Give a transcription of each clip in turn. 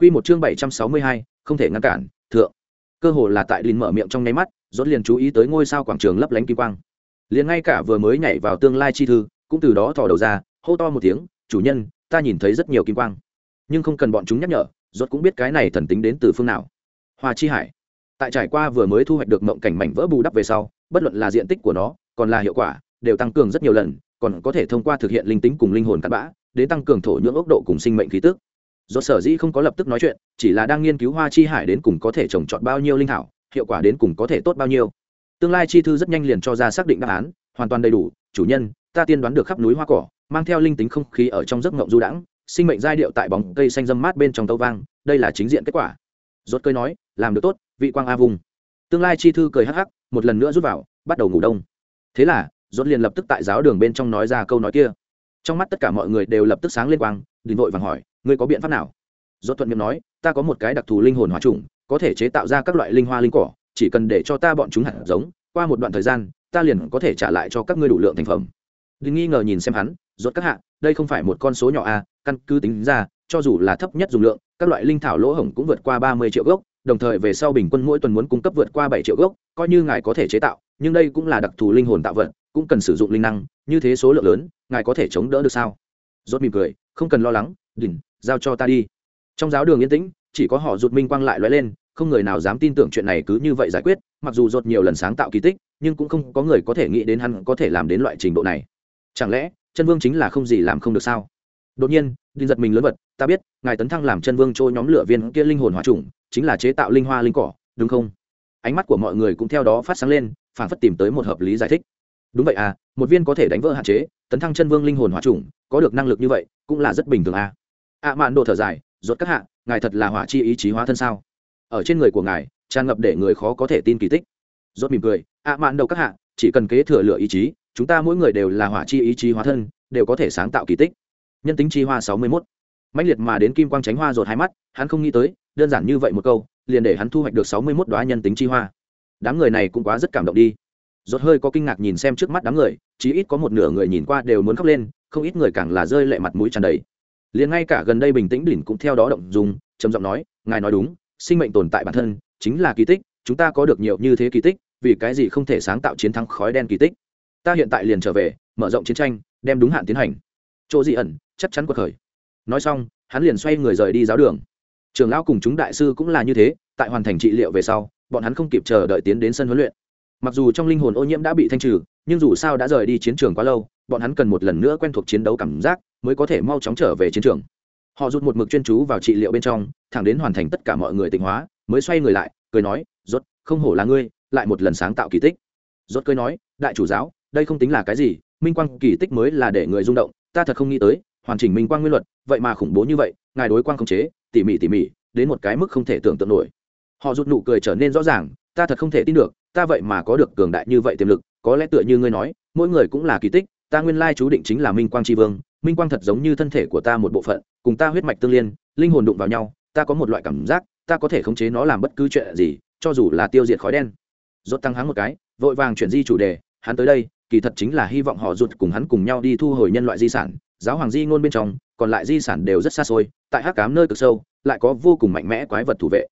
Quy một chương bảy trăm sáu mươi hai, không thể ngăn cản, thượng. Cơ hồ là tại Lin mở miệng trong nháy mắt, rốt liền chú ý tới ngôi sao quảng trường lấp lánh kim quang. Liền ngay cả vừa mới nhảy vào tương lai chi thư, cũng từ đó thò đầu ra, hô to một tiếng, "Chủ nhân, ta nhìn thấy rất nhiều kim quang." Nhưng không cần bọn chúng nhắc nhở, rốt cũng biết cái này thần tính đến từ phương nào. Hoa chi hải. Tại trải qua vừa mới thu hoạch được mộng cảnh mảnh vỡ bù đắp về sau, bất luận là diện tích của nó, còn là hiệu quả, đều tăng cường rất nhiều lần, còn có thể thông qua thực hiện linh tính cùng linh hồn cát bã, để tăng cường thổ nhưỡng ốc độ cùng sinh mệnh khí tức do sở dĩ không có lập tức nói chuyện, chỉ là đang nghiên cứu hoa chi hải đến cùng có thể trồng trọt bao nhiêu linh thảo, hiệu quả đến cùng có thể tốt bao nhiêu. Tương lai chi thư rất nhanh liền cho ra xác định đáp án, hoàn toàn đầy đủ, chủ nhân, ta tiên đoán được khắp núi hoa cỏ, mang theo linh tính không khí ở trong giấc ngộng du đãng, sinh mệnh giai điệu tại bóng cây xanh dâm mát bên trong tâu vang, đây là chính diện kết quả. Rốt cơi nói, làm được tốt, vị quang a vùng. Tương lai chi thư cười hắc hắc, một lần nữa rút vào, bắt đầu ngủ đông. Thế là, rốt liền lập tức tại giáo đường bên trong nói ra câu nói kia. Trong mắt tất cả mọi người đều lập tức sáng lên quang, đình vội vàng hỏi ngươi có biện pháp nào? Do thuận miệng nói, ta có một cái đặc thù linh hồn hóa trùng có thể chế tạo ra các loại linh hoa linh cỏ, chỉ cần để cho ta bọn chúng hạt giống, qua một đoạn thời gian, ta liền có thể trả lại cho các ngươi đủ lượng thành phẩm. Đừng nghi ngờ nhìn xem hắn rốt các hạ, đây không phải một con số nhỏ a căn cứ tính ra, cho dù là thấp nhất dùng lượng, các loại linh thảo lỗ hổng cũng vượt qua ba mươi triệu gốc, đồng thời về sau bình quân mỗi tuần muốn cung cấp vượt qua bảy triệu gốc, coi như ngài có thể chế tạo, nhưng đây cũng là đặc thù linh hồn tạo vật, cũng cần sử dụng linh năng, như thế số lượng lớn, ngài có thể chống đỡ được sao? Rốt mỉm cười, không cần lo lắng đỉnh giao cho ta đi. Trong giáo đường yên tĩnh, chỉ có họ rụt minh quang lại lóe lên, không người nào dám tin tưởng chuyện này cứ như vậy giải quyết, mặc dù rột nhiều lần sáng tạo kỳ tích, nhưng cũng không có người có thể nghĩ đến hắn có thể làm đến loại trình độ này. Chẳng lẽ, chân vương chính là không gì làm không được sao? Đột nhiên, đinh giật mình lớn vật ta biết, ngài tấn thăng làm chân vương trôi nhóm lửa viên kia linh hồn hòa trùng chính là chế tạo linh hoa linh cỏ, đúng không? Ánh mắt của mọi người cũng theo đó phát sáng lên phản phất tìm tới một hợp lý giải thích. Đúng vậy à một viên có thể đánh vỡ hạn chế, tấn thăng chân vương linh hồn hòa trùng có được năng lực như vậy, cũng là rất bình thường à ạ mạn đồ thở dài, rốt các hạ, ngài thật là hỏa chi ý chí hóa thân sao? Ở trên người của ngài, tràn ngập để người khó có thể tin kỳ tích. Rốt mỉm cười, ạ mạn đồ các hạ, chỉ cần kế thừa lửa ý chí, chúng ta mỗi người đều là hỏa chi ý chí hóa thân, đều có thể sáng tạo kỳ tích. Nhân tính chi hoa sáu mươi 61. mãnh liệt mà đến kim quang tránh hoa rột hai mắt, hắn không nghĩ tới, đơn giản như vậy một câu, liền để hắn thu hoạch được sáu mươi 61 đóa nhân tính chi hoa. Đám người này cũng quá rất cảm động đi. Rốt hơi có kinh ngạc nhìn xem trước mắt đám người, chí ít có một nửa người nhìn qua đều muốn khóc lên, không ít người càng là rơi lệ mặt mũi tràn đầy liền ngay cả gần đây bình tĩnh đỉnh cũng theo đó động dùng, trầm giọng nói, ngài nói đúng, sinh mệnh tồn tại bản thân chính là kỳ tích, chúng ta có được nhiều như thế kỳ tích, vì cái gì không thể sáng tạo chiến thắng khói đen kỳ tích? Ta hiện tại liền trở về, mở rộng chiến tranh, đem đúng hạn tiến hành. Chỗ dị ẩn, chắc chắn cuộc khởi. Nói xong, hắn liền xoay người rời đi giáo đường. Trường lão cùng chúng đại sư cũng là như thế, tại hoàn thành trị liệu về sau, bọn hắn không kịp chờ đợi tiến đến sân huấn luyện. Mặc dù trong linh hồn ô nhiễm đã bị thanh trừ, nhưng dù sao đã rời đi chiến trường quá lâu, bọn hắn cần một lần nữa quen thuộc chiến đấu cảm giác mới có thể mau chóng trở về chiến trường. Họ rút một mực chuyên chú vào trị liệu bên trong, thẳng đến hoàn thành tất cả mọi người tịnh hóa, mới xoay người lại, cười nói, rốt, không hổ là ngươi, lại một lần sáng tạo kỳ tích. Rốt cười nói, đại chủ giáo, đây không tính là cái gì, minh quang kỳ tích mới là để người rung động, ta thật không nghĩ tới, hoàn chỉnh minh quang nguyên luật, vậy mà khủng bố như vậy, ngài đối quang không chế, tỉ mỉ tỉ mỉ, đến một cái mức không thể tưởng tượng nổi. Họ rút nụ cười trở nên rõ ràng, ta thật không thể tin được, ta vậy mà có được cường đại như vậy tiềm lực, có lẽ tựa như ngươi nói, mỗi người cũng là kỳ tích, ta nguyên lai chú định chính là minh quang tri vương minh quang thật giống như thân thể của ta một bộ phận, cùng ta huyết mạch tương liên, linh hồn đụng vào nhau, ta có một loại cảm giác, ta có thể khống chế nó làm bất cứ chuyện gì, cho dù là tiêu diệt khói đen. Rốt tăng hắn một cái, vội vàng chuyển di chủ đề, hắn tới đây, kỳ thật chính là hy vọng họ rụt cùng hắn cùng nhau đi thu hồi nhân loại di sản, giáo hoàng di ngôn bên trong, còn lại di sản đều rất xa xôi, tại hắc cám nơi cực sâu, lại có vô cùng mạnh mẽ quái vật thủ vệ.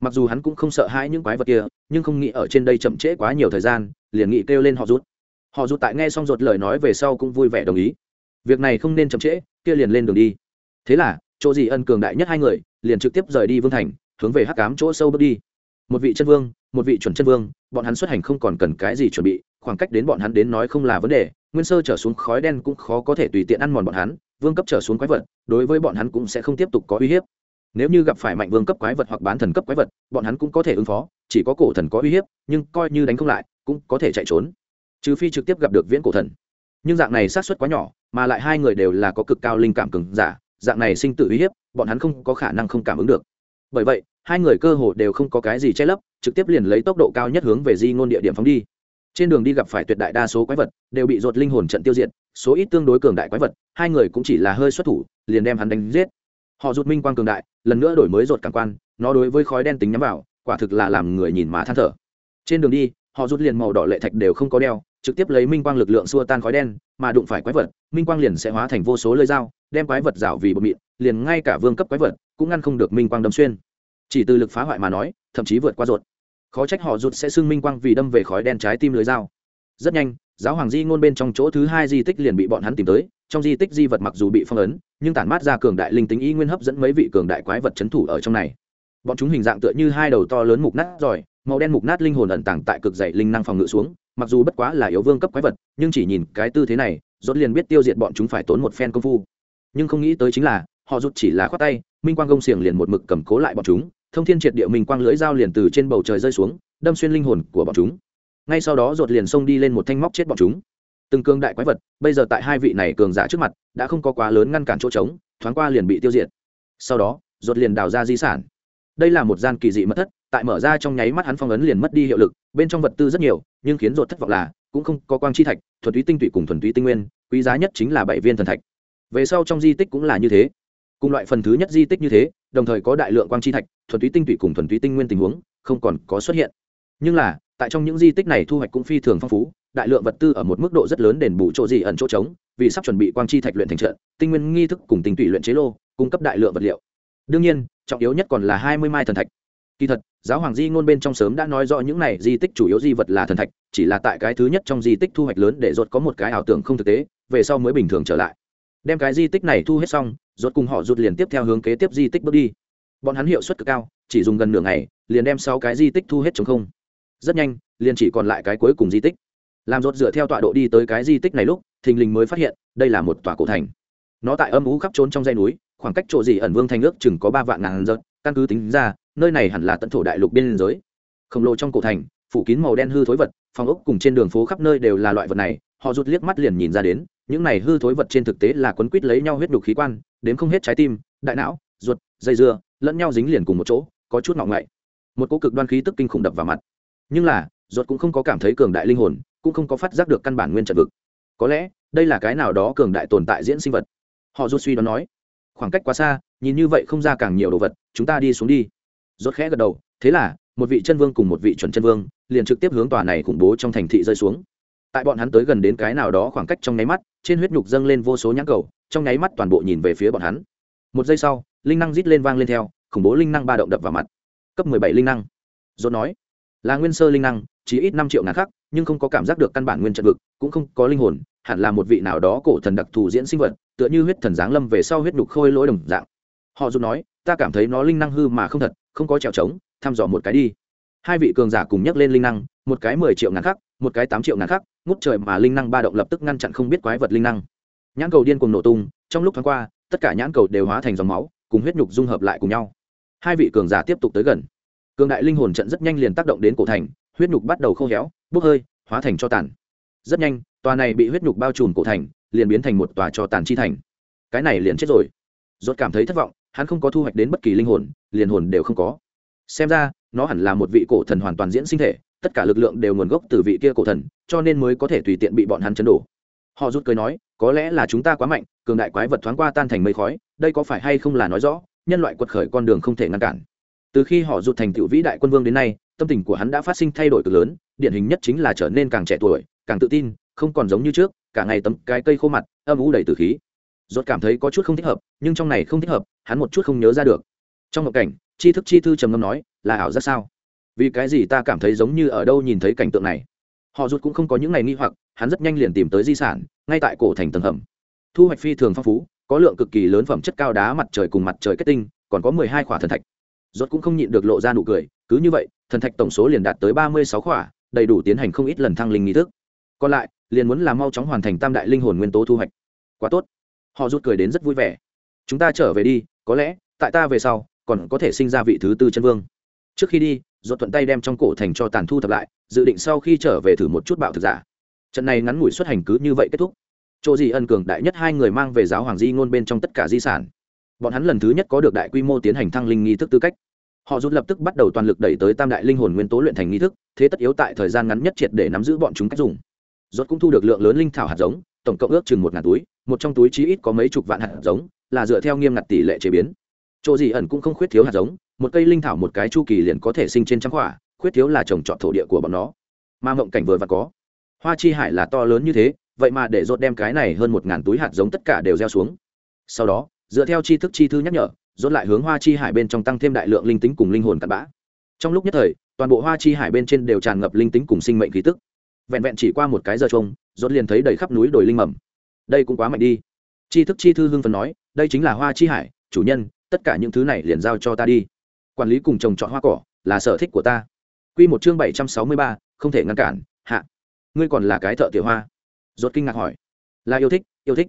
Mặc dù hắn cũng không sợ hãi những quái vật kia, nhưng không nghĩ ở trên đây chậm trễ quá nhiều thời gian, liền nghĩ kêu lên họ rút họ rút tại nghe xong rột lời nói về sau cũng vui vẻ đồng ý việc này không nên chậm trễ, kia liền lên đường đi. Thế là, chỗ gì ân cường đại nhất hai người, liền trực tiếp rời đi vương thành, hướng về hắc cám chỗ sâu bước đi. Một vị chân vương, một vị chuẩn chân vương, bọn hắn xuất hành không còn cần cái gì chuẩn bị, khoảng cách đến bọn hắn đến nói không là vấn đề, nguyên sơ trở xuống khói đen cũng khó có thể tùy tiện ăn mòn bọn hắn, vương cấp trở xuống quái vật, đối với bọn hắn cũng sẽ không tiếp tục có uy hiếp. Nếu như gặp phải mạnh vương cấp quái vật hoặc bán thần cấp quái vật, bọn hắn cũng có thể ứng phó, chỉ có cổ thần có uy hiếp, nhưng coi như đánh không lại, cũng có thể chạy trốn. Trừ phi trực tiếp gặp được viễn cổ thần nhưng dạng này sát xuất quá nhỏ, mà lại hai người đều là có cực cao linh cảm cứng giả, dạng này sinh tử uy hiếp, bọn hắn không có khả năng không cảm ứng được. Bởi vậy, hai người cơ hồ đều không có cái gì che lấp, trực tiếp liền lấy tốc độ cao nhất hướng về di ngôn địa điểm phóng đi. Trên đường đi gặp phải tuyệt đại đa số quái vật, đều bị ruột linh hồn trận tiêu diệt, số ít tương đối cường đại quái vật, hai người cũng chỉ là hơi xuất thủ, liền đem hắn đánh giết. Họ rút minh quang cường đại, lần nữa đổi mới rột cảm quan, nó đối với khói đen tính nhắm vào, quả thực là làm người nhìn má than thở. Trên đường đi họ rút liền màu đỏ lệ thạch đều không có đeo, trực tiếp lấy minh quang lực lượng xua tan khói đen, mà đụng phải quái vật, minh quang liền sẽ hóa thành vô số lơi dao, đem quái vật rảo vì bột mịn, liền ngay cả vương cấp quái vật cũng ngăn không được minh quang đâm xuyên. Chỉ từ lực phá hoại mà nói, thậm chí vượt qua ruột. Khó trách họ rút sẽ xưng minh quang vì đâm về khói đen trái tim lưới dao. Rất nhanh, giáo hoàng di ngôn bên trong chỗ thứ hai di tích liền bị bọn hắn tìm tới, trong di tích di vật mặc dù bị phong ấn, nhưng tản mát ra cường đại linh tính y nguyên hấp dẫn mấy vị cường đại quái vật c h ấ n thủ ở trong này. Bọn chúng hình dạng tựa như hai đầu to lớn mục nát giỏi màu đen mục nát linh hồn ẩn tàng tại cực dày linh năng phòng ngự xuống, mặc dù bất quá là yếu vương cấp quái vật, nhưng chỉ nhìn cái tư thế này dốt liền biết tiêu diệt bọn chúng phải tốn một phen công phu. Nhưng không nghĩ tới chính là, họ rút chỉ là khoát tay, minh quang gông xiềng liền một mực cầm cố lại bọn chúng, thông thiên triệt địa minh quang lưỡi dao liền từ trên bầu trời rơi xuống, đâm xuyên linh hồn của bọn chúng. Ngay sau đó rột liền xông đi lên một thanh móc chết bọn chúng. Từng cương đại quái vật, bây giờ tại hai vị này cường giả trước mặt, đã không có quá lớn ngăn cản chỗ trống, thoáng qua liền bị tiêu diệt. Sau đó rột liền đào ra di sản. Đây là một gian kỳ dị mất thất tại mở ra trong nháy mắt hắn phong ấn liền mất đi hiệu lực, bên trong vật tư rất nhiều, nhưng khiến ruột thất vọng là, cũng không có quang chi thạch, thuần túy tinh tụy cùng thuần túy tinh nguyên, quý giá nhất chính là bảy viên thần thạch. Về sau trong di tích cũng là như thế. Cùng loại phần thứ nhất di tích như thế, đồng thời có đại lượng quang chi thạch, thuần túy tinh tụy cùng thuần túy tinh nguyên tình huống, không còn có xuất hiện. Nhưng là, tại trong những di tích này thu hoạch cũng phi thường phong phú, đại lượng vật tư ở một mức độ rất lớn đền bù chỗ gì ẩn chỗ trống, vì sắp chuẩn bị quang chi thạch luyện thành trận, tinh nguyên nghi thức cùng tinh tụy luyện chế lô, cung cấp đại lượng vật liệu. Đương nhiên, trọng yếu nhất còn là hai mươi mai thần thạch. Kỳ thật giáo hoàng di ngôn bên trong sớm đã nói rõ những này di tích chủ yếu di vật là thần thạch, chỉ là tại cái thứ nhất trong di tích thu hoạch lớn để rột có một cái ảo tưởng không thực tế, về sau mới bình thường trở lại. Đem cái di tích này thu hết xong, ruột cùng họ rụt liền tiếp theo hướng kế tiếp di tích bước đi. Bọn hắn hiệu suất cực cao, chỉ dùng gần nửa ngày, liền đem sáu cái di tích thu hết chống không. Rất nhanh, liền chỉ còn lại cái cuối cùng di tích. Làm ruột dựa theo tọa độ đi tới cái di tích này lúc, thình lình mới phát hiện, đây là một tòa cổ thành. Nó tại âm ú khắp trốn trong dãy núi, khoảng cách chỗ gì ẩn vương thành ước chừng có ba vạn ngàn giật căn cứ tính ra nơi này hẳn là tận thổ đại lục biên giới. Khổng lồ trong cổ thành, phủ kín màu đen hư thối vật, phòng ốc cùng trên đường phố khắp nơi đều là loại vật này, họ rút liếc mắt liền nhìn ra đến, những này hư thối vật trên thực tế là quấn quít lấy nhau huyết đục khí quan đến không hết trái tim, đại não, ruột, dây dưa, lẫn nhau dính liền cùng một chỗ, có chút ngọng ngậy. Một cỗ cực đoan khí tức kinh khủng đập vào mặt. Nhưng là, ruột cũng không có cảm thấy cường đại linh hồn, cũng không có phát giác được căn bản nguyên trận vực. Có lẽ, đây là cái nào đó cường đại tồn tại diễn sinh vật. Họ rút suy đoán nói, khoảng cách quá xa, nhìn như vậy không ra càng nhiều đồ vật, chúng ta đi xuống đi rốt khẽ gật đầu, thế là, một vị chân vương cùng một vị chuẩn chân vương liền trực tiếp hướng tòa này khủng bố trong thành thị rơi xuống. Tại bọn hắn tới gần đến cái nào đó khoảng cách trong nháy mắt, trên huyết nhục dâng lên vô số nhãn cầu, trong nháy mắt toàn bộ nhìn về phía bọn hắn. Một giây sau, linh năng rít lên vang lên theo, khủng bố linh năng ba động đập vào mặt. Cấp mười bảy linh năng. Dốt nói, là nguyên sơ linh năng, chỉ ít năm triệu ngàn khắc, nhưng không có cảm giác được căn bản nguyên trận vực, cũng không có linh hồn, hẳn là một vị nào đó cổ thần đặc thù diễn sinh vật, tựa như huyết thần giáng lâm về sau huyết nhục khôi lỗi đồng dạng họ dù nói, ta cảm thấy nó linh năng hư mà không thật, không có trèo trống, thăm dò một cái đi. Hai vị cường giả cùng nhắc lên linh năng, một cái mười triệu ngàn khắc, một cái tám triệu ngàn khắc, ngút trời mà linh năng ba động lập tức ngăn chặn không biết quái vật linh năng. Nhãn cầu điên cùng nổ tung, trong lúc thoáng qua, tất cả nhãn cầu đều hóa thành dòng máu, cùng huyết nhục dung hợp lại cùng nhau. Hai vị cường giả tiếp tục tới gần. Cường đại linh hồn trận rất nhanh liền tác động đến cổ thành, huyết nhục bắt đầu khô héo, bốc hơi, hóa thành cho tàn. Rất nhanh, tòa này bị huyết nhục bao trùm cổ thành, liền biến thành một tòa cho tàn chi thành. Cái này liền chết rồi. Rốt cảm thấy thất vọng hắn không có thu hoạch đến bất kỳ linh hồn, liền hồn đều không có. Xem ra, nó hẳn là một vị cổ thần hoàn toàn diễn sinh thể, tất cả lực lượng đều nguồn gốc từ vị kia cổ thần, cho nên mới có thể tùy tiện bị bọn hắn chấn đổ. Họ rút cười nói, có lẽ là chúng ta quá mạnh, cường đại quái vật thoáng qua tan thành mây khói, đây có phải hay không là nói rõ, nhân loại quật khởi con đường không thể ngăn cản. Từ khi họ rút thành tựu vĩ đại quân vương đến nay, tâm tình của hắn đã phát sinh thay đổi cực lớn, điển hình nhất chính là trở nên càng trẻ tuổi, càng tự tin, không còn giống như trước, cả ngày tấm cái cây khô mặt, âm u đầy từ khí rốt cảm thấy có chút không thích hợp, nhưng trong này không thích hợp, hắn một chút không nhớ ra được. Trong một cảnh, chi thức chi thư trầm ngâm nói, là ảo giác sao? Vì cái gì ta cảm thấy giống như ở đâu nhìn thấy cảnh tượng này? Họ rút cũng không có những ngày nghi hoặc, hắn rất nhanh liền tìm tới di sản, ngay tại cổ thành tầng hầm. Thu hoạch phi thường phong phú, có lượng cực kỳ lớn phẩm chất cao đá mặt trời cùng mặt trời kết tinh, còn có mười hai khỏa thần thạch. Rốt cũng không nhịn được lộ ra nụ cười, cứ như vậy, thần thạch tổng số liền đạt tới ba mươi sáu khỏa, đầy đủ tiến hành không ít lần thăng linh nghi thức. Còn lại, liền muốn làm mau chóng hoàn thành tam đại linh hồn nguyên tố thu hoạch. Quá tốt họ rút cười đến rất vui vẻ. Chúng ta trở về đi, có lẽ, tại ta về sau, còn có thể sinh ra vị thứ tư chân vương. Trước khi đi, dột thuận tay đem trong cổ thành cho tàn thu thập lại, dự định sau khi trở về thử một chút bạo thực giả. Trận này ngắn ngủi xuất hành cứ như vậy kết thúc. Chỗ gì ân cường đại nhất hai người mang về giáo hoàng di ngôn bên trong tất cả di sản. Bọn hắn lần thứ nhất có được đại quy mô tiến hành thăng linh nghi thức tư cách. Họ rút lập tức bắt đầu toàn lực đẩy tới tam đại linh hồn nguyên tố luyện thành nghi thức, thế tất yếu tại thời gian ngắn nhất triệt để nắm giữ bọn chúng cách dùng. Rốt cũng thu được lượng lớn linh thảo hạt giống, tổng cộng ước chừng một ngàn túi một trong túi chí ít có mấy chục vạn hạt giống, là dựa theo nghiêm ngặt tỷ lệ chế biến. Chỗ gì ẩn cũng không khuyết thiếu hạt giống, một cây linh thảo một cái chu kỳ liền có thể sinh trên trăm quả, khuyết thiếu là trồng trọt thổ địa của bọn nó. Mà mộng cảnh vừa và có. Hoa chi hải là to lớn như thế, vậy mà để rốt đem cái này hơn một ngàn túi hạt giống tất cả đều gieo xuống. Sau đó, dựa theo tri thức chi thư nhắc nhở, rốt lại hướng hoa chi hải bên trong tăng thêm đại lượng linh tính cùng linh hồn cặn bã. Trong lúc nhất thời, toàn bộ hoa chi hải bên trên đều tràn ngập linh tính cùng sinh mệnh khí tức. Vẹn vẹn chỉ qua một cái giờ trông rốt liền thấy đầy khắp núi đồi linh mầm đây cũng quá mạnh đi. Tri thức chi thư hưng phần nói, đây chính là hoa chi hải, chủ nhân, tất cả những thứ này liền giao cho ta đi. Quản lý cùng trồng trọt hoa cỏ, là sở thích của ta. Q một chương bảy trăm sáu mươi ba, không thể ngăn cản, hạ. Ngươi còn là cái thợ tiểu hoa. Rốt kinh ngạc hỏi. Là yêu thích yêu thích.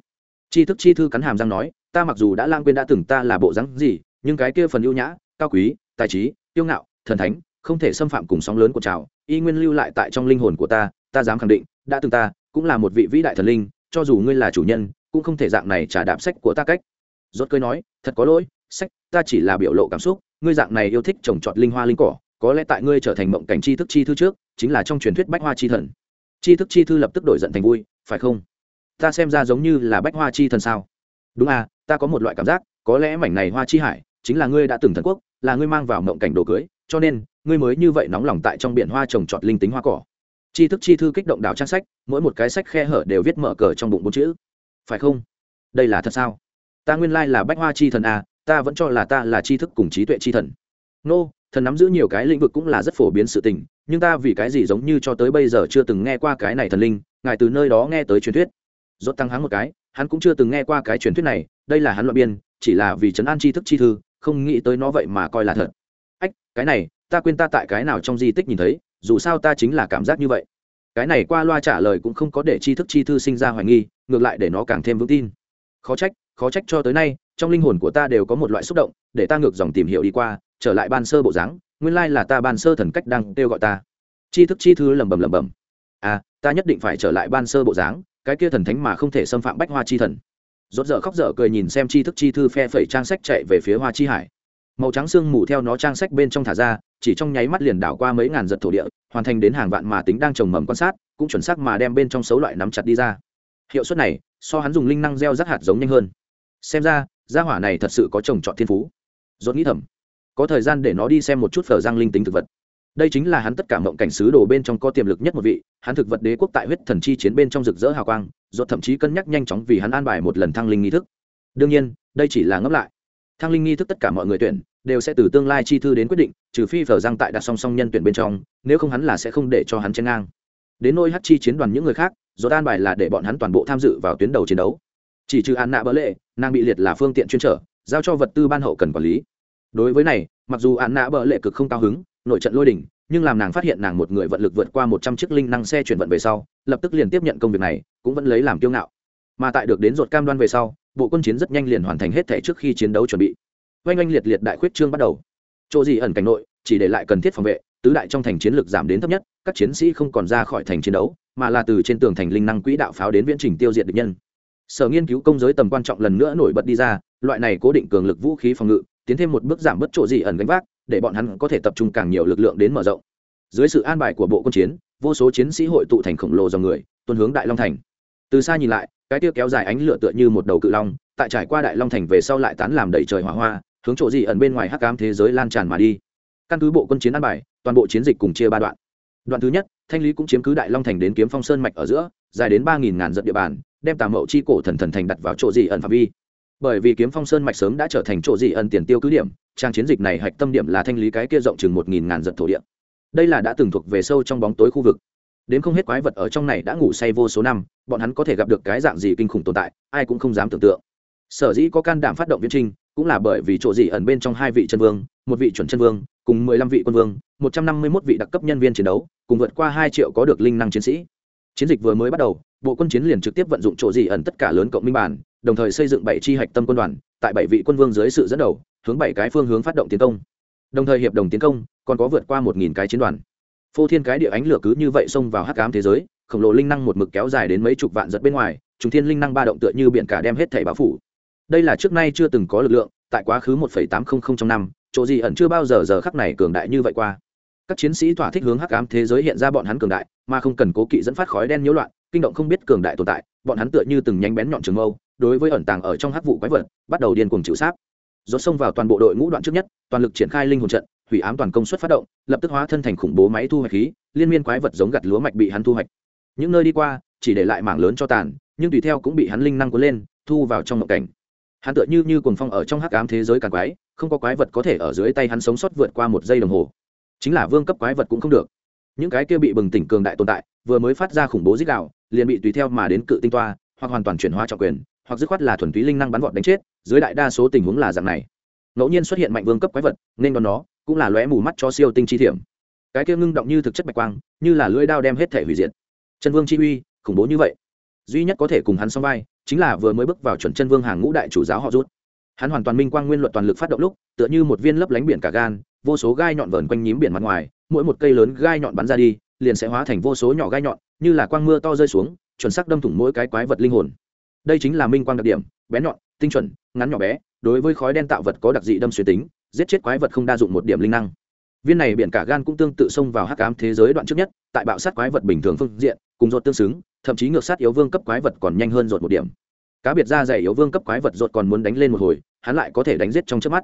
Tri thức chi thư cắn hàm răng nói, ta mặc dù đã lang quên đã từng ta là bộ rắn gì, nhưng cái kia phần ưu nhã, cao quý, tài trí yêu ngạo, thần thánh, không thể xâm phạm cùng sóng lớn của trào, y nguyên lưu lại tại trong linh hồn của ta ta dám khẳng định, đã từng ta cũng là một vị vĩ đại thần linh cho dù ngươi là chủ nhân, cũng không thể dạng này trả đạp sách của ta cách. Rốt cười nói, thật có lỗi, sách, ta chỉ là biểu lộ cảm xúc, ngươi dạng này yêu thích trồng trọt linh hoa linh cỏ, có lẽ tại ngươi trở thành mộng cảnh tri thức chi thư trước, chính là trong truyền thuyết bách hoa chi thần. Tri thức chi thư lập tức đổi giận thành vui, phải không? Ta xem ra giống như là bách hoa chi thần sao? Đúng à ta có một loại cảm giác, có lẽ mảnh này hoa chi hải, chính là ngươi đã từng thần quốc, là ngươi mang vào mộng cảnh đồ cưới, cho nên, ngươi mới như vậy nóng lòng tại trong biển hoa trồng trọt linh tính hoa cỏ tri thức chi thư kích động đảo trang sách mỗi một cái sách khe hở đều viết mở cờ trong bụng bốn chữ. Phải không? Đây là thật sao? Ta nguyên lai là bách hoa chi thần à ta vẫn cho là ta là tri thức cùng trí tuệ chi thần. Nô、no, thần nắm giữ nhiều cái lĩnh vực cũng là rất phổ biến sự tình nhưng ta vì cái gì giống như cho tới bây giờ chưa từng nghe qua cái này thần linh ngài từ nơi đó nghe tới truyền thuyết. Rốt tăng hắn một cái hắn cũng chưa từng nghe qua cái truyền thuyết này đây là hắn luận biên chỉ là vì chấn an tri thức chi thư không nghĩ tới nó vậy mà coi là thật. Ách cái này ta quên ta tại cái nào trong di tích nhìn thấy dù sao ta chính là cảm giác như vậy. Cái này qua loa trả lời cũng không có để tri thức chi thư sinh ra hoài nghi, ngược lại để nó càng thêm vững tin. Khó trách khó trách cho tới nay, trong linh hồn của ta đều có một loại xúc động, để ta ngược dòng tìm hiểu đi qua, trở lại ban sơ bộ dáng, nguyên lai là ta ban sơ thần cách đang kêu gọi ta. Tri thức chi thư lẩm bẩm lẩm bẩm. À ta nhất định phải trở lại ban sơ bộ dáng, cái kia thần thánh mà không thể xâm phạm bách hoa chi thần. Rốt dở khóc dở cười nhìn xem tri thức chi thư phe phẩy trang sách chạy về phía hoa chi hải màu trắng xương mù theo nó trang sách bên trong thả ra, chỉ trong nháy mắt liền đảo qua mấy ngàn giật thổ địa, hoàn thành đến hàng vạn mà tính đang trồng mầm quan sát, cũng chuẩn xác mà đem bên trong xấu loại nắm chặt đi ra. Hiệu suất này, so hắn dùng linh năng gieo rắc hạt giống nhanh hơn. Xem ra, gia hỏa này thật sự có trồng trọt thiên phú. Dốt nghĩ thầm, có thời gian để nó đi xem một chút phở giang linh tính thực vật. Đây chính là hắn tất cả mộng cảnh sứ đồ bên trong có tiềm lực nhất một vị, hắn thực vật đế quốc tại huyết thần chi chiến bên trong rực rỡ hào quang dốt thậm chí cân nhắc nhanh chóng vì hắn an bài một lần thăng linh nghi thức. Đương nhiên, đây chỉ là ngấp lại thăng linh nghi thức tất cả mọi người tuyển, đều sẽ từ tương lai chi thư đến quyết định, trừ phi phở giang tại đặt song song nhân tuyển bên trong, nếu không hắn là sẽ không để cho hắn chen ngang. Đến nôi hát chi chiến đoàn những người khác do đan bài là để bọn hắn toàn bộ tham dự vào tuyến đầu chiến đấu. Chỉ trừ an nạ bỡ lệ, nàng bị liệt là phương tiện chuyên trở, giao cho vật tư ban hậu cần quản lý. Đối với này, mặc dù an nạ bỡ lệ cực không cao hứng, nội trận lôi đỉnh, nhưng làm nàng phát hiện nàng một người vận lực vượt qua một trăm chiếc linh năng xe chuyển vận về sau, lập tức liền tiếp nhận công việc này, cũng vẫn lấy làm kiêu ngạo. Mà tại được đến ruột cam đoan về sau bộ quân chiến rất nhanh liền hoàn thành hết thể trước khi chiến đấu chuẩn bị. Oanh oanh liệt liệt đại khuyết trương bắt đầu. Chỗ gì ẩn cảnh nội, chỉ để lại cần thiết phòng vệ, tứ đại trong thành chiến lược giảm đến thấp nhất, các chiến sĩ không còn ra khỏi thành chiến đấu, mà là từ trên tường thành linh năng quỹ đạo pháo đến viễn trình tiêu diệt địch nhân. Sở nghiên cứu công giới tầm quan trọng lần nữa nổi bật đi ra, loại này cố định cường lực vũ khí phòng ngự, tiến thêm một bước giảm bớt chỗ gì ẩn gánh vác, để bọn hắn có thể tập trung càng nhiều lực lượng đến mở rộng. Dưới sự an bài của bộ quân chiến, vô số chiến sĩ hội tụ thành khổng lồ dòng người tuân hướng đại long thành. Từ xa nhìn lại cái tiêu kéo dài ánh lửa tựa như một đầu cự long, tại trải qua đại long thành về sau lại tán làm đầy trời hỏa hoa, hướng chỗ gì ẩn bên ngoài hắc cám thế giới lan tràn mà đi. Căn cứ bộ quân chiến an bài, toàn bộ chiến dịch cùng chia ba đoạn. Đoạn thứ nhất, thanh lý cũng chiếm cứ đại long thành đến kiếm phong sơn mạch ở giữa, dài đến ba nghìn ngàn dặm địa bàn, đem tà mậu chi cổ thần thần thành đặt vào chỗ gì ẩn phạm vi. Bởi vì kiếm phong sơn mạch sớm đã trở thành chỗ gì ẩn tiền tiêu cứ điểm, trang chiến dịch này hạch tâm điểm là thanh lý cái kia rộng chừng một nghìn ngàn dặm thổ địa. Đây là đã từng thuộc về sâu trong bóng tối khu vực đến không hết quái vật ở trong này đã ngủ say vô số năm, bọn hắn có thể gặp được cái dạng gì kinh khủng tồn tại, ai cũng không dám tưởng tượng. Sở dĩ có can đảm phát động viễn trinh, cũng là bởi vì chỗ gì ẩn bên trong hai vị chân vương, một vị chuẩn chân vương, cùng mười lăm vị quân vương, một trăm năm mươi mốt vị đặc cấp nhân viên chiến đấu, cùng vượt qua hai triệu có được linh năng chiến sĩ. Chiến dịch vừa mới bắt đầu, bộ quân chiến liền trực tiếp vận dụng chỗ gì ẩn tất cả lớn cộng minh bản, đồng thời xây dựng bảy chi hạch tâm quân đoàn, tại bảy vị quân vương dưới sự dẫn đầu, hướng bảy cái phương hướng phát động tiến công. Đồng thời hiệp đồng tiến công, còn có vượt qua một nghìn cái chiến đoàn phô thiên cái địa ánh lửa cứ như vậy xông vào hắc ám thế giới, khổng lồ linh năng một mực kéo dài đến mấy chục vạn giật bên ngoài chúng thiên linh năng ba động tựa như biển cả đem hết thảy báo phủ. Đây là trước nay chưa từng có lực lượng, tại quá khứ một tám trăm linh trong năm, chỗ gì ẩn chưa bao giờ giờ khắc này cường đại như vậy qua. Các chiến sĩ thỏa thích hướng hắc ám thế giới hiện ra bọn hắn cường đại, mà không cần cố kỵ dẫn phát khói đen nhiễu loạn, kinh động không biết cường đại tồn tại, bọn hắn tựa như từng nhánh bén nhọn trường mâu, đối với ẩn tàng ở trong hắc vụ quái vật, bắt đầu điên cuồng chịu sáp. Rốt xông vào toàn bộ đội ngũ đoạn trước nhất, toàn lực triển khai linh hồn trận hủy ám toàn công suất phát động, lập tức hóa thân thành khủng bố máy thu hoạch khí, liên miên quái vật giống gặt lúa mạch bị hắn thu hoạch. Những nơi đi qua, chỉ để lại mảng lớn cho tàn, nhưng tùy theo cũng bị hắn linh năng cuốn lên, thu vào trong mộng cảnh. Hắn tựa như như cuồng phong ở trong hắc ám thế giới càng quái, không có quái vật có thể ở dưới tay hắn sống sót vượt qua một giây đồng hồ. Chính là vương cấp quái vật cũng không được. Những cái kia bị bừng tỉnh cường đại tồn tại, vừa mới phát ra khủng bố dích đạo, liền bị tùy theo mà đến cự tinh toa, hoặc hoàn toàn chuyển hóa trọng quyền, hoặc dứt khoát là thuần túy linh năng bắn vọt đánh chết, dưới đại đa số tình huống là dạng này. Ngẫu nhiên xuất hiện mạnh vương cấp quái vật, nên đón nó cũng là lóe mù mắt cho siêu tinh chi thiểm. Cái kia ngưng động như thực chất bạch quang, như là lưỡi đao đem hết thể hủy diệt. Chân vương chi uy, khủng bố như vậy. Duy nhất có thể cùng hắn song vai, chính là vừa mới bước vào chuẩn chân vương hàng ngũ đại chủ giáo họ rút. Hắn hoàn toàn minh quang nguyên luật toàn lực phát động lúc, tựa như một viên lấp lánh biển cả gan, vô số gai nhọn vờn quanh nhím biển mặt ngoài, mỗi một cây lớn gai nhọn bắn ra đi, liền sẽ hóa thành vô số nhỏ gai nhọn, như là quang mưa to rơi xuống, chuẩn xác đâm thủng mỗi cái quái vật linh hồn. Đây chính là minh quang đặc điểm bé nhọn, tinh chuẩn, ngắn nhỏ bé, đối với khói đen tạo vật có đặc dị đâm xuyên tính giết chết quái vật không đa dụng một điểm linh năng. Viên này biển cả gan cũng tương tự xông vào hắc ám thế giới đoạn trước nhất, tại bạo sát quái vật bình thường phương diện, cùng rột tương xứng, thậm chí ngược sát yếu vương cấp quái vật còn nhanh hơn rột một điểm. Cá biệt ra dày yếu vương cấp quái vật rột còn muốn đánh lên một hồi, hắn lại có thể đánh giết trong trước mắt.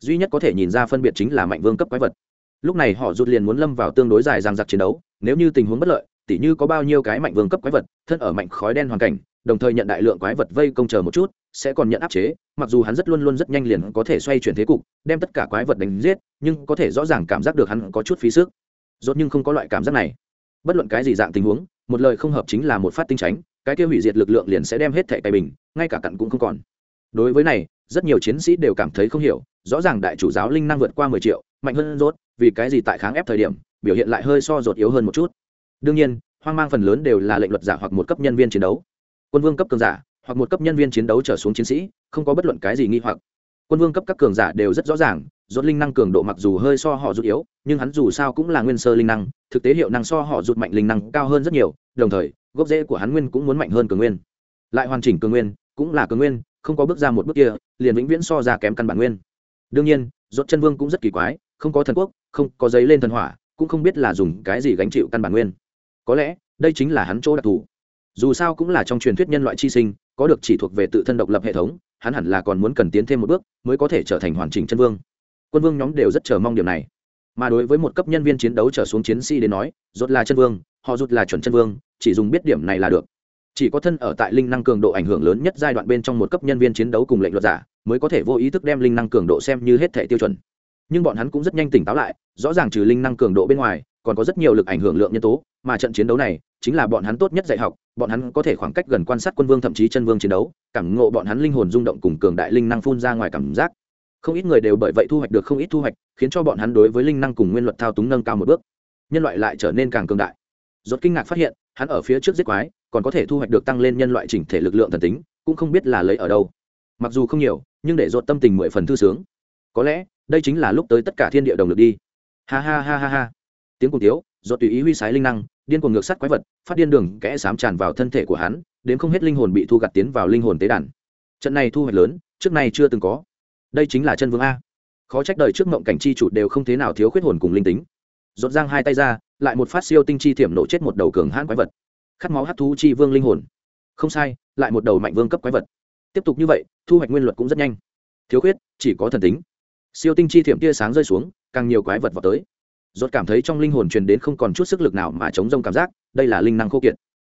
Duy nhất có thể nhìn ra phân biệt chính là mạnh vương cấp quái vật. Lúc này họ rút liền muốn lâm vào tương đối dài giang giặc chiến đấu, nếu như tình huống bất lợi, tỉ như có bao nhiêu cái mạnh vương cấp quái vật, thân ở mạnh khói đen hoàn cảnh, đồng thời nhận đại lượng quái vật vây công chờ một chút sẽ còn nhận áp chế, mặc dù hắn rất luôn luôn rất nhanh liền có thể xoay chuyển thế cục, đem tất cả quái vật đánh giết, nhưng có thể rõ ràng cảm giác được hắn có chút phí sức. Rốt nhưng không có loại cảm giác này. Bất luận cái gì dạng tình huống, một lời không hợp chính là một phát tinh tránh, cái kia hủy diệt lực lượng liền sẽ đem hết thẻ tay bình ngay cả cặn cũng không còn. Đối với này, rất nhiều chiến sĩ đều cảm thấy không hiểu, rõ ràng đại chủ giáo linh năng vượt qua mười triệu, mạnh hơn rốt, vì cái gì tại kháng ép thời điểm, biểu hiện lại hơi so rột yếu hơn một chút. Đương nhiên, hoang mang phần lớn đều là lệnh luật giả hoặc một cấp nhân viên chiến đấu. Quân vương cấp cường giả hoặc một cấp nhân viên chiến đấu trở xuống chiến sĩ, không có bất luận cái gì nghi hoặc. Quân vương cấp các cường giả đều rất rõ ràng, rốt linh năng cường độ mặc dù hơi so họ rút yếu, nhưng hắn dù sao cũng là nguyên sơ linh năng, thực tế hiệu năng so họ rút mạnh linh năng cao hơn rất nhiều, đồng thời, gốc rễ của hắn nguyên cũng muốn mạnh hơn cường nguyên. Lại hoàn chỉnh cường nguyên, cũng là cường nguyên, không có bước ra một bước kia, liền vĩnh viễn so ra kém căn bản nguyên. Đương nhiên, rốt chân vương cũng rất kỳ quái, không có thần quốc, không có giấy lên thần hỏa, cũng không biết là dùng cái gì gánh chịu căn bản nguyên. Có lẽ, đây chính là hắn chỗ đặc thù. Dù sao cũng là trong truyền thuyết nhân loại chi sinh có được chỉ thuộc về tự thân độc lập hệ thống, hắn hẳn là còn muốn cần tiến thêm một bước mới có thể trở thành hoàn chỉnh chân vương. Quân vương nhóm đều rất chờ mong điều này. Mà đối với một cấp nhân viên chiến đấu trở xuống chiến sĩ đến nói, rốt là chân vương, họ rút là chuẩn chân vương, chỉ dùng biết điểm này là được. Chỉ có thân ở tại linh năng cường độ ảnh hưởng lớn nhất giai đoạn bên trong một cấp nhân viên chiến đấu cùng lệnh luật giả, mới có thể vô ý thức đem linh năng cường độ xem như hết thể tiêu chuẩn. Nhưng bọn hắn cũng rất nhanh tỉnh táo lại, rõ ràng trừ linh năng cường độ bên ngoài còn có rất nhiều lực ảnh hưởng lượng nhân tố, mà trận chiến đấu này chính là bọn hắn tốt nhất dạy học, bọn hắn có thể khoảng cách gần quan sát quân vương thậm chí chân vương chiến đấu, cảm ngộ bọn hắn linh hồn rung động cùng cường đại linh năng phun ra ngoài cảm giác. Không ít người đều bởi vậy thu hoạch được không ít thu hoạch, khiến cho bọn hắn đối với linh năng cùng nguyên luật thao túng nâng cao một bước. Nhân loại lại trở nên càng cường đại. Rốt kinh ngạc phát hiện, hắn ở phía trước giết quái, còn có thể thu hoạch được tăng lên nhân loại chỉnh thể lực lượng thần tính, cũng không biết là lấy ở đâu. Mặc dù không nhiều, nhưng để rốt tâm tình mười phần thư sướng. Có lẽ, đây chính là lúc tới tất cả thiên địa đồng lực đi. Ha ha ha ha ha tiếng cùng tiếu do tùy ý huy sái linh năng, điên cuồng ngược sát quái vật, phát điên đường kẽ sám tràn vào thân thể của hắn, đến không hết linh hồn bị thu gặt tiến vào linh hồn tế đàn. Trận này thu hoạch lớn, trước này chưa từng có. Đây chính là chân vương a. Khó trách đời trước mộng cảnh chi chủ đều không thế nào thiếu khuyết hồn cùng linh tính. Rột giang hai tay ra, lại một phát siêu tinh chi thiểm nổ chết một đầu cường hãn quái vật. Khát máu hát thú chi vương linh hồn. Không sai, lại một đầu mạnh vương cấp quái vật. Tiếp tục như vậy, thu hoạch nguyên luật cũng rất nhanh. Thiếu khuyết, chỉ có thần tính. Siêu tinh chi thiểm tia sáng rơi xuống, càng nhiều quái vật vào tới rốt cảm thấy trong linh hồn truyền đến không còn chút sức lực nào mà chống rông cảm giác, đây là linh năng khô kiệt.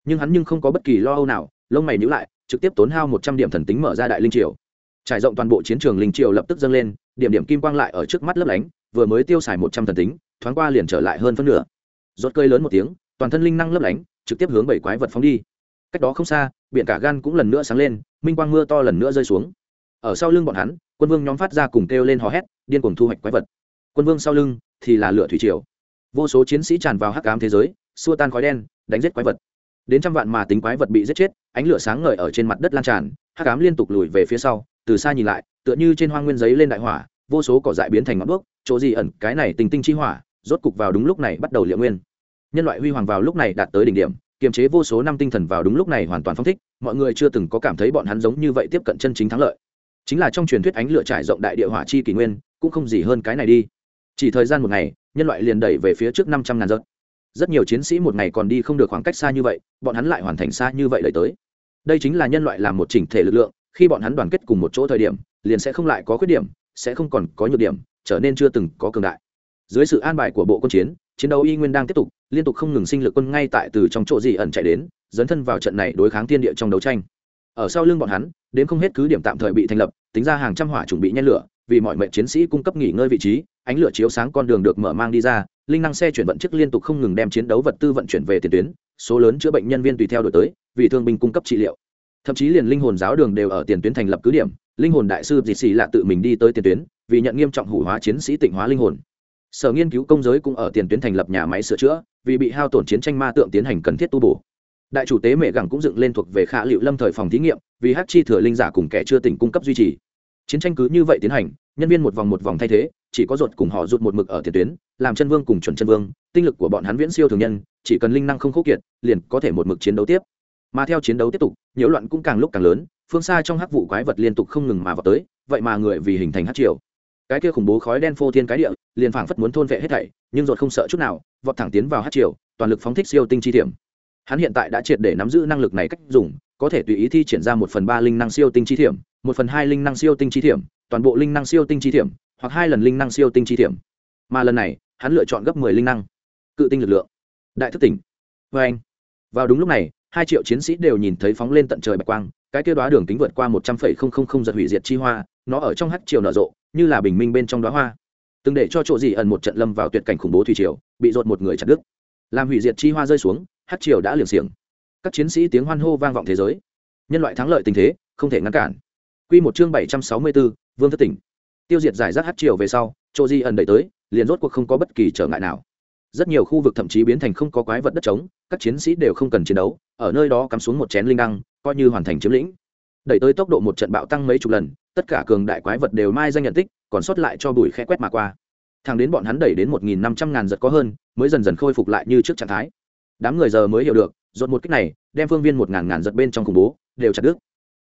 Nhưng hắn nhưng không có bất kỳ lo âu nào, lông mày nhíu lại, trực tiếp tốn hao một trăm điểm thần tính mở ra đại linh triều. Trải rộng toàn bộ chiến trường linh triều lập tức dâng lên, điểm điểm kim quang lại ở trước mắt lấp lánh, vừa mới tiêu xài một trăm thần tính, thoáng qua liền trở lại hơn phân nửa. Rốt cơi lớn một tiếng, toàn thân linh năng lấp lánh, trực tiếp hướng bảy quái vật phóng đi. Cách đó không xa, biển cả gan cũng lần nữa sáng lên, minh quang mưa to lần nữa rơi xuống. Ở sau lưng bọn hắn, quân vương nhóm phát ra cùng kêu lên hò hét, điên cuồng thu hoạch quái vật. Quân vương sau lưng thì là lửa thủy triều. Vô số chiến sĩ tràn vào hắc ám thế giới, xua tan khói đen, đánh giết quái vật. Đến trăm vạn mà tính quái vật bị giết chết, ánh lửa sáng ngời ở trên mặt đất lan tràn, hắc ám liên tục lùi về phía sau, từ xa nhìn lại, tựa như trên hoang nguyên giấy lên đại hỏa, vô số cỏ dại biến thành ngọn đuốc, chỗ gì ẩn, cái này tình tinh chi hỏa, rốt cục vào đúng lúc này bắt đầu liệu nguyên. Nhân loại huy hoàng vào lúc này đạt tới đỉnh điểm, kiềm chế vô số năm tinh thần vào đúng lúc này hoàn toàn phong thích, mọi người chưa từng có cảm thấy bọn hắn giống như vậy tiếp cận chân chính thắng lợi. Chính là trong truyền thuyết ánh lửa trải rộng đại địa hỏa chi kỷ nguyên, cũng không gì hơn cái này đi chỉ thời gian một ngày, nhân loại liền đẩy về phía trước năm trăm ngàn giật rất nhiều chiến sĩ một ngày còn đi không được khoảng cách xa như vậy, bọn hắn lại hoàn thành xa như vậy đẩy tới. Đây chính là nhân loại làm một chỉnh thể lực lượng, khi bọn hắn đoàn kết cùng một chỗ thời điểm, liền sẽ không lại có khuyết điểm, sẽ không còn có nhược điểm, trở nên chưa từng có cường đại. Dưới sự an bài của bộ quân chiến chiến đấu y nguyên đang tiếp tục, liên tục không ngừng sinh lực quân ngay tại từ trong chỗ gì ẩn chạy đến, dấn thân vào trận này đối kháng thiên địa trong đấu tranh. Ở sau lưng bọn hắn, đến không hết cứ điểm tạm thời bị thành lập, tính ra hàng trăm hỏa chuẩn bị nhen lửa vì mọi mệnh chiến sĩ cung cấp nghỉ ngơi vị trí, ánh lửa chiếu sáng con đường được mở mang đi ra, linh năng xe chuyển vận chức liên tục không ngừng đem chiến đấu vật tư vận chuyển về tiền tuyến, số lớn chữa bệnh nhân viên tùy theo đổi tới, vì thương binh cung cấp trị liệu. Thậm chí liền linh hồn giáo đường đều ở tiền tuyến thành lập cứ điểm, linh hồn đại sư dì xì lạ tự mình đi tới tiền tuyến, vì nhận nghiêm trọng hủ hóa chiến sĩ tịnh hóa linh hồn. Sở nghiên cứu công giới cũng ở tiền tuyến thành lập nhà máy sửa chữa, vì bị hao tổn chiến tranh ma tượng tiến hành cần thiết tu bổ. Đại chủ tế mẹ gẳng cũng dựng lên thuộc về khả liệu lâm thời phòng thí nghiệm, vì hát chi thừa linh giả cùng kẻ chưa tỉnh cung cấp duy trì chiến tranh cứ như vậy tiến hành, nhân viên một vòng một vòng thay thế, chỉ có ruột cùng họ rụt một mực ở tiền tuyến, làm chân vương cùng chuẩn chân vương, tinh lực của bọn hắn viễn siêu thường nhân, chỉ cần linh năng không khốc kiệt, liền có thể một mực chiến đấu tiếp. Mà theo chiến đấu tiếp tục, nhiễu loạn cũng càng lúc càng lớn, phương xa trong hắc vụ quái vật liên tục không ngừng mà vào tới, vậy mà người vì hình thành hắc triều. Cái kia khủng bố khói đen phô thiên cái địa, liền phảng phất muốn thôn vệ hết thảy, nhưng ruột không sợ chút nào, vọt thẳng tiến vào hắc triều, toàn lực phóng thích siêu tinh chi thiểm. hắn hiện tại đã triệt để nắm giữ năng lực này cách dùng, có thể tùy ý thi triển ra một phần ba linh năng siêu tinh chi thiểm một phần hai linh năng siêu tinh chi thiểm, toàn bộ linh năng siêu tinh chi thiểm, hoặc hai lần linh năng siêu tinh chi thiểm. Mà lần này, hắn lựa chọn gấp mười linh năng. Cự tinh lực lượng. Đại thức tỉnh. Vê anh. Vào đúng lúc này, hai triệu chiến sĩ đều nhìn thấy phóng lên tận trời bạch quang, cái kia đoá đường kính vượt qua một trăm phẩy không không không giật hủy diệt chi hoa, nó ở trong hắt triều nở rộ, như là bình minh bên trong đoá hoa. Từng để cho chỗ gì ẩn một trận lâm vào tuyệt cảnh khủng bố thủy triều, bị rột một người chặt đứt. Làm hủy diệt chi hoa rơi xuống hát triều đã liều xiềng. Các chiến sĩ tiếng hoan hô vang vọng thế giới. Nhân loại thắng lợi tình thế, không thể ngăn cản. Quy một chương bảy trăm sáu mươi bốn vương thất tỉnh. Tiêu diệt giải rác hát triều về sau Trô di ẩn đẩy tới, liền rốt cuộc không có bất kỳ trở ngại nào. Rất nhiều khu vực thậm chí biến thành không có quái vật đất trống, các chiến sĩ đều không cần chiến đấu, ở nơi đó cắm xuống một chén linh đăng, coi như hoàn thành chiếm lĩnh. Đẩy tới tốc độ một trận bạo tăng mấy chục lần, tất cả cường đại quái vật đều mai danh nhận tích, còn sót lại cho bụi khẽ quét mà qua. Thẳng đến bọn hắn đẩy đến một nghìn năm trăm ngàn giật có hơn, mới dần dần khôi phục lại như trước trạng thái. Đám người giờ mới hiểu được, rốt một kích này, đem phương viên một ngàn ngàn giật bên trong khủng bố, đều chặt đứt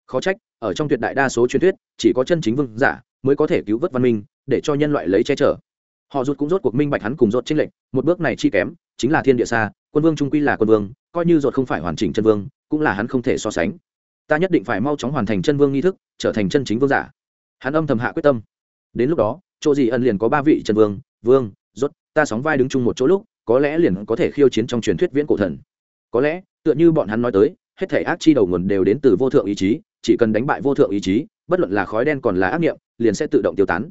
khó trách, ở trong tuyệt đại đa số truyền thuyết, chỉ có chân chính vương giả mới có thể cứu vớt văn minh, để cho nhân loại lấy che chở. Họ rút cũng rốt cuộc minh bạch hắn cùng rốt tranh lệnh một bước này chi kém, chính là thiên địa xa, quân vương trung quy là quân vương, coi như rốt không phải hoàn chỉnh chân vương, cũng là hắn không thể so sánh. Ta nhất định phải mau chóng hoàn thành chân vương nghi thức, trở thành chân chính vương giả. Hắn âm thầm hạ quyết tâm. Đến lúc đó, chỗ gì ân liền có ba vị chân vương vương, rốt, ta sóng vai đứng chung một chỗ lúc, có lẽ liền có thể khiêu chiến trong truyền thuyết viễn cổ thần. Có lẽ, tựa như bọn hắn nói tới, hết thể ác chi đầu nguồn đều đến từ vô thượng ý chí chỉ cần đánh bại vô thượng ý chí, bất luận là khói đen còn là ác nghiệm liền sẽ tự động tiêu tán.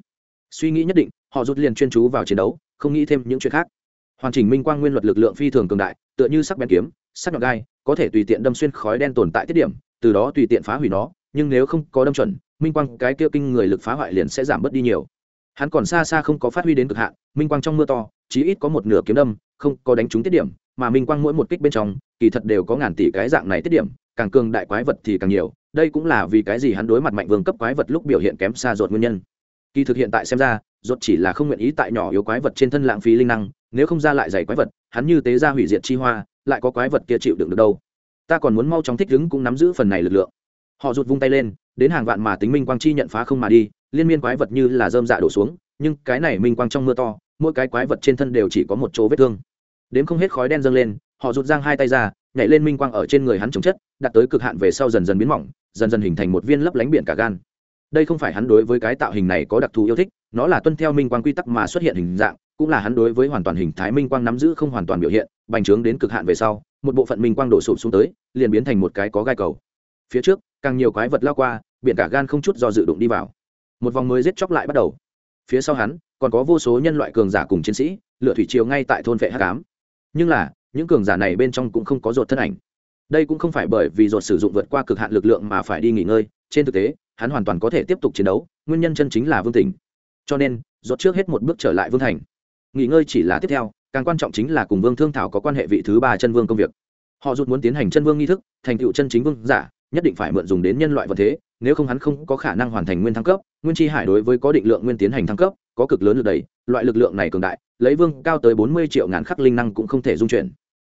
Suy nghĩ nhất định, họ rút liền chuyên chú vào chiến đấu, không nghĩ thêm những chuyện khác. Hoàn chỉnh minh quang nguyên luật lực lượng phi thường cường đại, tựa như sắc bén kiếm, sắc nhọn gai, có thể tùy tiện đâm xuyên khói đen tồn tại tiết điểm, từ đó tùy tiện phá hủy nó, nhưng nếu không có đâm chuẩn, minh quang cái kia kinh người lực phá hoại liền sẽ giảm bớt đi nhiều. Hắn còn xa xa không có phát huy đến cực hạn, minh quang trong mưa to chí ít có một nửa kiếm đâm, không có đánh trúng tiết điểm, mà minh quang mỗi một kích bên trong, kỳ thật đều có ngàn tỷ cái dạng này tiết điểm, càng cường đại quái vật thì càng nhiều, đây cũng là vì cái gì hắn đối mặt mạnh vương cấp quái vật lúc biểu hiện kém xa ruột nguyên nhân. Kỳ thực hiện tại xem ra, ruột chỉ là không nguyện ý tại nhỏ yếu quái vật trên thân lãng phí linh năng, nếu không ra lại dày quái vật, hắn như tế ra hủy diệt chi hoa, lại có quái vật kia chịu đựng được đâu. Ta còn muốn mau chóng thích ứng cũng nắm giữ phần này lực lượng. Họ rụt vung tay lên, đến hàng vạn mà tính minh quang chi nhận phá không mà đi, liên miên quái vật như là dơm dạ đổ xuống, nhưng cái này minh quang trong mưa to mỗi cái quái vật trên thân đều chỉ có một chỗ vết thương. Đến không hết khói đen dâng lên, họ rụt giang hai tay ra, nhảy lên minh quang ở trên người hắn trồng chất đặt tới cực hạn về sau dần dần biến mỏng, dần dần hình thành một viên lấp lánh biển cả gan. Đây không phải hắn đối với cái tạo hình này có đặc thù yêu thích, nó là tuân theo minh quang quy tắc mà xuất hiện hình dạng, cũng là hắn đối với hoàn toàn hình thái minh quang nắm giữ không hoàn toàn biểu hiện, bành trướng đến cực hạn về sau, một bộ phận minh quang đổ sụp xuống tới, liền biến thành một cái có gai cầu. Phía trước, càng nhiều quái vật lao qua, biển cả gan không chút do dự đụng đi vào. Một vòng mới giết chóc lại bắt đầu. Phía sau hắn còn có vô số nhân loại cường giả cùng chiến sĩ lựa thủy triều ngay tại thôn vệ hát cám nhưng là, những cường giả này bên trong cũng không có ruột thân ảnh. Đây cũng không phải bởi vì ruột sử dụng vượt qua cực hạn lực lượng mà phải đi nghỉ ngơi, trên thực tế, hắn hoàn toàn có thể tiếp tục chiến đấu, nguyên nhân chân chính là vương tình. cho nên, ruột trước hết một bước trở lại vương thành. Nghỉ ngơi chỉ là tiếp theo, càng quan trọng chính là cùng vương thương thảo có quan hệ vị thứ ba chân vương công việc. Họ rút muốn tiến hành chân vương nghi thức, thành tựu chân chính vương giả nhất định phải mượn dùng đến nhân loại vật thế, nếu không hắn không có khả năng hoàn thành nguyên thăng cấp, nguyên chi hải đối với có định lượng nguyên tiến hành thăng cấp, có cực lớn lực đẩy, loại lực lượng này cường đại, lấy vương cao tới bốn mươi triệu ngàn khắc linh năng cũng không thể dung chuyển.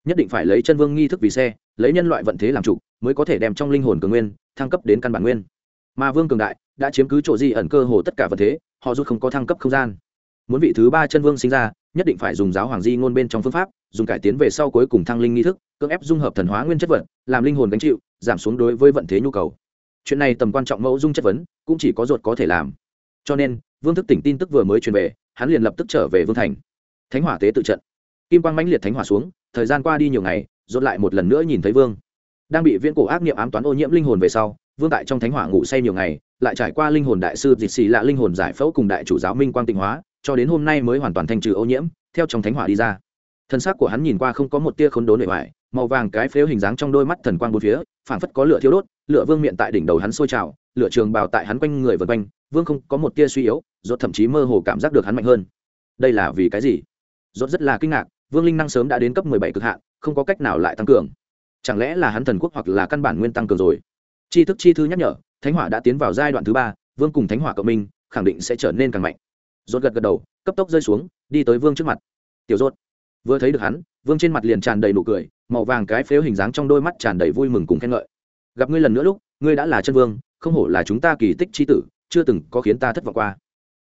Nhất định phải lấy chân vương nghi thức vì xe, lấy nhân loại vận thế làm chủ, mới có thể đem trong linh hồn cường nguyên thăng cấp đến căn bản nguyên. Mà vương cường đại, đã chiếm cứ chỗ di ẩn cơ hồ tất cả vật thế, họ rút không có thăng cấp không gian. Muốn vị thứ ba chân vương sinh ra nhất định phải dùng giáo hoàng di ngôn bên trong phương pháp, dùng cải tiến về sau cuối cùng thăng linh nghi thức, cưỡng ép dung hợp thần hóa nguyên chất vật, làm linh hồn gánh chịu, giảm xuống đối với vận thế nhu cầu. Chuyện này tầm quan trọng mẫu dung chất vấn, cũng chỉ có ruột có thể làm. Cho nên, vương thức tỉnh tin tức vừa mới truyền về, hắn liền lập tức trở về vương thành. Thánh hỏa tế tự trận. Kim quang mãnh liệt thánh hỏa xuống, thời gian qua đi nhiều ngày rốt lại một lần nữa nhìn thấy vương. Đang bị viễn cổ ác niệm ám toán ô nhiễm linh hồn về sau, vương tại trong thánh hỏa ngủ say nhiều ngày, lại trải qua linh hồn đại sư dịch xì lạ linh hồn giải phẫu cùng đại chủ giáo minh quang tịnh hóa cho đến hôm nay mới hoàn toàn thanh trừ ô nhiễm, theo trong thánh hỏa đi ra. Thân xác của hắn nhìn qua không có một tia khốn đốn nội hoại màu vàng cái phếu hình dáng trong đôi mắt thần quang bốn phía, phảng phất có lửa thiếu đốt, lửa vương miệng tại đỉnh đầu hắn sôi trào, lửa trường bào tại hắn quanh người vân quanh, vương không có một tia suy yếu, rốt thậm chí mơ hồ cảm giác được hắn mạnh hơn. Đây là vì cái gì? Rốt rất là kinh ngạc, vương linh năng sớm đã đến cấp mười bảy cực hạn, không có cách nào lại tăng cường. Chẳng lẽ là hắn thần quốc hoặc là căn bản nguyên tăng cường rồi? Chi thức chi thư nhắc nhở, thánh hỏa đã tiến vào giai đoạn thứ ba, vương cùng thánh hỏa cộng minh, khẳng định sẽ trở nên càng mạnh rốt gật gật đầu, cấp tốc rơi xuống, đi tới vương trước mặt. Tiểu rốt. Vừa thấy được hắn, vương trên mặt liền tràn đầy nụ cười, màu vàng cái phếu hình dáng trong đôi mắt tràn đầy vui mừng cùng khen ngợi. Gặp ngươi lần nữa lúc, ngươi đã là chân vương, không hổ là chúng ta kỳ tích chi tử, chưa từng có khiến ta thất vọng qua.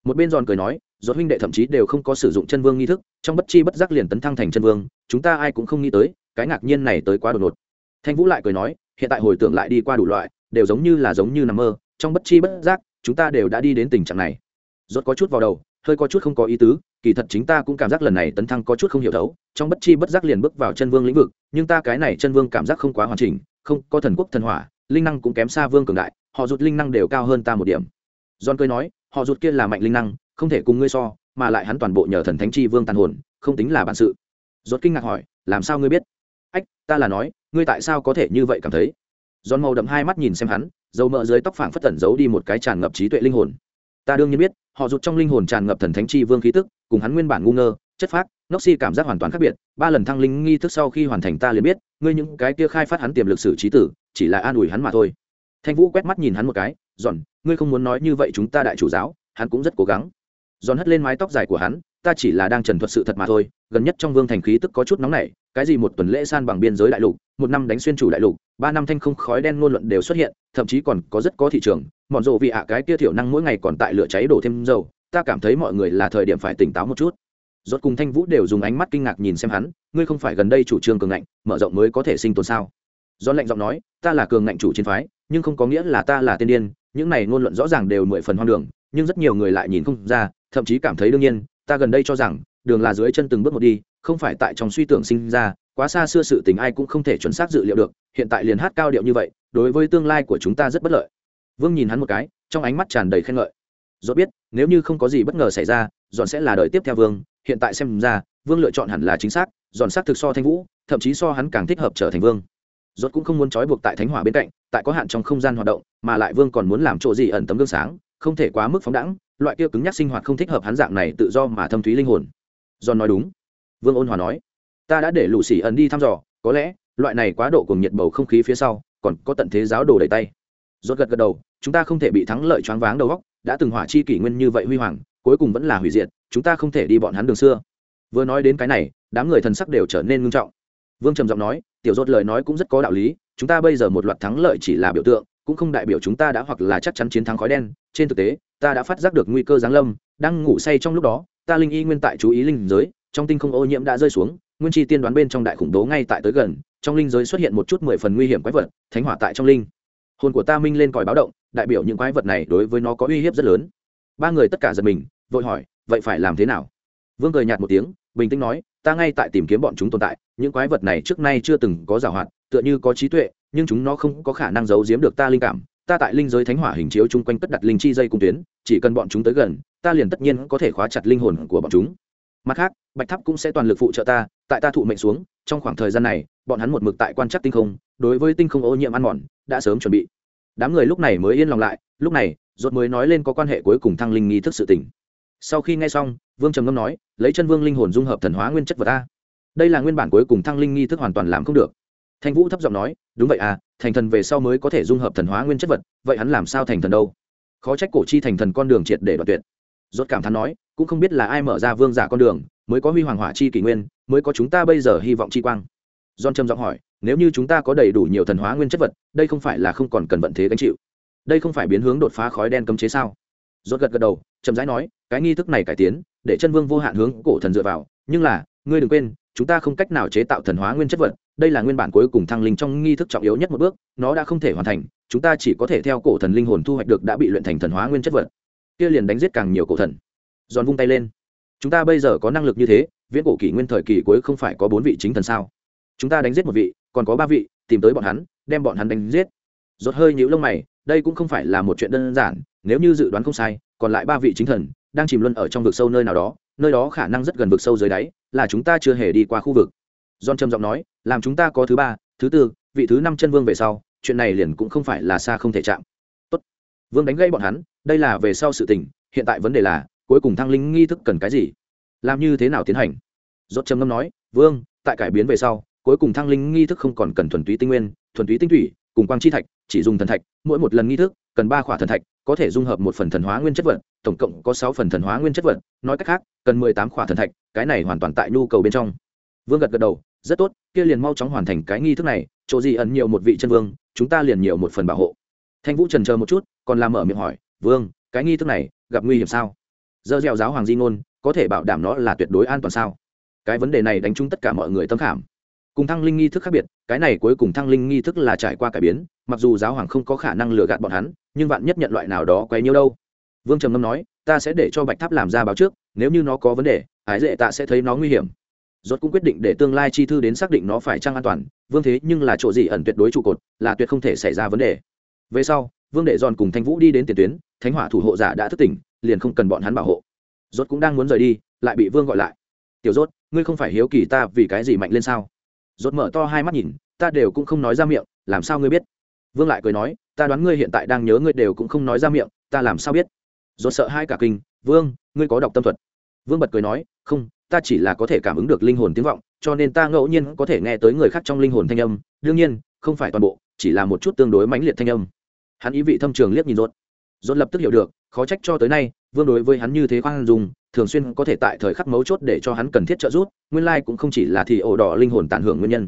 Một bên giòn cười nói, rốt huynh đệ thậm chí đều không có sử dụng chân vương nghi thức, trong bất chi bất giác liền tấn thăng thành chân vương, chúng ta ai cũng không nghĩ tới, cái ngạc nhiên này tới quá đột ngột. Thanh vũ lại cười nói, hiện tại hồi tưởng lại đi qua đủ loại, đều giống như là giống như nằm mơ, trong bất chi bất giác, chúng ta đều đã đi đến tình trạng này. Rốt có chút vào đầu hơi có chút không có ý tứ, kỳ thật chính ta cũng cảm giác lần này tấn thăng có chút không hiểu thấu, trong bất chi bất giác liền bước vào chân vương lĩnh vực, nhưng ta cái này chân vương cảm giác không quá hoàn chỉnh, không, có thần quốc thần hỏa, linh năng cũng kém xa vương cường đại, họ rụt linh năng đều cao hơn ta một điểm. John cười nói, họ rụt kia là mạnh linh năng, không thể cùng ngươi so, mà lại hắn toàn bộ nhờ thần thánh chi vương tàn hồn, không tính là bản sự. Rốt kinh ngạc hỏi, làm sao ngươi biết? Ách, ta là nói, ngươi tại sao có thể như vậy cảm thấy? Giòn màu đậm hai mắt nhìn xem hắn, dầu mỡ dưới tóc phảng phất tẩn giấu đi một cái tràn ngập trí tuệ linh hồn. Ta đương nhiên biết họ rụt trong linh hồn tràn ngập thần thánh chi vương khí tức, cùng hắn nguyên bản ngu ngơ, chất phác nóc si cảm giác hoàn toàn khác biệt. Ba lần thăng linh nghi thức sau khi hoàn thành ta liền biết, ngươi những cái kia khai phát hắn tiềm lực sử trí tử, chỉ là an ủi hắn mà thôi. Thanh vũ quét mắt nhìn hắn một cái, giòn, ngươi không muốn nói như vậy chúng ta đại chủ giáo, hắn cũng rất cố gắng. Giòn hất lên mái tóc dài của hắn, ta chỉ là đang trần thuật sự thật mà thôi, gần nhất trong vương thành khí tức có chút nóng nảy, cái gì một tuần lễ san bằng biên giới đại lục, một năm đánh xuyên chủ đại lục ba năm thanh không khói đen ngôn luận đều xuất hiện, thậm chí còn có rất có thị trường, mọn rộ vì ạ, cái kia thiểu năng mỗi ngày còn tại lửa cháy đổ thêm dầu, ta cảm thấy mọi người là thời điểm phải tỉnh táo một chút. Rốt cùng thanh vũ đều dùng ánh mắt kinh ngạc nhìn xem hắn, ngươi không phải gần đây chủ trương cường ngạnh, mở rộng mới có thể sinh tồn sao? Do lệnh giọng nói, ta là cường ngạnh chủ chiến phái, nhưng không có nghĩa là ta là tiên điên, những này ngôn luận rõ ràng đều mười phần hoang đường, nhưng rất nhiều người lại nhìn không ra, thậm chí cảm thấy đương nhiên, ta gần đây cho rằng, đường là dưới chân từng bước một đi, không phải tại trong suy tưởng sinh ra quá xa xưa sự tình ai cũng không thể chuẩn xác dự liệu được, hiện tại liền hát cao điệu như vậy, đối với tương lai của chúng ta rất bất lợi. Vương nhìn hắn một cái, trong ánh mắt tràn đầy khen ngợi. Do biết, nếu như không có gì bất ngờ xảy ra, dọn sẽ là đời tiếp theo vương, hiện tại xem ra, vương lựa chọn hẳn là chính xác, dọn xác thực so thanh vũ, thậm chí so hắn càng thích hợp trở thành vương. Dốt cũng không muốn trói buộc tại thánh hỏa bên cạnh, tại có hạn trong không gian hoạt động, mà lại vương còn muốn làm chỗ gì ẩn tấm gương sáng, không thể quá mức phóng đẳng loại kia cứng nhắc sinh hoạt không thích hợp hắn dạng này tự do mà thâm thúy linh hồn. John nói đúng. Vương ôn hòa nói ta đã để lũ xỉ ẩn đi thăm dò, có lẽ, loại này quá độ cùng nhiệt bầu không khí phía sau, còn có tận thế giáo đồ đầy tay. Rốt gật gật đầu, chúng ta không thể bị thắng lợi choáng váng đầu góc đã từng hỏa chi kỷ nguyên như vậy huy hoàng, cuối cùng vẫn là hủy diệt, chúng ta không thể đi bọn hắn đường xưa. Vừa nói đến cái này, đám người thần sắc đều trở nên ngưng trọng. Vương trầm giọng nói, tiểu rốt lời nói cũng rất có đạo lý, chúng ta bây giờ một loạt thắng lợi chỉ là biểu tượng, cũng không đại biểu chúng ta đã hoặc là chắc chắn chiến thắng khói đen. Trên thực tế, ta đã phát giác được nguy cơ giáng lâm, đang ngủ say trong lúc đó, ta linh y nguyên tại chú ý linh giới, trong tinh không ô nhiễm đã rơi xuống nguyên chi tiên đoán bên trong đại khủng bố ngay tại tới gần, trong linh giới xuất hiện một chút mười phần nguy hiểm quái vật, thánh hỏa tại trong linh. Hồn của ta minh lên còi báo động, đại biểu những quái vật này đối với nó có uy hiếp rất lớn. Ba người tất cả giật mình, vội hỏi, vậy phải làm thế nào? Vương cười nhạt một tiếng, bình tĩnh nói, ta ngay tại tìm kiếm bọn chúng tồn tại, những quái vật này trước nay chưa từng có giảo hoạt, tựa như có trí tuệ, nhưng chúng nó không có khả năng giấu giếm được ta linh cảm. Ta tại linh giới thánh hỏa hình chiếu chung quanh tất đặt linh chi dây cung tuyến, chỉ cần bọn chúng tới gần, ta liền tất nhiên có thể khóa chặt linh hồn của bọn chúng mặt khác, bạch tháp cũng sẽ toàn lực phụ trợ ta, tại ta thụ mệnh xuống, trong khoảng thời gian này, bọn hắn một mực tại quan trắc tinh không, đối với tinh không ô nhiễm ăn mòn, đã sớm chuẩn bị. Đám người lúc này mới yên lòng lại, lúc này, rốt mới nói lên có quan hệ cuối cùng thăng linh nghi thức sự tỉnh sau khi nghe xong, vương trầm ngâm nói, lấy chân vương linh hồn dung hợp thần hóa nguyên chất vật ta. Đây là nguyên bản cuối cùng thăng linh nghi thức hoàn toàn làm không được. Thanh vũ thấp giọng nói, đúng vậy à thành thần về sau mới có thể dung hợp thần hóa nguyên chất vật, vậy hắn làm sao thành thần đâu? Khó trách cổ chi thành thần con đường triệt để đoạt tuyệt rốt cảm thán nói, cũng không biết là ai mở ra vương giả con đường, mới có huy hoàng hỏa chi kỷ nguyên, mới có chúng ta bây giờ hy vọng chi quang. John trầm giọng hỏi, nếu như chúng ta có đầy đủ nhiều thần hóa nguyên chất vật, đây không phải là không còn cần vận thế gánh chịu? Đây không phải biến hướng đột phá khói đen cấm chế sao? Rốt gật gật đầu, chậm rãi nói, cái nghi thức này cải tiến, để chân vương vô hạn hướng cổ thần dựa vào, nhưng là, ngươi đừng quên, chúng ta không cách nào chế tạo thần hóa nguyên chất vật, đây là nguyên bản cuối cùng thăng linh trong nghi thức trọng yếu nhất một bước, nó đã không thể hoàn thành, chúng ta chỉ có thể theo cổ thần linh hồn thu hoạch được đã bị luyện thành thần hóa nguyên chất vật kia liền đánh giết càng nhiều cổ thần. Giòn vung tay lên. Chúng ta bây giờ có năng lực như thế, viễn cổ kỷ nguyên thời kỳ cuối không phải có bốn vị chính thần sao? Chúng ta đánh giết một vị, còn có ba vị, tìm tới bọn hắn, đem bọn hắn đánh giết. Rốt hơi nhũ lông mày, đây cũng không phải là một chuyện đơn giản, nếu như dự đoán không sai, còn lại ba vị chính thần đang chìm luân ở trong vực sâu nơi nào đó, nơi đó khả năng rất gần vực sâu dưới đáy, là chúng ta chưa hề đi qua khu vực. John trầm giọng nói, làm chúng ta có thứ ba, thứ tư, vị thứ năm chân vương về sau, chuyện này liền cũng không phải là xa không thể chạm vương đánh gây bọn hắn, đây là về sau sự tình, hiện tại vấn đề là, cuối cùng thăng linh nghi thức cần cái gì? Làm như thế nào tiến hành? Dốt trầm ngâm nói, vương, tại cải biến về sau, cuối cùng thăng linh nghi thức không còn cần thuần túy tinh nguyên, thuần túy tinh thủy, cùng quang chi thạch, chỉ dùng thần thạch, mỗi một lần nghi thức, cần ba khỏa thần thạch, có thể dung hợp một phần thần hóa nguyên chất vật, tổng cộng có sáu phần thần hóa nguyên chất vật, nói cách khác, cần mười tám khỏa thần thạch, cái này hoàn toàn tại nhu cầu bên trong. Vương gật gật đầu, rất tốt, kia liền mau chóng hoàn thành cái nghi thức này, chỗ gì ẩn nhiều một vị chân vương, chúng ta liền nhiều một phần bảo hộ. Thanh vũ trần chờ một chút còn làm mở miệng hỏi, vương, cái nghi thức này gặp nguy hiểm sao? Dơ dẻo giáo hoàng di ngôn, có thể bảo đảm nó là tuyệt đối an toàn sao? Cái vấn đề này đánh trúng tất cả mọi người tâm khảm. Cùng thăng linh nghi thức khác biệt, cái này cuối cùng thăng linh nghi thức là trải qua cải biến, mặc dù giáo hoàng không có khả năng lừa gạt bọn hắn, nhưng bạn nhất nhận loại nào đó quấy nhiêu đâu? Vương trầm ngâm nói, ta sẽ để cho bạch tháp làm ra báo trước, nếu như nó có vấn đề, ái dễ ta sẽ thấy nó nguy hiểm. Rốt cũng quyết định để tương lai chi thư đến xác định nó phải trang an toàn, vương thế, nhưng là chỗ gì ẩn tuyệt đối trụ cột, là tuyệt không thể xảy ra vấn đề. Về sau vương đệ giòn cùng thanh vũ đi đến tiền tuyến, thánh hỏa thủ hộ giả đã thức tỉnh, liền không cần bọn hắn bảo hộ. Rốt cũng đang muốn rời đi, lại bị vương gọi lại. Tiểu rốt, ngươi không phải hiếu kỳ ta vì cái gì mạnh lên sao? Rốt mở to hai mắt nhìn, ta đều cũng không nói ra miệng, làm sao ngươi biết? Vương lại cười nói, ta đoán ngươi hiện tại đang nhớ ngươi đều cũng không nói ra miệng, ta làm sao biết? Rốt sợ hai cả kinh, vương, ngươi có đọc tâm thuật? Vương bật cười nói, không, ta chỉ là có thể cảm ứng được linh hồn tiếng vọng, cho nên ta ngẫu nhiên có thể nghe tới người khác trong linh hồn thanh âm. Đương nhiên, không phải toàn bộ, chỉ là một chút tương đối mãnh liệt thanh âm hắn ý vị thâm trường liếc nhìn rốt. Rốt lập tức hiểu được, khó trách cho tới nay, vương đối với hắn như thế khoan dùng thường xuyên có thể tại thời khắc mấu chốt để cho hắn cần thiết trợ giúp, nguyên lai cũng không chỉ là thì ổ đỏ linh hồn tàn hưởng nguyên nhân.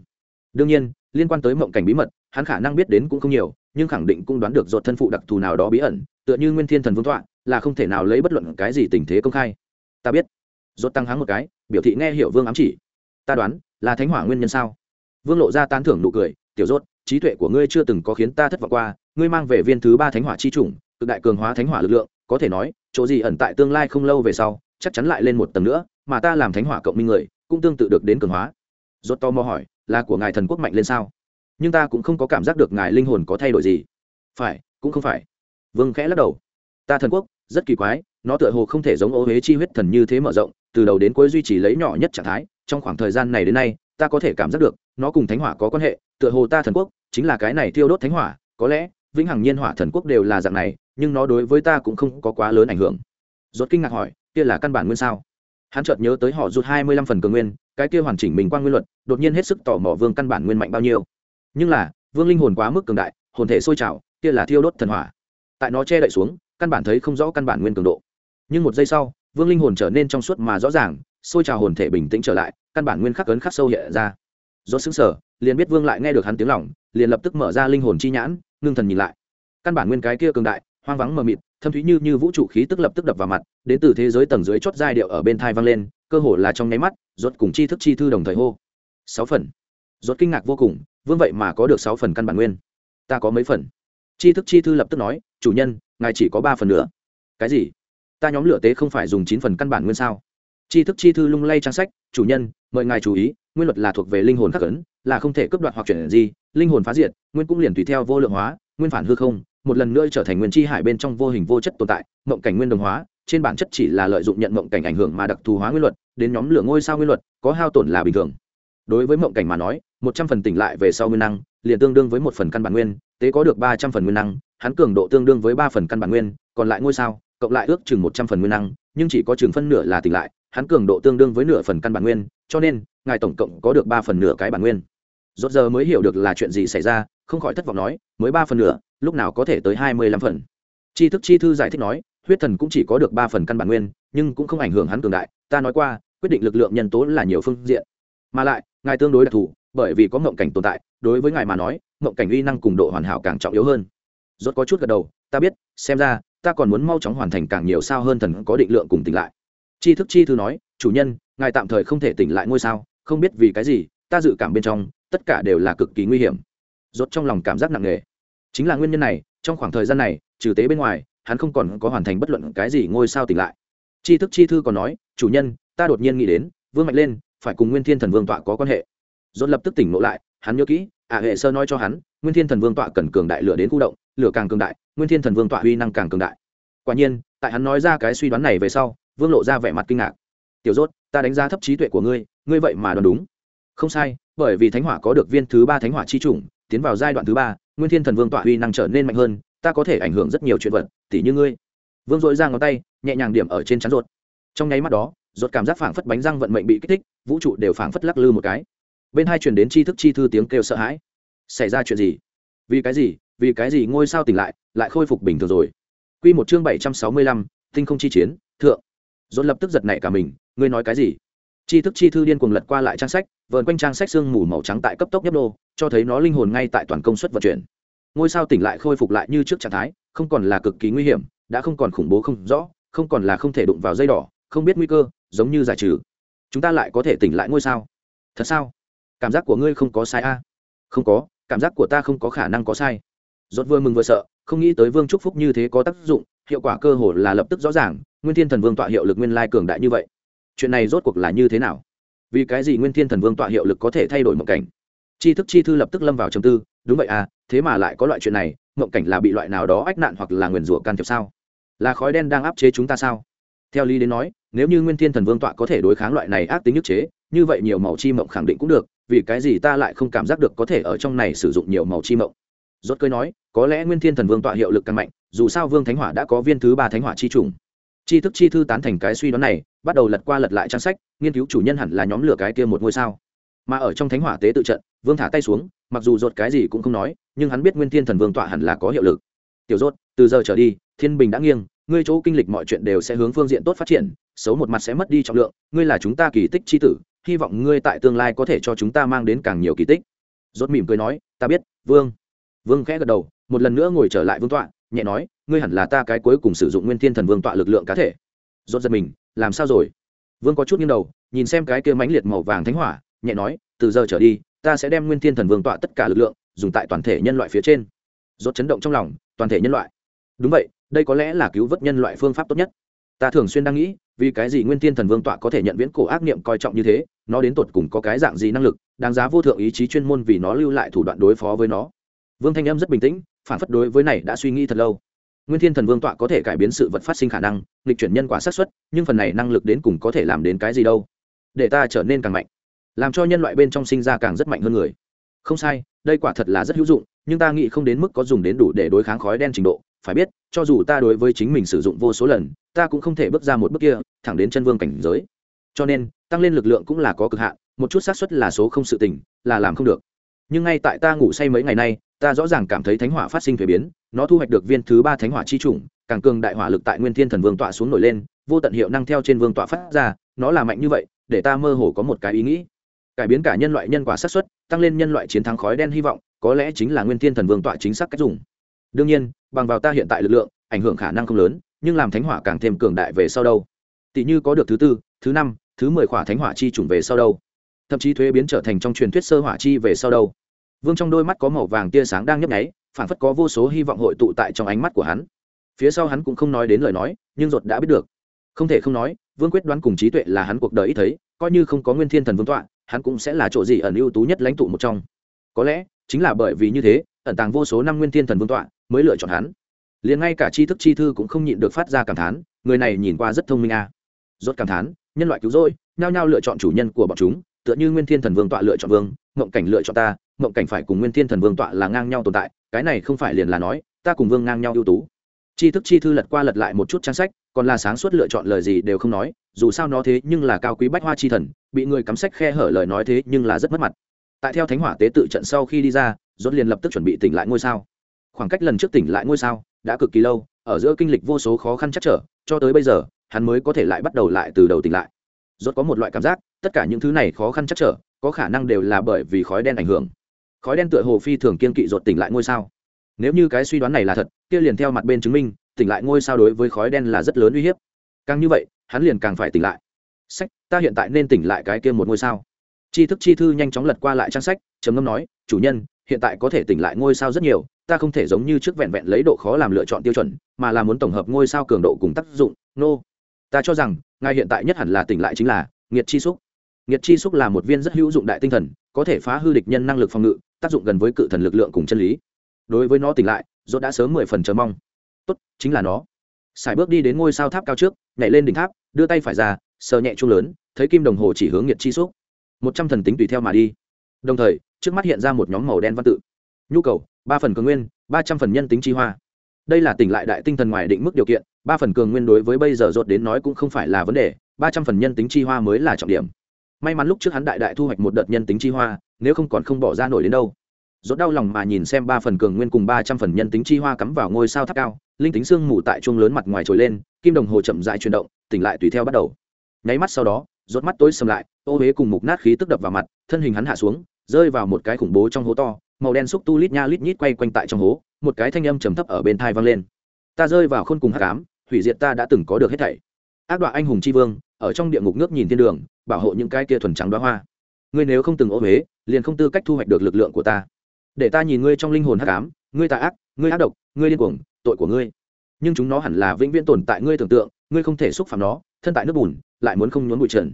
Đương nhiên, liên quan tới mộng cảnh bí mật, hắn khả năng biết đến cũng không nhiều, nhưng khẳng định cũng đoán được rốt thân phụ đặc thù nào đó bí ẩn, tựa như nguyên thiên thần vương tọa, là không thể nào lấy bất luận cái gì tình thế công khai. Ta biết. Rốt tăng háng một cái, biểu thị nghe hiểu vương ám chỉ. Ta đoán, là thánh hỏa nguyên nhân sao? Vương lộ ra tán thưởng nụ cười, tiểu rốt trí tuệ của ngươi chưa từng có khiến ta thất vọng qua, ngươi mang về viên thứ ba thánh hỏa chi chủng, cực đại cường hóa thánh hỏa lực lượng, có thể nói, chỗ gì ẩn tại tương lai không lâu về sau, chắc chắn lại lên một tầng nữa, mà ta làm thánh hỏa cộng minh người, cũng tương tự được đến cường hóa. Rốt to mò hỏi, là của ngài thần quốc mạnh lên sao? Nhưng ta cũng không có cảm giác được ngài linh hồn có thay đổi gì. Phải, cũng không phải. Vương khẽ lắc đầu. Ta thần quốc, rất kỳ quái, nó tựa hồ không thể giống ô huế chi huyết thần như thế mở rộng, từ đầu đến cuối duy trì lấy nhỏ nhất trạng thái. Trong khoảng thời gian này đến nay, ta có thể cảm giác được, nó cùng thánh hỏa có quan hệ, tựa hồ ta thần quốc chính là cái này thiêu đốt thánh hỏa, có lẽ, vĩnh hằng nhiên hỏa thần quốc đều là dạng này, nhưng nó đối với ta cũng không có quá lớn ảnh hưởng. Rốt kinh ngạc hỏi, kia là căn bản nguyên sao? Hắn chợt nhớ tới họ rút hai mươi lăm phần cường nguyên, cái kia hoàn chỉnh mình quang nguyên luật, đột nhiên hết sức tỏ mò vương căn bản nguyên mạnh bao nhiêu. Nhưng là, vương linh hồn quá mức cường đại, hồn thể sôi trào, kia là thiêu đốt thần hỏa. Tại nó che đậy xuống, căn bản thấy không rõ căn bản nguyên cường độ. Nhưng một giây sau, vương linh hồn trở nên trong suốt mà rõ ràng, sôi trào hồn thể bình tĩnh trở lại, căn bản nguyên khắc ấn khắc sâu hiện ra. Do xứng sở liền biết vương lại nghe được hắn tiếng lỏng liền lập tức mở ra linh hồn chi nhãn, ngưng thần nhìn lại. Căn bản nguyên cái kia cường đại, hoang vắng mờ mịt, thâm thúy như như vũ trụ khí tức lập tức đập vào mặt, đến từ thế giới tầng dưới chót giai điệu ở bên thai vang lên, cơ hồ là trong nháy mắt, rốt cùng chi thức chi thư đồng thời hô. Sáu phần. Rốt kinh ngạc vô cùng, vương vậy mà có được sáu phần căn bản nguyên. Ta có mấy phần? Chi thức chi thư lập tức nói, chủ nhân, ngài chỉ có ba phần nữa. Cái gì? Ta nhóm lửa tế không phải dùng chín phần căn bản nguyên sao? Chi thức chi thư lung lay trang sách, chủ nhân, mời ngài chú ý nguyên luật là thuộc về linh hồn khắc ấn, là không thể cướp đoạt hoặc chuyển gì linh hồn phá diệt, nguyên cũng liền tùy theo vô lượng hóa, nguyên phản hư không, một lần nữa trở thành nguyên chi hải bên trong vô hình vô chất tồn tại, mộng cảnh nguyên đồng hóa, trên bản chất chỉ là lợi dụng nhận mộng cảnh ảnh hưởng mà đặc thù hóa nguyên luật, đến nhóm lửa ngôi sao nguyên luật, có hao tổn là bình thường. Đối với mộng cảnh mà nói, một trăm phần tỉnh lại về sau nguyên năng, liền tương đương với một phần căn bản nguyên, tế có được ba trăm phần nguyên năng, hắn cường độ tương đương với ba phần căn bản nguyên, còn lại ngôi sao, cộng lại ước chừng một trăm phần nguyên năng, nhưng chỉ có chừng phân nửa là tỉnh lại, hắn cường độ tương đương với nửa phần căn bản nguyên, cho nên ngài tổng cộng có được ba phần nửa cái bản nguyên. Rốt giờ mới hiểu được là chuyện gì xảy ra, không khỏi thất vọng nói, mới ba phần nửa, lúc nào có thể tới hai mươi lăm phần. Tri thức chi thư giải thích nói, huyết thần cũng chỉ có được ba phần căn bản nguyên, nhưng cũng không ảnh hưởng hắn cường đại. Ta nói qua, quyết định lực lượng nhân tố là nhiều phương diện. Mà lại, ngài tương đối đặc thù, bởi vì có mộng cảnh tồn tại, đối với ngài mà nói mộng cảnh uy năng cùng độ hoàn hảo càng trọng yếu hơn. Rốt có chút gật đầu, ta biết, xem ra, ta còn muốn mau chóng hoàn thành càng nhiều sao hơn thần có định lượng cùng tỉnh lại. Chi thức chi thư nói, chủ nhân, ngài tạm thời không thể tỉnh lại ngôi sao không biết vì cái gì, ta dự cảm bên trong, tất cả đều là cực kỳ nguy hiểm. Rốt trong lòng cảm giác nặng nề. Chính là nguyên nhân này, trong khoảng thời gian này, trừ tế bên ngoài, hắn không còn có hoàn thành bất luận cái gì ngôi sao tỉnh lại. Chi thức chi thư còn nói, chủ nhân, ta đột nhiên nghĩ đến, vương mạnh lên, phải cùng nguyên thiên thần vương tọa có quan hệ. Dồn lập tức tỉnh ngộ lại, hắn nhớ kỹ ả hệ sơ nói cho hắn, nguyên thiên thần vương tọa cần cường đại lửa đến khu động, lửa càng cường đại, nguyên thiên thần vương tọa uy năng càng cường đại. Quả nhiên, tại hắn nói ra cái suy đoán này về sau, vương lộ ra vẻ mặt kinh ngạc. Tiểu rốt, ta đánh giá thấp trí tuệ của ngươi ngươi vậy mà đoán đúng. Không sai, bởi vì thánh hỏa có được viên thứ ba thánh hỏa chi chủng, tiến vào giai đoạn thứ ba, nguyên thiên thần vương tọa uy năng trở nên mạnh hơn, ta có thể ảnh hưởng rất nhiều chuyện vật tỷ như ngươi. Vương dội ra ngón tay, nhẹ nhàng điểm ở trên chắn ruột. Trong nháy mắt đó, ruột cảm giác phảng phất bánh răng vận mệnh bị kích thích, vũ trụ đều phảng phất lắc lư một cái. Bên hai truyền đến chi thức chi thư tiếng kêu sợ hãi. Xảy ra chuyện gì? Vì cái gì? Vì cái gì ngôi sao tỉnh lại lại khôi phục bình thường rồi? Quy một chương bảy trăm sáu mươi lăm, tinh không chi chiến, thượng. Dồn lập tức giật nảy cả mình, ngươi nói cái gì? Tri thức chi thư điên cuồng lật qua lại trang sách, vờn quanh trang sách sương mù màu trắng tại cấp tốc nhấp đô cho thấy nó linh hồn ngay tại toàn công suất vận chuyển. Ngôi sao tỉnh lại khôi phục lại như trước trạng thái, không còn là cực kỳ nguy hiểm, đã không còn khủng bố không rõ, không còn là không thể đụng vào dây đỏ, không biết nguy cơ, giống như giải trừ. Chúng ta lại có thể tỉnh lại ngôi sao. Thật sao? Cảm giác của ngươi không có sai a. Không có, cảm giác của ta không có khả năng có sai. Rốt vừa mừng vừa sợ, không nghĩ tới vương trúc phúc như thế có tác dụng, hiệu quả cơ hồ là lập tức rõ ràng, nguyên thiên thần vương tọa hiệu lực nguyên lai cường đại như vậy chuyện này rốt cuộc là như thế nào? Vì cái gì nguyên thiên thần vương tọa hiệu lực có thể thay đổi mộng cảnh? Tri thức chi thư lập tức lâm vào trầm tư, đúng vậy à thế mà lại có loại chuyện này, mộng cảnh là bị loại nào đó ách nạn hoặc là nguyền rủa can thiệp sao? Là khói đen đang áp chế chúng ta sao? Theo lý đến nói, nếu như nguyên thiên thần vương tọa có thể đối kháng loại này ác tính nhức chế, như vậy nhiều màu chi mộng khẳng định cũng được, vì cái gì ta lại không cảm giác được có thể ở trong này sử dụng nhiều màu chi mộng? Rốt cơi nói, có lẽ nguyên thiên thần vương tọa hiệu lực càng mạnh, dù sao vương thánh hỏa đã có viên thứ ba thánh hỏa chi trùng. Chi thức chi thư tán thành cái suy đoán này bắt đầu lật qua lật lại trang sách, nghiên cứu chủ nhân hẳn là nhóm lửa cái kia một ngôi sao. Mà ở trong thánh hỏa tế tự trận, vương thả tay xuống, mặc dù rột cái gì cũng không nói, nhưng hắn biết nguyên thiên thần vương tọa hẳn là có hiệu lực. Tiểu rốt từ giờ trở đi, thiên bình đã nghiêng, ngươi chỗ kinh lịch mọi chuyện đều sẽ hướng phương diện tốt phát triển, xấu một mặt sẽ mất đi trọng lượng, ngươi là chúng ta kỳ tích c h i tử, hy vọng ngươi tại tương lai có thể cho chúng ta mang đến càng nhiều kỳ tích. Rốt mỉm cười nói, ta biết, vương. Vương khẽ gật đầu, một lần nữa ngồi trở lại vương tọa, nhẹ nói, ngươi hẳn là ta cái cuối cùng sử dụng nguyên thiên thần vương tọa lực lượng cá thể. Rốt giật mình làm sao rồi? Vương có chút nghiêng đầu, nhìn xem cái kia mãnh liệt màu vàng thánh hỏa, nhẹ nói, từ giờ trở đi, ta sẽ đem nguyên thiên thần vương tọa tất cả lực lượng, dùng tại toàn thể nhân loại phía trên. Rốt chấn động trong lòng, toàn thể nhân loại. Đúng vậy, đây có lẽ là cứu vớt nhân loại phương pháp tốt nhất. Ta thường xuyên đang nghĩ, vì cái gì nguyên thiên thần vương tọa có thể nhận viễn cổ ác niệm coi trọng như thế, nó đến tột cùng có cái dạng gì năng lực, đáng giá vô thượng ý chí chuyên môn vì nó lưu lại thủ đoạn đối phó với nó. Vương thanh âm rất bình tĩnh, phản phất đối với này đã suy nghĩ thật lâu nguyên thiên thần vương tọa có thể cải biến sự vật phát sinh khả năng lịch chuyển nhân quả xác suất, nhưng phần này năng lực đến cùng có thể làm đến cái gì đâu? Để ta trở nên càng mạnh, làm cho nhân loại bên trong sinh ra càng rất mạnh hơn người. Không sai, đây quả thật là rất hữu dụng, nhưng ta nghĩ không đến mức có dùng đến đủ để đối kháng khói đen trình độ. Phải biết, cho dù ta đối với chính mình sử dụng vô số lần, ta cũng không thể bước ra một bước kia, thẳng đến chân vương cảnh giới. Cho nên, tăng lên lực lượng cũng là có cực hạn, một chút xác suất là số không sự tình, là làm không được. Nhưng ngay tại ta ngủ say mấy ngày nay ta rõ ràng cảm thấy thánh hỏa phát sinh thuế biến, nó thu hoạch được viên thứ ba thánh hỏa chi chủng, càng cường đại hỏa lực tại nguyên thiên thần vương tọa xuống nổi lên, vô tận hiệu năng theo trên vương tọa phát ra, nó là mạnh như vậy, để ta mơ hồ có một cái ý nghĩ. Cải biến cả nhân loại nhân quả xác suất, tăng lên nhân loại chiến thắng khói đen hy vọng, có lẽ chính là nguyên thiên thần vương tọa chính xác cách dùng. Đương nhiên, bằng vào ta hiện tại lực lượng, ảnh hưởng khả năng không lớn, nhưng làm thánh hỏa càng thêm cường đại về sau đâu. Tỷ như có được thứ tư, thứ năm, thứ mười khỏa thánh hỏa chi chủng về sau đâu. Thậm chí thuế biến trở thành trong truyền thuyết sơ hỏa chi về sau đâu vương trong đôi mắt có màu vàng tia sáng đang nhấp nháy phản phất có vô số hy vọng hội tụ tại trong ánh mắt của hắn. Phía sau hắn cũng không nói đến lời nói, nhưng ruột đã biết được. Không thể không nói, vương quyết đoán cùng trí tuệ là hắn cuộc đời ít thấy, coi như không có nguyên thiên thần vương tọa, hắn cũng sẽ là chỗ gì ẩn ưu tú nhất lãnh tụ một trong. Có lẽ, chính là bởi vì như thế, ẩn tàng vô số năm nguyên thiên thần vương tọa mới lựa chọn hắn. Liền ngay cả tri thức chi thư cũng không nhịn được phát ra cảm thán, người này nhìn qua rất thông minh a. À. rốt cảm thán, nhân loại cứu rỗi, nhao nhao lựa chọn chủ nhân của bọn chúng, tựa như nguyên thiên thần vương tọa lựa chọn vương mộng cảnh lựa chọn ta mộng cảnh phải cùng nguyên thiên thần vương tọa là ngang nhau tồn tại, cái này không phải liền là nói, ta cùng vương ngang nhau ưu tú. Tri thức chi thư lật qua lật lại một chút trang sách, còn là sáng suốt lựa chọn lời gì đều không nói, dù sao nó thế nhưng là cao quý bách hoa chi thần, bị người cắm sách khe hở lời nói thế nhưng là rất mất mặt. Tại theo thánh hỏa tế tự trận sau khi đi ra, rốt liền lập tức chuẩn bị tỉnh lại ngôi sao. Khoảng cách lần trước tỉnh lại ngôi sao, đã cực kỳ lâu, ở giữa kinh lịch vô số khó khăn chắc trở, cho tới bây giờ, hắn mới có thể lại bắt đầu lại từ đầu tỉnh lại. Rốt có một loại cảm giác, tất cả những thứ này khó khăn chắc trở, có khả năng đều là bởi vì khói đen ảnh hưởng khói đen tựa hồ phi thường kiên kỵ rột tỉnh lại ngôi sao. Nếu như cái suy đoán này là thật, kia liền theo mặt bên chứng minh, tỉnh lại ngôi sao đối với khói đen là rất lớn uy hiếp. Càng như vậy, hắn liền càng phải tỉnh lại. Sách, ta hiện tại nên tỉnh lại cái kia một ngôi sao. Tri thức chi thư nhanh chóng lật qua lại trang sách, trầm ngâm nói, chủ nhân, hiện tại có thể tỉnh lại ngôi sao rất nhiều, ta không thể giống như trước vẹn vẹn lấy độ khó làm lựa chọn tiêu chuẩn, mà là muốn tổng hợp ngôi sao cường độ cùng tác dụng, nô、no. ta cho rằng, ngài hiện tại nhất hẳn là tỉnh lại chính là nghiệt chi xúc. Nghiệt chi xúc là một viên rất hữu dụng đại tinh thần, có thể phá hư địch nhân năng lực phòng ngự tác dụng gần với cự thần lực lượng cùng chân lý. Đối với nó tỉnh lại dốt đã sớm mười phần chờ mong. Tốt, chính là nó. Sải bước đi đến ngôi sao tháp cao trước, nhảy lên đỉnh tháp, đưa tay phải ra, sờ nhẹ chung lớn, thấy kim đồng hồ chỉ hướng nhiệt chi xúc. Một trăm thần tính tùy theo mà đi. Đồng thời, trước mắt hiện ra một nhóm màu đen văn tự. Nhu cầu, ba phần cường nguyên, ba trăm phần nhân tính chi hoa. Đây là tỉnh lại đại tinh thần ngoài định mức điều kiện, ba phần cường nguyên đối với bây giờ rột đến nói cũng không phải là vấn đề, ba trăm phần nhân tính chi hoa mới là trọng điểm may mắn lúc trước hắn đại đại thu hoạch một đợt nhân tính chi hoa, nếu không còn không bỏ ra nổi đến đâu. Rốt đau lòng mà nhìn xem ba phần cường nguyên cùng ba trăm phần nhân tính chi hoa cắm vào ngôi sao tháp cao, linh tính xương mù tại chuông lớn mặt ngoài trồi lên, kim đồng hồ chậm rãi chuyển động, tỉnh lại tùy theo bắt đầu. Nháy mắt sau đó, rốt mắt tối sầm lại, ô huế cùng mục nát khí tức đập vào mặt, thân hình hắn hạ xuống, rơi vào một cái khủng bố trong hố to, màu đen xúc tu lít nha lít nhít quay quanh tại trong hố, một cái thanh âm trầm thấp ở bên thai vang lên. Ta rơi vào khôn cùng hắc ám, hủy diệt ta đã từng có được hết thảy. Ác đoạn anh hùng chi vương, ở trong địa ngục nước nhìn thiên đường bảo hộ những cái kia thuần trắng đoá hoa. Ngươi nếu không từng ô huế liền không tư cách thu hoạch được lực lượng của ta. Để ta nhìn ngươi trong linh hồn hắc ám, ngươi tà ác, ngươi ác độc, ngươi điên cuồng, tội của ngươi. Nhưng chúng nó hẳn là vĩnh viễn tồn tại ngươi tưởng tượng, ngươi không thể xúc phạm nó, thân tại nước bùn, lại muốn không nhốn bụi trần.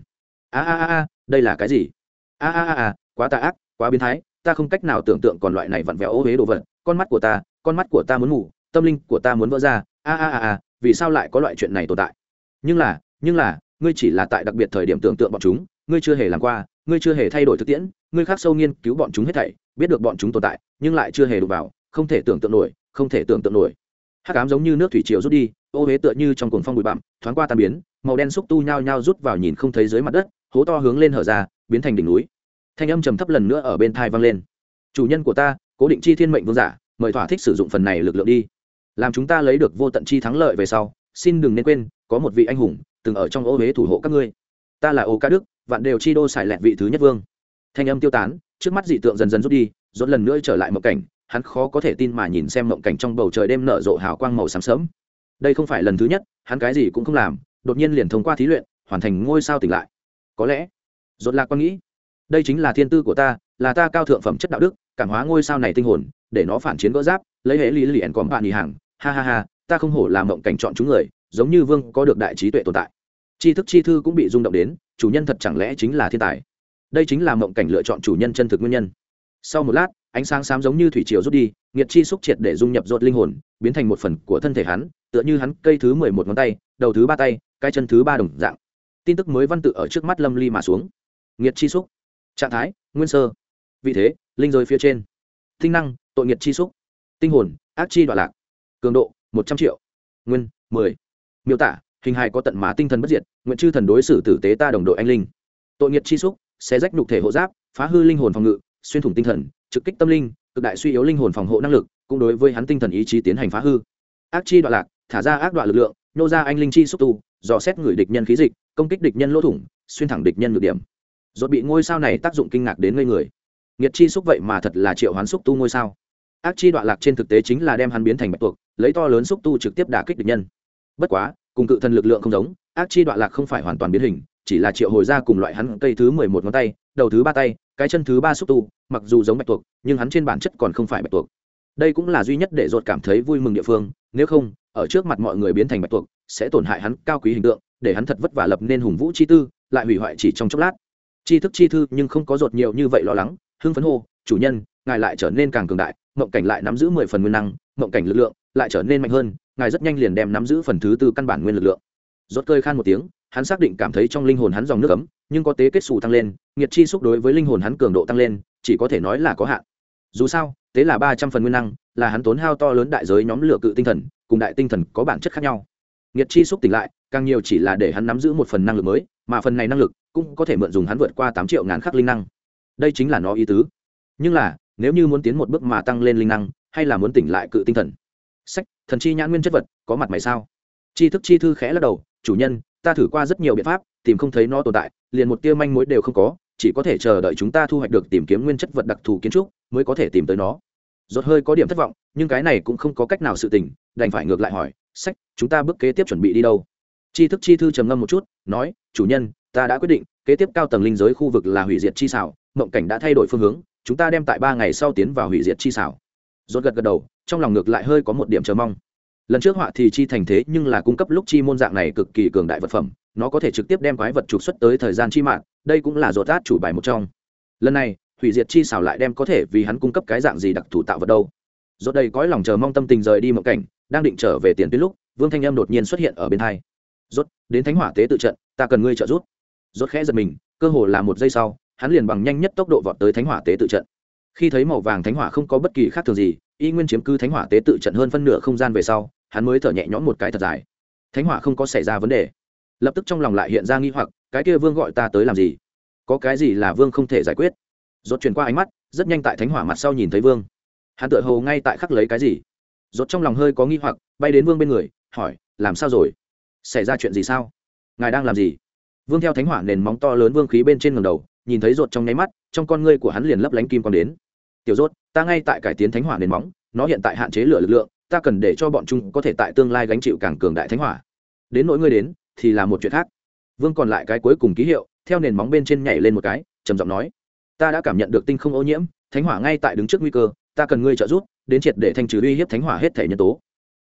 A a a a, đây là cái gì? A a a a, quá tà ác, quá biến thái, ta không cách nào tưởng tượng còn loại này vặn vẹo ô huế đồ vật. Con mắt của ta, con mắt của ta muốn ngủ tâm linh của ta muốn vỡ ra. A a a a, vì sao lại có loại chuyện này tồn tại? Nhưng là nhưng là ngươi chỉ là tại đặc biệt thời điểm tưởng tượng bọn chúng, ngươi chưa hề làm qua, ngươi chưa hề thay đổi thực tiễn, ngươi khác sâu nghiên cứu bọn chúng hết thảy, biết được bọn chúng tồn tại, nhưng lại chưa hề đụng vào, không thể tưởng tượng nổi, không thể tưởng tượng nổi. Hắc ám giống như nước thủy triều rút đi, ô huế tựa như trong cuồng phong bụi bặm, thoáng qua tan biến, màu đen xúc tu nhao nhao rút vào nhìn không thấy dưới mặt đất, hố to hướng lên hở ra, biến thành đỉnh núi. Thanh âm trầm thấp lần nữa ở bên thai vang lên. Chủ nhân của ta, cố định chi thiên mệnh vương giả, mời thỏa thích sử dụng phần này lực lượng đi. Làm chúng ta lấy được vô tận chi thắng lợi về sau, xin đừng nên quên, có một vị anh hùng từng ở trong ô huế thủ hộ các ngươi. Ta là ô ca đức, vạn đều chi đô xài lẹt vị thứ nhất vương. Thanh âm tiêu tán, trước mắt dị tượng dần dần rút đi dốt lần nữa trở lại mộng cảnh, hắn khó có thể tin mà nhìn xem mộng cảnh trong bầu trời đêm nở rộ hào quang màu sáng sớm. Đây không phải lần thứ nhất, hắn cái gì cũng không làm, đột nhiên liền thông qua thí luyện, hoàn thành ngôi sao tỉnh lại. Có lẽ dốt lạc quan nghĩ, đây chính là thiên tư của ta, là ta cao thượng phẩm chất đạo đức, cảm hóa ngôi sao này tinh hồn, để nó phản chiến gỡ giáp, lấy hệ lý liền còn bạn nhì hàng. Ha ha ha, ta không hổ làm mộng cảnh chọn chúng người giống như vương có được đại trí tuệ tồn tại. Tri thức chi thư cũng bị rung động đến, chủ nhân thật chẳng lẽ chính là thiên tài? Đây chính là mộng cảnh lựa chọn chủ nhân chân thực nguyên nhân. Sau một lát, ánh sáng xám giống như thủy triều rút đi nghiệt chi xúc triệt để dung nhập rột linh hồn, biến thành một phần của thân thể hắn, tựa như hắn cây thứ mười một ngón tay, đầu thứ ba tay, cái chân thứ ba đồng dạng. Tin tức mới văn tự ở trước mắt lâm ly mà xuống. Nghiệt chi xúc. Trạng thái, nguyên sơ. Vị thế, linh rơi phía trên. Tinh năng, tội nghiệt chi xúc. Tinh hồn, ác chi đoạn lạc. Cường độ, một trăm triệu. Nguyên, mười miêu tả, hình hài có tận mà tinh thần bất diệt, nguyện chư thần đối xử tử tế ta đồng đội anh linh. Tội nghiệt chi xúc sẽ rách nhục thể hộ giáp, phá hư linh hồn phòng ngự, xuyên thủng tinh thần, trực kích tâm linh, cực đại suy yếu linh hồn phòng hộ năng lực, cũng đối với hắn tinh thần ý chí tiến hành phá hư. Ác chi đoạn lạc, thả ra ác đoạn lực lượng, nô ra anh linh chi xúc tu, dò xét người địch nhân khí dịch, công kích địch nhân lỗ thủng, xuyên thẳng địch nhân ngược điểm. Dột bị ngôi sao này tác dụng kinh ngạc đến ngây người. Nghiệt chi xúc vậy mà thật là triệu hoán xúc tu ngôi sao. Ác chi đoạn lạc trên thực tế chính là đem hắn biến thành bạch tuộc, lấy to lớn xúc tu trực tiếp đả kích địch nhân bất quá, cùng cự thần lực lượng không giống, ác chi đoạn lạc không phải hoàn toàn biến hình, chỉ là triệu hồi ra cùng loại hắn cây thứ mười một ngón tay, đầu thứ ba tay, cái chân thứ ba xúc tu, mặc dù giống bạch tuộc, nhưng hắn trên bản chất còn không phải bạch tuộc. Đây cũng là duy nhất để dột cảm thấy vui mừng địa phương, nếu không, ở trước mặt mọi người biến thành bạch tuộc, sẽ tổn hại hắn cao quý hình tượng, để hắn thật vất vả lập nên hùng vũ chi tư, lại hủy hoại chỉ trong chốc lát. Chi thức chi thư nhưng không có dột nhiều như vậy lo lắng, hưng phấn hô, chủ nhân, ngài lại trở nên càng cường đại, mộng cảnh lại nắm giữ mười phần nguyên năng, mộng cảnh lực lượng lại trở nên mạnh hơn ngài rất nhanh liền đem nắm giữ phần thứ tư căn bản nguyên lực lượng. Rốt cơi khan một tiếng, hắn xác định cảm thấy trong linh hồn hắn dòng nước ấm, nhưng có tế kết xù tăng lên nghiệt chi xúc đối với linh hồn hắn cường độ tăng lên, chỉ có thể nói là có hạn. Dù sao, tế là ba trăm phần nguyên năng, là hắn tốn hao to lớn đại giới nhóm lửa cự tinh thần, cùng đại tinh thần có bản chất khác nhau. Nghiệt chi xúc tỉnh lại, càng nhiều chỉ là để hắn nắm giữ một phần năng lực mới, mà phần này năng lực cũng có thể mượn dùng hắn vượt qua tám triệu ngàn khắc linh năng. Đây chính là nó ý tứ. Nhưng là, nếu như muốn tiến một bước mà tăng lên linh năng, hay là muốn tỉnh lại cự tinh thần? Sách, thần chi nhãn nguyên chất vật, có mặt mày sao? Chi thức chi thư khẽ lắc đầu, chủ nhân, ta thử qua rất nhiều biện pháp, tìm không thấy nó tồn tại, liền một tia manh mối đều không có, chỉ có thể chờ đợi chúng ta thu hoạch được tìm kiếm nguyên chất vật đặc thù kiến trúc, mới có thể tìm tới nó. Rốt hơi có điểm thất vọng, nhưng cái này cũng không có cách nào sự tình, đành phải ngược lại hỏi, sách, chúng ta bước kế tiếp chuẩn bị đi đâu? Chi thức chi thư trầm ngâm một chút, nói, chủ nhân, ta đã quyết định, kế tiếp cao tầng linh giới khu vực là hủy diệt chi xảo, mộng cảnh đã thay đổi phương hướng, chúng ta đem tại ba ngày sau tiến vào hủy diệt chi xảo. Rốt gật gật đầu trong lòng ngược lại hơi có một điểm chờ mong. Lần trước họa thì chi thành thế nhưng là cung cấp lúc chi môn dạng này cực kỳ cường đại vật phẩm, nó có thể trực tiếp đem quái vật trục xuất tới thời gian chi mạng, đây cũng là rột rát chủ bài một trong. Lần này, hủy diệt chi xảo lại đem có thể vì hắn cung cấp cái dạng gì đặc thù tạo vật đâu. Rốt đây cõi lòng chờ mong tâm tình rời đi một cảnh, đang định trở về tiền tuyến lúc, vương thanh âm đột nhiên xuất hiện ở bên hai. Rốt, đến thánh hỏa tế tự trận, ta cần ngươi trợ giúp. Rốt khẽ giật mình, cơ hồ là một giây sau, hắn liền bằng nhanh nhất tốc độ vọt tới thánh hỏa tế tự trận. Khi thấy màu vàng thánh hỏa không có bất kỳ khác thường gì y nguyên chiếm cứ thánh hỏa tế tự trận hơn phân nửa không gian về sau, hắn mới thở nhẹ nhõm một cái thật dài. Thánh hỏa không có xảy ra vấn đề. Lập tức trong lòng lại hiện ra nghi hoặc, cái kia vương gọi ta tới làm gì? Có cái gì là vương không thể giải quyết? Rốt chuyển qua ánh mắt, rất nhanh tại thánh hỏa mặt sau nhìn thấy vương. Hắn tựa hồ ngay tại khắc lấy cái gì? Rốt trong lòng hơi có nghi hoặc, bay đến vương bên người, hỏi, làm sao rồi? Xảy ra chuyện gì sao? Ngài đang làm gì? Vương theo thánh hỏa nền móng to lớn vương khí bên trên ngầm đầu, nhìn thấy rột trong nháy mắt, trong con ngươi của hắn liền lấp lánh kim còn đến tiểu rốt, ta ngay tại cải tiến thánh hỏa nền móng, nó hiện tại hạn chế lửa lực lượng, ta cần để cho bọn chúng có thể tại tương lai gánh chịu càng cường đại thánh hỏa. Đến nỗi ngươi đến, thì là một chuyện khác. Vương còn lại cái cuối cùng ký hiệu, theo nền móng bên trên nhảy lên một cái, trầm giọng nói, ta đã cảm nhận được tinh không ô nhiễm, thánh hỏa ngay tại đứng trước nguy cơ, ta cần ngươi trợ giúp, đến triệt để thanh trừ uy hiếp thánh hỏa hết thể nhân tố.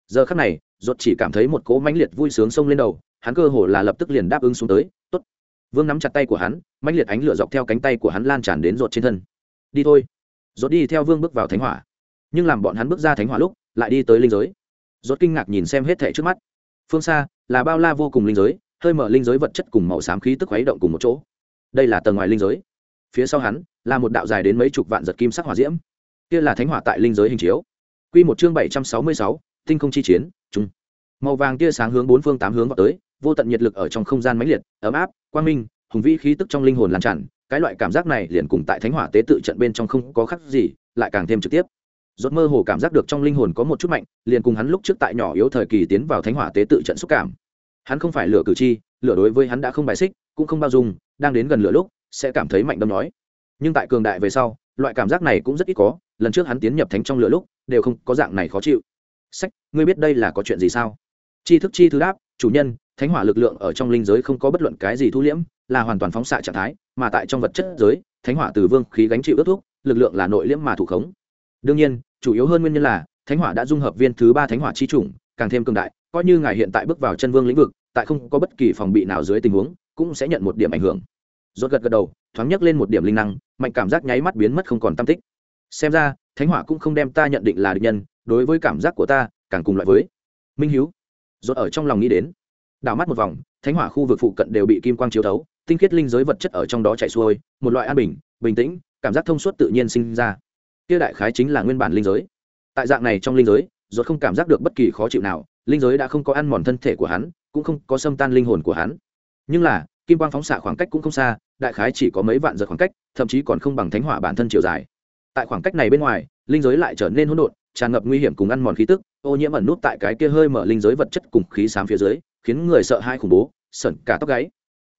Giờ khắc này, rốt chỉ cảm thấy một cỗ mãnh liệt vui sướng xông lên đầu, hắn cơ hồ là lập tức liền đáp ứng xuống tới, tốt. Vương nắm chặt tay của hắn, mãnh liệt ánh lửa dọc theo cánh tay của hắn lan tràn đến ruột trên thân. Đi thôi. Rốt đi theo vương bước vào thánh hỏa. Nhưng làm bọn hắn bước ra thánh hỏa lúc, lại đi tới linh giới. Rốt kinh ngạc nhìn xem hết thảy trước mắt. Phương xa, là bao la vô cùng linh giới, hơi mở linh giới vật chất cùng màu xám khí tức khuấy động cùng một chỗ. Đây là tầng ngoài linh giới. Phía sau hắn, là một đạo dài đến mấy chục vạn giật kim sắc hỏa diễm. Kia là thánh hỏa tại linh giới hình chiếu. Quy một chương bảy trăm sáu mươi sáu, tinh không chi chiến trung màu vàng tia sáng hướng bốn phương tám hướng vào tới, vô tận nhiệt lực ở trong không gian mãnh liệt, ấm áp, quang minh hùng vĩ khí tức trong linh hồn lan tràn cái loại cảm giác này liền cùng tại thánh hỏa tế tự trận bên trong không có khác gì lại càng thêm trực tiếp. Rốt mơ hồ cảm giác được trong linh hồn có một chút mạnh liền cùng hắn lúc trước tại nhỏ yếu thời kỳ tiến vào thánh hỏa tế tự trận xúc cảm. Hắn không phải lửa cử tri, lửa đối với hắn đã không bài xích cũng không bao dung đang đến gần lửa lúc sẽ cảm thấy mạnh đâm nói. Nhưng tại cường đại về sau loại cảm giác này cũng rất ít có lần trước hắn tiến nhập thánh trong lửa lúc đều không có dạng này khó chịu. Sách ngươi biết đây là có chuyện gì sao? Chi thức chi thứ đáp chủ nhân thánh hỏa lực lượng ở trong linh giới không có bất luận cái gì thu liễm là hoàn toàn phóng xạ trạng thái mà tại trong vật chất giới thánh hỏa từ vương khí gánh chịu ước thúc, lực lượng là nội liễm mà thủ khống. Đương nhiên chủ yếu hơn nguyên nhân là thánh hỏa đã dung hợp viên thứ ba thánh hỏa chi chủng càng thêm cường đại coi như ngài hiện tại bước vào chân vương lĩnh vực tại không có bất kỳ phòng bị nào dưới tình huống cũng sẽ nhận một điểm ảnh hưởng. Rốt gật gật đầu thoáng nhấc lên một điểm linh năng mạnh cảm giác nháy mắt biến mất không còn tâm tích. Xem ra thánh hỏa cũng không đem ta nhận định là địch nhân đối với cảm giác của ta càng cùng loại với. Minh hiếu rốt ở trong lòng nghĩ đến đảo mắt một vòng, thánh hỏa khu vực phụ cận đều bị kim quang chiếu thấu, tinh khiết linh giới vật chất ở trong đó chạy xuôi, một loại an bình bình tĩnh, cảm giác thông suốt tự nhiên sinh ra. Kia đại khái chính là nguyên bản linh giới. Tại dạng này trong linh giới ruột không cảm giác được bất kỳ khó chịu nào, linh giới đã không có ăn mòn thân thể của hắn, cũng không có xâm tan linh hồn của hắn. Nhưng là, kim quang phóng xạ khoảng cách cũng không xa, đại khái chỉ có mấy vạn giật khoảng cách, thậm chí còn không bằng thánh hỏa bản thân chiều dài. Tại khoảng cách này bên ngoài, linh giới lại trở nên hỗn độn, tràn ngập nguy hiểm cùng ăn mòn khí tức, ô nhiễm ẩn nút tại cái kia hơi mở linh giới vật chất cùng khí xám phía dưới khiến người sợ hai khủng bố sẩn cả tóc gáy.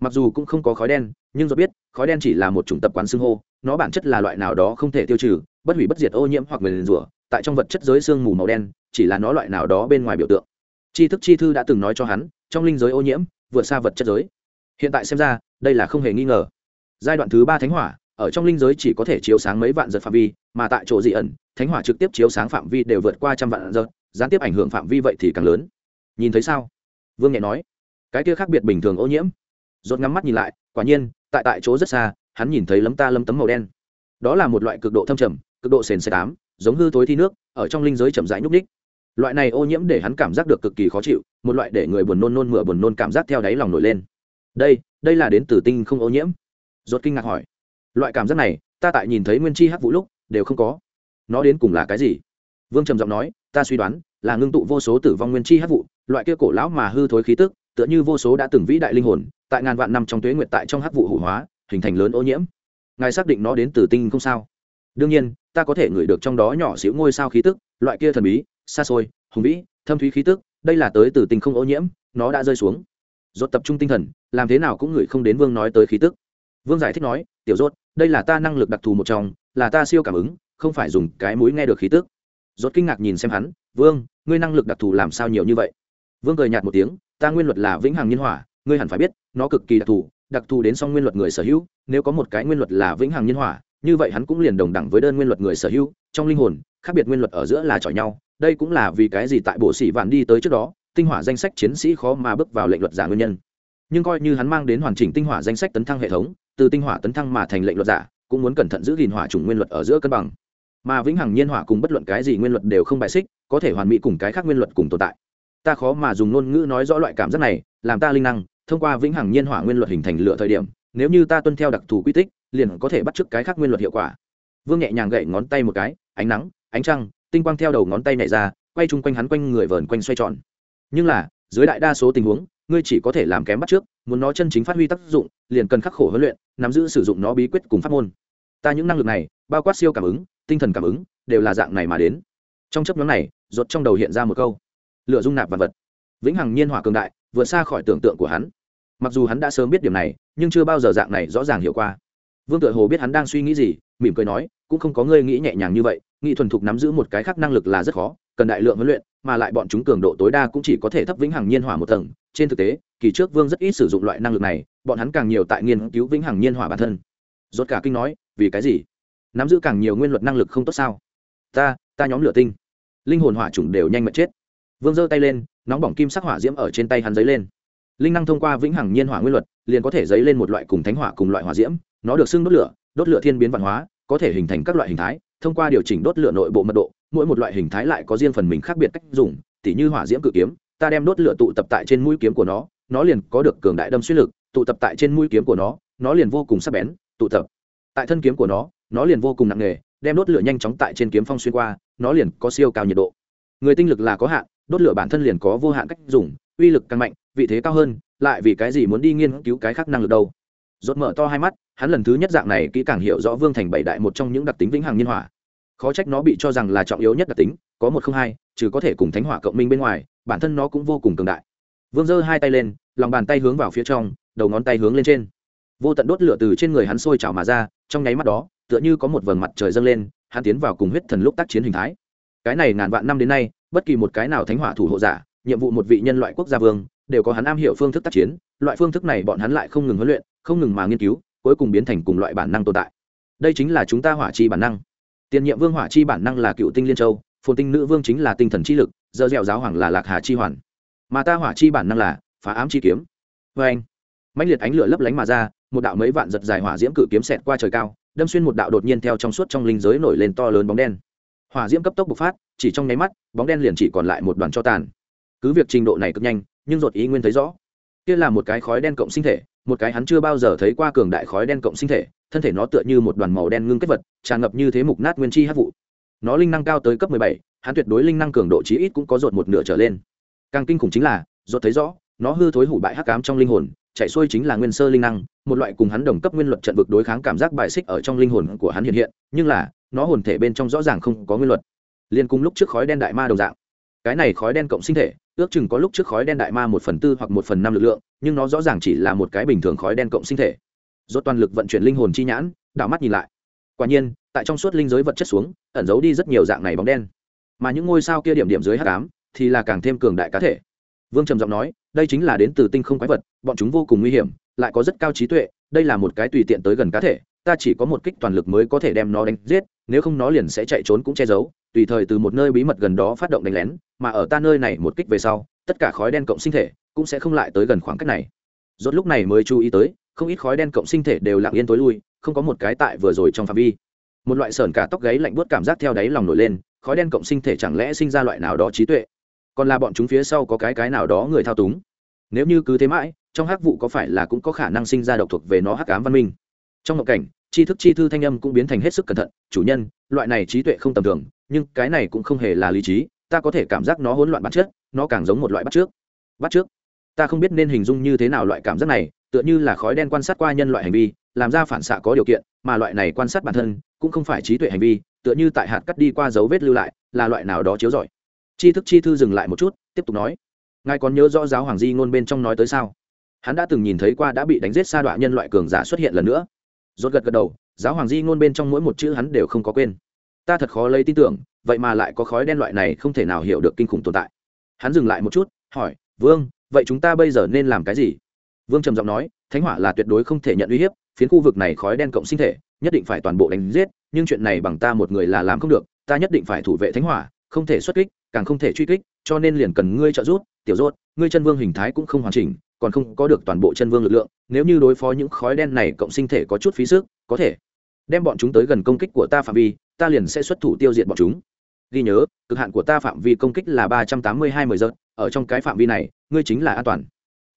Mặc dù cũng không có khói đen, nhưng do biết, khói đen chỉ là một chủng tập quán xương hô, nó bản chất là loại nào đó không thể tiêu trừ, bất hủy bất diệt ô nhiễm hoặc nguyền rủa tại trong vật chất giới sương mù màu đen, chỉ là nó loại nào đó bên ngoài biểu tượng. Tri thức chi thư đã từng nói cho hắn, trong linh giới ô nhiễm, vượt xa vật chất giới. Hiện tại xem ra, đây là không hề nghi ngờ. Giai đoạn thứ ba thánh hỏa, ở trong linh giới chỉ có thể chiếu sáng mấy vạn giật phạm vi, mà tại chỗ dị ẩn, thánh hỏa trực tiếp chiếu sáng phạm vi đều vượt qua trăm vạn giật, gián tiếp ảnh hưởng phạm vi vậy thì càng lớn. Nhìn thấy sao? Vương nhẹ nói, cái kia khác biệt bình thường ô nhiễm. Rốt ngắm mắt nhìn lại, quả nhiên, tại tại chỗ rất xa, hắn nhìn thấy lấm ta lấm tấm màu đen. Đó là một loại cực độ thâm trầm, cực độ sền sệt tám giống hư tối thi nước, ở trong linh giới chậm rãi nhúc ních loại này ô nhiễm để hắn cảm giác được cực kỳ khó chịu, một loại để người buồn nôn nôn mửa buồn nôn cảm giác theo đáy lòng nổi lên. Đây đây là đến từ tinh không ô nhiễm. Rốt kinh ngạc hỏi. Loại cảm giác này, ta tại nhìn thấy nguyên chi hắc vũ lúc, đều không có. Nó đến cùng là cái gì? Vương trầm giọng nói, ta suy đoán, là ngưng tụ vô số tử vong nguyên chi hắc vụ loại kia cổ lão mà hư thối khí tức, tựa như vô số đã từng vĩ đại linh hồn, tại ngàn vạn năm trong tuế nguyệt tại trong hắc vụ hủ hóa, hình thành lớn ô nhiễm. Ngài xác định nó đến từ tinh không sao? Đương nhiên, ta có thể ngửi được trong đó nhỏ xíu ngôi sao khí tức, loại kia thần bí, xa xôi, hùng vĩ, thâm thúy khí tức, đây là tới từ tinh không ô nhiễm, nó đã rơi xuống. Rốt tập trung tinh thần, làm thế nào cũng ngửi không đến vương nói tới khí tức. Vương giải thích nói, tiểu rốt, đây là ta năng lực đặc thù một trong, là ta siêu cảm ứng, không phải dùng cái mũi nghe được khí tức. Rốt kinh ngạc nhìn xem hắn, vương, ngươi năng lực đặc thù làm sao nhiều như vậy? Vương cười nhạt một tiếng, ta nguyên luật là vĩnh hằng nhiên hỏa, ngươi hẳn phải biết, nó cực kỳ đặc thù đặc thù đến song nguyên luật người sở hữu, nếu có một cái nguyên luật là vĩnh hằng nhiên hỏa, như vậy hắn cũng liền đồng đẳng với đơn nguyên luật người sở hữu, trong linh hồn, khác biệt nguyên luật ở giữa là chọi nhau, đây cũng là vì cái gì tại bộ sĩ vạn đi tới trước đó, tinh hỏa danh sách chiến sĩ khó mà bước vào lệnh luật giả nguyên nhân. Nhưng coi như hắn mang đến hoàn chỉnh tinh hỏa danh sách tấn thăng hệ thống, từ tinh hỏa tấn thăng mà thành lệnh luật giả, cũng muốn cẩn thận giữ gìn hỏa chủng nguyên luật ở giữa cân bằng. Mà vĩnh hằng nhiên hỏa cùng bất luận cái gì nguyên luật đều không bài xích, có thể hoàn mỹ cùng cái khác nguyên luật cùng tồn tại ta khó mà dùng ngôn ngữ nói rõ loại cảm giác này, làm ta linh năng, thông qua vĩnh hằng nhiên hỏa nguyên luật hình thành lựa thời điểm, nếu như ta tuân theo đặc thù quy tích, liền có thể bắt chước cái khác nguyên luật hiệu quả. Vương nhẹ nhàng gậy ngón tay một cái, ánh nắng, ánh trăng, tinh quang theo đầu ngón tay này ra, quay chung quanh hắn quanh người vờn quanh xoay tròn. Nhưng là, dưới đại đa số tình huống, ngươi chỉ có thể làm kém bắt trước muốn nó chân chính phát huy tác dụng, liền cần khắc khổ huấn luyện, nắm giữ sử dụng nó bí quyết cùng pháp môn. Ta những năng lực này, bao quát siêu cảm ứng, tinh thần cảm ứng, đều là dạng này mà đến. Trong chấp nhóm này rột trong đầu hiện ra một câu lựa dung nạp vật vật. Vĩnh hằng nhiên hỏa cường đại, vượt xa khỏi tưởng tượng của hắn. Mặc dù hắn đã sớm biết điểm này, nhưng chưa bao giờ dạng này rõ ràng hiệu qua vương tự hồ biết hắn đang suy nghĩ gì, mỉm cười nói, cũng không có ngươi nghĩ nhẹ nhàng như vậy nghĩ thuần thục nắm giữ một cái khác năng lực là rất khó, cần đại lượng huấn luyện, mà lại bọn chúng cường độ tối đa cũng chỉ có thể thấp vĩnh hằng nhiên hỏa một tầng. Trên thực tế, kỳ trước vương rất ít sử dụng loại năng lực này, bọn hắn càng nhiều tại nghiên cứu vĩnh hằng nhiên hỏa bản thân. Rốt cả kinh nói, vì cái gì? Nắm giữ càng nhiều nguyên luật năng lực không tốt sao? Ta ta nhóm lửa tinh. Linh hồn hỏa chủng đều nhanh mệt chết vương giơ tay lên, nóng bỏng kim sắc hỏa diễm ở trên tay hắn dấy lên. Linh năng thông qua vĩnh hằng nhiên hỏa nguyên luật, liền có thể dấy lên một loại cùng thánh hỏa cùng loại hỏa diễm, nó được xưng đốt lửa đốt lửa thiên biến văn hóa, có thể hình thành các loại hình thái, thông qua điều chỉnh đốt lửa nội bộ mật độ, mỗi một loại hình thái lại có riêng phần mình khác biệt cách dùng, tỉ như hỏa diễm cự kiếm, ta đem đốt lửa tụ tập tại trên mũi kiếm của nó nó liền có được cường đại đâm xuyên lực, tụ tập tại trên mũi kiếm của nó nó liền vô cùng sắc bén, tụ tập tại thân kiếm của nó nó liền vô cùng nặng nề, đem đốt lửa nhanh chóng tại trên kiếm phong xuyên qua, nó liền có siêu cao nhiệt độ. Người tinh lực là có hạn đốt lửa bản thân liền có vô hạn cách dùng, uy lực càng mạnh, vị thế cao hơn, lại vì cái gì muốn đi nghiên cứu cái khác năng lực đâu. Rốt mở to hai mắt, hắn lần thứ nhất dạng này kỹ càng hiểu rõ vương thành bảy đại một trong những đặc tính vĩnh hằng nhiên hỏa. Khó trách nó bị cho rằng là trọng yếu nhất đặc tính, có một không hai, trừ có thể cùng thánh hỏa cộng minh bên ngoài, bản thân nó cũng vô cùng cường đại. Vương giơ hai tay lên, lòng bàn tay hướng vào phía trong, đầu ngón tay hướng lên trên. Vô tận đốt lửa từ trên người hắn sôi trào mà ra, trong nháy mắt đó, tựa như có một vầng mặt trời dâng lên, hắn tiến vào cùng huyết thần lúc tác chiến hình thái. Cái này ngàn vạn năm đến nay bất kỳ một cái nào thánh hỏa thủ hộ giả, nhiệm vụ một vị nhân loại quốc gia vương, đều có hắn am hiểu phương thức tác chiến, loại phương thức này bọn hắn lại không ngừng huấn luyện, không ngừng mà nghiên cứu, cuối cùng biến thành cùng loại bản năng tồn tại. Đây chính là chúng ta hỏa chi bản năng. Tiền nhiệm vương hỏa chi bản năng là cựu tinh liên châu, phồn tinh nữ vương chính là tinh thần chi lực, giờ dẻo giáo hoàng là lạc hà chi hoàn. Mà ta hỏa chi bản năng là phá ám chi kiếm. Vê anh mạnh liệt ánh lửa lấp lánh mà ra, một đạo mấy vạn giật dài hỏa diễm cự kiếm xẹt qua trời cao, đâm xuyên một đạo đột nhiên theo trong suốt trong linh giới nổi lên to lớn bóng đen hỏa diễm cấp tốc bộc phát, chỉ trong nháy mắt, bóng đen liền chỉ còn lại một đoàn cho tàn. Cứ việc trình độ này cực nhanh, nhưng ruột ý nguyên thấy rõ. Kia là một cái khói đen cộng sinh thể, một cái hắn chưa bao giờ thấy qua cường đại khói đen cộng sinh thể, thân thể nó tựa như một đoàn màu đen ngưng kết vật, tràn ngập như thế mục nát nguyên chi hát vụ. Nó linh năng cao tới cấp mười bảy, hắn tuyệt đối linh năng cường độ chí ít cũng có ruột một nửa trở lên. Càng kinh khủng chính là, ruột thấy rõ, nó hư thối hủ bại hắc cám trong linh hồn chạy xuôi chính là nguyên sơ linh năng, một loại cùng hắn đồng cấp nguyên luật trận vực đối kháng cảm giác bài xích ở trong linh hồn của hắn hiện hiện, nhưng là, nó hồn thể bên trong rõ ràng không có nguyên luật. Liên cùng lúc trước khói đen đại ma đồng dạng. Cái này khói đen cộng sinh thể, ước chừng có lúc trước khói đen đại ma một phần tư hoặc một phần năm lực lượng, nhưng nó rõ ràng chỉ là một cái bình thường khói đen cộng sinh thể. Rốt toàn lực vận chuyển linh hồn chi nhãn, đảo mắt nhìn lại. Quả nhiên, tại trong suốt linh giới vật chất xuống, ẩn giấu đi rất nhiều dạng này bóng đen. Mà những ngôi sao kia điểm điểm dưới hắc ám, thì là càng thêm cường đại cá thể. Vương trầm giọng nói đây chính là đến từ tinh không quái vật, bọn chúng vô cùng nguy hiểm, lại có rất cao trí tuệ, đây là một cái tùy tiện tới gần cá thể, ta chỉ có một kích toàn lực mới có thể đem nó đánh giết, nếu không nó liền sẽ chạy trốn cũng che giấu, tùy thời từ một nơi bí mật gần đó phát động đánh lén, mà ở ta nơi này một kích về sau, tất cả khói đen cộng sinh thể cũng sẽ không lại tới gần khoảng cách này. Rốt lúc này mới chú ý tới, không ít khói đen cộng sinh thể đều lặng yên tối lui, không có một cái tại vừa rồi trong phạm vi. Một loại sờn cả tóc gáy lạnh buốt cảm giác theo đáy lòng nổi lên, khói đen cộng sinh thể chẳng lẽ sinh ra loại nào đó trí tuệ? Còn là bọn chúng phía sau có cái cái nào đó người thao túng. Nếu như cứ thế mãi, trong hắc vụ có phải là cũng có khả năng sinh ra độc thuộc về nó hắc ám văn minh? Trong ngộ cảnh, tri thức chi thư thanh âm cũng biến thành hết sức cẩn thận, chủ nhân, loại này trí tuệ không tầm thường, nhưng cái này cũng không hề là lý trí, ta có thể cảm giác nó hỗn loạn bắt trước nó càng giống một loại bắt trước. Bắt trước? Ta không biết nên hình dung như thế nào loại cảm giác này, tựa như là khói đen quan sát qua nhân loại hành vi, làm ra phản xạ có điều kiện, mà loại này quan sát bản thân cũng không phải trí tuệ hành vi, tựa như tại hạt cắt đi qua dấu vết lưu lại, là loại nào đó chiếu rọi tri thức chi thư dừng lại một chút, tiếp tục nói. Ngài còn nhớ rõ giáo hoàng di ngôn bên trong nói tới sao? Hắn đã từng nhìn thấy qua đã bị đánh giết sa đọa nhân loại cường giả xuất hiện lần nữa. Rốt gật gật đầu, giáo hoàng di ngôn bên trong mỗi một chữ hắn đều không có quên. Ta thật khó lấy tin tưởng, vậy mà lại có khói đen loại này không thể nào hiểu được kinh khủng tồn tại. Hắn dừng lại một chút, hỏi, vương, vậy chúng ta bây giờ nên làm cái gì? Vương trầm giọng nói, thánh hỏa là tuyệt đối không thể nhận uy hiếp, phiến khu vực này khói đen cộng sinh thể, nhất định phải toàn bộ đánh giết, nhưng chuyện này bằng ta một người là làm không được, ta nhất định phải thủ vệ thánh hỏa không thể xuất kích, càng không thể truy kích, cho nên liền cần ngươi trợ giúp. Tiểu rốt ngươi chân vương hình thái cũng không hoàn chỉnh, còn không có được toàn bộ chân vương lực lượng, nếu như đối phó những khói đen này cộng sinh thể có chút phí sức, có thể đem bọn chúng tới gần công kích của ta phạm vi, ta liền sẽ xuất thủ tiêu diệt bọn chúng. Ghi nhớ, cực hạn của ta phạm vi công kích là ba trăm tám mươi hai mười giật ở trong cái phạm vi này, ngươi chính là an toàn.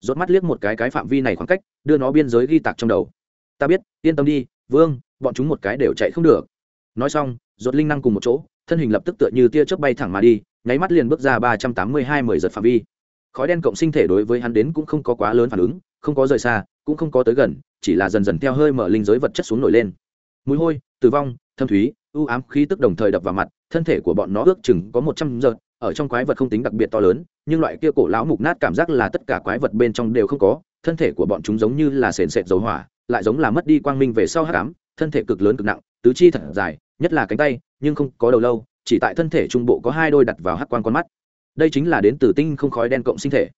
Rốt mắt liếc một cái cái phạm vi này khoảng cách, đưa nó biên giới ghi tạc trong đầu. Ta biết, yên tâm đi, vương, bọn chúng một cái đều chạy không được. Nói xong rốt linh năng cùng một chỗ thân hình lập tức tựa như tia chớp bay thẳng mà đi, nháy mắt liền bước ra ba trăm tám mươi hai mười giật phạm vi khói đen cộng sinh thể đối với hắn đến cũng không có quá lớn phản ứng, không có rời xa, cũng không có tới gần, chỉ là dần dần theo hơi mở linh giới vật chất xuống nổi lên mùi hôi, tử vong, thâm thúy, u ám khí tức đồng thời đập vào mặt, thân thể của bọn nó ước chừng có một trăm giật. ở trong quái vật không tính đặc biệt to lớn, nhưng loại kia cổ lão mục nát cảm giác là tất cả quái vật bên trong đều không có, thân thể của bọn chúng giống như là sền sệt dầu hỏa, lại giống là mất đi quang minh về sau hắc ám, thân thể cực lớn cực nặng, tứ chi thật dài nhất là cánh tay, nhưng không có đầu lâu, chỉ tại thân thể trung bộ có hai đôi đặt vào hắc quan con mắt. Đây chính là đến từ tinh không khói đen cộng sinh thể.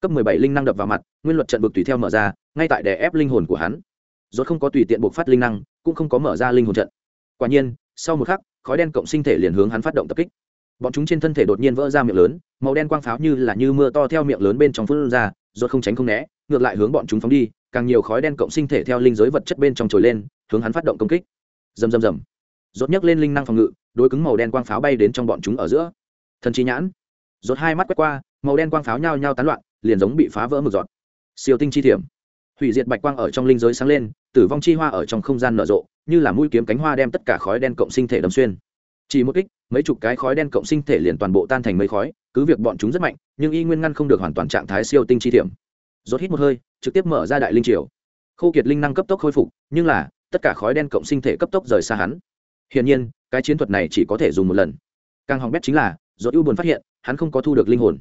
Cấp mười bảy linh năng đập vào mặt, nguyên luật trận vực tùy theo mở ra, ngay tại đè ép linh hồn của hắn. Rốt không có tùy tiện buộc phát linh năng, cũng không có mở ra linh hồn trận. Quả nhiên, sau một khắc, khói đen cộng sinh thể liền hướng hắn phát động tập kích. Bọn chúng trên thân thể đột nhiên vỡ ra miệng lớn, màu đen quang pháo như là như mưa to theo miệng lớn bên trong phun ra, rốt không tránh không né, ngược lại hướng bọn chúng phóng đi, càng nhiều khói đen cộng sinh thể theo linh giới vật chất bên trong trồi lên, hướng hắn phát động công kích. Rầm rầm rầm rốt nhấc lên linh năng phòng ngự, đối cứng màu đen quang pháo bay đến trong bọn chúng ở giữa. Thần chi nhãn. Rốt hai mắt quét qua, màu đen quang pháo nhao nhao tán loạn, liền giống bị phá vỡ một giọt. Siêu tinh chi thiểm. Hủy diệt bạch quang ở trong linh giới sáng lên, tử vong chi hoa ở trong không gian nở rộ, như là mũi kiếm cánh hoa đem tất cả khói đen cộng sinh thể đâm xuyên. Chỉ một kích, mấy chục cái khói đen cộng sinh thể liền toàn bộ tan thành mây khói, cứ việc bọn chúng rất mạnh, nhưng y nguyên ngăn không được hoàn toàn trạng thái siêu tinh chi thiểm. Rốt hít một hơi, trực tiếp mở ra đại linh triều. Khô kiệt linh năng cấp tốc khôi phục, nhưng là, tất cả khói đen cộng sinh thể cấp tốc rời xa hắn hiển nhiên, cái chiến thuật này chỉ có thể dùng một lần. Càng hỏng bét chính là rốt ưu buồn phát hiện, hắn không có thu được linh hồn.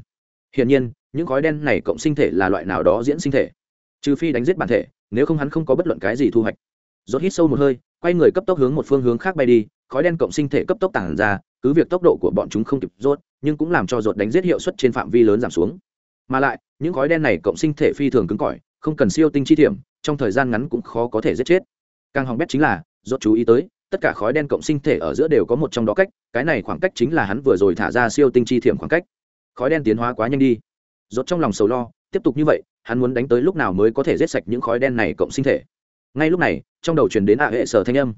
Hiển nhiên, những khói đen này cộng sinh thể là loại nào đó diễn sinh thể. Trừ phi đánh giết bản thể, nếu không hắn không có bất luận cái gì thu hoạch. Rốt hít sâu một hơi, quay người cấp tốc hướng một phương hướng khác bay đi, khói đen cộng sinh thể cấp tốc tản ra, cứ việc tốc độ của bọn chúng không kịp rốt, nhưng cũng làm cho rốt đánh giết hiệu suất trên phạm vi lớn giảm xuống. Mà lại, những khói đen này cộng sinh thể phi thường cứng cỏi, không cần siêu tinh chi thiểm trong thời gian ngắn cũng khó có thể giết chết. Càng hỏng bét chính là rốt chú ý tới tất cả khói đen cộng sinh thể ở giữa đều có một trong đó cách cái này khoảng cách chính là hắn vừa rồi thả ra siêu tinh chi thiểm khoảng cách. Khói đen tiến hóa quá nhanh đi. Rốt trong lòng sầu lo tiếp tục như vậy hắn muốn đánh tới lúc nào mới có thể giết sạch những khói đen này cộng sinh thể. Ngay lúc này trong đầu truyền đến ạ hệ sở thanh âm.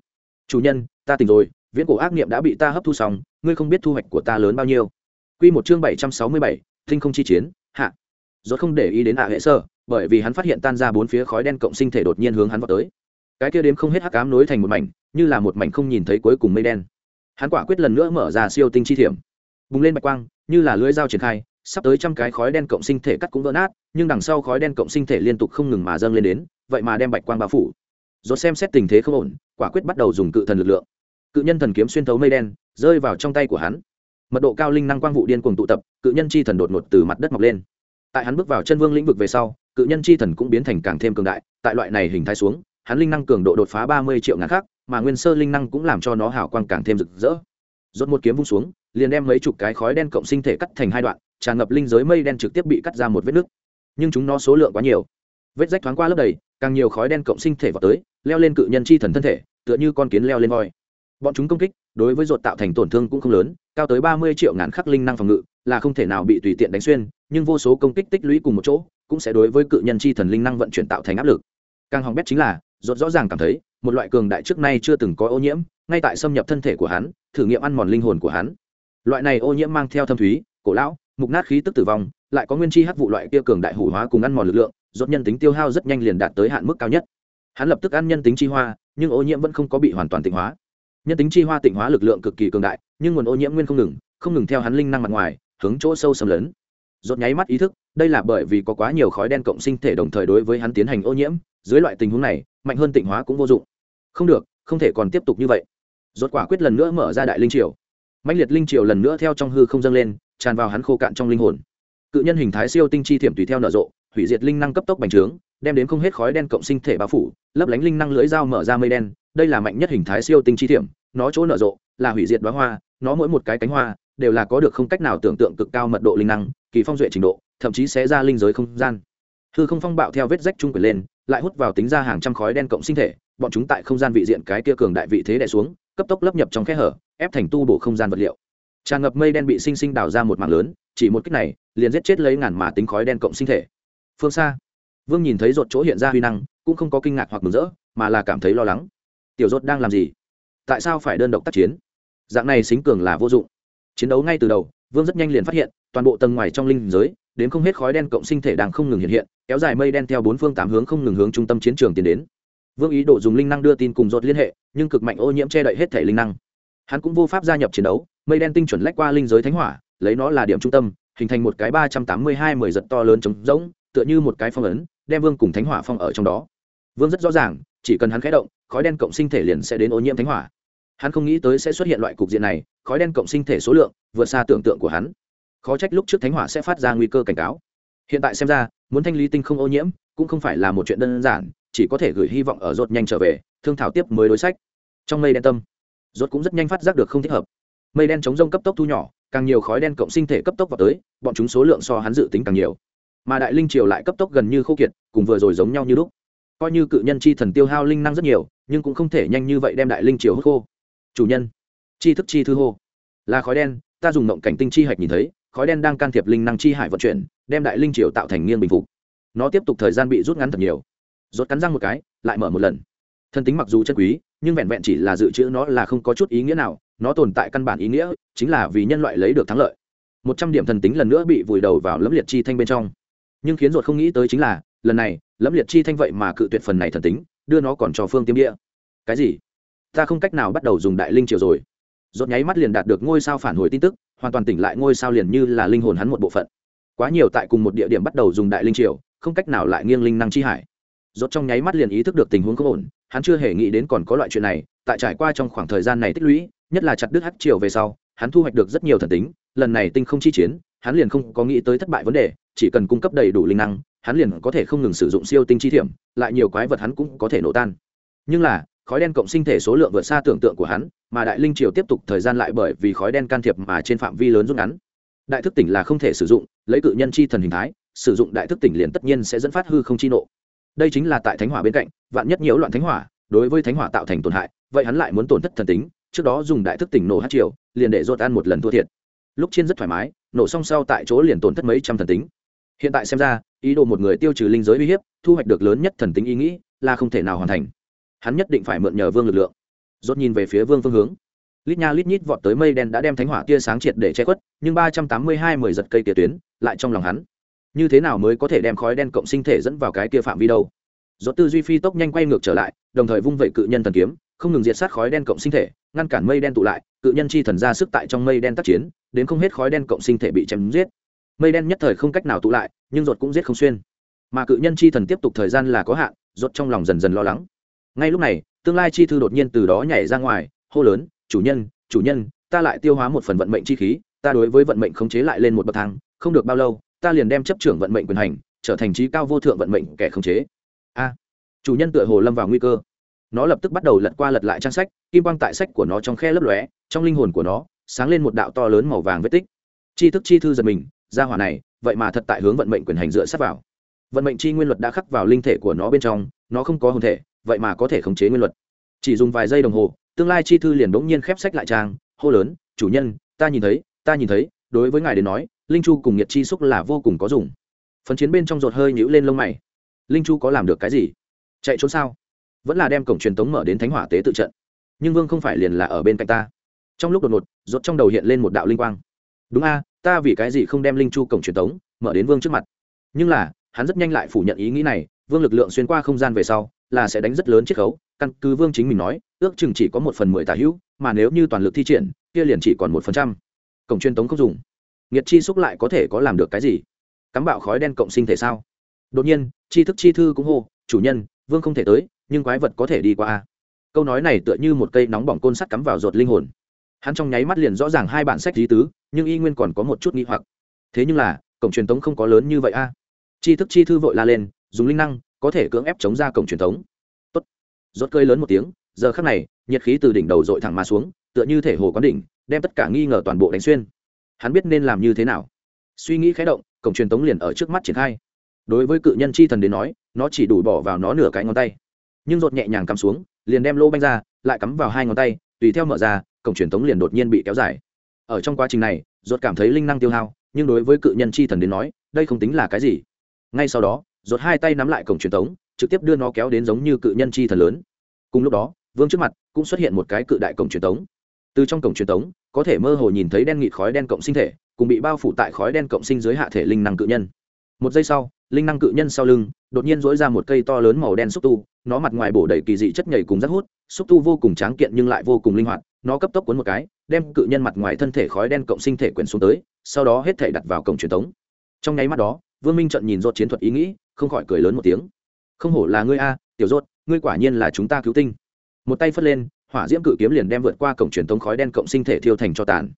Chủ nhân ta tỉnh rồi viễn cổ ác niệm đã bị ta hấp thu xong ngươi không biết thu hoạch của ta lớn bao nhiêu. Quy một chương bảy trăm sáu mươi bảy, tinh không chi chiến hạ. Rốt không để ý đến ạ hệ sở bởi vì hắn phát hiện tan ra bốn phía khói đen cộng sinh thể đột nhiên hướng hắn vọt tới cái kia đếm không hết hắc ám nối thành một mảnh, như là một mảnh không nhìn thấy cuối cùng mây đen. Hắn quả quyết lần nữa mở ra siêu tinh chi thiểm. Bùng lên bạch quang, như là lưới dao triển khai, sắp tới trăm cái khói đen cộng sinh thể cắt cũng vỡ nát, nhưng đằng sau khói đen cộng sinh thể liên tục không ngừng mà dâng lên đến, vậy mà đem bạch quang bao phủ. Rồi xem xét tình thế không ổn, quả quyết bắt đầu dùng cự thần lực lượng. Cự nhân thần kiếm xuyên thấu mây đen, rơi vào trong tay của hắn. Mật độ cao linh năng quang vụ điên cuồng tụ tập, cự nhân chi thần đột ngột từ mặt đất mọc lên. Tại hắn bước vào chân vương lĩnh vực về sau, cự nhân chi thần cũng biến thành càng thêm cường đại, tại loại này hình thái xuống hắn linh năng cường độ đột phá ba mươi triệu ngàn khác mà nguyên sơ linh năng cũng làm cho nó hào quang càng thêm rực rỡ. Rốt một kiếm vung xuống, liền đem mấy chục cái khói đen cộng sinh thể cắt thành hai đoạn, tràn ngập linh giới mây đen trực tiếp bị cắt ra một vết nứt. Nhưng chúng nó số lượng quá nhiều. Vết rách thoáng qua lớp đầy, càng nhiều khói đen cộng sinh thể vào tới, leo lên cự nhân chi thần thân thể, tựa như con kiến leo lên voi. Bọn chúng công kích, đối với ruột tạo thành tổn thương cũng không lớn, cao tới ba mươi triệu ngàn khắc linh năng phòng ngự, là không thể nào bị tùy tiện đánh xuyên, nhưng vô số công kích tích lũy cùng một chỗ, cũng sẽ đối với cự nhân chi thần linh năng vận chuyển tạo thành áp lực. Càng hỏng bét chính là rốt rõ ràng cảm thấy, một loại cường đại trước nay chưa từng có ô nhiễm, ngay tại xâm nhập thân thể của hắn, thử nghiệm ăn mòn linh hồn của hắn. Loại này ô nhiễm mang theo thâm thúy, cổ lão, mục nát khí tức tử vong, lại có nguyên chi hắc vụ loại kia cường đại hủ hóa cùng ăn mòn lực lượng, rốt nhân tính tiêu hao rất nhanh liền đạt tới hạn mức cao nhất. Hắn lập tức ăn nhân tính chi hoa, nhưng ô nhiễm vẫn không có bị hoàn toàn tịnh hóa. Nhân tính chi hoa tịnh hóa lực lượng cực kỳ cường đại, nhưng nguồn ô nhiễm nguyên không ngừng không ngừng theo hắn linh năng mặt ngoài, hướng chỗ sâu xâm lấn rốt nháy mắt ý thức, đây là bởi vì có quá nhiều khói đen cộng sinh thể đồng thời đối với hắn tiến hành ô nhiễm, dưới loại tình huống này, mạnh hơn tịnh hóa cũng vô dụng. Không được, không thể còn tiếp tục như vậy. Rốt quả quyết lần nữa mở ra đại linh triều. Mãnh liệt linh triều lần nữa theo trong hư không dâng lên, tràn vào hắn khô cạn trong linh hồn. Cự nhân hình thái siêu tinh chi thiểm tùy theo nở rộ, hủy diệt linh năng cấp tốc bành trướng, đem đến không hết khói đen cộng sinh thể bao phủ, lấp lánh linh năng lưỡi dao mở ra mây đen, đây là mạnh nhất hình thái siêu tinh chi thiểm, nó chỗ nở rộ là hủy diệt đóa hoa, nó mỗi một cái cánh hoa, đều là có được không cách nào tưởng tượng cực cao mật độ linh năng kỳ phong duệ trình độ, thậm chí sẽ ra linh giới không gian. Hư không phong bạo theo vết rách trung quyền lên, lại hút vào tính ra hàng trăm khói đen cộng sinh thể, bọn chúng tại không gian vị diện cái kia cường đại vị thế đè xuống, cấp tốc lấp nhập trong khe hở, ép thành tu bổ không gian vật liệu. Tràn ngập mây đen bị sinh sinh đào ra một mảng lớn, chỉ một cách này, liền giết chết lấy ngàn mà tính khói đen cộng sinh thể. Phương xa, vương nhìn thấy rột chỗ hiện ra huy năng, cũng không có kinh ngạc hoặc mừng rỡ, mà là cảm thấy lo lắng. Tiểu rốt đang làm gì? Tại sao phải đơn độc tác chiến? Dạng này xính cường là vô dụng. Chiến đấu ngay từ đầu vương rất nhanh liền phát hiện, toàn bộ tầng ngoài trong linh giới, đến không hết khói đen cộng sinh thể đang không ngừng hiện hiện, kéo dài mây đen theo bốn phương tám hướng không ngừng hướng trung tâm chiến trường tiến đến. Vương ý đồ dùng linh năng đưa tin cùng dột liên hệ, nhưng cực mạnh ô nhiễm che đậy hết thể linh năng. Hắn cũng vô pháp gia nhập chiến đấu, mây đen tinh chuẩn lách qua linh giới thánh hỏa, lấy nó là điểm trung tâm, hình thành một cái ba trăm tám mươi hai mười giật to lớn trống rỗng, tựa như một cái phong ấn, đem vương cùng thánh hỏa phong ở trong đó. Vương rất rõ ràng, chỉ cần hắn khé động, khói đen cộng sinh thể liền sẽ đến ô nhiễm thánh hỏa. Hắn không nghĩ tới sẽ xuất hiện loại cục diện này khói đen cộng sinh thể số lượng, vượt xa tưởng tượng của hắn. Khó trách lúc trước thánh hỏa sẽ phát ra nguy cơ cảnh cáo. Hiện tại xem ra, muốn thanh lý tinh không ô nhiễm cũng không phải là một chuyện đơn giản, chỉ có thể gửi hy vọng ở rốt nhanh trở về, thương thảo tiếp mới đối sách. Trong mây đen tâm, rốt cũng rất nhanh phát giác được không thích hợp. Mây đen chống rông cấp tốc thu nhỏ, càng nhiều khói đen cộng sinh thể cấp tốc vào tới, bọn chúng số lượng so hắn dự tính càng nhiều. Mà đại linh triều lại cấp tốc gần như khô kiệt, cùng vừa rồi giống nhau như lúc. Coi như cự nhân chi thần tiêu hao linh năng rất nhiều, nhưng cũng không thể nhanh như vậy đem đại linh triều hút khô. Chủ nhân chi thức chi thư hô. Là khói đen, ta dùng mộng cảnh tinh chi hạch nhìn thấy, khói đen đang can thiệp linh năng chi hải vận chuyển, đem đại linh triều tạo thành nghiêng bình phục. Nó tiếp tục thời gian bị rút ngắn thật nhiều. Rốt cắn răng một cái, lại mở một lần. Thân tính mặc dù chân quý, nhưng vẹn vẹn chỉ là dự trữ nó là không có chút ý nghĩa nào, nó tồn tại căn bản ý nghĩa, chính là vì nhân loại lấy được thắng lợi. Một trăm điểm thần tính lần nữa bị vùi đầu vào lẫm liệt chi thanh bên trong. Nhưng khiến ruột không nghĩ tới chính là, lần này, lẫm liệt chi thanh vậy mà cự tuyệt phần này thần tính, đưa nó còn cho phương tiêm địa. Cái gì? Ta không cách nào bắt đầu dùng đại linh triều rồi rốt nháy mắt liền đạt được ngôi sao phản hồi tin tức, hoàn toàn tỉnh lại ngôi sao liền như là linh hồn hắn một bộ phận. Quá nhiều tại cùng một địa điểm bắt đầu dùng đại linh triều, không cách nào lại nghiêng linh năng chi hải. Rốt trong nháy mắt liền ý thức được tình huống không ổn, hắn chưa hề nghĩ đến còn có loại chuyện này, tại trải qua trong khoảng thời gian này tích lũy, nhất là chặt đứt hắc triều về sau, hắn thu hoạch được rất nhiều thần tính, lần này tinh không chi chiến, hắn liền không có nghĩ tới thất bại vấn đề, chỉ cần cung cấp đầy đủ linh năng, hắn liền có thể không ngừng sử dụng siêu tinh chi thiểm, lại nhiều quái vật hắn cũng có thể nổ tan. Nhưng là, khói đen cộng sinh thể số lượng vượt xa tưởng tượng của hắn mà đại linh triều tiếp tục thời gian lại bởi vì khói đen can thiệp mà trên phạm vi lớn rút ngắn. Đại thức tỉnh là không thể sử dụng, lấy cự nhân chi thần hình thái, sử dụng đại thức tỉnh liền tất nhiên sẽ dẫn phát hư không chi nộ. Đây chính là tại thánh hỏa bên cạnh, vạn nhất nhiễu loạn thánh hỏa, đối với thánh hỏa tạo thành tổn hại, vậy hắn lại muốn tổn thất thần tính, trước đó dùng đại thức tỉnh nổ hát triều, liền để rốt ăn một lần thua thiệt. Lúc trên rất thoải mái, nổ xong sau tại chỗ liền tổn thất mấy trăm thần tính. Hiện tại xem ra, ý đồ một người tiêu trừ linh giới uy hiếp, thu hoạch được lớn nhất thần tính ý nghĩ là không thể nào hoàn thành. Hắn nhất định phải mượn nhờ vương lực lượng rốt nhìn về phía vương phương hướng. Lít nha lít nhít vọt tới mây đen đã đem thánh hỏa tia sáng triệt để che khuất, nhưng ba trăm tám mươi hai mười giật cây tia tuyến lại trong lòng hắn. Như thế nào mới có thể đem khói đen cộng sinh thể dẫn vào cái tia phạm vi đâu? Rốt tư duy phi tốc nhanh quay ngược trở lại, đồng thời vung vẩy cự nhân thần kiếm, không ngừng diệt sát khói đen cộng sinh thể, ngăn cản mây đen tụ lại, cự nhân chi thần ra sức tại trong mây đen tác chiến, đến không hết khói đen cộng sinh thể bị chém giết. Mây đen nhất thời không cách nào tụ lại, nhưng rốt cũng giết không xuyên. Mà cự nhân chi thần tiếp tục thời gian là có hạn, rốt trong lòng dần dần lo lắng. Ngay lúc này tương lai chi thư đột nhiên từ đó nhảy ra ngoài, hô lớn, chủ nhân chủ nhân, ta lại tiêu hóa một phần vận mệnh chi khí, ta đối với vận mệnh khống chế lại lên một bậc thang, không được bao lâu, ta liền đem chấp trưởng vận mệnh quyền hành, trở thành trí cao vô thượng vận mệnh kẻ khống chế. A, chủ nhân tựa hồ lâm vào nguy cơ. Nó lập tức bắt đầu lật qua lật lại trang sách, kim quang tại sách của nó trong khe lấp lóe, trong linh hồn của nó, sáng lên một đạo to lớn màu vàng vết tích. Chi thức chi thư giật mình, ra hỏa này, vậy mà thật tại hướng vận mệnh quyền hành dựa sát vào. Vận mệnh chi nguyên luật đã khắc vào linh thể của nó bên trong, nó không có hồn thể vậy mà có thể khống chế nguyên luật. Chỉ dùng vài giây đồng hồ, tương lai chi thư liền bỗng nhiên khép sách lại trang, hô lớn, chủ nhân, ta nhìn thấy, ta nhìn thấy, đối với ngài đến nói, linh chu cùng nhiệt chi xúc là vô cùng có dùng. Phần chiến bên trong rột hơi nhũ lên lông mày. Linh chu có làm được cái gì? Chạy trốn sao? Vẫn là đem cổng truyền tống mở đến thánh hỏa tế tự trận. Nhưng vương không phải liền là ở bên cạnh ta. Trong lúc đột ngột rột trong đầu hiện lên một đạo linh quang. Đúng a, ta vì cái gì không đem linh chu cổng truyền tống mở đến vương trước mặt? Nhưng là, hắn rất nhanh lại phủ nhận ý nghĩ này, vương lực lượng xuyên qua không gian về sau là sẽ đánh rất lớn chiết khấu. Căn cứ vương chính mình nói, ước chừng chỉ có một phần mười tà hữu, mà nếu như toàn lực thi triển, kia liền chỉ còn một phần trăm. Cổng truyền tống không dùng. Nghiệt chi xúc lại có thể có làm được cái gì? Cắm bạo khói đen cộng sinh thể sao? Đột nhiên chi thức chi thư cũng hô, chủ nhân, vương không thể tới, nhưng quái vật có thể đi qua câu nói này tựa như một cây nóng bỏng côn sắt cắm vào ruột linh hồn. Hắn trong nháy mắt liền rõ ràng hai bản sách lý tứ, nhưng y nguyên còn có một chút nghi hoặc. Thế nhưng là, cổng truyền tống không có lớn như vậy a. Chi thức chi thư vội la lên, dùng linh năng có thể cưỡng ép chống ra cổng truyền thống. Tốt. Rốt cơi lớn một tiếng, giờ khắc này, nhiệt khí từ đỉnh đầu dội thẳng mà xuống, tựa như thể hồ quán đỉnh, đem tất cả nghi ngờ toàn bộ đánh xuyên. Hắn biết nên làm như thế nào. Suy nghĩ khẽ động, cổng truyền thống liền ở trước mắt triển khai. Đối với cự nhân chi thần đến nói, nó chỉ đủ bỏ vào nó nửa cái ngón tay. Nhưng rột nhẹ nhàng cắm xuống, liền đem lô banh ra, lại cắm vào hai ngón tay, tùy theo mở ra, cổng truyền thống liền đột nhiên bị kéo dài. Ở trong quá trình này rột cảm thấy linh năng tiêu hao, nhưng đối với cự nhân chi thần đến nói, đây không tính là cái gì. Ngay sau đó rột hai tay nắm lại cổng truyền thống trực tiếp đưa nó kéo đến giống như cự nhân chi thần lớn. Cùng lúc đó, vương trước mặt cũng xuất hiện một cái cự đại cổng truyền tống. Từ trong cổng truyền tống, có thể mơ hồ nhìn thấy đen nghị khói đen cộng sinh thể, cùng bị bao phủ tại khói đen cộng sinh dưới hạ thể linh năng cự nhân. Một giây sau, linh năng cự nhân sau lưng đột nhiên dỗi ra một cây to lớn màu đen xúc tu, nó mặt ngoài bổ đầy kỳ dị chất nhảy cùng rác hút, xúc tu vô cùng tráng kiện nhưng lại vô cùng linh hoạt, nó cấp tốc cuốn một cái, đem cự nhân mặt ngoài thân thể khói đen cộng sinh thể quyển xuống tới, sau đó hết thể đặt vào cổng truyền thống trong nháy mắt đó vương minh trận nhìn rốt chiến thuật ý nghĩ, không khỏi cười lớn một tiếng. Không hổ là ngươi a, tiểu rốt, ngươi quả nhiên là chúng ta cứu tinh. Một tay phất lên, hỏa diễm cự kiếm liền đem vượt qua cổng truyền thống khói đen cộng sinh thể thiêu thành cho tàn.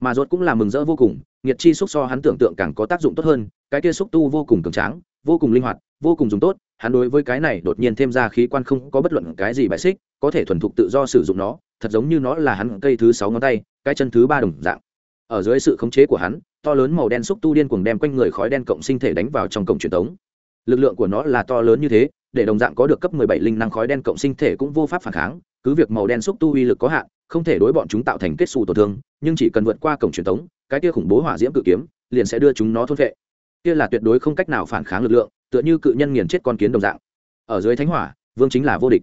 Mà rốt cũng là mừng rỡ vô cùng nghiệt chi xúc so hắn tưởng tượng càng có tác dụng tốt hơn, cái kia xúc tu vô cùng cường tráng, vô cùng linh hoạt, vô cùng dùng tốt, hắn đối với cái này đột nhiên thêm ra khí quan không có bất luận cái gì bại xích, có thể thuần thục tự do sử dụng nó, thật giống như nó là hắn cây thứ sáu ngón tay, cái chân thứ ba đồng dạng. Ở dưới sự khống chế của hắn to lớn màu đen xúc tu điên cuồng đem quanh người khói đen cộng sinh thể đánh vào trong cổng truyền thống lực lượng của nó là to lớn như thế, để đồng dạng có được cấp 17 linh năng khói đen cộng sinh thể cũng vô pháp phản kháng, cứ việc màu đen xúc tu uy lực có hạn, không thể đối bọn chúng tạo thành kết xù tổn thương, nhưng chỉ cần vượt qua cổng truyền thống cái kia khủng bố hỏa diễm cự kiếm liền sẽ đưa chúng nó thôn vệ kia là tuyệt đối không cách nào phản kháng lực lượng, tựa như cự nhân nghiền chết con kiến đồng dạng. Ở dưới thánh hỏa, vương chính là vô địch.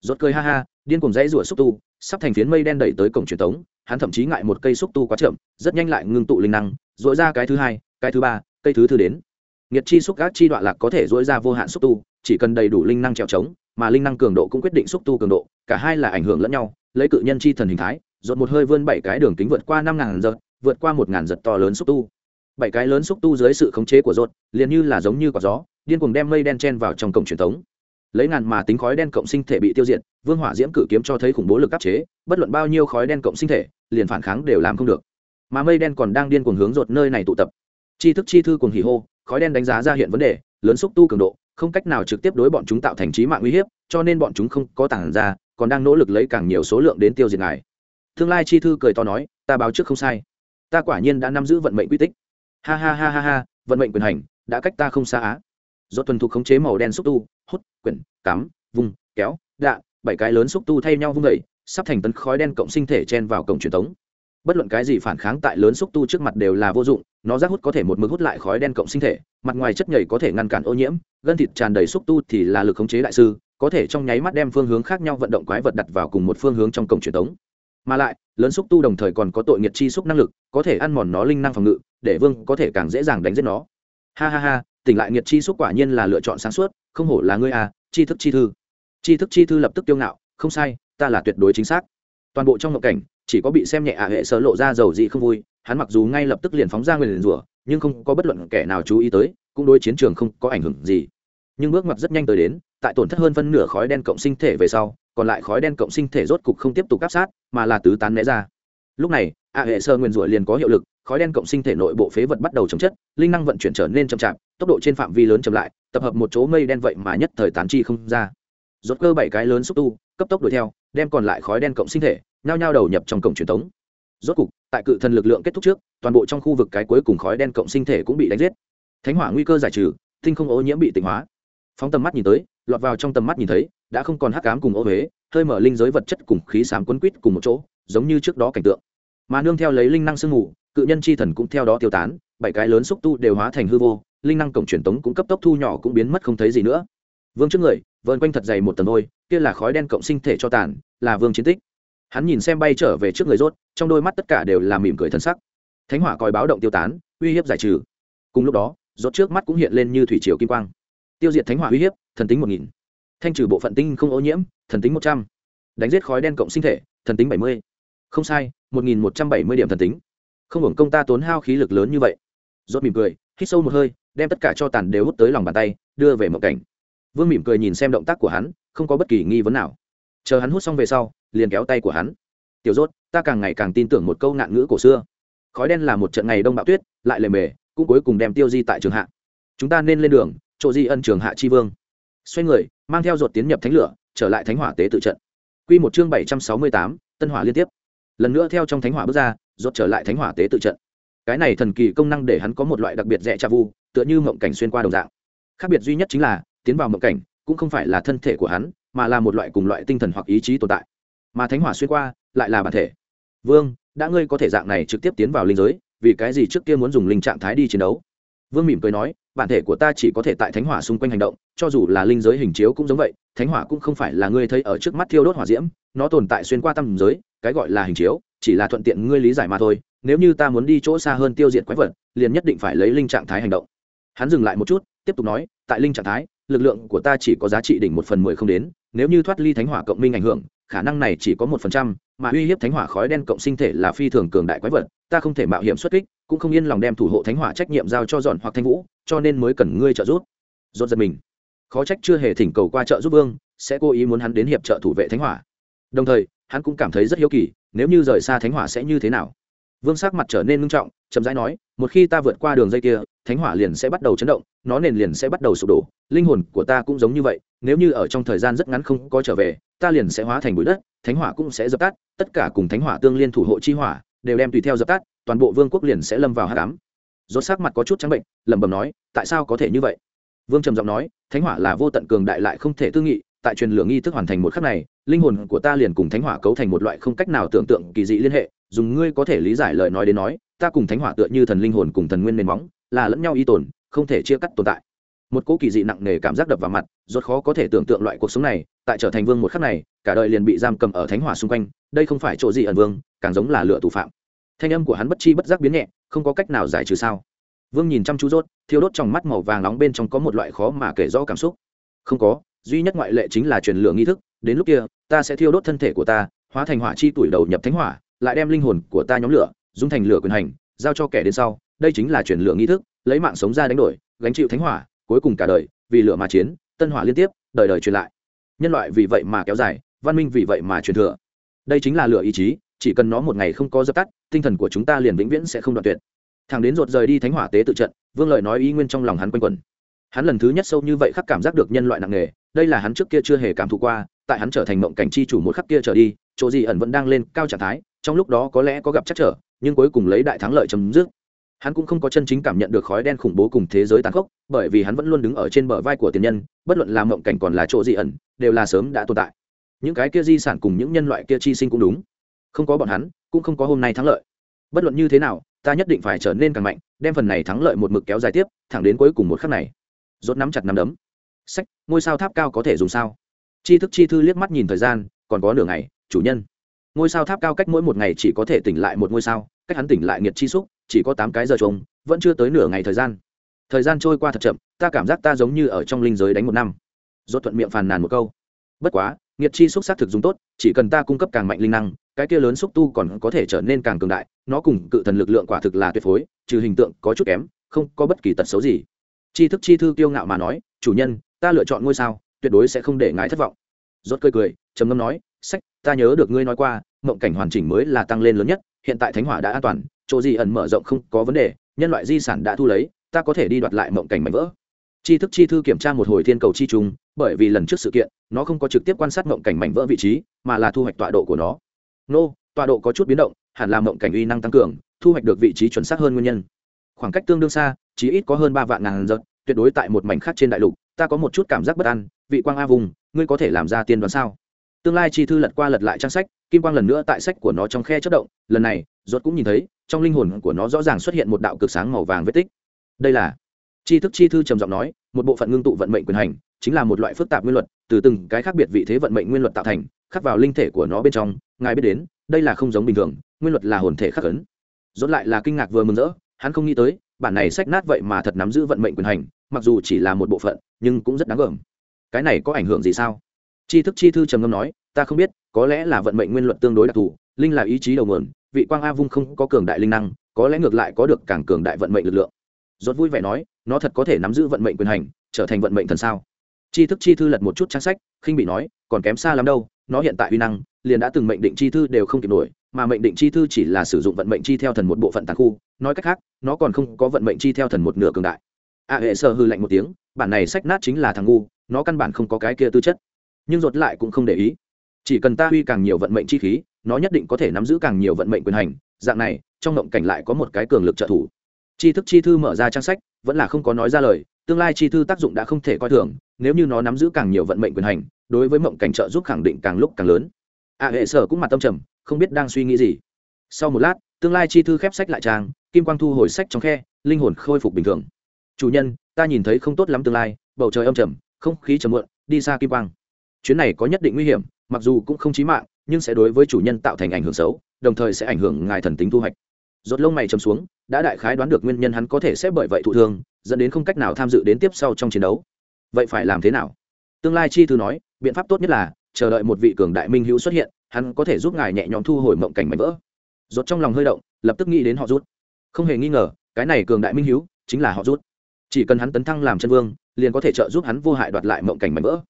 Rốt cười ha ha, điên cùng dãy rủa xúc tu, sắp thành phiến mây đen đẩy tới cổng truyền thống hắn thậm chí ngại một cây xúc tu quá chậm, rất nhanh lại ngưng tụ linh năng dỗi ra cái thứ hai, cái thứ ba, cây thứ thứ đến. Nghiệt chi xúc các chi đoạn lạc có thể dỗi ra vô hạn xúc tu, chỉ cần đầy đủ linh năng trèo trống, mà linh năng cường độ cũng quyết định xúc tu cường độ, cả hai là ảnh hưởng lẫn nhau, lấy cự nhân chi thần hình thái dột một hơi vươn bảy cái đường kính vượt qua năm ngàn giật, vượt qua một ngàn giật to lớn xúc tu. Bảy cái lớn xúc tu dưới sự khống chế của dột liền như là giống như quả gió, điên cuồng đem mây đen chen vào trong cổng truyền thống. Lấy ngàn mà tính khói đen cộng sinh thể bị tiêu diệt, vương hỏa diễm cử kiếm cho thấy khủng bố lực áp chế, bất luận bao nhiêu khói đen cộng sinh thể, liền phản kháng đều làm không được mà mây đen còn đang điên cuồng hướng rột nơi này tụ tập. Chi thức chi thư cùng hỉ hô, khói đen đánh giá ra hiện vấn đề, lớn xúc tu cường độ, không cách nào trực tiếp đối bọn chúng tạo thành trí mạng uy hiếp, cho nên bọn chúng không có tản ra, còn đang nỗ lực lấy càng nhiều số lượng đến tiêu diệt ngài. Tương lai chi thư cười to nói, ta báo trước không sai. Ta quả nhiên đã nắm giữ vận mệnh quy tích. Ha ha ha ha ha, vận mệnh quyền hành, đã cách ta không xa á. Do thuần thục khống chế màu đen xúc tu, hút, quyển, cắm vùng kéo, đạ, bảy cái lớn xúc tu thay nhau vung vẩy sắp thành tấn khói đen cộng sinh thể chen vào cổng truyền thống bất luận cái gì phản kháng tại lớn xúc tu trước mặt đều là vô dụng, nó rác hút có thể một mực hút lại khói đen cộng sinh thể, mặt ngoài chất nhầy có thể ngăn cản ô nhiễm, gân thịt tràn đầy xúc tu thì là lực khống chế đại sư, có thể trong nháy mắt đem phương hướng khác nhau vận động quái vật đặt vào cùng một phương hướng trong cổng truyền thống mà lại, lớn xúc tu đồng thời còn có tội nghiệt chi xúc năng lực, có thể ăn mòn nó linh năng phòng ngự, để vương có thể càng dễ dàng đánh giết nó. Ha ha ha, tỉnh lại nghiệt chi xúc quả nhiên là lựa chọn sáng suốt, không hổ là ngươi à chi thức chi thư. Chi thức chi thư lập tức tiêu ngạo, không sai, ta là tuyệt đối chính xác. Toàn bộ trong ngộ cảnh chỉ có bị xem nhẹ à hệ sơ lộ ra dầu dị không vui, hắn mặc dù ngay lập tức liền phóng ra người liền rủa, nhưng không có bất luận kẻ nào chú ý tới, cũng đối chiến trường không có ảnh hưởng gì. Nhưng bước ngoặt rất nhanh tới đến, tại tổn thất hơn phân nửa khói đen cộng sinh thể về sau, còn lại khói đen cộng sinh thể rốt cục không tiếp tục áp sát, mà là tứ tán né ra. Lúc này à hệ sơ nguyên rủa liền có hiệu lực, khói đen cộng sinh thể nội bộ phế vật bắt đầu chống chất, linh năng vận chuyển trở nên chậm chạp, tốc độ trên phạm vi lớn chậm lại, tập hợp một chỗ mây đen vậy mà nhất thời tán chi không ra. Rốt cơ bảy cái lớn xúc tu, cấp tốc đuổi theo, đem còn lại khói đen cộng sinh thể nhao nhao đầu nhập trong cổng truyền thống. Rốt cục tại cự thần lực lượng kết thúc trước toàn bộ trong khu vực cái cuối cùng khói đen cộng sinh thể cũng bị đánh giết. Thánh hỏa nguy cơ giải trừ tinh không ô nhiễm bị tịnh hóa. Phóng tầm mắt nhìn tới lọt vào trong tầm mắt nhìn thấy đã không còn hắc ám cùng ô huế hơi mở linh giới vật chất cùng khí sám quấn quýt cùng một chỗ giống như trước đó cảnh tượng. Mà nương theo lấy linh năng sương mù cự nhân chi thần cũng theo đó tiêu tán bảy cái lớn xúc tu đều hóa thành hư vô linh năng cổng truyền tống cũng cấp tốc thu nhỏ cũng biến mất không thấy gì nữa. Vương trước người vơn quanh thật dày một tầng ôi, kia là khói đen cộng sinh thể cho tàn là vương chiến tích hắn nhìn xem bay trở về trước người rốt, trong đôi mắt tất cả đều là mỉm cười thân sắc. Thánh hỏa còi báo động tiêu tán, uy hiếp giải trừ. Cùng lúc đó, rốt trước mắt cũng hiện lên như thủy triều kim quang. Tiêu diệt thánh hỏa uy hiếp, thần tính một nghìn. Thanh trừ bộ phận tinh không ô nhiễm, thần tính một trăm. Đánh giết khói đen cộng sinh thể, thần tính bảy mươi. Không sai, một nghìn một trăm bảy mươi điểm thần tính. Không hưởng công ta tốn hao khí lực lớn như vậy. Rốt mỉm cười, hít sâu một hơi, đem tất cả cho tàn đều hút tới lòng bàn tay, đưa về mộng cảnh. Vương mỉm cười nhìn xem động tác của hắn, không có bất kỳ nghi vấn nào. Chờ hắn hút xong về sau liền kéo tay của hắn. Tiểu rốt, ta càng ngày càng tin tưởng một câu ngạn ngữ cổ xưa. Khói đen là một trận ngày đông bạo tuyết, lại lề mề, cũng cuối cùng đem tiêu di tại trường hạ. Chúng ta nên lên đường, chỗ di ân trường hạ chi vương. Xoay người, mang theo ruột tiến nhập thánh lửa, trở lại thánh hỏa tế tự trận. Quy một chương bảy trăm sáu mươi tám, tân hỏa liên tiếp. Lần nữa theo trong thánh hỏa bước ra, ruột trở lại thánh hỏa tế tự trận. Cái này thần kỳ công năng để hắn có một loại đặc biệt rẻ trà vu, tựa như mộng cảnh xuyên qua đồng dạng. Khác biệt duy nhất chính là, tiến vào mộng cảnh, cũng không phải là thân thể của hắn, mà là một loại cùng loại tinh thần hoặc ý chí tồn tại mà thánh hỏa xuyên qua, lại là bản thể. Vương, đã ngươi có thể dạng này trực tiếp tiến vào linh giới, vì cái gì trước kia muốn dùng linh trạng thái đi chiến đấu? Vương mỉm cười nói, bản thể của ta chỉ có thể tại thánh hỏa xung quanh hành động, cho dù là linh giới hình chiếu cũng giống vậy, thánh hỏa cũng không phải là ngươi thấy ở trước mắt thiêu đốt hỏa diễm, nó tồn tại xuyên qua tâm giới, cái gọi là hình chiếu, chỉ là thuận tiện ngươi lý giải mà thôi, nếu như ta muốn đi chỗ xa hơn tiêu diệt quái vật, liền nhất định phải lấy linh trạng thái hành động. Hắn dừng lại một chút, tiếp tục nói, tại linh trạng thái lực lượng của ta chỉ có giá trị đỉnh một phần mười không đến, nếu như thoát ly thánh hỏa cộng minh ảnh hưởng, khả năng này chỉ có một phần trăm, mà uy hiếp thánh hỏa khói đen cộng sinh thể là phi thường cường đại quái vật, ta không thể mạo hiểm xuất kích, cũng không yên lòng đem thủ hộ thánh hỏa trách nhiệm giao cho dọn hoặc thanh vũ, cho nên mới cần ngươi trợ giúp. Dốt giật mình. Khó trách chưa hề thỉnh cầu qua trợ giúp vương, sẽ cố ý muốn hắn đến hiệp trợ thủ vệ thánh hỏa. Đồng thời, hắn cũng cảm thấy rất hiếu kỳ, nếu như rời xa thánh hỏa sẽ như thế nào? Vương sắc mặt trở nên nghiêm trọng, chậm rãi nói, một khi ta vượt qua đường dây kia, thánh hỏa liền sẽ bắt đầu chấn động, nó nền liền sẽ bắt đầu sụp đổ, linh hồn của ta cũng giống như vậy, nếu như ở trong thời gian rất ngắn không có trở về, ta liền sẽ hóa thành bụi đất, thánh hỏa cũng sẽ dập tắt, tất cả cùng thánh hỏa tương liên thủ hộ chi hỏa đều đem tùy theo dập tắt, toàn bộ vương quốc liền sẽ lâm vào hát cám rốt sắc mặt có chút trắng bệnh, lẩm bẩm nói, tại sao có thể như vậy? Vương trầm giọng nói, thánh hỏa là vô tận cường đại lại không thể tư nghị, tại truyền lửa nghi thức hoàn thành một khắc này, linh hồn của ta liền cùng thánh hỏa cấu thành một loại không cách nào tưởng tượng kỳ dị liên hệ dùng ngươi có thể lý giải lời nói đến nói, ta cùng thánh hỏa tựa như thần linh hồn cùng thần nguyên nền móng, là lẫn nhau y tồn, không thể chia cắt tồn tại. Một cỗ kỳ dị nặng nề cảm giác đập vào mặt, rốt khó có thể tưởng tượng loại cuộc sống này, tại trở thành vương một khắc này, cả đời liền bị giam cầm ở thánh hỏa xung quanh, đây không phải chỗ gì ẩn vương, càng giống là lựa tù phạm. Thanh âm của hắn bất chi bất giác biến nhẹ, không có cách nào giải trừ sao. Vương nhìn chăm chú rốt, thiêu đốt trong mắt màu vàng nóng bên trong có một loại khó mà kể rõ cảm xúc. Không có, duy nhất ngoại lệ chính là truyền lửa nghi thức, đến lúc kia, ta sẽ thiêu đốt thân thể của ta, hóa thành hỏa chi tuổi đầu nhập thánh hỏa lại đem linh hồn của ta nhóm lửa dung thành lửa quyền hành, giao cho kẻ đến sau. Đây chính là truyền lửa nghi thức, lấy mạng sống ra đánh đổi, gánh chịu thánh hỏa, cuối cùng cả đời, vì lửa mà chiến, tân hỏa liên tiếp, đời đời truyền lại. Nhân loại vì vậy mà kéo dài, văn minh vì vậy mà truyền thừa. Đây chính là lửa ý chí, chỉ cần nó một ngày không có dập tắt, tinh thần của chúng ta liền vĩnh viễn sẽ không đoạn tuyệt. Thằng đến ruột rời đi thánh hỏa tế tự trận, vương lợi nói ý nguyên trong lòng hắn quanh quẩn. Hắn lần thứ nhất sâu như vậy khắc cảm giác được nhân loại nặng nề, đây là hắn trước kia chưa hề cảm thụ qua, tại hắn trở thành mộng cảnh chi chủ một khắc kia trở đi, chỗ gì ẩn vẫn đang lên cao trạng thái trong lúc đó có lẽ có gặp chắc trở, nhưng cuối cùng lấy đại thắng lợi chấm dứt. Hắn cũng không có chân chính cảm nhận được khói đen khủng bố cùng thế giới tàn khốc, bởi vì hắn vẫn luôn đứng ở trên bờ vai của tiền nhân, bất luận làm mộng cảnh còn là chỗ dị ẩn, đều là sớm đã tồn tại. Những cái kia di sản cùng những nhân loại kia chi sinh cũng đúng. Không có bọn hắn, cũng không có hôm nay thắng lợi. Bất luận như thế nào, ta nhất định phải trở nên càng mạnh, đem phần này thắng lợi một mực kéo dài tiếp, thẳng đến cuối cùng một khắc này. Rốt nắm chặt nắm đấm. Sách, ngôi sao tháp cao có thể dùng sao? Chi thức chi thư liếc mắt nhìn thời gian, còn có nửa ngày, chủ nhân ngôi sao tháp cao cách mỗi một ngày chỉ có thể tỉnh lại một ngôi sao, cách hắn tỉnh lại nghiệt chi xúc, chỉ có tám cái giờ trống, vẫn chưa tới nửa ngày thời gian. Thời gian trôi qua thật chậm, ta cảm giác ta giống như ở trong linh giới đánh một năm. Rốt thuận miệng phàn nàn một câu. Bất quá, nghiệt chi xúc xác thực dùng tốt, chỉ cần ta cung cấp càng mạnh linh năng, cái kia lớn xúc tu còn có thể trở nên càng cường đại, nó cùng cự thần lực lượng quả thực là tuyệt phối, trừ hình tượng có chút kém, không có bất kỳ tật xấu gì. Chi thức chi thư kiêu ngạo mà nói, chủ nhân, ta lựa chọn ngôi sao, tuyệt đối sẽ không để ngài thất vọng rốt cười cười, trầm ngâm nói, sách, ta nhớ được ngươi nói qua, mộng cảnh hoàn chỉnh mới là tăng lên lớn nhất, hiện tại thánh hỏa đã an toàn, chỗ gì ẩn mở rộng không có vấn đề, nhân loại di sản đã thu lấy, ta có thể đi đoạt lại mộng cảnh mảnh vỡ. Chi thức chi thư kiểm tra một hồi thiên cầu chi trùng, bởi vì lần trước sự kiện, nó không có trực tiếp quan sát mộng cảnh mảnh vỡ vị trí, mà là thu hoạch tọa độ của nó. Nô, tọa độ có chút biến động, hẳn là mộng cảnh uy năng tăng cường, thu hoạch được vị trí chuẩn xác hơn nguyên nhân. Khoảng cách tương đương xa chỉ ít có hơn ba vạn ngàn giật tuyệt đối tại một mảnh khác trên đại lục ta có một chút cảm giác bất an, vị quang a vùng, ngươi có thể làm ra tiên đoán sao? Tương lai chi thư lật qua lật lại trang sách, kim quang lần nữa tại sách của nó trong khe chất động, lần này ruột cũng nhìn thấy, trong linh hồn của nó rõ ràng xuất hiện một đạo cực sáng màu vàng vết tích. Đây là chi thức chi thư trầm giọng nói, một bộ phận ngưng tụ vận mệnh quyền hành, chính là một loại phức tạp nguyên luật, từ từng cái khác biệt vị thế vận mệnh nguyên luật tạo thành, khắc vào linh thể của nó bên trong, ngài biết đến, đây là không giống bình thường, nguyên luật là hồn thể khắc ấn. Rốt lại là kinh ngạc vừa mừng rỡ, hắn không nghĩ tới bản này sách nát vậy mà thật nắm giữ vận mệnh quyền hành, mặc dù chỉ là một bộ phận, nhưng cũng rất đáng gờm. Cái này có ảnh hưởng gì sao? Tri thức chi thư trầm ngâm nói, ta không biết, có lẽ là vận mệnh nguyên luận tương đối đặc thù, linh là ý chí đầu nguồn, vị quang a vung không có cường đại linh năng, có lẽ ngược lại có được càng cường đại vận mệnh lực lượng. Rốt vui vẻ nói, nó thật có thể nắm giữ vận mệnh quyền hành, trở thành vận mệnh thần sao? Tri thức chi thư lật một chút trang sách, khinh bị nói, còn kém xa lắm đâu, nó hiện tại uy năng, liền đã từng mệnh định chi thư đều không kịp nổi mà mệnh định chi thư chỉ là sử dụng vận mệnh chi theo thần một bộ phận tàn khu, nói cách khác, nó còn không có vận mệnh chi theo thần một nửa cường đại. A hệ sơ hư lạnh một tiếng, bản này sách nát chính là thằng ngu, nó căn bản không có cái kia tư chất. Nhưng rốt lại cũng không để ý. Chỉ cần ta huy càng nhiều vận mệnh chi khí, nó nhất định có thể nắm giữ càng nhiều vận mệnh quyền hành. Dạng này, trong mộng cảnh lại có một cái cường lực trợ thủ. Chi thức chi thư mở ra trang sách, vẫn là không có nói ra lời, tương lai chi thư tác dụng đã không thể coi thường, nếu như nó nắm giữ càng nhiều vận mệnh quyền hành, đối với mộng cảnh trợ giúp khẳng định càng lúc càng lớn. A hệ sở cũng mặt tâm trầm không biết đang suy nghĩ gì. Sau một lát, tương lai chi thư khép sách lại trang, kim quang thu hồi sách trong khe, linh hồn khôi phục bình thường. Chủ nhân, ta nhìn thấy không tốt lắm tương lai, bầu trời âm trầm, không khí trầm muộn, đi xa kim quang. Chuyến này có nhất định nguy hiểm, mặc dù cũng không chí mạng, nhưng sẽ đối với chủ nhân tạo thành ảnh hưởng xấu, đồng thời sẽ ảnh hưởng ngài thần tính thu hoạch. Rốt lông mày chầm xuống, đã đại khái đoán được nguyên nhân hắn có thể sẽ bởi vậy thụ thương, dẫn đến không cách nào tham dự đến tiếp sau trong chiến đấu. Vậy phải làm thế nào? Tương lai chi thư nói, biện pháp tốt nhất là chờ đợi một vị cường đại minh hữu xuất hiện, hắn có thể giúp ngài nhẹ nhõm thu hồi mộng cảnh mảnh vỡ. Rốt trong lòng hơi động, lập tức nghĩ đến họ rút. Không hề nghi ngờ, cái này cường đại minh hữu chính là họ rút. Chỉ cần hắn tấn thăng làm chân vương, liền có thể trợ giúp hắn vô hại đoạt lại mộng cảnh mảnh vỡ.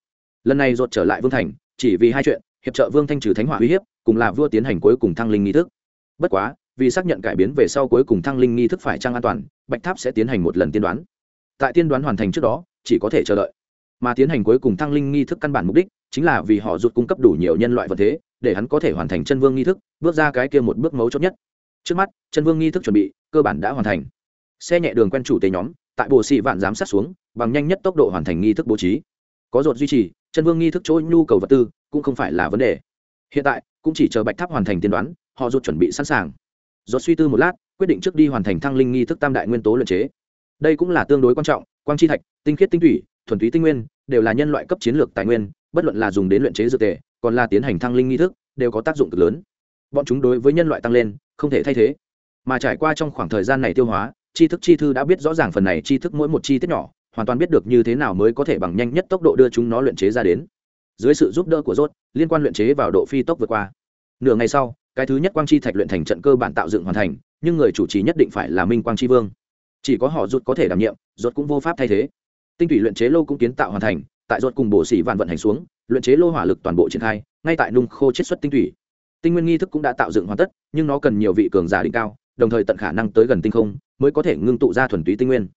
Lần này rốt trở lại vương thành, chỉ vì hai chuyện, hiệp trợ vương thanh trừ thánh hỏa uy hiếp, cùng là vua tiến hành cuối cùng thăng linh nghi thức. Bất quá, vì xác nhận cải biến về sau cuối cùng thăng linh nghi thức phải trang an toàn, bạch tháp sẽ tiến hành một lần tiên đoán. Tại tiên đoán hoàn thành trước đó, chỉ có thể chờ đợi. Mà tiến hành cuối cùng thăng linh nghi thức căn bản mục đích chính là vì họ rút cung cấp đủ nhiều nhân loại vật thế, để hắn có thể hoàn thành chân vương nghi thức, bước ra cái kia một bước mấu chốt nhất. Trước mắt, chân vương nghi thức chuẩn bị, cơ bản đã hoàn thành. Xe nhẹ đường quen chủ tế nhóm, tại bồ xị vạn giám sát xuống, bằng nhanh nhất tốc độ hoàn thành nghi thức bố trí. Có rột duy trì, chân vương nghi thức chỗ nhu cầu vật tư cũng không phải là vấn đề. Hiện tại, cũng chỉ chờ bạch tháp hoàn thành tiên đoán, họ rút chuẩn bị sẵn sàng. Rột suy tư một lát, quyết định trước đi hoàn thành thăng linh nghi thức tam đại nguyên tố luyện chế. Đây cũng là tương đối quan trọng, quang chi thạch, tinh khiết tinh thủy, thuần túy tinh nguyên, đều là nhân loại cấp chiến lược tài nguyên bất luận là dùng đến luyện chế dược tề, còn là tiến hành thăng linh nghi thức, đều có tác dụng cực lớn. Bọn chúng đối với nhân loại tăng lên, không thể thay thế. Mà trải qua trong khoảng thời gian này tiêu hóa, tri thức chi thư đã biết rõ ràng phần này tri thức mỗi một chi tiết nhỏ, hoàn toàn biết được như thế nào mới có thể bằng nhanh nhất tốc độ đưa chúng nó luyện chế ra đến. Dưới sự giúp đỡ của rốt, liên quan luyện chế vào độ phi tốc vượt qua. Nửa ngày sau, cái thứ nhất quang chi thạch luyện thành trận cơ bản tạo dựng hoàn thành, nhưng người chủ trì nhất định phải là minh quang chi vương. Chỉ có họ rút có thể đảm nhiệm, rốt cũng vô pháp thay thế. Tinh thủy luyện chế lô cũng kiến tạo hoàn thành tại ruột cùng bổ sĩ vạn vận hành xuống, luyện chế lô hỏa lực toàn bộ triển khai, ngay tại nung khô chiết xuất tinh thủy. Tinh nguyên nghi thức cũng đã tạo dựng hoàn tất, nhưng nó cần nhiều vị cường giả đỉnh cao, đồng thời tận khả năng tới gần tinh không, mới có thể ngưng tụ ra thuần túy tinh nguyên.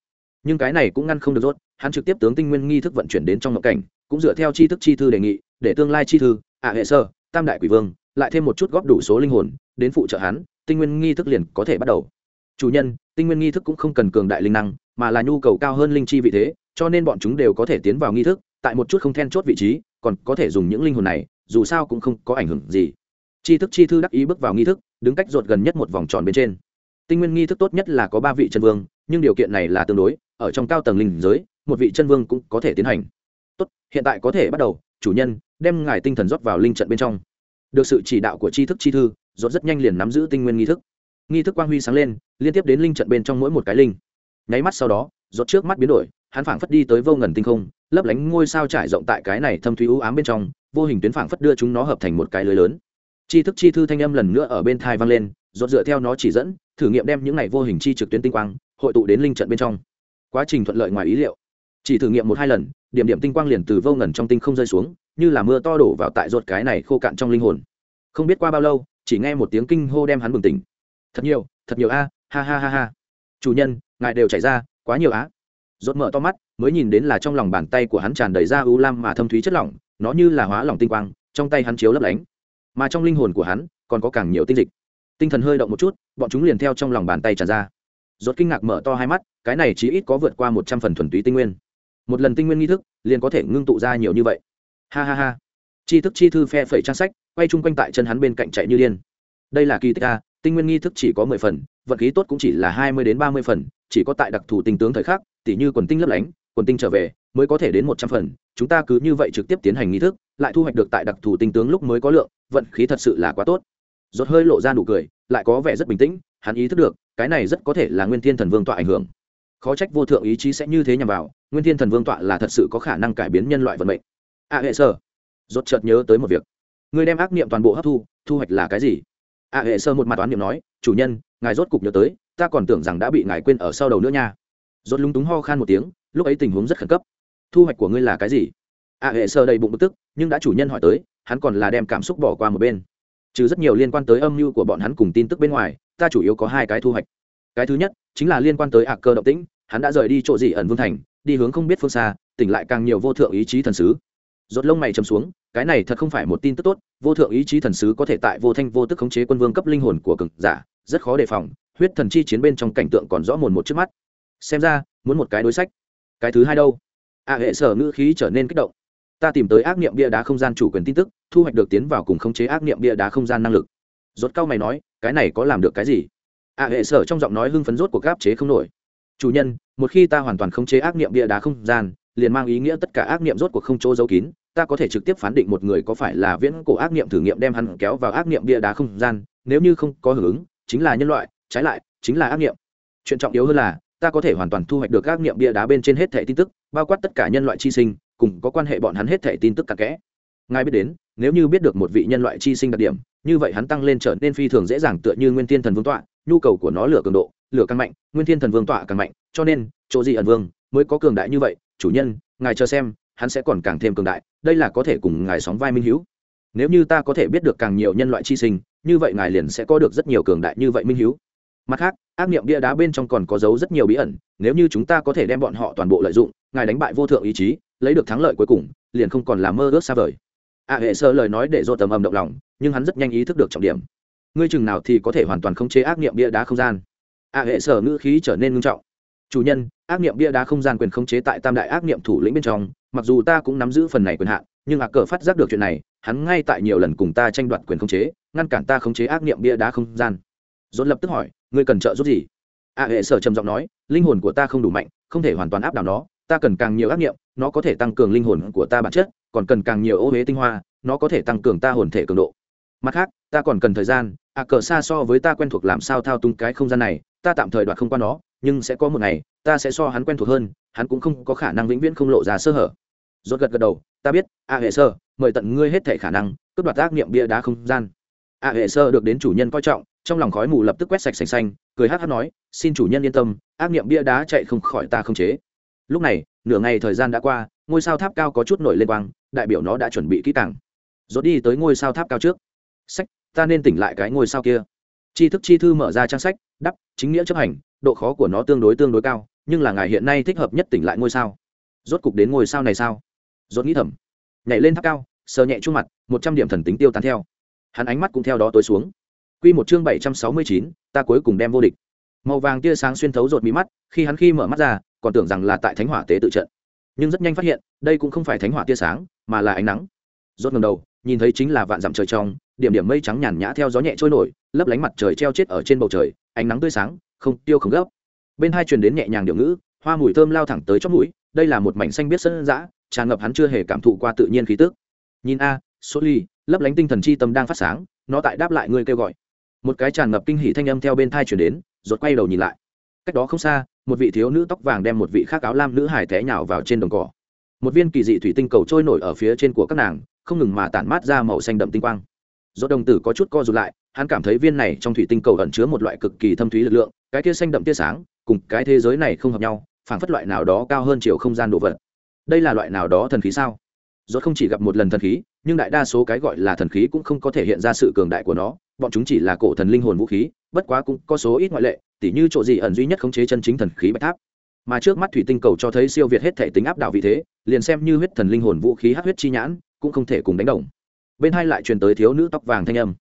Nhưng cái này cũng ngăn không được rốt hắn trực tiếp tướng tinh nguyên nghi thức vận chuyển đến trong ngộ cảnh, cũng dựa theo chi thức chi thư đề nghị, để tương lai chi thư ạ hệ sơ, tam đại quỷ vương, lại thêm một chút góp đủ số linh hồn, đến phụ trợ hắn, tinh nguyên nghi thức liền có thể bắt đầu. Chủ nhân, tinh nguyên nghi thức cũng không cần cường đại linh năng, mà là nhu cầu cao hơn linh chi vị thế, cho nên bọn chúng đều có thể tiến vào nghi thức tại một chút không then chốt vị trí, còn có thể dùng những linh hồn này, dù sao cũng không có ảnh hưởng gì. Chi thức chi thư đắc ý bước vào nghi thức, đứng cách rột gần nhất một vòng tròn bên trên. Tinh nguyên nghi thức tốt nhất là có ba vị chân vương, nhưng điều kiện này là tương đối, ở trong cao tầng linh giới, một vị chân vương cũng có thể tiến hành. Tốt, hiện tại có thể bắt đầu, chủ nhân, đem ngài tinh thần rót vào linh trận bên trong. Được sự chỉ đạo của tri thức chi thư rốt rất nhanh liền nắm giữ tinh nguyên nghi thức. Nghi thức quang huy sáng lên, liên tiếp đến linh trận bên trong mỗi một cái linh. Nháy mắt sau đó rốt trước mắt biến đổi hắn phảng phất đi tới vô ngần tinh không, lấp lánh ngôi sao trải rộng tại cái này thâm thúy u ám bên trong, vô hình tuyến phảng phất đưa chúng nó hợp thành một cái lưới lớn. Chi thức chi thư thanh âm lần nữa ở bên thai vang lên, rốt dựa theo nó chỉ dẫn, thử nghiệm đem những này vô hình chi trực tuyến tinh quang, hội tụ đến linh trận bên trong. Quá trình thuận lợi ngoài ý liệu. Chỉ thử nghiệm một hai lần, điểm điểm tinh quang liền từ vô ngần trong tinh không rơi xuống, như là mưa to đổ vào tại ruột cái này khô cạn trong linh hồn. Không biết qua bao lâu, chỉ nghe một tiếng kinh hô đem hắn bừng tỉnh. Thật nhiều thật nhiều a, ha ha ha ha. Chủ nhân, ngài đều chảy ra, quá nhiều á rốt mở to mắt, mới nhìn đến là trong lòng bàn tay của hắn tràn đầy ra u lam mà thâm thúy chất lỏng, nó như là hóa lỏng tinh quang, trong tay hắn chiếu lấp lánh. Mà trong linh hồn của hắn, còn có càng nhiều tinh dịch. Tinh thần hơi động một chút, bọn chúng liền theo trong lòng bàn tay tràn ra. Rốt kinh ngạc mở to hai mắt, cái này chỉ ít có vượt qua một trăm phần thuần túy tinh nguyên. Một lần tinh nguyên nghi thức, liền có thể ngưng tụ ra nhiều như vậy. Ha ha ha. Chi thức chi thư phe phẩy trang sách, quay chung quanh tại chân hắn bên cạnh chạy như điên. Đây là kỳ tích a, tinh nguyên nghi thức chỉ có mười phần vận khí tốt cũng chỉ là hai mươi đến ba mươi phần chỉ có tại đặc thù tinh tướng thời khắc, tỉ như quần tinh lấp lánh, quần tinh trở về, mới có thể đến một trăm phần, chúng ta cứ như vậy trực tiếp tiến hành nghi thức, lại thu hoạch được tại đặc thù tinh tướng lúc mới có lượng, vận khí thật sự là quá tốt. Rốt hơi lộ ra nụ cười, lại có vẻ rất bình tĩnh, hắn ý thức được, cái này rất có thể là nguyên thiên thần vương tọa ảnh hưởng. Khó trách vô thượng ý chí sẽ như thế nhằm vào, nguyên thiên thần vương tọa là thật sự có khả năng cải biến nhân loại vận mệnh. A hệ sơ. Rốt chợt nhớ tới một việc. Người đem ác niệm toàn bộ hấp thu thu hoạch là cái gì? A hệ sơ một mặt toán niệm nói, chủ nhân, ngài rốt cục nhớ tới ta còn tưởng rằng đã bị ngài quên ở sau đầu nữa nha. Rốt lúng túng ho khan một tiếng, lúc ấy tình huống rất khẩn cấp. Thu hoạch của ngươi là cái gì? A hệ sơ đầy bụng bực tức, nhưng đã chủ nhân hỏi tới, hắn còn là đem cảm xúc bỏ qua một bên. Trừ rất nhiều liên quan tới âm mưu của bọn hắn cùng tin tức bên ngoài, ta chủ yếu có hai cái thu hoạch. Cái thứ nhất, chính là liên quan tới ạ cơ động tĩnh, hắn đã rời đi chỗ gì ẩn vương thành, đi hướng không biết phương xa, tỉnh lại càng nhiều vô thượng ý chí thần sứ. Rốt lông mày chầm xuống, cái này thật không phải một tin tức tốt, vô thượng ý chí thần sứ có thể tại vô thanh vô tức khống chế quân vương cấp linh hồn của cường giả, rất khó đề phòng huyết thần chi chiến bên trong cảnh tượng còn rõ mồn một trước mắt. Xem ra, muốn một cái đối sách. Cái thứ hai đâu? À hệ sở ngữ khí trở nên kích động. Ta tìm tới ác niệm bia đá không gian chủ quyền tin tức, thu hoạch được tiến vào cùng khống chế ác niệm bia đá không gian năng lực. Rốt cao mày nói, cái này có làm được cái gì? À hệ sở trong giọng nói hưng phấn rốt của gáp chế không nổi. Chủ nhân, một khi ta hoàn toàn khống chế ác niệm bia đá không gian, liền mang ý nghĩa tất cả ác niệm rốt cuộc không chỗ giấu kín, ta có thể trực tiếp phán định một người có phải là viễn cổ ác niệm thử nghiệm đem hắn kéo vào ác niệm bia đá không gian, nếu như không có hưởng ứng, chính là nhân loại trái lại, chính là ác niệm chuyện trọng yếu hơn là, ta có thể hoàn toàn thu hoạch được ác niệm bia đá bên trên hết thẻ tin tức, bao quát tất cả nhân loại chi sinh, cùng có quan hệ bọn hắn hết thẻ tin tức cặn kẽ. Ngài biết đến, nếu như biết được một vị nhân loại chi sinh đặc điểm, như vậy hắn tăng lên trở nên phi thường dễ dàng tựa như nguyên thiên thần vương tọa, nhu cầu của nó lửa cường độ, lửa càng mạnh, nguyên thiên thần vương tọa càng mạnh, cho nên, chỗ gì ẩn vương mới có cường đại như vậy, chủ nhân, ngài chờ xem, hắn sẽ còn càng thêm cường đại, đây là có thể cùng ngài sóng vai minh hữu. Nếu như ta có thể biết được càng nhiều nhân loại chi sinh, như vậy ngài liền sẽ có được rất nhiều cường đại như vậy minh hữu mặt khác, ác niệm bia đá bên trong còn có dấu rất nhiều bí ẩn, nếu như chúng ta có thể đem bọn họ toàn bộ lợi dụng, ngài đánh bại vô thượng ý chí, lấy được thắng lợi cuối cùng, liền không còn là mơ ước xa vời. A hệ sơ lời nói để dỗ tầm ầm động lòng, nhưng hắn rất nhanh ý thức được trọng điểm. Ngươi chừng nào thì có thể hoàn toàn khống chế ác niệm bia đá không gian. A hệ sở ngữ khí trở nên ngưng trọng. Chủ nhân, ác niệm bia đá không gian quyền khống chế tại tam đại ác niệm thủ lĩnh bên trong, mặc dù ta cũng nắm giữ phần này quyền hạn, nhưng a cờ phát giác được chuyện này, hắn ngay tại nhiều lần cùng ta tranh đoạt quyền khống chế, ngăn cản ta khống chế ác niệm bia đá không gian. Dồn lập tức hỏi ngươi cần trợ giúp gì? A hệ sở trầm giọng nói, linh hồn của ta không đủ mạnh, không thể hoàn toàn áp đảo nó, ta cần càng nhiều ác niệm nó có thể tăng cường linh hồn của ta bản chất, còn cần càng nhiều ô huế tinh hoa, nó có thể tăng cường ta hồn thể cường độ. Mặt khác, ta còn cần thời gian, a cờ xa so với ta quen thuộc làm sao thao túng cái không gian này, ta tạm thời đoạt không qua nó, nhưng sẽ có một ngày, ta sẽ so hắn quen thuộc hơn, hắn cũng không có khả năng vĩnh viễn không lộ ra sơ hở. Rốt gật gật đầu, ta biết, a hệ sơ mời tận ngươi hết thể khả năng, cướp đoạt ác niệm bia đá không gian. A hệ sơ được đến chủ nhân coi trọng trong lòng khói mù lập tức quét sạch sành xanh, cười hát hát nói, xin chủ nhân yên tâm, ác niệm bia đá chạy không khỏi ta không chế. Lúc này, nửa ngày thời gian đã qua, ngôi sao tháp cao có chút nổi lên quang, đại biểu nó đã chuẩn bị kỹ càng. Rốt đi tới ngôi sao tháp cao trước. Sách, ta nên tỉnh lại cái ngôi sao kia. Tri thức chi thư mở ra trang sách, đắp, chính nghĩa chấp hành, độ khó của nó tương đối tương đối cao, nhưng là ngài hiện nay thích hợp nhất tỉnh lại ngôi sao. Rốt cục đến ngôi sao này sao? Rốt nghĩ thầm. Nhảy lên tháp cao, sờ nhẹ chu mặt, một trăm điểm thần tính tiêu tán theo. Hắn ánh mắt cũng theo đó tối xuống quy một chương bảy trăm sáu mươi chín, ta cuối cùng đem vô địch. Màu vàng tia sáng xuyên thấu rột mí mắt, khi hắn khi mở mắt ra, còn tưởng rằng là tại thánh hỏa tế tự trận. Nhưng rất nhanh phát hiện, đây cũng không phải thánh hỏa tia sáng, mà là ánh nắng. Rốt ngẩng đầu, nhìn thấy chính là vạn dặm trời trong, điểm điểm mây trắng nhàn nhã theo gió nhẹ trôi nổi, lấp lánh mặt trời treo chết ở trên bầu trời, ánh nắng tươi sáng, không tiêu không gấp. Bên hai truyền đến nhẹ nhàng điệu ngữ, hoa mùi thơm lao thẳng tới chót mũi, đây là một mảnh xanh biết sân dã, tràn ngập hắn chưa hề cảm thụ qua tự nhiên khí tức. Nhìn a soli lấp lánh tinh thần chi tâm đang phát sáng, nó tại đáp lại người kêu gọi một cái tràn ngập kinh hỉ thanh âm theo bên thai truyền đến rột quay đầu nhìn lại. Cách đó không xa, một vị thiếu nữ tóc vàng đem một vị khác áo lam nữ hải té nhào vào trên đồng cỏ. Một viên kỳ dị thủy tinh cầu trôi nổi ở phía trên của các nàng, không ngừng mà tản mát ra màu xanh đậm tinh quang. Do đồng tử có chút co rụt lại, hắn cảm thấy viên này trong thủy tinh cầu ẩn chứa một loại cực kỳ thâm thúy lực lượng, cái tia xanh đậm tia sáng, cùng cái thế giới này không hợp nhau, phảng phất loại nào đó cao hơn chiều không gian đồ vật. Đây là loại nào đó thần khí sao? Do không chỉ gặp một lần thần khí, nhưng đại đa số cái gọi là thần khí cũng không có thể hiện ra sự cường đại của nó bọn chúng chỉ là cổ thần linh hồn vũ khí, bất quá cũng có số ít ngoại lệ, tỉ như chỗ gì ẩn duy nhất khống chế chân chính thần khí bạch tháp. Mà trước mắt thủy tinh cầu cho thấy siêu việt hết thể tính áp đảo vị thế, liền xem như huyết thần linh hồn vũ khí hát huyết chi nhãn, cũng không thể cùng đánh đồng. Bên hai lại truyền tới thiếu nữ tóc vàng thanh âm.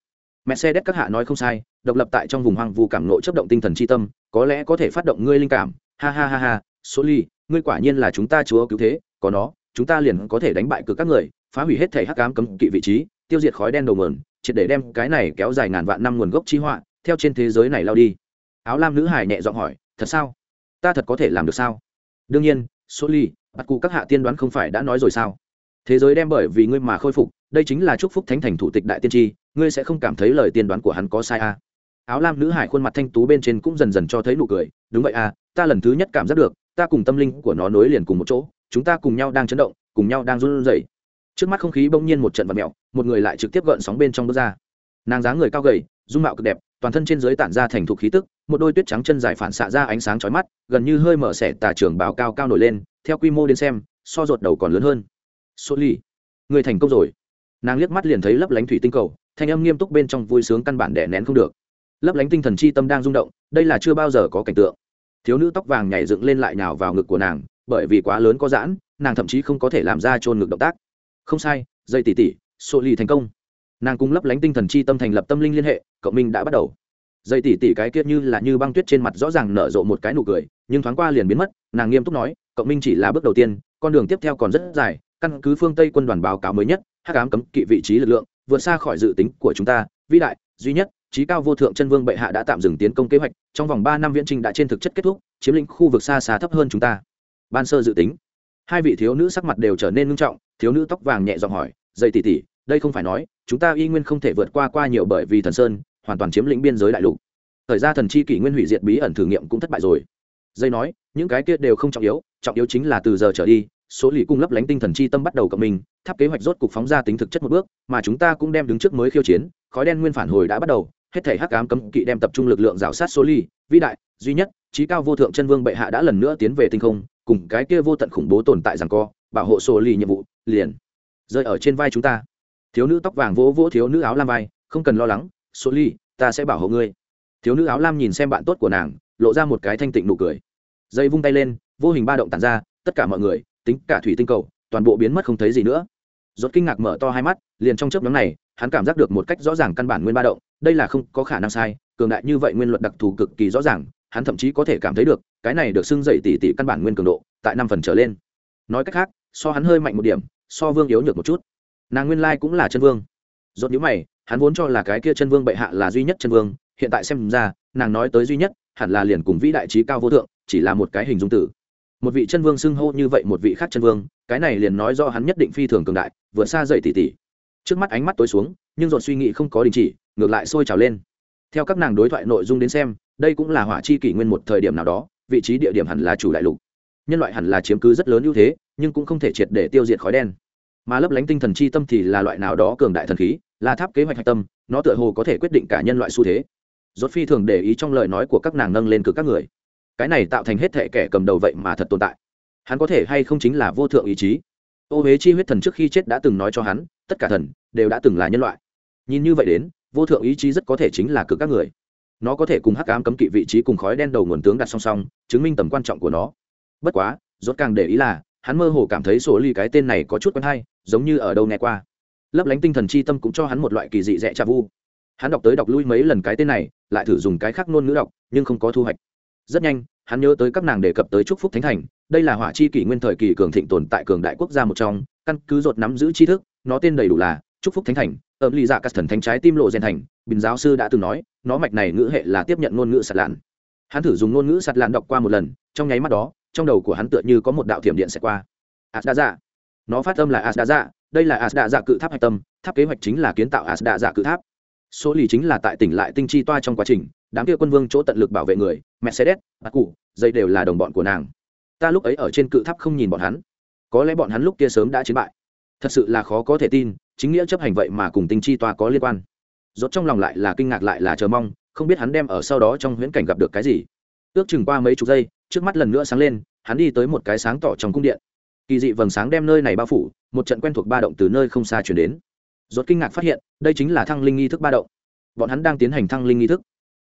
Mẹ xe đét các hạ nói không sai, độc lập tại trong vùng hoang vu cảm nộ chấp động tinh thần chi tâm, có lẽ có thể phát động ngươi linh cảm. Ha ha ha ha số ly ngươi quả nhiên là chúng ta chúa cứu thế, có nó, chúng ta liền có thể đánh bại cực các người, phá hủy hết thể hắc cám cấm kỵ vị trí tiêu diệt khói đen đầu mờn triệt để đem cái này kéo dài ngàn vạn năm nguồn gốc chi họa, theo trên thế giới này lao đi. Áo lam nữ hải nhẹ giọng hỏi, thật sao? Ta thật có thể làm được sao? Đương nhiên, số ly, bắt cụ các hạ tiên đoán không phải đã nói rồi sao? Thế giới đem bởi vì ngươi mà khôi phục, đây chính là chúc phúc thánh thành thủ tịch đại tiên tri, ngươi sẽ không cảm thấy lời tiên đoán của hắn có sai à. áo lam nữ hải khuôn mặt thanh tú bên trên cũng dần dần cho thấy nụ cười, đúng vậy à ta lần thứ nhất cảm giác được, ta cùng tâm linh của nó nối liền cùng một chỗ, chúng ta cùng nhau đang chấn động, cùng nhau đang run rẩy. Trước mắt không khí bỗng nhiên một trận vật mẹo một người lại trực tiếp gợn sóng bên trong bước ra. Nàng dáng người cao gầy, dung mạo cực đẹp, toàn thân trên dưới tản ra thành thục khí tức, một đôi tuyết trắng chân dài phản xạ ra ánh sáng chói mắt, gần như hơi mở xẻ tà trường báo cao cao nổi lên, theo quy mô đến xem, so ruột đầu còn lớn hơn. Số ly người thành công rồi. Nàng liếc mắt liền thấy lấp lánh thủy tinh cầu, thanh âm nghiêm túc bên trong vui sướng căn bản đẻ nén không được. Lấp lánh tinh thần chi tâm đang rung động, đây là chưa bao giờ có cảnh tượng. Thiếu nữ tóc vàng nhảy dựng lên lại nhào vào ngực của nàng, bởi vì quá lớn có giãn, nàng thậm chí không có thể làm ra trôn ngực động tác. Không sai, dây tỉ tỉ sổ lì thành công. Nàng cung lấp lánh tinh thần chi tâm thành lập tâm linh liên hệ, cậu minh đã bắt đầu. Dây tỉ tỉ cái kia như là như băng tuyết trên mặt rõ ràng nở rộ một cái nụ cười, nhưng thoáng qua liền biến mất, nàng nghiêm túc nói, cậu minh chỉ là bước đầu tiên, con đường tiếp theo còn rất dài, căn cứ phương tây quân đoàn báo cáo mới nhất, hắc ám cấm kỵ vị trí lực lượng, vượt xa khỏi dự tính của chúng ta, vĩ đại, duy nhất, trí cao vô thượng chân vương bệ hạ đã tạm dừng tiến công kế hoạch, trong vòng ba năm viễn trình đã trên thực chất kết thúc, chiếm lĩnh khu vực xa xa thấp hơn chúng ta. Ban sơ dự tính. Hai vị thiếu nữ sắc mặt đều trở nên ngưng trọng, thiếu nữ tóc vàng nhẹ giọng hỏi dậy tỉ tỉ, đây không phải nói, chúng ta y nguyên không thể vượt qua qua nhiều bởi vì thần sơn, hoàn toàn chiếm lĩnh biên giới đại lục. Thời gian thần chi kỷ nguyên hủy diệt bí ẩn thử nghiệm cũng thất bại rồi. Dây nói, những cái kia đều không trọng yếu trọng yếu chính là từ giờ trở đi, số lì cung lấp lánh tinh thần chi tâm bắt đầu cộng mình tháp kế hoạch rốt cục phóng ra tính thực chất một bước, mà chúng ta cũng đem đứng trước mới khiêu chiến, khói đen nguyên phản hồi đã bắt đầu, hết thể hắc ám cấm kỵ đem tập trung lực lượng rào sát số lì vĩ đại, duy nhất trí cao vô thượng chân vương bệ hạ đã lần nữa tiến về tinh không, cùng cái kia vô tận khủng bố tồn tại rằng co, bảo hộ số lì nhiệm vụ, liền rơi ở trên vai chúng ta. Thiếu nữ tóc vàng vỗ vỗ thiếu nữ áo lam vai, không cần lo lắng số ly, ta sẽ bảo hộ ngươi. Thiếu nữ áo lam nhìn xem bạn tốt của nàng, lộ ra một cái thanh tịnh nụ cười. Dây vung tay lên, vô hình ba động tàn ra, tất cả mọi người, tính cả thủy tinh cầu, toàn bộ biến mất không thấy gì nữa. Rốt kinh ngạc mở to hai mắt, liền trong chớp nhóm này, hắn cảm giác được một cách rõ ràng căn bản nguyên ba động, đây là không có khả năng sai, cường đại như vậy nguyên luật đặc thù cực kỳ rõ ràng, hắn thậm chí có thể cảm thấy được, cái này được xưng dậy tỷ tỷ căn bản nguyên cường độ, tại năm phần trở lên. Nói cách khác, so hắn hơi mạnh một điểm so vương yếu nhược một chút. Nàng nguyên lai cũng là chân vương. Dốt nhữ mày, hắn vốn cho là cái kia chân vương bệ hạ là duy nhất chân vương, hiện tại xem ra, nàng nói tới duy nhất, hẳn là liền cùng vĩ đại trí cao vô thượng, chỉ là một cái hình dung tử. Một vị chân vương xưng hô như vậy một vị khác chân vương, cái này liền nói do hắn nhất định phi thường cường đại, vượt xa dậy tỉ tỉ. Trước mắt ánh mắt tối xuống, nhưng dọn suy nghĩ không có đình chỉ, ngược lại sôi trào lên. Theo các nàng đối thoại nội dung đến xem, đây cũng là hỏa chi kỷ nguyên một thời điểm nào đó, vị trí địa điểm hẳn là chủ đại lục. Nhân loại hẳn là chiếm cứ rất lớn ưu thế nhưng cũng không thể triệt để tiêu diệt khói đen. Mà lấp lánh tinh thần chi tâm thì là loại nào đó cường đại thần khí, là tháp kế hoạch hạch tâm, nó tựa hồ có thể quyết định cả nhân loại xu thế. Rốt phi thường để ý trong lời nói của các nàng nâng lên cực các người. Cái này tạo thành hết thệ kẻ cầm đầu vậy mà thật tồn tại. Hắn có thể hay không chính là vô thượng ý chí? Ô huế chi huyết thần trước khi chết đã từng nói cho hắn, tất cả thần đều đã từng là nhân loại. Nhìn như vậy đến, vô thượng ý chí rất có thể chính là cực các người. Nó có thể cùng hắc ám cấm kỵ vị trí cùng khói đen đầu nguồn tướng đặt song song, chứng minh tầm quan trọng của nó. Bất quá, rốt càng để ý là hắn mơ hồ cảm thấy sổ ly cái tên này có chút quen hay, giống như ở đâu nghe qua. Lấp lánh tinh thần chi tâm cũng cho hắn một loại kỳ dị dẹ trà vu. Hắn đọc tới đọc lui mấy lần cái tên này, lại thử dùng cái khác ngôn ngữ đọc, nhưng không có thu hoạch. Rất nhanh, hắn nhớ tới các nàng đề cập tới trúc phúc thánh thành, đây là hỏa chi kỷ nguyên thời kỳ cường thịnh tồn tại cường đại quốc gia một trong, căn cứ rột nắm giữ tri thức, nó tên đầy đủ là trúc phúc thánh thành, ở ly dạ các thần thánh trái tim lộ rèn thành, bình giáo sư đã từng nói, nó mạch này ngữ hệ là tiếp nhận ngôn ngữ sạt lạn. Hắn thử dùng ngôn ngữ sạt lạn đọc qua một lần, trong nháy mắt đó trong đầu của hắn tựa như có một đạo thiểm điện sẽ qua. Asda dạ nó phát âm là asda dạ đây là asda dạ cự tháp hạch tâm, tháp kế hoạch chính là kiến tạo asda dạ cự tháp. Số lì chính là tại tỉnh lại tinh chi toa trong quá trình, đám kia quân vương chỗ tận lực bảo vệ người, mercedes bà cụ dây đều là đồng bọn của nàng. Ta lúc ấy ở trên cự tháp không nhìn bọn hắn. Có lẽ bọn hắn lúc kia sớm đã chiến bại. Thật sự là khó có thể tin, chính nghĩa chấp hành vậy mà cùng tinh chi toa có liên quan. Rốt trong lòng lại là kinh ngạc lại là chờ mong, không biết hắn đem ở sau đó trong huyễn cảnh gặp được cái gì. Ước chừng qua mấy chục giây trước mắt lần nữa sáng lên, hắn đi tới một cái sáng tỏ trong cung điện. Kỳ dị vầng sáng đem nơi này bao phủ, một trận quen thuộc ba động từ nơi không xa chuyển đến. Rốt kinh ngạc phát hiện, đây chính là thăng linh nghi thức ba động. Bọn hắn đang tiến hành thăng linh nghi thức.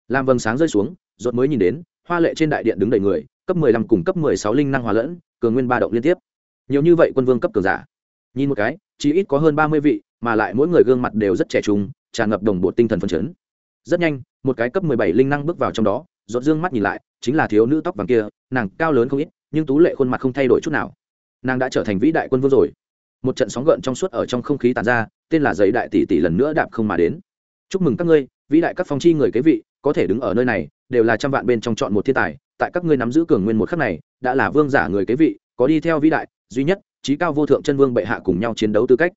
Làm vầng sáng rơi xuống, rốt mới nhìn đến, hoa lệ trên đại điện đứng đầy người, cấp 15 cùng cấp 16 linh năng hòa lẫn, cường nguyên ba động liên tiếp. Nhiều như vậy quân vương cấp cường giả. Nhìn một cái, chỉ ít có hơn 30 vị, mà lại mỗi người gương mặt đều rất trẻ trung, tràn ngập đồng bộ tinh thần phấn chấn. Rất nhanh, một cái cấp 17 linh năng bước vào trong đó rốt dương mắt nhìn lại, chính là thiếu nữ tóc vàng kia, nàng cao lớn không ít, nhưng tú lệ khuôn mặt không thay đổi chút nào. Nàng đã trở thành vĩ đại quân vương rồi. Một trận sóng gợn trong suốt ở trong không khí tàn ra, tên là giấy đại tỷ tỷ lần nữa đạp không mà đến. Chúc mừng các ngươi, vĩ đại các phong chi người kế vị, có thể đứng ở nơi này, đều là trăm vạn bên trong chọn một thiên tài, tại các ngươi nắm giữ cường nguyên một khắc này, đã là vương giả người kế vị, có đi theo vĩ đại, duy nhất trí cao vô thượng chân vương bệ hạ cùng nhau chiến đấu tư cách.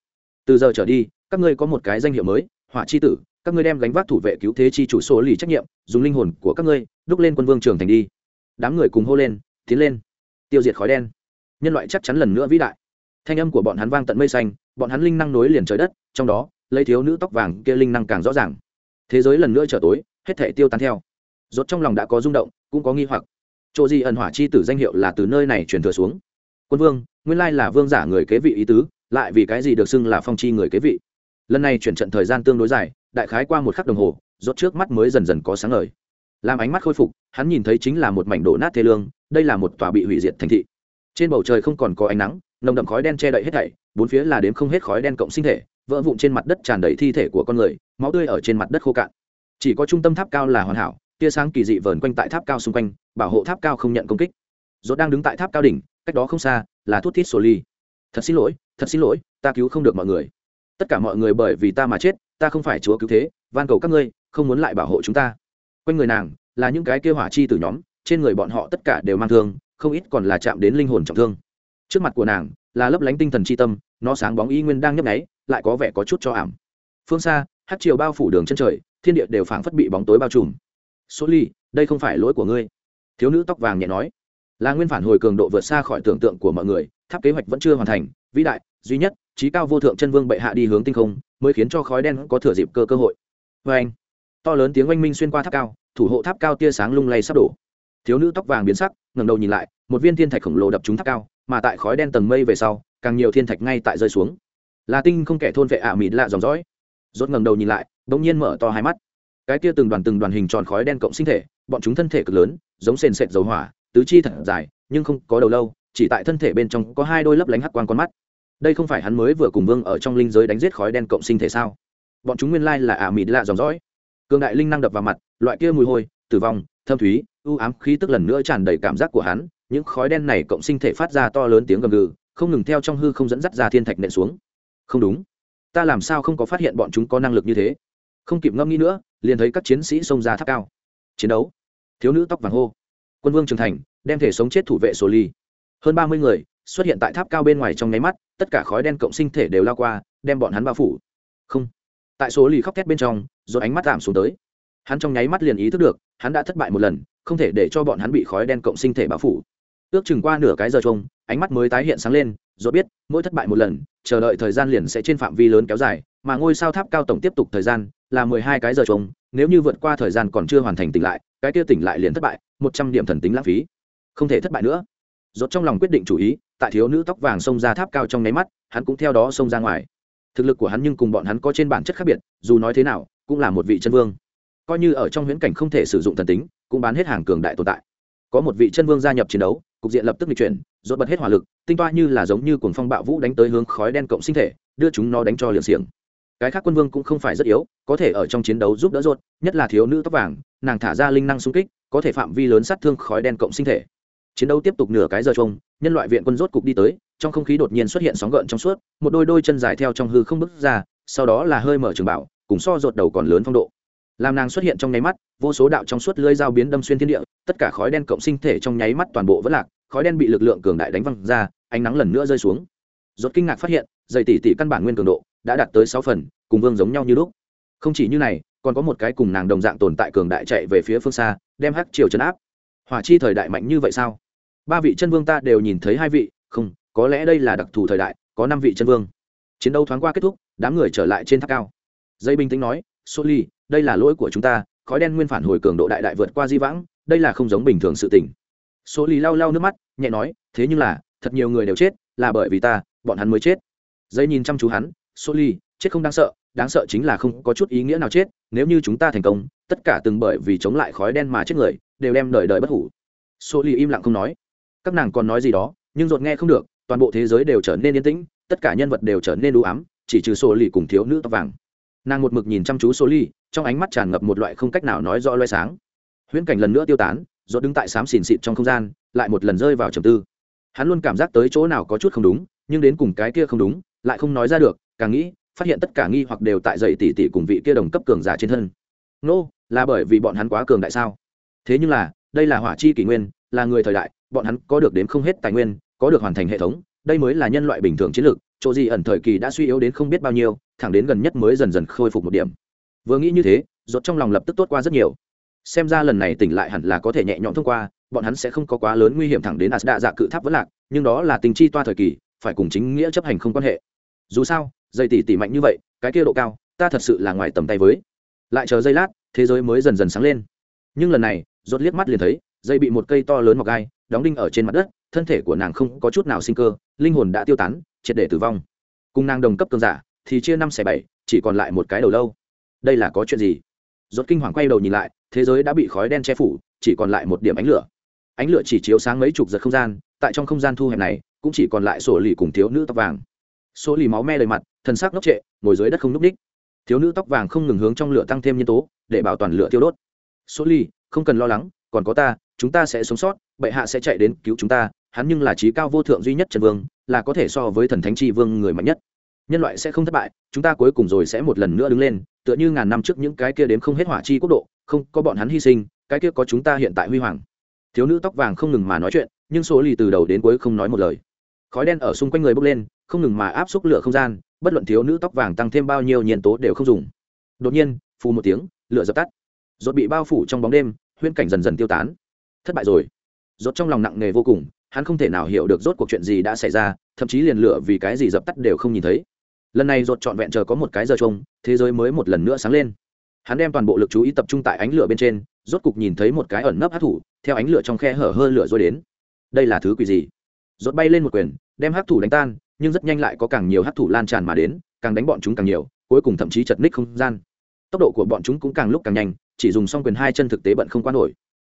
Từ giờ trở đi, các ngươi có một cái danh hiệu mới hỏa chi tử các ngươi đem gánh vác thủ vệ cứu thế chi chủ số lì trách nhiệm, dùng linh hồn của các ngươi, đúc lên quân vương trường thành đi. Đám người cùng hô lên, tiến lên. Tiêu diệt khói đen. Nhân loại chắc chắn lần nữa vĩ đại. Thanh âm của bọn hắn vang tận mây xanh, bọn hắn linh năng nối liền trời đất, trong đó, lấy thiếu nữ tóc vàng kia linh năng càng rõ ràng. Thế giới lần nữa trở tối, hết thể tiêu tan theo. Rốt trong lòng đã có rung động, cũng có nghi hoặc. Chỗ gì ẩn hỏa chi tử danh hiệu là từ nơi này truyền thừa xuống? Quân vương, nguyên lai là vương giả người kế vị ý tứ, lại vì cái gì được xưng là phong chi người kế vị? Lần này chuyển trận thời gian tương đối dài, đại khái qua một khắc đồng hồ, rốt trước mắt mới dần dần có sáng ngời. Làm ánh mắt khôi phục, hắn nhìn thấy chính là một mảnh đổ nát thê lương, đây là một tòa bị hủy diệt thành thị. Trên bầu trời không còn có ánh nắng, nồng đậm khói đen che đậy hết thảy, bốn phía là đếm không hết khói đen cộng sinh thể, vỡ vụn trên mặt đất tràn đầy thi thể của con người, máu tươi ở trên mặt đất khô cạn. Chỉ có trung tâm tháp cao là hoàn hảo, tia sáng kỳ dị vờn quanh tại tháp cao xung quanh, bảo hộ tháp cao không nhận công kích. Rốt đang đứng tại tháp cao đỉnh, cách đó không xa là thuốc thiết sổ ly. Thật xin lỗi, thật xin lỗi, ta cứu không được mọi người tất cả mọi người bởi vì ta mà chết, ta không phải chúa cứu thế, van cầu các ngươi, không muốn lại bảo hộ chúng ta. Quanh người nàng là những cái kêu hỏa chi từ nhóm, trên người bọn họ tất cả đều mang thương, không ít còn là chạm đến linh hồn trọng thương. Trước mặt của nàng là lấp lánh tinh thần c h i tâm, nó sáng bóng y nguyên đang nhấp nháy, lại có vẻ có chút cho ảm. Phương xa, hát chiều bao phủ đường chân trời, thiên địa đều phảng phất bị bóng tối bao trùm. Số ly, đây không phải lỗi của ngươi. Thiếu nữ tóc vàng nhẹ nói. Là nguyên phản hồi cường độ vượt xa khỏi tưởng tượng của mọi người, tháp kế hoạch vẫn chưa hoàn thành, vĩ đại, duy nhất trí cao vô thượng chân vương bệ hạ đi hướng tinh không, mới khiến cho khói đen có thừa dịp cơ cơ hội. Vê anh, to lớn tiếng oanh minh xuyên qua tháp cao, thủ hộ tháp cao tia sáng lung lay sắp đổ. Thiếu nữ tóc vàng biến sắc, ngẩng đầu nhìn lại, một viên thiên thạch khổng lồ đập trúng tháp cao, mà tại khói đen tầng mây về sau, càng nhiều thiên thạch ngay tại rơi xuống. Là tinh không kẻ thôn vệ ả à mịt lạ dòng dõi. Rốt ngẩng đầu nhìn lại bỗng nhiên mở to hai mắt. Cái kia từng đoàn từng đoàn hình tròn khói đen cộng sinh thể, bọn chúng thân thể cực lớn, giống sền sệt dầu hỏa, tứ chi thật dài, nhưng không có đầu lâu, chỉ tại thân thể bên trong có hai đôi lấp lánh hắc quang con mắt đây không phải hắn mới vừa cùng vương ở trong linh giới đánh giết khói đen cộng sinh thể sao? Bọn chúng nguyên lai là ả mịt lạ dòng dõi. Cường đại linh năng đập vào mặt, loại kia mùi hôi, tử vong, thâm thúy, u ám khí tức lần nữa tràn đầy cảm giác của hắn, những khói đen này cộng sinh thể phát ra to lớn tiếng gầm gừ, không ngừng theo trong hư không dẫn dắt ra thiên thạch nện xuống. Không đúng. Ta làm sao không có phát hiện bọn chúng có năng lực như thế? Không kịp ngâm nghĩ nữa, liền thấy các chiến sĩ xông ra tháp cao. Chiến đấu. Thiếu nữ tóc vàng hô. Quân vương trưởng thành, đem thể sống chết thủ vệ sổ ly. Hơn ba mươi người xuất hiện tại tháp cao bên ngoài trong nháy mắt, tất cả khói đen cộng sinh thể đều lao qua, đem bọn hắn bao phủ. Không. Tại số lì khóc thét bên trong, rồi ánh mắt giảm xuống tới. Hắn trong nháy mắt liền ý thức được, hắn đã thất bại một lần, không thể để cho bọn hắn bị khói đen cộng sinh thể bao phủ. Ước chừng qua nửa cái giờ trông, ánh mắt mới tái hiện sáng lên, rồi biết, mỗi thất bại một lần, chờ đợi thời gian liền sẽ trên phạm vi lớn kéo dài, mà ngôi sao tháp cao tổng tiếp tục thời gian là mười hai cái giờ trông, nếu như vượt qua thời gian còn chưa hoàn thành tỉnh lại, cái kia tỉnh lại liền thất bại, một trăm điểm thần tính lãng phí. Không thể thất bại nữa. Rốt trong lòng quyết định chủ ý tại thiếu nữ tóc vàng xông ra tháp cao trong nháy mắt, hắn cũng theo đó xông ra ngoài. Thực lực của hắn nhưng cùng bọn hắn có trên bản chất khác biệt, dù nói thế nào, cũng là một vị chân vương. Coi như ở trong huyễn cảnh không thể sử dụng thần tính, cũng bán hết hàng cường đại tồn tại. Có một vị chân vương gia nhập chiến đấu, cục diện lập tức bị chuyển, rốt bật hết hỏa lực, tinh toa như là giống như cuồng phong bạo vũ đánh tới hướng khói đen cộng sinh thể, đưa chúng nó đánh cho liều xiềng. Cái khác quân vương cũng không phải rất yếu, có thể ở trong chiến đấu giúp đỡ rốt, nhất là thiếu nữ tóc vàng, nàng thả ra linh năng xung kích, có thể phạm vi lớn sát thương khói đen cộng sinh thể chiến đấu tiếp tục nửa cái giờ chung, nhân loại viện quân rốt cục đi tới, trong không khí đột nhiên xuất hiện sóng gợn trong suốt, một đôi đôi chân dài theo trong hư không bước ra, sau đó là hơi mở trường bảo, cùng so rột đầu còn lớn phong độ. Làm nàng xuất hiện trong nháy mắt, vô số đạo trong suốt lưới dao biến đâm xuyên thiên địa, tất cả khói đen cộng sinh thể trong nháy mắt toàn bộ vẫn lạc, khói đen bị lực lượng cường đại đánh văng ra, ánh nắng lần nữa rơi xuống. Rốt kinh ngạc phát hiện, dày tỷ tỷ căn bản nguyên cường độ, đã đạt tới sáu phần, cùng vương giống nhau như lúc. Không chỉ như này, còn có một cái cùng nàng đồng dạng tồn tại cường đại chạy về phía phương xa, đem hắc triều chấn áp. Hỏa chi thời đại mạnh như vậy sao? Ba vị chân vương ta đều nhìn thấy hai vị không có lẽ đây là đặc thù thời đại có năm vị chân vương. Chiến đấu thoáng qua kết thúc đám người trở lại trên tháp cao. Dây bình tĩnh nói soli đây là lỗi của chúng ta khói đen nguyên phản hồi cường độ đại đại vượt qua di vãng đây là không giống bình thường sự tình. Số ly lau lau nước mắt nhẹ nói thế nhưng là thật nhiều người đều chết là bởi vì ta bọn hắn mới chết. Dây nhìn chăm chú hắn số ly, chết không đáng sợ đáng sợ chính là không có chút ý nghĩa nào chết nếu như chúng ta thành công tất cả từng bởi vì chống lại khói đen mà chết người đều đem đời đời bất hủ. Số ly im lặng không nói các nàng còn nói gì đó nhưng dột nghe không được toàn bộ thế giới đều trở nên yên tĩnh tất cả nhân vật đều trở nên đủ ám chỉ trừ sổ lì cùng thiếu nữ tóc vàng. Nàng một mực nhìn chăm chú sổ lì trong ánh mắt tràn ngập một loại không cách nào nói rõ loay sáng. Huyễn cảnh lần nữa tiêu tán dột đứng tại xám xìn xịt trong không gian lại một lần rơi vào trầm tư. Hắn luôn cảm giác tới chỗ nào có chút không đúng nhưng đến cùng cái kia không đúng lại không nói ra được càng nghĩ phát hiện tất cả nghi hoặc đều tại dậy tỷ tỷ cùng vị kia đồng cấp cường giả trên thân. Nô、no, là bởi vì bọn hắn quá cường đại sao? Thế nhưng là đây là hỏa chi kỷ nguyên là người thời đại bọn hắn có được đến không hết tài nguyên, có được hoàn thành hệ thống, đây mới là nhân loại bình thường chiến lược, chỗ gì ẩn thời kỳ đã suy yếu đến không biết bao nhiêu, thẳng đến gần nhất mới dần dần khôi phục một điểm. Vừa nghĩ như thế, rốt trong lòng lập tức tốt qua rất nhiều. Xem ra lần này tỉnh lại hẳn là có thể nhẹ nhõm thông qua, bọn hắn sẽ không có quá lớn nguy hiểm thẳng đến asda dạ cự tháp vẫn lạc, nhưng đó là tình chi toa thời kỳ, phải cùng chính nghĩa chấp hành không quan hệ. Dù sao, dây tỷ tỷ mạnh như vậy, cái kia độ cao, ta thật sự là ngoài tầm tay với. Lại chờ giây lát, thế giới mới dần dần sáng lên. Nhưng lần này, rốt liếc mắt liền thấy, dây bị một cây to lớn mọc gai đóng đinh ở trên mặt đất, thân thể của nàng không có chút nào sinh cơ, linh hồn đã tiêu tán, triệt để tử vong. Cùng nàng đồng cấp cường giả, thì chia năm xẻ bảy, chỉ còn lại một cái đầu lâu. Đây là có chuyện gì? Rốt kinh hoàng quay đầu nhìn lại, thế giới đã bị khói đen che phủ, chỉ còn lại một điểm ánh lửa. Ánh lửa chỉ chiếu sáng mấy chục giật không gian, tại trong không gian thu hẹp này, cũng chỉ còn lại sổ lì cùng thiếu nữ tóc vàng. Số lì máu me đầy mặt, thân xác ngốc trệ, ngồi dưới đất không núp đích thiếu nữ tóc vàng không ngừng hướng trong lửa tăng thêm nhân tố, để bảo toàn lửa tiêu đốt. Số lì, không cần lo lắng còn có ta, chúng ta sẽ sống sót, bệ hạ sẽ chạy đến cứu chúng ta, hắn nhưng là trí cao vô thượng duy nhất trần vương, là có thể so với thần thánh tri vương người mạnh nhất. Nhân loại sẽ không thất bại, chúng ta cuối cùng rồi sẽ một lần nữa đứng lên, tựa như ngàn năm trước những cái kia đếm không hết hỏa chi quốc độ, không, có bọn hắn hy sinh, cái kia có chúng ta hiện tại huy hoàng. Thiếu nữ tóc vàng không ngừng mà nói chuyện, nhưng số lì từ đầu đến cuối không nói một lời. Khói đen ở xung quanh người bốc lên, không ngừng mà áp xúc lửa không gian, bất luận thiếu nữ tóc vàng tăng thêm bao nhiêu nhiên tố đều không dùng. Đột nhiên, phù một tiếng, lửa dập tắt. Rốt bị bao phủ trong bóng đêm huyễn cảnh dần dần tiêu tán. Thất bại rồi. Rốt trong lòng nặng nề vô cùng, hắn không thể nào hiểu được rốt cuộc chuyện gì đã xảy ra, thậm chí liền lửa vì cái gì dập tắt đều không nhìn thấy. Lần này rốt trọn vẹn chờ có một cái giờ trông thế giới mới một lần nữa sáng lên. Hắn đem toàn bộ lực chú ý tập trung tại ánh lửa bên trên, rốt cục nhìn thấy một cái ẩn nấp hát thủ, theo ánh lửa trong khe hở hơi lửa rồi đến. Đây là thứ quỷ gì? Rốt bay lên một quyền, đem hát thủ đánh tan, nhưng rất nhanh lại có càng nhiều hát thủ lan tràn mà đến, càng đánh bọn chúng càng nhiều, cuối cùng thậm chí chật ních không gian tốc độ của bọn chúng cũng càng lúc càng nhanh, chỉ dùng xong quyền hai chân thực tế bận không qua nổi.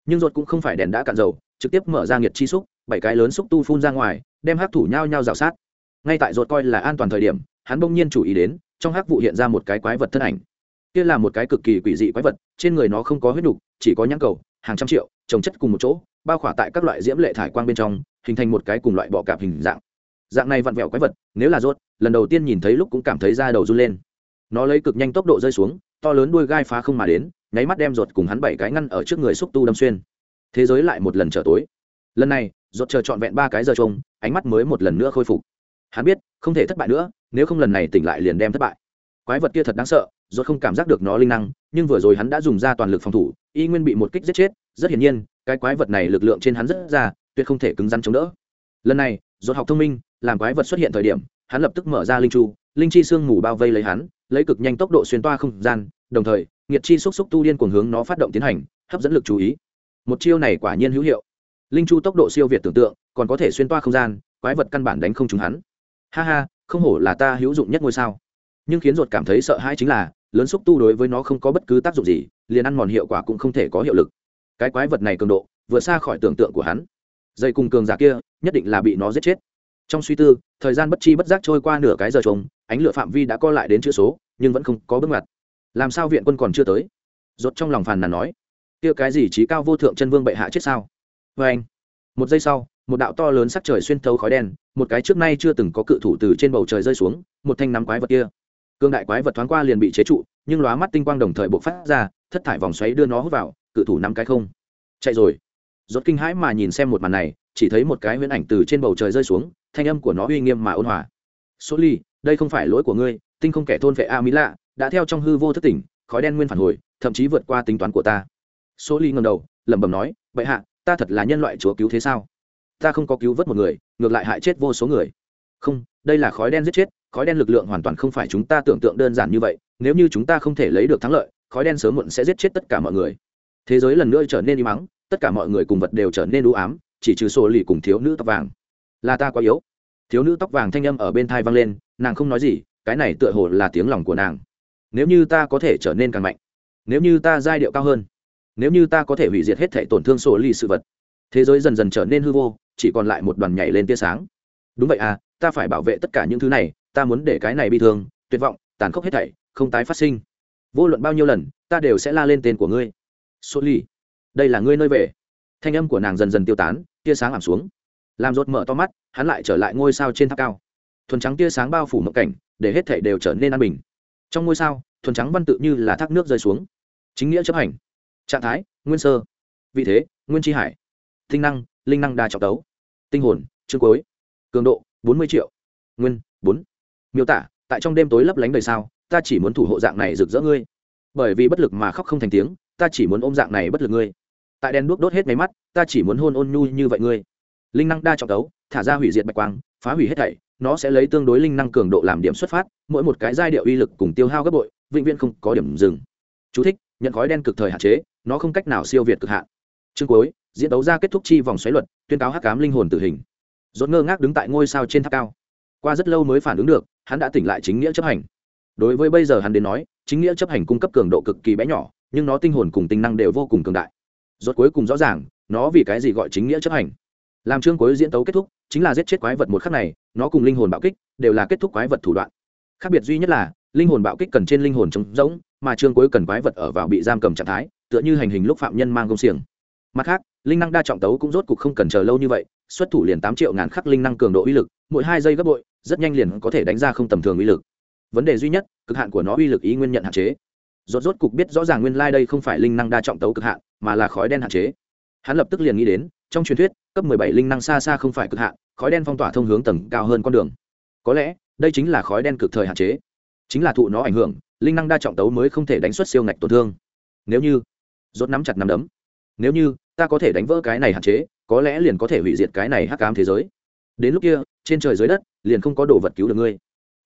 Nhưng ruột cũng không phải đèn đã cạn dầu, trực tiếp mở ra nghiệt chi xúc, bảy cái lớn xúc tu phun ra ngoài, đem hắc thủ nhau nhau rào sát. Ngay tại ruột coi là an toàn thời điểm, hắn bỗng nhiên chú ý đến, trong hắc vụ hiện ra một cái quái vật thân ảnh. Kia là một cái cực kỳ quỷ dị quái vật, trên người nó không có huyết đục chỉ có nhãn cầu, hàng trăm triệu trồng chất cùng một chỗ, bao khỏa tại các loại diễm lệ thải quang bên trong, hình thành một cái cùng loại bọ cạp hình dạng. Dạng này vặn vẹo quái vật, nếu là rốt lần đầu tiên nhìn thấy lúc cũng cảm thấy da đầu run lên. Nó lấy cực nhanh tốc độ rơi xuống to lớn đuôi gai phá không mà đến, nháy mắt đem ruột cùng hắn bảy cái ngăn ở trước người xúc tu đâm xuyên. Thế giới lại một lần trở tối. Lần này, ruột chờ trọn vẹn ba cái giờ trông, ánh mắt mới một lần nữa khôi phục. Hắn biết, không thể thất bại nữa, nếu không lần này tỉnh lại liền đem thất bại. Quái vật kia thật đáng sợ, ruột không cảm giác được nó linh năng, nhưng vừa rồi hắn đã dùng ra toàn lực phòng thủ, y nguyên bị một kích giết chết, rất hiển nhiên, cái quái vật này lực lượng trên hắn rất ra, tuyệt không thể cứng rắn chống đỡ. Lần này, ruột học thông minh, làm quái vật xuất hiện thời điểm, hắn lập tức mở ra linh chu, linh chi sương mù bao vây lấy hắn lấy cực nhanh tốc độ xuyên toa không gian, đồng thời nghiệt chi xúc xúc tu điên cuồng hướng nó phát động tiến hành, hấp dẫn lực chú ý. Một chiêu này quả nhiên hữu hiệu. Linh chu tốc độ siêu việt tưởng tượng, còn có thể xuyên toa không gian, quái vật căn bản đánh không trúng hắn. Ha ha, không hổ là ta hữu dụng nhất ngôi sao. Nhưng khiến ruột cảm thấy sợ hãi chính là, lớn xúc tu đối với nó không có bất cứ tác dụng gì, liền ăn mòn hiệu quả cũng không thể có hiệu lực. Cái quái vật này cường độ, vượt xa khỏi tưởng tượng của hắn. Dây cùng cường giả kia, nhất định là bị nó giết chết. Trong suy tư, thời gian bất chi bất giác trôi qua nửa cái giờ trống ánh lửa phạm vi đã co lại đến chữ số, nhưng vẫn không có bước ngoặt. Làm sao viện quân còn chưa tới? Rốt trong lòng phàn nàn nói. Kia cái gì trí cao vô thượng chân vương bệ hạ chết sao? Vê anh, một giây sau, một đạo to lớn sắc trời xuyên thấu khói đen, một cái trước nay chưa từng có cự thủ từ trên bầu trời rơi xuống, một thanh nắm quái vật kia. Cương đại quái vật thoáng qua liền bị chế trụ, nhưng lóa mắt tinh quang đồng thời bộc phát ra, thất thải vòng xoáy đưa nó hút vào, cự thủ nắm cái không. Chạy rồi. Rốt kinh hãi mà nhìn xem một màn này, chỉ thấy một cái huyễn ảnh từ trên bầu trời rơi xuống, thanh âm của nó uy nghiêm mà ôn hòa. Số ly đây không phải lỗi của ngươi, tinh không kẻ thôn vệ a mỹ lạ đã theo trong hư vô thất tỉnh, khói đen nguyên phản hồi, thậm chí vượt qua tính toán của ta. Số ly ngầm đầu, lẩm bẩm nói, Bệ hạ, ta thật là nhân loại chúa cứu thế sao? Ta không có cứu vớt một người, ngược lại hại chết vô số người. Không, đây là khói đen giết chết, khói đen lực lượng hoàn toàn không phải chúng ta tưởng tượng đơn giản như vậy, nếu như chúng ta không thể lấy được thắng lợi, khói đen sớm muộn sẽ giết chết tất cả mọi người. Thế giới lần nữa trở nên im mắng tất cả mọi người cùng vật đều trở nên u ám, chỉ trừ sổ lì cùng thiếu nữ tóc vàng. Là ta quá yếu. Thiếu nữ tóc vàng thanh âm ở bên thai vang lên nàng không nói gì, cái này tựa hồ là tiếng lòng của nàng. Nếu như ta có thể trở nên càng mạnh, nếu như ta giai điệu cao hơn, nếu như ta có thể hủy diệt hết thể tổn thương sổ ly sự vật, thế giới dần dần trở nên hư vô, chỉ còn lại một đoàn nhảy lên tia sáng. Đúng vậy à ta phải bảo vệ tất cả những thứ này, ta muốn để cái này bị thương, tuyệt vọng, tàn khốc hết thảy, không tái phát sinh. Vô luận bao nhiêu lần, ta đều sẽ la lên tên của ngươi. Sổ ly, đây là ngươi nơi về. Thanh âm của nàng dần dần tiêu tán, tia sáng ảm xuống. Làm rốt mở to mắt, hắn lại trở lại ngôi sao trên tháp cao thuần trắng tia sáng bao phủ mộng cảnh, để hết thể đều trở nên an bình. Trong ngôi sao, thuần trắng văn tự như là thác nước rơi xuống. Chính nghĩa chấp hành. Trạng thái, nguyên sơ. Vị thế, nguyên tri hải. Tinh năng, linh năng đa trọng tấu. Tinh hồn, chương cuối. Cường độ, bốn mươi triệu. Nguyên, bốn. Miêu tả, tại trong đêm tối lấp lánh đời sao, ta chỉ muốn thủ hộ dạng này rực rỡ ngươi. Bởi vì bất lực mà khóc không thành tiếng, ta chỉ muốn ôm dạng này bất lực ngươi. Tại đèn đuốc đốt hết máy mắt, ta chỉ muốn hôn ôn nhu như vậy ngươi. Linh năng đa trọng tấu, thả ra hủy diệt bạch quang, phá hủy hết thảy nó sẽ lấy tương đối linh năng cường độ làm điểm xuất phát mỗi một cái giai điệu uy lực cùng tiêu hao gấp bội vĩnh viễn không có điểm dừng. Chú thích, nhận khói đen cực thời hạn chế nó không cách nào siêu việt cực hạn. Chương cuối diễn đấu ra kết thúc chi vòng xoáy luật tuyên cáo hắc cám linh hồn tử hình. Rốt ngơ ngác đứng tại ngôi sao trên tháp cao. Qua rất lâu mới phản ứng được hắn đã tỉnh lại chính nghĩa chấp hành. Đối với bây giờ hắn đến nói chính nghĩa chấp hành cung cấp cường độ cực kỳ bé nhỏ nhưng nó tinh hồn cùng tinh năng đều vô cùng cường đại. Rốt cuối cùng rõ ràng nó vì cái gì gọi chính nghĩa chấp hành. Làm chương cuối diễn tấu kết thúc chính là giết chết quái vật một khắc này, nó cùng linh hồn bạo kích đều là kết thúc quái vật thủ đoạn. Khác biệt duy nhất là, linh hồn bạo kích cần trên linh hồn trống rỗng, mà chương cuối cần quái vật ở vào bị giam cầm trạng thái, tựa như hành hình lúc phạm nhân mang công xiềng. Mặt khác, linh năng đa trọng tấu cũng rốt cục không cần chờ lâu như vậy, xuất thủ liền tám triệu ngàn khắc linh năng cường độ uy lực, mỗi hai giây gấp bội, rất nhanh liền có thể đánh ra không tầm thường uy lực. Vấn đề duy nhất, cực hạn của nó uy lực ý nguyên nhận hạn chế. Rốt rốt cục biết rõ ràng nguyên lai đây không phải linh năng đa trọng tấu cực hạn, mà là khói đen hạn chế. Hắn lập tức liền nghĩ đến trong truyền thuyết, cấp mười bảy linh năng xa xa không phải cực hạn, khói đen phong tỏa thông hướng tầng cao hơn con đường. Có lẽ, đây chính là khói đen cực thời hạn chế. Chính là thụ nó ảnh hưởng, linh năng đa trọng tấu mới không thể đánh xuất siêu ngạch tổn thương. Nếu như, rốt nắm chặt nắm đấm, nếu như ta có thể đánh vỡ cái này hạn chế, có lẽ liền có thể hủy diệt cái này hắc ám thế giới. Đến lúc kia, trên trời dưới đất, liền không có đồ vật cứu được ngươi.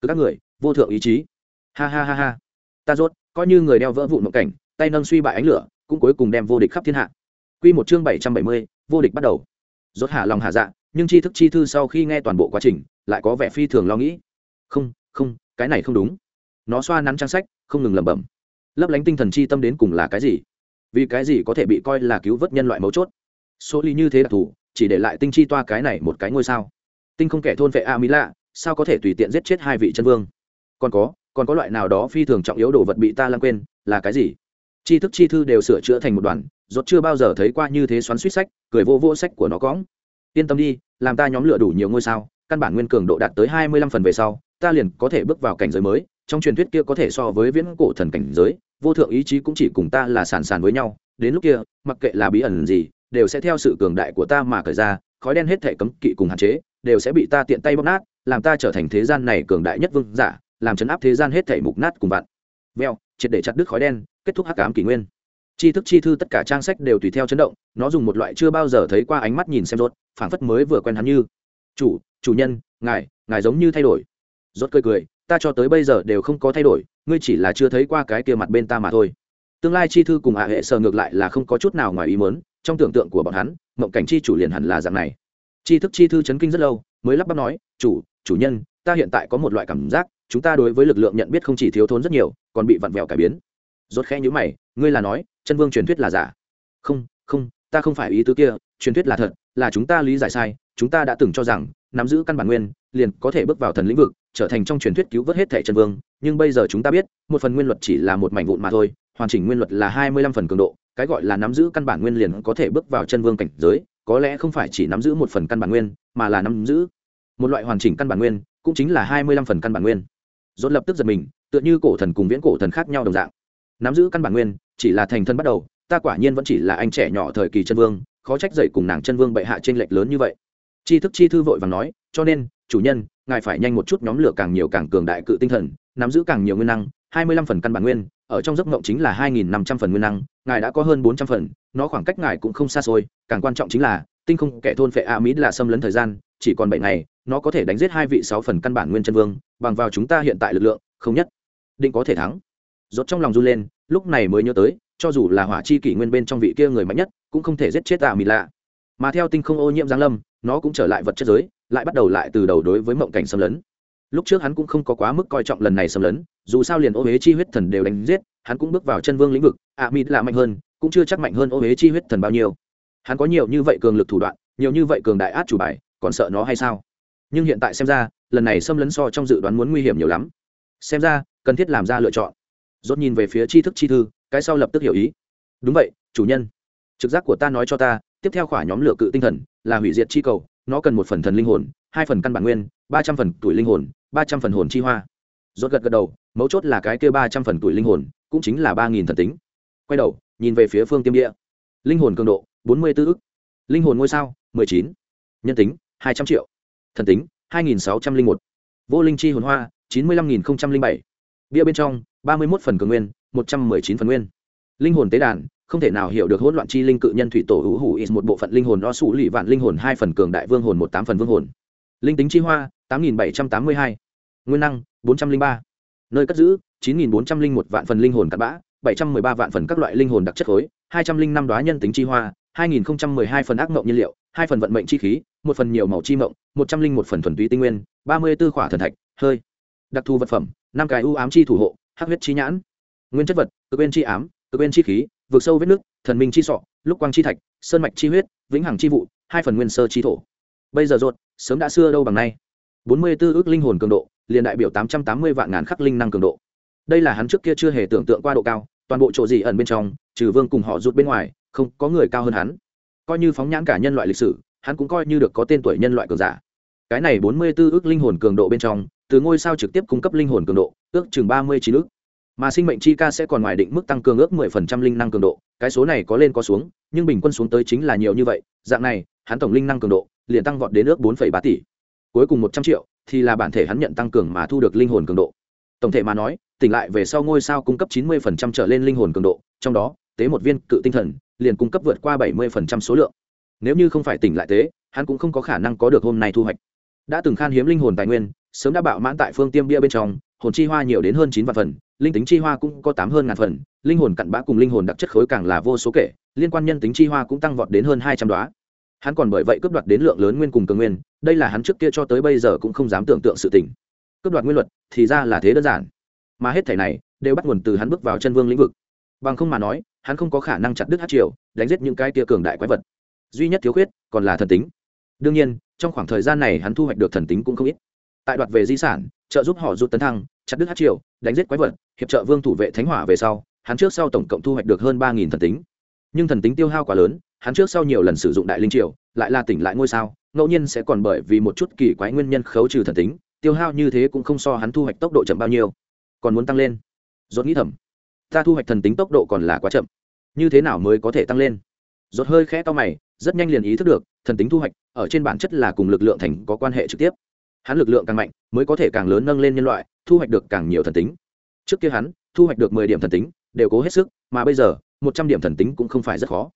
Cứ các người, vô thượng ý chí. Ha ha ha ha. Ta rốt, coi như người đeo vỡ vụn mộng cảnh, tay nâng suy bại ánh lửa, cũng cuối cùng đem vô địch khắp thiên hạ quy một chương bảy trăm bảy mươi, vô địch bắt đầu. Rốt hạ lòng hạ dạ nhưng tri thức chi thư sau khi nghe toàn bộ quá trình lại có vẻ phi thường lo nghĩ. Không không cái này không đúng. Nó xoa nắn trang sách không ngừng lẩm bẩm. Lấp lánh tinh thần chi tâm đến cùng là cái gì? Vì cái gì có thể bị coi là cứu vớt nhân loại mấu chốt? Số ly như thế đặc thủ, chỉ để lại tinh chi toa cái này một cái ngôi sao. Tinh không kẻ thôn vệ a mỹ lạ sao có thể tùy tiện giết chết hai vị chân vương? Còn có còn có loại nào đó phi thường trọng yếu đồ vật bị ta lãng quên là cái gì? Tri thức chi thư đều sửa chữa thành một đoàn rốt chưa bao giờ thấy qua như thế xoắn suýt sách, cười vô vô sách của nó cõng. yên tâm đi, làm ta nhóm lửa đủ nhiều ngôi sao, căn bản nguyên cường độ đạt tới hai mươi lăm phần về sau, ta liền có thể bước vào cảnh giới mới, trong truyền thuyết kia có thể so với viễn cổ thần cảnh giới, vô thượng ý chí cũng chỉ cùng ta là sàn sàn với nhau, đến lúc kia, mặc kệ là bí ẩn gì, đều sẽ theo sự cường đại của ta mà khởi ra, khói đen hết thể cấm kỵ cùng hạn chế, đều sẽ bị ta tiện tay bóp nát, làm ta trở thành thế gian này cường đại nhất vương giả, làm chấn áp thế gian hết thể mục nát cùng vạn veo triệt để chặt đứt khói đen, kết thúc hắc ám kỷ nguyên tri thức chi thư tất cả trang sách đều tùy theo chấn động, nó dùng một loại chưa bao giờ thấy qua ánh mắt nhìn xem rốt, phảng phất mới vừa quen hắn như, chủ chủ nhân, ngài ngài giống như thay đổi. Rốt cười cười, ta cho tới bây giờ đều không có thay đổi, ngươi chỉ là chưa thấy qua cái kia mặt bên ta mà thôi. Tương lai chi thư cùng ạ hệ sờ ngược lại là không có chút nào ngoài ý muốn, trong tưởng tượng của bọn hắn, mộng cảnh chi chủ liền hẳn là dạng này. Chi thức chi thư chấn kinh rất lâu, mới lắp bắp nói, chủ chủ nhân, ta hiện tại có một loại cảm giác, chúng ta đối với lực lượng nhận biết không chỉ thiếu thốn rất nhiều, còn bị vặn vẹo cải biến. Rốt khẽ nhíu mày, ngươi là nói chân vương truyền thuyết là giả. Không không, ta không phải ý tứ kia, truyền thuyết là thật, là chúng ta lý giải sai, chúng ta đã từng cho rằng, nắm giữ căn bản nguyên, liền có thể bước vào thần lĩnh vực, trở thành trong truyền thuyết cứu vớt hết thẻ chân vương, nhưng bây giờ chúng ta biết, một phần nguyên luật chỉ là một mảnh vụn mà thôi, hoàn chỉnh nguyên luật là hai mươi lăm phần cường độ, cái gọi là nắm giữ căn bản nguyên liền có thể bước vào chân vương cảnh giới, có lẽ không phải chỉ nắm giữ một phần căn bản nguyên, mà là nắm giữ một loại hoàn chỉnh căn bản nguyên, cũng chính là hai mươi lăm phần căn bản nguyên. Dốt lập tức giật mình, tựa như cổ thần cùng viễn cổ thần khác nhau đồng dạng nắm giữ căn bản nguyên, chỉ là thành thân bắt đầu, ta quả nhiên vẫn chỉ là anh trẻ nhỏ thời kỳ chân vương, khó trách dậy cùng nàng chân vương bệ hạ t r ê n lệch lớn như vậy. Tri thức chi thư vội và nói, cho nên, chủ nhân, ngài phải nhanh một chút nhóm lửa càng nhiều càng cường đại cự tinh thần, nắm giữ càng nhiều nguyên năng, hai mươi lăm phần căn bản nguyên, ở trong giấc mộng chính là hai nghìn năm trăm phần nguyên năng, ngài đã có hơn bốn trăm phần, nó khoảng cách ngài cũng không xa xôi, càng quan trọng chính là, tinh không kẻ thôn phệ a mỹ là xâm lấn thời gian, chỉ còn bảy ngày, nó có thể đánh giết hai vị sáu phần căn bản nguyên chân vương, bằng vào chúng ta hiện tại lực lượng, không nhất định có thể thắng rốt trong lòng run lên, lúc này mới nhớ tới, cho dù là hỏa chi kỷ nguyên bên trong vị kia người mạnh nhất, cũng không thể giết chết tạ mì lạ. Mà theo tinh không ô nhiễm giáng lâm, nó cũng trở lại vật chất giới, lại bắt đầu lại từ đầu đối với mộng cảnh xâm lấn. Lúc trước hắn cũng không có quá mức coi trọng lần này xâm lấn, dù sao liền ô huế chi huyết thần đều đánh giết, hắn cũng bước vào chân vương lĩnh vực ạ mịt lạ mạnh hơn, cũng chưa chắc mạnh hơn ô huế chi huyết thần bao nhiêu. Hắn có nhiều như vậy cường lực thủ đoạn, nhiều như vậy cường đại át chủ bài, còn sợ nó hay sao? Nhưng hiện tại xem ra, lần này xâm lấn so trong dự đoán muốn nguy hiểm nhiều lắm. Xem ra, cần thiết làm ra lựa chọn dốt nhìn về phía tri thức chi thư, cái sau lập tức hiểu ý. Đúng vậy, chủ nhân. Trực giác của ta nói cho ta, tiếp theo khỏa nhóm lửa cự tinh thần, là hủy diệt chi cầu, nó cần một phần thần linh hồn, hai phần căn bản nguyên, ba trăm phần tuổi linh hồn, ba trăm phần hồn chi hoa. Rốt gật gật đầu, mấu chốt là cái kia ba trăm phần tuổi linh hồn, cũng chính là ba nghìn thần tính. Quay đầu, nhìn về phía phương tiêm địa. Linh hồn cường độ, bốn mươi tư ức. Linh hồn ngôi sao, mười chín. Nhân tính, hai trăm triệu. Thần tính, hai nghìn sáu trăm linh một. Vô linh chi hồn hoa, chín mươi lăm nghìn bảy bia bên trong, ba mươi một phần cường nguyên, một trăm mười chín phần nguyên. Linh hồn tế đàn, không thể nào hiểu được hỗn loạn chi linh cự nhân thủy tổ hữu hủ ít một bộ phận linh hồn lo sủ lì vạn linh hồn, hai phần cường đại vương hồn, một tám phần vương hồn. Linh tính chi hoa, tám nghìn bảy trăm tám mươi hai. Nguyên năng, bốn trăm linh ba. Nơi cất giữ, chín nghìn bốn trăm linh một vạn phần linh hồn cặn bã, bảy trăm mười ba vạn phần các loại linh hồn đặc chất khối, hai trăm linh năm đoá nhân tính chi hoa, hai nghìn không trăm mười hai phần ác mộng nhiên liệu, hai phần vận mệnh chi khí, một phần nhiều màu chi mộng, một trăm linh một phần thuần túy tinh nguyên, ba mươi b ố khỏa thần thạch, hơi. Đặc thù vật phẩm năm cái ưu ám chi thủ hộ hắc huyết chi nhãn nguyên chất vật cơ bên chi ám cơ bên chi khí vượt sâu vết nước thần minh chi sọ lúc quang chi thạch sơn mạch chi huyết vĩnh hằng chi vụ hai phần nguyên sơ chi thổ. Bây giờ ruột, sớm đã xưa đâu bằng nay. Bốn mươi 44 ước linh hồn cường độ liền đại biểu tám trăm tám mươi vạn ngàn khắc linh năng cường độ. Đây là hắn trước kia chưa hề tưởng tượng qua độ cao toàn bộ chỗ gì ẩn bên trong trừ vương cùng họ rút bên ngoài không có người cao hơn hắn. Coi như phóng nhãn cả nhân loại lịch sử hắn cũng coi như được có tên tuổi nhân loại cường giả. Cái này bốn mươi 44 ước linh hồn cường độ bên trong từ ngôi sao trực tiếp cung cấp linh hồn cường độ, ước chừng ba mươi chín ước mà sinh mệnh chi ca sẽ còn ngoài định mức tăng cường ước mười phần trăm linh năng cường độ, cái số này có lên có xuống, nhưng bình quân xuống tới chính là nhiều như vậy, dạng này, hắn tổng linh năng cường độ liền tăng vọt đến ước bốn ba tỷ. Cuối cùng một trăm triệu thì là bản thể hắn nhận tăng cường mà thu được linh hồn cường độ. Tổng thể mà nói, tỉnh lại về sau ngôi sao cung cấp chín mươi trở lên linh hồn cường độ, trong đó, tế một viên cự tinh thần liền cung cấp vượt qua bảy mươi số lượng. Nếu như không phải tỉnh lại tế, hắn cũng không có khả năng có được hôm nay thu hoạch. Đã từng khan hiếm linh hồn tài nguyên sớm đã bạo mãn tại phương tiêm bia bên trong, hồn chi hoa nhiều đến hơn chín vạn phần, linh tính chi hoa cũng có tám hơn ngàn phần, linh hồn cặn bã cùng linh hồn đặc chất khối càng là vô số kể, liên quan nhân tính chi hoa cũng tăng vọt đến hơn hai trăm đoá. Hắn còn bởi vậy cướp đoạt đến lượng lớn nguyên cùng cường nguyên, đây là hắn trước kia cho tới bây giờ cũng không dám tưởng tượng sự tình. Cướp đoạt nguyên luật thì ra là thế đơn giản, mà hết thể này đều bắt nguồn từ hắn bước vào chân vương lĩnh vực. Bằng không mà nói, hắn không có khả năng chặt đứt hát triều, đánh giết những cái tia cường đại quái vật. Duy nhất thiếu khuyết còn là thần tính. Đương nhiên, trong khoảng thời gian này hắn thu hoạch được thần tính cũng không ít tại đoạt về di sản, trợ giúp họ rút tấn thăng, chặt đứt hát triều, đánh giết quái vật, hiệp trợ vương thủ vệ thánh hỏa về sau, hắn trước sau tổng cộng thu hoạch được hơn ba thần tính. Nhưng thần tính tiêu hao quá lớn, hắn trước sau nhiều lần sử dụng đại linh triều, lại là tỉnh lại ngôi sao, ngẫu nhiên sẽ còn bởi vì một chút kỳ quái nguyên nhân khấu trừ thần tính, tiêu hao như thế cũng không so hắn thu hoạch tốc độ chậm bao nhiêu. Còn muốn tăng lên. Dốt nghĩ thầm, ta thu hoạch thần tính tốc độ còn là quá chậm. Như thế nào mới có thể tăng lên? Dốt hơi khẽ to mày, rất nhanh liền ý thức được, thần tính thu hoạch ở trên bản chất là cùng lực lượng thành có quan hệ trực tiếp hắn lực lượng càng mạnh, mới có thể càng lớn nâng lên nhân loại, thu hoạch được càng nhiều thần tính. Trước kia hắn, thu hoạch được mười điểm thần tính, đều cố hết sức, mà bây giờ, một trăm điểm thần tính cũng không phải rất khó.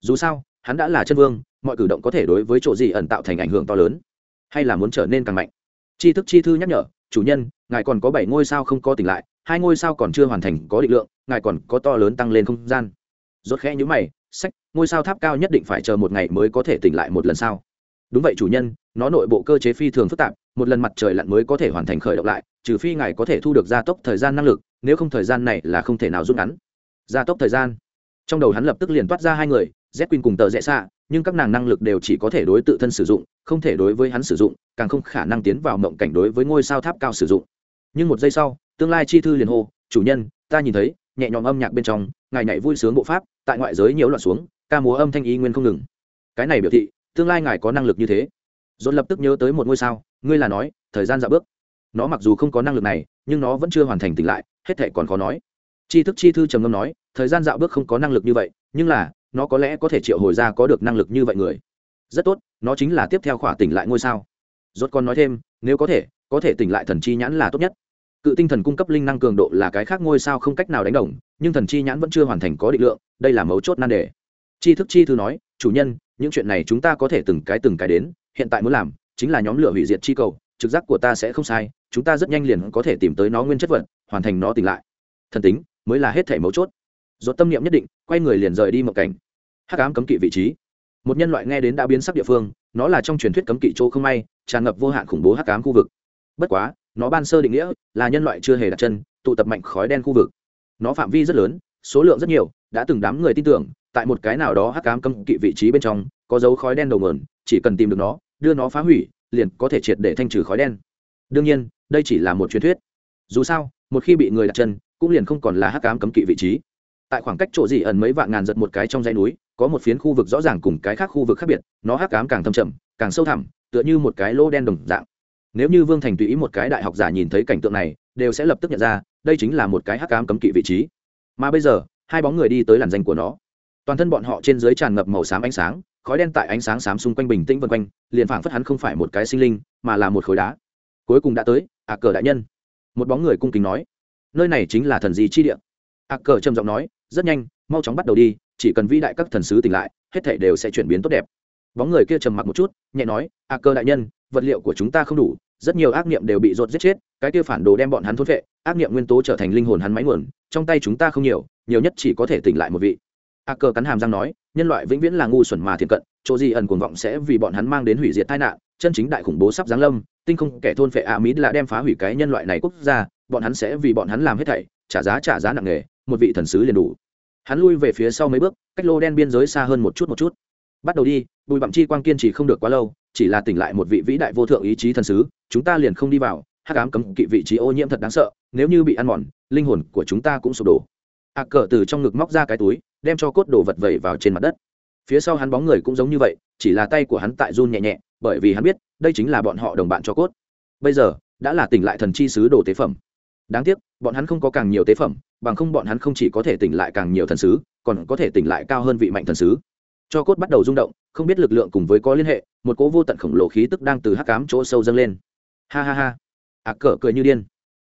Dù sao, hắn đã là chân vương, mọi cử động có thể đối với chỗ gì ẩn tạo thành ảnh hưởng to lớn, hay là muốn trở nên càng mạnh. Chi thức chi thư nhắc nhở, chủ nhân, ngài còn có bảy ngôi sao không có tỉnh lại, hai ngôi sao còn chưa hoàn thành có định lượng, ngài còn có to lớn tăng lên không gian. Rốt khẽ nhữ mày, sách, ngôi sao tháp cao nhất định phải chờ một ngày mới có thể tỉnh lại một lần sao? Đúng vậy, chủ nhân, nó nội bộ cơ chế phi thường phức tạp một lần mặt trời lặn mới có thể hoàn thành khởi động lại, trừ phi ngài có thể thu được gia tốc thời gian năng lực, nếu không thời gian này là không thể nào rút ngắn. Gia tốc thời gian. Trong đầu hắn lập tức liền toát ra hai người z quỳnh cùng tờ rẽ xạ nhưng các nàng năng lực đều chỉ có thể đối tự thân sử dụng, không thể đối với hắn sử dụng, càng không khả năng tiến vào mộng cảnh đối với ngôi sao tháp cao sử dụng. Nhưng một giây sau, tương lai chi thư liền hô, chủ nhân, ta nhìn thấy, nhẹ nhõm âm nhạc bên trong, ngài nhảy vui sướng bộ pháp, tại ngoại giới nhiều loạn xuống, ca múa âm thanh ý nguyên không ngừng. Cái này biểu thị, tương lai ngài có năng lực như thế. Dồn lập tức nhớ tới một ngôi sao ngươi là nói, thời gian dạo bước. Nó mặc dù không có năng lực này, nhưng nó vẫn chưa hoàn thành tỉnh lại, hết thể còn khó nói. Tri thức chi thư trầm ngâm nói, thời gian dạo bước không có năng lực như vậy, nhưng là, nó có lẽ có thể triệu hồi ra có được năng lực như vậy người. Rất tốt, nó chính là tiếp theo khỏa tỉnh lại ngôi sao. Rốt còn nói thêm, nếu có thể có thể tỉnh lại thần chi nhãn là tốt nhất. Cự tinh thần cung cấp linh năng cường độ là cái khác ngôi sao không cách nào đánh đồng, nhưng thần chi nhãn vẫn chưa hoàn thành có định lượng, đây là mấu chốt nan đề. Tri thức chi thư nói, chủ nhân, những chuyện này chúng ta có thể từng cái từng cái đến, hiện tại muốn làm chính là nhóm lửa hủy diệt chi cầu, trực giác của ta sẽ không sai, chúng ta rất nhanh liền có thể tìm tới nó nguyên chất vật, hoàn thành nó tỉnh lại. Thần tính, mới là hết thể mấu chốt. Dốt tâm niệm nhất định, quay người liền rời đi một cảnh. Hắc ám cấm kỵ vị trí. Một nhân loại nghe đến đã biến sắc địa phương, nó là trong truyền thuyết cấm kỵ chỗ không may, tràn ngập vô hạn khủng bố hắc ám khu vực. Bất quá, nó ban sơ định nghĩa là nhân loại chưa hề đặt chân, tụ tập mạnh khói đen khu vực. Nó phạm vi rất lớn, số lượng rất nhiều, đã từng đám người tin tưởng, tại một cái nào đó hắc ám cấm kỵ vị trí bên trong, có dấu khói đen đầu mườn chỉ cần tìm được nó đưa nó phá hủy, liền có thể triệt để thanh trừ khói đen. Đương nhiên, đây chỉ là một truyền thuyết. Dù sao, một khi bị người đặt chân, cũng liền không còn là hắc ám cấm kỵ vị trí. Tại khoảng cách chỗ gì ẩn mấy vạn ngàn giật một cái trong dãy núi, có một phiến khu vực rõ ràng cùng cái khác khu vực khác biệt, nó hắc ám càng thâm trầm, càng sâu thẳm, tựa như một cái lỗ đen đồng dạng. Nếu như vương thành tùy ý một cái đại học giả nhìn thấy cảnh tượng này, đều sẽ lập tức nhận ra, đây chính là một cái hắc ám cấm kỵ vị trí. Mà bây giờ, hai bóng người đi tới làn danh của nó. Toàn thân bọn họ trên dưới tràn ngập màu xám ánh sáng khói đen tại ánh sáng xám xung quanh bình tĩnh vân quanh, liền phảng phất hắn không phải một cái sinh linh, mà là một khối đá. Cuối cùng đã tới, ạ cờ đại nhân. Một bóng người cung kính nói, nơi này chính là thần gì chi địa. ạ cờ trầm giọng nói, rất nhanh, mau chóng bắt đầu đi, chỉ cần vĩ đại các thần sứ tỉnh lại, hết thảy đều sẽ chuyển biến tốt đẹp. Bóng người kia trầm mặc một chút, nhẹ nói, ạ cờ đại nhân, vật liệu của chúng ta không đủ, rất nhiều ác niệm đều bị rột giết chết, cái kia phản đồ đem bọn hắn thốt vệ ác niệm nguyên tố trở thành linh hồn hắn máy nguồn, trong tay chúng ta không nhiều nhiều nhất chỉ có thể tỉnh lại một vị a Cờ cắn hàm răng nói, nhân loại vĩnh viễn là ngu xuẩn mà thiện cận, chỗ gì ẩn cuồng vọng sẽ vì bọn hắn mang đến hủy diệt tai nạn, chân chính đại khủng bố sắp giáng lâm, tinh không kẻ thôn phệ a mỹ là đem phá hủy cái nhân loại này quốc gia, bọn hắn sẽ vì bọn hắn làm hết thảy, trả giá trả giá nặng nề, một vị thần sứ liền đủ. Hắn lui về phía sau mấy bước, cách lô đen biên giới xa hơn một chút một chút. Bắt đầu đi, bùi bặm chi quang kiên trì không được quá lâu, chỉ là tỉnh lại một vị vĩ đại vô thượng ý chí thần sứ, chúng ta liền không đi vào, hắc ám cấm kỵ vị trí ô nhiễm thật đáng sợ, nếu như bị ăn mòn, linh hồn của chúng ta cũng sụp đổ a cờ từ trong ngực móc ra cái túi, đem cho cốt đồ vật vẩy vào trên mặt đất. Phía sau hắn bóng người cũng giống như vậy, chỉ là tay của hắn tại run nhẹ nhẹ, bởi vì hắn biết, đây chính là bọn họ đồng bạn cho cốt. Bây giờ, đã là tỉnh lại thần chi sứ đồ tế phẩm. Đáng tiếc, bọn hắn không có càng nhiều tế phẩm, bằng không bọn hắn không chỉ có thể tỉnh lại càng nhiều thần sứ, còn có thể tỉnh lại cao hơn vị mạnh thần sứ. Cho cốt bắt đầu rung động, không biết lực lượng cùng với có liên hệ, một cỗ vô tận khổng lồ khí tức đang từ hắc cám chỗ sâu dâng lên. Ha ha ha. Ạc cờ cười như điên.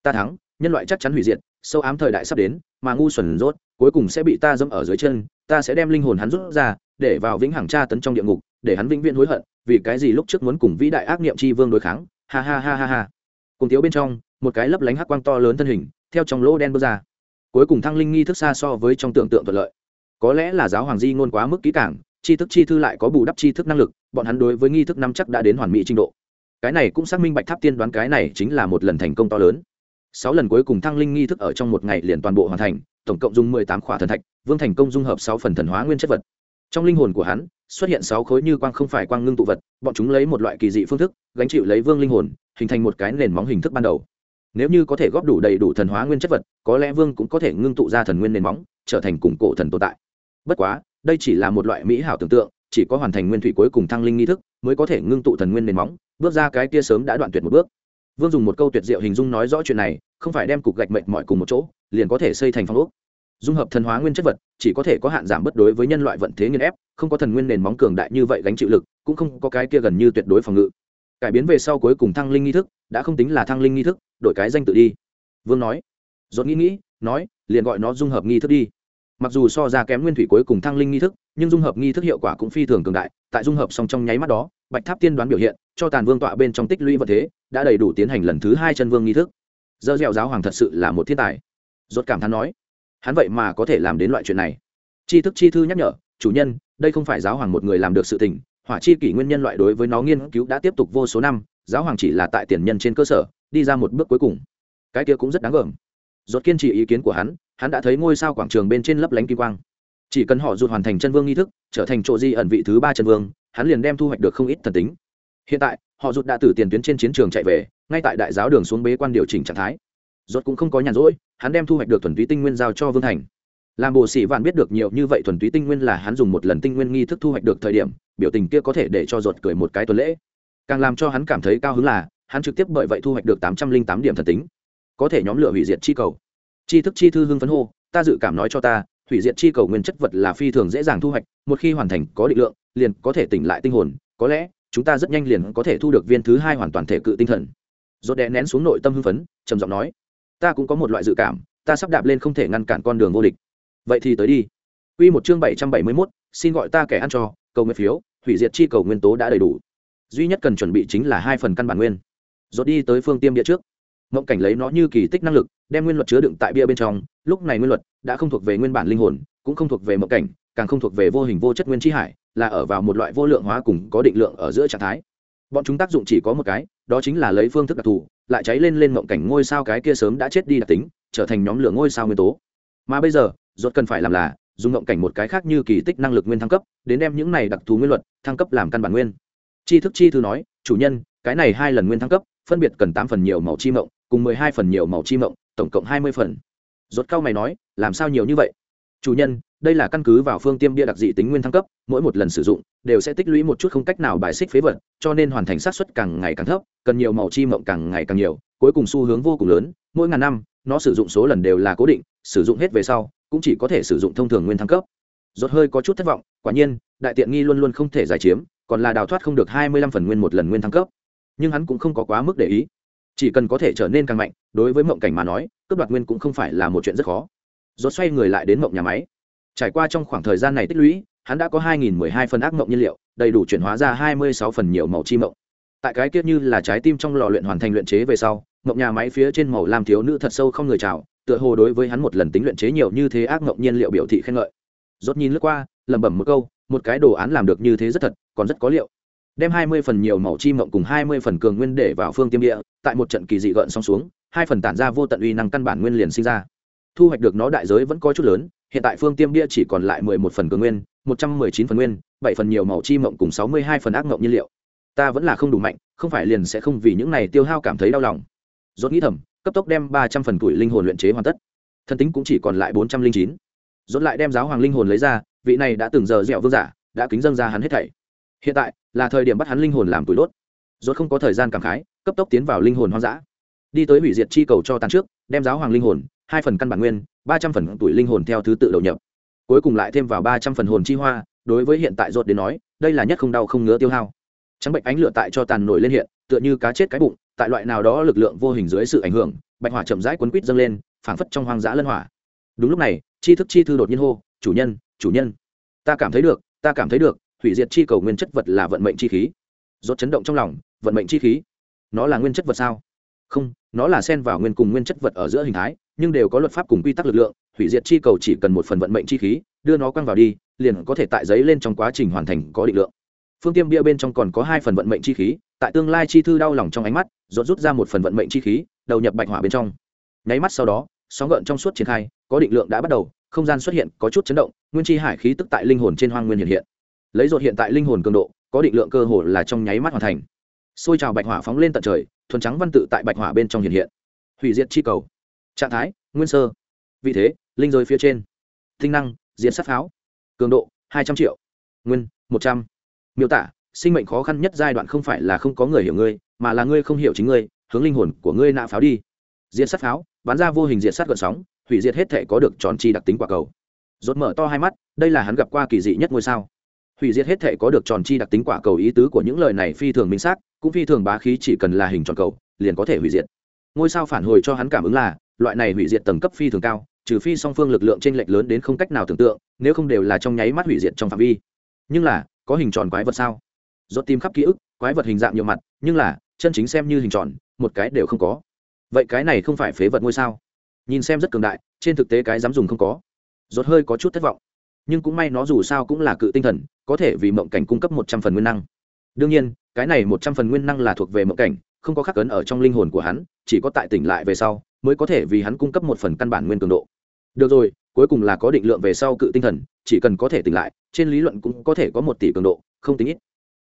Ta thắng nhân loại chắc chắn hủy diệt, sâu ám thời đại sắp đến, mà ngu xuẩn rốt, cuối cùng sẽ bị ta dẫm ở dưới chân, ta sẽ đem linh hồn hắn rút ra, để vào vĩnh hằng tra tấn trong địa ngục, để hắn vĩnh viễn hối hận, vì cái gì lúc trước muốn cùng vĩ đại ác niệm chi vương đối kháng? Ha ha ha ha ha. Cùng tiếu bên trong, một cái lấp lánh hắc quang to lớn thân hình, theo trong lỗ đen bước ra. Cuối cùng thăng linh nghi thức xa so với trong tưởng tượng thuận lợi. Có lẽ là giáo hoàng di ngôn quá mức kỹ cảng tri thức chi thư lại có bù đắp tri thức năng lực, bọn hắn đối với nghi thức năm chắc đã đến hoàn mỹ trình độ. Cái này cũng xác minh bạch tháp tiên đoán cái này chính là một lần thành công to lớn sáu lần cuối cùng thăng linh nghi thức ở trong một ngày liền toàn bộ hoàn thành, tổng cộng dùng mười tám khỏa thần thạch, vương thành công dung hợp sáu phần thần hóa nguyên chất vật. Trong linh hồn của hắn, xuất hiện sáu khối như quang không phải quang ngưng tụ vật, bọn chúng lấy một loại kỳ dị phương thức, gánh chịu lấy vương linh hồn, hình thành một cái nền móng hình thức ban đầu. Nếu như có thể góp đủ đầy đủ thần hóa nguyên chất vật, có lẽ vương cũng có thể ngưng tụ ra thần nguyên nền móng, trở thành củng cổ thần tồn tại. Bất quá, đây chỉ là một loại mỹ hảo tưởng tượng, chỉ có hoàn thành nguyên thủy cuối cùng thăng linh nghi thức, mới có thể ngưng tụ thần nguyên nền móng, bước ra cái kia sớm đã đoạn tuyệt một bước vương dùng một câu tuyệt diệu hình dung nói rõ chuyện này, không phải đem cục gạch mệnh mọi cùng một chỗ, liền có thể xây thành phong ốc. Dung hợp thần hóa nguyên chất vật, chỉ có thể có hạn giảm bất đối với nhân loại vận thế nghiên ép, không có thần nguyên nền móng cường đại như vậy gánh chịu lực, cũng không có cái kia gần như tuyệt đối phòng ngự. Cải biến về sau cuối cùng thăng linh nghi thức, đã không tính là thăng linh nghi thức, đổi cái danh tự đi. Vương nói. Dốt nghĩ nghĩ, nói, liền gọi nó dung hợp nghi thức đi mặc dù so ra kém nguyên thủy cuối cùng thăng linh nghi thức, nhưng dung hợp nghi thức hiệu quả cũng phi thường cường đại, tại dung hợp song trong nháy mắt đó, bạch tháp tiên đoán biểu hiện, cho tàn vương tọa bên trong tích lũy vật thế, đã đầy đủ tiến hành lần thứ hai chân vương nghi thức. Dơ dẻo giáo hoàng thật sự là một thiên tài. Rốt cảm thán nói, hắn vậy mà có thể làm đến loại chuyện này. Chi thức chi thư nhắc nhở, chủ nhân, đây không phải giáo hoàng một người làm được sự tình, hỏa chi kỷ nguyên nhân loại đối với nó nghiên cứu đã tiếp tục vô số năm, giáo hoàng chỉ là tại tiền nhân trên cơ sở, đi ra một bước cuối cùng. Cái kia cũng rất đáng gờm rốt kiên trì ý kiến của hắn hắn đã thấy ngôi sao quảng trường bên trên lấp lánh kim quang. Chỉ cần họ rụt hoàn thành chân vương nghi thức, trở thành chỗ di ẩn vị thứ ba chân vương, hắn liền đem thu hoạch được không ít thần tính. Hiện tại, họ rụt đã từ tiền tuyến trên chiến trường chạy về, ngay tại đại giáo đường xuống bế quan điều chỉnh trạng thái. Rốt cũng không có nhàn rỗi, hắn đem thu hoạch được thuần túy tinh nguyên giao cho vương thành. Làm bồ sĩ vạn biết được nhiều như vậy thuần túy tinh nguyên là hắn dùng một lần tinh nguyên nghi thức thu hoạch được thời điểm, biểu tình kia có thể để cho ruột cười một cái tuần lễ. Càng làm cho hắn cảm thấy cao hứng là, hắn trực tiếp bởi vậy thu hoạch được tám trăm linh tám điểm thần tính có thể nhóm lửa hủy diệt chi cầu chi thức chi thư hưng phấn hô ta dự cảm nói cho ta hủy diệt chi cầu nguyên chất vật là phi thường dễ dàng thu hoạch một khi hoàn thành có định lượng liền có thể tỉnh lại tinh hồn có lẽ chúng ta rất nhanh liền có thể thu được viên thứ hai hoàn toàn thể cự tinh thần rốt đè nén xuống nội tâm hưng phấn trầm giọng nói ta cũng có một loại dự cảm ta sắp đạp lên không thể ngăn cản con đường vô địch vậy thì tới đi Quy một chương bảy trăm bảy mươi 771, xin gọi ta kẻ ăn cho, cầu nguyện phiếu, hủy diệt chi cầu nguyên tố đã đầy đủ. Duy nhất cần chuẩn bị chính là hai phần căn bản nguyên. Rốt đi tới phương tiêm địa trước mộng cảnh lấy nó như kỳ tích năng lực, đem nguyên luật chứa đựng tại bia bên trong, lúc này nguyên luật đã không thuộc về nguyên bản linh hồn, cũng không thuộc về mộng cảnh, càng không thuộc về vô hình vô chất nguyên chi hải, là ở vào một loại vô lượng hóa cùng có định lượng ở giữa trạng thái. Bọn chúng tác dụng chỉ có một cái, đó chính là lấy phương thức đặc thù, lại cháy lên lên mộng cảnh ngôi sao cái kia sớm đã chết đi đặc tính, trở thành nhóm lửa ngôi sao nguyên tố. Mà bây giờ, rốt cần phải làm là dùng mộng cảnh một cái khác như kỳ tích năng lực nguyên thăng cấp đến đem những này đặc thù nguyên luật thăng cấp làm căn bản nguyên chi thức chi thư nói chủ nhân cái này hai lần nguyên thăng cấp phân biệt cần tám phần nhiều màu chi mộng cùng mười hai phần nhiều màu chi mộng, tổng cộng hai mươi phần. Rốt cao mày nói, làm sao nhiều như vậy? Chủ nhân, đây là căn cứ vào phương tiêm bia đặc dị tính nguyên thăng cấp, mỗi một lần sử dụng, đều sẽ tích lũy một chút không cách nào bài xích phế vật, cho nên hoàn thành xác suất càng ngày càng thấp, cần nhiều màu chi mộng càng ngày càng nhiều, cuối cùng xu hướng vô cùng lớn, mỗi ngàn năm, nó sử dụng số lần đều là cố định, sử dụng hết về sau, cũng chỉ có thể sử dụng thông thường nguyên thăng cấp. Rốt hơi có chút thất vọng, quả nhiên, đại tiện nghi luôn luôn không thể giải chiếm, còn là đào thoát không được hai mươi lăm phần nguyên một lần nguyên thăng cấp. Nhưng hắn cũng không có quá mức để ý chỉ cần có thể trở nên càng mạnh, đối với mộng cảnh mà nói, cướp đoạt nguyên cũng không phải là một chuyện rất khó. Rốt xoay người lại đến mộng nhà máy. Trải qua trong khoảng thời gian này tích lũy, hắn đã có hai nghìn mười hai phần ác mộng nhiên liệu, đầy đủ chuyển hóa ra hai mươi sáu phần nhiều màu chi mộng. Tại cái kiếp như là trái tim trong lò luyện hoàn thành luyện chế về sau, mộng nhà máy phía trên màu lam thiếu nữ thật sâu không người chào, tựa hồ đối với hắn một lần tính luyện chế nhiều như thế ác mộng nhiên liệu biểu thị khen ngợi. Rốt nhìn lướt qua, lẩm bẩm một câu, một cái đồ án làm được như thế rất thật, còn rất có liệu đem hai mươi phần nhiều màu chi mộng cùng hai mươi phần cường nguyên để vào phương tiêm địa, tại một trận kỳ dị gợn song xuống, hai phần tản ra vô tận uy năng căn bản nguyên liền sinh ra. Thu hoạch được nó đại giới vẫn có chút lớn, hiện tại phương tiêm bia chỉ còn lại mười một phần cường nguyên, một trăm mười chín phần nguyên, bảy phần nhiều màu chi mộng cùng sáu mươi hai phần ác mộng nhiên liệu. Ta vẫn là không đủ mạnh, không phải liền sẽ không vì những này tiêu hao cảm thấy đau lòng. Rốt nghĩ thầm, cấp tốc đem ba trăm phần tuổi linh hồn luyện chế hoàn tất. Thân tính cũng chỉ còn lại bốn trăm linh chín. Dốt lại đem giáo hoàng linh hồn lấy ra, vị này đã từng giờ dẻo vương giả, đã kính dâng ra hắn hết thảy hiện tại, là thời điểm bắt hắn linh hồn làm tuổi đốt rốt không có thời gian cảm khái, cấp tốc tiến vào linh hồn hoang dã. Đi tới hủy diệt chi cầu cho tàn trước, đem giáo hoàng linh hồn, hai phần căn bản nguyên, ba trăm phần tuổi linh hồn theo thứ tự đầu nhập. Cuối cùng lại thêm vào ba trăm phần hồn chi hoa, đối với hiện tại rốt đến nói, đây là nhất không đau không ngứa tiêu hao. Trắng bệnh ánh lửa tại cho tàn nổi lên hiện, tựa như cá chết cái bụng, tại loại nào đó lực lượng vô hình dưới sự ảnh hưởng, bạch hỏa chậm rãi cuốn quít dâng lên, phảng phất trong hoang dã lân hỏa. Đúng lúc này chi thức chi thư đột nhiên hô, chủ nhân chủ nhân. Ta cảm thấy được, ta cảm thấy được hủy diệt chi cầu nguyên chất vật là vận mệnh chi khí. Rốt chấn động trong lòng, vận mệnh chi khí. Nó là nguyên chất vật sao? Không, nó là xen vào nguyên cùng nguyên chất vật ở giữa hình thái, nhưng đều có luật pháp cùng quy tắc lực lượng, hủy diệt chi cầu chỉ cần một phần vận mệnh chi khí, đưa nó quăng vào đi, liền có thể tại giấy lên trong quá trình hoàn thành có định lượng. Phương tiêm bia bên trong còn có hai phần vận mệnh chi khí, tại tương lai chi thư đau lòng trong ánh mắt, rốt rút ra một phần vận mệnh chi khí, đầu nhập bạch hỏa bên trong. Nháy mắt sau đó, sóng gợn trong suốt triển khai, có định lượng đã bắt đầu, không gian xuất hiện có chút chấn động, nguyên chi hải khí tức tại linh hồn trên hoang nguyên hiện hiện lấy rột hiện tại linh hồn cường độ, có định lượng cơ hồ là trong nháy mắt hoàn thành. Xôi trào bạch hỏa phóng lên tận trời, thuần trắng văn tự tại bạch hỏa bên trong hiện hiện. Hủy diệt chi cầu. Trạng thái, nguyên sơ. Vị thế, linh rơi phía trên. Tinh năng, diệt sát pháo. Cường độ, hai trăm triệu. Nguyên, một trăm. Miêu tả, sinh mệnh khó khăn nhất giai đoạn không phải là không có người hiểu ngươi, mà là ngươi không hiểu chính ngươi, hướng linh hồn của ngươi nạ pháo đi. Diệt sát pháo, bắn ra vô hình diệt sát gợn sóng, hủy diệt hết thể có được tròn chi đặc tính quả cầu. Rốt mở to hai mắt, đây là hắn gặp qua kỳ dị nhất ngôi sao hủy diệt hết thể có được tròn chi đặc tính quả cầu ý tứ của những lời này phi thường minh xác, cũng phi thường bá khí chỉ cần là hình tròn cầu, liền có thể hủy diệt. Ngôi sao phản hồi cho hắn cảm ứng là, loại này hủy diệt tầng cấp phi thường cao, trừ phi song phương lực lượng t r ê n lệch lớn đến không cách nào tưởng tượng, nếu không đều là trong nháy mắt hủy diệt trong phạm vi. Nhưng là, có hình tròn quái vật sao? Dốt tìm khắp ký ức, quái vật hình dạng nhiều mặt, nhưng là, chân chính xem như hình tròn, một cái đều không có. Vậy cái này không phải phế vật ngôi sao? Nhìn xem rất cường đại, trên thực tế cái dám dùng không có. Dốt hơi có chút thất vọng. Nhưng cũng may nó dù sao cũng là cự tinh thần có thể vì mộng cảnh cung cấp một trăm phần nguyên năng. Đương nhiên, cái này một trăm phần nguyên năng là thuộc về mộng cảnh, không có khắc cấn ở trong linh hồn của hắn, chỉ có tại tỉnh lại về sau mới có thể vì hắn cung cấp một phần căn bản nguyên cường độ. Được rồi, cuối cùng là có định lượng về sau cự tinh thần, chỉ cần có thể tỉnh lại, trên lý luận cũng có thể có một tỷ cường độ, không tính ít.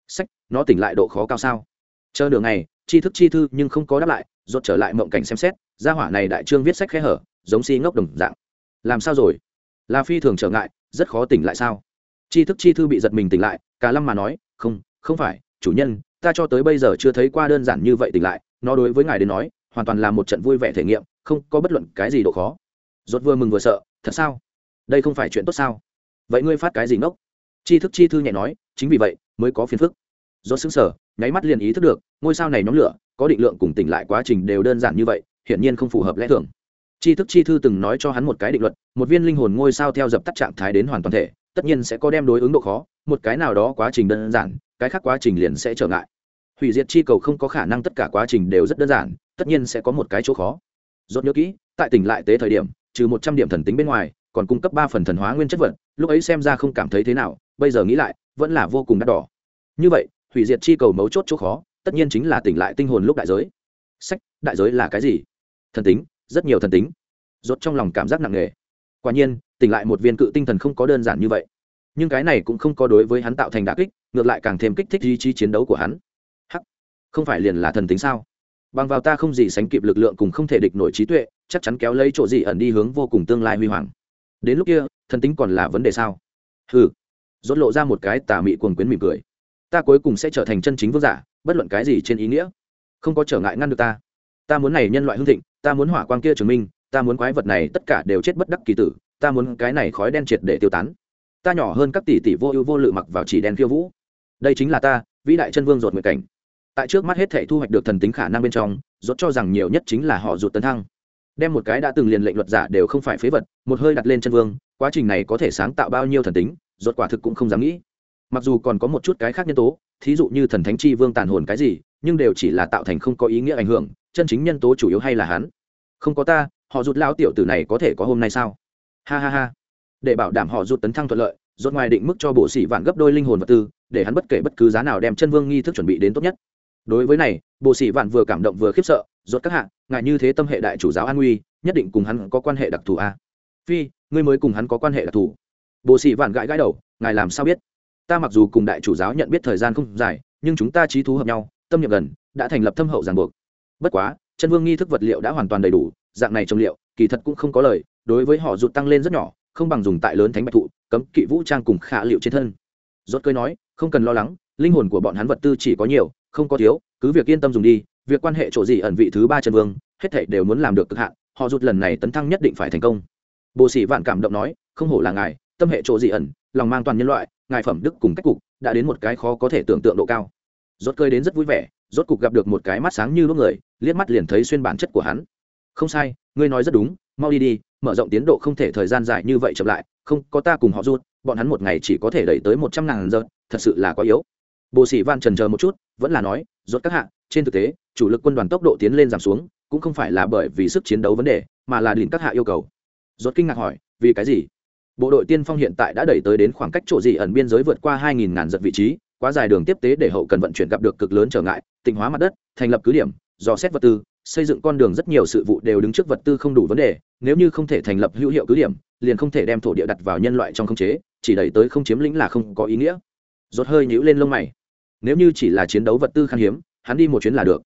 Sách, nó tỉnh lại độ khó cao sao? Chờ nửa ngày tri thức chi thư nhưng không có đáp lại, rốt trở lại mộng cảnh xem xét, gia hỏa này đại trương viết sách khẽ hở, giống si ngốc đồng dạng. Làm sao rồi? Là phi thường trở ngại, rất khó tỉnh lại sao? Tri thức chi thư bị giật mình tỉnh lại cả lâm mà nói, không không phải, chủ nhân, ta cho tới bây giờ chưa thấy qua đơn giản như vậy tỉnh lại, nó đối với ngài đến nói, hoàn toàn là một trận vui vẻ thể nghiệm, không có bất luận cái gì độ khó. Rốt vừa mừng vừa sợ, thật sao? Đây không phải chuyện tốt sao? Vậy ngươi phát cái gì ngốc? Chi thức chi thư nhẹ nói, chính vì vậy, mới có phiền phức. Rốt xứng sở nháy mắt liền ý thức được, ngôi sao này nhóm lửa, có định lượng cùng tỉnh lại quá trình đều đơn giản như vậy, hiển nhiên không phù hợp lẽ thường. Chi thức chi thư từng nói cho hắn một cái định luật, một viên linh hồn ngôi sao theo dập tắt trạng thái đến hoàn toàn thể tất nhiên sẽ có đem đối ứng độ khó, một cái nào đó quá trình đơn giản, cái khác quá trình liền sẽ trở ngại. Hủy diệt chi cầu không có khả năng tất cả quá trình đều rất đơn giản, tất nhiên sẽ có một cái chỗ khó. Dốt nhớ kỹ, tại tỉnh lại tế thời điểm, trừ một trăm điểm thần tính bên ngoài, còn cung cấp ba phần thần hóa nguyên chất vật lúc ấy xem ra không cảm thấy thế nào, bây giờ nghĩ lại, vẫn là vô cùng đắt đỏ. Như vậy, hủy diệt chi cầu mấu chốt chỗ khó, tất nhiên chính là tỉnh lại tinh hồn lúc đại giới. Sách, đại giới là cái gì? Thần tính, rất nhiều thần tính. Rốt trong lòng cảm giác nặng nề. Quả nhiên tỉnh lại một viên cự tinh thần không có đơn giản như vậy. Nhưng cái này cũng không có đối với hắn tạo thành đả kích, ngược lại càng thêm kích thích ý chí chiến đấu của hắn. Hắc, không phải liền là thần tính sao? Bằng vào ta không gì sánh kịp lực lượng cùng không thể địch nổi trí tuệ, chắc chắn kéo lấy chỗ gì ẩn đi hướng vô cùng tương lai huy hoàng. Đến lúc kia, thần tính còn là vấn đề sao? Hừ dốt lộ ra một cái tà mị cuồng quyến mỉm cười. Ta cuối cùng sẽ trở thành chân chính vương giả, bất luận cái gì trên ý nghĩa. Không có trở ngại ngăn được ta. Ta muốn này nhân loại hương thịnh, ta muốn hỏa quang kia chứng minh, ta muốn quái vật này tất cả đều chết bất đắc kỳ tử ta muốn cái này khói đen triệt để tiêu tán. Ta nhỏ hơn các tỷ tỷ vô ưu vô lự mặc vào chỉ đen khiêu vũ. Đây chính là ta, vĩ đại chân vương ruột nguyện cảnh. Tại trước mắt hết thể thu hoạch được thần tính khả năng bên trong, rốt cho rằng nhiều nhất chính là họ ruột tấn thăng. Đem một cái đã từng liền lệnh luật giả đều không phải phế vật, một hơi đặt lên chân vương, quá trình này có thể sáng tạo bao nhiêu thần tính, rốt quả thực cũng không dám nghĩ. Mặc dù còn có một chút cái khác nhân tố, thí dụ như thần thánh chi vương tàn hồn cái gì, nhưng đều chỉ là tạo thành không có ý nghĩa ảnh hưởng, chân chính nhân tố chủ yếu hay là hắn. Không có ta, họ rụt lao tiểu tử này có thể có hôm nay sao? Ha ha ha. Để bảo đảm họ rút tấn thăng thuận lợi, rốt ngoài định mức cho bộ sĩ vạn gấp đôi linh hồn vật tư, để hắn bất kể bất cứ giá nào đem chân vương nghi thức chuẩn bị đến tốt nhất. Đối với này bộ sĩ vạn vừa cảm động vừa khiếp sợ, rốt các hạ, ngài như thế tâm hệ đại chủ giáo an nguy, nhất định cùng hắn có quan hệ đặc thù a à? phi, ngươi mới cùng hắn có quan hệ đặc thù. Bộ sĩ vạn gãi gãi đầu, ngài làm sao biết? Ta mặc dù cùng đại chủ giáo nhận biết thời gian không dài, nhưng chúng ta trí thú hợp nhau, tâm nhập gần, đã thành lập thâm hậu ràng buộc. Bất quá, chân vương nghi thức vật liệu đã hoàn toàn đầy đủ, dạng này trồng liệu, kỳ thật cũng không có lời đối với họ rụt tăng lên rất nhỏ, không bằng dùng tại lớn thánh bạch thụ, cấm kỵ vũ trang cùng khả liệu trên thân. Rốt cơi nói, không cần lo lắng, linh hồn của bọn hắn vật tư chỉ có nhiều, không có thiếu, cứ việc yên tâm dùng đi, việc quan hệ chỗ gì ẩn vị thứ ba chân vương, hết thảy đều muốn làm được cực hạn, họ rụt lần này tấn thăng nhất định phải thành công. Bộ sĩ vạn cảm động nói, không hổ là ngài, tâm hệ chỗ dị ẩn, lòng mang toàn nhân loại, ngài phẩm đức cùng cách cục, đã đến một cái khó có thể tưởng tượng độ cao. Rốt cơi đến rất vui vẻ, rốt cục gặp được một cái mắt sáng như lúc người, liếc mắt liền thấy xuyên bản chất của hắn. Không sai, ngươi nói rất đúng, mau đi đi mở rộng tiến độ không thể thời gian dài như vậy chậm lại, không có ta cùng họ rút, bọn hắn một ngày chỉ có thể đẩy tới một trăm ngàn giờ, thật sự là quá yếu. Bộ sĩ van trần chờ một chút, vẫn là nói, rốt các hạ, trên thực tế, chủ lực quân đoàn tốc độ tiến lên giảm xuống, cũng không phải là bởi vì sức chiến đấu vấn đề, mà là đỉnh các hạ yêu cầu. Rốt kinh ngạc hỏi, vì cái gì? Bộ đội tiên phong hiện tại đã đẩy tới đến khoảng cách chỗ gì ẩn biên giới vượt qua hai nghìn ngàn giật vị trí, quá dài đường tiếp tế để hậu cần vận chuyển gặp được cực lớn trở ngại, tịnh hóa mặt đất, thành lập cứ điểm dò xét vật tư xây dựng con đường rất nhiều sự vụ đều đứng trước vật tư không đủ vấn đề, nếu như không thể thành lập hữu hiệu cứ điểm, liền không thể đem thổ địa đặt vào nhân loại trong khống chế, chỉ đẩy tới không chiếm lĩnh là không có ý nghĩa. Rốt hơi nhíu lên lông mày. Nếu như chỉ là chiến đấu vật tư khan hiếm, hắn đi một chuyến là được.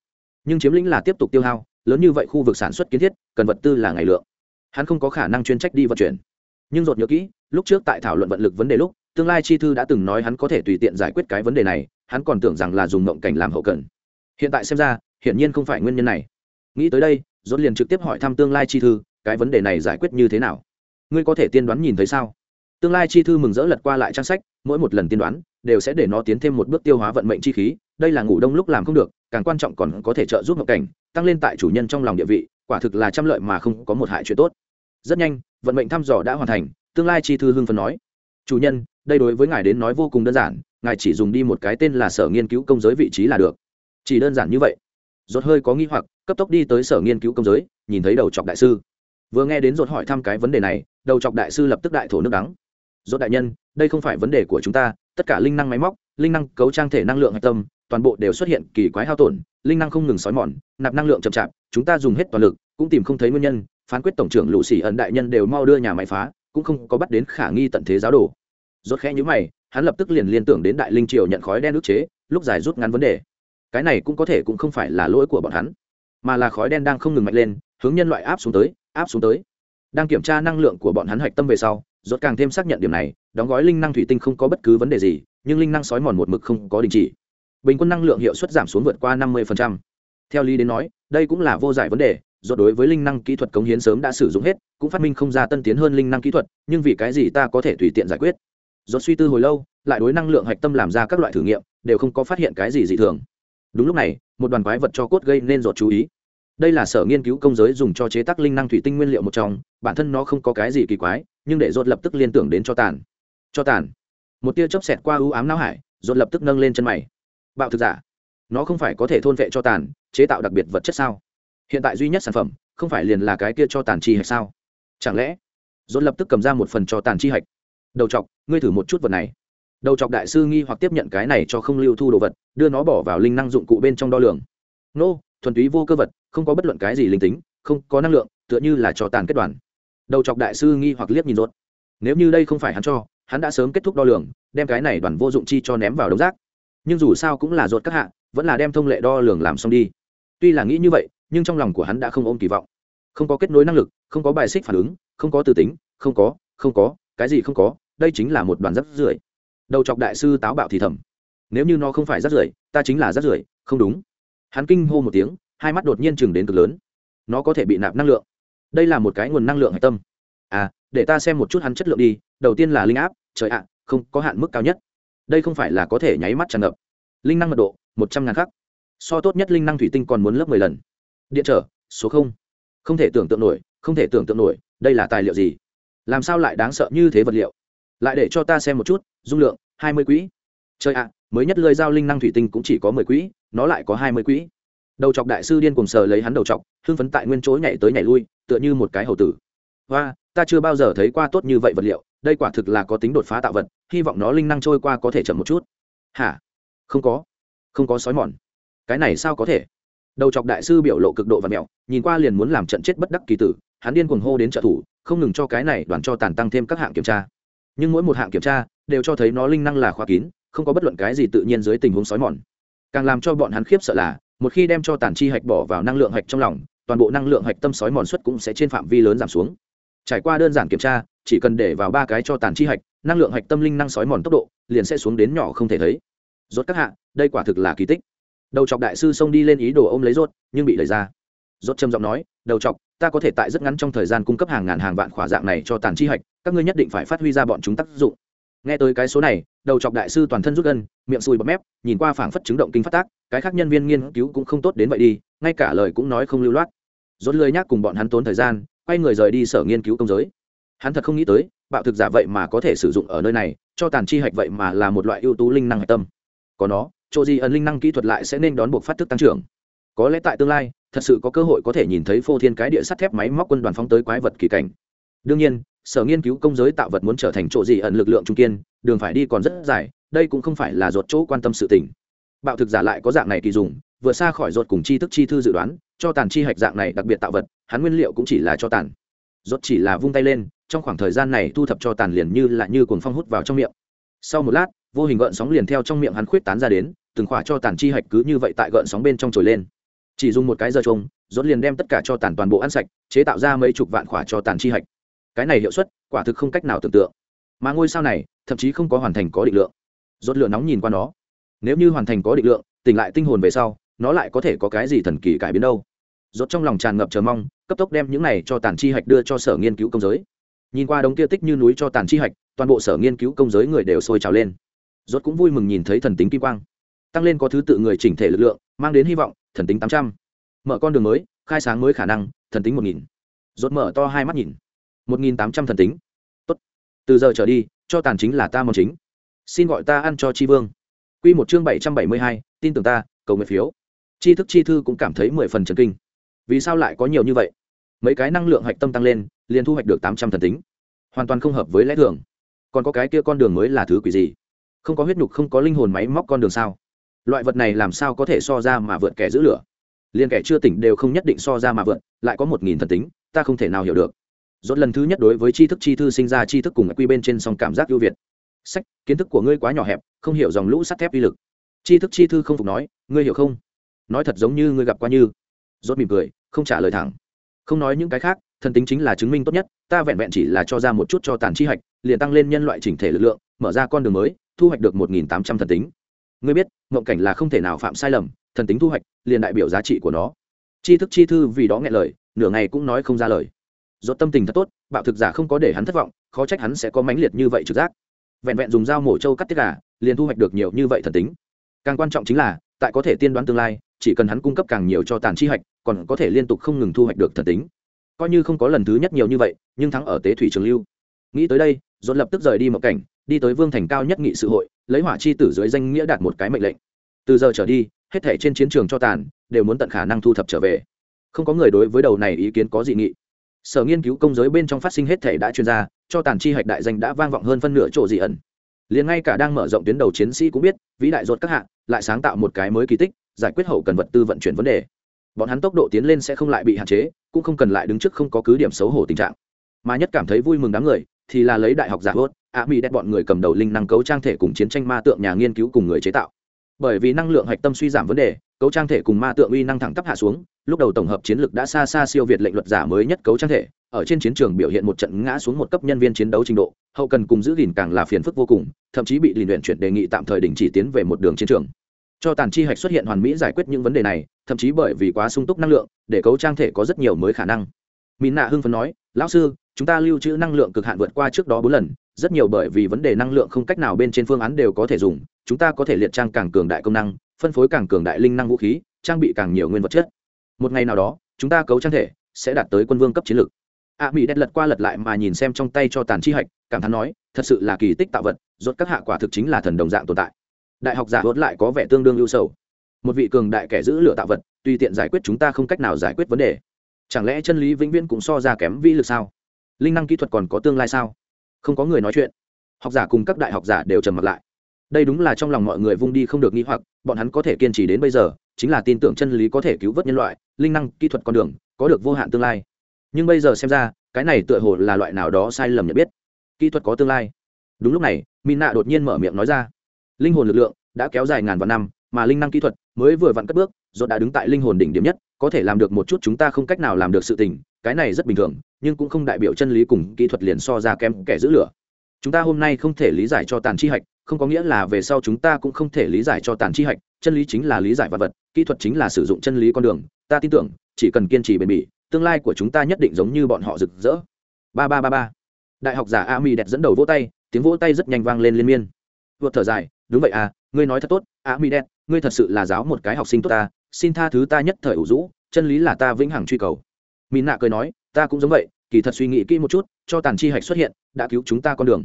Nhưng chiếm lĩnh là tiếp tục tiêu hao, lớn như vậy khu vực sản xuất kiến thiết, cần vật tư là ngày lượng. Hắn không có khả năng chuyên trách đi vận chuyển. Nhưng rốt nhớ kỹ, lúc trước tại thảo luận vận lực vấn đề lúc, tương lai chi thư đã từng nói hắn có thể tùy tiện giải quyết cái vấn đề này, hắn còn tưởng rằng là dùng mộng cảnh làm hậu cần. Hiện tại xem ra, hiển nhiên không phải nguyên nhân này nghĩ tới đây dốt liền trực tiếp hỏi thăm tương lai chi thư, cái vấn đề này giải quyết như thế nào? Ngươi có thể tiên đoán nhìn thấy sao? Tương lai chi thư mừng rỡ lật qua lại trang sách, mỗi một lần tiên đoán, đều sẽ để nó tiến thêm một bước tiêu hóa vận mệnh chi khí, đây là ngủ đông lúc làm không được, càng quan trọng còn có thể trợ giúp ngộ cảnh, tăng lên tại chủ nhân trong lòng địa vị, quả thực là trăm lợi mà không có một hại chuyện tốt. Rất nhanh, vận mệnh thăm dò đã hoàn thành, tương lai chi thư hưng phấn nói. Chủ nhân, đây đối với ngài đến nói vô cùng đơn giản, ngài chỉ dùng đi một cái tên là sở nghiên cứu công giới vị trí là được. Chỉ đơn giản như vậy. Rốt hơi có nghi hoặc cấp tốc đi tới sở nghiên cứu công giới, nhìn thấy đầu chọc đại sư. Vừa nghe đến rốt hỏi thăm cái vấn đề này, đầu chọc đại sư lập tức đại thổ nước đắng. Rốt đại nhân, đây không phải vấn đề của chúng ta, tất cả linh năng máy móc, linh năng cấu trang thể năng lượng hạch tâm, toàn bộ đều xuất hiện kỳ quái hao tổn, linh năng không ngừng xói mòn, nạp năng lượng chậm chạp, chúng ta dùng hết toàn lực, cũng tìm không thấy nguyên nhân, phán quyết tổng trưởng lũ xỉ ẩn đại nhân đều mau đưa nhà máy phá, cũng không có bắt đến khả nghi tận thế giáo đồ. Rốt khẽ nhíu mày, hắn lập tức liền liên tưởng đến đại linh triều nhận khói đen ức chế, lúc dài rút ngắn vấn đề. Cái này cũng có thể cũng không phải là lỗi của bọn hắn mà là khói đen đang không ngừng mạnh lên, hướng nhân loại áp xuống tới, áp xuống tới. Đang kiểm tra năng lượng của bọn hắn hạch tâm về sau, rốt càng thêm xác nhận điểm này, đóng gói linh năng thủy tinh không có bất cứ vấn đề gì, nhưng linh năng sói mòn một mực không có đình chỉ. Bình quân năng lượng hiệu suất giảm xuống vượt qua năm 50%. theo lý đến nói, đây cũng là vô giải vấn đề do đối với linh năng kỹ thuật cống hiến sớm đã sử dụng hết, cũng phát minh không ra tân tiến hơn linh năng kỹ thuật, nhưng vì cái gì ta có thể tùy tiện giải quyết? Do suy tư hồi lâu, lại đối năng lượng hạch tâm làm ra các loại thử nghiệm, đều không có phát hiện cái gì dị thường đúng lúc này, một đoàn quái vật cho cốt gây nên giọt chú ý. Đây là sở nghiên cứu công giới dùng cho chế tác linh năng thủy tinh nguyên liệu một trong, bản thân nó không có cái gì kỳ quái, nhưng để rột lập tức liên tưởng đến cho tàn. Cho tàn. Một tia chớp xẹt qua ưu ám não hải rột lập tức nâng lên chân mày. Bạo thực giả. Nó không phải có thể thôn vệ cho tàn, chế tạo đặc biệt vật chất sao? Hiện tại duy nhất sản phẩm, không phải liền là cái kia cho tàn chi hạch sao? Chẳng lẽ dồn lập tức cầm ra một phần cho tàn chi hạch? Đầu chọc, ngươi thử một chút vật này đầu chọc đại sư nghi hoặc tiếp nhận cái này cho không lưu thu đồ vật, đưa nó bỏ vào linh năng dụng cụ bên trong đo lường. Nô, thuần túy vô cơ vật, không có bất luận cái gì linh tính, không có năng lượng, tựa như là cho tàn kết đoàn. Đầu chọc đại sư nghi hoặc liếc nhìn rốt. Nếu như đây không phải hắn cho, hắn đã sớm kết thúc đo lường, đem cái này đoàn vô dụng chi cho ném vào đống rác. Nhưng dù sao cũng là rốt các hạ, vẫn là đem thông lệ đo lường làm xong đi. Tuy là nghĩ như vậy, nhưng trong lòng của hắn đã không ôm kỳ vọng. Không có kết nối năng lực, không có bài xích phản ứng, không có từ tính, không có không có, cái gì không có, đây chính là một đoàn rắp rưởi đầu chọc đại sư táo bạo thì thầm. Nếu như nó không phải rát rưởi, ta chính là rát rưởi, không đúng. Hắn kinh hô một tiếng, hai mắt đột nhiên chừng đến cực lớn. Nó có thể bị nạp năng lượng. Đây là một cái nguồn năng lượng hạch tâm. À để ta xem một chút hắn chất lượng đi. Đầu tiên là linh áp, trời ạ, không có hạn mức cao nhất. Đây không phải là có thể nháy mắt tràn ngập. Linh năng mật độ, một trăm ngàn khắc. So tốt nhất linh năng thủy tinh còn muốn lớp mười lần. Điện trở, số không. Không thể tưởng tượng nổi, không thể tưởng tượng nổi, đây là tài liệu gì? Làm sao lại đáng sợ như thế vật liệu? Lại để cho ta xem một chút, dung lượng hai mươi quỹ. Chơi ạ, mới nhất lơi giao linh năng thủy tinh cũng chỉ có mười quỹ, nó lại có hai mươi quỹ. Đầu chọc đại sư điên cùng sờ lấy hắn đầu chọc, hưng phấn tại nguyên chỗ nhảy tới nhảy lui, tựa như một cái hầu tử. Hoa, ta chưa bao giờ thấy qua tốt như vậy vật liệu, đây quả thực là có tính đột phá tạo vật, hy vọng nó linh năng trôi qua có thể chậm một chút. Hả? Không có. Không có sói mòn. Cái này sao có thể? Đầu chọc đại sư biểu lộ cực độ và mẹo, nhìn qua liền muốn làm trận chết bất đắc kỳ tử, hắn điên cuồng hô đến trợ thủ, không ngừng cho cái này đoàn cho tàn tăng thêm các hạng kiểm tra. Nhưng mỗi một hạng kiểm tra đều cho thấy nó linh năng là khóa kín, không có bất luận cái gì tự nhiên dưới tình huống sói mòn. Càng làm cho bọn hắn khiếp sợ là, một khi đem cho tàn chi hạch bỏ vào năng lượng hạch trong lòng, toàn bộ năng lượng hạch tâm sói mòn suất cũng sẽ trên phạm vi lớn giảm xuống. Trải qua đơn giản kiểm tra, chỉ cần để vào ba cái cho tàn chi hạch, năng lượng hạch tâm linh năng sói mòn tốc độ liền sẽ xuống đến nhỏ không thể thấy. Rốt các hạ, đây quả thực là kỳ tích. Đầu chọc đại sư xông đi lên ý đồ ôm lấy rốt, nhưng bị đẩy ra. Rốt trầm giọng nói, đầu chọc, ta có thể tại rất ngắn trong thời gian cung cấp hàng ngàn hàng vạn khỏa dạng này cho tàn chi hạch, các ngươi nhất định phải phát huy ra bọn chúng tác dụng nghe tới cái số này, đầu chọc đại sư toàn thân rút gân, miệng sùi bọt mép, nhìn qua phảng phất chứng động kinh phát tác, cái khác nhân viên nghiên cứu cũng không tốt đến vậy đi, ngay cả lời cũng nói không lưu loát. Rốt lười nhắc cùng bọn hắn tốn thời gian, quay người rời đi sở nghiên cứu công giới. Hắn thật không nghĩ tới, bạo thực giả vậy mà có thể sử dụng ở nơi này, cho tàn chi hạch vậy mà là một loại ưu tú linh năng hạch tâm. Có nó, chỗ gì ẩn linh năng kỹ thuật lại sẽ nên đón buộc phát thức tăng trưởng. Có lẽ tại tương lai, thật sự có cơ hội có thể nhìn thấy phô thiên cái địa sắt thép máy móc quân đoàn phóng tới quái vật kỳ cảnh đương nhiên, sở nghiên cứu công giới tạo vật muốn trở thành chỗ gì ẩn lực lượng trung kiên, đường phải đi còn rất dài, đây cũng không phải là ruột chỗ quan tâm sự tình. Bạo thực giả lại có dạng này kỳ dùng, vừa xa khỏi ruột cùng chi thức chi thư dự đoán, cho tàn chi hạch dạng này đặc biệt tạo vật, hắn nguyên liệu cũng chỉ là cho tàn. Ruột chỉ là vung tay lên, trong khoảng thời gian này thu thập cho tàn liền như là như cuồng phong hút vào trong miệng. Sau một lát, vô hình gợn sóng liền theo trong miệng hắn khuyết tán ra đến, từng khỏa cho tàn chi hạch cứ như vậy tại gợn sóng bên trong trồi lên. Chỉ dùng một cái giờ trông rốt liền đem tất cả cho tàn toàn bộ ăn sạch, chế tạo ra mấy chục vạn khỏa cho tàn chi hạch cái này hiệu suất quả thực không cách nào tưởng tượng. Mà ngôi sao này, thậm chí không có hoàn thành có định lượng. Rốt lửa nóng nhìn qua nó. Nếu như hoàn thành có định lượng, tỉnh lại tinh hồn về sau, nó lại có thể có cái gì thần kỳ cải biến đâu? Rốt trong lòng tràn ngập chờ mong, cấp tốc đem những này cho tàn chi hạch đưa cho sở nghiên cứu công giới. Nhìn qua đống kia tích như núi cho tàn chi hạch, toàn bộ sở nghiên cứu công giới người đều sôi trào lên. Rốt cũng vui mừng nhìn thấy thần tính kim quang. Tăng lên có thứ tự người chỉnh thể lực lượng, mang đến hy vọng, thần tính tám trăm. Mở con đường mới, khai sáng mới khả năng, thần tính một nghìn. Rốt mở to hai mắt nhìn một nghìn tám trăm thần tính. Tốt. Từ giờ trở đi, cho tàn chính là ta món chính. Xin gọi ta ăn cho chi vương. Quy một chương bảy trăm bảy mươi hai, tin tưởng ta, cầu nguyện phiếu. Chi thức chi thư cũng cảm thấy mười phần trần kinh. Vì sao lại có nhiều như vậy? Mấy cái năng lượng hạch tâm tăng lên, liền thu hoạch được tám trăm thần tính. Hoàn toàn không hợp với lẽ thường. Còn có cái kia con đường mới là thứ quỷ gì? Không có huyết nhục, không có linh hồn máy móc con đường sao? Loại vật này làm sao có thể so ra mà vượt kẻ giữ lửa? Liền kẻ chưa tỉnh đều không nhất định so ra mà vượt, lại có một nghìn thần tính, ta không thể nào hiểu được dốt lần thứ nhất đối với tri thức chi thư sinh ra tri thức cùng quy bên trên song cảm giác ưu việt. Sách, kiến thức của ngươi quá nhỏ hẹp, không hiểu dòng lũ sắt thép uy lực. Tri thức chi thư không phục nói, ngươi hiểu không? Nói thật giống như ngươi gặp qua như. Dốt mỉm cười, không trả lời thẳng. Không nói những cái khác, thần tính chính là chứng minh tốt nhất, ta vẹn vẹn chỉ là cho ra một chút cho tàn chi hạch, liền tăng lên nhân loại chỉnh thể lực lượng, mở ra con đường mới, thu hoạch được một nghìn tám trăm thần tính. Ngươi biết, mộng cảnh là không thể nào phạm sai lầm, thần tính thu hoạch, liền đại biểu giá trị của nó. Tri thức chi thư vì đó nghe lời, nửa ngày cũng nói không ra lời do tâm tình thật tốt, bạo thực giả không có để hắn thất vọng, khó trách hắn sẽ có mãnh liệt như vậy trực giác. Vẹn vẹn dùng dao mổ trâu cắt tiết gà, liền thu hoạch được nhiều như vậy thần tính. Càng quan trọng chính là, tại có thể tiên đoán tương lai, chỉ cần hắn cung cấp càng nhiều cho tàn chi hạch, còn có thể liên tục không ngừng thu hoạch được thần tính. Coi như không có lần thứ nhất nhiều như vậy, nhưng thắng ở tế thủy trường lưu. Nghĩ tới đây dồn lập tức rời đi một cảnh, đi tới vương thành cao nhất nghị sự hội, lấy hỏa chi tử dưới danh nghĩa đạt một cái mệnh lệnh. Từ giờ trở đi, hết thể trên chiến trường cho tàn, đều muốn tận khả năng thu thập trở về. Không có người đối với đầu này ý kiến có dị nghị sở nghiên cứu công giới bên trong phát sinh hết thể đã chuyên gia cho tàn chi hạch đại danh đã vang vọng hơn phân nửa chỗ dị ẩn. Liền ngay cả đang mở rộng tuyến đầu chiến sĩ cũng biết, vĩ đại ruột các hạng lại sáng tạo một cái mới kỳ tích, giải quyết hậu cần vật tư vận chuyển vấn đề. Bọn hắn tốc độ tiến lên sẽ không lại bị hạn chế, cũng không cần lại đứng trước không có cứ điểm xấu hổ tình trạng. Mà nhất cảm thấy vui mừng đám người, thì là lấy đại học giả hốt, ạ mỹ đẹp bọn người cầm đầu linh năng cấu trang thể cùng chiến tranh ma tượng nhà nghiên cứu cùng người chế tạo. Bởi vì năng lượng hạch tâm suy giảm vấn đề cấu trang thể cùng ma tượng uy năng thẳng tắp hạ xuống, lúc đầu tổng hợp chiến lược đã xa xa siêu việt lệnh luật giả mới nhất cấu trang thể, ở trên chiến trường biểu hiện một trận ngã xuống một cấp nhân viên chiến đấu trình độ, hậu cần cùng giữ gìn càng là phiền phức vô cùng, thậm chí bị lìn luyện chuyển đề nghị tạm thời đình chỉ tiến về một đường chiến trường. Cho tàn chi hạch xuất hiện hoàn mỹ giải quyết những vấn đề này, thậm chí bởi vì quá sung túc năng lượng, để cấu trang thể có rất nhiều mới khả năng. Mìn nạ hưng phấn nói, lão sư, chúng ta lưu trữ năng lượng cực hạn vượt qua trước đó bốn lần, rất nhiều bởi vì vấn đề năng lượng không cách nào bên trên phương án đều có thể dùng, chúng ta có thể liệt trang càng cường đại công năng phân phối càng cường đại linh năng vũ khí, trang bị càng nhiều nguyên vật chất. Một ngày nào đó, chúng ta cấu trang thể sẽ đạt tới quân vương cấp chiến lược. A mỹ đét lật qua lật lại mà nhìn xem trong tay cho tàn chi hạch, cảm thán nói, thật sự là kỳ tích tạo vật, rốt các hạ quả thực chính là thần đồng dạng tồn tại. Đại học giả hốt lại có vẻ tương đương ưu sầu. Một vị cường đại kẻ giữ lửa tạo vật, tùy tiện giải quyết chúng ta không cách nào giải quyết vấn đề. Chẳng lẽ chân lý vĩnh viễn cũng so ra kém vi lực sao? Linh năng kỹ thuật còn có tương lai sao? Không có người nói chuyện. Học giả cùng các đại học giả đều trầm mặt lại đây đúng là trong lòng mọi người vung đi không được nghi hoặc, bọn hắn có thể kiên trì đến bây giờ, chính là tin tưởng chân lý có thể cứu vớt nhân loại, linh năng, kỹ thuật con đường, có được vô hạn tương lai. Nhưng bây giờ xem ra, cái này tựa hồ là loại nào đó sai lầm nhận biết. Kỹ thuật có tương lai. Đúng lúc này, mina đột nhiên mở miệng nói ra. Linh hồn lực lượng đã kéo dài ngàn vạn năm, mà linh năng kỹ thuật mới vừa vặn cất bước rồi đã đứng tại linh hồn đỉnh điểm nhất, có thể làm được một chút chúng ta không cách nào làm được sự tình, cái này rất bình thường, nhưng cũng không đại biểu chân lý cùng kỹ thuật liền so ra kém kẻ giữ lửa. Chúng ta hôm nay không thể lý giải cho tàn chi hạch không có nghĩa là về sau chúng ta cũng không thể lý giải cho tàn chi hạch, chân lý chính là lý giải vật vật, kỹ thuật chính là sử dụng chân lý con đường. Ta tin tưởng, chỉ cần kiên trì bền bỉ, tương lai của chúng ta nhất định giống như bọn họ rực rỡ. Ba ba ba ba. Đại học giả a mi đẹp dẫn đầu vỗ tay, tiếng vỗ tay rất nhanh vang lên liên miên. Vượt thở dài, đúng vậy à ngươi nói thật tốt a mi đẹp ngươi thật sự là giáo một cái học sinh tốt ta, xin tha thứ ta nhất thời ủ rũ, chân lý là ta vĩnh hằng truy cầu. Mỹ nạ cười nói, ta cũng giống vậy, kỳ thật suy nghĩ kỹ một chút, cho tàn chi hạch xuất hiện, đã cứu chúng ta con đường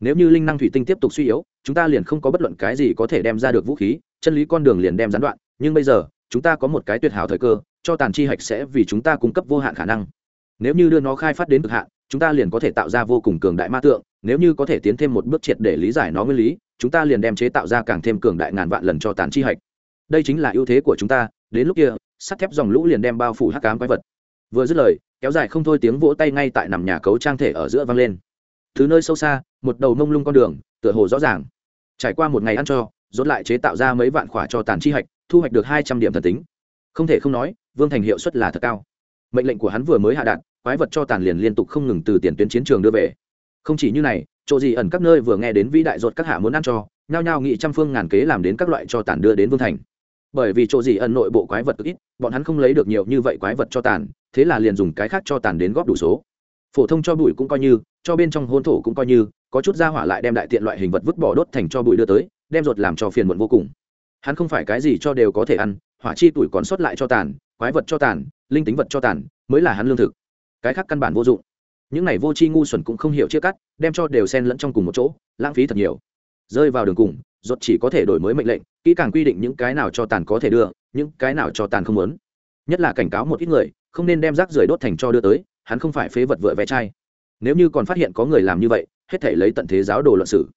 nếu như linh năng thủy tinh tiếp tục suy yếu, chúng ta liền không có bất luận cái gì có thể đem ra được vũ khí, chân lý con đường liền đem gián đoạn. Nhưng bây giờ, chúng ta có một cái tuyệt hảo thời cơ, cho tàn chi hạch sẽ vì chúng ta cung cấp vô hạn khả năng. Nếu như đưa nó khai phát đến cực hạn, chúng ta liền có thể tạo ra vô cùng cường đại ma tượng, nếu như có thể tiến thêm một bước triệt để lý giải nó nguyên lý, chúng ta liền đem chế tạo ra càng thêm cường đại ngàn vạn lần cho tàn chi hạch. Đây chính là ưu thế của chúng ta, đến lúc kia, sắt thép dòng lũ liền đem bao phủ hắc cám quái vật. Vừa dứt lời, kéo dài không thôi tiếng vỗ tay ngay tại nằm nhà cấu trang thể ở giữa vang lên. Thứ nơi sâu xa một đầu mông lung con đường, tựa hồ rõ ràng. Trải qua một ngày ăn cho dốt lại chế tạo ra mấy vạn khỏa cho tàn chi hạch, thu hoạch được hai trăm điểm thần tính. Không thể không nói, vương thành hiệu suất là thật cao. Mệnh lệnh của hắn vừa mới hạ đạn quái vật cho tàn liền liên tục không ngừng từ tiền tuyến chiến trường đưa về. Không chỉ như này, chỗ gì ẩn các nơi vừa nghe đến vĩ đại dột các hạ muốn ăn cho, nhao nhao nghị trăm phương ngàn kế làm đến các loại cho tàn đưa đến vương thành. Bởi vì chỗ gì ẩn nội bộ quái vật ít, bọn hắn không lấy được nhiều như vậy quái vật cho tàn, thế là liền dùng cái khác cho tàn đến góp đủ số. Phổ thông cho bụi cũng coi như, cho bên trong hôn thổ cũng coi như có chút ra hỏa lại đem đại tiện loại hình vật vứt bỏ đốt thành cho bụi đưa tới, đem ruột làm cho phiền muộn vô cùng. Hắn không phải cái gì cho đều có thể ăn, hỏa chi tuổi còn sót lại cho tàn, quái vật cho tàn, linh tính vật cho tàn, mới là hắn lương thực. Cái khác căn bản vô dụng. Những này vô tri ngu xuẩn cũng không hiểu chia cắt, đem cho đều xen lẫn trong cùng một chỗ, lãng phí thật nhiều. Rơi vào đường cùng, ruột chỉ có thể đổi mới mệnh lệnh, kỹ càng quy định những cái nào cho tàn có thể đưa, những cái nào cho tàn không muốn. Nhất là cảnh cáo một ít người, không nên đem rác rưởi đốt thành cho đưa tới, hắn không phải phế vật vựa ve chai. Nếu như còn phát hiện có người làm như vậy hết thể lấy tận thế giáo đồ luận sử.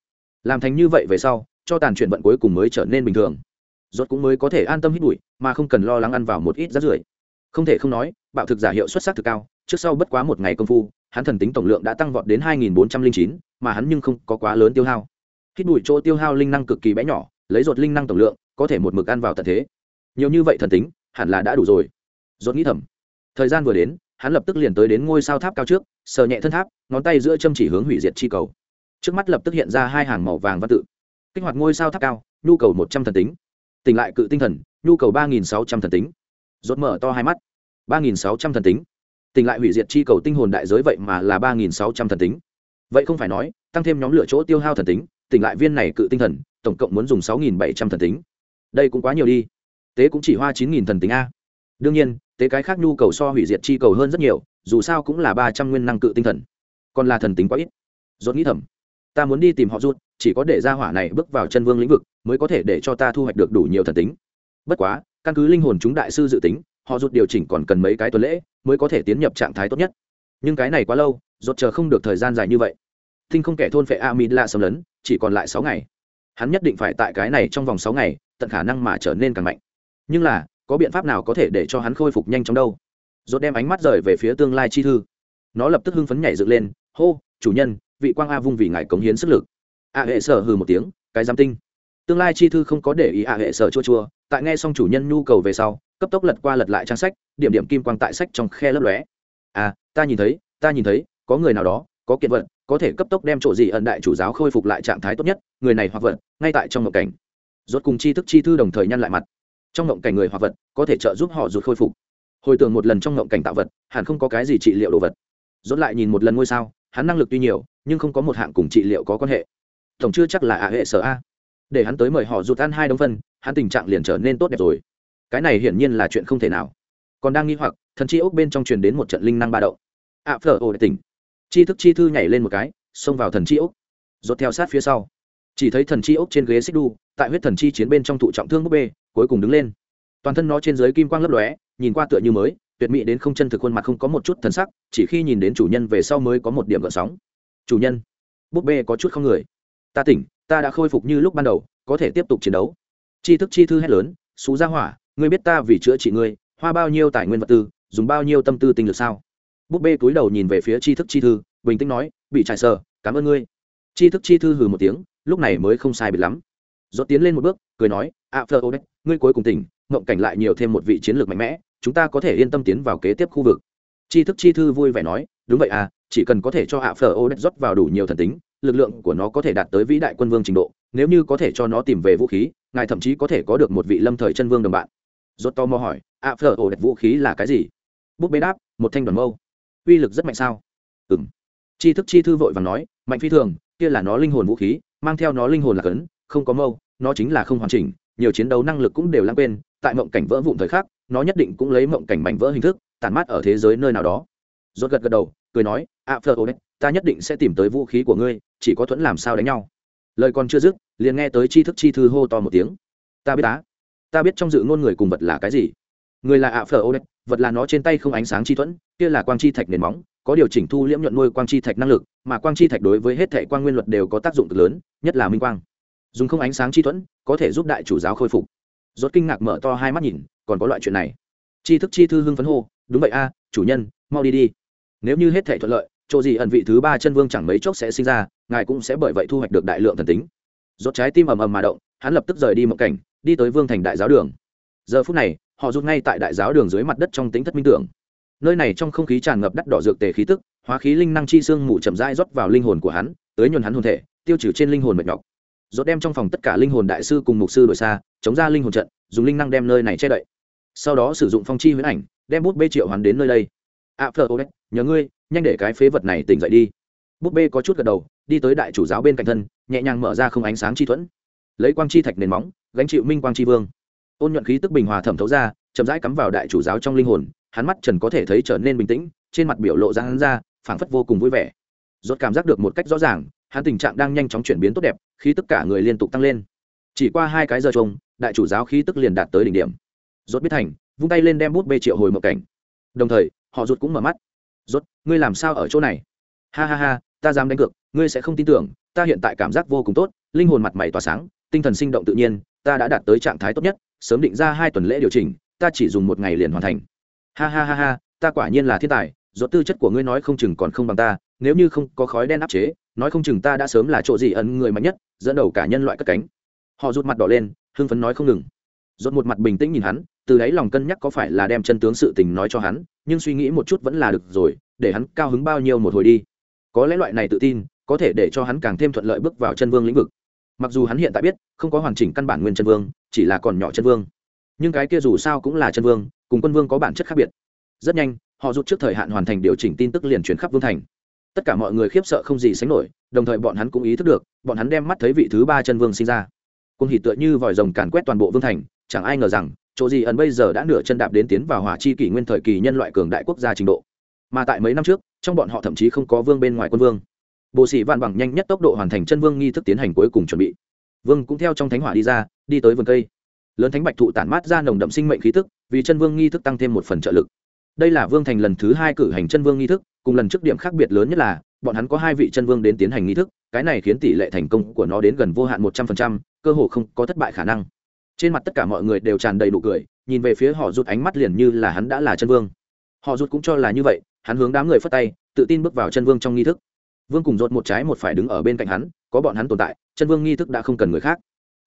Làm thành như vậy về sau cho tàn chuyển vận cuối cùng mới trở nên bình thường. Rốt cũng mới có thể an tâm hít bụi mà không cần lo lắng ăn vào một ít rác rưởi. Không thể không nói bạo thực giả hiệu xuất sắc thực cao trước sau bất quá một ngày công phu hắn thần tính tổng lượng đã tăng vọt đến 2409, mà hắn nhưng không có quá lớn tiêu hao. Hít bụi chỗ tiêu hao linh năng cực kỳ bé nhỏ lấy rột linh năng tổng lượng có thể một mực ăn vào tận thế. Nhiều như vậy thần tính hẳn là đã đủ rồi. Rốt nghĩ thầm thời gian vừa đến hắn lập tức liền tới đến ngôi sao tháp cao trước, sờ nhẹ thân tháp, ngón tay giữa châm chỉ hướng hủy diệt chi cầu. Trước mắt lập tức hiện ra hai hàng màu vàng văn tự. Kích hoạt ngôi sao tháp cao, nhu cầu một trăm thần tính. Tỉnh lại cự tinh thần, nhu cầu ba nghìn sáu trăm thần tính. Rốt mở to hai mắt. Ba nghìn sáu trăm thần tính. Tỉnh lại hủy diệt chi cầu tinh hồn đại giới vậy mà là ba nghìn sáu trăm thần tính. Vậy không phải nói, tăng thêm nhóm lửa chỗ tiêu hao thần tính, tỉnh lại viên này cự tinh thần, tổng cộng muốn dùng sáu nghìn bảy trăm thần tính. Đây cũng quá nhiều đi. Tế cũng chỉ hoa chín nghìn thần tính a đương nhiên, tế cái khác nhu cầu so hủy diệt chi cầu hơn rất nhiều, dù sao cũng là ba trăm nguyên năng cự tinh thần. Còn là thần tính quá ít. Dốt nghĩ thầm, ta muốn đi tìm họ rút, chỉ có để ra hỏa này bước vào chân vương lĩnh vực, mới có thể để cho ta thu hoạch được đủ nhiều thần tính. Bất quá, căn cứ linh hồn chúng đại sư dự tính, họ rút điều chỉnh còn cần mấy cái tuần lễ, mới có thể tiến nhập trạng thái tốt nhất. Nhưng cái này quá lâu, rốt chờ không được thời gian dài như vậy. Thinh không kẻ thôn phệ a mỹ lạ xâm lấn, chỉ còn lại sáu ngày. Hắn nhất định phải tại cái này trong vòng sáu ngày, tận khả năng mà trở nên càng mạnh. Nhưng là có biện pháp nào có thể để cho hắn khôi phục nhanh chóng đâu? Rốt đem ánh mắt rời về phía tương lai chi thư. Nó lập tức hưng phấn nhảy dựng lên, hô, chủ nhân, vị quang a vung vì ngài cống hiến sức lực. A hệ sở hừ một tiếng, cái giám tinh. Tương lai chi thư không có để ý a hệ sở chua chua, tại nghe xong chủ nhân nhu cầu về sau, cấp tốc lật qua lật lại trang sách, điểm điểm kim quang tại sách trong khe lấp lóe. À ta nhìn thấy, ta nhìn thấy, có người nào đó, có kiện vật, có thể cấp tốc đem chỗ gì ẩn đại chủ giáo khôi phục lại trạng thái tốt nhất, người này hoặc vật, ngay tại trong ngộ cảnh. Rốt cùng chi thức chi thư đồng thời nhăn lại mặt trong ngộng cảnh người hoặc vật có thể trợ giúp họ rụt khôi phục. Hồi tưởng một lần trong ngộng cảnh tạo vật, hẳn không có cái gì trị liệu đồ vật. Dốt lại nhìn một lần ngôi sao, hắn năng lực tuy nhiều, nhưng không có một hạng cùng trị liệu có quan hệ. Tổng chưa chắc là ạ hệ sở a. Để hắn tới mời họ rụt ăn hai đống phân, hắn tình trạng liền trở nên tốt đẹp rồi. Cái này hiển nhiên là chuyện không thể nào. Còn đang nghi hoặc, thần chi ốc bên trong truyền đến một trận linh năng ba động. Ạ phở ồ tỉnh. Chi thức chi thư nhảy lên một cái, xông vào thần chi ốc. Rốt theo sát phía sau. Chỉ thấy thần chi ốc trên ghế xích đu, tại huyết thần chi chiến bên trong thụ trọng thương búp bê cuối cùng đứng lên. Toàn thân nó trên dưới kim quang lấp lóe, nhìn qua tựa như mới, tuyệt mỹ đến không chân thực khuôn mặt không có một chút thần sắc, chỉ khi nhìn đến chủ nhân về sau mới có một điểm gợn sóng. Chủ nhân, búp bê có chút không người. Ta tỉnh, ta đã khôi phục như lúc ban đầu, có thể tiếp tục chiến đấu. Chi thức chi thư hét lớn xú ra hỏa, ngươi biết ta vì chữa trị ngươi, hoa bao nhiêu tài nguyên vật tư, dùng bao nhiêu tâm tư tinh lực sao? Búp bê túi đầu nhìn về phía chi thức chi thư, bình tĩnh nói, bị trải sờ, cảm ơn ngươi. Chi thức chi thư hừ một tiếng, lúc này mới không sai biệt lắm dốt tiến lên một bước, cười nói, a phơ ô ngươi cuối cùng tỉnh, ngộng cảnh lại nhiều thêm một vị chiến lược mạnh mẽ, chúng ta có thể yên tâm tiến vào kế tiếp khu vực. Chi thức chi thư vui vẻ nói, đúng vậy à chỉ cần có thể cho hạ phở ô rót vào đủ nhiều thần tính, lực lượng của nó có thể đạt tới vĩ đại quân vương trình độ, nếu như có thể cho nó tìm về vũ khí, ngài thậm chí có thể có được một vị lâm thời chân vương đồng bạn. Rốt to mò hỏi ạ phở ổ đẹp vũ khí là cái gì? Búp bê đáp, một thanh đoàn mâu. Uy lực rất mạnh sao? Ừng chi thức chi thư vội và nói, mạnh phi thường, kia là nó linh hồn vũ khí, mang theo nó linh hồn là cấn không có mâu, nó chính là không hoàn chỉnh, nhiều chiến đấu năng lực cũng đều lãng quên, tại mộng cảnh vỡ vụn thời khắc, nó nhất định cũng lấy mộng cảnh mảnh vỡ hình thức tàn mát ở thế giới nơi nào đó. Rốt gật gật đầu, cười nói, a phờ ô đấy ta nhất định sẽ tìm tới vũ khí của ngươi, chỉ có thuẫn làm sao đánh nhau. Lời còn chưa dứt, liền nghe tới chi thức chi thư hô to một tiếng. Ta biết á, ta biết trong dự ngôn người cùng vật là cái gì. Người là ạ phở ô đấy vật là nó trên tay không ánh sáng chi thuẫn, kia là quang chi thạch nền móng, có điều chỉnh thu liễm nhuận nuôi quang chi thạch năng lực, mà quang chi thạch đối với hết thể quang nguyên luật đều có tác dụng cực lớn, nhất là minh quang dùng không ánh sáng chi thuẫn, có thể giúp đại chủ giáo khôi phục. Rốt kinh ngạc mở to hai mắt nhìn, còn có loại chuyện này. Chi thức chi thư hưng phấn hô, đúng vậy a, chủ nhân, mau đi đi. Nếu như hết thể thuận lợi, chỗ gì ẩn vị thứ ba chân vương chẳng mấy chốc sẽ sinh ra, ngài cũng sẽ bởi vậy thu hoạch được đại lượng thần tính. Rốt trái tim ầm ầm mà động, hắn lập tức rời đi một cảnh, đi tới vương thành đại giáo đường. Giờ phút này, họ rút ngay tại đại giáo đường dưới mặt đất trong tính thất minh tưởng. Nơi này trong không khí tràn ngập đắt đỏ dược tề khí tức, hóa khí linh năng chi xương mù chậm rãi rót vào linh hồn của hắn, tới nhuần hắn hồn thể, tiêu trừ trên linh hồn mệt nhọc rốt đem trong phòng tất cả linh hồn đại sư cùng mục sư đổi xa, chống ra linh hồn trận, dùng linh năng đem nơi này che đậy. Sau đó sử dụng phong chi huyễn ảnh, đem bút bê triệu hoán đến nơi đây. À, A phờ ô nhớ ngươi, nhanh để cái phế vật này tỉnh dậy đi. Bút bê có chút gật đầu, đi tới đại chủ giáo bên cạnh thân, nhẹ nhàng mở ra không ánh sáng chi thuẫn. Lấy quang chi thạch nền móng, gánh chịu minh quang chi vương. Ôn nhuận khí tức bình hòa thẩm thấu ra, chậm rãi cắm vào đại chủ giáo trong linh hồn, hắn mắt trần có thể thấy trở nên bình tĩnh, trên mặt biểu lộ ra hắn ra, phảng phất vô cùng vui vẻ. Rốt cảm giác được một cách rõ ràng hắn tình trạng đang nhanh chóng chuyển biến tốt đẹp khi tất cả người liên tục tăng lên. Chỉ qua hai cái giờ trông, đại chủ giáo khí tức liền đạt tới đỉnh điểm. Rốt biết thành, vung tay lên đem bút bê triệu hồi một cảnh. Đồng thời, họ rụt cũng mở mắt. Rốt, ngươi làm sao ở chỗ này? Ha ha ha, ta dám đánh cược, ngươi sẽ không tin tưởng, ta hiện tại cảm giác vô cùng tốt, linh hồn mặt mày tỏa sáng, tinh thần sinh động tự nhiên, ta đã đạt tới trạng thái tốt nhất, sớm định ra hai tuần lễ điều chỉnh, ta chỉ dùng một ngày liền hoàn thành. Ha ha ha ha, ta quả nhiên là thiên tài, rốt tư chất của ngươi nói không chừng còn không bằng ta nếu như không có khói đen áp chế, nói không chừng ta đã sớm là chỗ gì ẩn người mạnh nhất, dẫn đầu cả nhân loại cất cánh. Họ rút mặt đỏ lên, hưng phấn nói không ngừng. Rốt một mặt bình tĩnh nhìn hắn, từ đấy lòng cân nhắc có phải là đem chân tướng sự tình nói cho hắn, nhưng suy nghĩ một chút vẫn là được rồi, để hắn cao hứng bao nhiêu một hồi đi. Có lẽ loại này tự tin, có thể để cho hắn càng thêm thuận lợi bước vào chân vương lĩnh vực. Mặc dù hắn hiện tại biết, không có hoàn chỉnh căn bản nguyên chân vương, chỉ là còn nhỏ chân vương. Nhưng cái kia dù sao cũng là chân vương, cùng quân vương có bản chất khác biệt. Rất nhanh, họ rút trước thời hạn hoàn thành điều chỉnh tin tức liền chuyển khắp vương thành tất cả mọi người khiếp sợ không gì sánh nổi, đồng thời bọn hắn cũng ý thức được, bọn hắn đem mắt thấy vị thứ ba chân vương sinh ra. Cung hỉ tựa như vòi rồng càn quét toàn bộ vương thành, chẳng ai ngờ rằng, chỗ gì ẩn bây giờ đã nửa chân đạp đến tiến vào hỏa chi kỷ nguyên thời kỳ nhân loại cường đại quốc gia trình độ. Mà tại mấy năm trước, trong bọn họ thậm chí không có vương bên ngoài quân vương. Bộ sĩ vạn bằng nhanh nhất tốc độ hoàn thành chân vương nghi thức tiến hành cuối cùng chuẩn bị. Vương cũng theo trong thánh hỏa đi ra, đi tới vườn cây. Lớn thánh bạch thụ tản mát ra nồng đậm sinh mệnh khí thức vì chân vương nghi thức tăng thêm một phần trợ lực. Đây là vương thành lần thứ hai cử hành chân vương nghi thức cùng lần trước điểm khác biệt lớn nhất là, bọn hắn có hai vị chân vương đến tiến hành nghi thức, cái này khiến tỷ lệ thành công của nó đến gần vô hạn một trăm phần trăm, cơ hồ không có thất bại khả năng. Trên mặt tất cả mọi người đều tràn đầy nụ cười, nhìn về phía họ rút ánh mắt liền như là hắn đã là chân vương. Họ rút cũng cho là như vậy, hắn hướng đám người phất tay, tự tin bước vào chân vương trong nghi thức. Vương cùng rột một trái một phải đứng ở bên cạnh hắn, có bọn hắn tồn tại, chân vương nghi thức đã không cần người khác.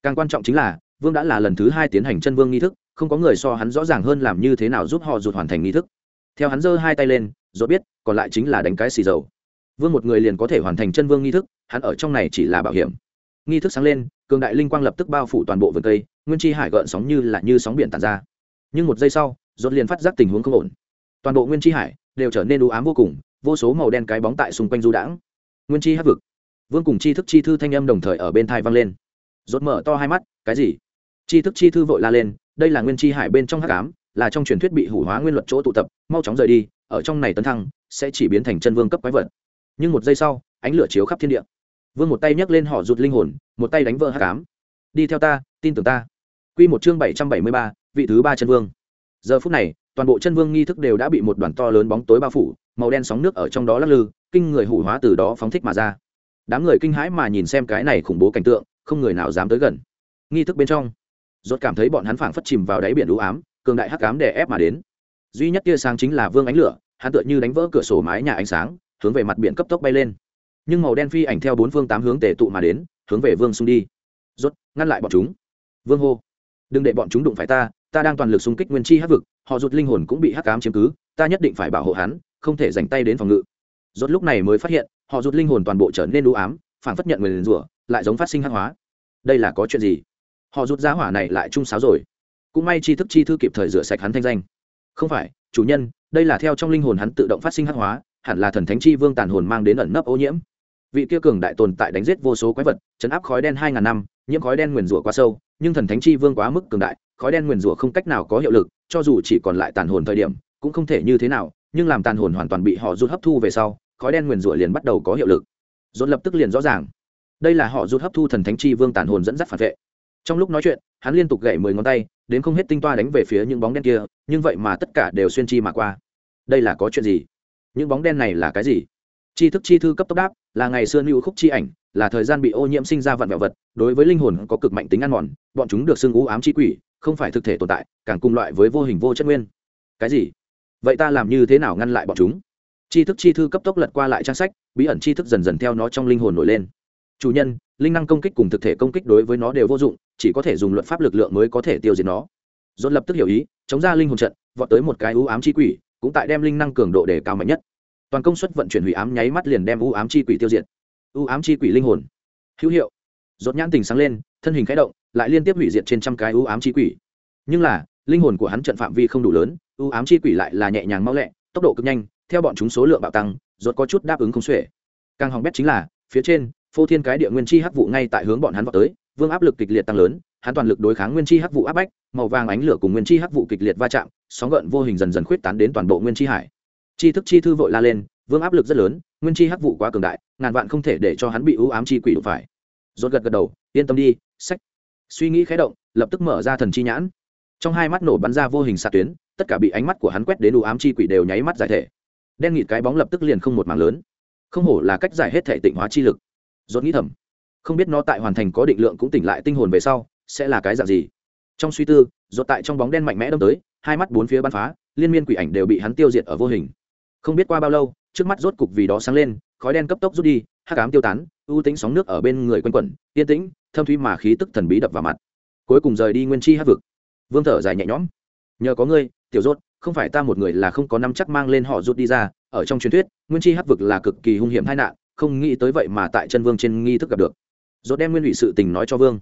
Càng quan trọng chính là, vương đã là lần thứ hai tiến hành chân vương nghi thức, không có người so hắn rõ ràng hơn làm như thế nào giúp họ rụt hoàn thành nghi thức. Theo hắn giơ hai tay lên Rốt biết, còn lại chính là đánh cái xì dầu. Vương một người liền có thể hoàn thành chân vương nghi thức, hắn ở trong này chỉ là bảo hiểm. Nghi thức sáng lên, cường đại linh quang lập tức bao phủ toàn bộ vườn cây, nguyên chi hải gợn sóng như là như sóng biển tàn ra. Nhưng một giây sau, rốt liền phát giác tình huống không ổn. Toàn bộ nguyên chi hải đều trở nên u ám vô cùng, vô số màu đen cái bóng tại xung quanh du đãng. Nguyên chi hát vực. Vương cùng chi thức chi thư thanh âm đồng thời ở bên thai vang lên. Rốt mở to hai mắt, cái gì? Chi thức chi thư vội la lên, đây là nguyên chi hải bên trong hắc ám, là trong truyền thuyết bị hủ hóa nguyên luật chỗ tụ tập, mau chóng rời đi ở trong này tấn thăng, sẽ chỉ biến thành chân vương cấp quái vật. Nhưng một giây sau, ánh lửa chiếu khắp thiên địa. Vương một tay nhấc lên họ rụt linh hồn, một tay đánh vỡ hắc ám. Đi theo ta, tin tưởng ta. Quy một chương bảy trăm bảy mươi ba, vị thứ ba chân vương. Giờ phút này, toàn bộ chân vương nghi thức đều đã bị một đoàn to lớn bóng tối bao phủ, màu đen sóng nước ở trong đó lắc lư, kinh người hủ hóa từ đó phóng thích mà ra. Đám người kinh hãi mà nhìn xem cái này khủng bố cảnh tượng, không người nào dám tới gần. Nghi thức bên trong, rốt cảm thấy bọn hắn phảng phất chìm vào đáy biển u ám, cường đại hắc ám đè ép mà đến duy nhất tia sáng chính là vương ánh lửa, hắn tựa như đánh vỡ cửa sổ mái nhà ánh sáng, hướng về mặt biển cấp tốc bay lên. Nhưng màu đen phi ảnh theo bốn phương tám hướng tề tụ mà đến, hướng về vương xung đi. Rốt, ngăn lại bọn chúng. Vương hô, đừng để bọn chúng đụng phải ta ta đang toàn lực xung kích nguyên chi hắc vực, họ rụt linh hồn cũng bị hắc ám chiếm cứ, ta nhất định phải bảo hộ hắn, không thể dành tay đến phòng ngự. Rốt lúc này mới phát hiện, họ rụt linh hồn toàn bộ trở nên u ám phản phất nhận người rủa, lại giống phát sinh hắc hóa. Đây là có chuyện gì? Họ rụt giá hỏa này lại trung sáo rồi. Cũng may chi thức chi thư kịp thời rửa sạch hắn thanh danh không phải, chủ nhân, đây là theo trong linh hồn hắn tự động phát sinh hắc hóa, hẳn là thần thánh chi vương tàn hồn mang đến ẩn nấp ô nhiễm. Vị kia cường đại tồn tại đánh giết vô số quái vật, chấn áp khói đen hai ngàn năm, nhiễm khói đen nguyền rủa quá sâu, nhưng thần thánh chi vương quá mức cường đại, khói đen nguyền rủa không cách nào có hiệu lực, cho dù chỉ còn lại tàn hồn thời điểm, cũng không thể như thế nào, nhưng làm tàn hồn hoàn toàn bị họ rút hấp thu về sau, khói đen nguyền rủa liền bắt đầu có hiệu lực. Dồn lập tức liền rõ ràng. Đây là họ rút hấp thu thần thánh chi vương tàn hồn dẫn dắt phản vệ. Trong lúc nói chuyện hắn liên tục gậy mười ngón tay, đến không hết tinh toa đánh về phía những bóng đen kia, nhưng vậy mà tất cả đều xuyên chi mà qua. Đây là có chuyện gì? Những bóng đen này là cái gì? Chi thức chi thư cấp tốc đáp, là ngày xưa lưu khúc chi ảnh, là thời gian bị ô nhiễm sinh ra vạn vẹo vật, đối với linh hồn có cực mạnh tính ăn mòn, bọn chúng được xưng ú ám chi quỷ, không phải thực thể tồn tại, càng cùng loại với vô hình vô chất nguyên. Cái gì? Vậy ta làm như thế nào ngăn lại bọn chúng? Chi thức chi thư cấp tốc lật qua lại trang sách, bí ẩn chi thức dần dần theo nó trong linh hồn nổi lên chủ nhân, linh năng công kích cùng thực thể công kích đối với nó đều vô dụng, chỉ có thể dùng luật pháp lực lượng mới có thể tiêu diệt nó. Dồn lập tức hiểu ý, chống ra linh hồn trận, vọt tới một cái ưu ám chi quỷ, cũng tại đem linh năng cường độ để cao mạnh nhất. Toàn công suất vận chuyển hủy ám nháy mắt liền đem ưu ám chi quỷ tiêu diệt. Ưu ám chi quỷ linh hồn. Hữu hiệu. Dồn nhãn tình sáng lên, thân hình khẽ động, lại liên tiếp hủy diệt trên trăm cái ưu ám chi quỷ. Nhưng là, linh hồn của hắn trận phạm vi không đủ lớn ưu ám chi quỷ lại là nhẹ nhàng mau lẹ, tốc độ cực nhanh, theo bọn chúng số lượng bạo tăng, rốt có chút đáp ứng không xuể. Càng hỏng bét chính là, phía trên phô thiên cái địa nguyên chi hắc vụ ngay tại hướng bọn hắn vào tới, vương áp lực kịch liệt tăng lớn, hắn toàn lực đối kháng nguyên chi hắc vụ áp bách, màu vàng ánh lửa cùng nguyên chi hắc vụ kịch liệt va chạm, sóng gợn vô hình dần dần khuyết tán đến toàn bộ nguyên chi hải. Chi thức chi thư vội la lên, vương áp lực rất lớn, nguyên chi hắc vụ quá cường đại, ngàn vạn không thể để cho hắn bị ưu ám chi quỷ đụng phải. Rốt gật gật đầu, yên tâm đi, sách. Suy nghĩ khé động, lập tức mở ra thần chi nhãn. Trong hai mắt nổ bắn ra vô hình xạ tuyến, tất cả bị ánh mắt của hắn quét đến ưu ám chi quỷ đều nháy mắt giải thể. Đen nghịt cái bóng lập tức liền không một mảng lớn. Không hổ là cách giải hết thể tịnh hóa chi lực rốt nghĩ thầm. Không biết nó tại hoàn thành có định lượng cũng tỉnh lại tinh hồn về sau, sẽ là cái dạng gì. Trong suy tư, rốt tại trong bóng đen mạnh mẽ đâm tới, hai mắt bốn phía bắn phá, liên miên quỷ ảnh đều bị hắn tiêu diệt ở vô hình. Không biết qua bao lâu, trước mắt rốt cục vì đó sáng lên, khói đen cấp tốc rút đi, hắc ám tiêu tán, u tính sóng nước ở bên người quanh quẩn, yên tĩnh, thâm thúy mà khí tức thần bí đập vào mặt. Cuối cùng rời đi nguyên chi hắc vực. Vương thở dài nhẹ nhõm. Nhờ có ngươi, tiểu rốt, không phải ta một người là không có năm chắc mang lên họ rút đi ra, ở trong truyền thuyết, nguyên chi hắc vực là cực kỳ hung hiểm tai nạn không nghĩ tới vậy mà tại chân vương trên nghi thức gặp được. Rốt đem nguyên ủy sự tình nói cho vương.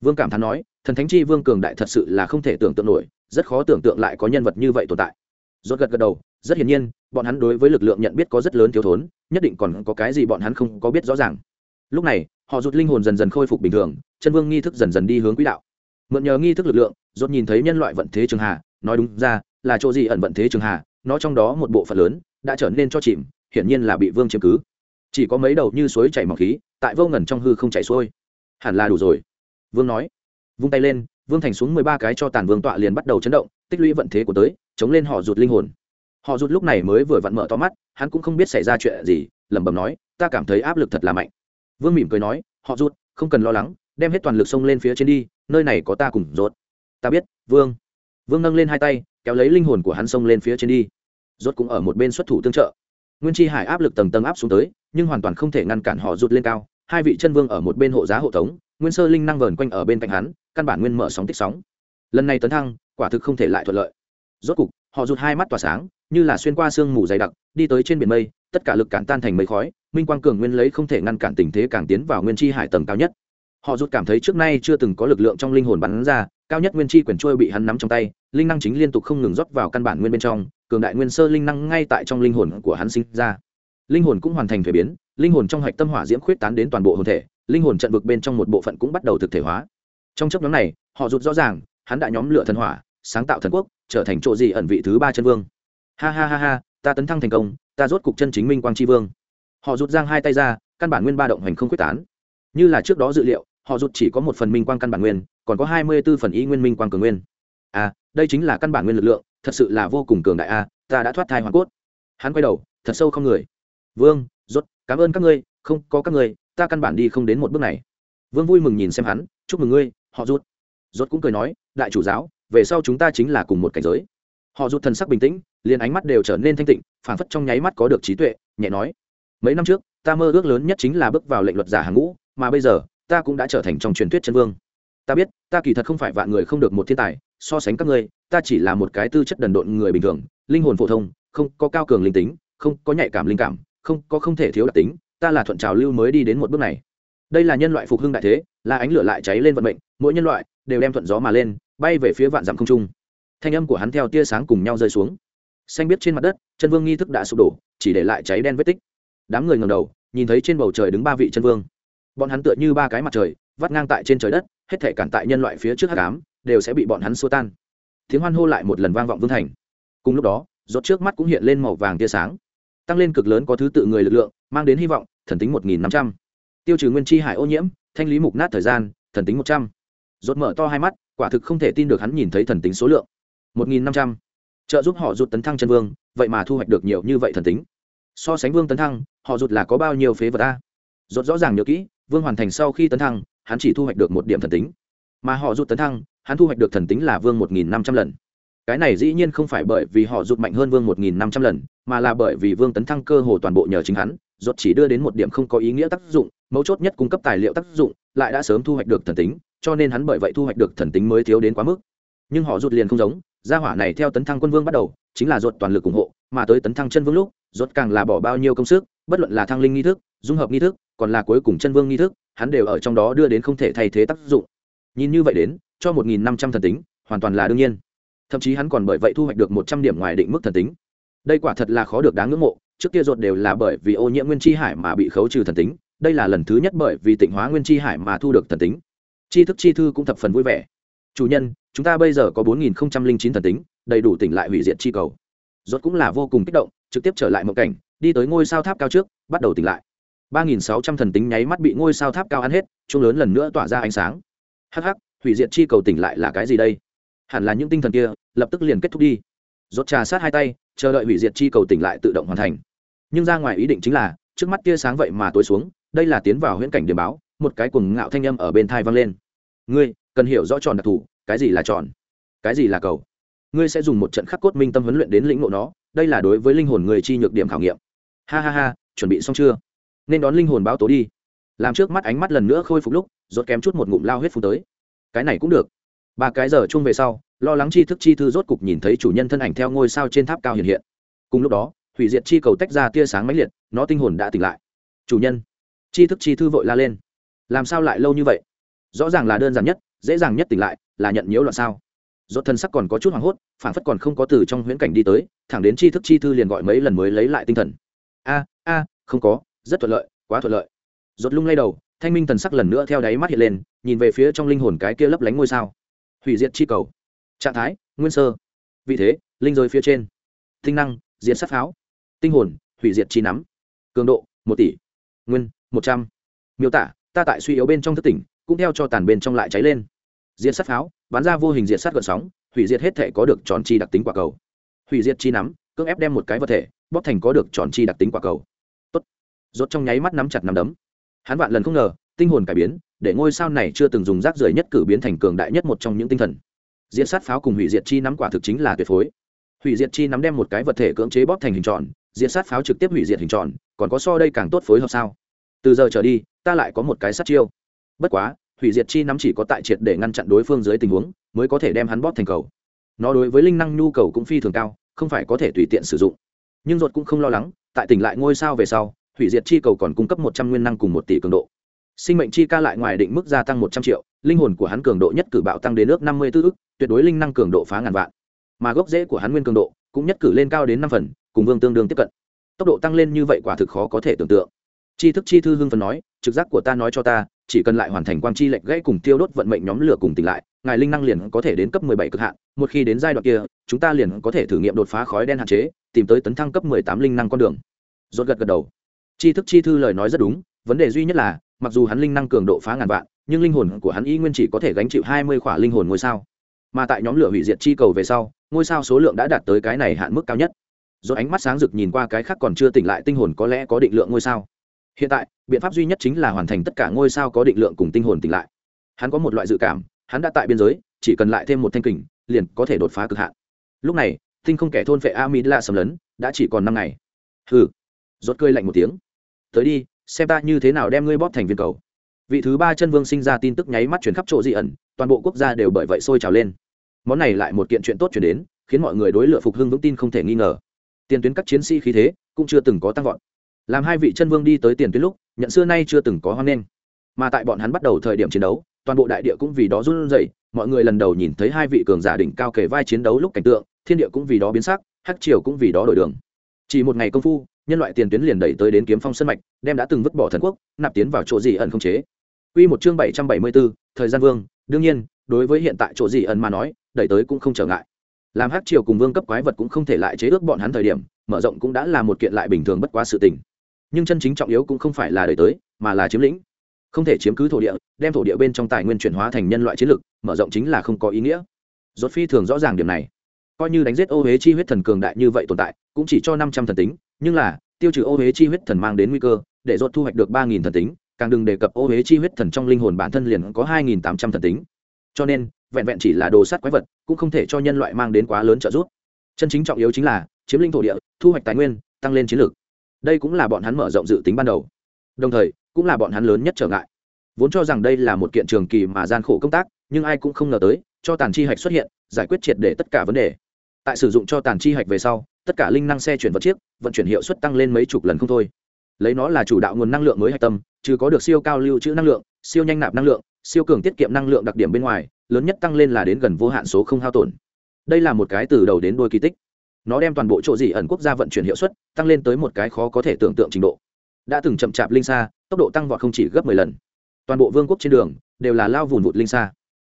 Vương cảm thán nói, thần thánh chi vương cường đại thật sự là không thể tưởng tượng nổi, rất khó tưởng tượng lại có nhân vật như vậy tồn tại. Rốt gật gật đầu, rất hiển nhiên, bọn hắn đối với lực lượng nhận biết có rất lớn thiếu thốn, nhất định còn có cái gì bọn hắn không có biết rõ ràng. Lúc này, họ rút linh hồn dần dần khôi phục bình thường, chân vương nghi thức dần dần đi hướng quỹ đạo. Mượn nhờ nghi thức lực lượng, rốt nhìn thấy nhân loại vận thế trường hà nói đúng ra, là chỗ gì ẩn vận thế trường hà nó trong đó một bộ phận lớn, đã trở nên cho chìm, hiển nhiên là bị vương chiếm cứ chỉ có mấy đầu như suối chảy mỏng khí, tại vô ngần trong hư không chảy xuôi. Hẳn là đủ rồi. Vương nói. Vung tay lên, vương thành xuống mười ba cái cho tàn vương tọa liền bắt đầu chấn động, tích lũy vận thế của tới, chống lên họ rụt linh hồn. Họ rụt lúc này mới vừa vặn mở to mắt, hắn cũng không biết xảy ra chuyện gì, lẩm bẩm nói, ta cảm thấy áp lực thật là mạnh. Vương mỉm cười nói, họ rụt, không cần lo lắng, đem hết toàn lực xông lên phía trên đi, nơi này có ta cùng rốt. Ta biết, vương. Vương nâng lên hai tay, kéo lấy linh hồn của hắn xông lên phía trên đi. Rốt cũng ở một bên xuất thủ tương trợ. Nguyên chi hải áp lực tầng tầng áp xuống tới nhưng hoàn toàn không thể ngăn cản họ rụt lên cao. Hai vị chân vương ở một bên hộ giá hộ tống, nguyên sơ linh năng vờn quanh ở bên cạnh hắn, căn bản nguyên mở sóng tích sóng. Lần này tấn thăng, quả thực không thể lại thuận lợi. Rốt cục, họ rụt hai mắt tỏa sáng, như là xuyên qua sương mù dày đặc, đi tới trên biển mây, tất cả lực cản tan thành mây khói, minh quang cường nguyên lấy không thể ngăn cản tình thế càng tiến vào nguyên chi hải tầng cao nhất. Họ rút cảm thấy trước nay chưa từng có lực lượng trong linh hồn bắn ra, cao nhất nguyên chi quyền trôi bị hắn nắm trong tay, linh năng chính liên tục không ngừng rót vào căn bản nguyên bên trong, cường đại nguyên sơ linh năng ngay tại trong linh hồn của hắn sinh ra linh hồn cũng hoàn thành thuế biến, linh hồn trong hạch tâm hỏa diễm khuyết tán đến toàn bộ hồn thể, linh hồn trận vực bên trong một bộ phận cũng bắt đầu thực thể hóa. Trong chấp nhóm này, họ rụt rõ ràng, hắn đã nhóm lửa thần hỏa, sáng tạo thần quốc, trở thành chỗ gì ẩn vị thứ ba chân vương. Ha ha ha ha, ta tấn thăng thành công, ta rốt cục chân chính minh quang tri vương. Họ rụt giang hai tay ra, căn bản nguyên ba động hành không quyết tán. Như là trước đó dự liệu, họ rụt chỉ có một phần minh quang căn bản nguyên, còn có hai mươi b ố phần ý nguyên minh quang cường nguyên. À đây chính là căn bản nguyên lực lượng, thật sự là vô cùng cường đại a, ta đã thoát thai hoàng cốt. Hắn quay đầu, thật sâu không người vương, rốt, cảm ơn các ngươi, không có các ngươi, ta căn bản đi không đến một bước này. Vương vui mừng nhìn xem hắn, chúc mừng ngươi, họ rút rốt cũng cười nói, đại chủ giáo, về sau chúng ta chính là cùng một cảnh giới. Họ rút thần sắc bình tĩnh, liền ánh mắt đều trở nên thanh tịnh phản phất trong nháy mắt có được trí tuệ, nhẹ nói. Mấy năm trước, ta mơ ước lớn nhất chính là bước vào lệnh luật giả hàng ngũ, mà bây giờ, ta cũng đã trở thành trong truyền thuyết chân vương. Ta biết, ta kỳ thật không phải vạn người không được một thiên tài, so sánh các ngươi, ta chỉ là một cái tư chất đần độn người bình thường, linh hồn phổ thông, không có cao cường linh tính, không có nhạy cảm linh cảm không, có không thể thiếu đặc tính, ta là thuận trào lưu mới đi đến một bước này. Đây là nhân loại phục hưng đại thế, là ánh lửa lại cháy lên vận mệnh, mỗi nhân loại đều đem thuận gió mà lên, bay về phía vạn dặm không trung. Thanh âm của hắn theo tia sáng cùng nhau rơi xuống. Xanh biết trên mặt đất, chân vương nghi thức đã sụp đổ, chỉ để lại cháy đen vết tích. Đám người ngầm đầu, nhìn thấy trên bầu trời đứng ba vị chân vương. Bọn hắn tựa như ba cái mặt trời, vắt ngang tại trên trời đất, hết thể cản tại nhân loại phía trước hát cám đều sẽ bị bọn hắn xua tan. Tiếng hoan hô lại một lần vang vọng vương thành. Cùng lúc đó, rốt trước mắt cũng hiện lên màu vàng tia sáng tăng lên cực lớn có thứ tự người lực lượng, mang đến hy vọng, thần tính một nghìn năm trăm. Tiêu trừ nguyên chi hải ô nhiễm, thanh lý mục nát thời gian, thần tính một trăm. Rột mở to hai mắt, quả thực không thể tin được hắn nhìn thấy thần tính số lượng. một nghìn năm trăm. Trợ giúp họ rụt tấn thăng chân vương, vậy mà thu hoạch được nhiều như vậy thần tính. So sánh vương tấn thăng, họ rụt là có bao nhiêu phế vật a? Rột rõ ràng nhớ kỹ, vương hoàn thành sau khi tấn thăng, hắn chỉ thu hoạch được một điểm thần tính. Mà họ rụt tấn thăng, hắn thu hoạch được thần tính là vương một nghìn năm trăm lần cái này dĩ nhiên không phải bởi vì họ rụt mạnh hơn vương một nghìn năm trăm lần, mà là bởi vì vương tấn thăng cơ hồ toàn bộ nhờ chính hắn, rốt chỉ đưa đến một điểm không có ý nghĩa tác dụng, mấu chốt nhất cung cấp tài liệu tác dụng, lại đã sớm thu hoạch được thần tính, cho nên hắn bởi vậy thu hoạch được thần tính mới thiếu đến quá mức. Nhưng họ rụt liền không giống, gia hỏa này theo tấn thăng quân vương bắt đầu, chính là ruột toàn lực ủng hộ, mà tới tấn thăng chân vương lúc ruột càng là bỏ bao nhiêu công sức, bất luận là thăng linh nghi thức, dung hợp nghi thức, còn là cuối cùng chân vương nghi thức, hắn đều ở trong đó đưa đến không thể thay thế tác dụng. Nhìn như vậy đến, cho một nghìn năm trăm thần tính, hoàn toàn là đương nhiên thậm chí hắn còn bởi vậy thu hoạch được một trăm điểm ngoài định mức thần tính. Đây quả thật là khó được đáng ngưỡng mộ, trước kia ruột đều là bởi vì ô nhiễm nguyên chi hải mà bị khấu trừ thần tính, đây là lần thứ nhất bởi vì tịnh hóa nguyên chi hải mà thu được thần tính. Chi thức chi thư cũng thập phần vui vẻ. Chủ nhân, chúng ta bây giờ có bốn nghìn chín thần tính, đầy đủ tỉnh lại hủy diệt chi cầu. Rốt cũng là vô cùng kích động, trực tiếp trở lại một cảnh, đi tới ngôi sao tháp cao trước, bắt đầu tỉnh lại. ba nghìn sáu trăm thần tính nháy mắt bị ngôi sao tháp cao ăn hết chung lớn lần nữa tỏa ra ánh sáng. Hắc hắc, hủy diệt chi cầu tỉnh lại là cái gì đây? Hẳn là những tinh thần kia lập tức liền kết thúc đi. Rốt trà sát hai tay, chờ đợi hủy diệt chi cầu tỉnh lại tự động hoàn thành. Nhưng ra ngoài ý định chính là, trước mắt tia sáng vậy mà tối xuống, đây là tiến vào huyễn cảnh điểm báo, một cái cuồng ngạo thanh âm ở bên thai vang lên. Ngươi, cần hiểu rõ tròn đặc thù, cái gì là tròn? Cái gì là cầu? Ngươi sẽ dùng một trận khắc cốt minh tâm huấn luyện đến lĩnh ngộ nó, đây là đối với linh hồn người chi nhược điểm khảo nghiệm. Ha ha ha, chuẩn bị xong chưa? Nên đón linh hồn báo tố đi. Làm trước mắt ánh mắt lần nữa khôi phục lúc, rốt kém chút một ngụm lao huyết phun tới. Cái này cũng được ba cái giờ chung về sau, lo lắng chi thức chi thư rốt cục nhìn thấy chủ nhân thân ảnh theo ngôi sao trên tháp cao hiện hiện. Cùng lúc đó, hủy diệt chi cầu tách ra tia sáng mãnh liệt, nó tinh hồn đã tỉnh lại. Chủ nhân, chi thức chi thư vội la lên. Làm sao lại lâu như vậy? Rõ ràng là đơn giản nhất, dễ dàng nhất tỉnh lại, là nhận nhiễu loạn sao? Dốt thân sắc còn có chút hoảng hốt phản phất còn không có từ trong huyễn cảnh đi tới, thẳng đến chi thức chi thư liền gọi mấy lần mới lấy lại tinh thần. A a, không có, rất thuận lợi, quá thuận lợi. Dốt lung lay đầu, thanh minh thần sắc lần nữa theo đáy mắt hiện lên, nhìn về phía trong linh hồn cái kia lấp lánh ngôi sao hủy diệt chi cầu. Trạng thái, nguyên sơ. Vị thế, linh rơi phía trên. Tinh năng diện sát pháo. Tinh hồn, hủy diệt chi nắm. Cường độ, một tỷ. Nguyên, một trăm. Miêu tả, ta tại suy yếu bên trong thất tỉnh, cũng theo cho tàn bên trong lại cháy lên. Diệt sát pháo, bắn ra vô hình diệt sát gợn sóng, hủy diệt hết thể có được tròn chi đặc tính quả cầu. Hủy diệt chi nắm, cưỡng ép đem một cái vật thể, bóp thành có được tròn chi đặc tính quả cầu. Tốt. Rốt trong nháy mắt nắm chặt nắm đấm. Hắn vạn lần không ngờ tinh hồn cải biến, để ngôi sao này chưa từng dùng rác rưởi nhất cử biến thành cường đại nhất một trong những tinh thần. Diệt sát pháo cùng hủy diệt chi nắm quả thực chính là tuyệt phối. Hủy diệt chi nắm đem một cái vật thể cưỡng chế bóp thành hình tròn diệt sát pháo trực tiếp hủy diệt hình tròn, còn có so đây càng tốt phối hợp sao? Từ giờ trở đi, ta lại có một cái sát chiêu. Bất quá, hủy diệt chi nắm chỉ có tại triệt để ngăn chặn đối phương dưới tình huống, mới có thể đem hắn bóp thành cầu. Nó đối với linh năng nhu cầu cũng phi thường cao, không phải có thể tùy tiện sử dụng. Nhưng ruột cũng không lo lắng, tại tỉnh lại ngôi sao về sau, hủy diệt chi cầu còn cung cấp một trăm nguyên năng cùng một tỷ cường độ sinh mệnh chi ca lại ngoài định mức gia tăng một trăm triệu, linh hồn của hắn cường độ nhất cử bạo tăng đến ước năm mươi tư ức, tuyệt đối linh năng cường độ phá ngàn vạn. Mà gốc rễ của hắn nguyên cường độ cũng nhất cử lên cao đến năm phần, cùng vương tương đương tiếp cận. Tốc độ tăng lên như vậy quả thực khó có thể tưởng tượng. Chi thức chi thư hưng phần nói, trực giác của ta nói cho ta, chỉ cần lại hoàn thành quang chi lệnh gãy cùng tiêu đốt vận mệnh nhóm lửa cùng tỉnh lại, ngài linh năng liền có thể đến cấp 17 cực hạn, một khi đến giai đoạn kia, chúng ta liền có thể thử nghiệm đột phá khói đen hạn chế, tìm tới tấn thăng cấp 18 linh năng con đường. Rốt gật gật đầu. Chi thức chi thư lời nói rất đúng vấn đề duy nhất là, mặc dù hắn linh năng cường độ phá ngàn vạn, nhưng linh hồn của hắn y nguyên chỉ có thể gánh chịu 20 khỏa linh hồn ngôi sao. Mà tại nhóm lửa hủy diệt chi cầu về sau, ngôi sao số lượng đã đạt tới cái này hạn mức cao nhất. Rồi ánh mắt sáng rực nhìn qua cái khác còn chưa tỉnh lại tinh hồn có lẽ có định lượng ngôi sao. Hiện tại, biện pháp duy nhất chính là hoàn thành tất cả ngôi sao có định lượng cùng tinh hồn tỉnh lại. Hắn có một loại dự cảm, hắn đã tại biên giới, chỉ cần lại thêm một thanh kình, liền có thể đột phá cực hạn. Lúc này, tinh không kẻ thôn vệ amidala sầm lấn, đã chỉ còn năm ngày. Hừ. Rốt cơi lạnh một tiếng. Tới đi xem ta như thế nào đem ngươi bóp thành viên cầu. Vị thứ ba chân vương sinh ra tin tức nháy mắt chuyển khắp chỗ dị ẩn, toàn bộ quốc gia đều bởi vậy sôi trào lên. Món này lại một kiện chuyện tốt chuyển đến, khiến mọi người đối lựa phục hưng vững tin không thể nghi ngờ. Tiền tuyến các chiến sĩ khí thế cũng chưa từng có tăng vọt. Làm hai vị chân vương đi tới tiền tuyến lúc, nhận xưa nay chưa từng có hoan nghênh. Mà tại bọn hắn bắt đầu thời điểm chiến đấu, toàn bộ đại địa cũng vì đó run rẩy, mọi người lần đầu nhìn thấy hai vị cường giả đỉnh cao kề vai chiến đấu lúc cảnh tượng, thiên địa cũng vì đó biến sắc, hắc triều cũng vì đó đổi đường. Chỉ một ngày công phu nhân loại tiền tuyến liền đẩy tới đến kiếm phong sân mạch đem đã từng vứt bỏ thần quốc nạp tiến vào chỗ gì ẩn không chế Quy một chương 774, thời gian vương, đương nhiên, đối với hiện tại chỗ gì ẩn mà nói, đẩy tới cũng không trở ngại. Làm hắc triều cùng vương cấp quái vật cũng không thể lại chế ước bọn hắn thời điểm, mở rộng cũng đã là một kiện lại bình thường bất quá sự tình. Nhưng chân chính trọng yếu cũng không phải là đẩy tới, mà là chiếm lĩnh. Không thể chiếm cứ thổ địa, đem thổ địa bên trong tài nguyên chuyển hóa thành nhân loại chiến lực, mở rộng chính là không có ý nghĩa. Rốt phi thường rõ ràng điểm này. Coi như đánh giết ô hế chi huyết thần cường đại như vậy tồn tại, cũng chỉ cho 500 thần tính, nhưng là, tiêu trừ ô huế chi huyết thần mang đến nguy cơ, để dốt thu hoạch được ba thần tính, càng đừng đề cập ô huế chi huyết thần trong linh hồn bản thân liền có hai nghìn tám trăm thần tính. Cho nên vẹn vẹn chỉ là đồ sát quái vật cũng không thể cho nhân loại mang đến quá lớn trợ giúp. Chân chính trọng yếu chính là chiếm linh thổ địa thu hoạch tài nguyên tăng lên chiến lược. Đây cũng là bọn hắn mở rộng dự tính ban đầu. Đồng thời cũng là bọn hắn lớn nhất trở ngại. Vốn cho rằng đây là một kiện trường kỳ mà gian khổ công tác nhưng ai cũng không ngờ tới cho tàn chi hạch xuất hiện giải quyết triệt để tất cả vấn đề. Tại sử dụng cho tàn chi hạch về sau tất cả linh năng xe chuyển vật chiếc, vận chuyển hiệu suất tăng lên mấy chục lần không thôi. Lấy nó là chủ đạo nguồn năng lượng mới hạch tâm chứ có được siêu cao lưu trữ năng lượng, siêu nhanh nạp năng lượng, siêu cường tiết kiệm năng lượng đặc điểm bên ngoài, lớn nhất tăng lên là đến gần vô hạn số không hao tổn. Đây là một cái từ đầu đến đuôi kỳ tích. Nó đem toàn bộ chỗ dị ẩn quốc gia vận chuyển hiệu suất tăng lên tới một cái khó có thể tưởng tượng trình độ. Đã từng chậm chạp linh xa tốc độ tăng vọt không chỉ gấp mười lần. Toàn bộ vương quốc trên đường đều là lao vùn vụt linh xa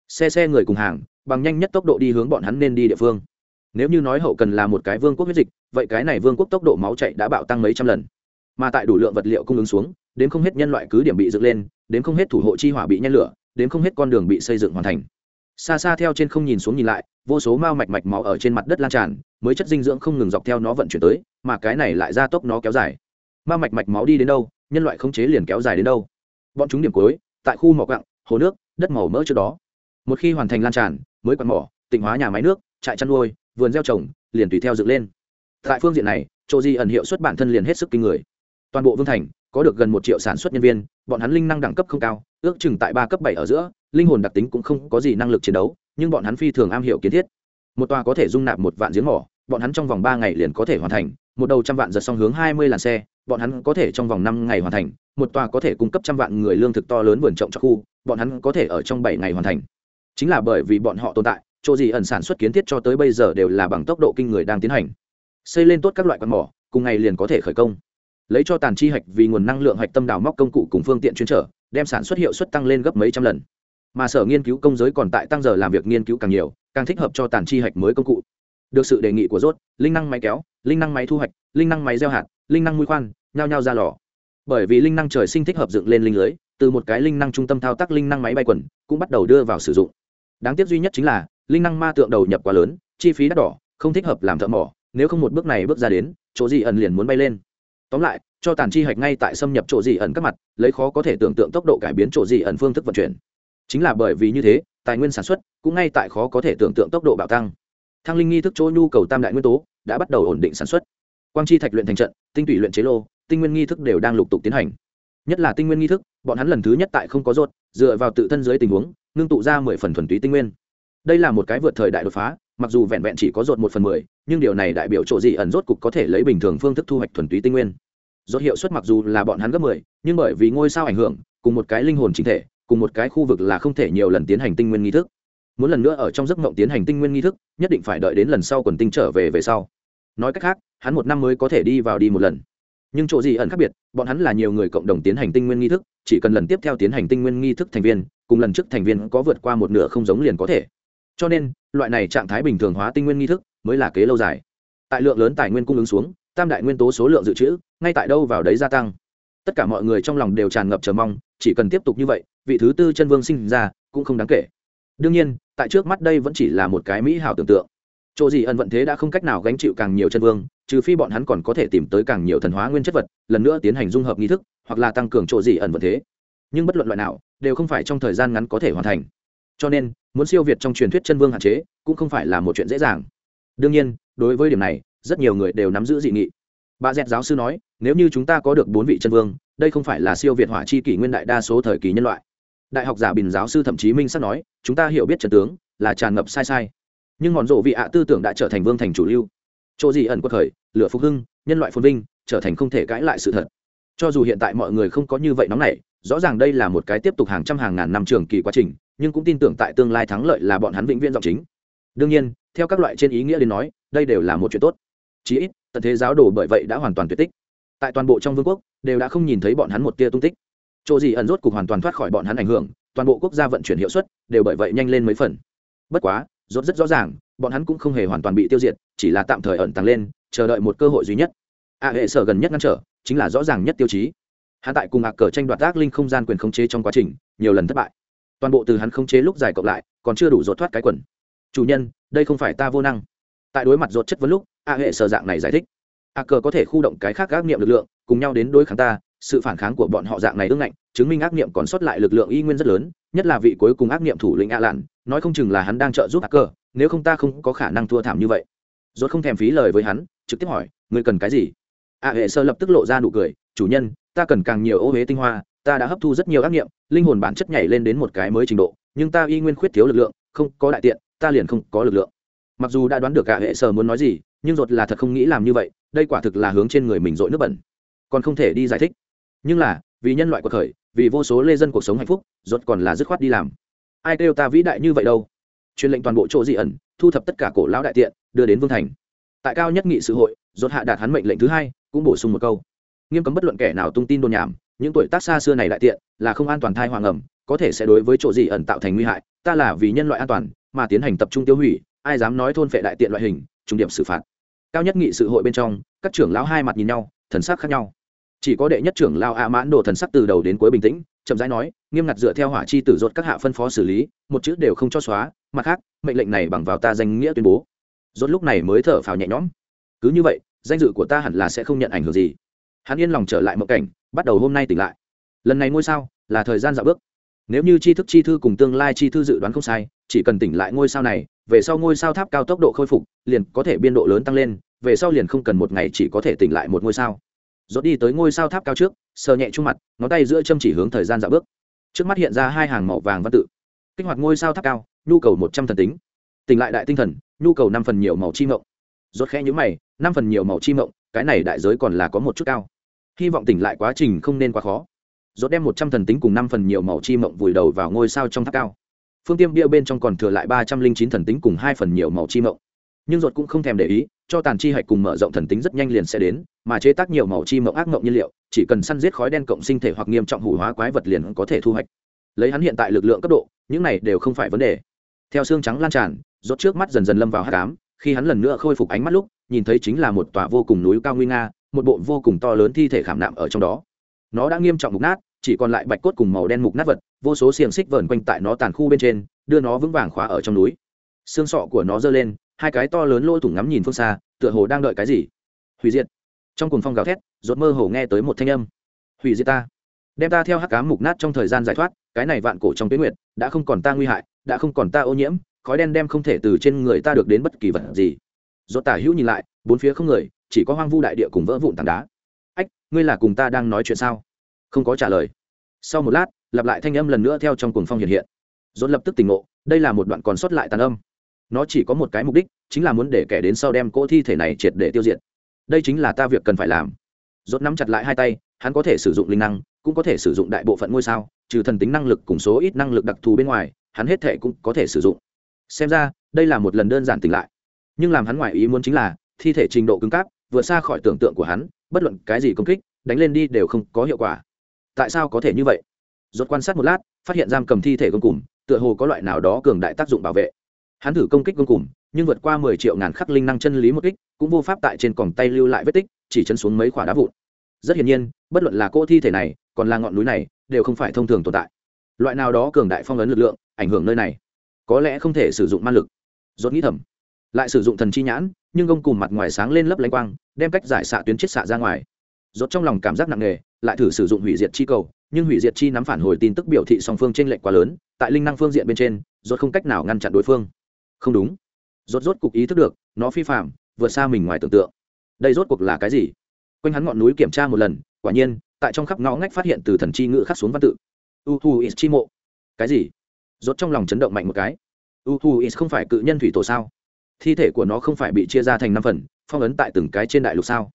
xe xe người cùng hàng, bằng nhanh nhất tốc độ đi hướng bọn hắn nên đi địa phương nếu như nói hậu cần là một cái vương quốc huyết dịch, vậy cái này vương quốc tốc độ máu chạy đã bạo tăng mấy trăm lần. Mà tại đủ lượng vật liệu cung ứng xuống, đến không hết nhân loại cứ điểm bị dựng lên, đến không hết thủ hộ chi hỏa bị nhen lửa, đến không hết con đường bị xây dựng hoàn thành. Xa xa theo trên không nhìn xuống nhìn lại, vô số mao mạch mạch máu ở trên mặt đất lan tràn, mới chất dinh dưỡng không ngừng dọc theo nó vận chuyển tới, mà cái này lại ra tốc nó kéo dài. Mao mạch mạch máu đi đến đâu, nhân loại không chế liền kéo dài đến đâu. Bọn chúng điểm cuối, tại khu mỏ cặng hồ nước, đất màu mỡ trước đó. Một khi hoàn thành lan tràn, mới quặn mỏ, tịnh hóa nhà máy nước, trại chăn nuôi vườn gieo trồng, liền tùy theo dựng lên. Tại phương diện này chỗ di ẩn hiệu suất bản thân liền hết sức kinh người. Toàn bộ vương thành, có được gần một triệu sản xuất nhân viên, bọn hắn linh năng đẳng cấp không cao, ước chừng tại ba cấp bảy ở giữa, linh hồn đặc tính cũng không có gì năng lực chiến đấu, nhưng bọn hắn phi thường am hiểu kiến thiết. Một tòa có thể dung nạp một vạn giếng mỏ, bọn hắn trong vòng ba ngày liền có thể hoàn thành, một đầu trăm vạn giật song hướng hai mươi làn xe, bọn hắn có thể trong vòng năm ngày hoàn thành, một tòa có thể cung cấp trăm vạn người lương thực to lớn vườn trộng cho khu, bọn hắn có thể ở trong bảy ngày hoàn thành. Chính là bởi vì bọn họ tồn tại chỗ gì ẩn sản xuất kiến thiết cho tới bây giờ đều là bằng tốc độ kinh người đang tiến hành. Xây lên tốt các loại quạt mỏ, cùng ngày liền có thể khởi công. Lấy cho tàn chi hạch vì nguồn năng lượng hạch tâm đào móc công cụ cùng phương tiện chuyên trở, đem sản xuất hiệu suất tăng lên gấp mấy trăm lần. Mà sở nghiên cứu công giới còn tại tăng giờ làm việc nghiên cứu càng nhiều, càng thích hợp cho tàn chi hạch mới công cụ. Được sự đề nghị của rốt, linh năng máy kéo, linh năng máy thu hoạch, linh năng máy gieo hạt, linh năng mũi khoan, nhao nhao ra lò. Bởi vì linh năng trời sinh thích hợp dựng lên linh lưới, từ một cái linh năng trung tâm thao tác linh năng máy bay quần, cũng bắt đầu đưa vào sử dụng. Đáng tiếc duy nhất chính là linh năng ma tượng đầu nhập quá lớn, chi phí đắt đỏ, không thích hợp làm thợ mỏ, nếu không một bước này bước ra đến, chỗ gì ẩn liền muốn bay lên. Tóm lại, cho tàn chi hạch ngay tại xâm nhập chỗ dị ẩn các mặt, lấy khó có thể tưởng tượng tốc độ cải biến chỗ dị ẩn phương thức vận chuyển. Chính là bởi vì như thế, tài nguyên sản xuất cũng ngay tại khó có thể tưởng tượng tốc độ bạo tăng. Thăng linh nghi thức chỗ nhu cầu tam đại nguyên tố đã bắt đầu ổn định sản xuất. Quang chi thạch luyện thành trận, tinh tủy luyện chế lô, tinh nguyên nghi thức đều đang lục tục tiến hành. Nhất là tinh nguyên nghi thức, bọn hắn lần thứ nhất tại không có rốt, dựa vào tự thân dưới tình huống, ngưng tụ ra mười phần thuần túy tinh nguyên đây là một cái vượt thời đại đột phá, mặc dù vẹn vẹn chỉ có rột một phần mười, nhưng điều này đại biểu chỗ dị ẩn rốt cục có thể lấy bình thường phương thức thu hoạch thuần túy tinh nguyên. Rốt hiệu suất mặc dù là bọn hắn gấp mười, nhưng bởi vì ngôi sao ảnh hưởng, cùng một cái linh hồn chính thể, cùng một cái khu vực là không thể nhiều lần tiến hành tinh nguyên nghi thức. Muốn lần nữa ở trong giấc mộng tiến hành tinh nguyên nghi thức, nhất định phải đợi đến lần sau quần tinh trở về về sau. Nói cách khác, hắn một năm mới có thể đi vào đi một lần. Nhưng chỗ gì ẩn khác biệt, bọn hắn là nhiều người cộng đồng tiến hành tinh nguyên nghi thức, chỉ cần lần tiếp theo tiến hành tinh nguyên nghi thức thành viên, cùng lần trước thành viên có vượt qua một nửa không giống liền có thể cho nên, loại này trạng thái bình thường hóa tinh nguyên nghi thức mới là kế lâu dài. Tại lượng lớn tài nguyên cung ứng xuống, tam đại nguyên tố số lượng dự trữ ngay tại đâu vào đấy gia tăng. Tất cả mọi người trong lòng đều tràn ngập chờ mong, chỉ cần tiếp tục như vậy, vị thứ tư chân vương sinh ra cũng không đáng kể. Đương nhiên, tại trước mắt đây vẫn chỉ là một cái mỹ hảo tưởng tượng. Chỗ gì ẩn vận thế đã không cách nào gánh chịu càng nhiều chân vương, trừ phi bọn hắn còn có thể tìm tới càng nhiều thần hóa nguyên chất vật, lần nữa tiến hành dung hợp nghi thức, hoặc là tăng cường chỗ gì ẩn vận thế. Nhưng bất luận loại nào, đều không phải trong thời gian ngắn có thể hoàn thành. Cho nên muốn siêu việt trong truyền thuyết chân vương hạn chế, cũng không phải là một chuyện dễ dàng. Đương nhiên, đối với điểm này, rất nhiều người đều nắm giữ dị nghị. Bà dẹt giáo sư nói, nếu như chúng ta có được bốn vị chân vương, đây không phải là siêu việt hỏa chi kỷ nguyên đại đa số thời kỳ nhân loại. Đại học giả bình giáo sư thậm chí minh sắp nói, chúng ta hiểu biết trần tướng, là tràn ngập sai sai. Nhưng ngọn rộ vị ạ tư tưởng đã trở thành vương thành chủ lưu. Chỗ gì ẩn quật khởi, lửa phục hưng, nhân loại phồn vinh, trở thành không thể cãi lại sự thật. Cho dù hiện tại mọi người không có như vậy nóng nảy, rõ ràng đây là một cái tiếp tục hàng trăm hàng ngàn năm trường kỳ quá trình nhưng cũng tin tưởng tại tương lai thắng lợi là bọn hắn vĩnh viễn giọng chính. Đương nhiên, theo các loại trên ý nghĩa đến nói, đây đều là một chuyện tốt. Chí ít, tận thế giáo đồ bởi vậy đã hoàn toàn tuyệt tích. Tại toàn bộ trong vương quốc, đều đã không nhìn thấy bọn hắn một tia tung tích. Chỗ gì ẩn rốt cục hoàn toàn thoát khỏi bọn hắn ảnh hưởng, toàn bộ quốc gia vận chuyển hiệu suất đều bởi vậy nhanh lên mấy phần. Bất quá, rốt rất rõ ràng, bọn hắn cũng không hề hoàn toàn bị tiêu diệt, chỉ là tạm thời ẩn tàng lên, chờ đợi một cơ hội duy nhất. A hệ sở gần nhất ngăn trở, chính là rõ ràng nhất tiêu chí. Hắn tại cùng ạc cờ tranh đoạt ác linh không gian quyền khống chế trong quá trình, nhiều lần thất bại toàn bộ từ hắn không chế lúc dài cộng lại, còn chưa đủ rột thoát cái quần. Chủ nhân, đây không phải ta vô năng. Tại đối mặt rột chất vấn lúc, a hệ sở dạng này giải thích. A cờ có thể khu động cái khác ác nghiệm lực lượng, cùng nhau đến đối kháng ta, sự phản kháng của bọn họ dạng này ưng ngạnh, chứng minh ác nghiệm còn sót lại lực lượng y nguyên rất lớn, nhất là vị cuối cùng ác nghiệm thủ lĩnh a lặn nói không chừng là hắn đang trợ giúp a cờ, nếu không ta không có khả năng thua thảm như vậy. Rốt không thèm phí lời với hắn, trực tiếp hỏi, ngươi cần cái gì? A hệ sơ lập tức lộ ra nụ cười, chủ nhân, ta cần càng nhiều ô huế tinh hoa ta đã hấp thu rất nhiều ác nghiệm, linh hồn bản chất nhảy lên đến một cái mới trình độ, nhưng ta y nguyên khuyết thiếu lực lượng, không có đại tiện, ta liền không có lực lượng. Mặc dù đã đoán được cả hệ sở muốn nói gì, nhưng rột là thật không nghĩ làm như vậy, đây quả thực là hướng trên người mình dội nước bẩn. Còn không thể đi giải thích. Nhưng là, vì nhân loại cuộc khởi, vì vô số lê dân cuộc sống hạnh phúc, rốt còn là dứt khoát đi làm. Ai kêu ta vĩ đại như vậy đâu? Truyền lệnh toàn bộ chỗ dị ẩn, thu thập tất cả cổ lão đại tiện, đưa đến vương thành. Tại cao nhất nghị sự hội, rốt hạ đạt hắn mệnh lệnh thứ hai, cũng bổ sung một câu. Nghiêm cấm bất luận kẻ nào tung tin đồn nhảm những tuổi tác xa xưa này đại tiện, là không an toàn thai hoàng ẩm, có thể sẽ đối với chỗ gì ẩn tạo thành nguy hại, ta là vì nhân loại an toàn, mà tiến hành tập trung tiêu hủy, ai dám nói thôn phệ đại tiện loại hình, trung điểm xử phạt. Cao nhất nghị sự hội bên trong, các trưởng lão hai mặt nhìn nhau, thần sắc khác nhau. Chỉ có đệ nhất trưởng lao a mãn đồ thần sắc từ đầu đến cuối bình tĩnh, chậm rãi nói, nghiêm ngặt dựa theo hỏa chi tử rốt các hạ phân phó xử lý, một chữ đều không cho xóa, mặt khác, mệnh lệnh này bằng vào ta danh nghĩa tuyên bố. Rốt lúc này mới thở phào nhẹ nhõm. Cứ như vậy, danh dự của ta hẳn là sẽ không nhận ảnh hưởng gì hắn yên lòng trở lại mộng cảnh, bắt đầu hôm nay tỉnh lại. Lần này ngôi sao là thời gian dạo bước. Nếu như tri thức chi thư cùng tương lai chi thư dự đoán không sai, chỉ cần tỉnh lại ngôi sao này, về sau ngôi sao tháp cao tốc độ khôi phục, liền có thể biên độ lớn tăng lên, về sau liền không cần một ngày chỉ có thể tỉnh lại một ngôi sao. Rốt đi tới ngôi sao tháp cao trước, sờ nhẹ trung mặt, ngón tay giữa châm chỉ hướng thời gian dạo bước. Trước mắt hiện ra hai hàng màu vàng văn tự. Kích hoạt ngôi sao tháp cao, nhu cầu một trăm thần tính. Tỉnh lại đại tinh thần, nhu cầu năm phần nhiều màu chi mộng. Rốt khẽ nhíu mày, năm phần nhiều màu chi mộng, cái này đại giới còn là có một chút cao hy vọng tỉnh lại quá trình không nên quá khó. Rốt đem một trăm thần tính cùng năm phần nhiều màu chi mộng vùi đầu vào ngôi sao trong tháp cao. Phương tiêm bia bên trong còn thừa lại ba trăm linh chín thần tính cùng hai phần nhiều màu chi mộng. Nhưng dốt cũng không thèm để ý, cho tàn chi hạch cùng mở rộng thần tính rất nhanh liền sẽ đến, mà chế tác nhiều màu chi mộng ác mộng nhiên liệu, chỉ cần săn giết khói đen cộng sinh thể hoặc nghiêm trọng hủ hóa quái vật liền có thể thu hoạch. Lấy hắn hiện tại lực lượng cấp độ, những này đều không phải vấn đề. Theo xương trắng lan tràn, rốt trước mắt dần dần lâm vào hắc ám. khi hắn lần nữa khôi phục ánh mắt lúc, nhìn thấy chính là một tòa vô cùng núi cao nguy nga một bộ vô cùng to lớn thi thể khảm nạm ở trong đó. Nó đã nghiêm trọng mục nát, chỉ còn lại bạch cốt cùng màu đen mục nát vật, vô số xiềng xích vờn quanh tại nó tàn khu bên trên, đưa nó vững vàng khóa ở trong núi. Xương sọ của nó giơ lên, hai cái to lớn lỗ thủng ngắm nhìn phương xa, tựa hồ đang đợi cái gì. Hủy diệt. Trong cùng phong gào thét, rốt mơ hồ nghe tới một thanh âm. Hủy diệt ta. Đem ta theo hắc cá mục nát trong thời gian giải thoát, cái này vạn cổ trong tuyến nguyệt, đã không còn ta nguy hại, đã không còn ta ô nhiễm, khói đen đem không thể từ trên người ta được đến bất kỳ vật gì. Rốt tả hữu nhìn lại, bốn phía không người chỉ có hoang vu đại địa cùng vỡ vụn tảng đá. Ách, ngươi là cùng ta đang nói chuyện sao? Không có trả lời. Sau một lát, lặp lại thanh âm lần nữa theo trong cuồng phong hiện hiện. Rốt lập tức tỉnh ngộ, đây là một đoạn còn sót lại tàn âm. Nó chỉ có một cái mục đích, chính là muốn để kẻ đến sau đem cỗ thi thể này triệt để tiêu diệt. Đây chính là ta việc cần phải làm. Rốt nắm chặt lại hai tay, hắn có thể sử dụng linh năng, cũng có thể sử dụng đại bộ phận ngôi sao, trừ thần tính năng lực cùng số ít năng lực đặc thù bên ngoài, hắn hết thể cũng có thể sử dụng. Xem ra, đây là một lần đơn giản tỉnh lại. Nhưng làm hắn ngoài ý muốn chính là, thi thể trình độ cứng cáp vượt xa khỏi tưởng tượng của hắn, bất luận cái gì công kích, đánh lên đi đều không có hiệu quả. Tại sao có thể như vậy? Rốt quan sát một lát, phát hiện giam cầm thi thể gông cùm, tựa hồ có loại nào đó cường đại tác dụng bảo vệ. Hắn thử công kích gông cùm, nhưng vượt qua mười triệu ngàn khắc linh năng chân lý một kích, cũng vô pháp tại trên còng tay lưu lại vết tích, chỉ chân xuống mấy quả đá vụn. Rất hiển nhiên, bất luận là cô thi thể này, còn là ngọn núi này, đều không phải thông thường tồn tại. Loại nào đó cường đại phong ấn lực lượng, ảnh hưởng nơi này. Có lẽ không thể sử dụng ma lực. Rốt nghĩ thầm lại sử dụng thần chi nhãn, nhưng gông cùng mặt ngoài sáng lên lấp lánh quang, đem cách giải xạ tuyến chiết xạ ra ngoài. Rốt trong lòng cảm giác nặng nề, lại thử sử dụng hủy diệt chi cầu, nhưng hủy diệt chi nắm phản hồi tin tức biểu thị song phương trên lệnh quá lớn, tại linh năng phương diện bên trên, rốt không cách nào ngăn chặn đối phương. Không đúng. Rốt rốt cục ý thức được, nó phi phạm vượt xa mình ngoài tưởng tượng. Đây rốt cuộc là cái gì? Quanh hắn ngọn núi kiểm tra một lần, quả nhiên, tại trong khắp ngõ ngách phát hiện từ thần chi ngữ khắc xuống văn tự. U thu is chi mộ. Cái gì? Rốt trong lòng chấn động mạnh một cái. U thu is không phải cự nhân thủy tổ sao? Thi thể của nó không phải bị chia ra thành năm phần, phong ấn tại từng cái trên đại lục sao?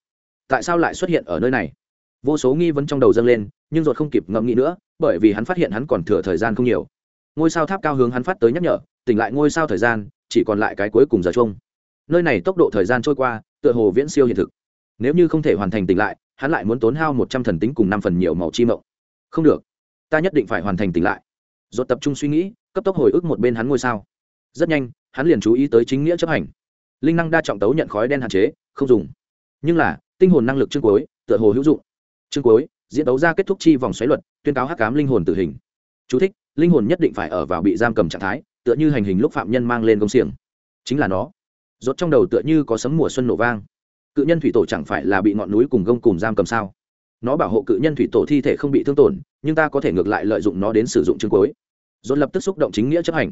Tại sao lại xuất hiện ở nơi này? Vô số nghi vấn trong đầu dâng lên, nhưng ruột không kịp ngẫm nghĩ nữa, bởi vì hắn phát hiện hắn còn thừa thời gian không nhiều. Ngôi sao tháp cao hướng hắn phát tới nhắc nhở, tỉnh lại ngôi sao thời gian, chỉ còn lại cái cuối cùng giờ chung. Nơi này tốc độ thời gian trôi qua, tựa hồ viễn siêu hiện thực. Nếu như không thể hoàn thành tỉnh lại, hắn lại muốn tốn hao một trăm thần tính cùng năm phần nhiều màu chi mộng. Không được. Ta nhất định phải hoàn thành tỉnh lại. Dột tập trung suy nghĩ, cấp tốc hồi ức một bên hắn ngôi sao. Rất nhanh hắn liền chú ý tới chính nghĩa chấp hành. Linh năng đa trọng tấu nhận khói đen hạn chế không dùng. Nhưng là tinh hồn năng lực chương cuối tựa hồ hữu dụng. Chương cuối diễn đấu ra kết thúc chi vòng xoáy luật tuyên cáo hắc cám linh hồn tử hình. Chú thích, linh hồn nhất định phải ở vào bị giam cầm trạng thái tựa như hành hình lúc phạm nhân mang lên công xiềng. Chính là nó. Rốt trong đầu tựa như có sấm mùa xuân nổ vang. Cự nhân thủy tổ chẳng phải là bị ngọn núi cùng gông cùng giam cầm sao? Nó bảo hộ cự nhân thủy tổ thi thể không bị thương tổn nhưng ta có thể ngược lại lợi dụng nó đến sử dụng chương cuối. Dồn lập tức xúc động chính nghĩa chấp hành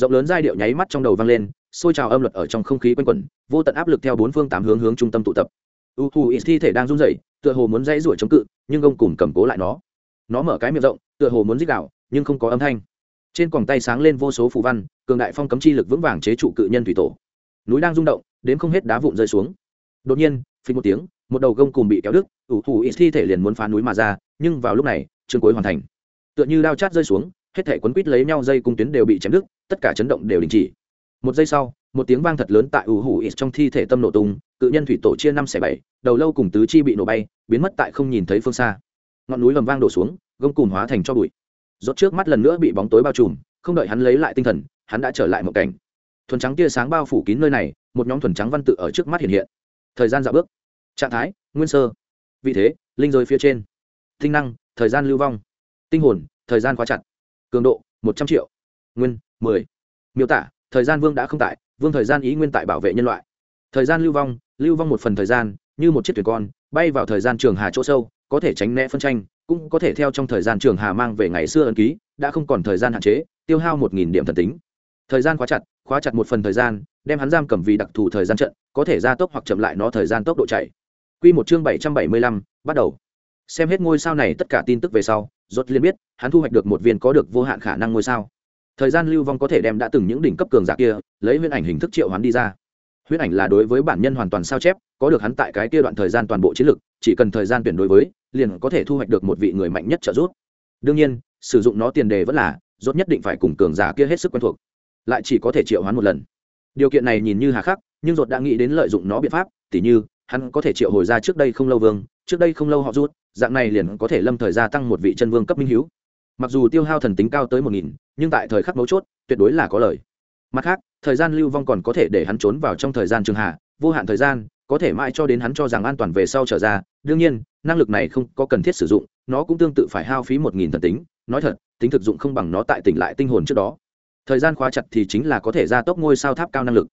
rộng lớn giai điệu nháy mắt trong đầu vang lên xôi trào âm luật ở trong không khí quanh quẩn, vô tận áp lực theo bốn phương tám hướng hướng trung tâm tụ tập. U thu ít thi thể đang run rẩy, tựa hồ muốn dãy ruổi chống cự, nhưng gông cùng cầm cố lại nó. Nó mở cái miệng rộng, tựa hồ muốn dích đạo nhưng không có âm thanh. Trên còng tay sáng lên vô số phù văn, cường đại phong cấm chi lực vững vàng chế trụ cự nhân thủy tổ. Núi đang rung động, đến không hết đá vụn rơi xuống. Đột nhiên phí một tiếng, một đầu gông cùng bị kéo đứt ủ thủ ít thi thể liền muốn phá núi mà ra, nhưng vào lúc này chương cuối hoàn thành. Tựa như đao chát rơi xuống hết thể quấn quít lấy nhau dây cung tuyến đều bị chém đứt, tất cả chấn động đều đình chỉ. Một giây sau, một tiếng vang thật lớn tại ủ hủ ít trong thi thể tâm nổ tung, cự nhân thủy tổ chia năm xẻ bảy, đầu lâu cùng tứ chi bị nổ bay, biến mất tại không nhìn thấy phương xa. Ngọn núi lầm vang đổ xuống, gông cùng hóa thành cho bụi. Rốt trước mắt lần nữa bị bóng tối bao trùm, không đợi hắn lấy lại tinh thần, hắn đã trở lại một cảnh. Thuần trắng tia sáng bao phủ kín nơi này, một nhóm thuần trắng văn tự ở trước mắt hiện hiện. Thời gian dạo bước. Trạng thái, nguyên sơ. Vị thế, linh rơi phía trên. Tinh năng, thời gian lưu vong. Tinh hồn, thời gian khóa chặt cường độ một trăm triệu, nguyên mười. Miêu tả, thời gian vương đã không tại, vương thời gian ý nguyên tại bảo vệ nhân loại. Thời gian lưu vong lưu vong một phần thời gian, như một chiếc thuyền con, bay vào thời gian trường hà chỗ sâu, có thể tránh né phân tranh, cũng có thể theo trong thời gian trường hà mang về ngày xưa ấn ký, đã không còn thời gian hạn chế, tiêu hao một nghìn điểm thần tính. Thời gian khóa chặt khóa chặt một phần thời gian, đem hắn giam cầm vì đặc thù thời gian trận, có thể gia tốc hoặc chậm lại nó thời gian tốc độ chạy. Quy một chương bảy trăm bảy mươi lăm, bắt đầu. Xem hết ngôi sao này tất cả tin tức về sau rốt liền biết, hắn thu hoạch được một viên có được vô hạn khả năng ngôi sao. Thời gian lưu vong có thể đem đã từng những đỉnh cấp cường giả kia, lấy huyễn ảnh hình thức triệu hắn đi ra. Huyễn ảnh là đối với bản nhân hoàn toàn sao chép, có được hắn tại cái kia đoạn thời gian toàn bộ chiến lực, chỉ cần thời gian tuyển đối với, liền có thể thu hoạch được một vị người mạnh nhất trợ giúp. Đương nhiên, sử dụng nó tiền đề vẫn là, rốt nhất định phải cùng cường giả kia hết sức quen thuộc. Lại chỉ có thể triệu hoán một lần. Điều kiện này nhìn như hà khắc, nhưng rốt đã nghĩ đến lợi dụng nó biện pháp, tỉ như, hắn có thể triệu hồi ra trước đây không lâu vương trước đây không lâu họ rút, dạng này liền có thể lâm thời gia tăng một vị chân vương cấp minh hiếu. Mặc dù tiêu hao thần tính cao tới một nghìn, nhưng tại thời khắc mấu chốt, tuyệt đối là có lời. Mặt khác, thời gian lưu vong còn có thể để hắn trốn vào trong thời gian trường hạ, vô hạn thời gian, có thể mãi cho đến hắn cho rằng an toàn về sau trở ra. Đương nhiên, năng lực này không có cần thiết sử dụng, nó cũng tương tự phải hao phí một nghìn thần tính. Nói thật, tính thực dụng không bằng nó tại tỉnh lại tinh hồn trước đó. Thời gian khóa chặt thì chính là có thể gia tốc ngôi sao tháp cao năng lực.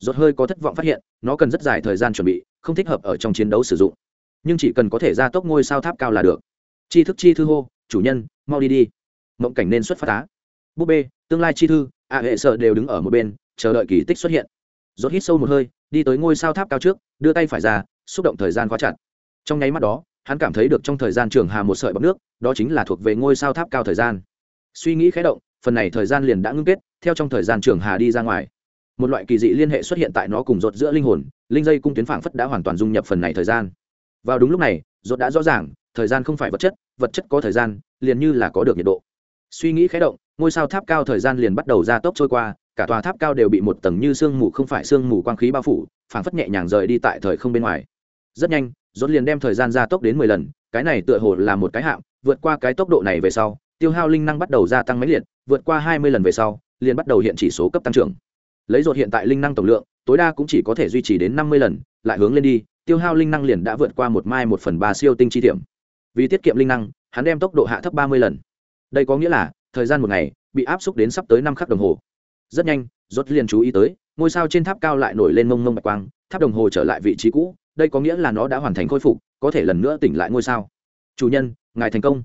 Rốt hơi có thất vọng phát hiện, nó cần rất dài thời gian chuẩn bị, không thích hợp ở trong chiến đấu sử dụng nhưng chỉ cần có thể gia tốc ngôi sao tháp cao là được. Chi thức chi thư hô, chủ nhân, mau đi đi. Mộng cảnh nên xuất phát á. Búp bê, tương lai chi thư ạ hệ sợ đều đứng ở một bên, chờ đợi kỳ tích xuất hiện. Rốt hít sâu một hơi, đi tới ngôi sao tháp cao trước, đưa tay phải ra, xúc động thời gian khóa chặt. Trong nháy mắt đó, hắn cảm thấy được trong thời gian trường hà một sợi bọc nước, đó chính là thuộc về ngôi sao tháp cao thời gian. Suy nghĩ khẽ động, phần này thời gian liền đã ngưng kết, theo trong thời gian trường hà đi ra ngoài. Một loại kỳ dị liên hệ xuất hiện tại nó cùng rột giữa linh hồn, linh dây cung tuyến phảng phất đã hoàn toàn dung nhập phần này thời gian vào đúng lúc này rột đã rõ ràng, thời gian không phải vật chất vật chất có thời gian, liền như là có được nhiệt độ. Suy nghĩ khé động, ngôi sao tháp cao thời gian liền bắt đầu ra tốc trôi qua, cả tòa tháp cao đều bị một tầng như sương mù không phải sương mù quang khí bao phủ, phảng phất nhẹ nhàng rời đi tại thời không bên ngoài. Rất nhanh, rốt liền đem thời gian ra tốc đến mười lần, cái này tựa hồ là một cái hạng, vượt qua cái tốc độ này về sau, tiêu hao linh năng bắt đầu gia tăng mấy liệt, vượt qua hai mươi lần về sau, liền bắt đầu hiện chỉ số cấp tăng trưởng. Lấy rột hiện tại linh năng tổng lượng, tối đa cũng chỉ có thể duy trì đến năm mươi lần, lại hướng lên đi tiêu hao linh năng liền đã vượt qua một mai một phần ba siêu tinh chi điểm vì tiết kiệm linh năng, hắn đem tốc độ hạ thấp ba mươi lần. Đây có nghĩa là, thời gian một ngày, bị áp xúc đến sắp tới năm khắc đồng hồ. Rất nhanh, rốt liền chú ý tới, ngôi sao trên tháp cao lại nổi lên mông mông bạch quang, tháp đồng hồ trở lại vị trí cũ, đây có nghĩa là nó đã hoàn thành khôi phục, có thể lần nữa tỉnh lại ngôi sao. Chủ nhân, ngài thành công.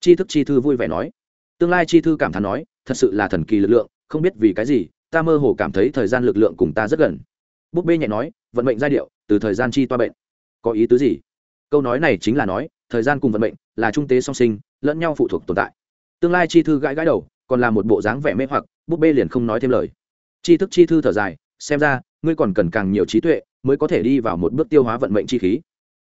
Chi thức chi thư vui vẻ nói. Tương lai chi thư cảm thán nói, thật sự là thần kỳ lực lượng, không biết vì cái gì, ta mơ hồ cảm thấy thời gian lực lượng cùng ta rất gần. Búp bê nhẹ nói vận mệnh giai điệu, từ thời gian chi toa bệnh. Có ý tứ gì? Câu nói này chính là nói, thời gian cùng vận mệnh là trung tế song sinh, lẫn nhau phụ thuộc tồn tại. Tương lai chi thư gãi gãi đầu, còn là một bộ dáng vẻ mê hoặc, búp bê liền không nói thêm lời. Chi thức chi thư thở dài, xem ra, ngươi còn cần càng nhiều trí tuệ mới có thể đi vào một bước tiêu hóa vận mệnh chi khí.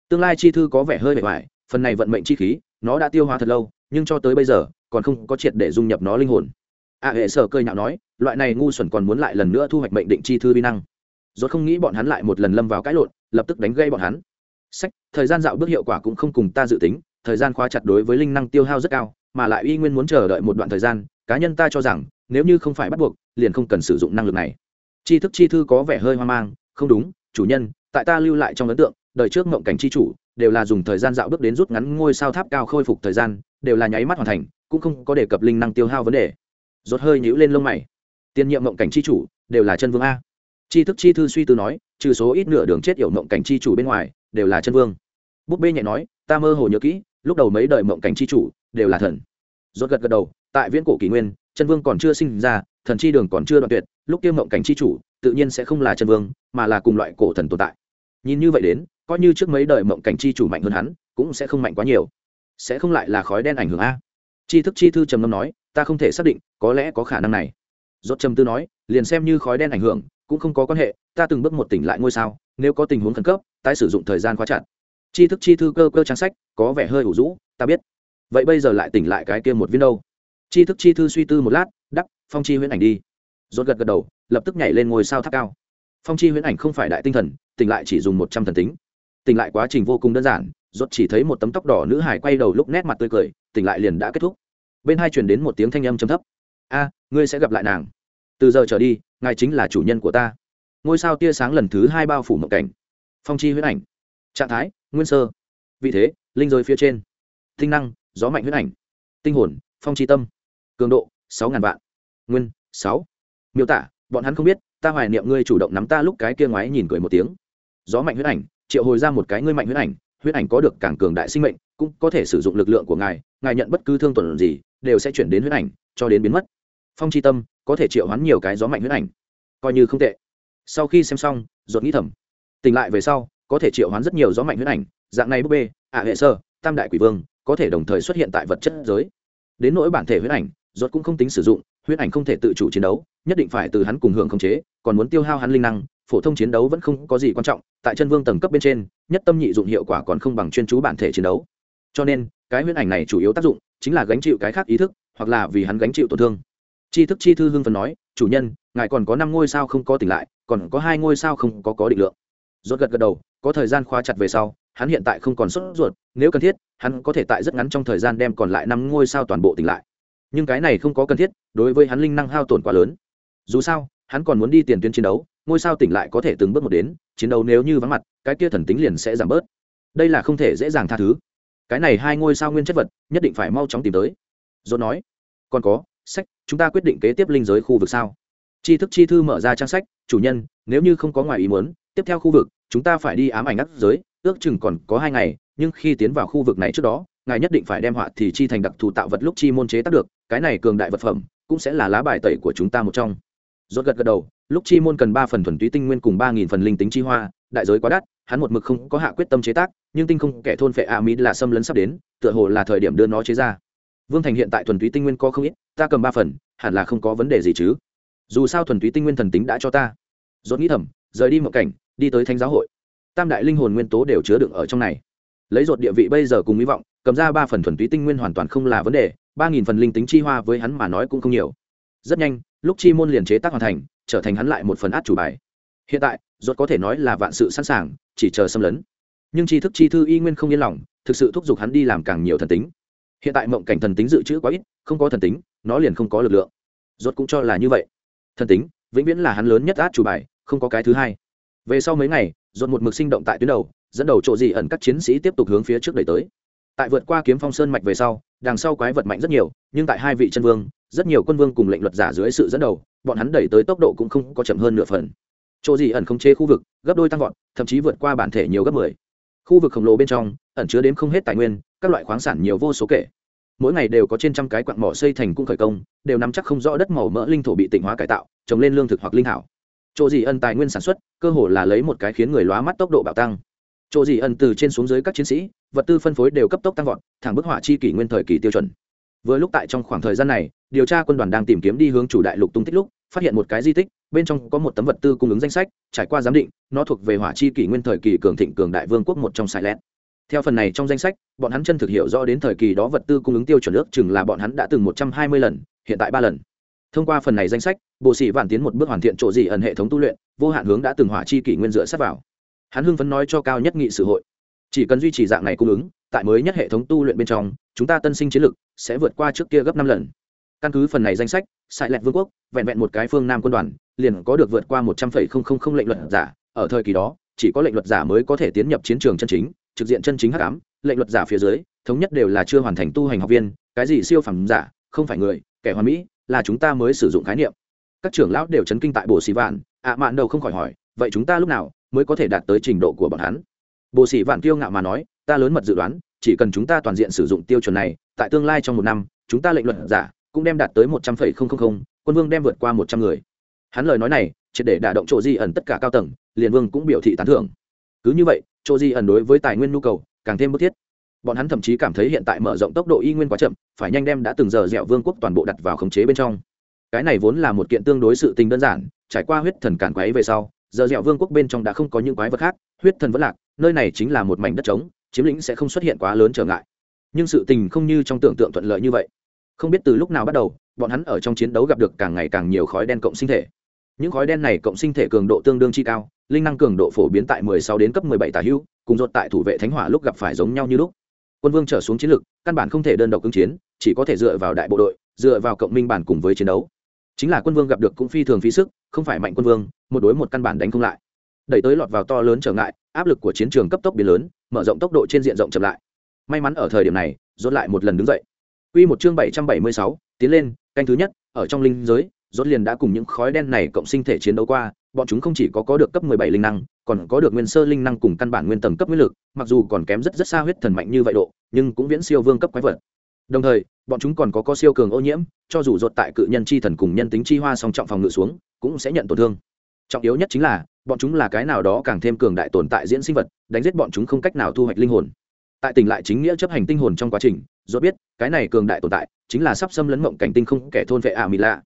Tương lai chi thư có vẻ hơi bề ngoài, phần này vận mệnh chi khí, nó đã tiêu hóa thật lâu, nhưng cho tới bây giờ, còn không có triệt để dung nhập nó linh hồn. A hệ sở cơi nhạo nói, loại này ngu xuẩn còn muốn lại lần nữa thu hoạch mệnh định chi thư vi năng rốt không nghĩ bọn hắn lại một lần lâm vào cãi lộn, lập tức đánh gây bọn hắn. Sách, thời gian dạo bước hiệu quả cũng không cùng ta dự tính, thời gian khóa chặt đối với linh năng tiêu hao rất cao, mà lại y nguyên muốn chờ đợi một đoạn thời gian, cá nhân ta cho rằng, nếu như không phải bắt buộc, liền không cần sử dụng năng lực này. Tri thức chi thư có vẻ hơi hoang mang, không đúng, chủ nhân, tại ta lưu lại trong ấn tượng, đời trước ngậm cảnh chi chủ, đều là dùng thời gian dạo bước đến rút ngắn ngôi sao tháp cao khôi phục thời gian, đều là nháy mắt hoàn thành, cũng không có đề cập linh năng tiêu hao vấn đề. Rốt hơi nhíu lên lông mày. Tiên nhiệm ngậm cảnh chi chủ, đều là chân vương a tri thức chi thư suy tư nói, trừ số ít nửa đường chết yểu mộng cảnh chi chủ bên ngoài, đều là chân vương. Búp bê nhẹ nói, ta mơ hồ nhớ kỹ, lúc đầu mấy đời mộng cảnh chi chủ đều là thần. Rốt gật gật đầu, tại viễn cổ kỷ nguyên, chân vương còn chưa sinh ra, thần chi đường còn chưa đoạn tuyệt, lúc kia mộng cảnh chi chủ tự nhiên sẽ không là chân vương, mà là cùng loại cổ thần tồn tại. Nhìn như vậy đến, coi như trước mấy đời mộng cảnh chi chủ mạnh hơn hắn, cũng sẽ không mạnh quá nhiều. Sẽ không lại là khói đen ảnh hưởng a. Chi thức chi thư trầm ngâm nói, ta không thể xác định, có lẽ có khả năng này. Rốt trầm tư nói, liền xem như khói đen ảnh hưởng cũng không có quan hệ, ta từng bước một tỉnh lại ngôi sao, nếu có tình huống khẩn cấp, tái sử dụng thời gian khóa chặt. Chi thức chi thư cơ cơ trang sách, có vẻ hơi ủ rũ, ta biết. Vậy bây giờ lại tỉnh lại cái kia một viên đâu? Chi thức chi thư suy tư một lát, đắp, phong chi huyễn ảnh đi. Rốt gật gật đầu, lập tức nhảy lên ngôi sao tháp cao. Phong chi huyễn ảnh không phải đại tinh thần, tỉnh lại chỉ dùng một trăm thần tính. Tỉnh lại quá trình vô cùng đơn giản, rốt chỉ thấy một tấm tóc đỏ nữ hải quay đầu lúc nét mặt tươi cười, tỉnh lại liền đã kết thúc. Bên hai truyền đến một tiếng thanh âm trầm thấp. A, ngươi sẽ gặp lại nàng từ giờ trở đi, ngài chính là chủ nhân của ta. Ngôi sao tia sáng lần thứ hai bao phủ mộng cảnh. Phong chi huyết ảnh. Trạng thái, nguyên sơ. Vị thế, linh rơi phía trên. Tinh năng, gió mạnh huyết ảnh. Tinh hồn, phong chi tâm. Cường độ, sáu ngàn vạn. Nguyên, sáu. Miêu tả, bọn hắn không biết, ta hoài niệm ngươi chủ động nắm ta lúc cái kia ngoái nhìn cười một tiếng. Gió mạnh huyết ảnh, triệu hồi ra một cái ngươi mạnh huyết ảnh huyết ảnh có được càng cường đại sinh mệnh, cũng có thể sử dụng lực lượng của ngài ngài nhận bất cứ thương tuần gì, đều sẽ chuyển đến huyết ảnh, cho đến biến mất phong chi tâm có thể triệu hoán nhiều cái gió mạnh huyễn ảnh. Coi như không tệ. Sau khi xem xong, ruột nghĩ thầm. Tỉnh lại về sau, có thể triệu hoán rất nhiều gió mạnh huyễn ảnh, dạng này búp bê, ạ hệ sơ, tam đại quỷ vương, có thể đồng thời xuất hiện tại vật chất giới. Đến nỗi bản thể huyễn ảnh, ruột cũng không tính sử dụng, huyễn ảnh không thể tự chủ chiến đấu, nhất định phải từ hắn cùng hưởng khống chế, còn muốn tiêu hao hắn linh năng, phổ thông chiến đấu vẫn không có gì quan trọng, tại chân vương tầng cấp bên trên, nhất tâm nhị dụng hiệu quả còn không bằng chuyên chú bản thể chiến đấu. Cho nên, cái huyễn ảnh này chủ yếu tác dụng chính là gánh chịu cái khác ý thức, hoặc là vì hắn gánh chịu tổn thương chi thức chi thư hưng phần nói, chủ nhân, ngài còn có năm ngôi sao không có tỉnh lại, còn có hai ngôi sao không có có định lượng. Rốt gật gật đầu, có thời gian khóa chặt về sau, hắn hiện tại không còn sốt ruột, nếu cần thiết, hắn có thể tại rất ngắn trong thời gian đem còn lại năm ngôi sao toàn bộ tỉnh lại. Nhưng cái này không có cần thiết, đối với hắn linh năng hao tổn quá lớn. Dù sao, hắn còn muốn đi tiền tuyến chiến đấu, ngôi sao tỉnh lại có thể từng bước một đến, chiến đấu nếu như vắng mặt, cái kia thần tính liền sẽ giảm bớt. Đây là không thể dễ dàng tha thứ. Cái này hai ngôi sao nguyên chất vật, nhất định phải mau chóng tìm tới. Dốt nói, còn có sách, chúng ta quyết định kế tiếp linh giới khu vực sao? Tri thức chi thư mở ra trang sách, chủ nhân, nếu như không có ngoài ý muốn, tiếp theo khu vực, chúng ta phải đi ám ảnh ngắt giới, ước chừng còn có hai ngày, nhưng khi tiến vào khu vực này trước đó, ngài nhất định phải đem họa thì chi thành đặc thù tạo vật lúc chi môn chế tác được, cái này cường đại vật phẩm, cũng sẽ là lá bài tẩy của chúng ta một trong. Rốt gật gật đầu, lúc chi môn cần ba phần thuần túy tinh nguyên cùng ba nghìn phần linh tính chi hoa, đại giới quá đắt, hắn một mực không có hạ quyết tâm chế tác, nhưng tinh không kẻ thôn phệ a mỹ là xâm lấn sắp đến, tựa hồ là thời điểm đưa nó chế ra. Vương thành hiện tại thuần túy tinh nguyên có không ít ta cầm ba phần, hẳn là không có vấn đề gì chứ. Dù sao thuần túy tinh nguyên thần tính đã cho ta. Dốt nghĩ thầm, rời đi một cảnh, đi tới thánh giáo hội. Tam đại linh hồn nguyên tố đều chứa đựng ở trong này. Lấy dột địa vị bây giờ cùng hy vọng, cầm ra ba phần thuần túy tinh nguyên hoàn toàn không là vấn đề, ba nghìn phần linh tính chi hoa với hắn mà nói cũng không nhiều. Rất nhanh, lúc chi môn liền chế tác hoàn thành, trở thành hắn lại một phần át chủ bài. Hiện tại dột có thể nói là vạn sự sẵn sàng, chỉ chờ xâm lấn. Nhưng tri thức chi thư y nguyên không yên lòng, thực sự thúc giục hắn đi làm càng nhiều thần tính hiện tại mộng cảnh thần tính dự trữ quá ít, không có thần tính, nó liền không có lực lượng. Rốt cũng cho là như vậy. Thần tính, vĩnh viễn là hắn lớn nhất át chủ bài, không có cái thứ hai. Về sau mấy ngày, rốt một mực sinh động tại tuyến đầu, dẫn đầu chỗ gì ẩn các chiến sĩ tiếp tục hướng phía trước đẩy tới. Tại vượt qua kiếm phong sơn mạch về sau, đằng sau quái vật mạnh rất nhiều, nhưng tại hai vị chân vương, rất nhiều quân vương cùng lệnh luật giả dưới sự dẫn đầu, bọn hắn đẩy tới tốc độ cũng không có chậm hơn nửa phần. Chỗ gì ẩn không chế khu vực, gấp đôi tăng vọt, thậm chí vượt qua bản thể nhiều gấp mười khu vực khổng lồ bên trong, ẩn chứa đến không hết tài nguyên, các loại khoáng sản nhiều vô số kể. Mỗi ngày đều có trên trăm cái quặng mỏ xây thành cung khởi công, đều nắm chắc không rõ đất màu mỡ linh thổ bị tịnh hóa cải tạo, trồng lên lương thực hoặc linh hảo chỗ gì ân tài nguyên sản xuất, cơ hồ là lấy một cái khiến người lóa mắt tốc độ bạo tăng. Chỗ gì ân từ trên xuống dưới các chiến sĩ, vật tư phân phối đều cấp tốc tăng vọt, thẳng bức họa chi kỷ nguyên thời kỳ tiêu chuẩn. Vừa lúc tại trong khoảng thời gian này, điều tra quân đoàn đang tìm kiếm đi hướng chủ đại lục tung tích lúc phát hiện một cái di tích, bên trong có một tấm vật tư cung ứng danh sách, trải qua giám định, nó thuộc về hỏa chi kỷ nguyên thời kỳ cường thịnh cường đại vương quốc một trong sài lẹt. Theo phần này trong danh sách, bọn hắn chân thực hiểu rõ đến thời kỳ đó vật tư cung ứng tiêu chuẩn ước chừng là bọn hắn đã từng một trăm hai mươi lần, hiện tại ba lần. Thông qua phần này danh sách bộ sĩ vạn tiến một bước hoàn thiện chỗ gì ẩn hệ thống tu luyện, vô hạn hướng đã từng hỏa chi kỷ nguyên dựa sát vào. Hắn hưng phấn nói cho cao nhất nghị sự hội, chỉ cần duy trì dạng này cung ứng, tại mới nhất hệ thống tu luyện bên trong, chúng ta tân sinh chiến lực sẽ vượt qua trước kia gấp năm lần. Căn cứ phần này danh sách sai lẹt vương quốc, vẹn vẹn một cái phương nam quân đoàn, liền có được vượt qua một trăm phẩy không không không lệnh luật giả. Ở thời kỳ đó, chỉ có lệnh luật giả mới có thể tiến nhập chiến trường chân chính, trực diện chân chính hắc ám. Lệnh luật giả phía dưới, thống nhất đều là chưa hoàn thành tu hành học viên, cái gì siêu phẩm giả, không phải người, kẻ hoàn mỹ, là chúng ta mới sử dụng khái niệm. Các trưởng lão đều chấn kinh tại bồ xì vạn. Ạ mạn đầu không khỏi hỏi, vậy chúng ta lúc nào mới có thể đạt tới trình độ của bọn hắn? Bồ xì vạn kiêu ngạo mà nói, ta lớn mật dự đoán, chỉ cần chúng ta toàn diện sử dụng tiêu chuẩn này, tại tương lai trong một năm, chúng ta lệnh luận giả cũng đem đạt tới một trăm phẩy không không không, quân vương đem vượt qua một trăm người. Hắn lời nói này, triệt để đả động chỗ di ẩn tất cả cao tầng, liền vương cũng biểu thị tán thưởng. Cứ như vậy, chỗ di ẩn đối với tài nguyên nhu cầu càng thêm bức thiết. Bọn hắn thậm chí cảm thấy hiện tại mở rộng tốc độ y nguyên quá chậm, phải nhanh đem đã từng giờ dẻo vương quốc toàn bộ đặt vào khống chế bên trong. Cái này vốn là một kiện tương đối sự tình đơn giản, trải qua huyết thần cản quái về sau, giờ dẻo vương quốc bên trong đã không có những quái vật khác, huyết thần vẫn lạc, nơi này chính là một mảnh đất trống, chiếm lĩnh sẽ không xuất hiện quá lớn trở ngại. Nhưng sự tình không như trong tưởng tượng thuận lợi như vậy không biết từ lúc nào bắt đầu, bọn hắn ở trong chiến đấu gặp được càng ngày càng nhiều khói đen cộng sinh thể. Những khói đen này cộng sinh thể cường độ tương đương chi cao, linh năng cường độ phổ biến tại 16 đến cấp 17 tả hữu, cùng dột tại thủ vệ thánh hỏa lúc gặp phải giống nhau như lúc. Quân vương trở xuống chiến lực căn bản không thể đơn độc ứng chiến, chỉ có thể dựa vào đại bộ đội, dựa vào cộng minh bản cùng với chiến đấu. Chính là quân vương gặp được cũng phi thường phí sức, không phải mạnh quân vương, một đối một căn bản đánh không lại. Đẩy tới lọt vào to lớn trở ngại, áp lực của chiến trường cấp tốc biến lớn, mở rộng tốc độ trên diện rộng chậm lại. May mắn ở thời điểm này dốt lại một lần đứng dậy. Quy một chương 776, tiến lên, canh thứ nhất, ở trong linh giới, rốt liền đã cùng những khói đen này cộng sinh thể chiến đấu qua, bọn chúng không chỉ có có được cấp 17 linh năng, còn có được nguyên sơ linh năng cùng căn bản nguyên tầng cấp nguyên lực, mặc dù còn kém rất rất xa huyết thần mạnh như vậy độ, nhưng cũng viễn siêu vương cấp quái vật. Đồng thời, bọn chúng còn có có siêu cường ô nhiễm, cho dù rốt tại cự nhân chi thần cùng nhân tính chi hoa song trọng phòng ngự xuống, cũng sẽ nhận tổn thương. Trọng yếu nhất chính là, bọn chúng là cái nào đó càng thêm cường đại tồn tại diễn sinh vật, đánh giết bọn chúng không cách nào thu hoạch linh hồn. Tại tỉnh lại chính nghĩa chấp hành tinh hồn trong quá trình, rốt biết, cái này cường đại tồn tại, chính là sắp xâm lấn mộng cảnh tinh không kẻ thôn vệ ạ mỹ lạ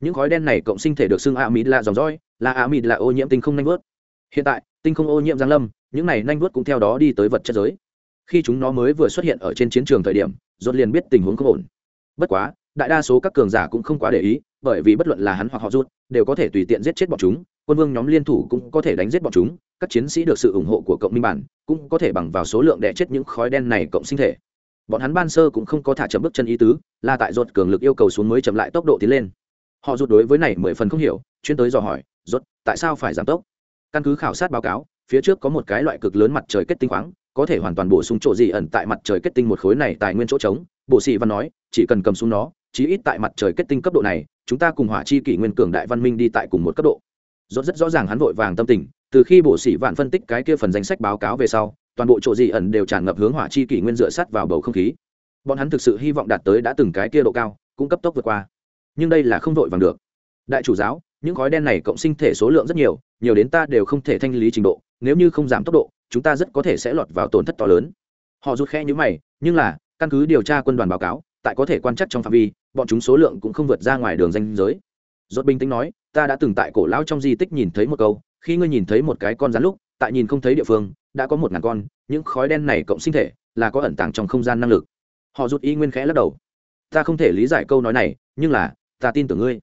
những khói đen này cộng sinh thể được xưng ạ mỹ lạ dòng dõi là ạ mỹ lạ ô nhiễm tinh không nanh vớt hiện tại tinh không ô nhiễm giáng lâm những này nanh vớt cũng theo đó đi tới vật chất giới. Khi chúng nó mới vừa xuất hiện ở trên chiến trường thời điểm dốt liền biết tình huống không ổn. Bất quá đại đa số các cường giả cũng không quá để ý bởi vì bất luận là hắn hoặc họ rút đều có thể tùy tiện giết chết bọn chúng. Quân vương nhóm liên thủ cũng có thể đánh giết bọn chúng. Các chiến sĩ được sự ủng hộ của cộng minh bản cũng có thể bằng vào số lượng đẻ chết những khói đen này cộng sinh thể bọn hắn ban sơ cũng không có thả chậm bước chân ý tứ, là tại ruột cường lực yêu cầu xuống mới chậm lại tốc độ tiến lên. Họ rụt đối với này mười phần không hiểu, chuyên tới dò hỏi, rốt, tại sao phải giảm tốc? Căn cứ khảo sát báo cáo, phía trước có một cái loại cực lớn mặt trời kết tinh khoáng, có thể hoàn toàn bổ sung chỗ gì ẩn tại mặt trời kết tinh một khối này tài nguyên chỗ trống. Bộ sĩ văn nói, chỉ cần cầm xuống nó, chí ít tại mặt trời kết tinh cấp độ này, chúng ta cùng hỏa chi kỷ nguyên cường đại văn minh đi tại cùng một cấp độ. Rốt rất rõ ràng hắn vội vàng tâm tình, từ khi bộ sĩ vạn phân tích cái kia phần danh sách báo cáo về sau toàn bộ chỗ dị ẩn đều tràn ngập hướng hỏa chi kỷ nguyên dựa sắt vào bầu không khí. Bọn hắn thực sự hy vọng đạt tới đã từng cái kia độ cao, cũng cấp tốc vượt qua. Nhưng đây là không vội vàng được. Đại chủ giáo, những khói đen này cộng sinh thể số lượng rất nhiều nhiều đến ta đều không thể thanh lý trình độ, nếu như không giảm tốc độ, chúng ta rất có thể sẽ lọt vào tổn thất to lớn. Họ rút khe như mày, nhưng là, căn cứ điều tra quân đoàn báo cáo, tại có thể quan trắc trong phạm vi, bọn chúng số lượng cũng không vượt ra ngoài đường danh giới. Rốt bình tĩnh nói, ta đã từng tại cổ lão trong di tích nhìn thấy một câu, khi ngươi nhìn thấy một cái con rắn lúc, tại nhìn không thấy địa phương đã có một ngàn con, những khói đen này cộng sinh thể là có ẩn tàng trong không gian năng lực. Họ rút y nguyên khẽ lắc đầu. Ta không thể lý giải câu nói này, nhưng là, ta tin tưởng ngươi.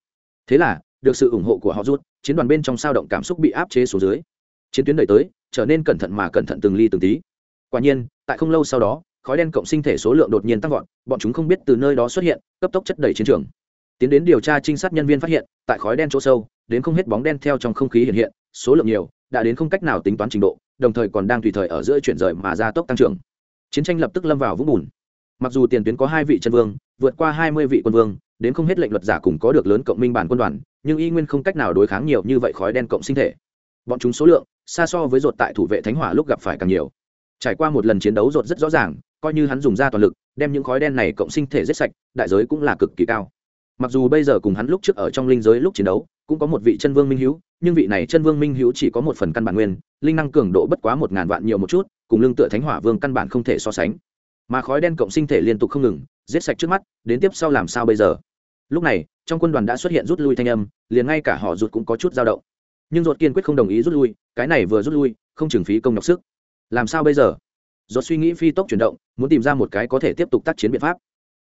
Thế là, được sự ủng hộ của họ rút chiến đoàn bên trong sao động cảm xúc bị áp chế xuống dưới. Chiến tuyến đẩy tới, trở nên cẩn thận mà cẩn thận từng ly từng tí. Quả nhiên, tại không lâu sau đó, khói đen cộng sinh thể số lượng đột nhiên tăng vọt, bọn chúng không biết từ nơi đó xuất hiện, cấp tốc chất đầy chiến trường. Tiến đến điều tra trinh sát nhân viên phát hiện, tại khói đen chỗ sâu, đến không hết bóng đen theo trong không khí hiện hiện, số lượng nhiều, đã đến không cách nào tính toán trình độ đồng thời còn đang tùy thời ở giữa chuyển rời mà gia tốc tăng trưởng. Chiến tranh lập tức lâm vào vũng bùn. Mặc dù tiền tuyến có hai vị chân vương, vượt qua hai mươi vị quân vương, đến không hết lệnh luật giả cùng có được lớn cộng minh bản quân đoàn, nhưng y nguyên không cách nào đối kháng nhiều như vậy khói đen cộng sinh thể. Bọn chúng số lượng, xa so với rột tại thủ vệ thánh hỏa lúc gặp phải càng nhiều. Trải qua một lần chiến đấu rột rất rõ ràng, coi như hắn dùng ra toàn lực, đem những khói đen này cộng sinh thể giết sạch, đại giới cũng là cực kỳ cao mặc dù bây giờ cùng hắn lúc trước ở trong linh giới lúc chiến đấu, cũng có một vị chân vương minh hữu, nhưng vị này chân vương minh hữu chỉ có một phần căn bản nguyên, linh năng cường độ bất quá một ngàn vạn nhiều một chút, cùng lương tựa thánh hỏa vương căn bản không thể so sánh. Mà khói đen cộng sinh thể liên tục không ngừng, giết sạch trước mắt, đến tiếp sau làm sao bây giờ? Lúc này, trong quân đoàn đã xuất hiện rút lui thanh âm, liền ngay cả họ rụt cũng có chút dao động. Nhưng ruột kiên quyết không đồng ý rút lui, cái này vừa rút lui, không trừng phí công nhọc sức. Làm sao bây giờ? Ruột suy nghĩ phi tốc chuyển động, muốn tìm ra một cái có thể tiếp tục tác chiến biện pháp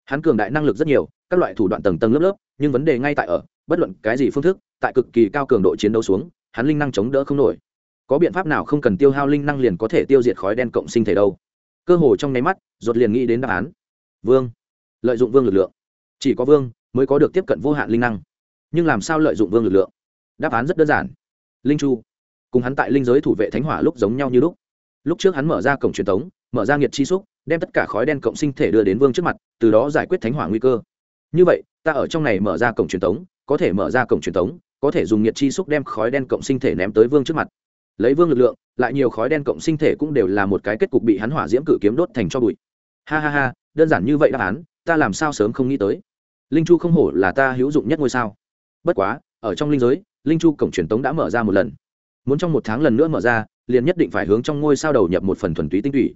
hắn cường đại năng lực rất nhiều, các loại thủ đoạn tầng tầng lớp lớp, nhưng vấn đề ngay tại ở, bất luận cái gì phương thức, tại cực kỳ cao cường độ chiến đấu xuống, hắn linh năng chống đỡ không nổi. Có biện pháp nào không cần tiêu hao linh năng liền có thể tiêu diệt khói đen cộng sinh thể đâu? Cơ hồ trong nháy mắt ruột liền nghĩ đến đáp án. Vương. Lợi dụng vương lực lượng. Chỉ có vương mới có được tiếp cận vô hạn linh năng. Nhưng làm sao lợi dụng vương lực lượng? Đáp án rất đơn giản. Linh chu. Cùng hắn tại linh giới thủ vệ thánh hỏa lúc giống nhau như lúc. Lúc trước hắn mở ra cổng truyền thống mở ra nghiệt chi xúc, đem tất cả khói đen cộng sinh thể đưa đến vương trước mặt, từ đó giải quyết thánh hỏa nguy cơ. Như vậy, ta ở trong này mở ra cổng truyền thống có thể mở ra cổng truyền thống có thể dùng nhiệt chi xúc đem khói đen cộng sinh thể ném tới vương trước mặt. Lấy vương lực lượng, lại nhiều khói đen cộng sinh thể cũng đều là một cái kết cục bị hắn hỏa diễm cự kiếm đốt thành cho bụi. Ha ha ha, đơn giản như vậy đáp án, ta làm sao sớm không nghĩ tới? Linh chu không hổ là ta hữu dụng nhất ngôi sao. Bất quá, ở trong linh giới, linh chu cổng truyền tống đã mở ra một lần. Muốn trong một tháng lần nữa mở ra, liền nhất định phải hướng trong ngôi sao đầu nhập một phần thuần túy tinh thủy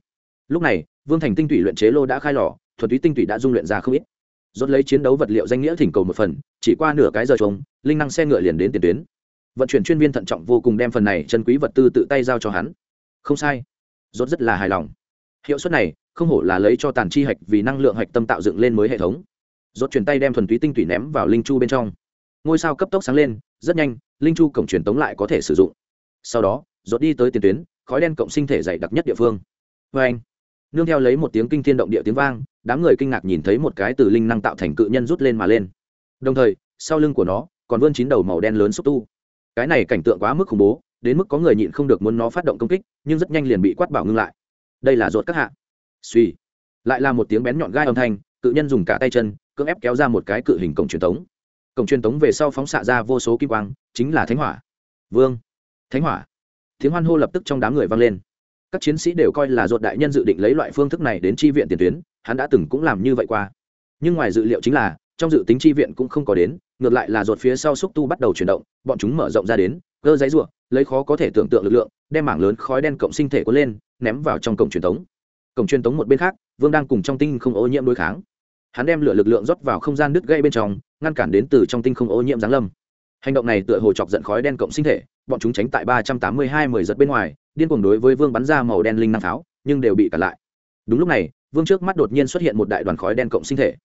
lúc này, vương thành tinh thủy luyện chế lô đã khai lò, thuần túy tinh thủy đã dung luyện ra không ít. Rốt lấy chiến đấu vật liệu danh nghĩa thỉnh cầu một phần, chỉ qua nửa cái giờ trống, linh năng xe ngựa liền đến tiền tuyến. Vận chuyển chuyên viên thận trọng vô cùng đem phần này chân quý vật tư tự tay giao cho hắn. Không sai. Rốt rất là hài lòng. Hiệu suất này, không hổ là lấy cho tàn chi hạch vì năng lượng hạch tâm tạo dựng lên mới hệ thống. Rốt chuyển tay đem thuần túy tinh thủy ném vào linh chu bên trong. Ngôi sao cấp tốc sáng lên, rất nhanh, linh chu cổng truyền tống lại có thể sử dụng. Sau đó, rốt đi tới tiền tuyến, khói đen cộng sinh thể dày đặc nhất địa phương. Với anh nương theo lấy một tiếng kinh thiên động địa tiếng vang, đám người kinh ngạc nhìn thấy một cái từ linh năng tạo thành cự nhân rút lên mà lên. Đồng thời, sau lưng của nó, còn vươn chín đầu màu đen lớn xúc tu. Cái này cảnh tượng quá mức khủng bố, đến mức có người nhịn không được muốn nó phát động công kích, nhưng rất nhanh liền bị quát bảo ngưng lại. Đây là ruột các hạ. Suy lại là một tiếng bén nhọn gai âm thanh, cự nhân dùng cả tay chân, cưỡng ép kéo ra một cái cự hình cổng truyền thống. cổng truyền thống về sau phóng xạ ra vô số kim quang, chính là thánh hỏa. Vương. Thánh hỏa. Tiếng hoan hô lập tức trong đám người vang lên các chiến sĩ đều coi là ruột đại nhân dự định lấy loại phương thức này đến tri viện tiền tuyến, hắn đã từng cũng làm như vậy qua. Nhưng ngoài dự liệu chính là, trong dự tính tri viện cũng không có đến, ngược lại là ruột phía sau xúc tu bắt đầu chuyển động, bọn chúng mở rộng ra đến cơ giấy ruộng lấy khó có thể tưởng tượng lực lượng, đem mảng lớn khói đen cộng sinh thể cuốn lên, ném vào trong cổng truyền thống cổng truyền thống một bên khác, vương đang cùng trong tinh không ô nhiễm đối kháng. Hắn đem lửa lực lượng rót vào không gian đứt gây bên trong, ngăn cản đến từ trong tinh không ô nhiễm giáng lâm. Hành động này tựa hồ chọc giận khói đen cộng sinh thể bọn chúng tránh tại ba trăm tám mươi hai mười giật bên ngoài, điên cuồng đối với vương bắn ra màu đen linh năng pháo, nhưng đều bị cản lại. Đúng lúc này, vương trước mắt đột nhiên xuất hiện một đại đoàn khói đen cộng sinh thể.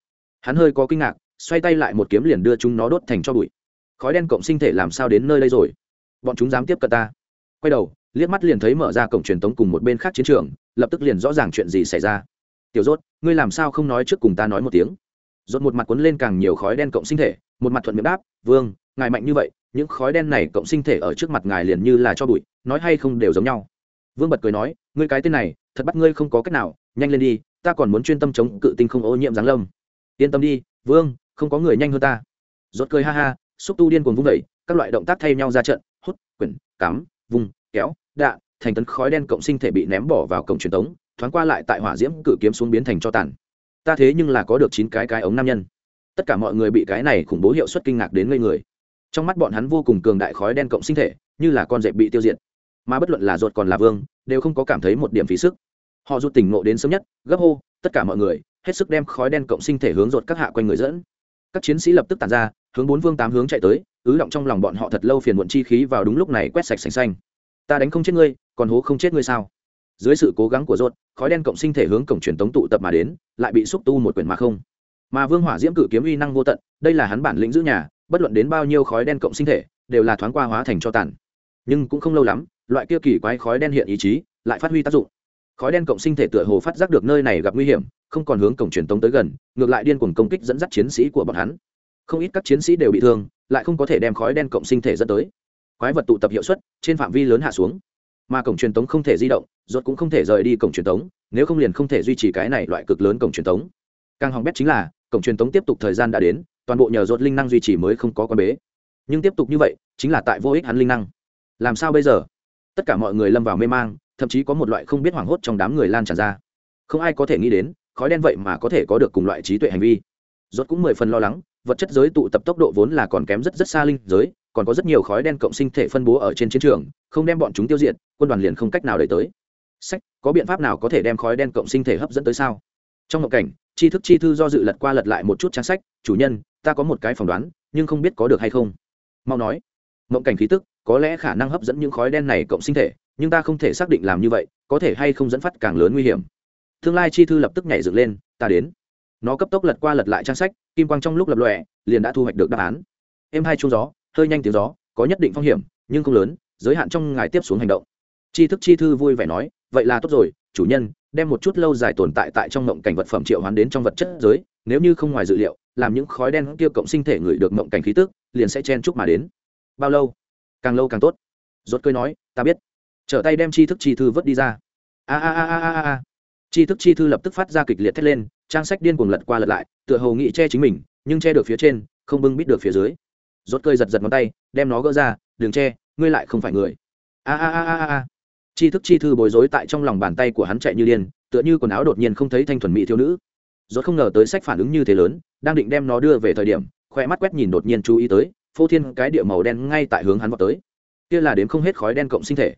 Hắn hơi có kinh ngạc, xoay tay lại một kiếm liền đưa chúng nó đốt thành cho bụi. Khói đen cộng sinh thể làm sao đến nơi đây rồi? Bọn chúng dám tiếp cận ta. Quay đầu, liếc mắt liền thấy mở ra cổng truyền tống cùng một bên khác chiến trường, lập tức liền rõ ràng chuyện gì xảy ra. Tiểu rốt, ngươi làm sao không nói trước cùng ta nói một tiếng? Rốt một mặt cuốn lên càng nhiều khói đen cộng sinh thể, một mặt thuận miệng đáp, vương, ngài mạnh như vậy những khói đen này cộng sinh thể ở trước mặt ngài liền như là cho bụi, nói hay không đều giống nhau. Vương bật cười nói, ngươi cái tên này, thật bắt ngươi không có cách nào, nhanh lên đi, ta còn muốn chuyên tâm chống cự tinh không ô nhiễm giáng lâm. Yên tâm đi, vương, không có người nhanh hơn ta. Rốt cười ha ha, xúc tu điên cuồng vung vẩy các loại động tác thay nhau ra trận, hút, quyển, cắm, vùng, kéo đạn thành tấn khói đen cộng sinh thể bị ném bỏ vào cổng truyền tống, thoáng qua lại tại hỏa diễm cự kiếm xuống biến thành cho tàn. Ta thế nhưng là có được chín cái cái ống nam nhân. Tất cả mọi người bị cái này khủng bố hiệu suất kinh ngạc đến ngây người trong mắt bọn hắn vô cùng cường đại khói đen cộng sinh thể, như là con dẹp bị tiêu diệt. Mà bất luận là ruột còn là vương, đều không có cảm thấy một điểm phí sức. Họ ruột tỉnh ngộ đến sớm nhất, gấp hô, tất cả mọi người, hết sức đem khói đen cộng sinh thể hướng ruột các hạ quanh người dẫn. Các chiến sĩ lập tức tàn ra, hướng bốn vương tám hướng chạy tới, ứ động trong lòng bọn họ thật lâu phiền muộn chi khí vào đúng lúc này quét sạch sành xanh. Ta đánh không chết ngươi, còn hố không chết ngươi sao? Dưới sự cố gắng của ruột, khói đen cộng sinh thể hướng cổng truyền tống tụ tập mà đến, lại bị xúc tu một quyển mà không. Mà vương hỏa diễm cử kiếm uy năng vô tận, đây là hắn bản lĩnh giữ nhà bất luận đến bao nhiêu khói đen cộng sinh thể, đều là thoáng qua hóa thành cho tàn. Nhưng cũng không lâu lắm, loại kia kỳ quái khói đen hiện ý chí lại phát huy tác dụng. Khói đen cộng sinh thể tựa hồ phát giác được nơi này gặp nguy hiểm, không còn hướng cổng truyền tống tới gần, ngược lại điên cuồng công kích dẫn dắt chiến sĩ của bọn hắn. Không ít các chiến sĩ đều bị thương, lại không có thể đem khói đen cộng sinh thể dẫn tới. Quái vật tụ tập hiệu suất trên phạm vi lớn hạ xuống. Mà cổng truyền tống không thể di động, rốt cũng không thể rời đi cổng truyền tống, nếu không liền không thể duy trì cái này loại cực lớn cổng truyền tống. Càng hỏng bét chính là, cổng truyền tống tiếp tục thời gian đã đến toàn bộ nhờ rốt linh năng duy trì mới không có quan bế. Nhưng tiếp tục như vậy, chính là tại vô ích hắn linh năng. Làm sao bây giờ? Tất cả mọi người lâm vào mê mang, thậm chí có một loại không biết hoảng hốt trong đám người lan tràn ra. Không ai có thể nghĩ đến, khói đen vậy mà có thể có được cùng loại trí tuệ hành vi. Rốt cũng mười phần lo lắng, vật chất giới tụ tập tốc độ vốn là còn kém rất rất xa linh giới, còn có rất nhiều khói đen cộng sinh thể phân bố ở trên chiến trường, không đem bọn chúng tiêu diệt, quân đoàn liền không cách nào đẩy tới. Sách, có biện pháp nào có thể đem khói đen cộng sinh thể hấp dẫn tới sao? Trong ngộ cảnh, tri thức chi thư do dự lật qua lật lại một chút trang sách, chủ nhân, ta có một cái phỏng đoán, nhưng không biết có được hay không. Mau nói, ngộ cảnh khí tức, có lẽ khả năng hấp dẫn những khói đen này cộng sinh thể, nhưng ta không thể xác định làm như vậy, có thể hay không dẫn phát càng lớn nguy hiểm. Tương lai chi thư lập tức nhảy dựng lên, ta đến. Nó cấp tốc lật qua lật lại trang sách, kim quang trong lúc lập lòe, liền đã thu hoạch được đáp án. Em hai chung gió, hơi nhanh tiếng gió, có nhất định phong hiểm, nhưng không lớn, giới hạn trong ngài tiếp xuống hành động. Chi thức chi thư vui vẻ nói, vậy là tốt rồi, chủ nhân đem một chút lâu dài tồn tại tại trong mộng cảnh vật phẩm triệu hoán đến trong vật chất giới, nếu như không ngoài dự liệu, làm những khói đen kia cộng sinh thể người được mộng cảnh khí tức, liền sẽ chen chúc mà đến. Bao lâu? Càng lâu càng tốt. Rốt cười nói, ta biết. Trở tay đem chi thức chi thư vớt đi ra. A a a a a a. Chi thức chi thư lập tức phát ra kịch liệt thét lên, trang sách điên cuồng lật qua lật lại, tựa hồ nghĩ che chính mình, nhưng che được phía trên, không bưng bít được phía dưới. Rốt cười giật giật ngón tay, đem nó gỡ ra, đừng che, ngươi lại không phải người. A a a a a chi thức chi thư bối rối tại trong lòng bàn tay của hắn chạy như điên, tựa như quần áo đột nhiên không thấy thanh thuần mỹ thiếu nữ. Rốt không ngờ tới sách phản ứng như thế lớn, đang định đem nó đưa về thời điểm, khoe mắt quét nhìn đột nhiên chú ý tới, phô thiên cái địa màu đen ngay tại hướng hắn vào tới. Kia là đến không hết khói đen cộng sinh thể.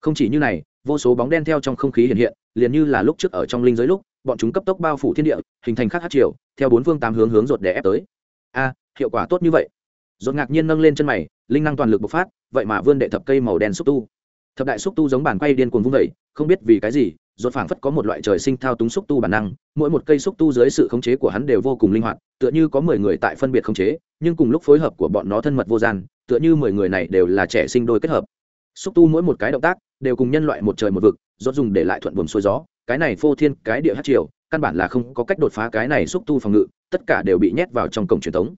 Không chỉ như này, vô số bóng đen theo trong không khí hiện hiện, liền như là lúc trước ở trong linh giới lúc, bọn chúng cấp tốc bao phủ thiên địa, hình thành khắc hát triều, theo bốn phương tám hướng hướng rột để ép tới. A, hiệu quả tốt như vậy. Rột ngạc nhiên nâng lên chân mày, linh năng toàn lực bộc phát, vậy mà vươn đệ thập cây màu đen xúc tu thập đại xúc tu giống bàn quay điên cuồng vung vẩy không biết vì cái gì, rốt phảng phất có một loại trời sinh thao túng xúc tu bản năng, mỗi một cây xúc tu dưới sự khống chế của hắn đều vô cùng linh hoạt, tựa như có mười người tại phân biệt khống chế, nhưng cùng lúc phối hợp của bọn nó thân mật vô gian, tựa như mười người này đều là trẻ sinh đôi kết hợp. Xúc tu mỗi một cái động tác, đều cùng nhân loại một trời một vực, rốt dùng để lại thuận buồm xuôi gió, cái này phô thiên, cái địa hát triều, căn bản là không có cách đột phá cái này xúc tu phòng ngự, tất cả đều bị nhét vào trong cổng truyền thống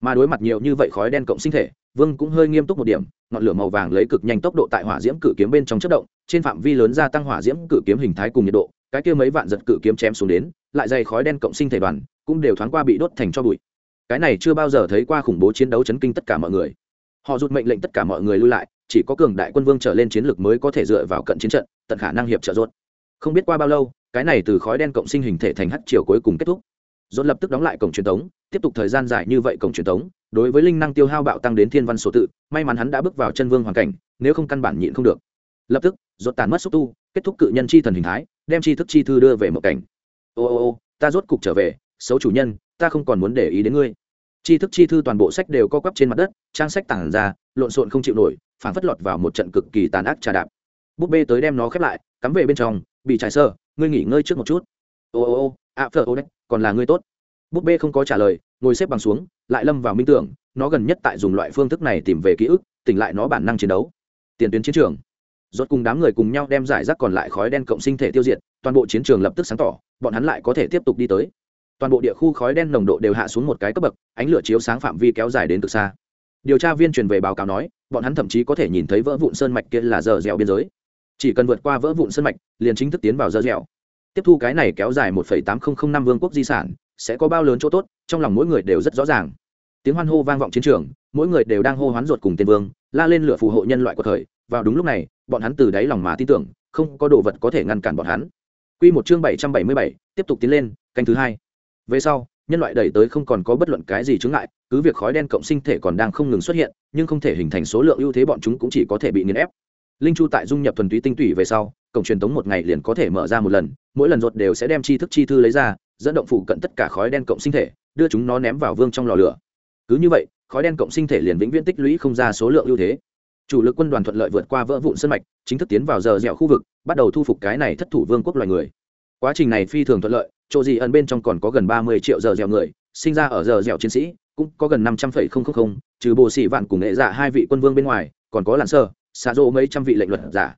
mà đối mặt nhiều như vậy khói đen cộng sinh thể, vương cũng hơi nghiêm túc một điểm, ngọn lửa màu vàng lấy cực nhanh tốc độ tại hỏa diễm cự kiếm bên trong chất động, trên phạm vi lớn gia tăng hỏa diễm cự kiếm hình thái cùng nhiệt độ, cái kia mấy vạn giật cự kiếm chém xuống đến, lại dày khói đen cộng sinh thể đoàn cũng đều thoáng qua bị đốt thành cho bụi. Cái này chưa bao giờ thấy qua khủng bố chiến đấu chấn kinh tất cả mọi người. Họ rút mệnh lệnh tất cả mọi người lui lại, chỉ có cường đại quân vương trở lên chiến lược mới có thể dựa vào cận chiến trận, tận khả năng hiệp trợ rốt. Không biết qua bao lâu, cái này từ khói đen cộng sinh hình thể thành hắt chiều cuối cùng kết thúc rốt lập tức đóng lại cổng truyền thống, tiếp tục thời gian dài như vậy cổng truyền thống, đối với linh năng tiêu hao bạo tăng đến thiên văn số tự, may mắn hắn đã bước vào chân vương hoàn cảnh, nếu không căn bản nhịn không được. Lập tức rốt tàn mất xúc tu, kết thúc cự nhân chi thần hình thái, đem chi thức chi thư đưa về một cảnh. Ô ô ô, ta rốt cục trở về, xấu chủ nhân, ta không còn muốn để ý đến ngươi. Chi thức chi thư toàn bộ sách đều co quắp trên mặt đất, trang sách tản ra, lộn xộn không chịu nổi phản phất lọt vào một trận cực kỳ tàn ác trà đạp. Búp bê tới đem nó khép lại, cắm về bên trong, bị trải sơ, ngươi nghỉ ngơi trước một chút. Ô ô ô, ạ phở ô đấy còn là ngươi tốt. Búp bê không có trả lời, ngồi xếp bằng xuống, lại lâm vào minh tưởng, nó gần nhất tại dùng loại phương thức này tìm về ký ức, tỉnh lại nó bản năng chiến đấu. Tiền tuyến chiến trường. Rốt cùng đám người cùng nhau đem giải rác còn lại khói đen cộng sinh thể tiêu diệt, toàn bộ chiến trường lập tức sáng tỏ, bọn hắn lại có thể tiếp tục đi tới. Toàn bộ địa khu khói đen nồng độ đều hạ xuống một cái cấp bậc, ánh lửa chiếu sáng phạm vi kéo dài đến từ xa. Điều tra viên truyền về báo cáo nói, bọn hắn thậm chí có thể nhìn thấy vỡ vụn sơn mạch kia là giờ dẻo biên giới. Chỉ cần vượt qua vỡ vụn sơn mạch, liền chính thức tiến vào giờ dẻo tiếp thu cái này kéo dài một tám nghìn năm vương quốc di sản sẽ có bao lớn chỗ tốt trong lòng mỗi người đều rất rõ ràng tiếng hoan hô vang vọng chiến trường mỗi người đều đang hô hoán ruột cùng tên vương la lên lửa phù hộ nhân loại của thời vào đúng lúc này bọn hắn từ đáy lòng mà tin tưởng không có đồ vật có thể ngăn cản bọn hắn Quy một chương bảy trăm bảy mươi bảy, tiếp tục tiến lên, canh thứ hai. Về sau, nhân loại đẩy tới không còn có bất luận cái gì chướng ngại, cứ việc khói đen cộng sinh thể còn đang không ngừng xuất hiện, nhưng không thể hình thành số lượng ưu thế bọn chúng cũng chỉ có thể bị nghiền ép. Linh chu tại dung nhập thuần túy tinh tủy về sau, cổng truyền tống một ngày liền có thể mở ra một lần, mỗi lần ruột đều sẽ đem chi thức chi thư lấy ra, dẫn động phụ cận tất cả khói đen cộng sinh thể, đưa chúng nó ném vào vương trong lò lửa. Cứ như vậy, khói đen cộng sinh thể liền vĩnh viễn tích lũy không ra số lượng ưu thế. Chủ lực quân đoàn thuận lợi vượt qua vỡ vụn sân mạch, chính thức tiến vào giờ dẻo khu vực, bắt đầu thu phục cái này thất thủ vương quốc loài người. Quá trình này phi thường thuận lợi, chỗ gì ẩn bên trong còn có gần ba mươi triệu giờ dẻo người, sinh ra ở giờ dẻo chiến sĩ, cũng có gần năm trăm phẩy không không không, trừ bộ sĩ vạn cùng nghệ dạ hai vị quân vương bên ngoài, còn có lặn sơ, xạ rộ mấy trăm vị lệnh luật giả.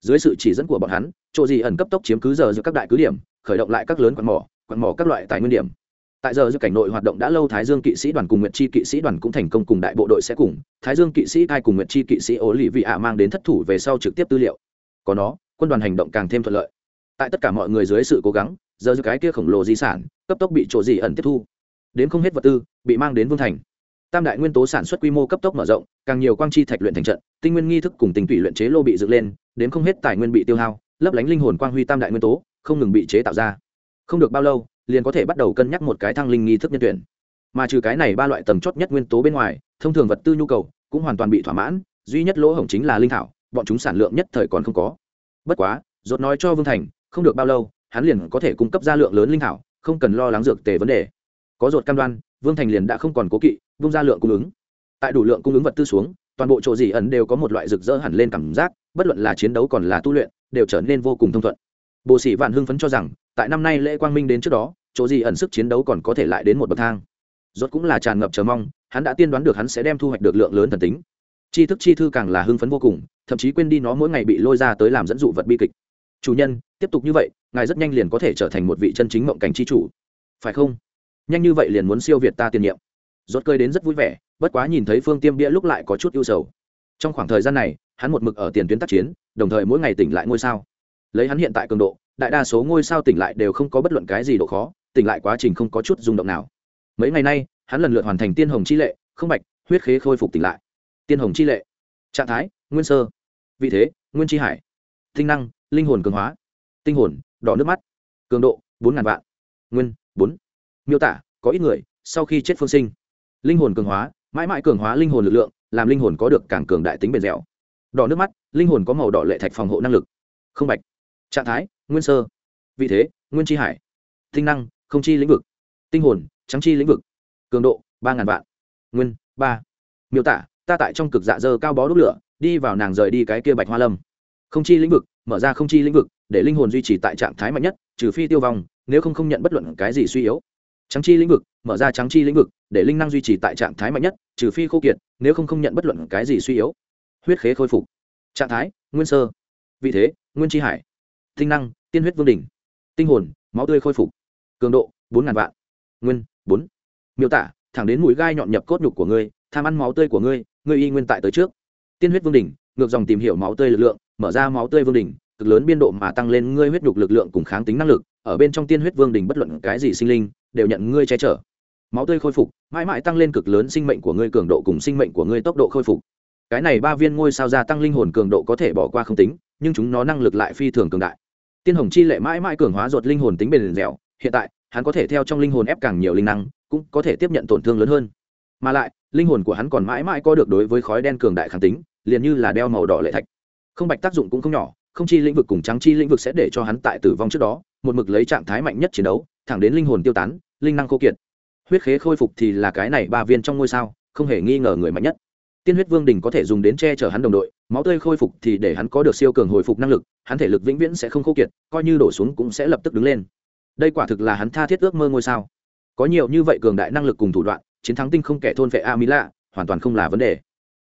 Dưới sự chỉ dẫn của bọn hắn, chỗ gì ẩn cấp tốc chiếm cứ giờ giữa các đại cứ điểm, khởi động lại các lớn quạt mỏ, quạt mỏ các loại tài nguyên điểm. Tại giờ giữa cảnh nội hoạt động đã lâu thái dương kỵ sĩ đoàn cùng nguyệt chi kỵ sĩ đoàn cũng thành công cùng đại bộ đội sẽ cùng. Thái dương kỵ sĩ cai cùng nguyệt chi kỵ sĩ ố lì vị ạ mang đến thất thủ về sau trực tiếp tư liệu. Có nó quân đoàn hành động càng thêm thuận lợi. Tại tất cả mọi người dưới sự cố gắng giờ giữa cái kia khổng lồ di sản cấp tốc bị chỗ gì ẩn tiếp thu. Đến không hết vật tư bị mang đến vương thành tam đại nguyên tố sản xuất quy mô cấp tốc mở rộng, càng nhiều quang chi thạch luyện thành trận, tinh nguyên nghi thức cùng tình tủy luyện chế lô bị dựng lên, đến không hết tài nguyên bị tiêu hao, lấp lánh linh hồn quang huy tam đại nguyên tố, không ngừng bị chế tạo ra. Không được bao lâu, liền có thể bắt đầu cân nhắc một cái thăng linh nghi thức nhân tuyển. Mà trừ cái này ba loại tầng chót nhất nguyên tố bên ngoài, thông thường vật tư nhu cầu cũng hoàn toàn bị thỏa mãn, duy nhất lỗ hổng chính là linh thảo, bọn chúng sản lượng nhất thời còn không có. Bất quá dốt nói cho vương thành, không được bao lâu, hắn liền có thể cung cấp ra lượng lớn linh thảo, không cần lo lắng dược tề vấn đề. Có dột cam đoan, vương thành liền đã không còn cố kỵ vung ra lượng cung ứng. Tại đủ lượng cung ứng vật tư xuống, toàn bộ chỗ gì ẩn đều có một loại rực rỡ hẳn lên cảm giác, bất luận là chiến đấu còn là tu luyện, đều trở nên vô cùng thông thuận. Bộ sĩ vạn hưng phấn cho rằng, tại năm nay lễ quang minh đến trước đó, chỗ gì ẩn sức chiến đấu còn có thể lại đến một bậc thang. Rốt cũng là tràn ngập chờ mong, hắn đã tiên đoán được hắn sẽ đem thu hoạch được lượng lớn thần tính. Tri thức chi thư càng là hưng phấn vô cùng, thậm chí quên đi nó mỗi ngày bị lôi ra tới làm dẫn dụ vật bi kịch. Chủ nhân, tiếp tục như vậy, ngài rất nhanh liền có thể trở thành một vị chân chính mộng cảnh chi chủ. Phải không? Nhanh như vậy liền muốn siêu việt ta tiền nhiệm rốt cơi đến rất vui vẻ, bất quá nhìn thấy phương tiêm bia lúc lại có chút ưu sầu. Trong khoảng thời gian này, hắn một mực ở tiền tuyến tác chiến, đồng thời mỗi ngày tỉnh lại ngôi sao. Lấy hắn hiện tại cường độ, đại đa số ngôi sao tỉnh lại đều không có bất luận cái gì độ khó, tỉnh lại quá trình không có chút rung động nào. Mấy ngày nay, hắn lần lượt hoàn thành tiên hồng chi lệ, không bạch, huyết khế khôi phục tỉnh lại. Tiên hồng chi lệ. Trạng thái, nguyên sơ. Vị thế, nguyên chi hải. Tinh năng, linh hồn cường hóa. Tinh hồn, đỏ nước mắt. Cường độ, bốn ngàn vạn. Nguyên, bốn. Miêu tả, có ít người, sau khi chết phương sinh linh hồn cường hóa, mãi mãi cường hóa linh hồn lực lượng, làm linh hồn có được càng cường đại tính bền dẻo. Đỏ nước mắt, linh hồn có màu đỏ lệ thạch phòng hộ năng lực. Không bạch. Trạng thái, nguyên sơ. Vị thế, nguyên chi hải. Tinh năng, không chi lĩnh vực. Tinh hồn, trắng chi lĩnh vực. Cường độ, ba ngàn vạn. Nguyên, ba. Miêu tả, ta tại trong cực dạ dơ cao bó đốt lửa, đi vào nàng rời đi cái kia bạch hoa lâm. Không chi lĩnh vực, mở ra không chi lĩnh vực, để linh hồn duy trì tại trạng thái mạnh nhất, trừ phi tiêu vong, nếu không không nhận bất luận cái gì suy yếu trắng chi lĩnh vực, mở ra trắng chi lĩnh vực, để linh năng duy trì tại trạng thái mạnh nhất, trừ phi khô kiệt, nếu không không nhận bất luận cái gì suy yếu. Huyết khế khôi phục. Trạng thái, nguyên sơ. Vị thế, nguyên chi hải. Tinh năng, tiên huyết vương đỉnh. Tinh hồn, máu tươi khôi phục. Cường độ, bốn ngàn vạn. Nguyên, bốn. Miêu tả, thẳng đến mũi gai nhọn nhập cốt nhục của ngươi, tham ăn máu tươi của ngươi ngươi y nguyên tại tới trước. Tiên huyết vương đỉnh, ngược dòng tìm hiểu máu tươi lực lượng, mở ra máu tươi vương đỉnh, cực lớn biên độ mà tăng lên ngươi huyết nhục lực lượng cùng kháng tính năng lực ở bên trong tiên huyết vương đình bất luận cái gì sinh linh, đều nhận ngươi che chở. Máu tươi khôi phục, mãi mãi tăng lên cực lớn sinh mệnh của ngươi, cường độ cùng sinh mệnh của ngươi tốc độ khôi phục. Cái này ba viên ngôi sao gia tăng linh hồn cường độ có thể bỏ qua không tính, nhưng chúng nó năng lực lại phi thường cường đại. Tiên hồng chi lệ mãi mãi cường hóa ruột linh hồn tính bền dẻo, hiện tại, hắn có thể theo trong linh hồn ép càng nhiều linh năng, cũng có thể tiếp nhận tổn thương lớn hơn. Mà lại, linh hồn của hắn còn mãi mãi có được đối với khói đen cường đại kháng tính, liền như là đeo màu đỏ lệ thạch. Không bạch tác dụng cũng không nhỏ, không chi lĩnh vực cùng trắng chi lĩnh vực sẽ để cho hắn tại tử vong trước đó một mực lấy trạng thái mạnh nhất chiến đấu, thẳng đến linh hồn tiêu tán, linh năng khô kiệt. Huyết khế khôi phục thì là cái này ba viên trong ngôi sao, không hề nghi ngờ người mạnh nhất. Tiên huyết vương đình có thể dùng đến che chở hắn đồng đội, máu tươi khôi phục thì để hắn có được siêu cường hồi phục năng lực, hắn thể lực vĩnh viễn sẽ không khô kiệt, coi như đổ xuống cũng sẽ lập tức đứng lên. Đây quả thực là hắn tha thiết ước mơ ngôi sao. Có nhiều như vậy cường đại năng lực cùng thủ đoạn, chiến thắng tinh không kẻ thôn vệ a mỹ lạ hoàn toàn không là vấn đề.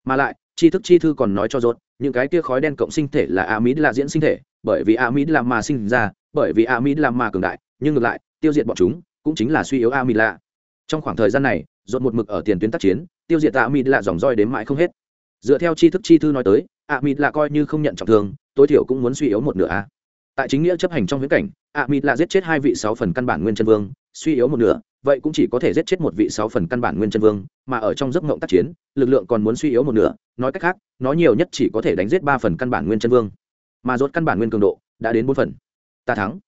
Mà lại, tri thức chi thư còn nói cho rốt, những cái kia khói đen cộng sinh thể là a mỹ là diễn sinh thể, bởi vì a mỹ là mà sinh ra bởi vì a mỹ làm mà cường đại, nhưng ngược lại, tiêu diệt bọn chúng cũng chính là suy yếu a mỹ lạ trong khoảng thời gian này, rốt một mực ở tiền tuyến tác chiến, tiêu diệt a mỹ lạ dòng roi đến mãi không hết. Dựa theo tri thức chi thư nói tới a mỹ lạ coi như không nhận trọng thương, tối thiểu cũng muốn suy yếu một nửa a. Tại chính nghĩa chấp hành trong viễn cảnh a mỹ lạ giết chết hai vị sáu phần căn bản nguyên chân vương, suy yếu một nửa, vậy cũng chỉ có thể giết chết một vị sáu phần căn bản nguyên chân vương, mà ở trong giấc ngộng tác chiến, lực lượng còn muốn suy yếu một nửa, nói cách khác, nó nhiều nhất chỉ có thể đánh giết ba phần căn bản nguyên chân vương. Mà rốt căn bản nguyên cường độ đã đến bốn phần ta thắng.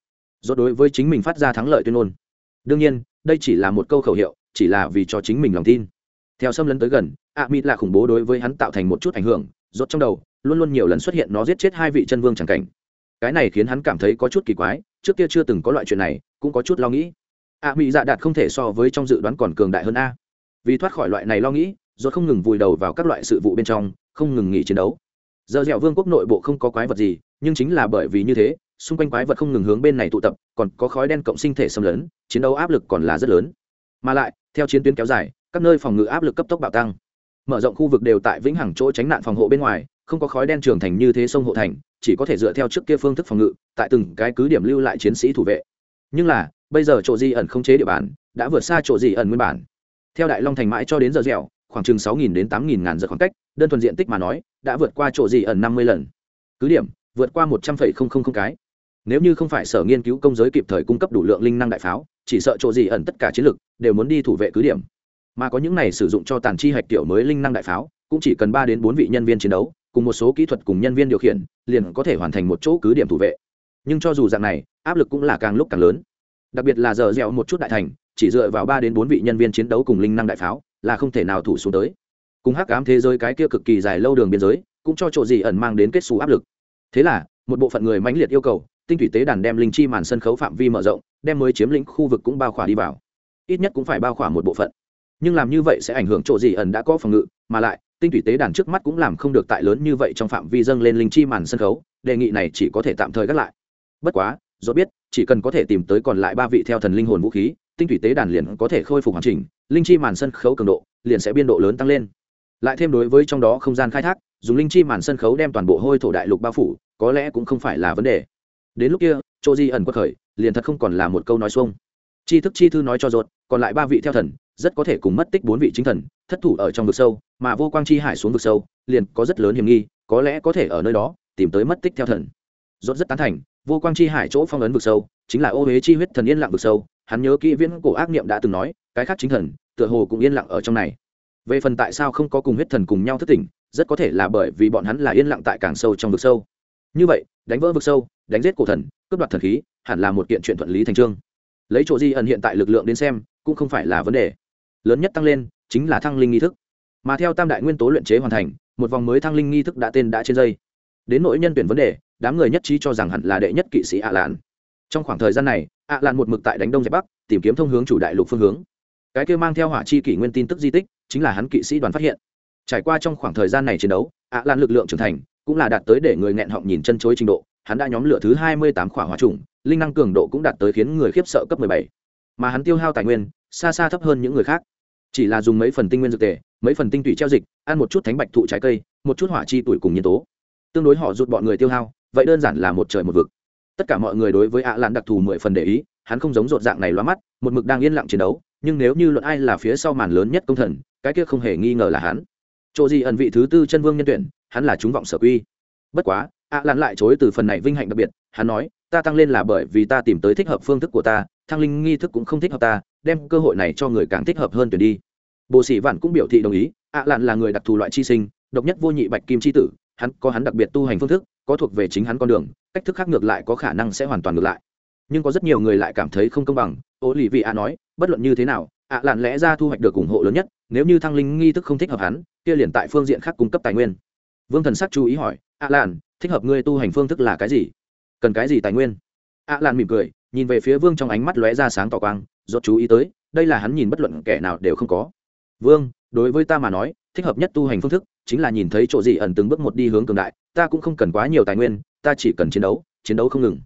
Do đối với chính mình phát ra thắng lợi tuyên ngôn. Đương nhiên, đây chỉ là một câu khẩu hiệu, chỉ là vì cho chính mình lòng tin. Theo xâm lấn tới gần a mỹ là khủng bố đối với hắn tạo thành một chút ảnh hưởng, rốt trong đầu, luôn luôn nhiều lần xuất hiện nó giết chết hai vị chân vương chẳng cảnh. Cái này khiến hắn cảm thấy có chút kỳ quái, trước kia chưa từng có loại chuyện này, cũng có chút lo nghĩ. A mỹ dạ đạt không thể so với trong dự đoán còn cường đại hơn a. Vì thoát khỏi loại này lo nghĩ, rốt không ngừng vùi đầu vào các loại sự vụ bên trong, không ngừng nghỉ chiến đấu. Giờ dẻo vương quốc nội bộ không có quái vật gì, nhưng chính là bởi vì như thế xung quanh quái vật không ngừng hướng bên này tụ tập, còn có khói đen cộng sinh thể xâm lấn, chiến đấu áp lực còn là rất lớn. Mà lại, theo chiến tuyến kéo dài, các nơi phòng ngự áp lực cấp tốc bạo tăng. Mở rộng khu vực đều tại vĩnh hằng chỗ tránh nạn phòng hộ bên ngoài, không có khói đen trường thành như thế sông hộ thành, chỉ có thể dựa theo trước kia phương thức phòng ngự, tại từng cái cứ điểm lưu lại chiến sĩ thủ vệ. Nhưng là, bây giờ chỗ di ẩn không chế địa bàn, đã vượt xa chỗ di ẩn nguyên bản. Theo đại long thành mãi cho đến giờ dẻo, khoảng chừng sáu nghìn đến tám nghìn ngàn giờ khoảng cách, đơn thuần diện tích mà nói, đã vượt qua chỗ di ẩn năm mươi lần. Cứ điểm, vượt qua một trăm linh cái nếu như không phải sở nghiên cứu công giới kịp thời cung cấp đủ lượng linh năng đại pháo, chỉ sợ chỗ gì ẩn tất cả chiến lực đều muốn đi thủ vệ cứ điểm. Mà có những này sử dụng cho tàn chi hạch tiểu mới linh năng đại pháo, cũng chỉ cần ba đến bốn vị nhân viên chiến đấu, cùng một số kỹ thuật cùng nhân viên điều khiển, liền có thể hoàn thành một chỗ cứ điểm thủ vệ. Nhưng cho dù dạng này, áp lực cũng là càng lúc càng lớn. Đặc biệt là giờ dẻo một chút đại thành, chỉ dựa vào ba đến bốn vị nhân viên chiến đấu cùng linh năng đại pháo là không thể nào thủ xuống tới. Cùng hắc ám thế giới cái kia cực kỳ dài lâu đường biên giới, cũng cho chỗ gì ẩn mang đến kết xù áp lực. Thế là, một bộ phận người mãnh liệt yêu cầu tinh thủy tế đàn đem linh chi màn sân khấu phạm vi mở rộng, đem mới chiếm lĩnh khu vực cũng bao khỏa đi vào. Ít nhất cũng phải bao khỏa một bộ phận. Nhưng làm như vậy sẽ ảnh hưởng chỗ gì ẩn đã có phòng ngự, mà lại, tinh thủy tế đàn trước mắt cũng làm không được tại lớn như vậy trong phạm vi dâng lên linh chi màn sân khấu, đề nghị này chỉ có thể tạm thời gác lại. Bất quá, do biết, chỉ cần có thể tìm tới còn lại ba vị theo thần linh hồn vũ khí, tinh thủy tế đàn liền có thể khôi phục hoàn chỉnh, linh chi màn sân khấu cường độ liền sẽ biên độ lớn tăng lên. Lại thêm đối với trong đó không gian khai thác, dùng linh chi màn sân khấu đem toàn bộ hôi thổ đại lục bao phủ, có lẽ cũng không phải là vấn đề đến lúc kia, chỗ di ẩn quật khởi, liền thật không còn là một câu nói xuông. Chi thức chi thư nói cho rột còn lại ba vị theo thần, rất có thể cùng mất tích bốn vị chính thần, thất thủ ở trong vực sâu, mà vô quang chi hải xuống vực sâu, liền có rất lớn hiểm nghi, có lẽ có thể ở nơi đó, tìm tới mất tích theo thần. Rốt rất tán thành, vô quang chi hải chỗ phong ấn vực sâu, chính là ô huế chi huyết thần yên lặng vực sâu, hắn nhớ kỹ viễn cổ ác niệm đã từng nói, cái khác chính thần, tựa hồ cũng yên lặng ở trong này. Về phần tại sao không có cùng huyết thần cùng nhau thất tỉnh, rất có thể là bởi vì bọn hắn là yên lặng tại càng sâu trong vực sâu như vậy, đánh vỡ vực sâu, đánh giết cổ thần, cướp đoạt thần khí, hẳn là một kiện chuyện thuận lý thành trương. Lấy chỗ di ẩn hiện tại lực lượng đến xem, cũng không phải là vấn đề. Lớn nhất tăng lên, chính là thăng linh nghi thức. Mà theo tam đại nguyên tố luyện chế hoàn thành, một vòng mới thăng linh nghi thức đã tên đã trên dây. Đến nội nhân tuyển vấn đề, đám người nhất trí cho rằng hẳn là đệ nhất kỵ sĩ ạ lạn. Trong khoảng thời gian này ạ lạn một mực tại đánh đông dẹp bắc, tìm kiếm thông hướng chủ đại lục phương hướng. Cái kia mang theo hỏa chi kỷ nguyên tin tức di tích, chính là hắn kỵ sĩ đoàn phát hiện. Trải qua trong khoảng thời gian này chiến đấu ạ lạn lực lượng trưởng thành cũng là đạt tới để người nghẹn họng nhìn chân chối trình độ, hắn đã nhóm lửa thứ hai mươi tám khỏa hỏa trùng, linh năng cường độ cũng đạt tới khiến người khiếp sợ cấp mười bảy. Mà hắn tiêu hao tài nguyên, xa xa thấp hơn những người khác. Chỉ là dùng mấy phần tinh nguyên dược tề, mấy phần tinh tủy treo dịch, ăn một chút thánh bạch thụ trái cây, một chút hỏa chi tuổi cùng nhân tố. Tương đối họ rút bọn người tiêu hao, vậy đơn giản là một trời một vực. Tất cả mọi người đối với ạ lan đặc thù mười phần để ý, hắn không giống rột dạng này loa mắt, một mực đang yên lặng chiến đấu, nhưng nếu như luận ai là phía sau màn lớn nhất công thần, cái kia không hề nghi ngờ là hắn. Chỗ gì ẩn vị thứ tư chân vương nhân tuyển hắn là chúng vọng sở quy. Bất quá ạ lạn lại chối từ phần này vinh hạnh đặc biệt, hắn nói, ta tăng lên là bởi vì ta tìm tới thích hợp phương thức của ta, thăng linh nghi thức cũng không thích hợp ta, đem cơ hội này cho người càng thích hợp hơn tuyển đi. Bồ sĩ vạn cũng biểu thị đồng ý ạ lạn là người đặc thù loại chi sinh, độc nhất vô nhị bạch kim chi tử, hắn có hắn đặc biệt tu hành phương thức, có thuộc về chính hắn con đường, cách thức khác ngược lại có khả năng sẽ hoàn toàn ngược lại. Nhưng có rất nhiều người lại cảm thấy không công bằng, ô lì vị ạ nói, bất luận như thế nào ạ lạn lẽ ra thu hoạch được ủng hộ lớn nhất, nếu như thăng linh nghi thức không thích hợp hắn, kia liền tại phương diện khác cung cấp tài nguyên vương thần sắc chú ý hỏi ạ lạn, thích hợp ngươi tu hành phương thức là cái gì? Cần cái gì tài nguyên? Ạ lạn mỉm cười, nhìn về phía vương trong ánh mắt lóe ra sáng tỏ quang dốt chú ý tới, đây là hắn nhìn bất luận kẻ nào đều không có. Vương, đối với ta mà nói, thích hợp nhất tu hành phương thức chính là nhìn thấy chỗ gì ẩn từng bước một đi hướng cường đại, ta cũng không cần quá nhiều tài nguyên, ta chỉ cần chiến đấu chiến đấu không ngừng.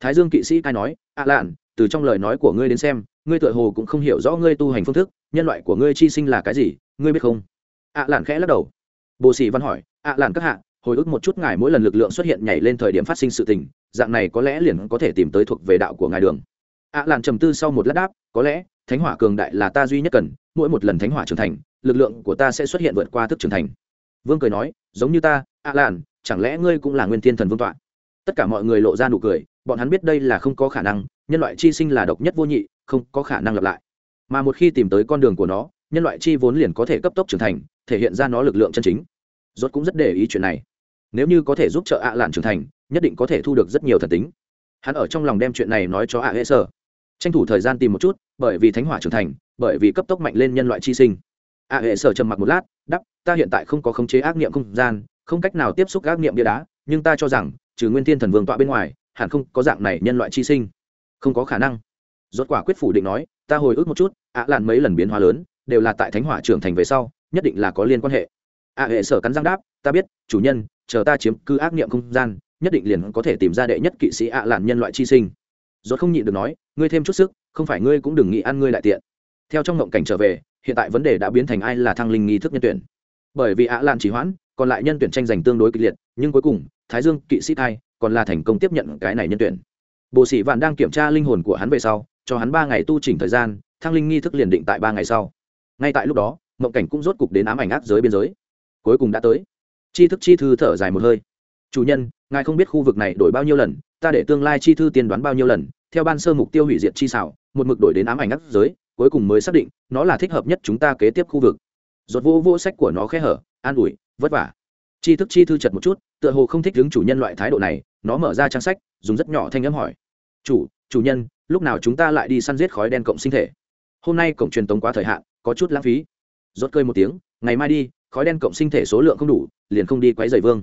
Thái dương kỵ sĩ cai nói ạ lạn, từ trong lời nói của ngươi đến xem, ngươi tựa hồ cũng không hiểu rõ ngươi tu hành phương thức, nhân loại của ngươi chi sinh là cái gì, ngươi biết không? Ạ lạn khẽ lắc đầu bồ sĩ văn hỏi ạ lạn các hạ, hồi ức một chút ngài mỗi lần lực lượng xuất hiện nhảy lên thời điểm phát sinh sự tình, dạng này có lẽ liền có thể tìm tới thuộc về đạo của ngài đường. Ạ lạn trầm tư sau một lát đáp, có lẽ, thánh hỏa cường đại là ta duy nhất cần, mỗi một lần thánh hỏa trưởng thành, lực lượng của ta sẽ xuất hiện vượt qua thức trưởng thành. Vương cười nói, giống như ta ạ lạn, chẳng lẽ ngươi cũng là nguyên thiên thần vương tọa? Tất cả mọi người lộ ra nụ cười, bọn hắn biết đây là không có khả năng, nhân loại chi sinh là độc nhất vô nhị, không có khả năng lặp lại. Mà một khi tìm tới con đường của nó, nhân loại chi vốn liền có thể cấp tốc trưởng thành thể hiện ra nó lực lượng chân chính. Rốt cũng rất để ý chuyện này. Nếu như có thể giúp trợ ạ lạn trưởng thành, nhất định có thể thu được rất nhiều thần tính. Hắn ở trong lòng đem chuyện này nói cho ạ hệ sở. Tranh thủ thời gian tìm một chút, bởi vì thánh hỏa trưởng thành, bởi vì cấp tốc mạnh lên nhân loại chi sinh. ạ hệ sở trầm mặc một lát đắp ta hiện tại không có khống chế ác niệm không gian, không cách nào tiếp xúc ác niệm bia đá, nhưng ta cho rằng, trừ nguyên thiên thần vương tọa bên ngoài, hẳn không có dạng này nhân loại chi sinh. Không có khả năng. Rốt quả quyết phủ định nói, ta hồi ức một chút, ạ lạn mấy lần biến hóa lớn, đều là tại thánh hỏa trưởng thành về sau nhất định là có liên quan hệ. Ạ hệ sở cắn răng đáp, ta biết, chủ nhân, chờ ta chiếm cứ ác niệm không gian, nhất định liền có thể tìm ra đệ nhất kỵ sĩ ạ làn nhân loại chi sinh. Rốt không nhịn được nói, ngươi thêm chút sức, không phải ngươi cũng đừng nghĩ ăn ngươi lại tiện. Theo trong ngộng cảnh trở về, hiện tại vấn đề đã biến thành ai là thăng linh nghi thức nhân tuyển. Bởi vì ạ lạn chỉ hoãn, còn lại nhân tuyển tranh giành tương đối kịch liệt, nhưng cuối cùng, thái dương kỵ sĩ thai còn là thành công tiếp nhận cái này nhân tuyển. Bộ sĩ vạn đang kiểm tra linh hồn của hắn về sau, cho hắn ba ngày tu chỉnh thời gian, thăng linh nghi thức liền định tại ba ngày sau. Ngay tại lúc đó mộng cảnh cũng rốt cục đến ám ảnh ác giới biên giới. Cuối cùng đã tới. Chi thức chi thư thở dài một hơi. Chủ nhân, ngài không biết khu vực này đổi bao nhiêu lần, ta để tương lai chi thư tiên đoán bao nhiêu lần, theo ban sơ mục tiêu hủy diệt chi xảo, một mực đổi đến ám ảnh ác giới, cuối cùng mới xác định, nó là thích hợp nhất chúng ta kế tiếp khu vực. Giọt vô vô sách của nó khẽ hở, an ủi, vất vả. Chi thức chi thư chật một chút, tựa hồ không thích đứng chủ nhân loại thái độ này, nó mở ra trang sách, dùng rất nhỏ thanh âm hỏi. Chủ chủ nhân, lúc nào chúng ta lại đi săn giết khói đen cộng sinh thể? Hôm nay cổng truyền tống quá thời hạn, có chút lãng phí rốt cơi một tiếng ngày mai đi khói đen cộng sinh thể số lượng không đủ liền không đi quấy rầy vương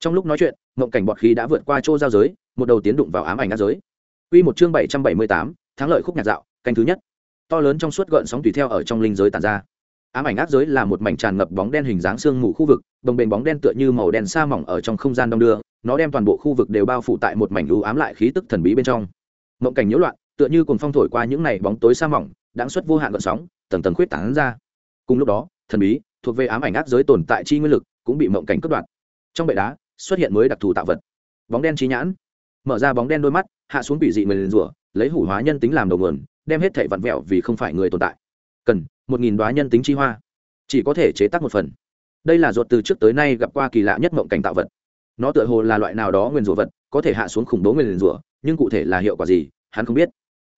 trong lúc nói chuyện mộng cảnh bọt khí đã vượt qua chỗ giao giới một đầu tiến đụng vào ám ảnh ác giới Quy một chương bảy trăm bảy mươi tám, thắng lợi khúc nhạc dạo, canh thứ nhất. To lớn trong suốt gợn sóng tùy theo ở trong linh giới tản ra. Ám ảnh ác giới là một mảnh tràn ngập bóng đen hình dáng xương mù khu vực, đồng bền bóng đen tựa như màu đen sa mỏng ở trong không gian đông đưa, nó đem toàn bộ khu vực đều bao phủ tại một mảnh u ám lại khí tức thần bí bên trong. Mộng cảnh nhiễu loạn, tựa như cuồng phong thổi qua những này bóng tối sa mỏng, đãng xuất vô hạn gợn sóng tầng tầng khuyết tán ra cùng lúc đó, thần bí, thuộc về ám ảnh ác giới tồn tại chi nguyên lực, cũng bị mộng cảnh cướp đoạt. Trong bệ đá, xuất hiện mới đặc thù tạo vật. Bóng đen trí nhãn. Mở ra bóng đen đôi mắt, hạ xuống bị dị người liền rủa, lấy hủ hóa nhân tính làm đầu nguồn, đem hết thảy vặn vẹo vì không phải người tồn tại. Cần một nghìn đoá nhân tính chi hoa. Chỉ có thể chế tác một phần. Đây là ruột từ trước tới nay gặp qua kỳ lạ nhất mộng cảnh tạo vật. Nó tựa hồ là loại nào đó nguyên rủa vật, có thể hạ xuống khủng bố nguyên rủa, nhưng cụ thể là hiệu quả gì, hắn không biết.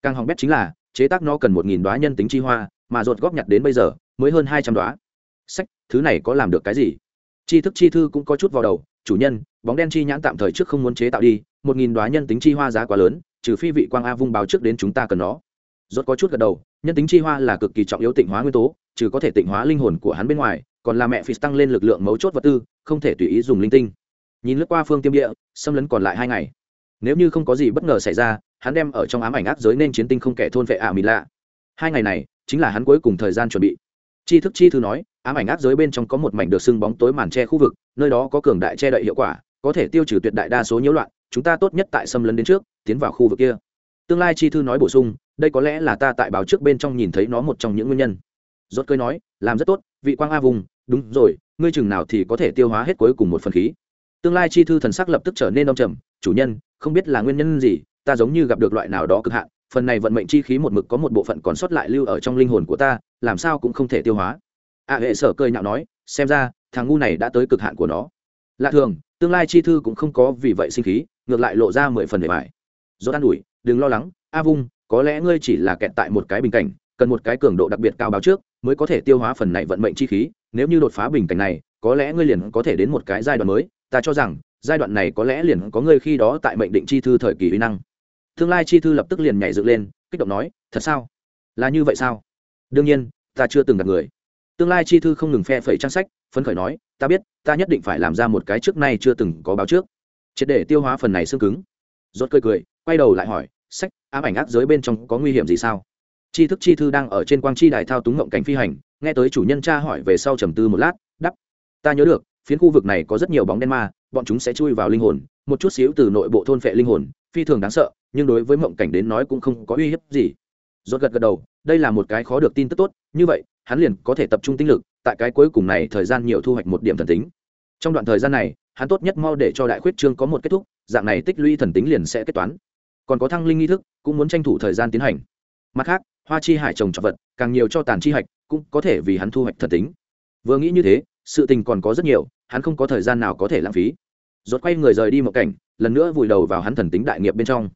Càng hỏng bét chính là, chế tác nó cần một nghìn đoá nhân tính chi hoa, mà ruột góp nhặt đến bây giờ mới hơn hai trăm đoá. Sách, thứ này có làm được cái gì? Chi thức chi thư cũng có chút vào đầu, chủ nhân, bóng đen chi nhãn tạm thời trước không muốn chế tạo đi, một nghìn đoá nhân tính chi hoa giá quá lớn, trừ phi vị quang a vung báo trước đến chúng ta cần nó. Rốt có chút gật đầu, nhân tính chi hoa là cực kỳ trọng yếu tịnh hóa nguyên tố, trừ có thể tịnh hóa linh hồn của hắn bên ngoài, còn là mẹ phi tăng lên lực lượng mấu chốt vật tư, không thể tùy ý dùng linh tinh. Nhìn lướt qua phương tiêm địa, xâm lấn còn lại hai ngày. Nếu như không có gì bất ngờ xảy ra, hắn đem ở trong ám ảnh ác giới nên chiến tinh không kẻ thôn vệ ả à mì lạ. Hai ngày này, chính là hắn cuối cùng thời gian chuẩn bị chi thức chi thư nói, ám ảnh ác giới bên trong có một mảnh được sưng bóng tối màn che khu vực, nơi đó có cường đại che đậy hiệu quả, có thể tiêu trừ tuyệt đại đa số nhiễu loạn, chúng ta tốt nhất tại xâm lấn đến trước, tiến vào khu vực kia. Tương lai chi thư nói bổ sung, đây có lẽ là ta tại báo trước bên trong nhìn thấy nó một trong những nguyên nhân. Rốt cơi nói, làm rất tốt, vị quang a vùng, đúng rồi, ngươi chừng nào thì có thể tiêu hóa hết cuối cùng một phần khí. Tương lai chi thư thần sắc lập tức trở nên đông trầm, chủ nhân, không biết là nguyên nhân gì, ta giống như gặp được loại nào đó cực hạn, phần này vận mệnh chi khí một mực có một bộ phận còn sót lại lưu ở trong linh hồn của ta làm sao cũng không thể tiêu hóa. A hệ sở cười nhạo nói, xem ra, thằng ngu này đã tới cực hạn của nó. Lạ thường, tương lai chi thư cũng không có vì vậy sinh khí, ngược lại lộ ra mười phần để bài do an ủi, đừng lo lắng, a vung, có lẽ ngươi chỉ là kẹt tại một cái bình cảnh, cần một cái cường độ đặc biệt cao báo trước, mới có thể tiêu hóa phần này vận mệnh chi khí. Nếu như đột phá bình cảnh này, có lẽ ngươi liền có thể đến một cái giai đoạn mới. Ta cho rằng, giai đoạn này có lẽ liền có ngươi khi đó tại mệnh định chi thư thời kỳ uy năng. Tương lai chi thư lập tức liền nhảy dựng lên, kích động nói, thật sao? Là như vậy sao? Đương nhiên, ta chưa từng gặp người. Tương lai chi thư không ngừng phe phẩy trang sách, phấn khởi nói, ta biết, ta nhất định phải làm ra một cái trước nay chưa từng có báo trước. Triệt để tiêu hóa phần này xương cứng. Rốt cười cười, quay đầu lại hỏi, sách, ám ảnh ác giới bên trong có nguy hiểm gì sao? Chi thức chi thư đang ở trên quang chi đài thao túng ngộng cảnh phi hành, nghe tới chủ nhân cha hỏi về sau trầm tư một lát đắp ta nhớ được, phiến khu vực này có rất nhiều bóng đen ma, bọn chúng sẽ chui vào linh hồn, một chút xíu từ nội bộ thôn phệ linh hồn, phi thường đáng sợ, nhưng đối với mộng cảnh đến nói cũng không có uy hiếp gì. Rốt gật gật đầu đây là một cái khó được tin tức tốt, như vậy, hắn liền có thể tập trung tinh lực, tại cái cuối cùng này thời gian nhiều thu hoạch một điểm thần tính. Trong đoạn thời gian này, hắn tốt nhất mau để cho đại khuyết trương có một kết thúc, dạng này tích lũy thần tính liền sẽ kết toán. Còn có thăng linh nghi thức, cũng muốn tranh thủ thời gian tiến hành. Mặt khác, hoa chi hải trồng trọt vật, càng nhiều cho tàn chi hạch, cũng có thể vì hắn thu hoạch thần tính. Vừa nghĩ như thế, sự tình còn có rất nhiều, hắn không có thời gian nào có thể lãng phí. Rốt quay người rời đi một cảnh, lần nữa vùi đầu vào hắn thần tính đại nghiệp bên trong.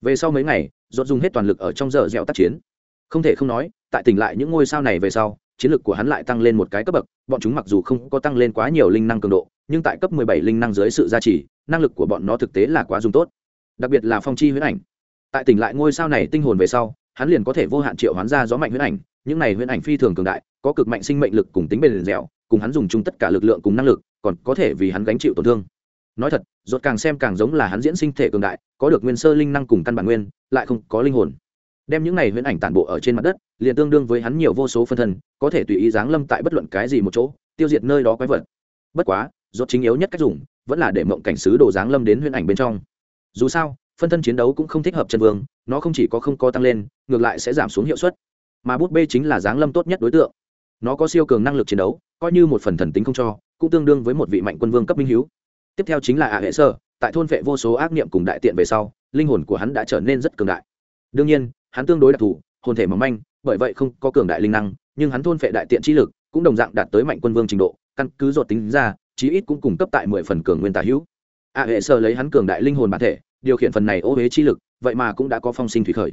Về sau mấy ngày, rốt dùng hết toàn lực ở trong giờ dẻo tác chiến không thể không nói, tại tỉnh lại những ngôi sao này về sau, chiến lược của hắn lại tăng lên một cái cấp bậc, bọn chúng mặc dù không có tăng lên quá nhiều linh năng cường độ, nhưng tại cấp 17 linh năng dưới sự gia trì, năng lực của bọn nó thực tế là quá dùng tốt. Đặc biệt là phong chi huyễn ảnh. Tại tỉnh lại ngôi sao này tinh hồn về sau, hắn liền có thể vô hạn triệu hoán ra gió mạnh huyễn ảnh, những này huyễn ảnh phi thường cường đại, có cực mạnh sinh mệnh lực cùng tính bền dẻo, cùng hắn dùng chung tất cả lực lượng cùng năng lực, còn có thể vì hắn gánh chịu tổn thương. Nói thật, rốt càng xem càng giống là hắn diễn sinh thể cường đại, có được nguyên sơ linh năng cùng căn bản nguyên, lại không có linh hồn đem những này huyễn ảnh tản bộ ở trên mặt đất, liền tương đương với hắn nhiều vô số phân thân, có thể tùy ý giáng lâm tại bất luận cái gì một chỗ, tiêu diệt nơi đó quái vật. Bất quá, rốt chính yếu nhất cách dùng, vẫn là để mộng cảnh sứ đồ giáng lâm đến huyễn ảnh bên trong. Dù sao, phân thân chiến đấu cũng không thích hợp chân vương, nó không chỉ có không có tăng lên, ngược lại sẽ giảm xuống hiệu suất. Mà bút bê chính là giáng lâm tốt nhất đối tượng. Nó có siêu cường năng lực chiến đấu, coi như một phần thần tính không cho, cũng tương đương với một vị mạnh quân vương cấp minh hiếu tiếp theo chính là ả hệ sơ, tại thôn vệ vô số ác niệm cùng đại tiện về sau, linh hồn của hắn đã trở nên rất cường đại. Đương nhiên hắn tương đối đặc thù, hồn thể mỏng manh, bởi vậy không có cường đại linh năng, nhưng hắn thôn phệ đại tiện trí lực cũng đồng dạng đạt tới mạnh quân vương trình độ, căn cứ dột tính ra, chí ít cũng cung cấp tại mười phần cường nguyên tả hữu. A hệ sơ lấy hắn cường đại linh hồn bản thể, điều khiển phần này ô huế chi lực, vậy mà cũng đã có phong sinh thủy khởi.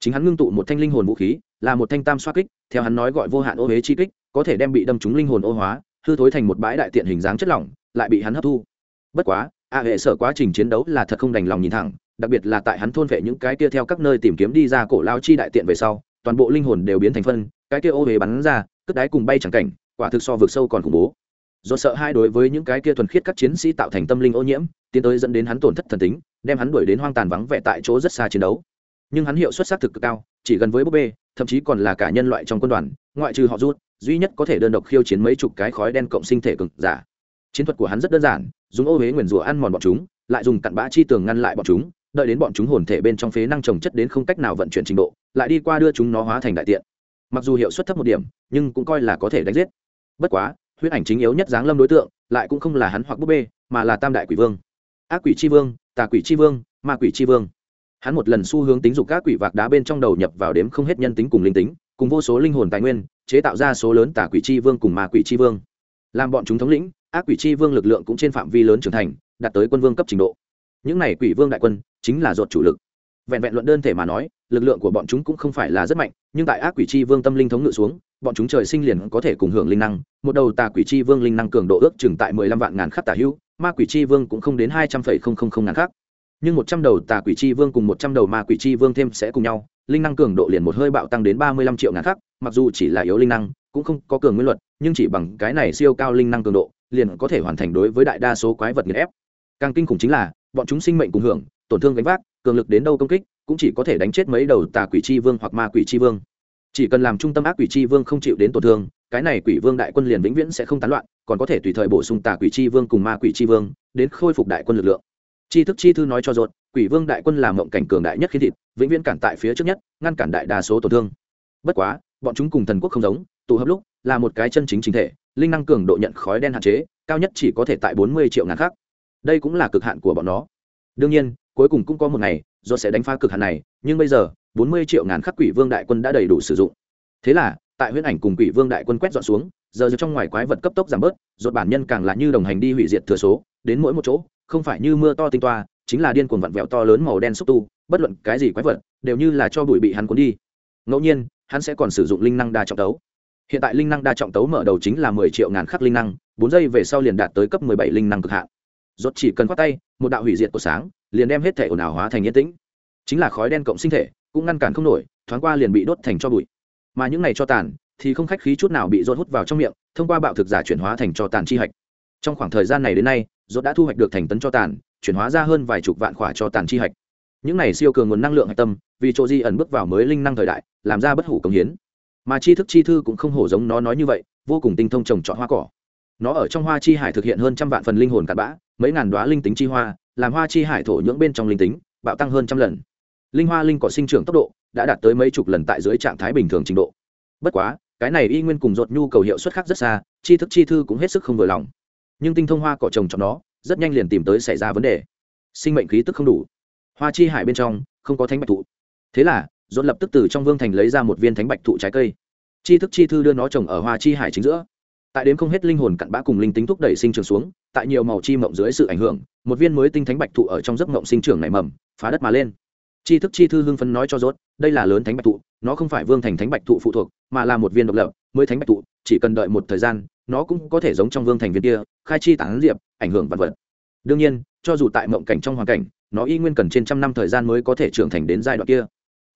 Chính hắn ngưng tụ một thanh linh hồn vũ khí, là một thanh tam xoa kích, theo hắn nói gọi vô hạn ô huế chi kích, có thể đem bị đâm trúng linh hồn ô hóa, hư thối thành một bãi đại tiện hình dáng chất lỏng, lại bị hắn hấp thu. Bất quá, a hệ sở quá trình chiến đấu là thật không đành lòng nhìn thẳng đặc biệt là tại hắn thôn vệ những cái kia theo các nơi tìm kiếm đi ra cổ lao chi đại tiện về sau, toàn bộ linh hồn đều biến thành phân, cái kia ô huế bắn ra cất đáy cùng bay chẳng cảnh, quả thực so vực sâu còn khủng bố. Do sợ hai đối với những cái kia thuần khiết các chiến sĩ tạo thành tâm linh ô nhiễm, tiến tới dẫn đến hắn tổn thất thần tính, đem hắn đuổi đến hoang tàn vắng vẻ tại chỗ rất xa chiến đấu. Nhưng hắn hiệu suất xác thực cực cao, chỉ gần với búp bê, thậm chí còn là cả nhân loại trong quân đoàn, ngoại trừ họ rút, duy nhất có thể đơn độc khiêu chiến mấy chục cái khói đen cộng sinh thể cực giả. Chiến thuật của hắn rất đơn giản, dùng ô huế nguyền rủa ăn mòn bọn chúng, lại dùng cặn bã chi tường ngăn lại bọn chúng đợi đến bọn chúng hồn thể bên trong phế năng trồng chất đến không cách nào vận chuyển trình độ, lại đi qua đưa chúng nó hóa thành đại tiện. Mặc dù hiệu suất thấp một điểm, nhưng cũng coi là có thể đánh giết. Bất quá, huyết ảnh chính yếu nhất giáng lâm đối tượng, lại cũng không là hắn hoặc búp bê, mà là tam đại quỷ vương. Ác quỷ c vương, tà quỷ c vương, ma quỷ c vương. Hắn một lần xu hướng tính dục các quỷ vạc đá bên trong đầu nhập vào đếm không hết nhân tính cùng linh tính, cùng vô số linh hồn tài nguyên, chế tạo ra số lớn tà quỷ c vương cùng ma quỷ c vương. Làm bọn chúng thống lĩnh, ác quỷ c vương lực lượng cũng trên phạm vi lớn trưởng thành, đạt tới quân vương cấp trình độ. Những này quỷ vương đại quân chính là ruột chủ lực. Vẹn vẹn luận đơn thể mà nói, lực lượng của bọn chúng cũng không phải là rất mạnh, nhưng tại ác quỷ c vương tâm linh thống ngự xuống, bọn chúng trời sinh liền có thể cùng hưởng linh năng. Một đầu tà quỷ c vương linh năng cường độ ước chừng tại mười lăm vạn ngàn khắc tả hữu, ma quỷ c vương cũng không đến hai trăm phẩy không không không ngàn khắc. Nhưng một trăm đầu tà quỷ c vương cùng một trăm đầu ma quỷ c vương thêm sẽ cùng nhau, linh năng cường độ liền một hơi bạo tăng đến ba mươi lăm triệu ngàn khắc, mặc dù chỉ là yếu linh năng, cũng không có cường nguyên luật, nhưng chỉ bằng cái này siêu cao linh năng cường độ, liền có thể hoàn thành đối với đại đa số quái vật nghiền ép. Càng kinh khủng chính là, bọn chúng sinh mệnh cùng hưởng tổn thương gánh vác, cường lực đến đâu công kích, cũng chỉ có thể đánh chết mấy đầu tà quỷ c vương hoặc ma quỷ c vương. Chỉ cần làm trung tâm ác quỷ c vương không chịu đến tổn thương, cái này quỷ vương đại quân liền vĩnh viễn sẽ không tán loạn, còn có thể tùy thời bổ sung tà quỷ c vương cùng ma quỷ c vương, đến khôi phục đại quân lực lượng. Chi thức chi thư nói cho ruột, quỷ vương đại quân làm mộng cảnh cường đại nhất khi thịt, vĩnh viễn cản tại phía trước nhất, ngăn cản đại đa số tổn thương. Bất quá, bọn chúng cùng thần quốc không giống, tụ hợp lúc, là một cái chân chính chính thể, linh năng cường độ nhận khói đen hạn chế, cao nhất chỉ có thể tại bốn mươi triệu ngàn khác đây cũng là cực hạn của bọn nó. Đương nhiên cuối cùng cũng có một ngày, do sẽ đánh phá cực hạn này, nhưng bây giờ, bốn mươi triệu ngàn khắc quỷ vương đại quân đã đầy đủ sử dụng. Thế là, tại huyễn ảnh cùng quỷ vương đại quân quét dọn xuống, giờ trong ngoài quái vật cấp tốc giảm bớt, rốt bản nhân càng là như đồng hành đi hủy diệt thừa số, đến mỗi một chỗ, không phải như mưa to tinh toa, chính là điên cuồng vặn vẹo to lớn màu đen xúc tu, bất luận cái gì quái vật, đều như là cho bụi bị hắn cuốn đi. Ngẫu nhiên, hắn sẽ còn sử dụng linh năng đa trọng tấu. Hiện tại linh năng đa trọng tấu mở đầu chính là mười triệu ngàn khắc linh năng, bốn giây về sau liền đạt tới cấp mười bảy linh năng cực hạn. Rốt chỉ cần khoát tay, một đạo hủy diệt của sáng liền đem hết thể ồn ào hóa thành yên tĩnh. Chính là khói đen cộng sinh thể, cũng ngăn cản không nổi, thoáng qua liền bị đốt thành cho bụi. Mà những này cho tàn, thì không khách khí chút nào bị rốt hút vào trong miệng, thông qua bạo thực giả chuyển hóa thành cho tàn chi hạch. Trong khoảng thời gian này đến nay, rốt đã thu hoạch được thành tấn cho tàn, chuyển hóa ra hơn vài chục vạn khỏa cho tàn chi hạch. Những này siêu cường nguồn năng lượng hạch tâm, vì chỗ di ẩn bước vào mới linh năng thời đại, làm ra bất hủ công hiến. Mà chi thức chi thư cũng không hổ giống nó nói như vậy, vô cùng tinh thông trồng trọt hoa cỏ. Nó ở trong hoa chi hải thực hiện hơn trăm vạn phần linh hồn cặn bã, mấy ngàn đoá linh tính chi hoa làm hoa chi hải thổ nhưỡng bên trong linh tính, bạo tăng hơn trăm lần. Linh hoa linh cỏ sinh trưởng tốc độ đã đạt tới mấy chục lần tại dưới trạng thái bình thường trình độ. Bất quá, cái này y nguyên cùng ruột nhu cầu hiệu suất khác rất xa chi thức chi thư cũng hết sức không vừa lòng. Nhưng tinh thông hoa cỏ trồng trong nó, rất nhanh liền tìm tới xảy ra vấn đề. Sinh mệnh khí tức không đủ. Hoa chi hải bên trong không có thánh bạch thụ. Thế là dột lập tức từ trong vương thành lấy ra một viên thánh bạch thụ trái cây. Chi thức chi thư đưa nó trồng ở hoa chi hải chính giữa. Tại đến không hết linh hồn cặn bã cùng linh tính thúc đẩy sinh trưởng xuống, tại nhiều màu chi mộng dưới sự ảnh hưởng một viên mới tinh thánh bạch thụ ở trong giấc mộng sinh trưởng nảy mầm, phá đất mà lên. Chi thức chi thư hưng phấn nói cho rốt, đây là lớn thánh bạch thụ, nó không phải vương thành thánh bạch thụ phụ thuộc, mà là một viên độc lập, mới thánh bạch thụ, chỉ cần đợi một thời gian, nó cũng có thể giống trong vương thành viên kia, khai chi tán diệp, ảnh hưởng vạn vật. Đương nhiên, cho dù tại mộng cảnh trong hoàn cảnh, nó y nguyên cần trên trăm năm thời gian mới có thể trưởng thành đến giai đoạn kia.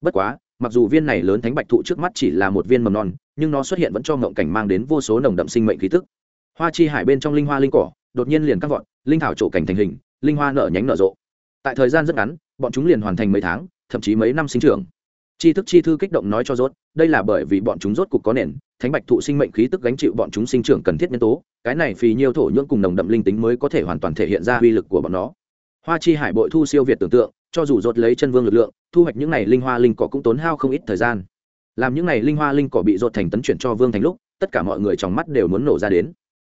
Bất quá, mặc dù viên này lớn thánh bạch thụ trước mắt chỉ là một viên mầm non, nhưng nó xuất hiện vẫn cho mộng cảnh mang đến vô số nồng đậm sinh mệnh khí tức. Hoa chi hải bên trong linh hoa linh cỏ, đột nhiên liền căng vọt linh thảo trổ cảnh thành hình, linh hoa nở nhánh nở rộ. Tại thời gian rất ngắn, bọn chúng liền hoàn thành mấy tháng, thậm chí mấy năm sinh trưởng. Chi thức chi thư kích động nói cho rốt, đây là bởi vì bọn chúng rốt cục có nền, thánh bạch thụ sinh mệnh khí tức gánh chịu bọn chúng sinh trưởng cần thiết nhân tố, cái này phì nhiêu thổ nhưỡng cùng nồng đậm linh tính mới có thể hoàn toàn thể hiện ra uy lực của bọn nó. Hoa chi hải bội thu siêu việt tưởng tượng, cho dù rốt lấy chân vương lực lượng, thu hoạch những này linh hoa linh cỏ cũng tốn hao không ít thời gian. Làm những này linh hoa linh cỏ bị rốt thành tấn chuyển cho vương thành lúc, tất cả mọi người trong mắt đều muốn nổ ra đến.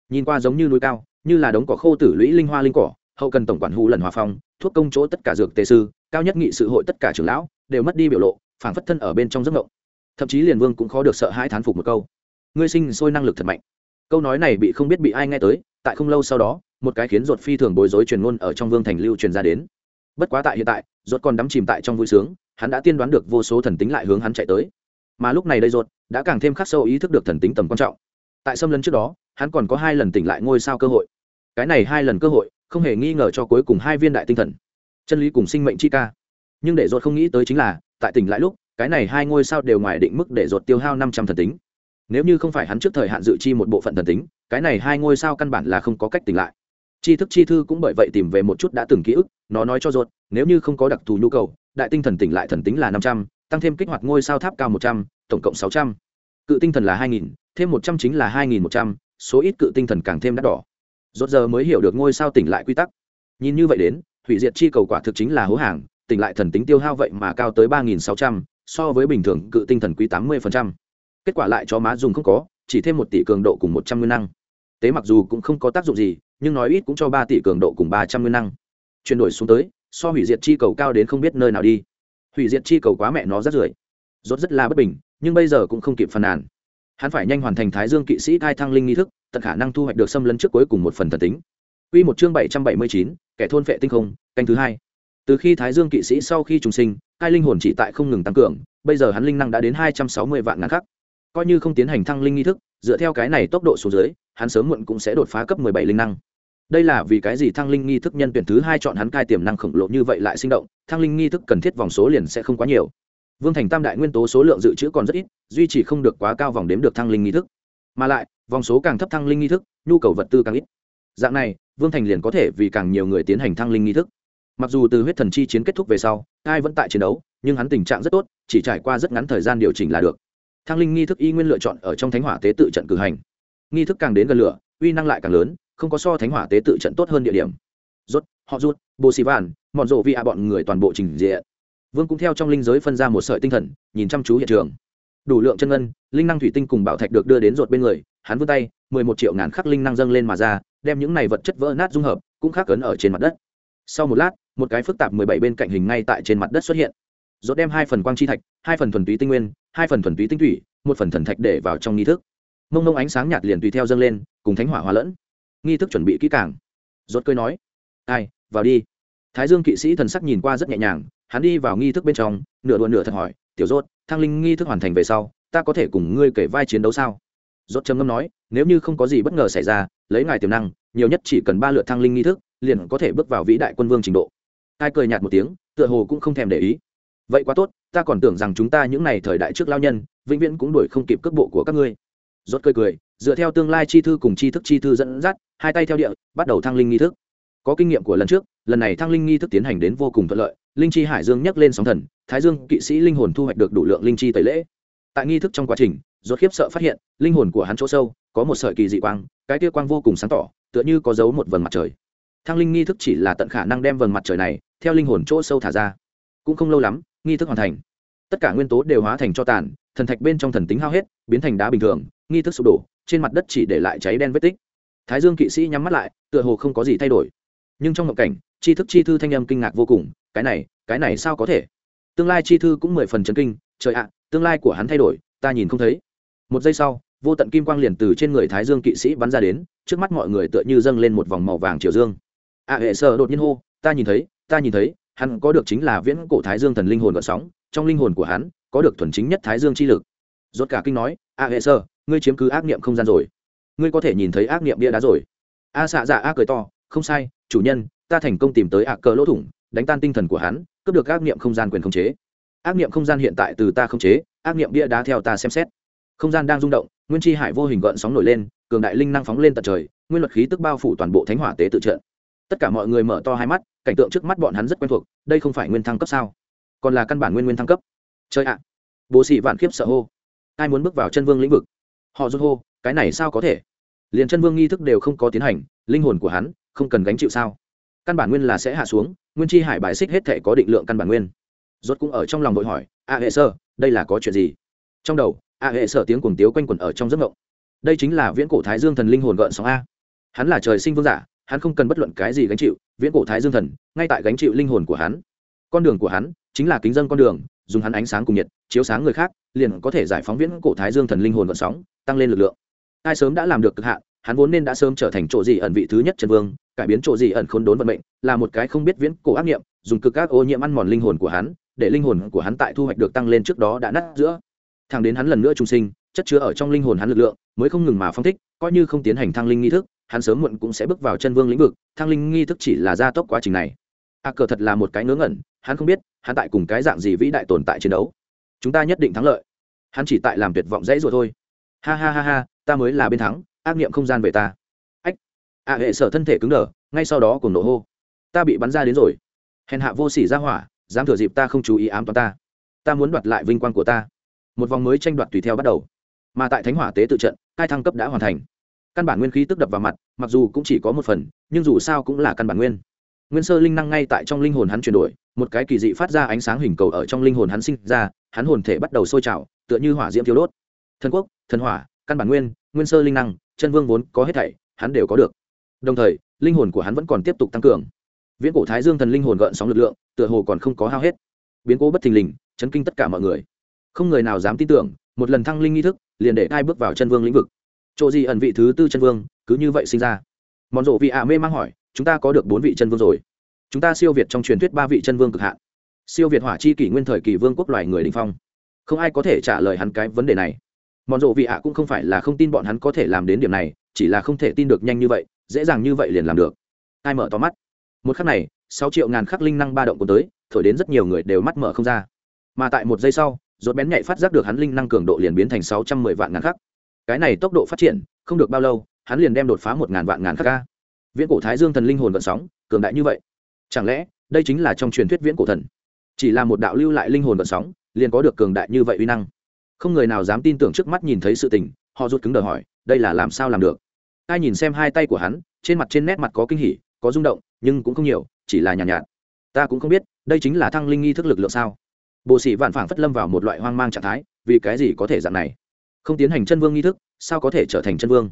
Nhìn qua giống như núi cao như là đống cỏ khô tử lũy linh hoa linh cỏ, hậu cần tổng quản hù lần hòa phong, thuốc công chỗ tất cả dược tề sư, cao nhất nghị sự hội tất cả trưởng lão, đều mất đi biểu lộ, phảng phất thân ở bên trong giấc ngộng thậm chí liền vương cũng khó được sợ hãi thán phục một câu. Ngươi sinh sôi năng lực thật mạnh. Câu nói này bị không biết bị ai nghe tới, tại không lâu sau đó, một cái khiến ruột phi thường bối rối truyền ngôn ở trong vương thành lưu truyền ra đến. Bất quá tại hiện tại, ruột còn đắm chìm tại trong vui sướng, hắn đã tiên đoán được vô số thần tính lại hướng hắn chạy tới. Mà lúc này đây ruột, đã càng thêm khắc sâu ý thức được thần tính tầm quan trọng. Tại xâm lấn trước đó, hắn còn có hai lần tỉnh lại ngôi sao cơ hội cái này hai lần cơ hội, không hề nghi ngờ cho cuối cùng hai viên đại tinh thần. Chân lý cùng sinh mệnh chi ca. Nhưng để ruột không nghĩ tới chính là, tại tỉnh lại lúc, cái này hai ngôi sao đều ngoài định mức để ruột tiêu hao năm trăm thần tính. Nếu như không phải hắn trước thời hạn dự chi một bộ phận thần tính, cái này hai ngôi sao căn bản là không có cách tỉnh lại. Chi thức chi thư cũng bởi vậy tìm về một chút đã từng ký ức, nó nói cho ruột, nếu như không có đặc thù nhu cầu, đại tinh thần tỉnh lại thần tính là năm trăm, tăng thêm kích hoạt ngôi sao tháp cao một trăm, tổng cộng sáu trăm. Cự tinh thần là hai nghìn, thêm một trăm chính là hai nghìn một trăm, số ít cự tinh thần càng thêm đắt đỏ rốt giờ mới hiểu được ngôi sao tỉnh lại quy tắc. Nhìn như vậy đến, hủy diệt chi cầu quả thực chính là hố hàng, tỉnh lại thần tính tiêu hao vậy mà cao tới ba nghìn sáu trăm, so với bình thường cự tinh thần quý tám mươi kết quả lại cho má dùng không có, chỉ thêm một tỷ cường độ cùng một trăm nguyên năng. Tế mặc dù cũng không có tác dụng gì, nhưng nói ít cũng cho ba tỷ cường độ cùng ba trăm nguyên năng. Chuyển đổi xuống tới, so hủy diệt chi cầu cao đến không biết nơi nào đi. Hủy diệt chi cầu quá mẹ nó rất rưởi rốt rất là bất bình, nhưng bây giờ cũng không kịp phàn nàn. Hắn phải nhanh hoàn thành thái dương kỵ sĩ thai thăng linh nghi thức tận khả năng thu hoạch được xâm lấn trước cuối cùng một phần thần tính Quy một chương bảy trăm bảy mươi chín, kẻ thôn phệ tinh không, canh thứ hai. Từ khi Thái Dương kỵ sĩ sau khi trùng sinh, hai linh hồn chỉ tại không ngừng tăng cường, bây giờ hắn linh năng đã đến hai trăm sáu mươi vạn ngàn khắc. Coi như không tiến hành thăng linh nghi thức, dựa theo cái này tốc độ xuống dưới, hắn sớm muộn cũng sẽ đột phá cấp bảy linh năng. Đây là vì cái gì thăng linh nghi thức nhân tuyển thứ hai chọn hắn cai tiềm năng khổng lồ như vậy lại sinh động, thăng linh nghi thức cần thiết vòng số liền sẽ không quá nhiều. Vương Thành Tam đại nguyên tố số lượng dự trữ còn rất ít, duy trì không được quá cao vòng đếm được thăng linh nghi thức. Mà lại, vòng số càng thấp thăng linh nghi thức, nhu cầu vật tư càng ít. Dạng này, Vương Thành liền có thể vì càng nhiều người tiến hành thăng linh nghi thức. Mặc dù từ huyết thần chi chiến kết thúc về sau, ai vẫn tại chiến đấu, nhưng hắn tình trạng rất tốt, chỉ trải qua rất ngắn thời gian điều chỉnh là được. Thăng linh nghi thức y nguyên lựa chọn ở trong thánh hỏa tế tự trận cử hành. Nghi thức càng đến gần lửa, uy năng lại càng lớn, không có so thánh hỏa tế tự trận tốt hơn địa điểm. Rốt, họ rút, Bồ Sĩ Vạn, Mọn Rộ Vi a bọn người toàn bộ trình diện vương cũng theo trong linh giới phân ra một sợi tinh thần nhìn chăm chú hiện trường đủ lượng chân ngân, linh năng thủy tinh cùng bảo thạch được đưa đến ruột bên người, hắn vươn tay, mười một triệu ngàn khắc linh năng dâng lên mà ra, đem những này vật chất vỡ nát dung hợp, cũng khắc ấn ở trên mặt đất. Sau một lát, một cái phức tạp mười bảy bên cạnh hình ngay tại trên mặt đất xuất hiện. Ruột đem hai phần quang chi thạch, hai phần thuần túy tinh nguyên, hai phần thuần túy tinh thủy, một phần thần thạch để vào trong nghi thức. Mông mông ánh sáng nhạt liền tùy theo dâng lên, cùng thánh hỏa hòa lẫn. Nghi thức chuẩn bị kỹ càng. Rốt cười nói, ai, vào đi. Thái dương kỵ sĩ thần sắc nhìn qua rất nhẹ nhàng, hắn đi vào nghi thức bên trong, nửa đùa nửa thật hỏi tiểu rốt thăng linh nghi thức hoàn thành về sau, ta có thể cùng ngươi kể vai chiến đấu sao? Rốt trầm ngâm nói, nếu như không có gì bất ngờ xảy ra, lấy ngài tiềm năng, nhiều nhất chỉ cần ba lượt thăng linh nghi thức, liền có thể bước vào vĩ đại quân vương trình độ. Ai cười nhạt một tiếng, tựa hồ cũng không thèm để ý. Vậy quá tốt, ta còn tưởng rằng chúng ta những n à y thời đại trước lao nhân, vĩnh viễn cũng đuổi không kịp cước bộ của các ngươi. Rốt cười cười, dựa theo tương lai chi thư cùng chi thức chi thư dẫn dắt, hai tay theo địa, bắt đầu thăng linh nghi thức. Có kinh nghiệm của lần trước, lần này thăng linh nghi thức tiến hành đến vô cùng thuận lợi linh chi hải dương nhấc lên sóng thần, thái dương kỵ sĩ linh hồn thu hoạch được đủ lượng linh chi tẩy lễ. Tại nghi thức trong quá trình, rốt khiếp sợ phát hiện, linh hồn của hắn chỗ sâu, có một sợi kỳ dị quang, cái tia quang vô cùng sáng tỏ, tựa như có dấu một vầng mặt trời. Thăng linh nghi thức chỉ là tận khả năng đem vầng mặt trời này, theo linh hồn chỗ sâu thả ra. Cũng không lâu lắm, nghi thức hoàn thành. Tất cả nguyên tố đều hóa thành cho tàn, thần thạch bên trong thần tính hao hết, biến thành đá bình thường, nghi thức sụp đổ, trên mặt đất chỉ để lại cháy đen vết tích. Thái dương kỵ sĩ nhắm mắt lại, tựa hồ không có gì thay đổi. Nhưng trong ngộng cảnh tri thức chi thư thanh âm kinh ngạc vô cùng, cái này cái này sao có thể? Tương lai chi thư cũng mười phần chấn kinh, trời ạ, tương lai của hắn thay đổi, ta nhìn không thấy. Một giây sau, vô tận kim quang liền từ trên người thái dương kỵ sĩ bắn ra đến, trước mắt mọi người tựa như dâng lên một vòng màu vàng triều dương. Ạ hệ sợ đột nhiên hô, ta nhìn thấy, ta nhìn thấy, hắn có được chính là viễn cổ thái dương thần linh hồn gợn sóng, trong linh hồn của hắn, có được thuần chính nhất thái dương chi lực. Rốt cả kinh nói, a hệ sơ ngươi chiếm cứ ác niệm không gian rồi. Ngươi có thể nhìn thấy ác niệm bia đá rồi. A xạ dạ a cười to, không sai, chủ nhân ta thành công tìm tới ác cờ lỗ thủng, đánh tan tinh thần của hắn, cướp được ác niệm không gian quyền khống chế. Ác niệm không gian hiện tại từ ta khống chế, ác niệm bia đá theo ta xem xét. Không gian đang rung động, nguyên chi hải vô hình gợn sóng nổi lên, cường đại linh năng phóng lên tận trời, nguyên luật khí tức bao phủ toàn bộ thánh hỏa tế tự trận. Tất cả mọi người mở to hai mắt, cảnh tượng trước mắt bọn hắn rất quen thuộc, đây không phải nguyên thăng cấp sao? Còn là căn bản nguyên nguyên thăng cấp. Chơi ạ! Bố sĩ vạn khiếp sợ hô. Ai muốn bước vào chân vương lĩnh vực? Họ rút hô, cái này sao có thể? Liền chân vương nghi thức đều không có tiến hành, linh hồn của hắn không cần gánh chịu sao? Căn bản nguyên là sẽ hạ xuống, nguyên chi hải bài xích hết thể có định lượng căn bản nguyên. Rốt cũng ở trong lòng vội hỏi, a hệ sơ, đây là có chuyện gì? Trong đầu, a hệ sở tiếng cuồng tiếu quanh quẩn ở trong giấc mộng. Đây chính là viễn cổ thái dương thần linh hồn gợn sóng a. Hắn là trời sinh vương giả, hắn không cần bất luận cái gì gánh chịu, viễn cổ thái dương thần, ngay tại gánh chịu linh hồn của hắn. Con đường của hắn chính là kính dân con đường, dùng hắn ánh sáng cùng nhiệt, chiếu sáng người khác, liền có thể giải phóng viễn cổ thái dương thần linh hồn gợn sóng, tăng lên lực lượng. Ai sớm đã làm được cực hạn, hắn vốn nên đã sớm trở thành chỗ gì ẩn vị thứ nhất chân vương cải biến chỗ gì ẩn khốn đốn vận mệnh, là một cái không biết viễn cổ ác niệm dùng cực các ô nhiễm ăn mòn linh hồn của hắn, để linh hồn của hắn tại thu hoạch được tăng lên trước đó đã nát giữa. Thẳng đến hắn lần nữa trung sinh, chất chứa ở trong linh hồn hắn lực lượng, mới không ngừng mà phong thích, coi như không tiến hành thăng linh nghi thức, hắn sớm muộn cũng sẽ bước vào chân vương lĩnh vực, thăng linh nghi thức chỉ là gia tốc quá trình này. A cờ thật là một cái ngớ ngẩn, hắn không biết, hắn tại cùng cái dạng gì vĩ đại tồn tại chiến đấu. Chúng ta nhất định thắng lợi. Hắn chỉ tại làm tuyệt vọng dãy rồi thôi. Ha ha ha ha, ta mới là bên thắng, ác nghiệm không gian về ta ạ hệ sở thân thể cứng đờ, ngay sau đó cùng nổ hô. Ta bị bắn ra đến rồi. Hèn hạ vô sỉ ra hỏa, dám thừa dịp ta không chú ý ám toán ta. Ta muốn đoạt lại vinh quang của ta. Một vòng mới tranh đoạt tùy theo bắt đầu. Mà tại thánh hỏa tế tự trận hai thăng cấp đã hoàn thành. Căn bản nguyên khí tức đập vào mặt, mặc dù cũng chỉ có một phần, nhưng dù sao cũng là căn bản nguyên. Nguyên sơ linh năng ngay tại trong linh hồn hắn chuyển đổi, một cái kỳ dị phát ra ánh sáng hình cầu ở trong linh hồn hắn sinh ra, hắn hồn thể bắt đầu sôi trào, tựa như hỏa diễm thiếu đốt. Thần quốc, thần hỏa, căn bản nguyên nguyên sơ linh năng, chân vương vốn có hết thảy, hắn đều có được đồng thời, linh hồn của hắn vẫn còn tiếp tục tăng cường. Viễn cổ thái dương thần linh hồn gợn sóng lực lượng, tựa hồ còn không có hao hết. Biến cố bất thình lình, chấn kinh tất cả mọi người. Không người nào dám tin tưởng, một lần thăng linh nghi thức, liền để ai bước vào chân vương lĩnh vực. Chỗ gì ẩn vị thứ tư chân vương, cứ như vậy sinh ra. Mòn rộ vị ạ mê mang hỏi, chúng ta có được bốn vị chân vương rồi. Chúng ta siêu việt trong truyền thuyết ba vị chân vương cực hạn. Siêu việt hỏa chi kỷ nguyên thời kỳ vương quốc loài người đình phong. Không ai có thể trả lời hắn cái vấn đề này. Mòn rộ vị ạ cũng không phải là không tin bọn hắn có thể làm đến điểm này, chỉ là không thể tin được nhanh như vậy dễ dàng như vậy liền làm được. Ai mở to mắt? Một khắc này, sáu triệu ngàn khắc linh năng ba động cuốn tới, thổi đến rất nhiều người đều mắt mở không ra. Mà tại một giây sau, rốt bén nhạy phát giác được hắn linh năng cường độ liền biến thành sáu trăm mười vạn ngàn khắc. Cái này tốc độ phát triển, không được bao lâu, hắn liền đem đột phá một ngàn vạn ngàn khắc ca viễn cổ thái dương thần linh hồn vận sóng, cường đại như vậy. Chẳng lẽ, đây chính là trong truyền thuyết viễn cổ thần? Chỉ là một đạo lưu lại linh hồn vận sóng, liền có được cường đại như vậy uy năng. Không người nào dám tin tưởng trước mắt nhìn thấy sự tình, họ rút cứng đờ hỏi, đây là làm sao làm được? Ai nhìn xem hai tay của hắn trên mặt trên nét mặt có kinh hỉ có rung động nhưng cũng không nhiều chỉ là nhàn nhạt, nhạt ta cũng không biết đây chính là thăng linh nghi thức lực lượng sao? Bộ sĩ vạn phảng phất lâm vào một loại hoang mang trạng thái vì cái gì có thể dạng này? Không tiến hành chân vương nghi thức sao có thể trở thành chân vương?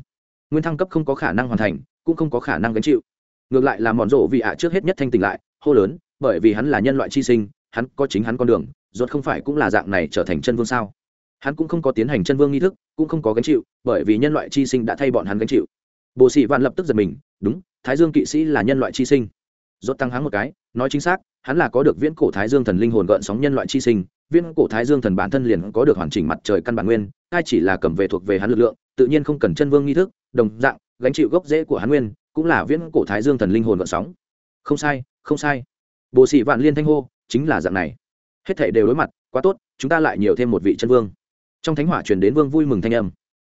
Nguyên thăng cấp không có khả năng hoàn thành cũng không có khả năng gánh chịu. Ngược lại là mòn rộ vì ạ trước hết nhất thanh tỉnh lại hô lớn bởi vì hắn là nhân loại chi sinh hắn có chính hắn con đường ruột không phải cũng là dạng này trở thành chân vương sao? Hắn cũng không có tiến hành chân vương nghi thức cũng không có gánh chịu bởi vì nhân loại chi sinh đã thay bọn hắn gánh chịu bộ sĩ vạn lập tức giật mình, đúng, thái dương kỵ sĩ là nhân loại chi sinh. Rốt tăng hắn một cái, nói chính xác, hắn là có được viễn cổ thái dương thần linh hồn gợn sóng nhân loại chi sinh, viễn cổ thái dương thần bản thân liền có được hoàn chỉnh mặt trời căn bản nguyên, Ai chỉ là cầm về thuộc về hắn lực lượng, tự nhiên không cần chân vương nghi thức, đồng dạng, gánh chịu gốc rễ của hắn nguyên, cũng là viễn cổ thái dương thần linh hồn gợn sóng. Không sai không sai. Bộ sĩ vạn liên thanh hô, chính là dạng này. Hết thảy đều đối mặt, quá tốt, chúng ta lại nhiều thêm một vị chân vương. Trong thánh hỏa truyền đến vương vui mừng thanh âm.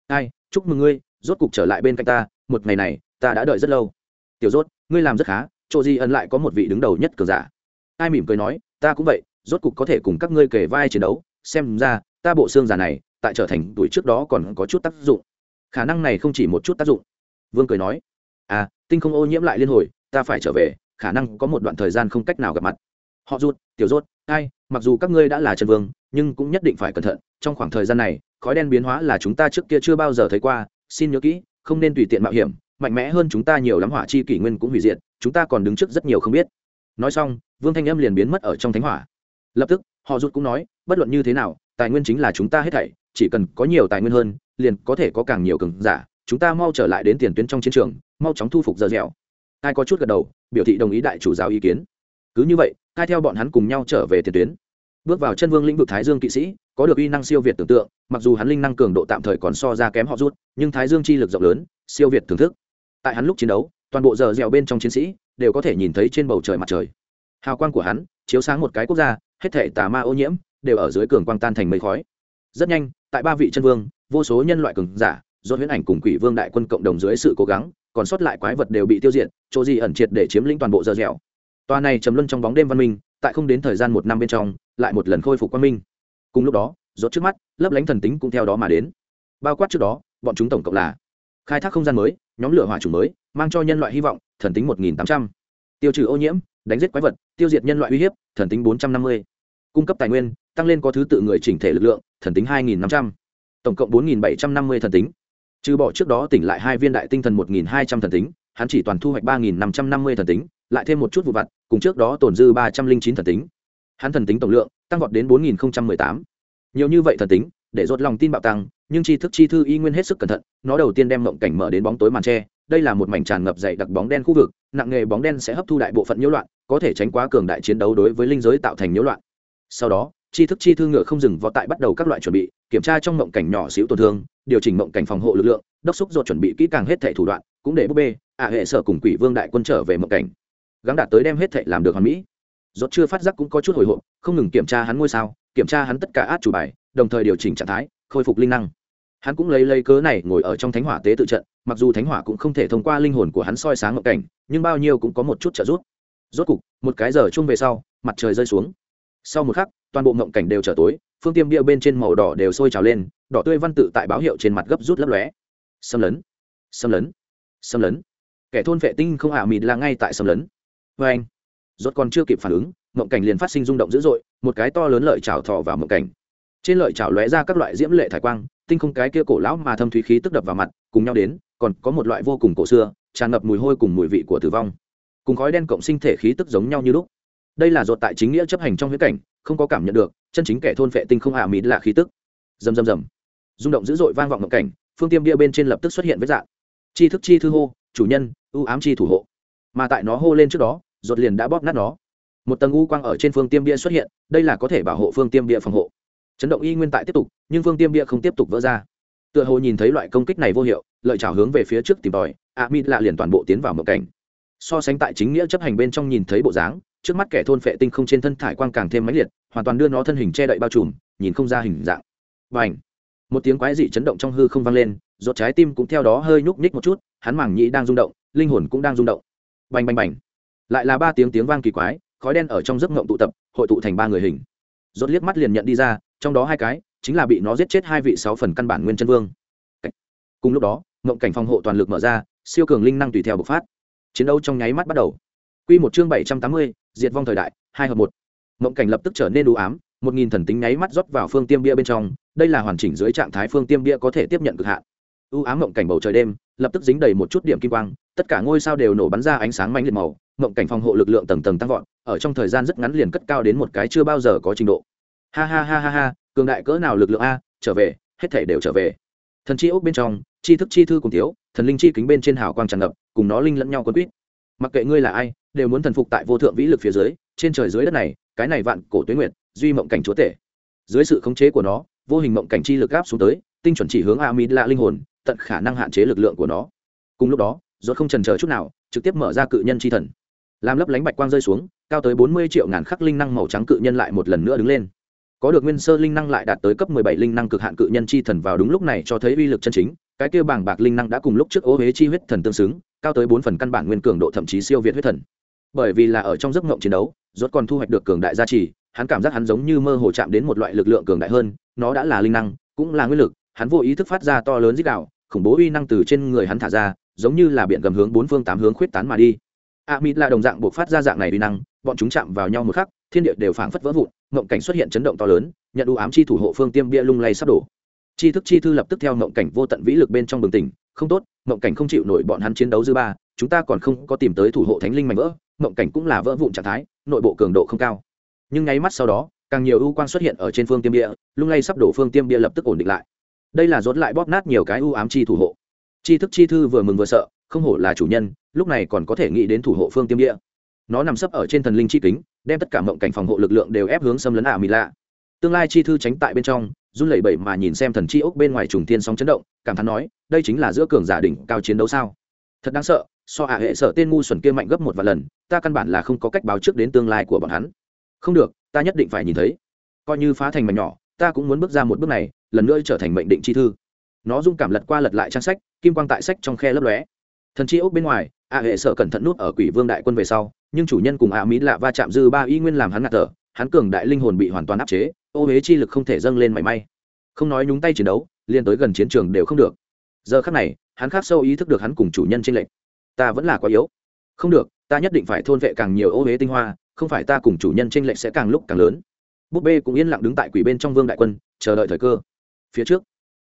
Ai, chúc mừng ngươi, rốt cục trở lại bên cạnh ta một ngày này, ta đã đợi rất lâu. Tiểu rốt, ngươi làm rất khá, chỗ gì ẩn lại có một vị đứng đầu nhất cường giả. Ai mỉm cười nói, ta cũng vậy, rốt cục có thể cùng các ngươi kể vai chiến đấu. Xem ra, ta bộ xương giả này, tại trở thành tuổi trước đó còn có chút tác dụng. Khả năng này không chỉ một chút tác dụng. Vương cười nói à tinh không ô nhiễm lại liên hồi, ta phải trở về, khả năng có một đoạn thời gian không cách nào gặp mặt. Họ rút tiểu rốt, ai, mặc dù các ngươi đã là chân vương, nhưng cũng nhất định phải cẩn thận. Trong khoảng thời gian này, khói đen biến hóa là chúng ta trước kia chưa bao giờ thấy qua. Xin nhớ kỹ không nên tùy tiện mạo hiểm, mạnh mẽ hơn chúng ta nhiều lắm hỏa chi kỷ nguyên cũng hủy diệt, chúng ta còn đứng trước rất nhiều không biết. Nói xong, vương thanh âm liền biến mất ở trong thánh hỏa. Lập tức, họ rút cũng nói, bất luận như thế nào, tài nguyên chính là chúng ta hết thảy, chỉ cần có nhiều tài nguyên hơn, liền có thể có càng nhiều cường giả, chúng ta mau trở lại đến tiền tuyến trong chiến trường, mau chóng thu phục giờ dẻo. Ai có chút gật đầu, biểu thị đồng ý đại chủ giáo ý kiến. Cứ như vậy ai theo bọn hắn cùng nhau trở về tiền tuyến. Bước vào chân vương lĩnh vực thái dương kỵ sĩ có được uy năng siêu việt tưởng tượng, mặc dù hắn linh năng cường độ tạm thời còn so ra kém họ rút, nhưng thái dương chi lực rộng lớn, siêu việt thưởng thức. Tại hắn lúc chiến đấu, toàn bộ giờ dẻo bên trong chiến sĩ đều có thể nhìn thấy trên bầu trời mặt trời. Hào quang của hắn chiếu sáng một cái quốc gia, hết thể tà ma ô nhiễm đều ở dưới cường quang tan thành mây khói. Rất nhanh, tại ba vị chân vương, vô số nhân loại cường giả, do huyễn ảnh cùng quỷ vương đại quân cộng đồng dưới sự cố gắng, còn sót lại quái vật đều bị tiêu diệt, chỗ gì ẩn triệt để chiếm lĩnh toàn bộ giờ dẻo. Tòa này trầm luân trong bóng đêm văn minh, tại không đến thời gian một năm bên trong, lại một lần khôi phục quang minh cùng lúc đó, rốt trước mắt lấp lánh thần tính cũng theo đó mà đến. Bao quát trước đó, bọn chúng tổng cộng là khai thác không gian mới, nhóm lửa hỏa chủng mới, mang cho nhân loại hy vọng, thần tính một nghìn tám trăm. Tiêu trừ ô nhiễm, đánh giết quái vật, tiêu diệt nhân loại uy hiếp, thần tính bốn trăm năm mươi. Cung cấp tài nguyên, tăng lên có thứ tự người chỉnh thể lực lượng, thần tính hai nghìn năm trăm. Tổng cộng bốn nghìn bảy trăm năm mươi thần tính. Trừ bỏ trước đó tỉnh lại hai viên đại tinh thần một nghìn hai trăm thần tính, hắn chỉ toàn thu hoạch ba nghìn năm trăm năm mươi thần tính, lại thêm một chút vụ vặt, cùng trước đó tồn dư ba trăm linh chín thần tính. Hắn thần tính tổng lượng tăng vọt đến bốn nghìn tám. Nhiều như vậy thần tính, để rốt lòng tin bạo tăng, nhưng tri thức chi thư y nguyên hết sức cẩn thận, nó đầu tiên đem mộng cảnh mở đến bóng tối màn tre, đây là một mảnh tràn ngập dày đặc bóng đen khu vực, nặng nghề bóng đen sẽ hấp thu đại bộ phận nhiễu loạn, có thể tránh quá cường đại chiến đấu đối với linh giới tạo thành nhiễu loạn. Sau đó, tri thức chi thư ngựa không dừng vọt tại bắt đầu các loại chuẩn bị, kiểm tra trong mộng cảnh nhỏ xíu tổn thương, điều chỉnh mộng cảnh phòng hộ lực lượng, đốc xúc dột chuẩn bị kỹ càng hết thảy thủ đoạn, cũng để búp bê ả hệ sở cùng quỷ vương đại quân trở về mộng cảnh. Gắng đạt tới đem hết thảy làm được hoàn mỹ. Rốt chưa phát giác cũng có chút hồi hộp, không ngừng kiểm tra hắn ngôi sao, kiểm tra hắn tất cả át chủ bài, đồng thời điều chỉnh trạng thái, khôi phục linh năng. Hắn cũng lấy lấy cớ này ngồi ở trong thánh hỏa tế tự trận, mặc dù thánh hỏa cũng không thể thông qua linh hồn của hắn soi sáng ngộ cảnh, nhưng bao nhiêu cũng có một chút trợ giúp. Rốt cục, một cái giờ chung về sau, mặt trời rơi xuống. Sau một khắc, toàn bộ ngộng cảnh đều trở tối, phương tiêm bia bên trên màu đỏ đều sôi trào lên, đỏ tươi văn tự tại báo hiệu trên mặt gấp rút lấp lóe. Xâm lấn xâm lấn xâm lấn. Kẻ thôn vệ tinh không ả mịt là ngay tại xâm lấn. Vê anh rốt còn chưa kịp phản ứng, mộng cảnh liền phát sinh rung động dữ dội, một cái to lớn lợi chảo thò vào mộng cảnh. Trên lợi chảo lóe ra các loại diễm lệ thải quang, tinh không cái kia cổ lão mà thâm thúy khí tức đập vào mặt, cùng nhau đến, còn có một loại vô cùng cổ xưa, tràn ngập mùi hôi cùng mùi vị của tử vong. Cùng khói đen cộng sinh thể khí tức giống nhau như lúc. Đây là ruột tại chính nghĩa chấp hành trong huyết cảnh, không có cảm nhận được, chân chính kẻ thôn vệ tinh không hạ mịt là khí tức. Rầm rầm rầm. Rung động dữ dội vang vọng mộng cảnh, phương tiêm bia bên trên lập tức xuất hiện với dạng. Chi thức chi thư hô, chủ nhân, ưu ám chi thủ hộ. Mà tại nó hô lên trước đó ruột liền đã bóp nát nó. Một tầng u quang ở trên phương tiêm bia xuất hiện, đây là có thể bảo hộ phương tiêm bia phòng hộ. Chấn động y nguyên tại tiếp tục, nhưng phương tiêm bia không tiếp tục vỡ ra. Tựa hồ nhìn thấy loại công kích này vô hiệu, lợi trào hướng về phía trước tìm tòi a mít lạ liền toàn bộ tiến vào một cảnh. So sánh tại chính nghĩa chấp hành bên trong nhìn thấy bộ dáng, trước mắt kẻ thôn phệ tinh không trên thân thải quang càng thêm mãnh liệt, hoàn toàn đưa nó thân hình che đậy bao trùm, nhìn không ra hình dạng. Và ảnh một tiếng quái dị chấn động trong hư không vang lên rột trái tim cũng theo đó hơi nhúc nhích một chút, hắn mảng nhĩ đang rung động, linh hồn cũng đang rung động. Bành bành bành! Lại là ba tiếng tiếng vang kỳ quái, khói đen ở trong giấc ngộng tụ tập, hội tụ thành ba người hình. Rốt liếc mắt liền nhận đi ra, trong đó hai cái, chính là bị nó giết chết hai vị sáu phần căn bản nguyên chân vương. Cùng lúc đó ngộng cảnh phòng hộ toàn lực mở ra, siêu cường linh năng tùy theo bộc phát. Chiến đấu trong nháy mắt bắt đầu. Quy một chương bảy trăm tám mươi, diệt vong thời đại, hai hợp một. Ngộng cảnh lập tức trở nên đủ ám, một nghìn thần tính nháy mắt rót vào phương tiêm bia bên trong, đây là hoàn chỉnh dưới trạng thái phương tiêm bia có thể tiếp nhận cực hạn u ám mộng cảnh bầu trời đêm, lập tức dính đầy một chút điểm kim quang, tất cả ngôi sao đều nổ bắn ra ánh sáng mãnh liệt màu, mộng cảnh phòng hộ lực lượng tầng tầng tăng vọt, ở trong thời gian rất ngắn liền cất cao đến một cái chưa bao giờ có trình độ. Ha ha ha ha ha, cường đại cỡ nào lực lượng a, trở về, hết thể đều trở về. Thần chi ốc bên trong, chi thức chi thư cùng thiếu, thần linh chi kính bên trên hào quang tràn ngập, cùng nó linh lẫn nhau quân quýt. Mặc kệ ngươi là ai, đều muốn thần phục tại vô thượng vĩ lực phía dưới, trên trời dưới đất này, cái này vạn cổ tuyến nguyệt, duy mộng cảnh chúa tể. Dưới sự khống chế của nó, vô hình mộng cảnh chi lực gáp xuống tới, tinh chuẩn chỉ hướng a mỹ lạ linh hồn tận khả năng hạn chế lực lượng của nó. Cùng lúc đó, rốt không trần chờ chút nào, trực tiếp mở ra cự nhân chi thần. Làm lấp lánh bạch quang rơi xuống, cao tới bốn mươi triệu ngàn khắc linh năng màu trắng cự nhân lại một lần nữa đứng lên. Có được nguyên sơ linh năng lại đạt tới cấp mười bảy linh năng cực hạn cự nhân chi thần vào đúng lúc này cho thấy uy lực chân chính, cái kia bảng bạc linh năng đã cùng lúc trước ô huế chi huyết thần tương xứng, cao tới bốn phần căn bản nguyên cường độ thậm chí siêu việt huyết thần. Bởi vì là ở trong giấc ngộng chiến đấu, rốt còn thu hoạch được cường đại gia trì, hắn cảm giác hắn giống như mơ hồ chạm đến một loại lực lượng cường đại hơn, nó đã là linh năng, cũng là nguyên lực hắn vô ý thức phát ra to lớn dích đạo, khủng bố uy năng từ trên người hắn thả ra, giống như là biển gầm hướng bốn phương tám hướng khuyết tán mà đi. A Mịt là đồng dạng buộc phát ra dạng này uy năng, bọn chúng chạm vào nhau một khắc, thiên địa đều phảng phất vỡ vụn, ngộng cảnh xuất hiện chấn động to lớn, nhận đủ ám chi thủ hộ phương tiêm bia lung lay sắp đổ. Chi thức chi thư lập tức theo ngộng cảnh vô tận vĩ lực bên trong bừng tỉnh, không tốt, ngộng cảnh không chịu nổi bọn hắn chiến đấu dư ba, chúng ta còn không có tìm tới thủ hộ thánh linh mạnh vỡ, ngộng cảnh cũng là vỡ vụn trạng thái, nội bộ cường độ không cao. Nhưng ngay mắt sau đó, càng nhiều ưu quang xuất hiện ở trên phương tiêm bia, lung lay sắp đổ phương tiêm bia lập tức ổn định lại đây là rốt lại bóp nát nhiều cái ưu ám chi thủ hộ. Chi thức chi thư vừa mừng vừa sợ, không hổ là chủ nhân, lúc này còn có thể nghĩ đến thủ hộ phương tiêm địa. Nó nằm sấp ở trên thần linh chi kính, đem tất cả mộng cảnh phòng hộ lực lượng đều ép hướng xâm lấn ả mỹ lạ tương lai chi thư tránh tại bên trong, run lẩy bẩy mà nhìn xem thần chi ốc bên ngoài trùng thiên sóng chấn động, cảm thán nói, đây chính là giữa cường giả đỉnh cao chiến đấu sao? Thật đáng sợ, so ả hệ sợ tên ngu xuẩn kia mạnh gấp một vài lần, ta căn bản là không có cách báo trước đến tương lai của bọn hắn. Không được, ta nhất định phải nhìn thấy. Coi như phá thành mảnh nhỏ, ta cũng muốn bước ra một bước này lần nữa trở thành mệnh định chi thư. Nó dung cảm lật qua lật lại trang sách, kim quang tại sách trong khe lấp lóe. Thần chi ốc bên ngoài ạ hệ sợ cẩn thận nút ở quỷ vương đại quân về sau, nhưng chủ nhân cùng ạ mỹ lạ va chạm dư ba y nguyên làm hắn ngạt thở, hắn cường đại linh hồn bị hoàn toàn áp chế, ô huế chi lực không thể dâng lên mảy may. Không nói nhúng tay chiến đấu, liên tới gần chiến trường đều không được. Giờ khắc này, hắn khắc sâu ý thức được hắn cùng chủ nhân trên lệnh ta vẫn là quá yếu. Không được, ta nhất định phải thôn vệ càng nhiều ô huế tinh hoa, không phải ta cùng chủ nhân trên lệnh sẽ càng lúc càng lớn. Búp bê cũng yên lặng đứng tại quỷ bên trong vương đại quân, chờ đợi thời cơ phía trước.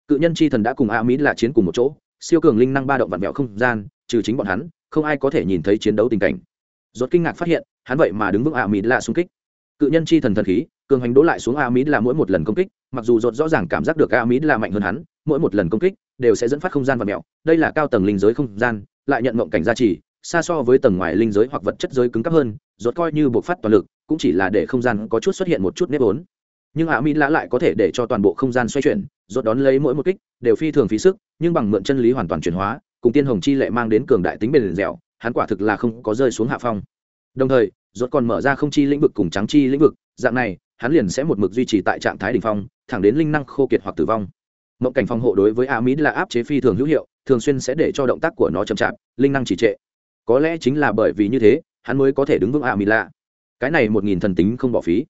Cự nhân chi thần đã cùng a mỹ là chiến cùng một chỗ, siêu cường linh năng ba động vặn vẹo không gian, trừ chính bọn hắn, không ai có thể nhìn thấy chiến đấu tình cảnh. Rốt kinh ngạc phát hiện, hắn vậy mà đứng vững a mỹ là xung kích. Cự nhân chi thần thần khí, cường hành đỗ lại xuống a mỹ là mỗi một lần công kích, mặc dù rốt rõ ràng cảm giác được a mỹ là mạnh hơn hắn, mỗi một lần công kích đều sẽ dẫn phát không gian vặn vẹo, đây là cao tầng linh giới không gian, lại nhận mộng cảnh gia trì, xa so với tầng ngoài linh giới hoặc vật chất giới cứng cấp hơn, rốt coi như buộc phát toàn lực, cũng chỉ là để không gian có chút xuất hiện một chút nếp ốn nhưng ạ mỹ lã lại có thể để cho toàn bộ không gian xoay chuyển, rốt đón lấy mỗi một kích đều phi thường phí sức, nhưng bằng mượn chân lý hoàn toàn chuyển hóa, cùng tiên hồng chi lệ mang đến cường đại tính bền dẻo, hắn quả thực là không có rơi xuống hạ phong. Đồng thời, rốt còn mở ra không chi lĩnh vực cùng trắng chi lĩnh vực, dạng này, hắn liền sẽ một mực duy trì tại trạng thái đỉnh phong, thẳng đến linh năng khô kiệt hoặc tử vong. Mộng cảnh phòng hộ đối với a mỹ là áp chế phi thường hữu hiệu, thường xuyên sẽ để cho động tác của nó chậm chạp, linh năng trì trệ. Có lẽ chính là bởi vì như thế, hắn mới có thể đứng vững a mỹ lạ. Cái này một nghìn thần tính không bỏ phí.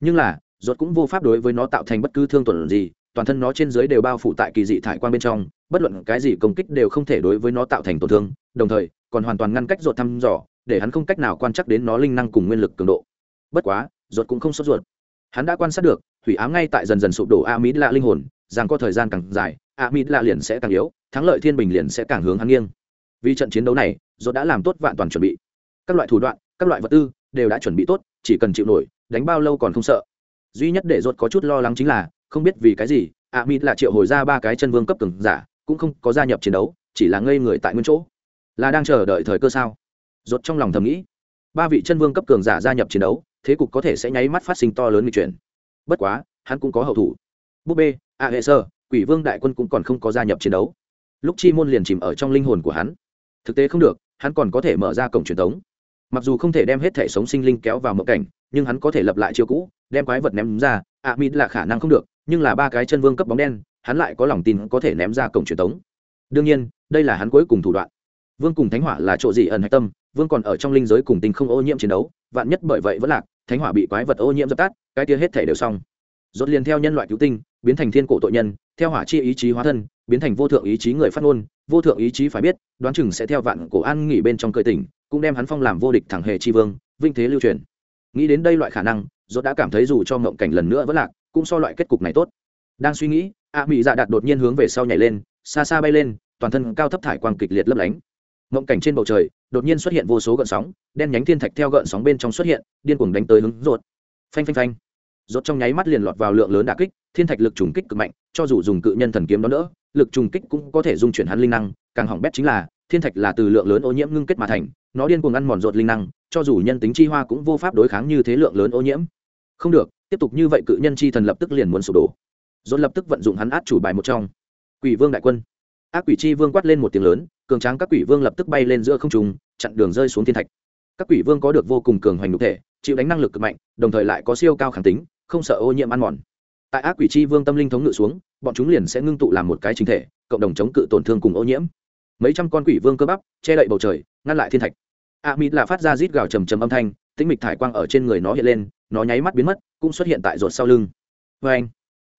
Nhưng là rốt cũng vô pháp đối với nó tạo thành bất cứ thương tổn gì, toàn thân nó trên dưới đều bao phủ tại kỳ dị thải quan bên trong, bất luận cái gì công kích đều không thể đối với nó tạo thành tổn thương, đồng thời, còn hoàn toàn ngăn cách ruột thăm dò, để hắn không cách nào quan trắc đến nó linh năng cùng nguyên lực cường độ. Bất quá rốt cũng không sốt ruột. Hắn đã quan sát được, hủy ám ngay tại dần dần sụp đổ a mỹ lạ linh hồn, rằng có thời gian càng dài a mỹ lạ liền sẽ càng yếu, thắng lợi thiên bình liền sẽ càng hướng hắn nghiêng. Vì trận chiến đấu này rốt đã làm tốt vạn toàn chuẩn bị. Các loại thủ đoạn, các loại vật tư, đều đã chuẩn bị tốt, chỉ cần chịu nổi, đánh bao lâu còn không sợ duy nhất để ruột có chút lo lắng chính là, không biết vì cái gì a mịt là triệu hồi ra ba cái chân vương cấp cường giả, cũng không có gia nhập chiến đấu, chỉ là ngây người tại nguyên chỗ. Là đang chờ đợi thời cơ sao? Ruột trong lòng thầm nghĩ. Ba vị chân vương cấp cường giả gia nhập chiến đấu, thế cục có thể sẽ nháy mắt phát sinh to lớn người chuyển. Bất quá, hắn cũng có hậu thủ. Búp bê, a hệ sơ, quỷ vương đại quân cũng còn không có gia nhập chiến đấu. Lúc chi môn liền chìm ở trong linh hồn của hắn. Thực tế không được, hắn còn có thể mở ra cổng truyền thống mặc dù không thể đem hết thể sống sinh linh kéo vào mộng cảnh nhưng hắn có thể lập lại chiêu cũ, đem quái vật ném ra a mít là khả năng không được, nhưng là ba cái chân vương cấp bóng đen, hắn lại có lòng tin có thể ném ra cổng truyền tống. đương nhiên, đây là hắn cuối cùng thủ đoạn. Vương cùng thánh hỏa là chỗ gì ẩn hạch tâm, vương còn ở trong linh giới cùng tình không ô nhiễm chiến đấu, vạn nhất bởi vậy vẫn lạc, thánh hỏa bị quái vật ô nhiễm dập tắt, cái kia hết thể đều xong. Rốt liền theo nhân loại cứu tinh, biến thành thiên cổ tội nhân, theo hỏa chi ý chí hóa thân, biến thành vô thượng ý chí người phát ngôn, vô thượng ý chí phải biết, đoán chừng sẽ theo vạn cổ an nghỉ bên trong cơi tỉnh, cũng đem hắn phong làm vô địch thẳng hề tri vương, vinh thế lưu truyền nghĩ đến đây loại khả năng, rốt đã cảm thấy dù cho mộng cảnh lần nữa vẫn lạc, cũng so loại kết cục này tốt. Đang suy nghĩ, a mỹ dạ đạt đột nhiên hướng về sau nhảy lên, xa xa bay lên, toàn thân cao thấp thải quang kịch liệt lấp lánh. Mộng cảnh trên bầu trời, đột nhiên xuất hiện vô số gợn sóng, đen nhánh thiên thạch theo gợn sóng bên trong xuất hiện, điên cuồng đánh tới hướng rột phanh phanh phanh. Rột trong nháy mắt liền lọt vào lượng lớn đả kích, thiên thạch lực trùng kích cực mạnh, cho dù dùng cự nhân thần kiếm đó nữa, lực trùng kích cũng có thể dung chuyển hắn linh năng, càng hỏng bét chính là, thiên thạch là từ lượng lớn ô nhiễm ngưng kết mà thành, nó điên cuồng ăn mòn rột linh năng cho dù nhân tính chi hoa cũng vô pháp đối kháng như thế lượng lớn ô nhiễm. Không được, tiếp tục như vậy cự nhân chi thần lập tức liền muốn sụp đổ. Dồn lập tức vận dụng hắn át chủ bài một trong. Quỷ vương đại quân. Ác quỷ chi vương quát lên một tiếng lớn, cường tráng các quỷ vương lập tức bay lên giữa không trung, chặn đường rơi xuống thiên thạch. Các quỷ vương có được vô cùng cường hoành nhục thể, chịu đánh năng lực cực mạnh, đồng thời lại có siêu cao kháng tính, không sợ ô nhiễm ăn mòn. Tại ác quỷ chi vương tâm linh thống ngự xuống, bọn chúng liền sẽ ngưng tụ làm một cái chính thể, cộng đồng chống cự tổn thương cùng ô nhiễm. Mấy trăm con quỷ vương cơ bắp, che đậy bầu trời, ngăn lại thiên thạch a mịt là phát ra rít gào trầm trầm âm thanh, tĩnh mịch thải quang ở trên người nó hiện lên, nó nháy mắt biến mất, cũng xuất hiện tại rột sau lưng. Vê anh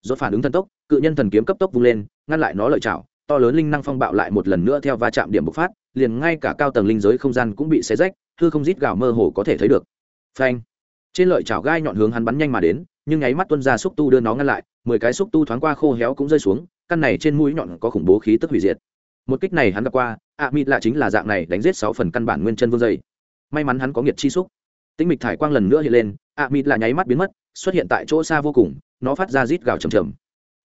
rột phản ứng thần tốc, cự nhân thần kiếm cấp tốc vung lên, ngăn lại nó lợi chảo, to lớn linh năng phong bạo lại một lần nữa theo va chạm điểm bộc phát, liền ngay cả cao tầng linh giới không gian cũng bị xé rách, hư không rít gào mơ hồ có thể thấy được. Phanh trên lợi chảo gai nhọn hướng hắn bắn nhanh mà đến, nhưng nháy mắt tuân ra xúc tu đưa nó ngăn lại, mười cái xúc tu thoáng qua khô héo cũng rơi xuống, căn này trên mũi nhọn có khủng bố khí tức hủy diệt một kích này hắn gặp qua ạ à, mịt lạ chính là dạng này đánh giết sáu phần căn bản nguyên chân vương dây. May mắn hắn có nghiệt chi xúc. Tinh mịch thải quang lần nữa hiện lên ạ à, mịt lạ nháy mắt biến mất xuất hiện tại chỗ xa vô cùng nó phát ra rít gào trầm trầm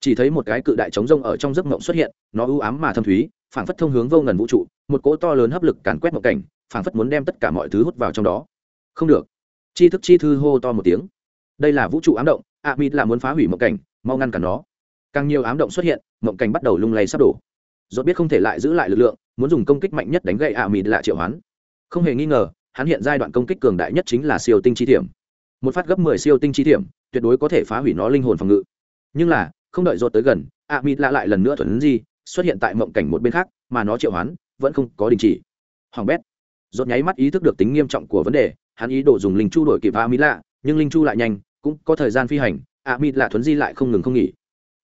chỉ thấy một cái cự đại trống rông ở trong giấc mộng xuất hiện nó ưu ám mà thâm thúy phảng phất thông hướng vô ngần vũ trụ một cỗ to lớn hấp lực càn quét mộng cảnh phảng phất muốn đem tất cả mọi thứ hút vào trong đó. Không được. Chi thức chi thư hô to một tiếng. Đây là vũ trụ ám động a mịt là muốn phá hủy mộng cảnh mau ngăn cản nó. Càng nhiều ám động xuất hiện mộng cảnh bắt đầu lung lay sắp đổ dốt biết không thể lại giữ lại lực lượng, muốn dùng công kích mạnh nhất đánh gậy a mịt Lạ triệu hoán. Không hề nghi ngờ, hắn hiện giai đoạn công kích cường đại nhất chính là siêu tinh chi thiểm. Một phát gấp mười siêu tinh chi thiểm, tuyệt đối có thể phá hủy nó linh hồn phòng ngự. Nhưng là, không đợi dốt tới gần a mịt lạ lại lần nữa thuần di, xuất hiện tại mộng cảnh một bên khác, mà nó triệu hoán vẫn không có đình chỉ. Hoàng bét. Dốt nháy mắt ý thức được tính nghiêm trọng của vấn đề, hắn ý đồ dùng linh chu đổi kịp a mỹ lạ, nhưng linh chu lại nhanh, cũng có thời gian phi hành a mỹ lạ thuấn di lại không ngừng không nghỉ.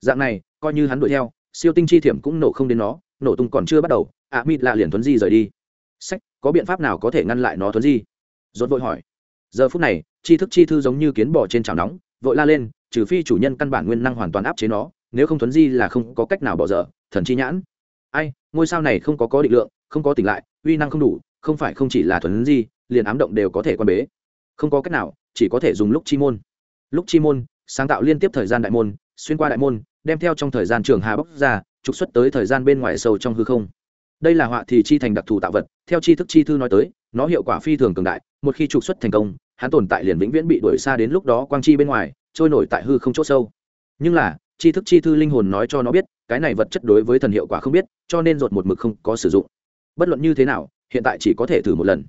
Dạng này, coi như hắn đuổi theo siêu tinh chi thiểm cũng nổ không đến nó, nổ tung còn chưa bắt đầu, ạ, mịt lạ liền thuấn di rời đi. Sách, có biện pháp nào có thể ngăn lại nó thuấn di? Dốt vội hỏi. Giờ phút này chi thức chi thư giống như kiến bò trên chảo nóng, vội la lên, trừ phi chủ nhân căn bản nguyên năng hoàn toàn áp chế nó, nếu không thuấn di là không có cách nào bỏ dở, thần chi nhãn. Ai, ngôi sao này không có có định lượng, không có tỉnh lại, uy năng không đủ, không phải không chỉ là thuấn di, liền ám động đều có thể quan bế. Không có cách nào, chỉ có thể dùng lúc chi môn. Lúc chi môn, sáng tạo liên tiếp thời gian đại môn, xuyên qua đại môn đem theo trong thời gian trường hà bốc ra, trục xuất tới thời gian bên ngoài sâu trong hư không. Đây là họa thì chi thành đặc thù tạo vật, theo chi thức chi thư nói tới, nó hiệu quả phi thường cường đại, một khi trục xuất thành công, hắn tồn tại liền vĩnh viễn bị đuổi xa đến lúc đó quang chi bên ngoài, trôi nổi tại hư không chỗ sâu. Nhưng là, chi thức chi thư linh hồn nói cho nó biết, cái này vật chất đối với thần hiệu quả không biết, cho nên rột một mực không có sử dụng. Bất luận như thế nào, hiện tại chỉ có thể thử một lần.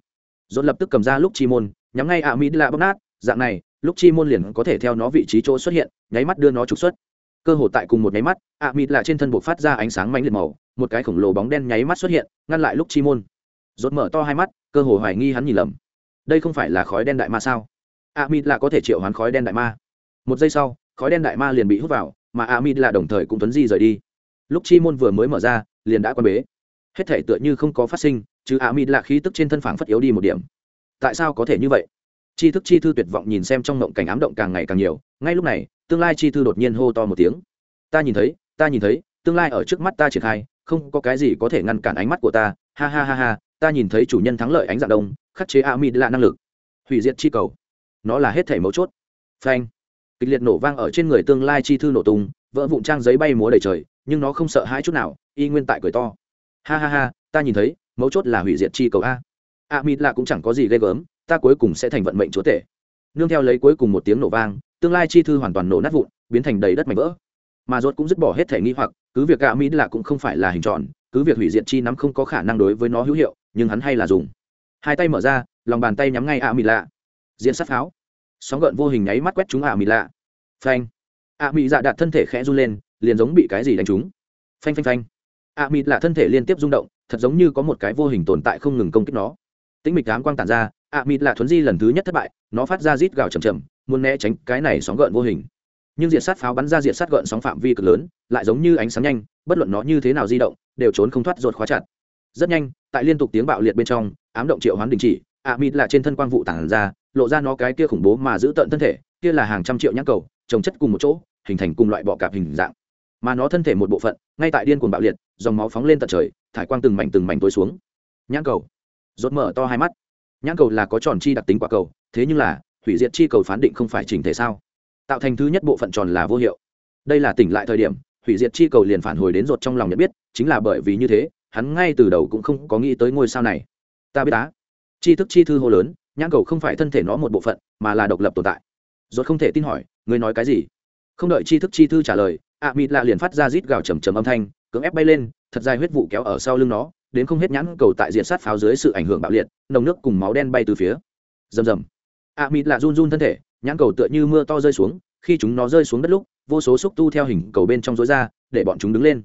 Rột lập tức cầm ra lúc chi môn, nhắm ngay ạ mỹ lạ bóc nát dạng này, lúc chi môn liền có thể theo nó vị trí chỗ xuất hiện, nháy mắt đưa nó trục xuất cơ hồ tại cùng một nháy mắt, ạ mịt là trên thân buộc phát ra ánh sáng mãnh liệt màu, một cái khổng lồ bóng đen nháy mắt xuất hiện, ngăn lại lúc chi môn. Rốt mở to hai mắt, cơ hồ hoài nghi hắn nhìn lầm. Đây không phải là khói đen đại ma sao? Ạ mịt là có thể triệu hoán khói đen đại ma. Một giây sau, khói đen đại ma liền bị hút vào, mà a mid là đồng thời cũng tuấn di rời đi. Lúc chi môn vừa mới mở ra, liền đã quan bế. Hết thể tựa như không có phát sinh, chứ a mid là khí tức trên thân phản phất yếu đi một điểm. Tại sao có thể như vậy? Chi thức chi thư tuyệt vọng nhìn xem trong mộng cảnh ám động càng ngày càng nhiều, ngay lúc này, tương lai chi thư đột nhiên hô to một tiếng. Ta nhìn thấy, ta nhìn thấy, tương lai ở trước mắt ta triển khai, không có cái gì có thể ngăn cản ánh mắt của ta. Ha ha ha ha, ta nhìn thấy chủ nhân thắng lợi ánh dạng đông, khắc chế a mi là năng lực. Hủy diệt chi cầu. Nó là hết thể mấu chốt. Phanh. Kịch liệt nổ vang ở trên người tương lai chi thư nổ tung, vỡ vụn trang giấy bay múa đầy trời, nhưng nó không sợ hãi chút nào, y nguyên tại cười to. Ha ha ha, ta nhìn thấy, mấu chốt là hủy diệt chi cầu a. A mi là cũng chẳng có gì ghê gớm ta cuối cùng sẽ thành vận mệnh chúa tể. Nương theo lấy cuối cùng một tiếng nổ vang, tương lai chi thư hoàn toàn nổ nát vụn, biến thành đầy đất mảnh vỡ. Mà rốt cũng dứt bỏ hết thể nghi hoặc, cứ việc gạ mỹ là cũng không phải là hình tròn, cứ việc hủy diệt chi nắm không có khả năng đối với nó hữu hiệu, nhưng hắn hay là dùng. Hai tay mở ra, lòng bàn tay nhắm ngay ạ mỹ lạ. Diễn sát pháo. Sóng gợn vô hình nháy mắt quét chúng ạ mỹ lạ. Phanh. Ạ mỹ dạ đạt thân thể khẽ run lên, liền giống bị cái gì đánh trúng. Phanh phanh phanh. Ạ mỹ lạ thân thể liên tiếp rung động, thật giống như có một cái vô hình tồn tại không ngừng công kích nó tĩnh mịch đám quang tản ra, ạ mịt là thuấn di lần thứ nhất thất bại, nó phát ra rít gào chầm chầm muốn né tránh cái này sóng gợn vô hình. Nhưng diện sát pháo bắn ra diện sát gợn sóng phạm vi cực lớn, lại giống như ánh sáng nhanh, bất luận nó như thế nào di động, đều trốn không thoát rột khóa chặt. Rất nhanh, tại liên tục tiếng bạo liệt bên trong, ám động triệu hoán đình chỉ, ạ mịt là trên thân quang vụ tản ra, lộ ra nó cái kia khủng bố mà giữ tận thân thể, kia là hàng trăm triệu nhãn cầu, trồng chất cùng một chỗ, hình thành cùng loại bọ cạp hình dạng. Mà nó thân thể một bộ phận, ngay tại điên cuồng bạo liệt, dòng máu phóng lên tận trời, thải quang từng mảnh từng mảnh tối xuống. Nhãn cầu rốt mở to hai mắt. Nhãn cầu là có tròn chi đặc tính quả cầu, thế nhưng là, hủy diệt chi cầu phán định không phải chỉnh thể sao? Tạo thành thứ nhất bộ phận tròn là vô hiệu. Đây là tỉnh lại thời điểm, hủy diệt chi cầu liền phản hồi đến ruột trong lòng nhận biết, chính là bởi vì như thế, hắn ngay từ đầu cũng không có nghĩ tới ngôi sao này. Ta biết á. Chi thức chi thư hô lớn, nhãn cầu không phải thân thể nó một bộ phận, mà là độc lập tồn tại. Rốt không thể tin hỏi người nói cái gì? Không đợi chi thức chi thư trả lời ạ mịt lạ liền phát ra rít gào trầm trầm âm thanh, cưỡng ép bay lên, thật dài huyết vụ kéo ở sau lưng nó đến không hết nhãn cầu tại diện sát pháo dưới sự ảnh hưởng bạo liệt, nồng nước cùng máu đen bay từ phía. Rầm rầm. Ạ mịt là run run thân thể, nhãn cầu tựa như mưa to rơi xuống, khi chúng nó rơi xuống đất lúc, vô số xúc tu theo hình cầu bên trong rối ra, để bọn chúng đứng lên.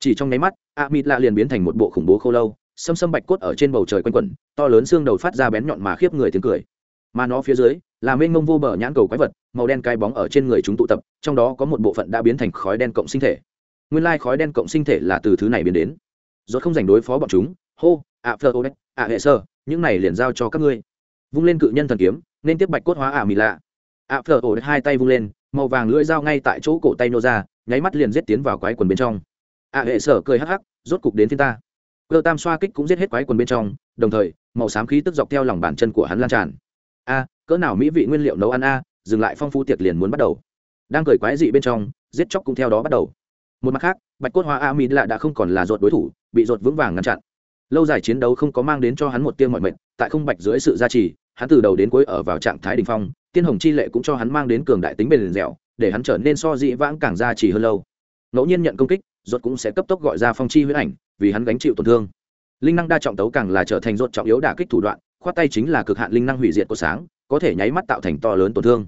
Chỉ trong nháy mắt a mịt lạ liền biến thành một bộ khủng bố khâu lâu, xâm xâm bạch cốt ở trên bầu trời quanh quẩn, to lớn xương đầu phát ra bén nhọn mà khiếp người tiếng cười. Mà nó phía dưới, là mênh mông vô bờ nhãn cầu quái vật, màu đen cái bóng ở trên người chúng tụ tập, trong đó có một bộ phận đã biến thành khói đen cộng sinh thể. Nguyên lai khói đen cộng sinh thể là từ thứ này biến đến rốt không giành đối phó bọn chúng. Hô, ạ phơ ô ạ, hệ, sơ, những này liền giao cho các ngươi. Vung lên cự nhân thần kiếm, nên tiếp bạch cốt hóa ả mì lạ. Ạ phở ổ hai tay vung lên, màu vàng lưỡi dao ngay tại chỗ cổ tay nô ra, nháy mắt liền giết tiến vào quái quần bên trong. Ạ, hệ sở cười hắc hắc, rốt cục đến thiên ta. Cơ tam xoa kích cũng giết hết quái quần bên trong, đồng thời, màu xám khí tức dọc theo lòng bàn chân của hắn lan tràn. A, cỡ nào mỹ vị nguyên liệu nấu ăn a, dừng lại phong phú tiệc liền muốn bắt đầu. Đang cười quái dị bên trong, giết chóc cũng theo đó bắt đầu một mặt khác, bạch cốt hoa a mỹ lạ đã không còn là ruột đối thủ, bị ruột vững vàng ngăn chặn. Lâu dài chiến đấu không có mang đến cho hắn một tiêu mọi mệnh tại không bạch dưới sự gia trì, hắn từ đầu đến cuối ở vào trạng thái đ ỉ n h phong, tiên hồng chi lệ cũng cho hắn mang đến cường đại tính bền dẻo, để hắn trở nên so dị vãng càng gia trì hơn lâu. Ngẫu nhiên nhận công kích, ruột cũng sẽ cấp tốc gọi ra phong chi huyết ảnh, vì hắn gánh chịu tổn thương. Linh năng đa trọng tấu càng là trở thành ruột trọng yếu đả kích thủ đoạn, khoát tay chính là cực hạn linh năng hủy diệt của sáng, có thể nháy mắt tạo thành to lớn tổn thương.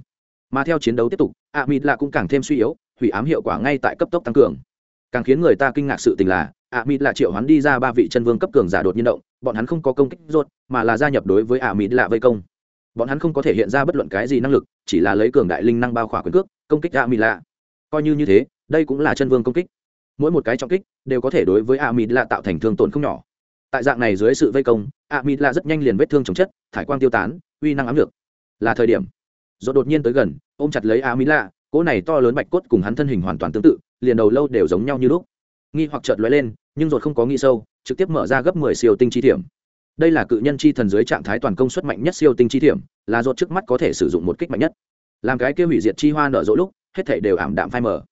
Mà theo chiến đấu tiếp tục, a mịt lạ cũng càng thêm suy yếu hủy ám hiệu quả ngay tại cấp tốc tăng cường. Càng khiến người ta kinh ngạc sự tình là ạ mịt lạ triệu hắn đi ra ba vị chân vương cấp cường giả đột nhiên động bọn hắn không có công kích ruột mà là gia nhập đối với ạ mịt lạ vây công. Bọn hắn không có thể hiện ra bất luận cái gì năng lực chỉ là lấy cường đại linh năng bao khỏa quyền cước công kích ạ mịt lạ. Coi như như thế đây cũng là chân vương công kích. Mỗi một cái trọng kích đều có thể đối với ạ mịt lạ tạo thành thương tổn không nhỏ. Tại dạng này dưới sự vây công ạ mịt lạ rất nhanh liền vết thương chống chất thải quang tiêu tán uy năng ám lược, là thời điểm. Do đột nhiên tới gần ôm chặt lấy ạ mịt lạ cỗ này to lớn bạch cốt cùng hắn thân hình hoàn toàn tương tự, liền đầu lâu đều giống nhau như lúc. Nghi hoặc chợt lóe lên, nhưng rồi không có nghĩ sâu, trực tiếp mở ra gấp mười siêu tinh chi thiểm. Đây là cự nhân chi thần dưới trạng thái toàn công suất mạnh nhất siêu tinh chi thiểm, là ruột trước mắt có thể sử dụng một kích mạnh nhất. Làm cái kia hủy diệt chi hoa nở rộ lúc, hết thể đều ảm đạm phai mở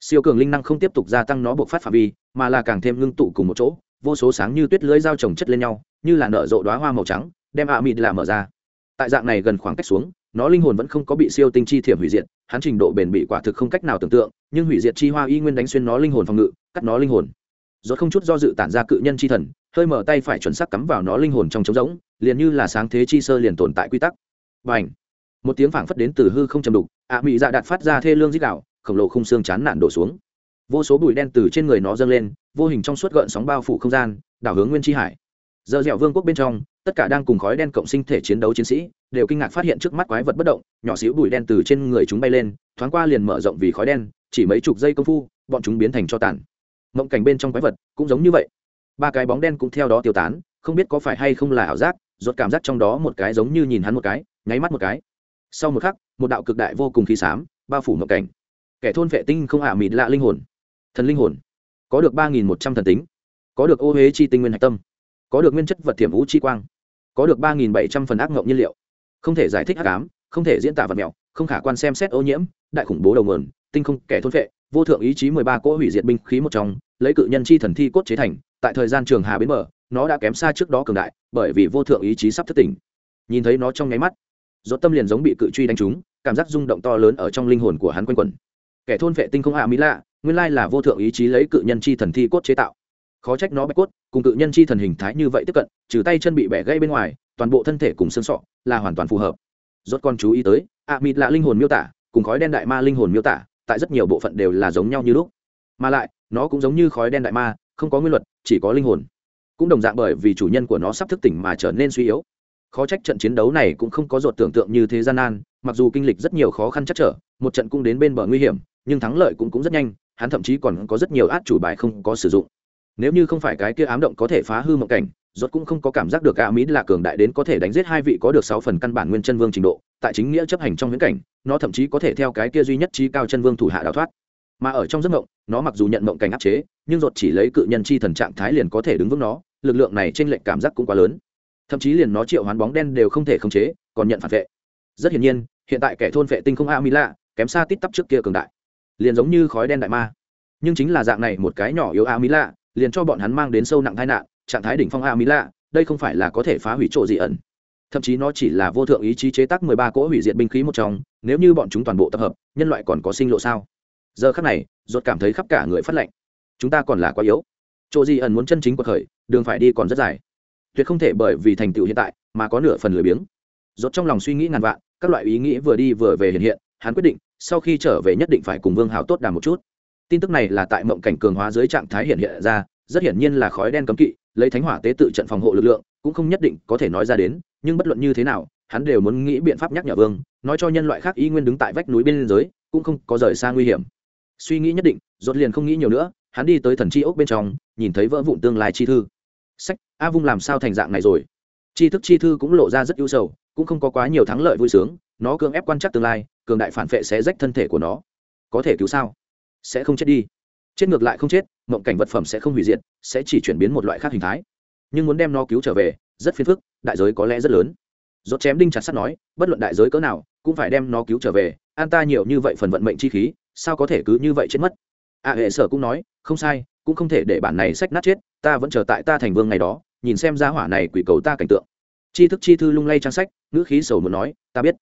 siêu cường linh năng không tiếp tục gia tăng nó buộc phát phạm vi, mà là càng thêm ngưng tụ cùng một chỗ, vô số sáng như tuyết lưới dao trồng chất lên nhau, như là nở rộ đoá hoa màu trắng, đem ạ mịt là mở ra. Tại dạng này gần khoảng cách xuống nó linh hồn vẫn không có bị siêu tinh chi thiểm hủy diệt, hắn trình độ bền bị quả thực không cách nào tưởng tượng, nhưng hủy diệt chi hoa y nguyên đánh xuyên nó linh hồn phòng ngự, cắt nó linh hồn. Rốt không chút do dự tản ra cự nhân chi thần, hơi mở tay phải chuẩn xác cắm vào nó linh hồn trong trống rỗng, liền như là sáng thế chi sơ liền tồn tại quy tắc. Và một tiếng phảng phất đến từ hư không trầm đục, ạ mị dạ đạt phát ra thê lương dích đạo, khổng lồ khung xương chán nản đổ xuống. Vô số bụi đen từ trên người nó dâng lên, vô hình trong suốt gợn sóng bao phủ không gian, đảo hướng nguyên chi hải giờ dẻo vương quốc bên trong, tất cả đang cùng khói đen cộng sinh thể chiến đấu chiến sĩ, đều kinh ngạc phát hiện trước mắt quái vật bất động, nhỏ xíu bụi đen từ trên người chúng bay lên, thoáng qua liền mở rộng vì khói đen, chỉ mấy chục giây công phu, bọn chúng biến thành cho tàn. Mộng cảnh bên trong quái vật cũng giống như vậy. Ba cái bóng đen cũng theo đó tiêu tán, không biết có phải hay không là ảo giác ruột cảm giác trong đó một cái giống như nhìn hắn một cái, nháy mắt một cái. Sau một khắc, một đạo cực đại vô cùng khí xám, bao phủ mộng cảnh. Kẻ thôn vệ tinh không ả mịt lạ linh hồn. Thần linh hồn. Có được ba nghìn một trăm thần tính. Có được ô huế chi tinh nguyên hạch tâm có được nguyên chất vật thiểm vũ chi quang có được ba nghìn bảy trăm phần ác ngộng nhiên liệu không thể giải thích ác ám không thể diễn tả vật mèo, không khả quan xem xét ô nhiễm đại khủng bố đầu nguồn tinh không kẻ thôn vệ vô thượng ý chí mười ba cỗ hủy diệt binh khí một trong lấy cự nhân chi thần thi cốt chế thành tại thời gian trường hà bến mở nó đã kém xa trước đó cường đại bởi vì vô thượng ý chí sắp thất tỉnh. Nhìn thấy nó trong nháy mắt dốt tâm liền giống bị cự truy đánh trúng cảm giác rung động to lớn ở trong linh hồn của hắn quanh quẩn. Kẻ thôn vệ tinh không hạ à mỹ lạ nguyên lai là vô thượng ý chí lấy cự nhân chi thần thi cốt chế tạo khó trách nó bạch cốt, cùng cự nhân chi thần hình thái như vậy tiếp cận, trừ tay chân bị bẻ gãy bên ngoài, toàn bộ thân thể cùng xương sọ là hoàn toàn phù hợp. Rốt con chú ý tới ạ mịt là linh hồn miêu tả, cùng khói đen đại ma linh hồn miêu tả, tại rất nhiều bộ phận đều là giống nhau như lúc. Mà lại, nó cũng giống như khói đen đại ma, không có nguyên luật, chỉ có linh hồn. Cũng đồng dạng bởi vì chủ nhân của nó sắp thức tỉnh mà trở nên suy yếu. Khó trách trận chiến đấu này cũng không có ruột tưởng tượng như thế gian nan, mặc dù kinh lịch rất nhiều khó khăn chắc trở, một trận cũng đến bên bờ nguy hiểm, nhưng thắng lợi cũng cũng rất nhanh, hắn thậm chí còn có rất nhiều át chủ bài không có sử dụng nếu như không phải cái kia ám động có thể phá hư mộng cảnh, rốt cũng không có cảm giác được a mỹ là cường đại đến có thể đánh giết hai vị có được sáu phần căn bản nguyên chân vương trình độ, tại chính nghĩa chấp hành trong huyễn cảnh, nó thậm chí có thể theo cái kia duy nhất trí cao chân vương thủ hạ đào thoát. Mà ở trong giấc mộng, nó mặc dù nhận mộng cảnh áp chế, nhưng rốt chỉ lấy cự nhân chi thần trạng thái liền có thể đứng vững nó, lực lượng này trên lệnh cảm giác cũng quá lớn. Thậm chí liền nó triệu hoán bóng đen đều không thể khống chế, còn nhận phản vệ. Rất hiển nhiên, hiện tại kẻ thôn vệ tinh không a mỹ lạ, kém xa tít tắp trước kia cường đại. Liền giống như khói đen đại ma. Nhưng chính là dạng này một cái nhỏ yếu a mỹ lạ liền cho bọn hắn mang đến sâu nặng tai nạn, trạng thái đỉnh phong a mỹ lạ đây không phải là có thể phá hủy chỗ dị ẩn. Thậm chí nó chỉ là vô thượng ý chí chế tác mười ba cỗ hủy diệt binh khí một trong, nếu như bọn chúng toàn bộ tập hợp, nhân loại còn có sinh lộ sao? Giờ khắc này ruột cảm thấy khắp cả người phát lệnh chúng ta còn là quá yếu. Chỗ dị ẩn muốn chân chính cuộc khởi, đường phải đi còn rất dài. Tuyệt không thể bởi vì thành tựu hiện tại mà có nửa phần lười biếng. Rốt trong lòng suy nghĩ ngàn vạn, các loại ý nghĩ vừa đi vừa về hiện hiện, hắn quyết định, sau khi trở về nhất định phải cùng vương hào tốt đàm một chút tin tức này là tại mộng cảnh cường hóa dưới trạng thái hiện hiện ra, rất hiển nhiên là khói đen cấm kỵ, lấy thánh hỏa tế tự trận phòng hộ lực lượng, cũng không nhất định có thể nói ra đến, nhưng bất luận như thế nào, hắn đều muốn nghĩ biện pháp nhắc nhở vương, nói cho nhân loại khác y nguyên đứng tại vách núi bên dưới, cũng không có rời xa nguy hiểm. Suy nghĩ nhất định rốt liền không nghĩ nhiều nữa, hắn đi tới thần chi ốc bên trong, nhìn thấy vỡ vụn tương lai chi thư. Sách, a vung làm sao thành dạng này rồi? Chi thức chi thư cũng lộ ra rất ưu sầu, cũng không có quá nhiều thắng lợi vui sướng, nó cưỡng ép quan trắc tương lai, cường đại phản vệ sẽ rách thân thể của nó. Có thể cứu sao? Sẽ không chết đi. Chết ngược lại không chết, mộng cảnh vật phẩm sẽ không hủy diệt, sẽ chỉ chuyển biến một loại khác hình thái. Nhưng muốn đem nó cứu trở về, rất phiền phức, đại giới có lẽ rất lớn. Rốt chém đinh chặt sắt nói, bất luận đại giới cỡ nào, cũng phải đem nó cứu trở về, an ta nhiều như vậy phần vận mệnh chi khí, sao có thể cứ như vậy chết mất? A hệ sở cũng nói, không sai, cũng không thể để bản này sách nát chết, ta vẫn chờ tại ta thành vương ngày đó, nhìn xem gia hỏa này quỷ cầu ta cảnh tượng. Chi thức chi thư lung lay trang sách, ngữ khí sầu muốn nói, ta biết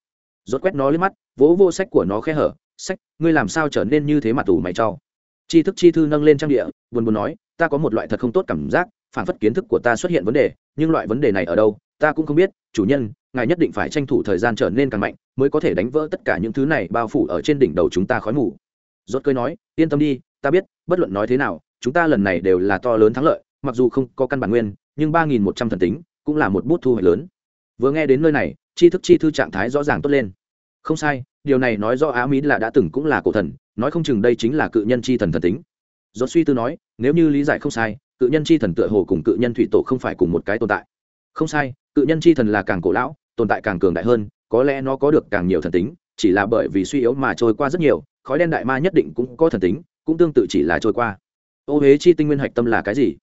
rốt quét nó lên mắt, vỗ vô sách của nó khe hở, sách, ngươi làm sao trở nên như thế mà tù mày trao Tri thức chi thư nâng lên trang địa, buồn buồn nói, ta có một loại thật không tốt cảm giác, phản phất kiến thức của ta xuất hiện vấn đề, nhưng loại vấn đề này ở đâu, ta cũng không biết. Chủ nhân, ngài nhất định phải tranh thủ thời gian trở nên càng mạnh, mới có thể đánh vỡ tất cả những thứ này bao phủ ở trên đỉnh đầu chúng ta khói mù. Rốt cười nói, yên tâm đi, ta biết, bất luận nói thế nào, chúng ta lần này đều là to lớn thắng lợi, mặc dù không có căn bản nguyên, nhưng ba nghìn một trăm thần tính cũng là một bút thu hoạch lớn vừa nghe đến nơi này, tri thức chi thư trạng thái rõ ràng tốt lên. Không sai, điều này nói do á mỹ là đã từng cũng là cổ thần, nói không chừng đây chính là cự nhân chi thần thần tính. Do suy tư nói, nếu như lý giải không sai, cự nhân chi thần tựa hồ cùng cự nhân thủy tổ không phải cùng một cái tồn tại. Không sai, cự nhân chi thần là càng cổ lão, tồn tại càng cường đại hơn, có lẽ nó có được càng nhiều thần tính, chỉ là bởi vì suy yếu mà trôi qua rất nhiều, khói đen đại ma nhất định cũng có thần tính, cũng tương tự chỉ là trôi qua. Ô huế chi tinh nguyên hạch tâm là cái gì?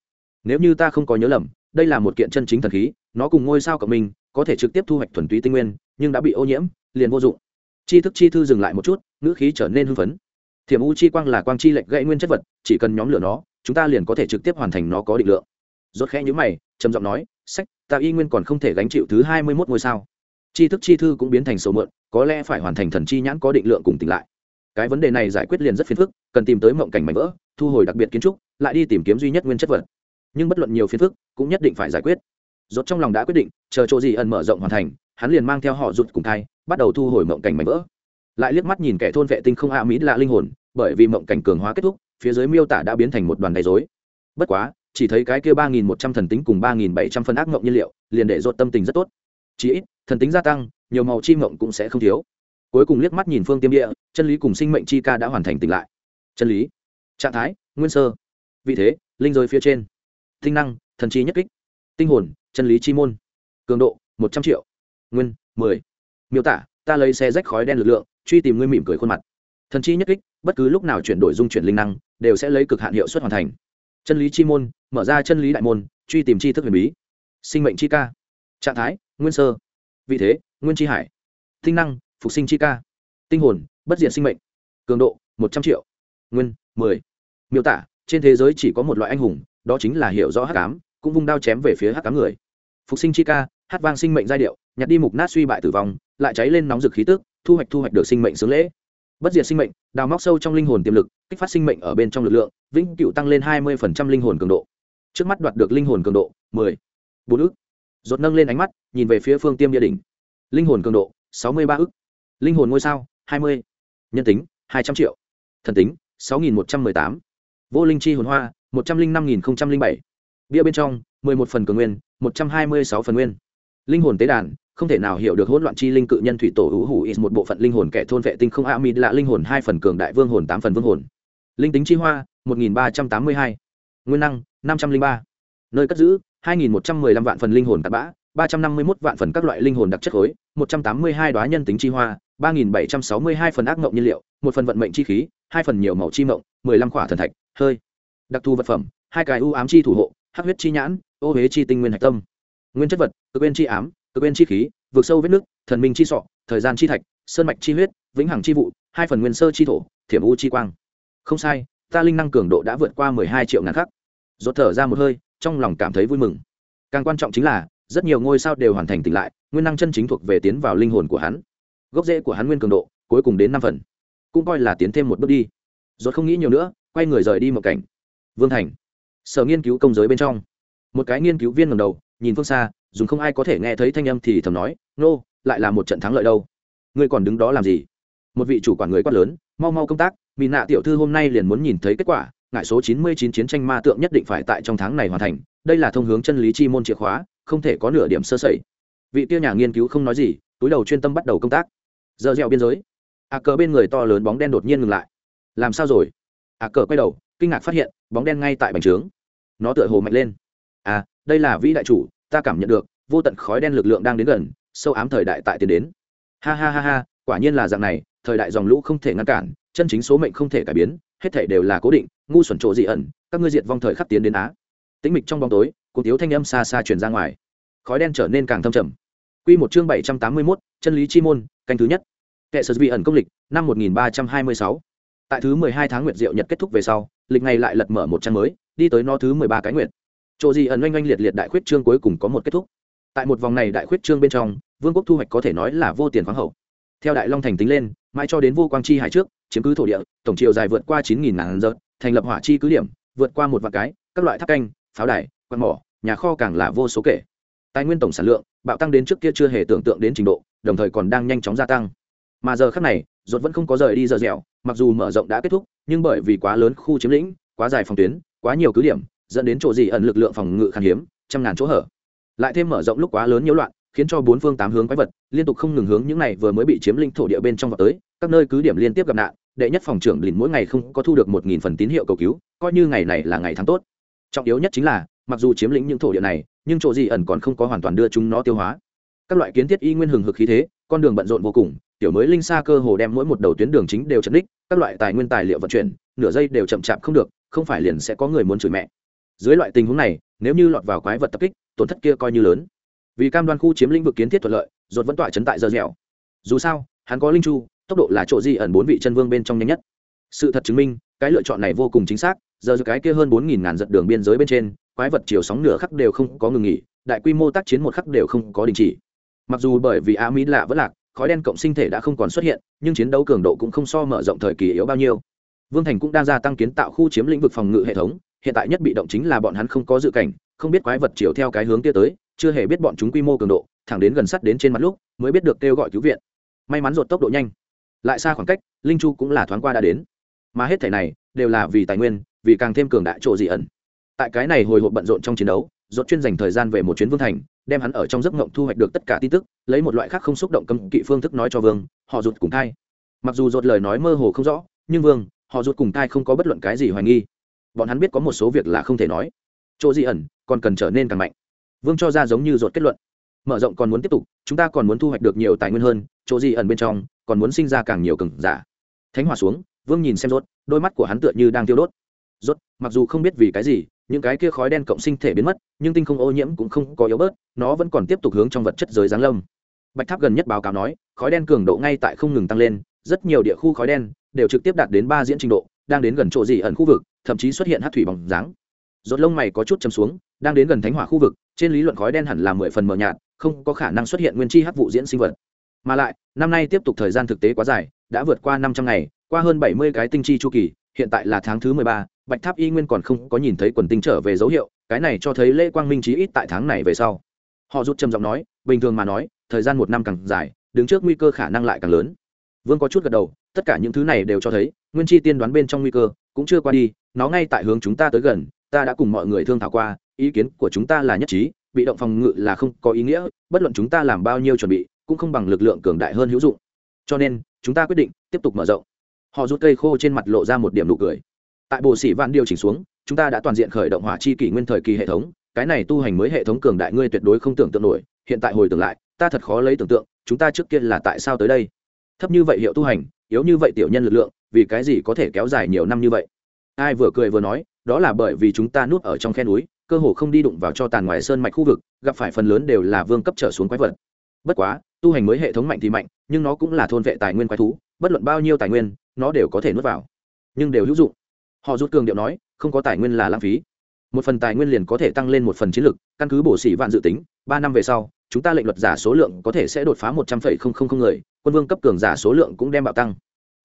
Nếu như ta không có nhớ lầm, đây là một kiện chân chính thần khí, nó cùng ngôi sao cộng minh có thể trực tiếp thu hoạch thuần túy tinh nguyên, nhưng đã bị ô nhiễm, liền vô dụng. Chi thức chi thư dừng lại một chút, ngữ khí trở nên hưng phấn. Thiểm u chi quang là quang chi lệnh gãy nguyên chất vật, chỉ cần nhóm lửa nó, chúng ta liền có thể trực tiếp hoàn thành nó có định lượng. Rốt khẽ nhíu mày, trầm giọng nói, sách, ta y nguyên còn không thể gánh chịu thứ hai mươi mốt ngôi sao. Chi thức chi thư cũng biến thành số mượn, có lẽ phải hoàn thành thần chi nhãn có định lượng cùng tỉnh lại. Cái vấn đề này giải quyết liền rất phiền phức, cần tìm tới mộng cảnh mảnh vỡ, thu hồi đặc biệt kiến trúc, lại đi tìm kiếm duy nhất nguyên chất vật. Nhưng bất luận nhiều phiền phức, cũng nhất định phải giải quyết rốt trong lòng đã quyết định, chờ chỗ gì ẩn mở rộng hoàn thành, hắn liền mang theo họ rụt cùng thai, bắt đầu thu hồi mộng cảnh mảnh vỡ. Lại liếc mắt nhìn kẻ thôn vệ tinh không a mỹ lạ linh hồn, bởi vì mộng cảnh cường hóa kết thúc, phía dưới miêu tả đã biến thành một đoàn đầy rối. bất quá, chỉ thấy cái kia ba nghìn một trăm thần tính cùng ba nghìn bảy trăm phân ác mộng nhiên liệu, liền để rốt tâm tình rất tốt. Chỉ ít, thần tính gia tăng, nhiều màu chi mộng cũng sẽ không thiếu. Cuối cùng liếc mắt nhìn phương tiêm địa, chân lý cùng sinh mệnh chi ca đã hoàn thành tỉnh lại. Chân lý. Trạng thái, nguyên sơ. Vị thế, linh rơi phía trên. Tinh năng, thần chi nhất kích tinh hồn, chân lý chi môn. Cường độ, một trăm triệu. Nguyên, mười. Miêu tả, ta lấy xe rách khói đen lực lượng, truy tìm ngươi mỉm cười khuôn mặt. Thần chi nhất kích, bất cứ lúc nào chuyển đổi dung chuyển linh năng, đều sẽ lấy cực hạn hiệu suất hoàn thành. Chân lý chi môn, mở ra chân lý đại môn, truy tìm chi thức huyền bí. Sinh mệnh chi ca. Trạng thái, nguyên sơ. Vị thế, nguyên chi hải. Tinh năng, phục sinh chi ca. Tinh hồn, bất diện sinh mệnh. Cường độ, một trăm triệu. Nguyên, mười. Miêu tả, trên thế giới chỉ có một loại anh hùng, đó chính là hiểu rõ hắc ám cũng vung đao chém về phía hắc ám người. Phục sinh chi ca, hát vang sinh mệnh giai điệu, nhặt đi mục nát suy bại tử vong, lại cháy lên nóng rực khí tức, thu hoạch thu hoạch được sinh mệnh sướng lễ. Bất diệt sinh mệnh, đào móc sâu trong linh hồn tiềm lực, kích phát sinh mệnh ở bên trong lực lượng, vĩnh cựu tăng lên hai mươi linh hồn cường độ. Trước mắt đoạt được linh hồn cường độ, mười. Bốn ức. Dột nâng lên ánh mắt, nhìn về phía phương tiêm địa đỉnh. Linh hồn cường độ, sáu mươi ba ức. Linh hồn ngôi sao, hai mươi. Nhân tính, hai trăm triệu. Thần tính, sáu nghìn một trăm m ư ơ i tám. Vô linh chi hồn hoa, một trăm linh năm nghìn bảy bia bên trong, mười một phần cường nguyên, một trăm hai mươi sáu phần nguyên. Linh hồn tế đàn, không thể nào hiểu được hỗn loạn chi linh cự nhân thủy tổ hữu hủ ít một bộ phận linh hồn kẻ thôn vệ tinh không a mi lạ linh hồn hai phần cường đại vương hồn, tám phần vương hồn. Linh tính chi hoa, một nghìn ba trăm tám mươi hai. Nguyên năng, năm trăm linh ba. Nơi cất giữ, hai nghìn một trăm mười lăm vạn phần linh hồn tạt bã, ba trăm năm mươi mốt vạn phần các loại linh hồn đặc chất khối, một trăm tám mươi hai đoá nhân tính chi hoa, ba nghìn bảy trăm sáu mươi hai phần ác mộng nhiên liệu, một phần vận mệnh chi khí, hai phần nhiều màu chi mộng mười lăm khỏa thần thạch, hơi. Đặc thù vật phẩm, hai cái u ám chi thủ hộ hắc huyết chi nhãn, ô huế chi tinh nguyên hạch tâm. Nguyên chất vật, cực bên chi ám, cực bên chi khí, vượt sâu vết nước, thần minh chi sọ, thời gian chi thạch, sơn mạch chi huyết, vĩnh hằng chi vụ, hai phần nguyên sơ chi thổ, thiểm u chi quang. Không sai, ta linh năng cường độ đã vượt qua mười hai triệu ngàn khắc. Rốt thở ra một hơi, trong lòng cảm thấy vui mừng. Càng quan trọng chính là, rất nhiều ngôi sao đều hoàn thành tỉnh lại, nguyên năng chân chính thuộc về tiến vào linh hồn của hắn. Gốc rễ của hắn nguyên cường độ, cuối cùng đến năm phần. Cũng coi là tiến thêm một bước đi. Rốt không nghĩ nhiều nữa, quay người rời đi một cảnh. Vương thành sở nghiên cứu công giới bên trong. Một cái nghiên cứu viên ngầm đầu, nhìn phương xa dùng không ai có thể nghe thấy thanh âm thì thầm nói, nô, lại là một trận thắng lợi đâu. Ngươi còn đứng đó làm gì? Một vị chủ quản người quát lớn, mau mau công tác mỹ nạ tiểu thư hôm nay liền muốn nhìn thấy kết quả, ngại số chín mươi chín chiến tranh ma tượng nhất định phải tại trong tháng này hoàn thành, đây là thông hướng chân lý chi môn chìa khóa, không thể có nửa điểm sơ sẩy. Vị tiêu nhà nghiên cứu không nói gì, túi đầu chuyên tâm bắt đầu công tác. Giờ dẹo biên giới. A cờ bên người to lớn bóng đen đột nhiên ngừng lại. Làm sao rồi? A cờ quay đầu kinh ngạc phát hiện bóng đen ngay tại bành trướng. Nó tựa hồ mạnh lên. À đây là vĩ đại chủ ta cảm nhận được vô tận khói đen lực lượng đang đến gần sâu ám thời đại tại tiến đến. Ha ha ha ha quả nhiên là dạng này thời đại dòng lũ không thể ngăn cản chân chính số mệnh không thể cải biến hết thể đều là cố định ngu xuẩn trộ dị ẩn các ngươi diệt vong thời khắc tiến đến á. Tĩnh mịch trong bóng tối cuộc tiếu thanh âm xa xa truyền ra ngoài. Khói đen trở nên càng thâm trầm. Quy một chương bảy trăm tám mươi mốt chân lý chi môn, canh thứ nhất. Kệ sở vị ẩn công lịch, năm một nghìn ba trăm hai mươi sáu. Tại thứ mười hai tháng nguyệt diệu nhật kết thúc về sau, lịch ngày lại lật mở một trang mới, đi tới no thứ mười ba cái nguyệt. Chỗ gì ẩn oanh oanh liệt liệt đại khuyết trương cuối cùng có một kết thúc. Tại một vòng này đại khuyết trương bên trong, vương quốc thu hoạch có thể nói là vô tiền khoáng hậu. Theo đại long thành tính lên, mãi cho đến vô quang chi hải trước, chiếm cứ thổ địa, tổng chiều dài vượt qua chín nghìn ngàn dợt thành lập hỏa chi cứ điểm, vượt qua một vạn cái, các loại tháp canh, pháo đài, quan mỏ, nhà kho càng là vô số kể. Tài nguyên tổng sản lượng bạo tăng đến trước kia chưa hề tưởng tượng đến trình độ, đồng thời còn đang nhanh chóng gia tăng. Mà giờ khắc này, ruột vẫn không có rời đi giờ dẻo, mặc dù mở rộng đã kết thúc, nhưng bởi vì quá lớn khu chiếm lĩnh, quá dài phòng tuyến, quá nhiều cứ điểm, dẫn đến chỗ gì ẩn lực lượng phòng ngự khan hiếm, trăm ngàn chỗ hở. Lại thêm mở rộng lúc quá lớn nhiễu loạn, khiến cho bốn phương tám hướng quái vật liên tục không ngừng hướng những này vừa mới bị chiếm lĩnh thổ địa bên trong vào tới, các nơi cứ điểm liên tiếp gặp nạn, đệ nhất phòng trưởng lìn mỗi ngày không có thu được một nghìn phần tín hiệu cầu cứu, coi như ngày này là ngày tháng tốt. Trọng yếu nhất chính là, mặc dù chiếm lĩnh những thổ địa này, nhưng chỗ gì ẩn còn không có hoàn toàn đưa chúng nó tiêu hóa. Các loại kiến thiết y nguyên hừng hực khí thế, con đường bận rộn vô cùng, tiểu mới linh xa cơ hồ đem mỗi một đầu tuyến đường chính đều chật ních các loại tài nguyên tài liệu vận chuyển, nửa giây đều chậm chạp không được, không phải liền sẽ có người muốn chửi mẹ. Dưới loại tình huống này, nếu như lọt vào quái vật tập kích, tổn thất kia coi như lớn. Vì cam đoan khu chiếm lĩnh vực kiến thiết thuận lợi, rốt vẫn tỏa chấn tại giờ dẻo. Dù sao, hắn có linh chu, tốc độ là chỗ gì ẩn bốn vị chân vương bên trong nhanh nhất sự thật chứng minh cái lựa chọn này vô cùng chính xác giờ cái kia hơn bốn nghìn ngàn dặm đường biên giới bên trên quái vật chiều sóng nửa khắc đều không có ngừng nghỉ đại quy mô tác chiến một khắc đều không có đình chỉ mặc dù bởi vì a mỹ lạ vẫn lạc khói đen cộng sinh thể đã không còn xuất hiện, nhưng chiến đấu cường độ cũng không so mở rộng thời kỳ yếu bao nhiêu. Vương thành cũng đang gia tăng kiến tạo khu chiếm lĩnh vực phòng ngự hệ thống, hiện tại nhất bị động chính là bọn hắn không có dự cảnh, không biết quái vật chiều theo cái hướng kia tới, chưa hề biết bọn chúng quy mô cường độ, thẳng đến gần sắt đến trên mặt lúc, mới biết được kêu gọi cứu viện. May mắn rột tốc độ nhanh. Lại xa khoảng cách, linh chu cũng là thoáng qua đã đến. Mà hết thể này, đều là vì tài nguyên, vì càng thêm cường đại chỗ dị ẩn. Tại cái này hồi hộp bận rộn trong chiến đấu Rốt chuyên dành thời gian về một chuyến vương thành, đem hắn ở trong giấc ngộng thu hoạch được tất cả tin tức, lấy một loại khác không xúc động cấm kỵ phương thức nói cho vương, họ rụt cùng thai. Mặc dù rốt lời nói mơ hồ không rõ, nhưng vương, họ rụt cùng thai không có bất luận cái gì hoài nghi. Bọn hắn biết có một số việc là không thể nói. Chỗ dị ẩn, còn cần trở nên càng mạnh. Vương cho ra giống như rốt kết luận. Mở rộng còn muốn tiếp tục, chúng ta còn muốn thu hoạch được nhiều tài nguyên hơn, chỗ dị ẩn bên trong, còn muốn sinh ra càng nhiều cường giả. Thánh hỏa xuống, vương nhìn xem rốt, đôi mắt của hắn tựa như đang tiêu đốt. Rốt, mặc dù không biết vì cái gì những cái kia khói đen cộng sinh thể biến mất, nhưng tinh không ô nhiễm cũng không có yếu bớt, nó vẫn còn tiếp tục hướng trong vật chất giới giáng lâm. Bạch tháp gần nhất báo cáo nói, khói đen cường độ ngay tại không ngừng tăng lên, rất nhiều địa khu khói đen đều trực tiếp đạt đến ba diễn trình độ, đang đến gần chỗ gì ẩn khu vực, thậm chí xuất hiện hát thủy bằng dáng. Rốt lông mày có chút chầm xuống, đang đến gần thánh hỏa khu vực, trên lý luận khói đen hẳn là mười phần mờ nhạt, không có khả năng xuất hiện nguyên chi hát vụ diễn sinh vật. Mà lại, năm nay tiếp tục thời gian thực tế quá dài, đã vượt qua năm trăm ngày, qua hơn bảy mươi cái tinh chi chu kỳ, hiện tại là tháng thứ mười ba bạch tháp y nguyên còn không có nhìn thấy quần tinh trở về dấu hiệu, cái này cho thấy lễ quang minh trí ít tại tháng này về sau. Họ rút trầm giọng nói, bình thường mà nói, thời gian một năm càng dài, đứng trước nguy cơ khả năng lại càng lớn. Vương có chút gật đầu, tất cả những thứ này đều cho thấy, nguyên chi tiên đoán bên trong nguy cơ cũng chưa qua đi, nó ngay tại hướng chúng ta tới gần, ta đã cùng mọi người thương thảo qua, ý kiến của chúng ta là nhất trí, bị động phòng ngự là không có ý nghĩa, bất luận chúng ta làm bao nhiêu chuẩn bị, cũng không bằng lực lượng cường đại hơn hữu dụng. Cho nên, chúng ta quyết định tiếp tục mở rộng. Họ rút cây khô trên mặt lộ ra một điểm nụ cười tại bộ sĩ vạn điều chỉnh xuống, chúng ta đã toàn diện khởi động hỏa chi kỷ nguyên thời kỳ hệ thống, cái này tu hành mới hệ thống cường đại ngươi tuyệt đối không tưởng tượng nổi, hiện tại hồi tưởng lại, ta thật khó lấy tưởng tượng, chúng ta trước kia là tại sao tới đây? Thấp như vậy hiệu tu hành, yếu như vậy tiểu nhân lực lượng, vì cái gì có thể kéo dài nhiều năm như vậy? Ai vừa cười vừa nói, đó là bởi vì chúng ta nuốt ở trong khe núi, cơ hồ không đi đụng vào cho tàn ngoài sơn mạch khu vực, gặp phải phần lớn đều là vương cấp trở xuống quái vật. Bất quá, tu hành mới hệ thống mạnh thì mạnh, nhưng nó cũng là thôn vệ tài nguyên quái thú, bất luận bao nhiêu tài nguyên, nó đều có thể nuốt vào, nhưng đều hữu dụng họ rút cường điệu nói, không có tài nguyên là lãng phí. Một phần tài nguyên liền có thể tăng lên một phần chiến lược căn cứ bổ sĩ vạn dự tính, ba năm về sau, chúng ta lệnh luật giả số lượng có thể sẽ đột phá một trăm phẩy không không không người, quân vương cấp cường giả số lượng cũng đem bạo tăng.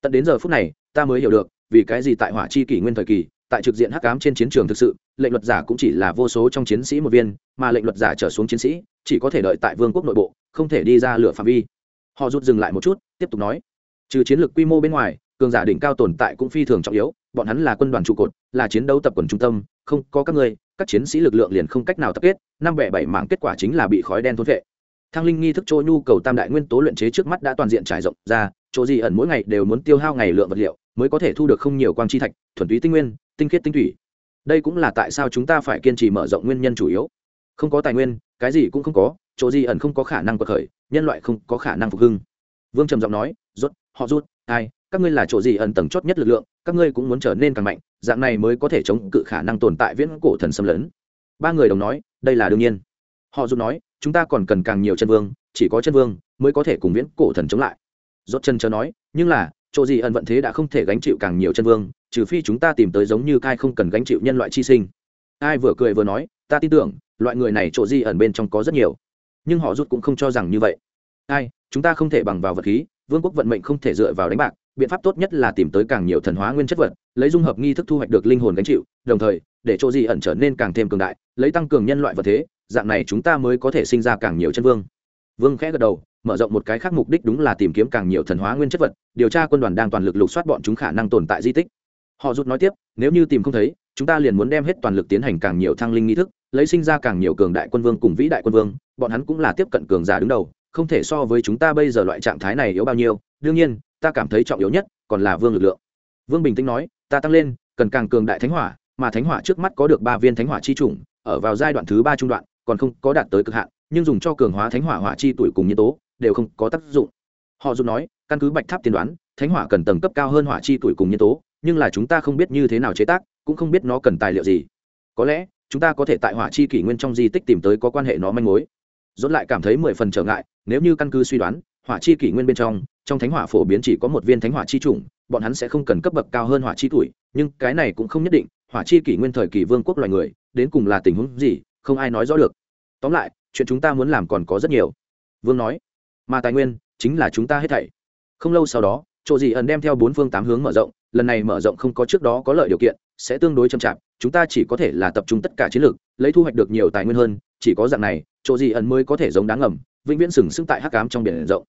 Tận đến giờ phút này, ta mới hiểu được, vì cái gì tại hỏa chi kỷ nguyên thời kỳ, tại trực diện hắc ám trên chiến trường thực sự, lệnh luật giả cũng chỉ là vô số trong chiến sĩ một viên, mà lệnh luật giả trở xuống chiến sĩ, chỉ có thể đợi tại vương quốc nội bộ, không thể đi ra lửa phạm vi. Họ rút dừng lại một chút, tiếp tục nói, trừ chiến lược quy mô bên ngoài, cường giả đỉnh cao tồn tại cũng phi thường trọng yếu bọn hắn là quân đoàn trụ cột, là chiến đấu tập quần trung tâm, không có các ngươi, các chiến sĩ lực lượng liền không cách nào tập kết, năm bẻ bảy mảng kết quả chính là bị khói đen thôn vệ. Thang linh nghi thức chỗ nhu cầu tam đại nguyên tố luyện chế trước mắt đã toàn diện trải rộng ra, chỗ gì ẩn mỗi ngày đều muốn tiêu hao ngày lượng vật liệu, mới có thể thu được không nhiều quang chi thạch, thuần túy tinh nguyên, tinh khiết tinh thủy. Đây cũng là tại sao chúng ta phải kiên trì mở rộng nguyên nhân chủ yếu. Không có tài nguyên, cái gì cũng không có, chỗ gì ẩn không có khả năng bậc khởi, nhân loại không có khả năng phục hưng. Vương trầm giọng nói rút họ rút, ai các ngươi là chỗ gì ẩn tầng chót nhất lực lượng, các ngươi cũng muốn trở nên càng mạnh, dạng này mới có thể chống cự khả năng tồn tại viễn cổ thần xâm lấn. Ba người đồng nói, đây là đương nhiên. Họ rút nói, chúng ta còn cần càng nhiều chân vương, chỉ có chân vương mới có thể cùng viễn cổ thần chống lại. Rốt chân chờ nói, nhưng là, chỗ gì ẩn vận thế đã không thể gánh chịu càng nhiều chân vương, trừ phi chúng ta tìm tới giống như cai không cần gánh chịu nhân loại chi sinh. Ai vừa cười vừa nói, ta tin tưởng, loại người này chỗ gì ẩn bên trong có rất nhiều. Nhưng họ rút cũng không cho rằng như vậy. Ai, chúng ta không thể bằng vào vật khí, vương quốc vận mệnh không thể dựa vào đánh bạc biện pháp tốt nhất là tìm tới càng nhiều thần hóa nguyên chất vật, lấy dung hợp nghi thức thu hoạch được linh hồn gánh chịu, đồng thời, để chỗ gì ẩn trở nên càng thêm cường đại, lấy tăng cường nhân loại vật thế, dạng này chúng ta mới có thể sinh ra càng nhiều chân vương. Vương khẽ gật đầu, mở rộng một cái khác mục đích đúng là tìm kiếm càng nhiều thần hóa nguyên chất vật, điều tra quân đoàn đang toàn lực lục soát bọn chúng khả năng tồn tại di tích. Họ rút nói tiếp, nếu như tìm không thấy, chúng ta liền muốn đem hết toàn lực tiến hành càng nhiều thăng linh nghi thức, lấy sinh ra càng nhiều cường đại quân vương cùng vĩ đại quân vương, bọn hắn cũng là tiếp cận cường giả đứng đầu, không thể so với chúng ta bây giờ loại trạng thái này yếu bao nhiêu. Đương nhiên ta cảm thấy trọng yếu nhất còn là vương lực lượng. Vương bình tĩnh nói, ta tăng lên, cần càng cường đại thánh hỏa, mà thánh hỏa trước mắt có được ba viên thánh hỏa chi chủng, ở vào giai đoạn thứ ba trung đoạn, còn không có đạt tới cực hạn, nhưng dùng cho cường hóa thánh hỏa hỏa chi tuổi cùng nhân tố, đều không có tác dụng. Họ dù nói, căn cứ bạch tháp tiên đoán, thánh hỏa cần tầng cấp cao hơn hỏa chi tuổi cùng nhân tố, nhưng là chúng ta không biết như thế nào chế tác, cũng không biết nó cần tài liệu gì. Có lẽ, chúng ta có thể tại hỏa chi kỷ nguyên trong di tích tìm tới có quan hệ nó manh mối. Dốt lại cảm thấy mười phần trở ngại, nếu như căn cứ suy đoán, hỏa chi kỷ nguyên bên trong trong thánh hỏa phổ biến chỉ có một viên thánh hỏa chi chủng, bọn hắn sẽ không cần cấp bậc cao hơn hỏa chi tuổi, nhưng cái này cũng không nhất định, hỏa chi kỷ nguyên thời kỳ vương quốc loài người, đến cùng là tình huống gì, không ai nói rõ được. Tóm lại, chuyện chúng ta muốn làm còn có rất nhiều. Vương nói. Mà tài nguyên, chính là chúng ta hết thảy. Không lâu sau đó chỗ gì ẩn đem theo bốn phương tám hướng mở rộng, lần này mở rộng không có trước đó có lợi điều kiện, sẽ tương đối chậm chạp, chúng ta chỉ có thể là tập trung tất cả chiến lược, lấy thu hoạch được nhiều tài nguyên hơn, chỉ có dạng này chỗ gì ẩn mới có thể giống đáng ngầm, vĩnh viễn sừng sững tại hắc cám trong biển rộng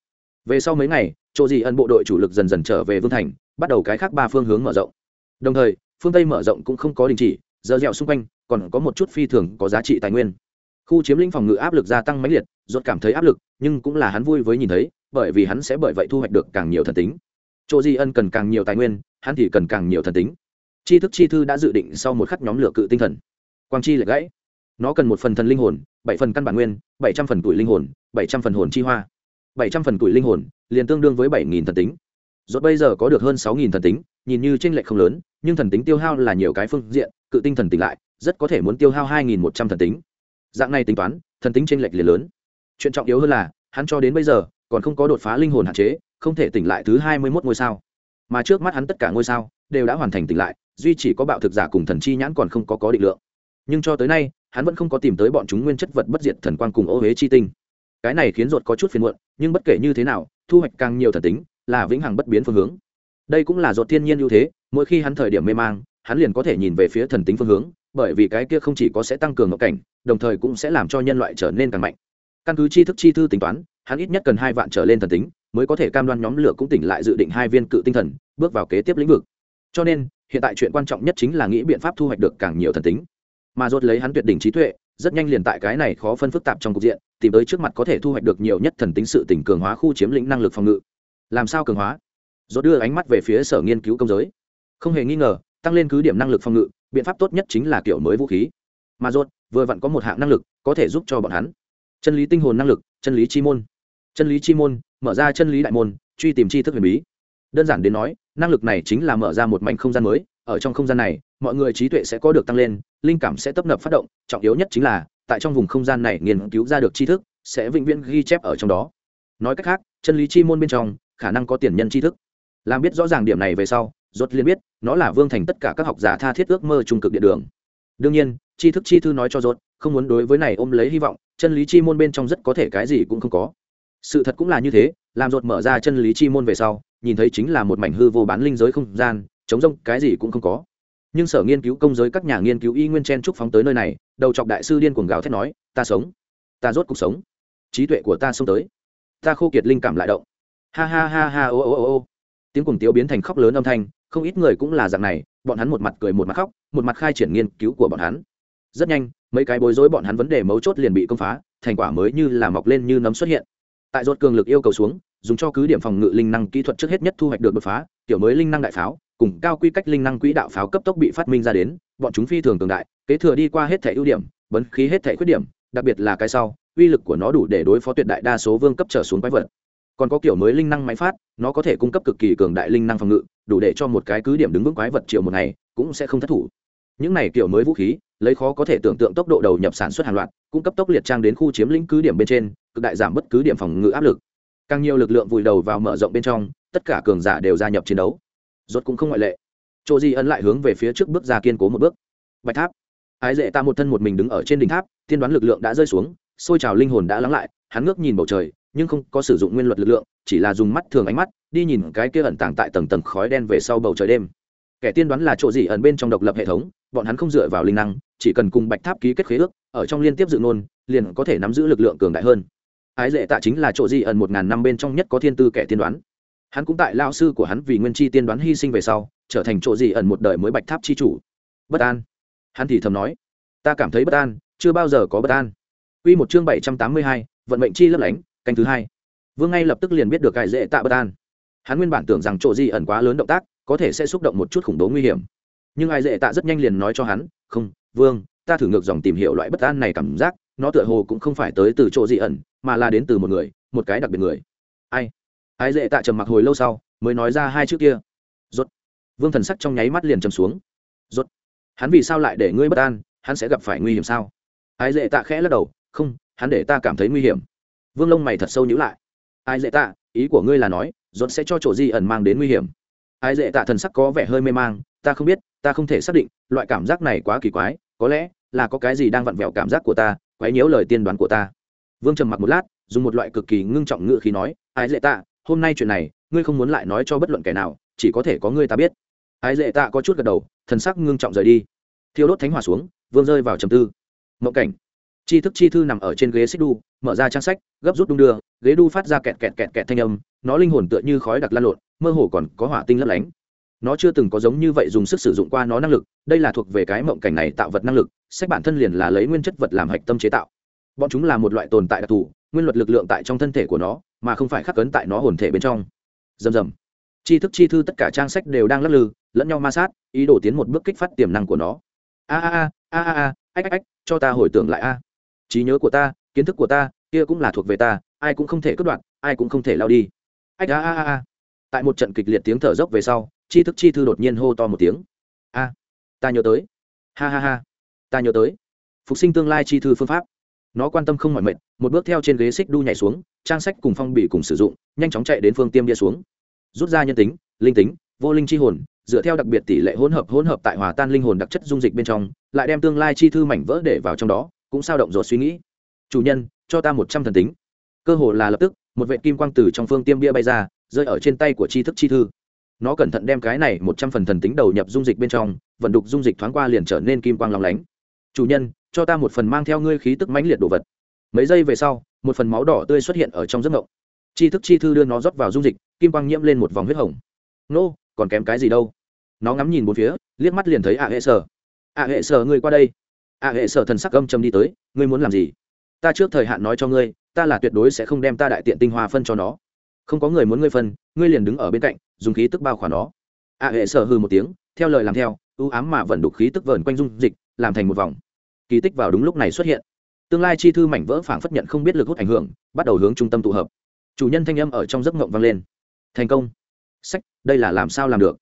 về sau mấy ngày, chỗ gì ẩn bộ đội chủ lực dần dần trở về vương thành, bắt đầu cái khác ba phương hướng mở rộng. Đồng thời, phương tây mở rộng cũng không có đình chỉ giờ dẻo xung quanh, còn có một chút phi thường có giá trị tài nguyên. Khu chiếm lĩnh phòng ngự áp lực gia tăng mãnh liệt, rốt cảm thấy áp lực, nhưng cũng là hắn vui với nhìn thấy, bởi vì hắn sẽ bởi vậy thu hoạch được càng nhiều thần tính. Chỗ di ân cần càng nhiều tài nguyên, hắn thì cần càng nhiều thần tính. Chi thức chi thư đã dự định sau một khắc nhóm lửa cự tinh thần. Quang chi lại gãy. Nó cần một phần thần linh hồn, bảy phần căn bản nguyên, bảy trăm phần tuổi linh hồn, bảy trăm phần hồn chi hoa bảy trăm phần tuổi linh hồn, liền tương đương với bảy nghìn thần tính. Rốt bây giờ có được hơn sáu nghìn thần tính, nhìn như tranh lệch không lớn, nhưng thần tính tiêu hao là nhiều cái phương diện, cự tinh thần tỉnh lại, rất có thể muốn tiêu hao hai nghìn một trăm thần tính. Dạng này tính toán, thần tính tranh lệch liền lớn. Chuyện trọng yếu hơn là, hắn cho đến bây giờ, còn không có đột phá linh hồn hạn chế, không thể tỉnh lại thứ hai mươi mốt ngôi sao. Mà trước mắt hắn tất cả ngôi sao, đều đã hoàn thành tỉnh lại, duy chỉ có bạo thực giả cùng thần chi nhãn còn không có có định lượng. Nhưng cho tới nay, hắn vẫn không có tìm tới bọn chúng nguyên chất vật bất diệt thần quang cùng ô huế chi tinh. Cái này khiến ruột có chút phiền muộn nhưng bất kể như thế nào, thu hoạch càng nhiều thần tính, là vĩnh hằng bất biến phương hướng. Đây cũng là ruột thiên nhiên ưu thế, mỗi khi hắn thời điểm mê mang, hắn liền có thể nhìn về phía thần tính phương hướng, bởi vì cái kia không chỉ có sẽ tăng cường ngộ cảnh, đồng thời cũng sẽ làm cho nhân loại trở nên càng mạnh. Căn cứ tri thức chi thư tính toán, hắn ít nhất cần hai vạn trở lên thần tính, mới có thể cam đoan nhóm lửa cũng tỉnh lại dự định hai viên cự tinh thần, bước vào kế tiếp lĩnh vực. Cho nên, hiện tại chuyện quan trọng nhất chính là nghĩ biện pháp thu hoạch được càng nhiều thần tính. Mà rốt lấy hắn tuyệt đỉnh trí tuệ rất nhanh liền tại cái này khó phân phức tạp trong cục diện, tìm tới trước mặt có thể thu hoạch được nhiều nhất thần tính sự tỉnh cường hóa khu chiếm lĩnh năng lực phòng ngự. Làm sao cường hóa? Rốt đưa ánh mắt về phía sở nghiên cứu công giới. Không hề nghi ngờ, tăng lên cứ điểm năng lực phòng ngự, biện pháp tốt nhất chính là kiểu mới vũ khí. Mà rốt, vừa vặn có một hạng năng lực, có thể giúp cho bọn hắn. Chân lý tinh hồn năng lực, chân lý chi môn. Chân lý chi môn, mở ra chân lý đại môn, truy tìm tri thức huyền bí. Đơn giản đến nói, năng lực này chính là mở ra một mảnh không gian mới, ở trong không gian này mọi người trí tuệ sẽ có được tăng lên, linh cảm sẽ tấp nập phát động, trọng yếu nhất chính là, tại trong vùng không gian này nghiên cứu ra được tri thức, sẽ vĩnh viễn ghi chép ở trong đó. Nói cách khác, chân lý chi môn bên trong, khả năng có tiền nhân tri thức. Làm biết rõ ràng điểm này về sau rốt liên biết, nó là vương thành tất cả các học giả tha thiết ước mơ trung cực địa đường. Đương nhiên, tri thức chi thư nói cho rốt không muốn đối với này ôm lấy hy vọng, chân lý chi môn bên trong rất có thể cái gì cũng không có. Sự thật cũng là như thế, làm rột mở ra chân lý chi môn về sau, nhìn thấy chính là một mảnh hư vô bán linh giới không gian, chống rông cái gì cũng không có nhưng sở nghiên cứu công giới các nhà nghiên cứu y nguyên chen trúc phóng tới nơi này, đầu chọc đại sư điên cuồng gào thét nói, ta sống. Ta rốt cuộc sống. Trí tuệ của ta xông tới. Ta khô kiệt linh cảm lại động. Ha ha ha ha, ô ô ô ô. Tiếng cùng tiếu biến thành khóc lớn âm thanh, không ít người cũng là dạng này, bọn hắn một mặt cười một mặt khóc, một mặt khai triển nghiên cứu của bọn hắn. Rất nhanh, mấy cái bối rối bọn hắn vấn đề mấu chốt liền bị công phá, thành quả mới như là mọc lên như nấm xuất hiện. Tại rốt cường lực yêu cầu xuống, dùng cho cứ điểm phòng ngự linh năng kỹ thuật trước hết nhất thu hoạch được đột phá kiểu mới linh năng đại pháo cùng cao quy cách linh năng quỹ đạo pháo cấp tốc bị phát minh ra đến, bọn chúng phi thường cường đại, kế thừa đi qua hết thể ưu điểm, bấn khí hết thể khuyết điểm, đặc biệt là cái sau, uy lực của nó đủ để đối phó tuyệt đại đa số vương cấp trở xuống quái vật. Còn có kiểu mới linh năng máy phát, nó có thể cung cấp cực kỳ cường đại linh năng phòng ngự, đủ để cho một cái cứ điểm đứng vững quái vật triệu một ngày, cũng sẽ không thất thủ. Những này kiểu mới vũ khí, lấy khó có thể tưởng tượng tốc độ đầu nhập sản xuất hàng loạt, cung cấp tốc liệt trang đến khu chiếm lĩnh cứ điểm bên trên, cực đại giảm bất cứ điểm phòng ngự áp lực. Càng nhiều lực lượng vùi đầu vào mở rộng bên trong, tất cả cường giả đều gia nhập chiến đấu rốt cũng không ngoại lệ. Chỗ di ấn lại hướng về phía trước bước ra kiên cố một bước. Bạch tháp. Ái dễ ta một thân một mình đứng ở trên đỉnh tháp, tiên đoán lực lượng đã rơi xuống xôi trào linh hồn đã lắng lại, hắn ngước nhìn bầu trời, nhưng không có sử dụng nguyên luật lực lượng, chỉ là dùng mắt thường ánh mắt, đi nhìn cái kia ẩn tàng tại tầng tầng khói đen về sau bầu trời đêm. Kẻ tiên đoán là chỗ gì ẩn bên trong độc lập hệ thống, bọn hắn không dựa vào linh năng, chỉ cần cùng bạch tháp ký kết khế ước, ở trong liên tiếp dự ngôn, liền có thể nắm giữ lực lượng cường đại hơn. Ái dễ tạ chính là chỗ gì ẩn một ngàn năm bên trong nhất có thiên tư kẻ tiên đoán hắn cũng tại lao sư của hắn vì nguyên chi tiên đoán hy sinh về sau trở thành chỗ gì ẩn một đời mới bạch tháp chi chủ. Bất an. Hắn thì thầm nói ta cảm thấy bất an chưa bao giờ có bất an. Quy một chương bảy trăm tám mươi hai, vận mệnh chi lấp lánh, canh thứ hai. Vương ngay lập tức liền biết được cải dễ tạ bất an. Hắn nguyên bản tưởng rằng chỗ gì ẩn quá lớn động tác, có thể sẽ xúc động một chút khủng bố nguy hiểm. Nhưng ai dễ tạ rất nhanh liền nói cho hắn không vương ta thử ngược dòng tìm hiểu loại bất an này cảm giác nó tựa hồ cũng không phải tới từ chỗ dị ẩn mà là đến từ một người một cái đặc biệt người. Ai? Ai dễ tạ trầm mặc hồi lâu sau, mới nói ra hai chữ kia. Rốt. Vương thần sắc trong nháy mắt liền trầm xuống. Rốt. Hắn vì sao lại để ngươi bất an? Hắn sẽ gặp phải nguy hiểm sao? Ai dễ tạ khẽ lắc đầu. Không, hắn để ta cảm thấy nguy hiểm. Vương lông mày thật sâu nhíu lại. Ai dễ tạ, ý của ngươi là nói, rốt sẽ cho chỗ di ẩn mang đến nguy hiểm. Ai dễ tạ thần sắc có vẻ hơi mê mang. Ta không biết, ta không thể xác định, loại cảm giác này quá kỳ quái. Có lẽ là có cái gì đang vặn vẹo cảm giác của ta, quấy nhiễu lời tiên đoán của ta. Vương trầm mặc một lát, dùng một loại cực kỳ ngưng trọng ngự khí nói, ái dễ tạ hôm nay chuyện này, ngươi không muốn lại nói cho bất luận kẻ nào, chỉ có thể có ngươi ta biết. Ái dễ tạ có chút gật đầu, thần sắc ngưng trọng rời đi. Thiêu đốt thánh hỏa xuống, vương rơi vào trầm tư. Mộng cảnh. Chi thức chi thư nằm ở trên ghế xích đu, mở ra trang sách, gấp rút đung đưa, ghế đu phát ra kẹt kẹt kẹt kẹt thanh âm, nó linh hồn tựa như khói đặc lan lộn, mơ hồ còn có hỏa tinh lấp lánh. Nó chưa từng có giống như vậy dùng sức sử dụng qua nó năng lực, đây là thuộc về cái mộng cảnh này tạo vật năng lực, sách bản thân liền là lấy nguyên chất vật làm hạch tâm chế tạo. Bọn chúng là một loại tồn tại đặc thù nguyên luật lực lượng tại trong thân thể của nó, mà không phải khắc cấn tại nó hồn thể bên trong. Dầm dầm Chi thức chi thư tất cả trang sách đều đang lắc lư, lẫn nhau ma sát, ý đồ tiến một bước kích phát tiềm năng của nó. A a a a a a, ách ách ách, cho ta hồi tưởng lại a. Trí nhớ của ta, kiến thức của ta, kia cũng là thuộc về ta, ai cũng không thể cướp đoạt, ai cũng không thể lao đi. Ách a a a. Tại một trận kịch liệt tiếng thở dốc về sau, chi thức chi thư đột nhiên hô to một tiếng. A, ta nhớ tới. Ha ha ha. Ta nhớ tới. Phục sinh tương lai chi thư phương pháp nó quan tâm không mỏi mệt, một bước theo trên ghế xích đu nhảy xuống, trang sách cùng phong bì cùng sử dụng, nhanh chóng chạy đến phương tiêm bia xuống. Rút ra nhân tính, linh tính, vô linh chi hồn, dựa theo đặc biệt tỷ lệ hỗn hợp hỗn hợp tại hòa tan linh hồn đặc chất dung dịch bên trong, lại đem tương lai chi thư mảnh vỡ để vào trong đó, cũng sao động rồi suy nghĩ. Chủ nhân, cho ta một trăm thần tính. Cơ hồ là lập tức, một vệ kim quang từ trong phương tiêm bia bay ra, rơi ở trên tay của tri thức chi thư. Nó cẩn thận đem cái này một trăm phần thần tính đầu nhập dung dịch bên trong, vận đục dung dịch thoáng qua liền trở nên kim quang lòng lánh chủ nhân, cho ta một phần mang theo ngươi khí tức mãnh liệt đồ vật. Mấy giây về sau, một phần máu đỏ tươi xuất hiện ở trong giấc ngộng. Chi thức chi thư đưa nó rót vào dung dịch, kim quang nhiễm lên một vòng huyết hồng. Nô, còn kém cái gì đâu. Nó ngắm nhìn bốn phía, liếc mắt liền thấy ạ hệ sở. Ạ hệ sở, ngươi qua đây. Ạ hệ sở thần sắc âm châm đi tới, ngươi muốn làm gì? Ta trước thời hạn nói cho ngươi, ta là tuyệt đối sẽ không đem ta đại tiện tinh hoa phân cho nó. Không có người muốn ngươi phân, ngươi liền đứng ở bên cạnh, dùng khí tức bao khỏa nó. Ạ hệ sở hư một tiếng, theo lời làm theo ưu ám mà vẫn đục khí tức vờn quanh dung dịch làm thành một vòng. Kỳ tích vào đúng lúc này xuất hiện. Tương lai chi thư mảnh vỡ phảng phất nhận không biết lực hút ảnh hưởng, bắt đầu hướng trung tâm tụ hợp. Chủ nhân thanh âm ở trong giấc ngộng vang lên. Thành công. Sách, đây là làm sao làm được?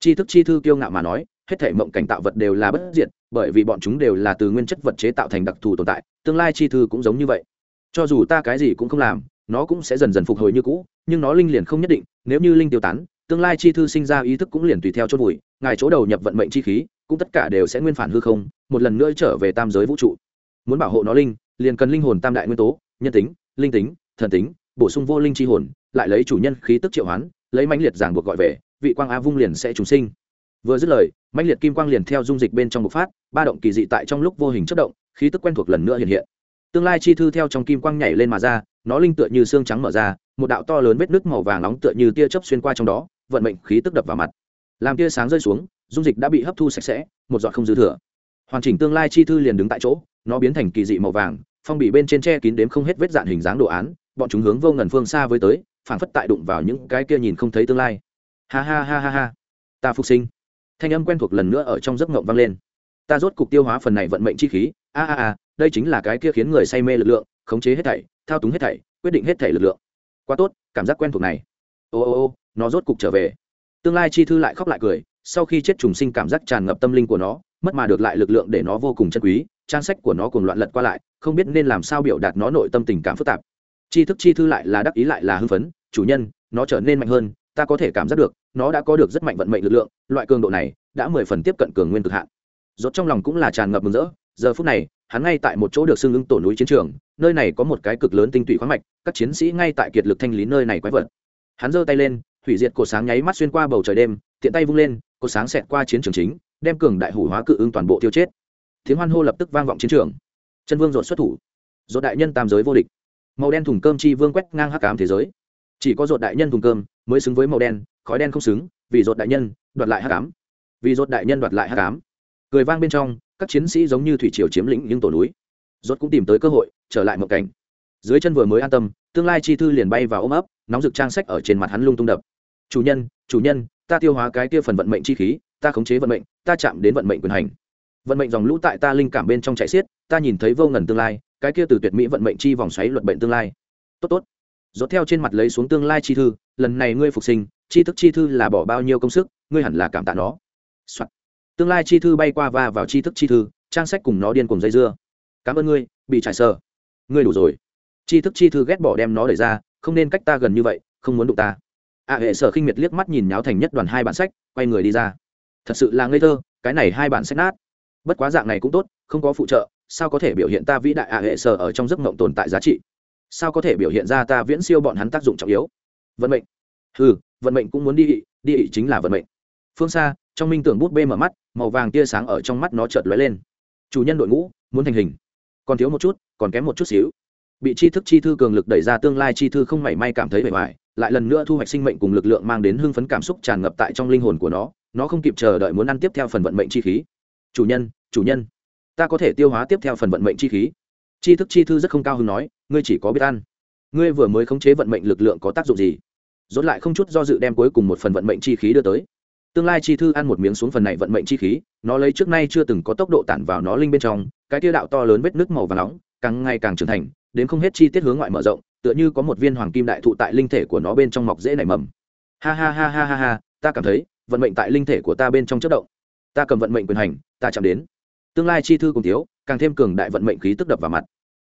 Chi thức chi thư kiêu ngạo mà nói, hết thể mộng cảnh tạo vật đều là bất diệt, bởi vì bọn chúng đều là từ nguyên chất vật chế tạo thành đặc thù tồn tại, tương lai chi thư cũng giống như vậy. Cho dù ta cái gì cũng không làm, nó cũng sẽ dần dần phục hồi như cũ, nhưng nó linh liền không nhất định, nếu như linh tiêu tán, tương lai chi thư sinh ra ý thức cũng liền tùy theo chốt bụi ngài chỗ đầu nhập vận mệnh chi khí cũng tất cả đều sẽ nguyên phản hư không, một lần nữa trở về tam giới vũ trụ. Muốn bảo hộ nó linh, liền cần linh hồn tam đại nguyên tố, nhân tính, linh tính, thần tính, bổ sung vô linh chi hồn, lại lấy chủ nhân khí tức triệu hoán, lấy mãnh liệt giảng buộc gọi về, vị quang a vung liền sẽ trùng sinh. Vừa dứt lời, mãnh liệt kim quang liền theo dung dịch bên trong bộc phát, ba động kỳ dị tại trong lúc vô hình chất động, khí tức quen thuộc lần nữa hiện hiện. Tương lai chi thư theo trong kim quang nhảy lên mà ra, nó linh tựa như xương trắng mở ra, một đạo to lớn vết nước màu vàng nóng tựa như tia chớp xuyên qua trong đó, vận mệnh khí tức đập vào mặt. Làm tia sáng rơi xuống dung dịch đã bị hấp thu sạch sẽ, một giọt không dư thừa. Hoàn chỉnh tương lai chi thư liền đứng tại chỗ, nó biến thành kỳ dị màu vàng, phong bì bên trên tre kín đếm không hết vết dạn hình dáng đồ án, bọn chúng hướng vô ngần phương xa với tới, phảng phất tại đụng vào những cái kia nhìn không thấy tương lai. Ha ha ha ha ha. Ta phục sinh. Thanh âm quen thuộc lần nữa ở trong giấc ngộng vang lên. Ta rốt cục tiêu hóa phần này vận mệnh chi khí. A a a, đây chính là cái kia khiến người say mê lực lượng, khống chế hết thảy, thao túng hết thảy, quyết định hết thảy lực lượng. Quá tốt, cảm giác quen thuộc này. Ô ô ô, nó rốt cục trở về. Tương lai chi thư lại khóc lại cười sau khi chết trùng sinh cảm giác tràn ngập tâm linh của nó, mất mà được lại lực lượng để nó vô cùng chân quý, trang sách của nó cùng loạn lật qua lại, không biết nên làm sao biểu đạt nó nội tâm tình cảm phức tạp. Tri thức chi thư lại là đắc ý lại là hưng phấn, chủ nhân, nó trở nên mạnh hơn, ta có thể cảm giác được, nó đã có được rất mạnh vận mệnh lực lượng, loại cường độ này đã mười phần tiếp cận cường nguyên cực hạn. Rốt trong lòng cũng là tràn ngập mừng rỡ, giờ phút này, hắn ngay tại một chỗ được xưng ứng tổ núi chiến trường, nơi này có một cái cực lớn tinh tụy khoáng mạch, các chiến sĩ ngay tại kiệt lực thanh lý nơi này quái vật. Hắn giơ tay lên, hủy diệt cổ sáng nháy mắt xuyên qua bầu trời đêm, tiện tay vung lên cột sáng xẹt qua chiến trường chính, đem cường đại hủ hóa cự ưng toàn bộ tiêu chết. Tiếng hoan hô lập tức vang vọng chiến trường. Chân vương dột xuất thủ. Dột đại nhân tam giới vô địch. Màu đen thùng cơm chi vương quét ngang hắc ám thế giới. Chỉ có dột đại nhân thùng cơm mới xứng với màu đen, khói đen không xứng, vì dột đại nhân đoạt lại hắc ám. Vì dột đại nhân đoạt lại hắc ám. Cười vang bên trong, các chiến sĩ giống như thủy triều chiếm lĩnh những tổ núi. Dột cũng tìm tới cơ hội, trở lại một cảnh. Dưới chân vừa mới an tâm, tương lai chi thư liền bay vào ôm ấp, nóng rực trang sách ở trên mặt hắn lung tung đập. Chủ nhân chủ nhân ta tiêu hóa cái kia phần vận mệnh chi khí, ta khống chế vận mệnh, ta chạm đến vận mệnh quyền hành. Vận mệnh dòng lũ tại ta linh cảm bên trong chạy xiết, ta nhìn thấy vô ngần tương lai, cái kia từ tuyệt mỹ vận mệnh chi vòng xoáy luật bệnh tương lai. Tốt tốt. Dốt theo trên mặt lấy xuống tương lai chi thư, lần này ngươi phục sinh, chi thức chi thư là bỏ bao nhiêu công sức, ngươi hẳn là cảm tạ nó、Soạn. tương lai chi thư bay qua và vào chi thức chi thư, trang sách cùng nó điên cùng dây dưa. Cảm ơn ngươi, bị trải sờ. Ngươi đủ rồi. Chi thức chi thư ghét bỏ đem nó đẩy ra, không nên cách ta gần như vậy, không muốn đụng ta a hệ sở khinh miệt liếc mắt nhìn nháo thành nhất đoàn hai bản sách, quay người đi ra. Thật sự là ngây thơ, cái này hai bản sách nát. Bất quá dạng này cũng tốt, không có phụ trợ, sao có thể biểu hiện ta vĩ đại a hệ sở ở trong giấc mộng tồn tại giá trị? Sao có thể biểu hiện ra ta viễn siêu bọn hắn tác dụng trọng yếu? Vận mệnh. Ừ vận mệnh cũng muốn đi ị đi ị chính là vận mệnh. Phương xa, trong minh tưởng bút bê mở mắt, màu vàng tia sáng ở trong mắt nó chợt lóe lên. Chủ nhân đội ngũ, muốn thành hình. Còn thiếu một chút, còn kém một chút xíu. Bị chi thức chi thư cường lực đẩy ra tương lai chi thư không mảy may cảm thấy bề ngoài lại lần nữa thu hoạch sinh mệnh cùng lực lượng mang đến hưng phấn cảm xúc tràn ngập tại trong linh hồn của nó nó không kịp chờ đợi muốn ăn tiếp theo phần vận mệnh chi khí. Chủ nhân chủ nhân, ta có thể tiêu hóa tiếp theo phần vận mệnh chi khí. Chi thức chi thư rất không cao hứng nói, ngươi chỉ có biết ăn. Ngươi vừa mới khống chế vận mệnh lực lượng có tác dụng gì? Dốt lại không chút do dự đem cuối cùng một phần vận mệnh chi khí đưa tới. Tương lai chi thư ăn một miếng xuống phần này vận mệnh chi khí, nó lấy trước nay chưa từng có tốc độ tản vào nó linh bên trong, cái tiêu đạo to lớn vết nước màu và nóng, càng ngày càng trưởng thành, đến không hết chi tiết hướng ngoại mở rộng tựa như có một viên hoàng kim đại thụ tại linh thể của nó bên trong mọc dễ nảy mầm. Ha ha ha ha ha ha, ta cảm thấy, vận mệnh tại linh thể của ta bên trong chất động. Ta cầm vận mệnh quyền hành, ta chạm đến. Tương lai chi thư cùng thiếu, càng thêm cường đại vận mệnh khí tức đập vào mặt.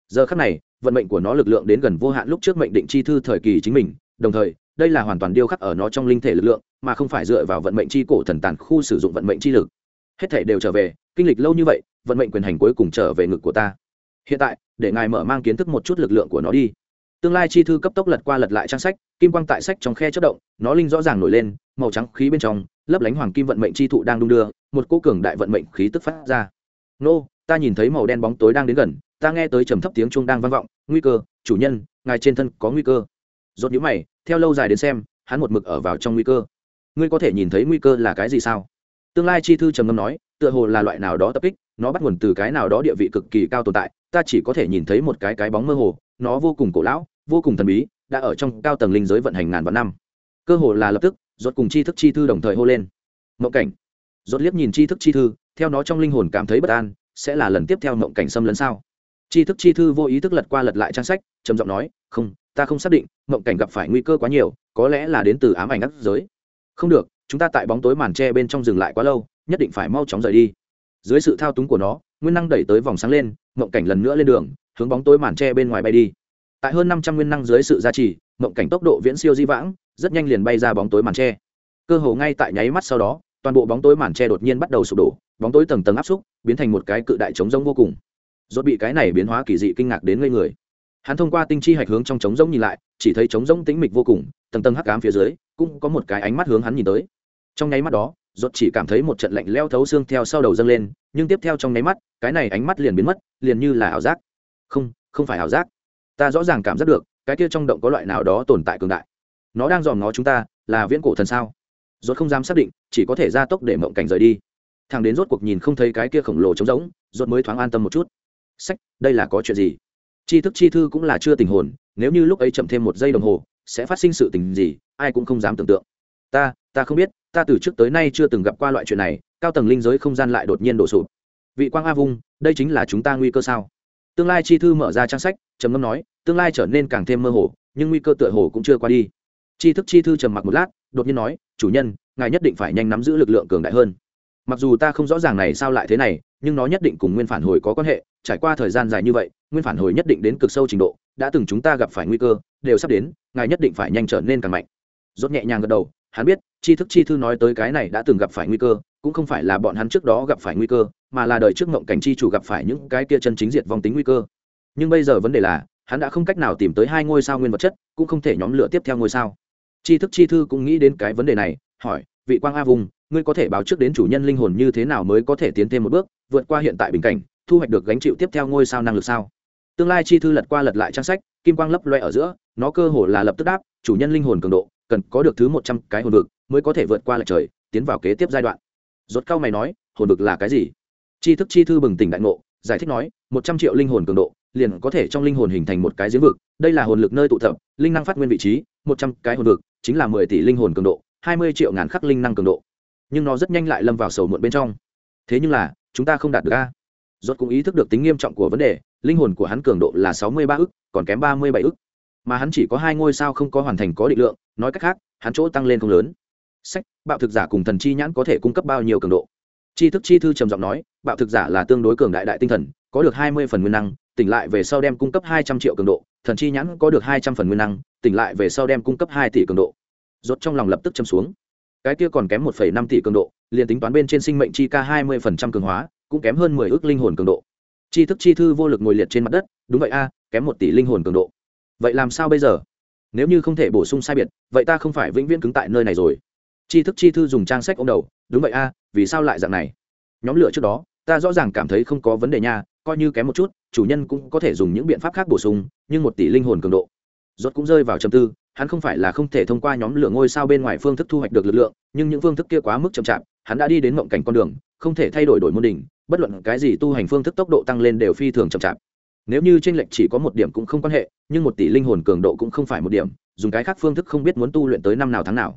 Giờ khắc này, vận mệnh của nó lực lượng đến gần vô hạn lúc trước mệnh định chi thư thời kỳ chính mình, đồng thời, đây là hoàn toàn điêu khắc ở nó trong linh thể lực lượng, mà không phải dựa vào vận mệnh chi cổ thần tàn khu sử dụng vận mệnh chi lực. Hết thể đều trở về, kinh lịch lâu như vậy, vận mệnh quyền hành cuối cùng trở về ngực của ta. Hiện tại, để ngài mở mang kiến thức một chút lực lượng của nó đi tương lai chi thư cấp tốc lật qua lật lại trang sách, kim quang tại sách trong khe chất động, nó linh rõ ràng nổi lên, màu trắng khí bên trong, lấp lánh hoàng kim vận mệnh chi thụ đang đung đưa, một cô cường đại vận mệnh khí tức phát ra. Nô, ta nhìn thấy màu đen bóng tối đang đến gần, ta nghe tới trầm thấp tiếng chuông đang vang vọng, nguy cơ, chủ nhân, ngài trên thân có nguy cơ. Rốt nhíu mày, theo lâu dài đến xem, hắn một mực ở vào trong nguy cơ. Ngươi có thể nhìn thấy nguy cơ là cái gì sao? Tương lai chi thư trầm ngâm nói, tựa hồ là loại nào đó tập kích, nó bắt nguồn từ cái nào đó địa vị cực kỳ cao tồn tại, ta chỉ có thể nhìn thấy một cái cái bóng mơ hồ nó vô cùng cổ lão, vô cùng thần bí, đã ở trong cao tầng linh giới vận hành ngàn vạn năm. Cơ hồ là lập tức, rốt cùng chi thức chi thư đồng thời hô lên. Mộng cảnh. Rốt liếc nhìn chi thức chi thư, theo nó trong linh hồn cảm thấy bất an, sẽ là lần tiếp theo mộng cảnh xâm lấn sao? Chi thức chi thư vô ý thức lật qua lật lại trang sách, trầm giọng nói, không, ta không xác định, mộng cảnh gặp phải nguy cơ quá nhiều, có lẽ là đến từ ám ảnh ác giới. Không được, chúng ta tại bóng tối màn tre bên trong dừng lại quá lâu, nhất định phải mau chóng rời đi. Dưới sự thao túng của nó, nguyên năng đẩy tới vòng sáng lên, mộng cảnh lần nữa lên đường hướng bóng tối màn tre bên ngoài bay đi. Tại hơn năm trăm nguyên năng dưới sự gia trì, mộng cảnh tốc độ viễn siêu di vãng, rất nhanh liền bay ra bóng tối màn tre. Cơ hồ ngay tại nháy mắt sau đó, toàn bộ bóng tối màn tre đột nhiên bắt đầu sụp đổ, bóng tối tầng tầng áp xúc, biến thành một cái cự đại trống rỗng vô cùng. Rốt bị cái này biến hóa kỳ dị kinh ngạc đến ngây người. Hắn thông qua tinh chi hạch hướng trong trống rỗng nhìn lại, chỉ thấy trống rỗng tĩnh mịch vô cùng, tầng tầng hắc ám phía dưới, cũng có một cái ánh mắt hướng hắn nhìn tới. Trong nháy mắt đó, rốt chỉ cảm thấy một trận lạnh leo thấu xương theo sau đầu dâng lên, nhưng tiếp theo trong nháy mắt, cái này ánh mắt liền biến mất, liền như là ảo giác không không phải ảo giác. Ta rõ ràng cảm giác được, cái kia trong động có loại nào đó tồn tại cường đại. Nó đang dòm ngó chúng ta, là viễn cổ thần sao? Rốt không dám xác định, chỉ có thể ra tốc để mộng cảnh rời đi. Thằng đến rốt cuộc nhìn không thấy cái kia khổng lồ trống rỗng, rốt mới thoáng an tâm một chút. Sách, đây là có chuyện gì? Tri thức chi thư cũng là chưa tình hồn, nếu như lúc ấy chậm thêm một giây đồng hồ, sẽ phát sinh sự tình gì, ai cũng không dám tưởng tượng. Ta ta không biết, ta từ trước tới nay chưa từng gặp qua loại chuyện này, cao tầng linh giới không gian lại đột nhiên đổ sụp. Vị quang a vung, đây chính là chúng ta nguy cơ sao? Tương lai chi thư mở ra trang sách, trầm ngâm nói, tương lai trở nên càng thêm mơ hồ, nhưng nguy cơ tựa hồ cũng chưa qua đi. Chi thức chi thư trầm mặc một lát, đột nhiên nói, chủ nhân, ngài nhất định phải nhanh nắm giữ lực lượng cường đại hơn. Mặc dù ta không rõ ràng này sao lại thế này, nhưng nó nhất định cùng nguyên phản hồi có quan hệ, trải qua thời gian dài như vậy, nguyên phản hồi nhất định đến cực sâu trình độ, đã từng chúng ta gặp phải nguy cơ, đều sắp đến, ngài nhất định phải nhanh trở nên càng mạnh. Rốt nhẹ nhàng gật đầu, hắn biết, chi thức chi thư nói tới cái này đã từng gặp phải nguy cơ cũng không phải là bọn hắn trước đó gặp phải nguy cơ, mà là đời trước mộng cảnh chi chủ gặp phải những cái kia chân chính diệt vong tính nguy cơ. Nhưng bây giờ vấn đề là, hắn đã không cách nào tìm tới hai ngôi sao nguyên vật chất, cũng không thể nhóm lửa tiếp theo ngôi sao. Chi thức chi thư cũng nghĩ đến cái vấn đề này, hỏi, vị quang a vùng, ngươi có thể báo trước đến chủ nhân linh hồn như thế nào mới có thể tiến thêm một bước, vượt qua hiện tại bình cảnh, thu hoạch được gánh chịu tiếp theo ngôi sao năng lực sao? Tương lai chi thư lật qua lật lại trang sách, kim quang lấp loe ở giữa, nó cơ hồ là lập tức đáp, chủ nhân linh hồn cường độ, cần có được thứ một trăm cái hồn vực mới có thể vượt qua lại trời, tiến vào kế tiếp giai đoạn rốt cao mày nói, hồn vực là cái gì? Chi thức chi thư bừng tỉnh đại ngộ, giải thích nói, một trăm triệu linh hồn cường độ, liền có thể trong linh hồn hình thành một cái giếng vực. Đây là hồn lực nơi tụ tập, linh năng phát nguyên vị trí, một trăm cái hồn vực, chính là mười tỷ linh hồn cường độ, hai mươi triệu ngàn khắc linh năng cường độ. Nhưng nó rất nhanh lại lâm vào sầu muộn bên trong. Thế nhưng là, chúng ta không đạt được a. Rốt cũng ý thức được tính nghiêm trọng của vấn đề, linh hồn của hắn cường độ là sáu mươi ba ức, còn kém ba mươi bảy ức. Mà hắn chỉ có hai ngôi sao không có hoàn thành có định lượng, nói cách khác, hắn chỗ tăng lên không lớn sách, bạo thực giả cùng thần chi nhãn có thể cung cấp bao nhiêu cường độ? Chi thức chi thư trầm giọng nói, bạo thực giả là tương đối cường đại đại tinh thần, có được hai mươi phần nguyên năng, tỉnh lại về sau đem cung cấp hai trăm triệu cường độ, thần chi nhãn có được hai trăm phần nguyên năng, tỉnh lại về sau đem cung cấp hai tỷ cường độ. Rốt trong lòng lập tức châm xuống. Cái kia còn kém một phẩy năm tỷ cường độ, liền tính toán bên trên sinh mệnh chi ca hai mươi phần trăm cường hóa, cũng kém hơn mười ước linh hồn cường độ. Chi thức chi thư vô lực ngồi liệt trên mặt đất, đúng vậy a, kém một tỷ linh hồn cường độ. Vậy làm sao bây giờ? Nếu như không thể bổ sung sai biệt, vậy ta không phải vĩnh viễn cứng tại nơi này rồi chi thức chi thư dùng trang sách ông đầu, đúng vậy a, vì sao lại dạng này? Nhóm lửa trước đó, ta rõ ràng cảm thấy không có vấn đề nha, coi như kém một chút, chủ nhân cũng có thể dùng những biện pháp khác bổ sung, nhưng một tỷ linh hồn cường độ rốt cũng rơi vào trầm tư, hắn không phải là không thể thông qua nhóm lửa ngôi sao bên ngoài phương thức thu hoạch được lực lượng, nhưng những phương thức kia quá mức chậm chạp, hắn đã đi đến mộng cảnh con đường, không thể thay đổi đổi môn đỉnh, bất luận cái gì tu hành phương thức tốc độ tăng lên đều phi thường chậm chạp. Nếu như tranh lệch chỉ có một điểm cũng không quan hệ, nhưng một tỷ linh hồn cường độ cũng không phải một điểm, dùng cái khác phương thức không biết muốn tu luyện tới năm nào tháng nào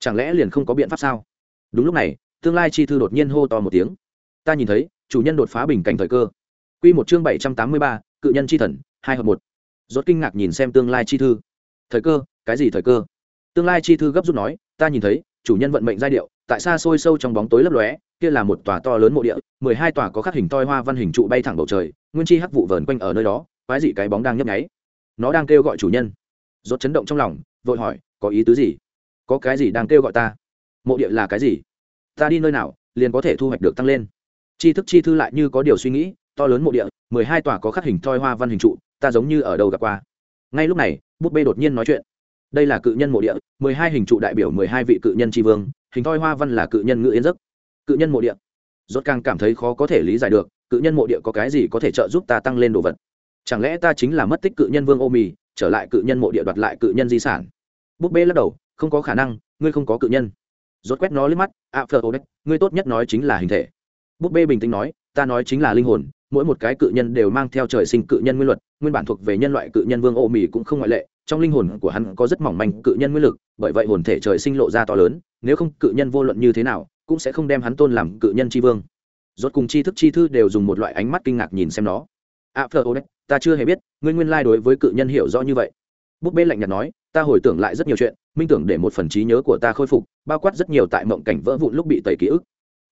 chẳng lẽ liền không có biện pháp sao? Đúng lúc này, tương lai chi thư đột nhiên hô to một tiếng. Ta nhìn thấy, chủ nhân đột phá bình cảnh thời cơ. Q một chương bảy trăm tám mươi ba, cự nhân chi thần, hai hợp một. Rốt kinh ngạc nhìn xem tương lai chi thư. Thời cơ, cái gì thời cơ? Tương lai chi thư gấp rút nói, ta nhìn thấy, chủ nhân vận mệnh giai điệu, tại xa xôi sâu trong bóng tối lấp lóe, kia là một tòa to lớn mộ địa, mười hai tòa có khắc hình toi hoa văn hình trụ bay thẳng bầu trời, nguyên chi hắc vụ vờn quanh ở nơi đó, quái dị cái bóng đang nhấp nháy. Nó đang kêu gọi chủ nhân. Rốt chấn động trong lòng, vội hỏi, có ý tứ gì? Có cái gì đang kêu gọi ta? Mộ địa là cái gì? Ta đi nơi nào, liền có thể thu hoạch được tăng lên. Tri thức chi thư lại như có điều suy nghĩ, to lớn mộ địa, mười hai tòa có khắc hình thoi hoa văn hình trụ, ta giống như ở đâu gặp qua. Ngay lúc này, búp bê đột nhiên nói chuyện. Đây là cự nhân mộ địa, mười hai hình trụ đại biểu mười hai vị cự nhân tri vương, hình thoi hoa văn là cự nhân ngự yên giấc. Cự nhân mộ địa. Rốt càng cảm thấy khó có thể lý giải được, cự nhân mộ địa có cái gì có thể trợ giúp ta tăng lên đồ vật? Chẳng lẽ ta chính là mất tích cự nhân vương ô mì, trở lại cự nhân mộ địa đoạt lại cự nhân di sản? Búp bê lắc đầu không có khả năng, ngươi không có cự nhân. Rốt quét nó lên mắt, ạ, phờ ô ngươi tốt nhất nói chính là hình thể. Búp bê bình tĩnh nói, ta nói chính là linh hồn, mỗi một cái cự nhân đều mang theo trời sinh cự nhân nguyên luật, nguyên bản thuộc về nhân loại cự nhân vương ô mì cũng không ngoại lệ, trong linh hồn của hắn có rất mỏng manh cự nhân nguyên lực, bởi vậy hồn thể trời sinh lộ ra to lớn, nếu không cự nhân vô luận như thế nào, cũng sẽ không đem hắn tôn làm cự nhân tri vương. Rốt cùng tri thức chi thư đều dùng một loại ánh mắt kinh ngạc nhìn xem nó. A phờ ô ta chưa hề biết, ngươi nguyên lai đối với cự nhân hiểu rõ như vậy. Búp bê lạnh nhạt nói ta hồi tưởng lại rất nhiều chuyện, minh tưởng để một phần trí nhớ của ta khôi phục, bao quát rất nhiều tại mộng cảnh vỡ vụn lúc bị tẩy ký ức.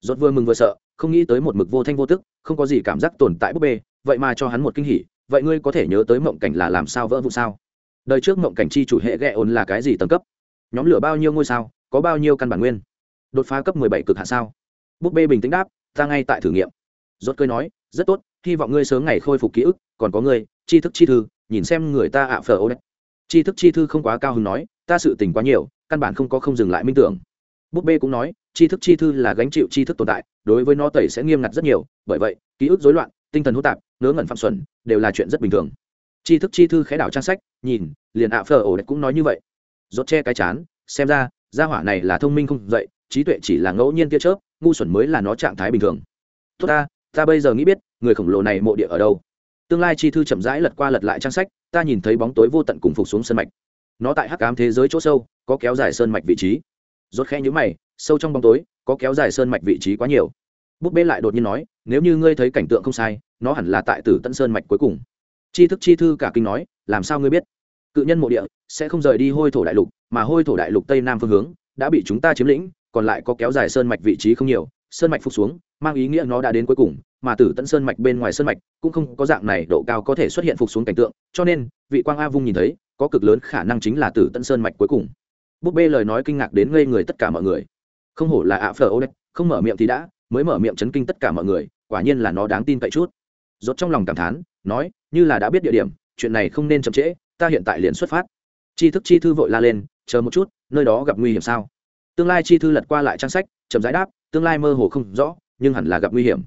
Rốt vừa mừng vừa sợ, không nghĩ tới một mực vô thanh vô tức, không có gì cảm giác tồn tại búp bê, vậy mà cho hắn một kinh hỉ, vậy ngươi có thể nhớ tới mộng cảnh là làm sao vỡ vụn sao? Đời trước mộng cảnh chi chủ hệ ghẹ ồn là cái gì tầng cấp? Nhóm lửa bao nhiêu ngôi sao, có bao nhiêu căn bản nguyên? Đột phá cấp mười bảy cực hạ sao? Búp bê bình tĩnh đáp, ta ngay tại thử nghiệm. Rốt cười nói, rất tốt, hy vọng ngươi sớm ngày khôi phục ký ức, còn có ngươi, tri thức chi thư, nhìn xem người ta ạ phở ô đấy tri thức chi thư không quá cao hứng nói, ta sự tình quá nhiều, căn bản không có không dừng lại minh tưởng. Búp bê cũng nói, tri thức chi thư là gánh chịu tri thức tồn tại, đối với nó tẩy sẽ nghiêm ngặt rất nhiều, bởi vậy, ký ức rối loạn, tinh thần hỗn tạp, ngớ ngẩn phạm xuẩn, đều là chuyện rất bình thường. Tri thức chi thư khẽ đảo trang sách, nhìn, liền ạ phở ổ đẹp cũng nói như vậy. Rốt che cái chán, xem ra, gia hỏa này là thông minh không dậy, trí tuệ chỉ là ngẫu nhiên tia chớp, ngu xuẩn mới là nó trạng thái bình thường. Tốt ta ta bây giờ nghĩ biết, người khổng lồ này mộ địa ở đâu? Tương lai chi thư chậm rãi lật qua lật lại trang sách, ta nhìn thấy bóng tối vô tận cùng phục xuống sân mạch. Nó tại hắc ám thế giới chỗ sâu, có kéo dài sơn mạch vị trí. Rốt khe nhũ mày, sâu trong bóng tối, có kéo dài sơn mạch vị trí quá nhiều. Búp bê lại đột nhiên nói, nếu như ngươi thấy cảnh tượng không sai, nó hẳn là tại tử tận sơn mạch cuối cùng. Chi thức chi thư cả kinh nói, làm sao ngươi biết? Cự nhân mộ địa sẽ không rời đi hôi thổ đại lục, mà hôi thổ đại lục tây nam phương hướng đã bị chúng ta chiếm lĩnh, còn lại có kéo dài sơn mạch vị trí không nhiều, sơn mạch phục xuống mang ý nghĩa nó đã đến cuối cùng, mà tử tận sơn mạch bên ngoài sơn mạch cũng không có dạng này độ cao có thể xuất hiện phục xuống cảnh tượng, cho nên, vị quang a vung nhìn thấy, có cực lớn khả năng chính là tử tận sơn mạch cuối cùng. Búp bê lời nói kinh ngạc đến ngây người tất cả mọi người. Không hổ là ạ phở ô không mở miệng thì đã, mới mở miệng chấn kinh tất cả mọi người, quả nhiên là nó đáng tin cậy chút. Rốt trong lòng cảm thán, nói, như là đã biết địa điểm, chuyện này không nên chậm trễ, ta hiện tại liền xuất phát. Chi thức chi thư vội la lên, chờ một chút, nơi đó gặp nguy hiểm sao? Tương lai chi thư lật qua lại trang sách, chậm giải đáp, tương lai mơ hồ không rõ nhưng hẳn là gặp nguy hiểm.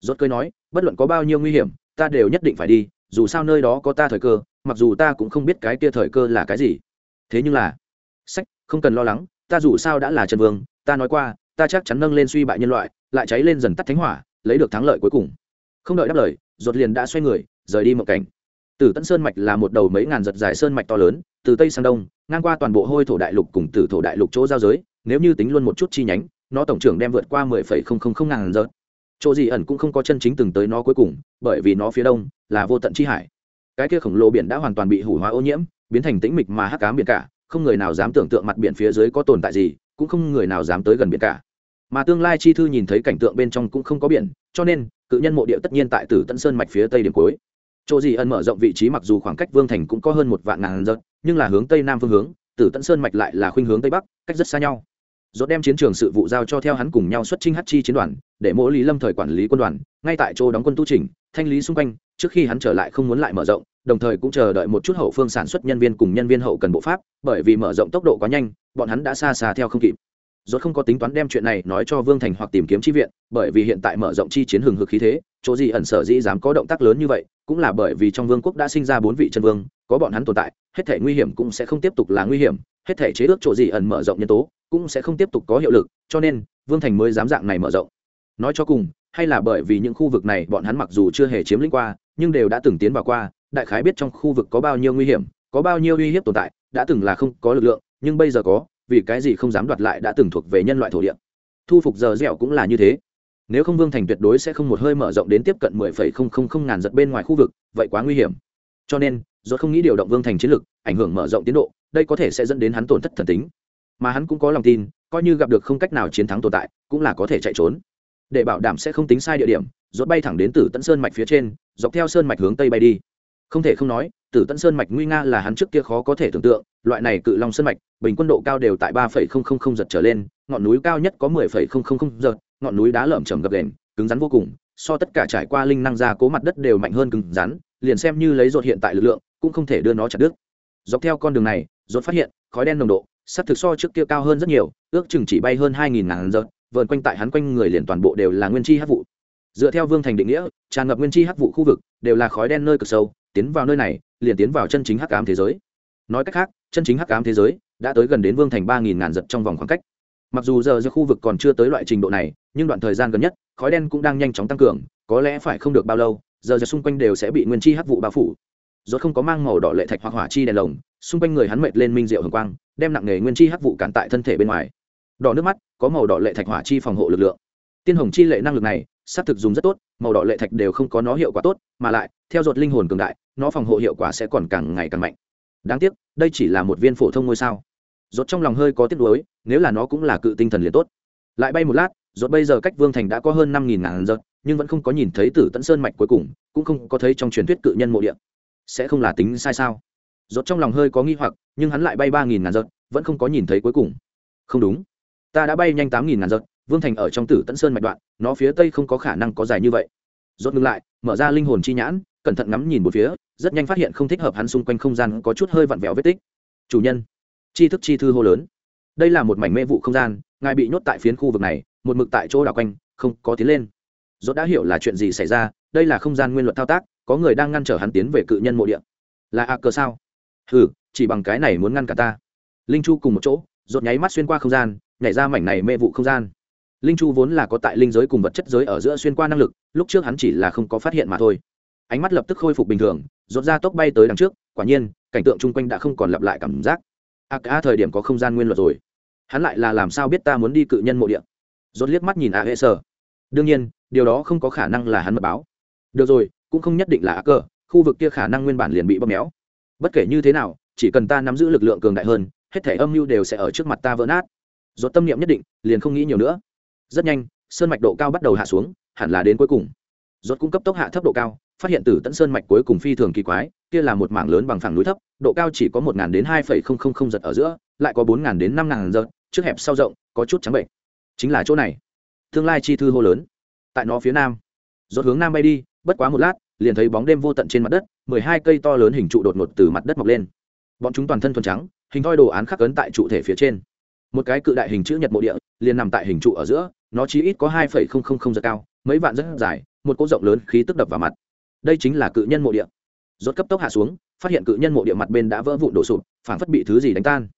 Rốt cười nói bất luận có bao nhiêu nguy hiểm ta đều nhất định phải đi dù sao nơi đó có ta thời cơ mặc dù ta cũng không biết cái kia thời cơ là cái gì. Thế nhưng là sách không cần lo lắng ta dù sao đã là trần vương ta nói qua ta chắc chắn nâng lên suy bại nhân loại lại cháy lên dần tắt thánh hỏa lấy được thắng lợi cuối cùng. Không đợi đáp lời rốt liền đã xoay người rời đi một cảnh. Tử tân Sơn mạch là một đầu mấy ngàn giật dài sơn mạch to lớn, từ tây sang đông, ngang qua toàn bộ hôi thổ đại lục cùng tử thổ đại lục chỗ giao giới, nếu như tính luôn một chút chi nhánh, nó tổng trưởng đem vượt qua 10.000 ngàn giật. Chỗ gì ẩn cũng không có chân chính từng tới nó cuối cùng, bởi vì nó phía đông là vô tận chi hải. Cái kia khổng lồ biển đã hoàn toàn bị hủ hóa ô nhiễm, biến thành tĩnh mịch mà hắc ám biển cả, không người nào dám tưởng tượng mặt biển phía dưới có tồn tại gì, cũng không người nào dám tới gần biển cả. Mà tương lai chi thư nhìn thấy cảnh tượng bên trong cũng không có biển, cho nên, cự nhân mộ địa tất nhiên tại Tử tận Sơn mạch phía tây điểm cuối chỗ gì ẩn mở rộng vị trí mặc dù khoảng cách vương thành cũng có hơn một vạn ngàn giật nhưng là hướng tây nam phương hướng tử tận sơn mạch lại là khuynh hướng tây bắc cách rất xa nhau dốt đem chiến trường sự vụ giao cho theo hắn cùng nhau xuất trinh hát chi chiến đoàn, để mỗi lý lâm thời quản lý quân đoàn, ngay tại chỗ đóng quân tu trình thanh lý xung quanh, trước khi hắn trở lại không muốn lại mở rộng, đồng thời cũng chờ đợi một chút hậu phương sản xuất nhân viên cùng nhân viên hậu cần bộ pháp, bởi vì mở rộng tốc độ quá nhanh, bọn hắn đã xa xa theo không kịp rốt không có tính toán đem chuyện này nói cho vương thành hoặc tìm kiếm chi viện, bởi vì hiện tại mở rộng chi chiến hừng hực khí thế, chỗ gì ẩn sở dĩ dám có động tác lớn như vậy, cũng là bởi vì trong vương quốc đã sinh ra bốn vị chân vương, có bọn hắn tồn tại, hết thể nguy hiểm cũng sẽ không tiếp tục là nguy hiểm, hết thể chế ước chỗ gì ẩn mở rộng nhân tố, cũng sẽ không tiếp tục có hiệu lực, cho nên, vương thành mới dám dạng này mở rộng. Nói cho cùng, hay là bởi vì những khu vực này bọn hắn mặc dù chưa hề chiếm lĩnh qua, nhưng đều đã từng tiến vào qua, đại khái biết trong khu vực có bao nhiêu nguy hiểm, có bao nhiêu uy hiếp tồn tại, đã từng là không có lực lượng, nhưng bây giờ có vì cái gì không dám đoạt lại đã từng thuộc về nhân loại thổ địa. Thu phục giờ dẻo cũng là như thế. Nếu không vương thành tuyệt đối sẽ không một hơi mở rộng đến tiếp cận mười phẩy không không không ngàn giật bên ngoài khu vực, vậy quá nguy hiểm. Cho nên do không nghĩ điều động vương thành chiến lực, ảnh hưởng mở rộng tiến độ, đây có thể sẽ dẫn đến hắn tổn thất thần tính. Mà hắn cũng có lòng tin, coi như gặp được không cách nào chiến thắng tồn tại, cũng là có thể chạy trốn. Để bảo đảm sẽ không tính sai địa điểm, rốt bay thẳng đến tử tận sơn mạch phía trên, dọc theo sơn mạch hướng tây bay đi. Không thể không nói, tử tận sơn mạch nguy nga là hắn trước kia khó có thể tưởng tượng, loại này cự long sơn mạch bình quân độ cao đều tại ba phẩy không không không giật trở lên, ngọn núi cao nhất có mười phẩy không không không giật, ngọn núi đá lởm chởm gập ghềnh, cứng rắn vô cùng, so tất cả trải qua linh năng ra cố mặt đất đều mạnh hơn cứng rắn, liền xem như lấy rột hiện tại lực lượng, cũng không thể đưa nó chặt đứt. Dọc theo con đường này rột phát hiện, khói đen nồng độ, sắp thực so trước kia cao hơn rất nhiều, ước chừng chỉ bay hơn hai nghìn ngàn giật, vờn quanh tại hắn quanh người liền toàn bộ đều là nguyên chi hắc vụ. Dựa theo vương thành định nghĩa, tràn ngập nguyên chi hắc vụ khu vực, đều là khói đen nơi cực sâu, tiến vào nơi này, liền tiến vào chân chính hắc ám thế giới. Nói cách khác, chân chính hắc ám thế giới đã tới gần đến vương thành ba nghìn ngàn giật trong vòng khoảng cách. Mặc dù giờ giữa khu vực còn chưa tới loại trình độ này, nhưng đoạn thời gian gần nhất, khói đen cũng đang nhanh chóng tăng cường, có lẽ phải không được bao lâu, giờ ra xung quanh đều sẽ bị nguyên chi hắc vụ bao phủ. Rốt không có mang màu đỏ lệ thạch hoặc hỏa chi đèn lồng, xung quanh người hắn mệt lên minh diệu hồng quang, đem nặng nghề nguyên chi hắc vụ cản tại thân thể bên ngoài. Đỏ nước mắt, có màu đỏ lệ thạch hỏa chi phòng hộ lực lượng. Tiên hồng chi lệ năng lực này, xác thực dùng rất tốt, màu đỏ lệ thạch đều không có nó hiệu quả tốt, mà lại, theo dột linh hồn cường đại, nó phòng hộ hiệu quả sẽ còn càng ngày càng mạnh. Đáng tiếc, đây chỉ là một viên phổ thông ngôi sao. Rốt trong lòng hơi có tiếc nuối, nếu là nó cũng là cự tinh thần liền tốt. Lại bay một lát, rốt bây giờ cách vương thành đã có hơn năm nghìn ngàn giật nhưng vẫn không có nhìn thấy tử tận sơn mạch cuối cùng, cũng không có thấy trong truyền thuyết cự nhân mộ địa. sẽ không là tính sai sao? Rốt trong lòng hơi có nghi hoặc, nhưng hắn lại bay ba nghìn ngàn giật vẫn không có nhìn thấy cuối cùng. Không đúng. Ta đã bay nhanh tám nghìn ngàn giật vương thành ở trong tử tận sơn mạch đoạn, nó phía tây không có khả năng có dài như vậy. Rốt ngừng lại, mở ra linh hồn chi nhãn, cẩn thận ngắm nhìn một phía, rất nhanh phát hiện không thích hợp hắn xung quanh không gian có chút hơi vặn vẹo vết tích. Chủ nhân chi thức chi thư hô lớn. Đây là một mảnh mê vụ không gian, ngài bị nhốt tại phiến khu vực này, một mực tại chỗ đảo quanh, không có tiến lên. Dốt đã hiểu là chuyện gì xảy ra, đây là không gian nguyên luật thao tác, có người đang ngăn trở hắn tiến về cự nhân mộ địa. Là a à cờ sao? Ừ chỉ bằng cái này muốn ngăn cả ta. Linh chu cùng một chỗ dốt nháy mắt xuyên qua không gian, nhảy ra mảnh này mê vụ không gian. Linh chu vốn là có tại linh giới cùng vật chất giới ở giữa xuyên qua năng lực, lúc trước hắn chỉ là không có phát hiện mà thôi. Ánh mắt lập tức khôi phục bình thường dốt ra tốc bay tới đằng trước, quả nhiên, cảnh tượng chung quanh đã không còn lặp lại cảm giác a cả thời điểm có không gian nguyên luật rồi. Hắn lại là làm sao biết ta muốn đi cự nhân mộ địa? Rốt liếc mắt nhìn a hệ sở đương nhiên, điều đó không có khả năng là hắn mật báo. Được rồi, cũng không nhất định là a cơ, khu vực kia khả năng nguyên bản liền bị bóp méo. Bất kể như thế nào, chỉ cần ta nắm giữ lực lượng cường đại hơn, hết thể âm mưu đều sẽ ở trước mặt ta vỡ nát. Rốt tâm niệm nhất định, liền không nghĩ nhiều nữa. Rất nhanh, sơn mạch độ cao bắt đầu hạ xuống, hẳn là đến cuối cùng rốt cung cấp tốc hạ thấp độ cao, phát hiện từ tận sơn mạch cuối cùng phi thường kỳ quái, kia là một mảng lớn bằng phẳng núi thấp, độ cao chỉ có một đến hai giật ở giữa, lại có bốn đến năm giật, trước hẹp sau rộng, có chút trắng bệnh. Chính là chỗ này. Tương lai chi thư hô lớn. Tại nó phía nam. Rốt hướng nam bay đi, bất quá một lát, liền thấy bóng đêm vô tận trên mặt đất, mười hai cây to lớn hình trụ đột ngột từ mặt đất mọc lên. Bọn chúng toàn thân thuần trắng, hình thoi đồ án khắc ấn tại trụ thể phía trên. Một cái cự đại hình chữ nhật mộ địa, liền nằm tại hình trụ ở giữa, nó chỉ ít có hai phẩy không không không giật cao, mấy vạn rất dài một cỗ rộng lớn khí tức đập vào mặt. Đây chính là cự nhân mộ địa. Rốt cấp tốc hạ xuống, phát hiện cự nhân mộ địa mặt bên đã vỡ vụn đổ sụp phản phất bị thứ gì đánh tan.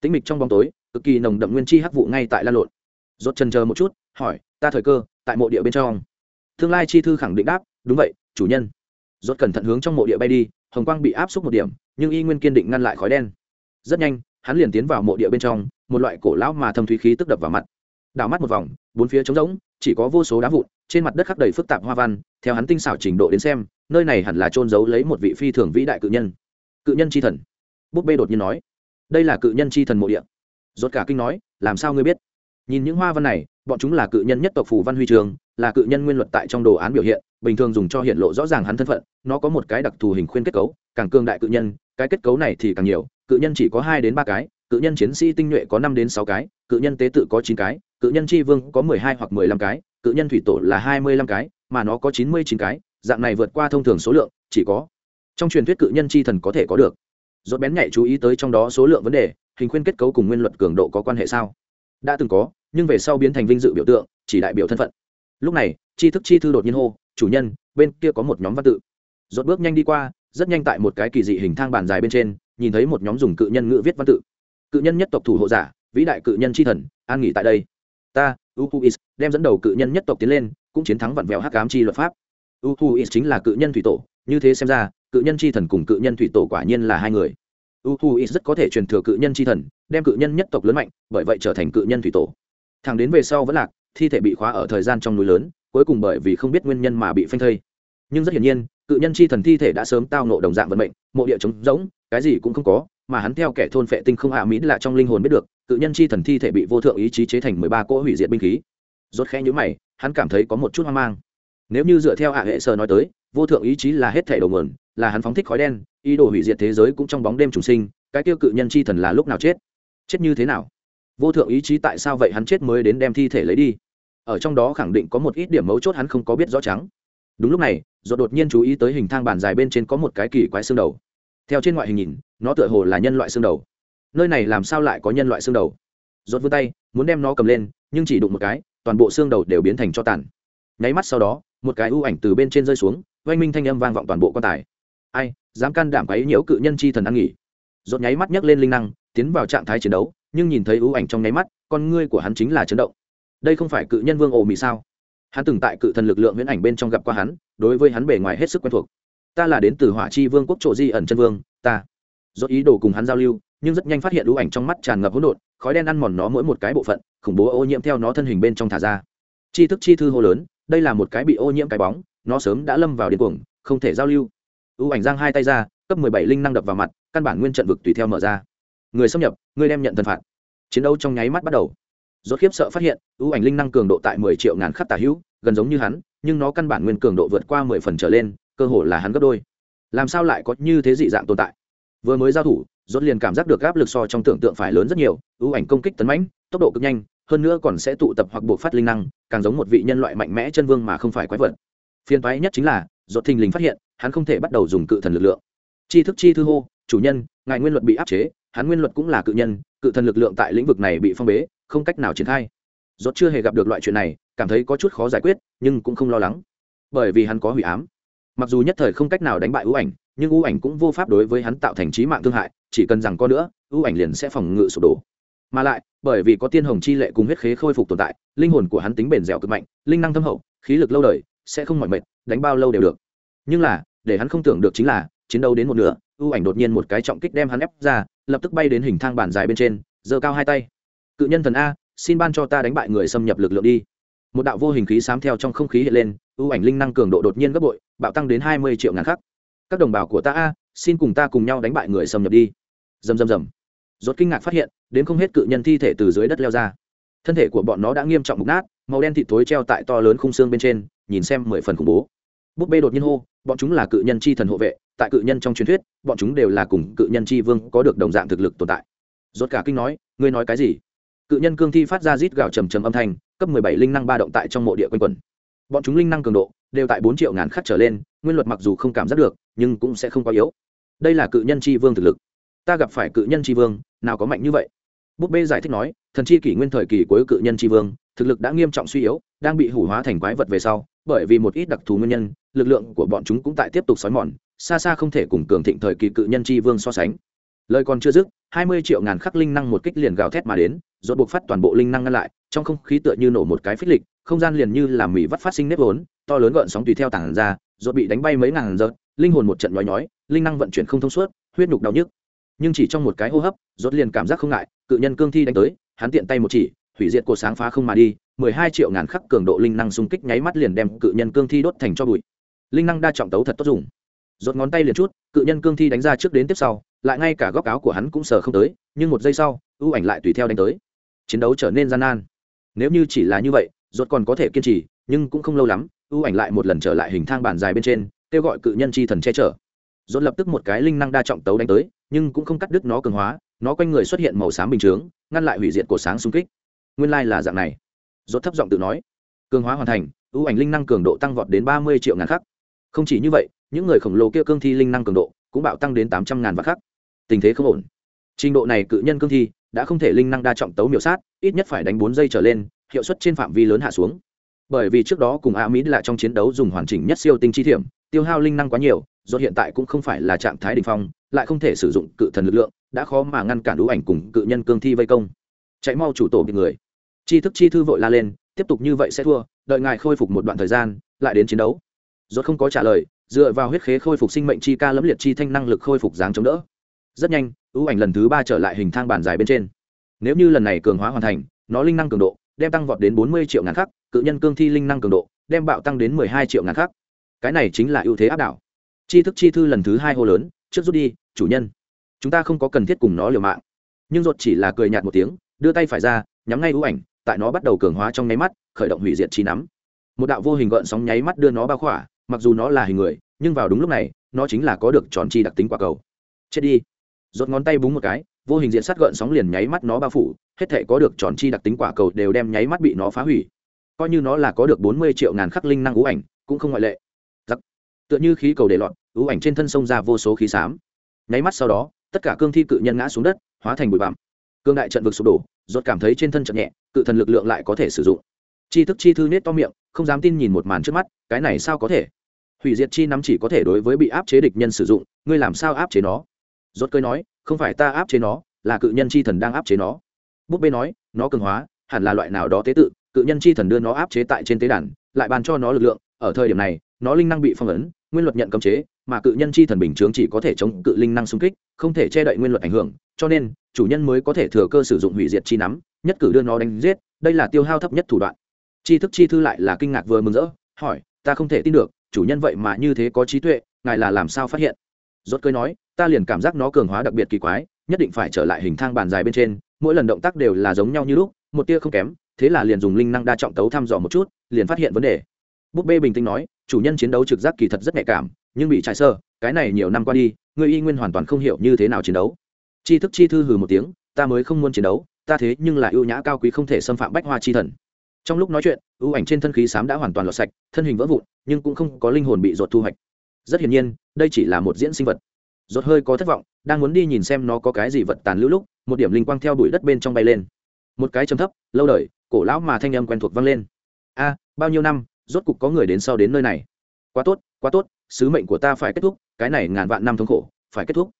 Tĩnh mịch trong bóng tối, cực kỳ nồng đậm nguyên chi hắc vụ ngay tại lan lộn. Rốt chân chờ một chút, hỏi, ta thời cơ, tại mộ địa bên trong. Tương lai chi thư khẳng định đáp, đúng vậy, chủ nhân. Rốt cẩn thận hướng trong mộ địa bay đi, hồng quang bị áp xúc một điểm, nhưng y nguyên kiên định ngăn lại khói đen. Rất nhanh, hắn liền tiến vào mộ địa bên trong, một loại cổ lão mà thâm thúy khí tức đập vào mặt. Đảo mắt một vòng, bốn phía trống rỗng, chỉ có vô số đá vụn trên mặt đất khắc đầy phức tạp hoa văn, theo hắn tinh xảo trình độ đến xem, nơi này hẳn là trôn giấu lấy một vị phi thường vĩ đại cự nhân. Cự nhân c h i thần. Búp bê đột nhiên nói. Đây là cự nhân c h i thần mộ địa. Rốt cả kinh nói, làm sao ngươi biết? Nhìn những hoa văn này, bọn chúng là cự nhân nhất tộc phủ văn huy trường, là cự nhân nguyên luật tại trong đồ án biểu hiện, bình thường dùng cho hiện lộ rõ ràng hắn thân phận, nó có một cái đặc thù hình khuyên kết cấu, càng cương đại cự nhân, cái kết cấu này thì càng nhiều, cự nhân chỉ có hai đến ba cái, cự nhân chiến sĩ tinh nhuệ có năm đến sáu cái, cự nhân tế tự có chín cái, cự nhân tri vương có mười hai hoặc mười lăm cái cự nhân thủy tổ là hai mươi lăm cái, mà nó có chín mươi chín cái, dạng này vượt qua thông thường số lượng, chỉ có. Trong truyền thuyết cự nhân chi thần có thể có được. Dốt bén nhạy chú ý tới trong đó số lượng vấn đề, hình khuyên kết cấu cùng nguyên luật cường độ có quan hệ sao? Đã từng có, nhưng về sau biến thành vinh dự biểu tượng, chỉ đại biểu thân phận. Lúc này chi thức chi thư đột nhiên hô, chủ nhân, bên kia có một nhóm văn tự. Dốt bước nhanh đi qua, rất nhanh tại một cái kỳ dị hình thang bàn dài bên trên, nhìn thấy một nhóm dùng cự nhân ngữ viết văn tự. Cự nhân nhất tộc thủ hộ giả, vĩ đại cự nhân c h i thần, an nghỉ tại đây. Ta upuis đem dẫn đầu cự nhân nhất tộc tiến lên, cũng chiến thắng vặn vẹo hắc ám chi luật pháp. Upuis chính là cự nhân thủy tổ, như thế xem ra, cự nhân chi thần cùng cự nhân thủy tổ quả nhiên là hai người. Upuis rất có thể truyền thừa cự nhân chi thần, đem cự nhân nhất tộc lớn mạnh, bởi vậy trở thành cự nhân thủy tổ. Thằng đến về sau vẫn lạc, thi thể bị khóa ở thời gian trong núi lớn, cuối cùng bởi vì không biết nguyên nhân mà bị phanh thây. Nhưng rất hiển nhiên, cự nhân chi thần thi thể đã sớm tao nộ đồng dạng vận mệnh, mộ địa trống rỗng, cái gì cũng không có mà hắn theo kẻ thôn phệ tinh không hạ mỹ là trong linh hồn biết được, cự nhân chi thần thi thể bị vô thượng ý chí chế thành mười ba cỗ hủy diệt binh khí. Rốt khẽ nhữ mày, hắn cảm thấy có một chút hoang mang. Nếu như dựa theo hạ hệ sơ nói tới, vô thượng ý chí là hết thể đầu nguồn, là hắn phóng thích khói đen, ý đồ hủy diệt thế giới cũng trong bóng đêm trùng sinh, cái tiêu cự nhân chi thần là lúc nào chết? Chết như thế nào? Vô thượng ý chí tại sao vậy hắn chết mới đến đem thi thể lấy đi? Ở trong đó khẳng định có một ít điểm mấu chốt hắn không có biết rõ trắng. Đúng lúc này dột đột nhiên chú ý tới hình thang bàn dài bên trên có một cái kỳ quái xương đầu theo trên ngoại hình nhìn, nó tựa hồ là nhân loại xương đầu. Nơi này làm sao lại có nhân loại xương đầu? Rốt vươn tay, muốn đem nó cầm lên, nhưng chỉ đụng một cái, toàn bộ xương đầu đều biến thành cho tàn. Nháy mắt sau đó, một cái ưu ảnh từ bên trên rơi xuống, oanh minh thanh âm vang vọng toàn bộ quan tài. Ai, dám can đảm ấy nhiễu cự nhân chi thần ăn nghỉ? Rốt nháy mắt nhấc lên linh năng, tiến vào trạng thái chiến đấu, nhưng nhìn thấy ưu ảnh trong nháy mắt, con ngươi của hắn chính là chấn động. Đây không phải cự nhân vương ồ mị sao? Hắn từng tại cự thần lực lượng huyễn ảnh bên trong gặp qua hắn, đối với hắn bề ngoài hết sức quen thuộc ta là đến từ hỏa chi vương quốc trộ di ẩn chân vương, ta. Do ý đồ cùng hắn giao lưu, nhưng rất nhanh phát hiện ưu ảnh trong mắt tràn ngập hỗn độn, khói đen ăn mòn nó mỗi một cái bộ phận, khủng bố ô nhiễm theo nó thân hình bên trong thả ra. Chi thức chi thư hô lớn, đây là một cái bị ô nhiễm cái bóng, nó sớm đã lâm vào điên cuồng, không thể giao lưu. Ưu ảnh giang hai tay ra, cấp mười bảy linh năng đập vào mặt, căn bản nguyên trận vực tùy theo mở ra. Người xâm nhập, người đem nhận thần phạt. Chiến đấu trong nháy mắt bắt đầu. Rốt khiếp sợ phát hiện, ưu ảnh linh năng cường độ tại mười triệu ngàn khắc tả hữu, gần giống như hắn, nhưng nó căn bản nguyên cường độ vượt qua mười phần trở lên cơ hồ là hắn gấp đôi. Làm sao lại có như thế dị dạng tồn tại? Vừa mới giao thủ, rốt liền cảm giác được áp lực so trong tưởng tượng phải lớn rất nhiều, ưu ảnh công kích tấn mãnh, tốc độ cực nhanh, hơn nữa còn sẽ tụ tập hoặc buộc phát linh năng, càng giống một vị nhân loại mạnh mẽ chân vương mà không phải quái vật. Phiên toái nhất chính là, rốt thình lình phát hiện, hắn không thể bắt đầu dùng cự thần lực lượng. Chi thức chi thư hô, chủ nhân, ngài nguyên luật bị áp chế, hắn nguyên luật cũng là cự nhân, cự thần lực lượng tại lĩnh vực này bị phong bế, không cách nào triển khai. Rốt chưa hề gặp được loại chuyện này, cảm thấy có chút khó giải quyết, nhưng cũng không lo lắng. Bởi vì hắn có hủy ám mặc dù nhất thời không cách nào đánh bại ưu ảnh, nhưng ưu ảnh cũng vô pháp đối với hắn tạo thành trí mạng thương hại, chỉ cần rằng có nữa ưu ảnh liền sẽ phòng ngự sụp đổ. Mà lại, bởi vì có tiên hồng chi lệ cùng huyết khế khôi phục tồn tại, linh hồn của hắn tính bền dẻo cực mạnh, linh năng thâm hậu, khí lực lâu đời, sẽ không mỏi mệt, đánh bao lâu đều được. Nhưng là, để hắn không tưởng được chính là, chiến đấu đến một nửa ưu ảnh đột nhiên một cái trọng kích đem hắn ép ra, lập tức bay đến hình thang bản dài bên trên, giơ cao hai tay. Cự nhân thần a, xin ban cho ta đánh bại người xâm nhập lực lượng đi. Một đạo vô hình khí xám theo trong không khí hiện lên ưu ảnh linh năng cường độ đột nhiên gấp bội, bạo tăng đến hai mươi triệu ngàn khắc. Các đồng bào của ta a, xin cùng ta cùng nhau đánh bại người xâm nhập đi. Dầm dầm dầm rốt kinh ngạc phát hiện, đến không hết cự nhân thi thể từ dưới đất leo ra. Thân thể của bọn nó đã nghiêm trọng mục nát, màu đen thịt thối treo tại to lớn khung xương bên trên, nhìn xem mười phần khủng bố. Búp bê đột nhiên hô, bọn chúng là cự nhân chi thần hộ vệ, tại cự nhân trong truyền thuyết, bọn chúng đều là cùng cự nhân chi vương có được đồng dạng thực lực tồn tại. Rốt cả kinh nói, ngươi nói cái gì? Cự nhân cương thi phát ra rít gào trầm trầm âm thanh, cấp mười bảy linh năng ba động tại trong mộ địa quanh quẩn bọn chúng linh năng cường độ đều tại bốn triệu ngàn khắc trở lên, nguyên luật mặc dù không cảm giác được, nhưng cũng sẽ không quá yếu. Đây là cự nhân chi vương thực lực. Ta gặp phải cự nhân chi vương, nào có mạnh như vậy? Búp bê giải thích nói, thần chi kỷ nguyên thời kỳ cuối cự nhân chi vương, thực lực đã nghiêm trọng suy yếu, đang bị hủ hóa thành quái vật về sau, bởi vì một ít đặc thù nguyên nhân, lực lượng của bọn chúng cũng tại tiếp tục xói mòn, xa xa không thể cùng cường thịnh thời kỳ cự nhân chi vương so sánh. Lời còn chưa dứt, hai mươi triệu ngàn khắc linh năng một kích liền gào thét mà đến, rốt buộc phát toàn bộ linh năng ngăn lại, trong không khí tựa như nổ một cái phích lịch không gian liền như làm mì vắt phát sinh nếp vốn, to lớn gợn sóng tùy theo tảng ra, rốt bị đánh bay mấy ngàn giờ linh hồn một trận nhói nhói, linh năng vận chuyển không thông suốt, huyết nhục đau nhức. Nhưng chỉ trong một cái hô hấp, rốt liền cảm giác không ngại, cự nhân cương thi đánh tới, hắn tiện tay một chỉ, hủy diệt cột sáng phá không mà đi, mười hai triệu ngàn khắc cường độ linh năng xung kích nháy mắt liền đem cự nhân cương thi đốt thành cho bụi. Linh năng đa trọng tấu thật tốt dùng. Rốt ngón tay liền chút, cự nhân cương thi đánh ra trước đến tiếp sau, lại ngay cả góc áo của hắn cũng sờ không tới, nhưng một giây sau, ưu ảnh lại tùy theo đánh tới. Chiến đấu trở nên gian nan. Nếu như chỉ là như vậy rốt còn có thể kiên trì, nhưng cũng không lâu lắm, ưu ảnh lại một lần trở lại hình thang bản dài bên trên, kêu gọi cự nhân chi thần che chở. Rốt lập tức một cái linh năng đa trọng tấu đánh tới, nhưng cũng không cắt đứt nó cường hóa, nó quanh người xuất hiện màu xám bình chướng, ngăn lại hủy diệt của sáng xung kích. Nguyên lai là dạng này. Rốt thấp giọng tự nói. Cường hóa hoàn thành, ưu ảnh linh năng cường độ tăng vọt đến ba mươi triệu ngàn khắc. Không chỉ như vậy, những người khổng lồ kia cương thi linh năng cường độ cũng bạo tăng đến tám trăm ngàn vạn khắc. Tình thế không ổn. Trình độ này cự nhân cương thi đã không thể linh năng đa trọng tấu miểu sát, ít nhất phải đánh bốn giây trở lên hiệu suất trên phạm vi lớn hạ xuống. Bởi vì trước đó cùng a mỹ là trong chiến đấu dùng hoàn chỉnh nhất siêu tinh chi thiểm, tiêu hao linh năng quá nhiều, do hiện tại cũng không phải là trạng thái đỉnh phong, lại không thể sử dụng cự thần lực lượng, đã khó mà ngăn cản đủ ảnh cùng cự nhân cương thi vây công. Chạy mau chủ tổ bị người. Chi thức chi thư vội la lên, tiếp tục như vậy sẽ thua, đợi ngài khôi phục một đoạn thời gian, lại đến chiến đấu. Rốt không có trả lời, dựa vào huyết khế khôi phục sinh mệnh chi ca lẫm liệt chi thanh năng lực khôi phục dáng chống đỡ. Rất nhanh, ưu ảnh lần thứ ba trở lại hình thang bàn dài bên trên. Nếu như lần này cường hóa hoàn thành, nó linh năng cường độ đem tăng vọt đến bốn mươi triệu ngàn khắc, cự nhân cương thi linh năng cường độ, đem bạo tăng đến mười hai triệu ngàn khắc. Cái này chính là ưu thế áp đảo. Chi thức chi thư lần thứ hai hô lớn, trước rút đi, chủ nhân. Chúng ta không có cần thiết cùng nó liều mạng. Nhưng ruột chỉ là cười nhạt một tiếng, đưa tay phải ra, nhắm ngay ưu ảnh, tại nó bắt đầu cường hóa trong nháy mắt, khởi động hủy diệt chi nắm. Một đạo vô hình gợn sóng nháy mắt đưa nó bao khỏa, mặc dù nó là hình người, nhưng vào đúng lúc này, nó chính là có được tròn chi đặc tính quả cầu. Chết đi. Rốt ngón tay búng một cái, vô hình diện sát gợn sóng liền nháy mắt nó bao phủ hết thể có được tròn chi đặc tính quả cầu đều đem nháy mắt bị nó phá hủy. Coi như nó là có được bốn mươi triệu ngàn khắc linh năng ú ảnh, cũng không ngoại lệ. Giặc. tựa như khí cầu để lọt, ú ảnh trên thân sông ra vô số khí xám. Nháy mắt sau đó, tất cả cương thi cự nhân ngã xuống đất, hóa thành bụi bặm. Cương đại trận vực sụp đổ, rốt cảm thấy trên thân chậm nhẹ, cự thần lực lượng lại có thể sử dụng. Chi thức chi thư nết to miệng, không dám tin nhìn một màn trước mắt, cái này sao có thể? Hủy diệt chi nắm chỉ có thể đối với bị áp chế địch nhân sử dụng, ngươi làm sao áp chế nó? Rốt cơi nói, không phải ta áp chế nó, là cự nhân chi thần đang áp chế nó búp bê nói, nó cường hóa, hẳn là loại nào đó tế tự, cự nhân chi thần đưa nó áp chế tại trên tế đàn, lại ban cho nó lực lượng, ở thời điểm này, nó linh năng bị phong ấn, nguyên luật nhận cấm chế, mà cự nhân chi thần bình chướng chỉ có thể chống cự linh năng xung kích, không thể che đậy nguyên luật ảnh hưởng, cho nên, chủ nhân mới có thể thừa cơ sử dụng hủy diệt chi nắm, nhất cử đưa nó đánh giết, đây là tiêu hao thấp nhất thủ đoạn. Chi thức chi thư lại là kinh ngạc vừa mừng rỡ, hỏi, ta không thể tin được, chủ nhân vậy mà như thế có trí tuệ, ngài là làm sao phát hiện? Rốt cơi nói, ta liền cảm giác nó cường hóa đặc biệt kỳ quái, nhất định phải trở lại hình thang bàn dài bên trên mỗi lần động tác đều là giống nhau như lúc, một tia không kém, thế là liền dùng linh năng đa trọng tấu thăm dò một chút, liền phát hiện vấn đề. Búp bê bình tĩnh nói, chủ nhân chiến đấu trực giác kỳ thật rất nhạy cảm, nhưng bị trải sơ, cái này nhiều năm qua đi, người y nguyên hoàn toàn không hiểu như thế nào chiến đấu. Chi thức chi thư hừ một tiếng, ta mới không muốn chiến đấu, ta thế nhưng là ưu nhã cao quý không thể xâm phạm bách hoa chi thần. Trong lúc nói chuyện, ưu ảnh trên thân khí sám đã hoàn toàn lọt sạch, thân hình vỡ vụn, nhưng cũng không có linh hồn bị ruột thu hoạch. Rất hiển nhiên, đây chỉ là một diễn sinh vật. Rốt hơi có thất vọng, đang muốn đi nhìn xem nó có cái gì vật tàn lưu lúc, một điểm linh quang theo đuổi đất bên trong bay lên. Một cái trầm thấp, lâu đời, cổ lão mà thanh âm quen thuộc vang lên. A, bao nhiêu năm, rốt cục có người đến sau đến nơi này? Quá tốt quá tốt, sứ mệnh của ta phải kết thúc, cái này ngàn vạn năm thống khổ, phải kết thúc.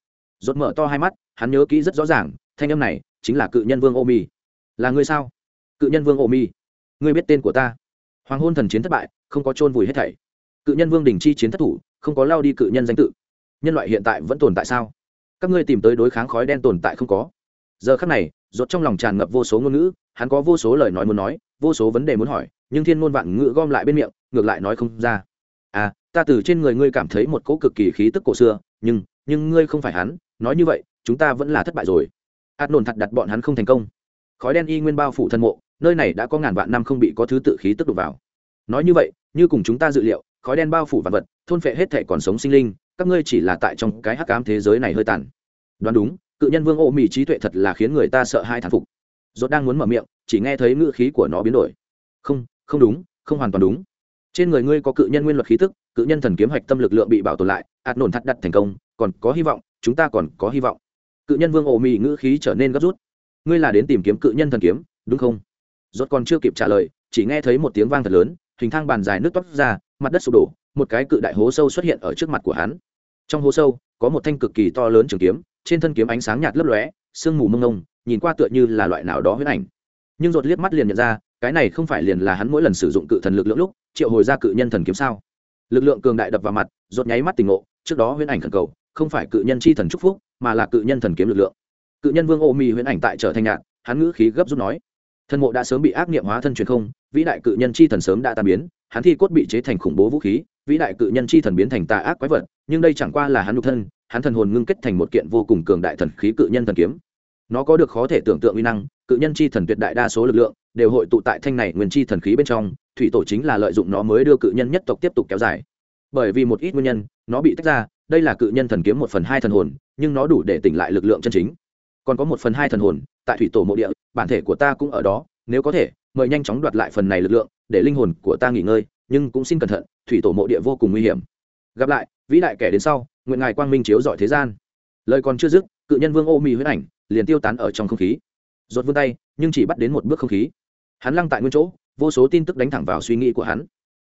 Rốt mở to hai mắt, hắn nhớ kỹ rất rõ ràng, thanh âm này chính là cự nhân vương ô mi là ngươi sao? Cự nhân vương ô mi ngươi biết tên của ta. Hoàng hôn thần chiến thất bại, không có chôn vùi hết thảy. Cự nhân vương đình chi chiến thất thủ, không có lao đi cự nhân danh tự nhân loại hiện tại vẫn tồn tại sao? Các ngươi tìm tới đối kháng khói đen tồn tại không có. Giờ khắc này, rốt trong lòng tràn ngập vô số ngôn ngữ, hắn có vô số lời nói muốn nói, vô số vấn đề muốn hỏi, nhưng thiên ngôn vạn ngữ gom lại bên miệng, ngược lại nói không ra. À ta từ trên người ngươi cảm thấy một cỗ cực kỳ khí tức cổ xưa, nhưng nhưng ngươi không phải hắn, nói như vậy, chúng ta vẫn là thất bại rồi. Ạt nổn thật đặt bọn hắn không thành công. Khói đen y nguyên bao phủ thân mộ, nơi này đã có ngàn vạn năm không bị có thứ tự khí tức đục vào. Nói như vậy, như cùng chúng ta dự liệu, khói đen bao phủ vạn vật, thôn phệ hết thể còn sống sinh linh các ngươi chỉ là tại trong cái hắc ám thế giới này hơi tàn. Đoán đúng, cự nhân vương ô mì trí tuệ thật là khiến người ta sợ hai thán phục. Dốt đang muốn mở miệng, chỉ nghe thấy ngữ khí của nó biến đổi. Không không đúng, không hoàn toàn đúng. Trên người ngươi có cự nhân nguyên luật khí tức, cự nhân thần kiếm hạch tâm lực lượng bị bảo tồn lại, ạt nổn thắt đặt thành công, còn có hy vọng, chúng ta còn có hy vọng. Cự nhân vương ổ mì ngữ khí trở nên gấp rút. Ngươi là đến tìm kiếm cự nhân thần kiếm, đúng không? Rốt còn chưa kịp trả lời, chỉ nghe thấy một tiếng vang thật lớn, hình thang bàn dài nước toát ra, mặt đất sụp đổ một cái cự đại hố sâu xuất hiện ở trước mặt của hắn. Trong hố sâu, có một thanh cực kỳ to lớn trường kiếm, trên thân kiếm ánh sáng nhạt lấp lóe, sương mù mông ngông, nhìn qua tựa như là loại nào đó huyết ảnh. Nhưng rột liếc mắt liền nhận ra, cái này không phải liền là hắn mỗi lần sử dụng cự thần lực lượng lúc, triệu hồi ra cự nhân thần kiếm sao? Lực lượng cường đại đập vào mặt rột nháy mắt tình ngộ, trước đó huyễn ảnh thần cầu, không phải cự nhân chi thần chúc phúc, mà là cự nhân thần kiếm lực lượng. Cự nhân vương ô mi huyễn ảnh tại trở thành nhạn hắn ngữ khí gấp rút nói. Thân mộ đã sớm bị ác niệm hóa thân truyền không, vĩ đại cự nhân chi thần sớm đã tan biến, hắn thi cốt bị chế thành khủng bố vũ khí vĩ đại cự nhân chi thần biến thành tà ác quái vật, nhưng đây chẳng qua là hắn nhục thân, hắn thần hồn ngưng kết thành một kiện vô cùng cường đại thần khí cự nhân thần kiếm. Nó có được khó thể tưởng tượng uy năng, cự nhân chi thần tuyệt đại đa số lực lượng đều hội tụ tại thanh này nguyên chi thần khí bên trong, thủy tổ chính là lợi dụng nó mới đưa cự nhân nhất tộc tiếp tục kéo dài. Bởi vì một ít nguyên nhân, nó bị tách ra, đây là cự nhân thần kiếm một phần hai thần hồn, nhưng nó đủ để tỉnh lại lực lượng chân chính. Còn có một phần hai thần hồn, tại thủy tổ mộ địa, bản thể của ta cũng ở đó, nếu có thể, mời nhanh chóng đoạt lại phần này lực lượng, để linh hồn của ta nghỉ ngơi, nhưng cũng xin cẩn thận thủy tổ mộ địa vô cùng nguy hiểm. Gặp lại, vĩ đại kẻ đến sau, nguyện ngài quang minh chiếu dọi thế gian. Lời còn chưa dứt, cự nhân vương ô mì huyết ảnh liền tiêu tán ở trong không khí. Rột vươn tay, nhưng chỉ bắt đến một bước không khí. Hắn lăng tại nguyên chỗ, vô số tin tức đánh thẳng vào suy nghĩ của hắn.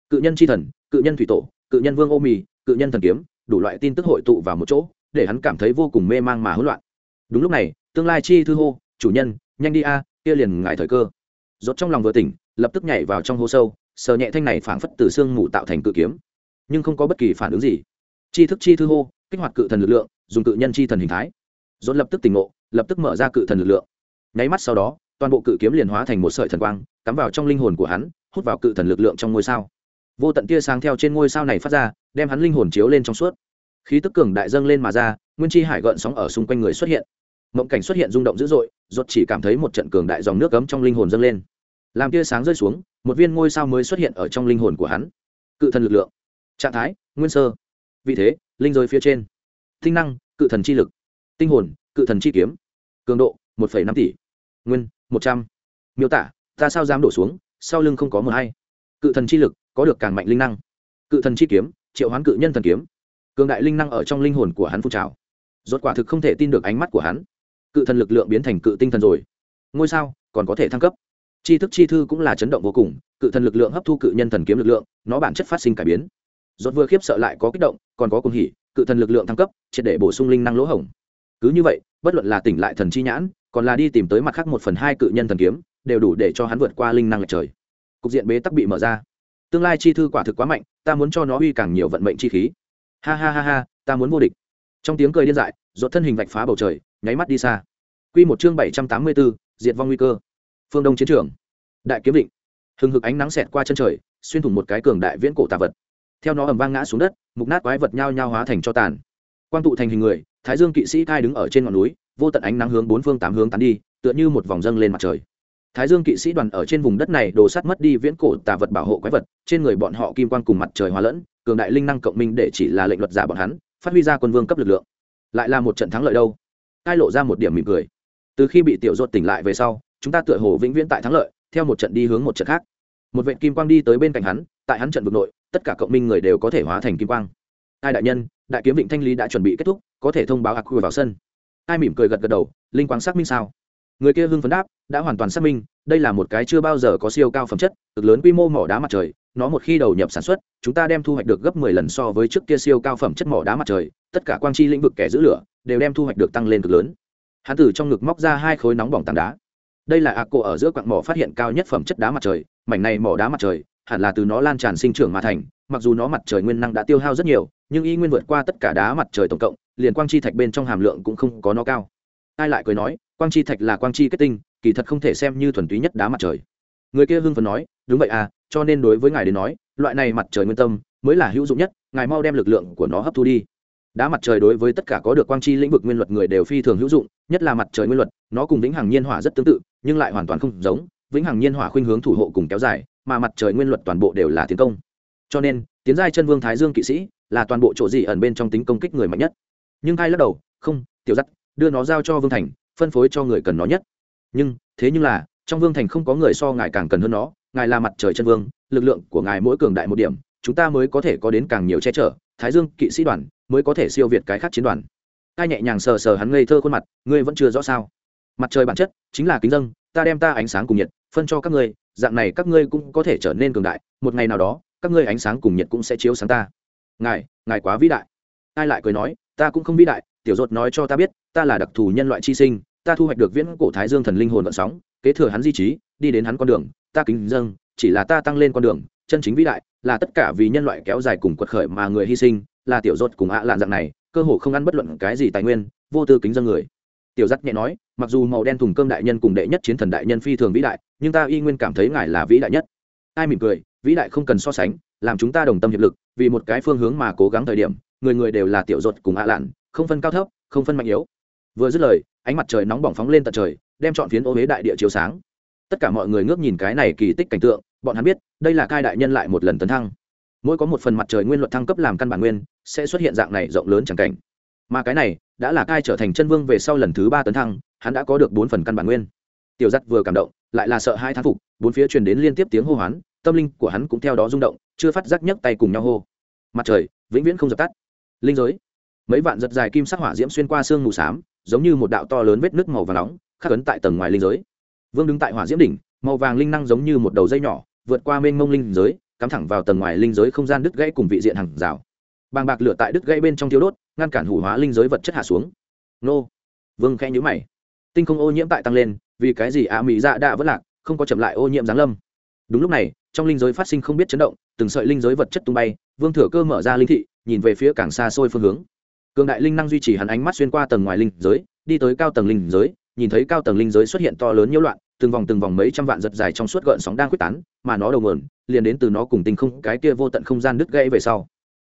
Cự nhân c h i thần, cự nhân thủy tổ, cự nhân vương ô mì, cự nhân thần kiếm, đủ loại tin tức hội tụ vào một chỗ, để hắn cảm thấy vô cùng mê mang mà hỗn loạn. Đúng lúc này, tương lai chi thư hô, chủ nhân, nhanh đi a, kia liền ngại thời cơ. Rốt trong lòng vừa tỉnh, lập tức nhảy vào trong hố sâu sờ nhẹ thanh này phảng phất từ xương mù tạo thành cự kiếm, nhưng không có bất kỳ phản ứng gì. Chi thức chi thư hô, kích hoạt cự thần lực lượng, dùng cự nhân chi thần hình thái. Dồn lập tức tỉnh ngộ, lập tức mở ra cự thần lực lượng. Nháy mắt sau đó, toàn bộ cự kiếm liền hóa thành một sợi thần quang, cắm vào trong linh hồn của hắn, hút vào cự thần lực lượng trong ngôi sao. Vô tận tia sáng theo trên ngôi sao này phát ra, đem hắn linh hồn chiếu lên trong suốt. Khí tức cường đại dâng lên mà ra, nguyên chi hải gợn sóng ở xung quanh người xuất hiện. Mộng cảnh xuất hiện rung động dữ dội ruột chỉ cảm thấy một trận cường đại dòng nước cấm trong linh hồn dâng lên làm tia sáng rơi xuống, một viên ngôi sao mới xuất hiện ở trong linh hồn của hắn. Cự thần lực lượng. Trạng thái, nguyên sơ. Vị thế, linh giới phía trên. Tinh năng, cự thần chi lực. Tinh hồn, cự thần chi kiếm. Cường độ, một năm tỷ. Nguyên, một trăm. Miêu tả, ta sao dám đổ xuống, sau lưng không có mờ hay. Cự thần chi lực, có được càng mạnh linh năng. Cự thần chi kiếm, triệu hoán cự nhân thần kiếm. Cường đại linh năng ở trong linh hồn của hắn phun trào. Rốt quả thực không thể tin được ánh mắt của hắn. Cự thần lực lượng biến thành cự tinh thần rồi. Ngôi sao, còn có thể thăng cấp chi thức chi thư cũng là chấn động vô cùng, cự thần lực lượng hấp thu cự nhân thần kiếm lực lượng, nó bản chất phát sinh cải biến. Rốt vừa khiếp sợ lại có kích động, còn có cùng hỉ, cự thần lực lượng thăng cấp, triệt để bổ sung linh năng lỗ hổng. Cứ như vậy, bất luận là tỉnh lại thần chi nhãn, còn là đi tìm tới mặt khác một phần hai cự nhân thần kiếm, đều đủ để cho hắn vượt qua linh năng lệch trời. Cục diện bế tắc bị mở ra. Tương lai chi thư quả thực quá mạnh, ta muốn cho nó uy càng nhiều vận mệnh chi khí. Ha ha ha ha, ta muốn vô địch. Trong tiếng cười điên dại, rốt thân hình vạch phá bầu trời, nháy mắt đi xa. Quy một chương bảy trăm tám mươi bốn, diệt vong nguy cơ phương đông chiến trường. Đại kiếm định hừng hực ánh nắng xẹt qua chân trời, xuyên thủng một cái cường đại viễn cổ tà vật. Theo nó ầm vang ngã xuống đất, mục nát quái vật nhao nhao hóa thành cho tàn. Quang tụ thành hình người, thái dương kỵ sĩ cai đứng ở trên ngọn núi, vô tận ánh nắng hướng bốn phương tám hướng tán đi, tựa như một vòng dâng lên mặt trời. Thái dương kỵ sĩ đoàn ở trên vùng đất này đồ sắt mất đi viễn cổ tà vật bảo hộ quái vật, trên người bọn họ kim quan cùng mặt trời hóa lẫn, cường đại linh năng cộng minh để chỉ là lệnh luật giả bọn hắn, phát huy ra quân vương cấp lực lượng. Lại là một trận thắng lợi đâu? Cai lộ ra một điểm mỉm cười. Từ khi bị tiểu ruột tỉnh lại về sau chúng ta tựa hồ vĩnh viễn tại thắng lợi, theo một trận đi hướng một trận khác. Một vệ kim quang đi tới bên cạnh hắn, tại hắn trận vực nội, tất cả cộng minh người đều có thể hóa thành kim quang. Hai đại nhân, đại kiếm vịnh thanh lý đã chuẩn bị kết thúc, có thể thông báo ạc vào sân. Ai mỉm cười gật gật đầu, linh quang xác minh sao? Người kia hưng phấn đáp, đã hoàn toàn xác minh, đây là một cái chưa bao giờ có siêu cao phẩm chất, cực lớn quy mô mỏ đá mặt trời, nó một khi đầu nhập sản xuất, chúng ta đem thu hoạch được gấp mười lần so với trước kia siêu cao phẩm chất mỏ đá mặt trời, tất cả quang chi lĩnh vực kẻ giữ lửa, đều đem thu hoạch được tăng lên cực lớn. Hắn từ trong ngực móc ra hai khối nóng bỏng tảng đá đây là ạc cổ ở giữa quặng mỏ phát hiện cao nhất phẩm chất đá mặt trời, mảnh này mỏ đá mặt trời, hẳn là từ nó lan tràn sinh trưởng mà thành, mặc dù nó mặt trời nguyên năng đã tiêu hao rất nhiều, nhưng y nguyên vượt qua tất cả đá mặt trời tổng cộng, liền quang chi thạch bên trong hàm lượng cũng không có nó cao. Ai lại cười nói, quang chi thạch là quang chi kết tinh, kỳ thật không thể xem như thuần túy nhất đá mặt trời. Người kia hưng phấn nói, đúng vậy à cho nên đối với ngài đến nói, loại này mặt trời nguyên tâm mới là hữu dụng nhất, ngài mau đem lực lượng của nó hấp thu đi đá mặt trời đối với tất cả có được quang chi lĩnh vực nguyên luật người đều phi thường hữu dụng, nhất là mặt trời nguyên luật, nó cùng vĩnh hằng nhiên hỏa rất tương tự, nhưng lại hoàn toàn không giống. Vĩnh hằng nhiên hỏa khuynh hướng thủ hộ cùng kéo dài, mà mặt trời nguyên luật toàn bộ đều là tiến công. Cho nên, tiến giai chân vương thái dương kỵ sĩ là toàn bộ chỗ gì ẩn bên trong tính công kích người mạnh nhất. Nhưng hai lắc đầu, không, tiểu dắt đưa nó giao cho vương thành, phân phối cho người cần nó nhất. Nhưng, thế nhưng là, trong vương thành không có người so ngài càng cần hơn nó, ngài là mặt trời chân vương, lực lượng của ngài mỗi cường đại một điểm, chúng ta mới có thể có đến càng nhiều che chở. Thái dương kỵ sĩ đoàn mới có thể siêu việt cái khác chiến đoàn. Ai nhẹ nhàng sờ sờ hắn ngây thơ khuôn mặt, ngươi vẫn chưa rõ sao? Mặt trời bản chất chính là kính dân ta đem ta ánh sáng cùng nhiệt phân cho các ngươi, dạng này các ngươi cũng có thể trở nên cường đại, một ngày nào đó, các ngươi ánh sáng cùng nhiệt cũng sẽ chiếu sáng ta. Ngài ngài quá vĩ đại. Ai lại cười nói, ta cũng không vĩ đại, tiểu dột nói cho ta biết, ta là đặc thù nhân loại chi sinh, ta thu hoạch được viễn cổ thái dương thần linh hồn vận sóng, kế thừa hắn di trí, đi đến hắn con đường, ta kính dâng, chỉ là ta tăng lên con đường, chân chính vĩ đại là tất cả vì nhân loại kéo dài cùng quật khởi mà người hy sinh là tiểu rốt cùng ạ lạn dạng này, cơ hồ không ăn bất luận cái gì tài nguyên, vô tư kính dân người. Tiểu giắt nhẹ nói, mặc dù màu đen thùng cơm đại nhân cùng đệ nhất chiến thần đại nhân phi thường vĩ đại, nhưng ta y nguyên cảm thấy ngài là vĩ đại nhất. Ai mỉm cười, vĩ đại không cần so sánh, làm chúng ta đồng tâm hiệp lực, vì một cái phương hướng mà cố gắng thời điểm, người người đều là tiểu dột cùng ạ lạn, không phân cao thấp, không phân mạnh yếu. Vừa dứt lời, ánh mặt trời nóng bỏng phóng lên tận trời, đem chọn phiến ô huế đại địa chiếu sáng. Tất cả mọi người ngước nhìn cái này kỳ tích cảnh tượng, bọn hắn biết, đây là cai đại nhân lại một lần tấn thăng. Mỗi có một phần mặt trời nguyên luật thăng cấp làm căn bản nguyên sẽ xuất hiện dạng này rộng lớn chẳng cảnh. Mà cái này, đã là cai trở thành chân vương về sau lần thứ ba tấn thăng, hắn đã có được bốn phần căn bản nguyên. Tiểu giắt vừa cảm động, lại là sợ hai thán phục, bốn phía truyền đến liên tiếp tiếng hô hoán, tâm linh của hắn cũng theo đó rung động, chưa phát giác nhấc tay cùng nhau hô. Mặt trời, vĩnh viễn không dập tắt. Linh giới. Mấy vạn giật dài kim sắc hỏa diễm xuyên qua sương mù xám, giống như một đạo to lớn vết nước màu vàng nóng, khắc ấn tại tầng ngoài linh giới. Vương đứng tại hỏa diễm đỉnh, màu vàng linh năng giống như một đầu dây nhỏ, vượt qua mênh mông linh giới, cắm thẳng vào tầng ngoài linh giới không gian đứt gãy cùng vị diện hàng rào bàng bạc lửa tại đứt gãy bên trong thiếu đốt, ngăn cản hủ hóa linh giới vật chất hạ xuống. Nô. Vương khẽ nhữ mày. Tinh không ô nhiễm tại tăng lên, vì cái gì ạ mỹ dạ đã vẫn lạc, không có chậm lại ô nhiễm giáng lâm? Đúng lúc này, trong linh giới phát sinh không biết chấn động, từng sợi linh giới vật chất tung bay, vương thừa cơ mở ra linh thị, nhìn về phía càng xa xôi phương hướng. Cường đại linh năng duy trì hắn ánh mắt xuyên qua tầng ngoài linh giới, đi tới cao tầng linh giới, nhìn thấy cao tầng linh giới xuất hiện to lớn nhiễu loạn, từng vòng từng vòng mấy trăm vạn giật dài trong suốt gợn sóng đang quyết tán, mà nó đầu nguồn, liền đến từ nó cùng tinh không, cái kia vô tận không gian đứt gãy về sau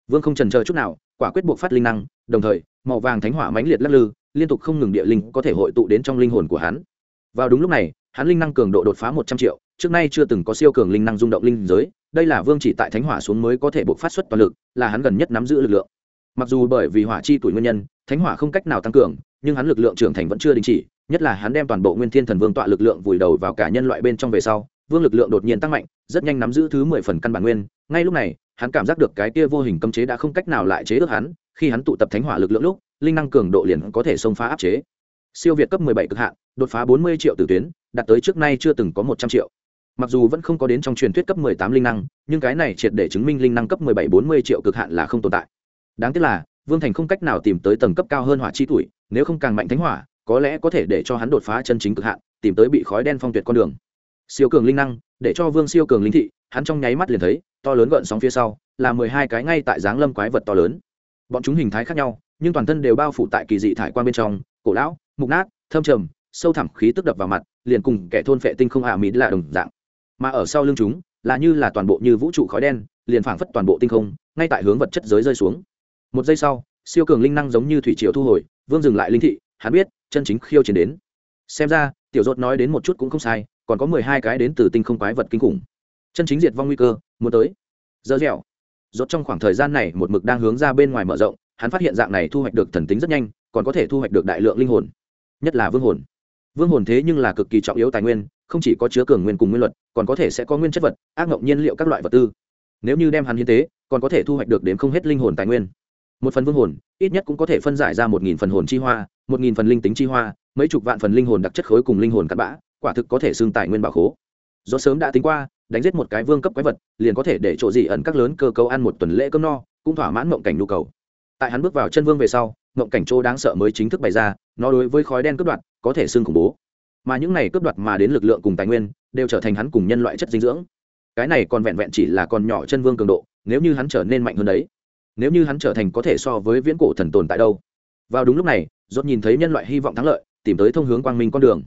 vương không trần chờ chút nào, quả quyết buộc phát linh năng, đồng thời, màu vàng thánh hỏa mãnh liệt lắc lư, liên tục không ngừng địa linh có thể hội tụ đến trong linh hồn của hắn. Vào đúng lúc này, hắn linh năng cường độ đột phá một trăm triệu, trước nay chưa từng có siêu cường linh năng rung động linh giới, đây là vương chỉ tại thánh hỏa xuống mới có thể buộc phát xuất toàn lực, là hắn gần nhất nắm giữ lực lượng. Mặc dù bởi vì hỏa chi tuổi nguyên nhân, thánh hỏa không cách nào tăng cường, nhưng hắn lực lượng trưởng thành vẫn chưa đình chỉ, nhất là hắn đem toàn bộ nguyên thiên thần vương tọa lực lượng vùi đầu vào cả nhân loại bên trong về sau vương lực lượng đột nhiên tăng mạnh, rất nhanh nắm giữ thứ mười phần căn bản nguyên. Ngay lúc này, hắn cảm giác được cái kia vô hình cấm chế đã không cách nào lại chế được hắn. Khi hắn tụ tập thánh hỏa lực lượng lúc, linh năng cường độ liền có thể xông phá áp chế. Siêu việt cấp mười bảy cực hạn, đột phá bốn mươi triệu tử tuyến, đạt tới trước nay chưa từng có một trăm triệu. Mặc dù vẫn không có đến trong truyền thuyết cấp mười tám linh năng, nhưng cái này triệt để chứng minh linh năng cấp mười bảy bốn mươi triệu cực hạn là không tồn tại. Đáng tiếc là, vương thành không cách nào tìm tới tầng cấp cao hơn hỏa chi tuổi, nếu không càng mạnh thánh hỏa, có lẽ có thể để cho hắn đột phá chân chính cực hạn, tìm tới bị khói đen phong tuyệt con đường siêu cường linh năng, để cho vương siêu cường linh thị, hắn trong nháy mắt liền thấy, to lớn gợn sóng phía sau, là mười hai cái ngay tại dáng lâm quái vật to lớn. Bọn chúng hình thái khác nhau, nhưng toàn thân đều bao phủ tại kỳ dị thải quan bên trong, cổ lão, mục nát, thâm trầm, sâu thẳm khí tức đập vào mặt, liền cùng kẻ thôn phệ tinh không hạ mỹ là đồng dạng. Mà ở sau lưng chúng, là như là toàn bộ như vũ trụ khói đen, liền phảng phất toàn bộ tinh không, ngay tại hướng vật chất giới rơi xuống. Một giây sau, siêu cường linh năng giống như thủy triều thu hồi, vương dừng lại linh thị, hắn biết, chân chính khiêu chiến đến. Xem ra, tiểu dốt nói đến một chút cũng không sai còn có mười hai cái đến từ tinh không quái vật kinh khủng. Chân chính diệt vong nguy cơ, muốn tới. Dơ dẻo. Rốt trong khoảng thời gian này, một mực đang hướng ra bên ngoài mở rộng, hắn phát hiện dạng này thu hoạch được thần tính rất nhanh, còn có thể thu hoạch được đại lượng linh hồn. Nhất là vương hồn. Vương hồn thế nhưng là cực kỳ trọng yếu tài nguyên, không chỉ có chứa cường nguyên cùng nguyên luật, còn có thể sẽ có nguyên chất vật, ác ngộng nhiên liệu các loại vật tư. Nếu như đem hắn hiến tế, còn có thể thu hoạch được đến không hết linh hồn tài nguyên. Một phần vương hồn, ít nhất cũng có thể phân giải ra một nghìn phần hồn chi hoa, một nghìn phần linh tính chi hoa, mấy chục vạn phần linh hồn đặc chất khối cùng linh hồn cặn bã quả thực có thể xương tài nguyên bảo khố. Do sớm đã tính qua, đánh giết một cái vương cấp quái vật, liền có thể để chỗ gì ẩn các lớn cơ cấu ăn một tuần lễ cơm no, cũng thỏa mãn mộng cảnh nhu cầu. Tại hắn bước vào chân vương về sau, mộng cảnh chỗ đáng sợ mới chính thức bày ra, nó đối với khói đen cướp đoạt, có thể xương khủng bố. Mà những này cướp đoạt mà đến lực lượng cùng tài nguyên, đều trở thành hắn cùng nhân loại chất dinh dưỡng. Cái này còn vẹn vẹn chỉ là còn nhỏ chân vương cường độ, nếu như hắn trở nên mạnh hơn đấy, nếu như hắn trở thành có thể so với viễn cổ thần tồn tại đâu. Vào đúng lúc này dốt nhìn thấy nhân loại hy vọng thắng lợi, tìm tới thông hướng quang minh con đường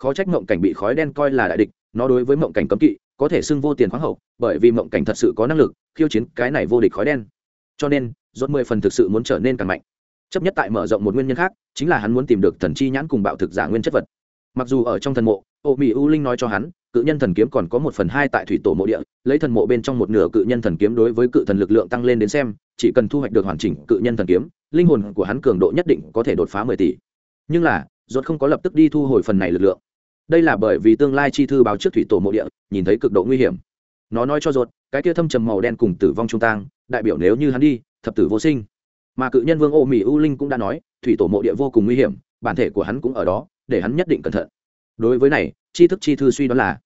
khó trách mộng cảnh bị khói đen coi là đại địch, nó đối với mộng cảnh cấm kỵ, có thể xưng vô tiền khoáng hậu, bởi vì mộng cảnh thật sự có năng lực khiêu chiến cái này vô địch khói đen. Cho nên dốt mười phần thực sự muốn trở nên càng mạnh. Chấp nhất tại mở rộng một nguyên nhân khác, chính là hắn muốn tìm được thần chi nhãn cùng bạo thực giả nguyên chất vật. Mặc dù ở trong thần mộ, ô mỹ u linh nói cho hắn, cự nhân thần kiếm còn có một phần hai tại thủy tổ mộ địa, lấy thần mộ bên trong một nửa cự nhân thần kiếm đối với cự thần lực lượng tăng lên đến xem, chỉ cần thu hoạch được hoàn chỉnh cự nhân thần kiếm, linh hồn của hắn cường độ nhất định có thể đột phá mười tỷ. Nhưng là dốt không có lập tức đi thu hồi phần này lực lượng đây là bởi vì tương lai chi thư báo trước thủy tổ mộ địa, nhìn thấy cực độ nguy hiểm. Nó nói cho ruột, cái kia thâm trầm màu đen cùng tử vong trung tang, đại biểu nếu như hắn đi, thập tử vô sinh. Mà cự nhân vương ô mỹ u linh cũng đã nói, thủy tổ mộ địa vô cùng nguy hiểm, bản thể của hắn cũng ở đó, để hắn nhất định cẩn thận. Đối với này chi thức chi thư suy đoán là,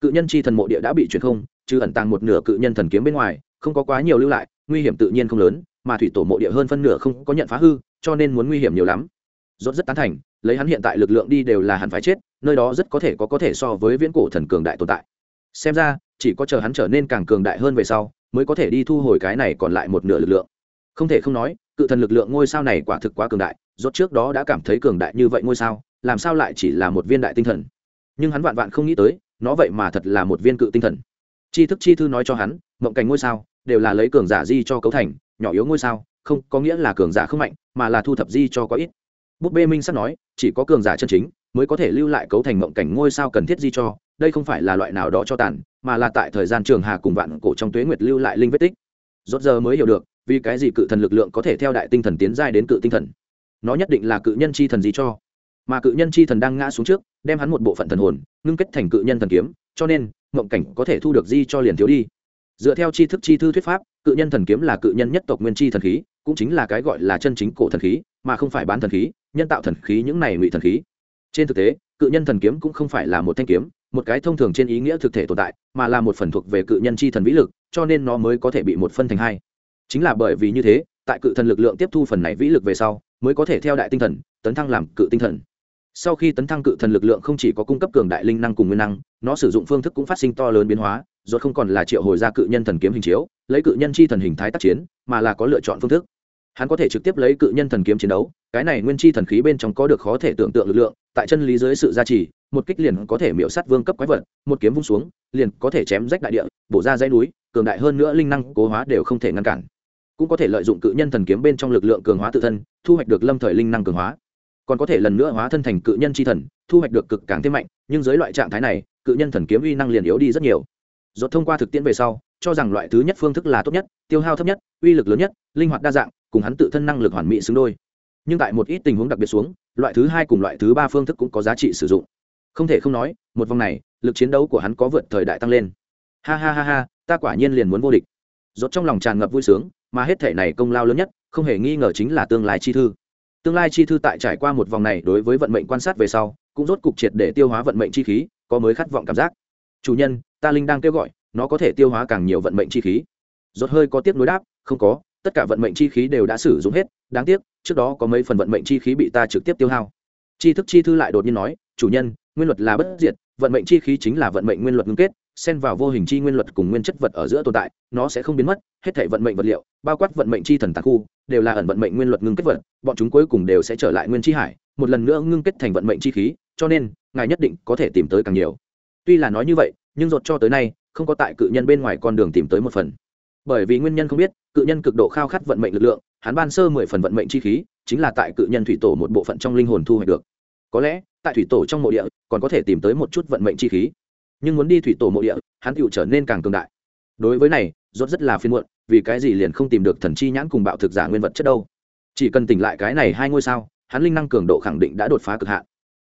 cự nhân chi thần mộ địa đã bị truyền không chứ ẩn tàng một nửa cự nhân thần kiếm bên ngoài, không có quá nhiều lưu lại, nguy hiểm tự nhiên không lớn, mà thủy tổ mộ địa hơn phân nửa không có nhận phá hư, cho nên muốn nguy hiểm nhiều lắm. Rốt rất tán thành lấy hắn hiện tại lực lượng đi đều là hẳn phải chết, nơi đó rất có thể có có thể so với viễn cổ thần cường đại tồn tại. Xem ra, chỉ có chờ hắn trở nên càng cường đại hơn về sau, mới có thể đi thu hồi cái này còn lại một nửa lực lượng. Không thể không nói, cự thần lực lượng ngôi sao này quả thực quá cường đại, rốt trước đó đã cảm thấy cường đại như vậy ngôi sao, làm sao lại chỉ là một viên đại tinh thần? Nhưng hắn vạn vạn không nghĩ tới, nó vậy mà thật là một viên cự tinh thần. Chi thức chi thư nói cho hắn, mộng cảnh ngôi sao, đều là lấy cường giả di cho cấu thành, nhỏ yếu ngôi sao, không có nghĩa là cường giả không mạnh, mà là thu thập di cho có ít búp bê minh sắp nói, chỉ có cường giả chân chính mới có thể lưu lại cấu thành mộng cảnh ngôi sao cần thiết di cho, đây không phải là loại nào đó cho tàn, mà là tại thời gian trường hà cùng vạn cổ trong tuế nguyệt lưu lại linh vết tích. Rốt giờ mới hiểu được, vì cái gì cự thần lực lượng có thể theo đại tinh thần tiến giai đến cự tinh thần. Nó nhất định là cự nhân chi thần gì cho. Mà cự nhân chi thần đang ngã xuống trước, đem hắn một bộ phận thần hồn ngưng kết thành cự nhân thần kiếm, cho nên, mộng cảnh có thể thu được di cho liền thiếu đi. Dựa theo tri thức chi thư thuyết pháp, cự nhân thần kiếm là cự nhân nhất tộc nguyên chi thần khí, cũng chính là cái gọi là chân chính cổ thần khí, mà không phải bán thần khí nhân tạo thần khí những này ngụy thần khí. Trên thực tế, cự nhân thần kiếm cũng không phải là một thanh kiếm, một cái thông thường trên ý nghĩa thực thể tồn tại, mà là một phần thuộc về cự nhân chi thần vĩ lực, cho nên nó mới có thể bị một phân thành hai. Chính là bởi vì như thế, tại cự thần lực lượng tiếp thu phần này vĩ lực về sau, mới có thể theo đại tinh thần, tấn thăng làm cự tinh thần. Sau khi tấn thăng cự thần lực lượng không chỉ có cung cấp cường đại linh năng cùng nguyên năng, nó sử dụng phương thức cũng phát sinh to lớn biến hóa rốt không còn là triệu hồi ra cự nhân thần kiếm hình chiếu, lấy cự nhân chi thần hình thái tác chiến, mà là có lựa chọn phương thức hắn có thể trực tiếp lấy cự nhân thần kiếm chiến đấu, cái này nguyên chi thần khí bên trong có được khó thể tưởng tượng lực lượng, tại chân lý dưới sự gia trì, một kích liền có thể miễu sát vương cấp quái vật, một kiếm vung xuống, liền có thể chém rách đại địa, bổ ra dãy núi, cường đại hơn nữa linh năng cố hóa đều không thể ngăn cản. Cũng có thể lợi dụng cự nhân thần kiếm bên trong lực lượng cường hóa tự thân, thu hoạch được lâm thời linh năng cường hóa. Còn có thể lần nữa hóa thân thành cự nhân c thần, thu hoạch được cực càng thêm mạnh, nhưng dưới loại trạng thái này, cự nhân thần kiếm uy năng liền yếu đi rất nhiều. Dốt thông qua thực tiễn về sau, cho rằng loại thứ nhất phương thức là tốt nhất, tiêu hao thấp nhất, uy lực lớn nhất, linh hoạt đa dạng cùng hắn tự thân năng lực hoàn mỹ xứng đôi. Nhưng tại một ít tình huống đặc biệt xuống, loại thứ hai cùng loại thứ ba phương thức cũng có giá trị sử dụng. Không thể không nói, một vòng này, lực chiến đấu của hắn có vượt thời đại tăng lên. Ha ha ha ha, ta quả nhiên liền muốn vô địch. Rốt trong lòng tràn ngập vui sướng, mà hết thể này công lao lớn nhất, không hề nghi ngờ chính là tương lai chi thư. Tương lai chi thư tại trải qua một vòng này đối với vận mệnh quan sát về sau, cũng rốt cục triệt để tiêu hóa vận mệnh chi khí, có mới khát vọng cảm giác. Chủ nhân, ta linh đang kêu gọi, nó có thể tiêu hóa càng nhiều vận mệnh chi khí. Rốt hơi có tiếp nối đáp, không có tất cả vận mệnh chi khí đều đã sử dụng hết, đáng tiếc, trước đó có mấy phần vận mệnh chi khí bị ta trực tiếp tiêu hao. Chi thức chi thư lại đột nhiên nói, chủ nhân, nguyên luật là bất diệt, vận mệnh chi khí chính là vận mệnh nguyên luật ngưng kết, xen vào vô hình chi nguyên luật cùng nguyên chất vật ở giữa tồn tại, nó sẽ không biến mất, hết thể vận mệnh vật liệu, bao quát vận mệnh chi thần tạc khu, đều là ẩn vận mệnh nguyên luật ngưng kết vật, bọn chúng cuối cùng đều sẽ trở lại nguyên chi hải, một lần nữa ngưng kết thành vận mệnh chi khí, cho nên, ngài nhất định có thể tìm tới càng nhiều. Tuy là nói như vậy, nhưng dột cho tới nay, không có tại cự nhân bên ngoài con đường tìm tới một phần bởi vì nguyên nhân không biết, cự nhân cực độ khao khát vận mệnh lực lượng, hắn ban sơ mười phần vận mệnh chi khí, chính là tại cự nhân thủy tổ một bộ phận trong linh hồn thu hoạch được. Có lẽ, tại thủy tổ trong mộ địa, còn có thể tìm tới một chút vận mệnh chi khí. Nhưng muốn đi thủy tổ mộ địa, hắn tựu trở nên càng cường đại. Đối với này, rốt rất là phiên muộn, vì cái gì liền không tìm được thần chi nhãn cùng bạo thực giả nguyên vật chất đâu. Chỉ cần tỉnh lại cái này hai ngôi sao, hắn linh năng cường độ khẳng định đã đột phá cực hạn.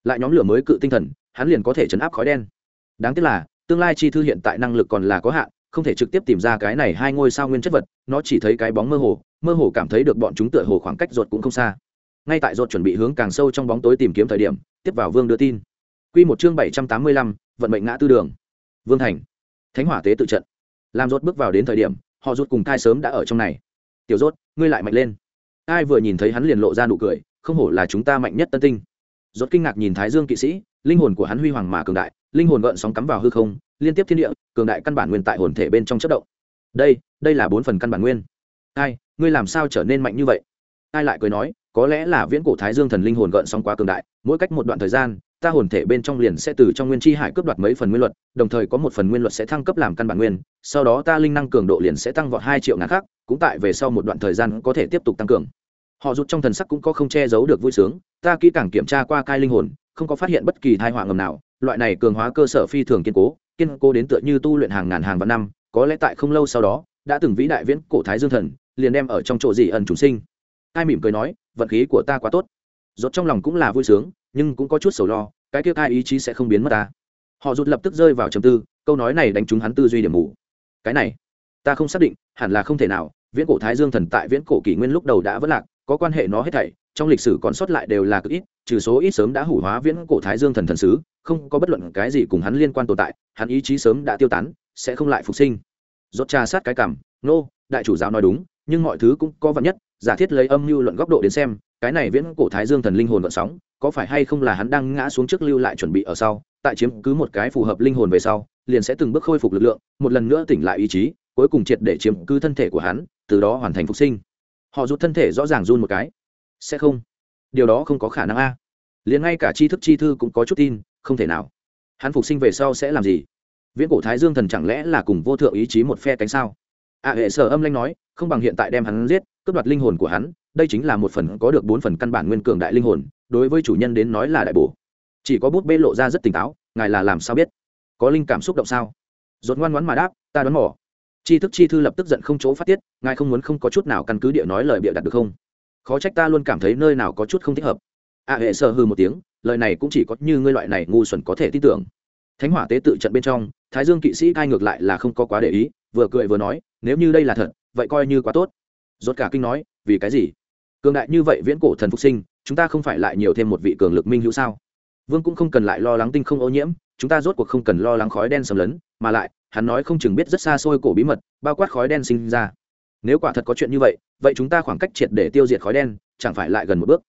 Lại nhóm lửa mới cự tinh thần, hắn liền có thể chấn áp khói đen. Đáng tiếc là, tương lai chi thư hiện tại năng lực còn là có hạn không thể trực tiếp tìm ra cái này hai ngôi sao nguyên chất vật, nó chỉ thấy cái bóng mơ hồ mơ hồ cảm thấy được bọn chúng tựa hồ khoảng cách ruột cũng không xa. Ngay tại ruột chuẩn bị hướng càng sâu trong bóng tối tìm kiếm thời điểm, tiếp vào vương đưa tin. Q một chương bảy trăm tám mươi lăm, vận mệnh ngã tư đường. Vương thành. Thánh hỏa tế tự trận. Làm ruột bước vào đến thời điểm, họ rút cùng thai sớm đã ở trong này. Tiểu rốt ngươi lại mạnh lên. Ai vừa nhìn thấy hắn liền lộ ra nụ cười, không hổ là chúng ta mạnh nhất tân tinh. Rốt kinh ngạc nhìn thái dương kỵ sĩ, linh hồn của hắn huy hoàng mà cường đại, linh hồn gợn sóng cắm vào hư không liên tiếp thiên địa, cường đại căn bản nguyên tại hồn thể bên trong chất động. Đây đây là bốn phần căn bản nguyên. Ai, ngươi làm sao trở nên mạnh như vậy? Ai lại cười nói, có lẽ là viễn cổ thái dương thần linh hồn gợn sóng quá cường đại, mỗi cách một đoạn thời gian, ta hồn thể bên trong liền sẽ từ trong nguyên chi hải cướp đoạt mấy phần nguyên luật, đồng thời có một phần nguyên luật sẽ thăng cấp làm căn bản nguyên, sau đó ta linh năng cường độ liền sẽ tăng vọt hai triệu ngàn khác cũng tại về sau một đoạn thời gian có thể tiếp tục tăng cường. Họ rút trong thần sắc cũng có không che giấu được vui sướng, ta kỹ càng kiểm tra qua cai linh hồn, không có phát hiện bất kỳ thai họa ngầm nào, loại này cường hóa cơ sở phi thường kiên cố kiên cố đến tựa như tu luyện hàng ngàn hàng vạn năm, có lẽ tại không lâu sau đó, đã từng vĩ đại viễn cổ thái dương thần, liền đem ở trong chỗ gì ẩn chủ sinh. Ai mỉm cười nói, vận khí của ta quá tốt. Rốt trong lòng cũng là vui sướng, nhưng cũng có chút sầu lo, cái kia ai ý chí sẽ không biến mất ta. Họ rụt lập tức rơi vào trầm tư, câu nói này đánh trúng hắn tư duy điểm mù. Cái này, ta không xác định, hẳn là không thể nào, viễn cổ thái dương thần tại viễn cổ kỷ nguyên lúc đầu đã vất lạc, có quan hệ nó hết thảy trong lịch sử còn sót lại đều là cực ít, trừ số ít sớm đã hủ hóa viễn cổ thái dương thần thần sứ, không có bất luận cái gì cùng hắn liên quan tồn tại, hắn ý chí sớm đã tiêu tán, sẽ không lại phục sinh. Rốt trà sát cái cảm, nô, đại chủ giáo nói đúng, nhưng mọi thứ cũng có vật nhất, giả thiết lấy âm mưu luận góc độ đến xem, cái này viễn cổ thái dương thần linh hồn vận sóng, có phải hay không là hắn đang ngã xuống trước lưu lại chuẩn bị ở sau, tại chiếm cứ một cái phù hợp linh hồn về sau, liền sẽ từng bước khôi phục lực lượng, một lần nữa tỉnh lại ý chí, cuối cùng triệt để chiếm cứ thân thể của hắn, từ đó hoàn thành phục sinh. Họ rút thân thể rõ ràng run một cái sẽ không. Điều đó không có khả năng a. Liền ngay cả tri thức chi thư cũng có chút tin, không thể nào. Hắn phục sinh về sau sẽ làm gì? Viễn cổ thái dương thần chẳng lẽ là cùng vô thượng ý chí một phe cánh sao? À hệ sở âm lanh nói, không bằng hiện tại đem hắn giết, cướp đoạt linh hồn của hắn, đây chính là một phần có được bốn phần căn bản nguyên cường đại linh hồn, đối với chủ nhân đến nói là đại bổ. Chỉ có bút bê lộ ra rất tỉnh táo, ngài là làm sao biết? Có linh cảm xúc động sao? Dột ngoan ngoãn mà đáp, ta đoán mỏ chi thức chi thư lập tức giận không chỗ phát tiết, ngài không muốn không có chút nào căn cứ địa nói lời bịa đặt được không? Khó trách ta luôn cảm thấy nơi nào có chút không thích hợp. A hệ sơ hư một tiếng, lời này cũng chỉ có như ngươi loại này ngu xuẩn có thể tin tưởng. Thánh hỏa tế tự trận bên trong, thái dương kỵ sĩ cai ngược lại là không có quá để ý, vừa cười vừa nói, nếu như đây là thật, vậy coi như quá tốt. Rốt cả kinh nói, vì cái gì? Cường đại như vậy viễn cổ thần phục sinh, chúng ta không phải lại nhiều thêm một vị cường lực minh hữu sao? Vương cũng không cần lại lo lắng tinh không ô nhiễm, chúng ta rốt cuộc không cần lo lắng khói đen sầm lấn, mà lại, hắn nói không chừng biết rất xa xôi cổ bí mật, bao quát khói đen sinh ra nếu quả thật có chuyện như vậy vậy chúng ta khoảng cách triệt để tiêu diệt khói đen, chẳng phải lại gần một bước?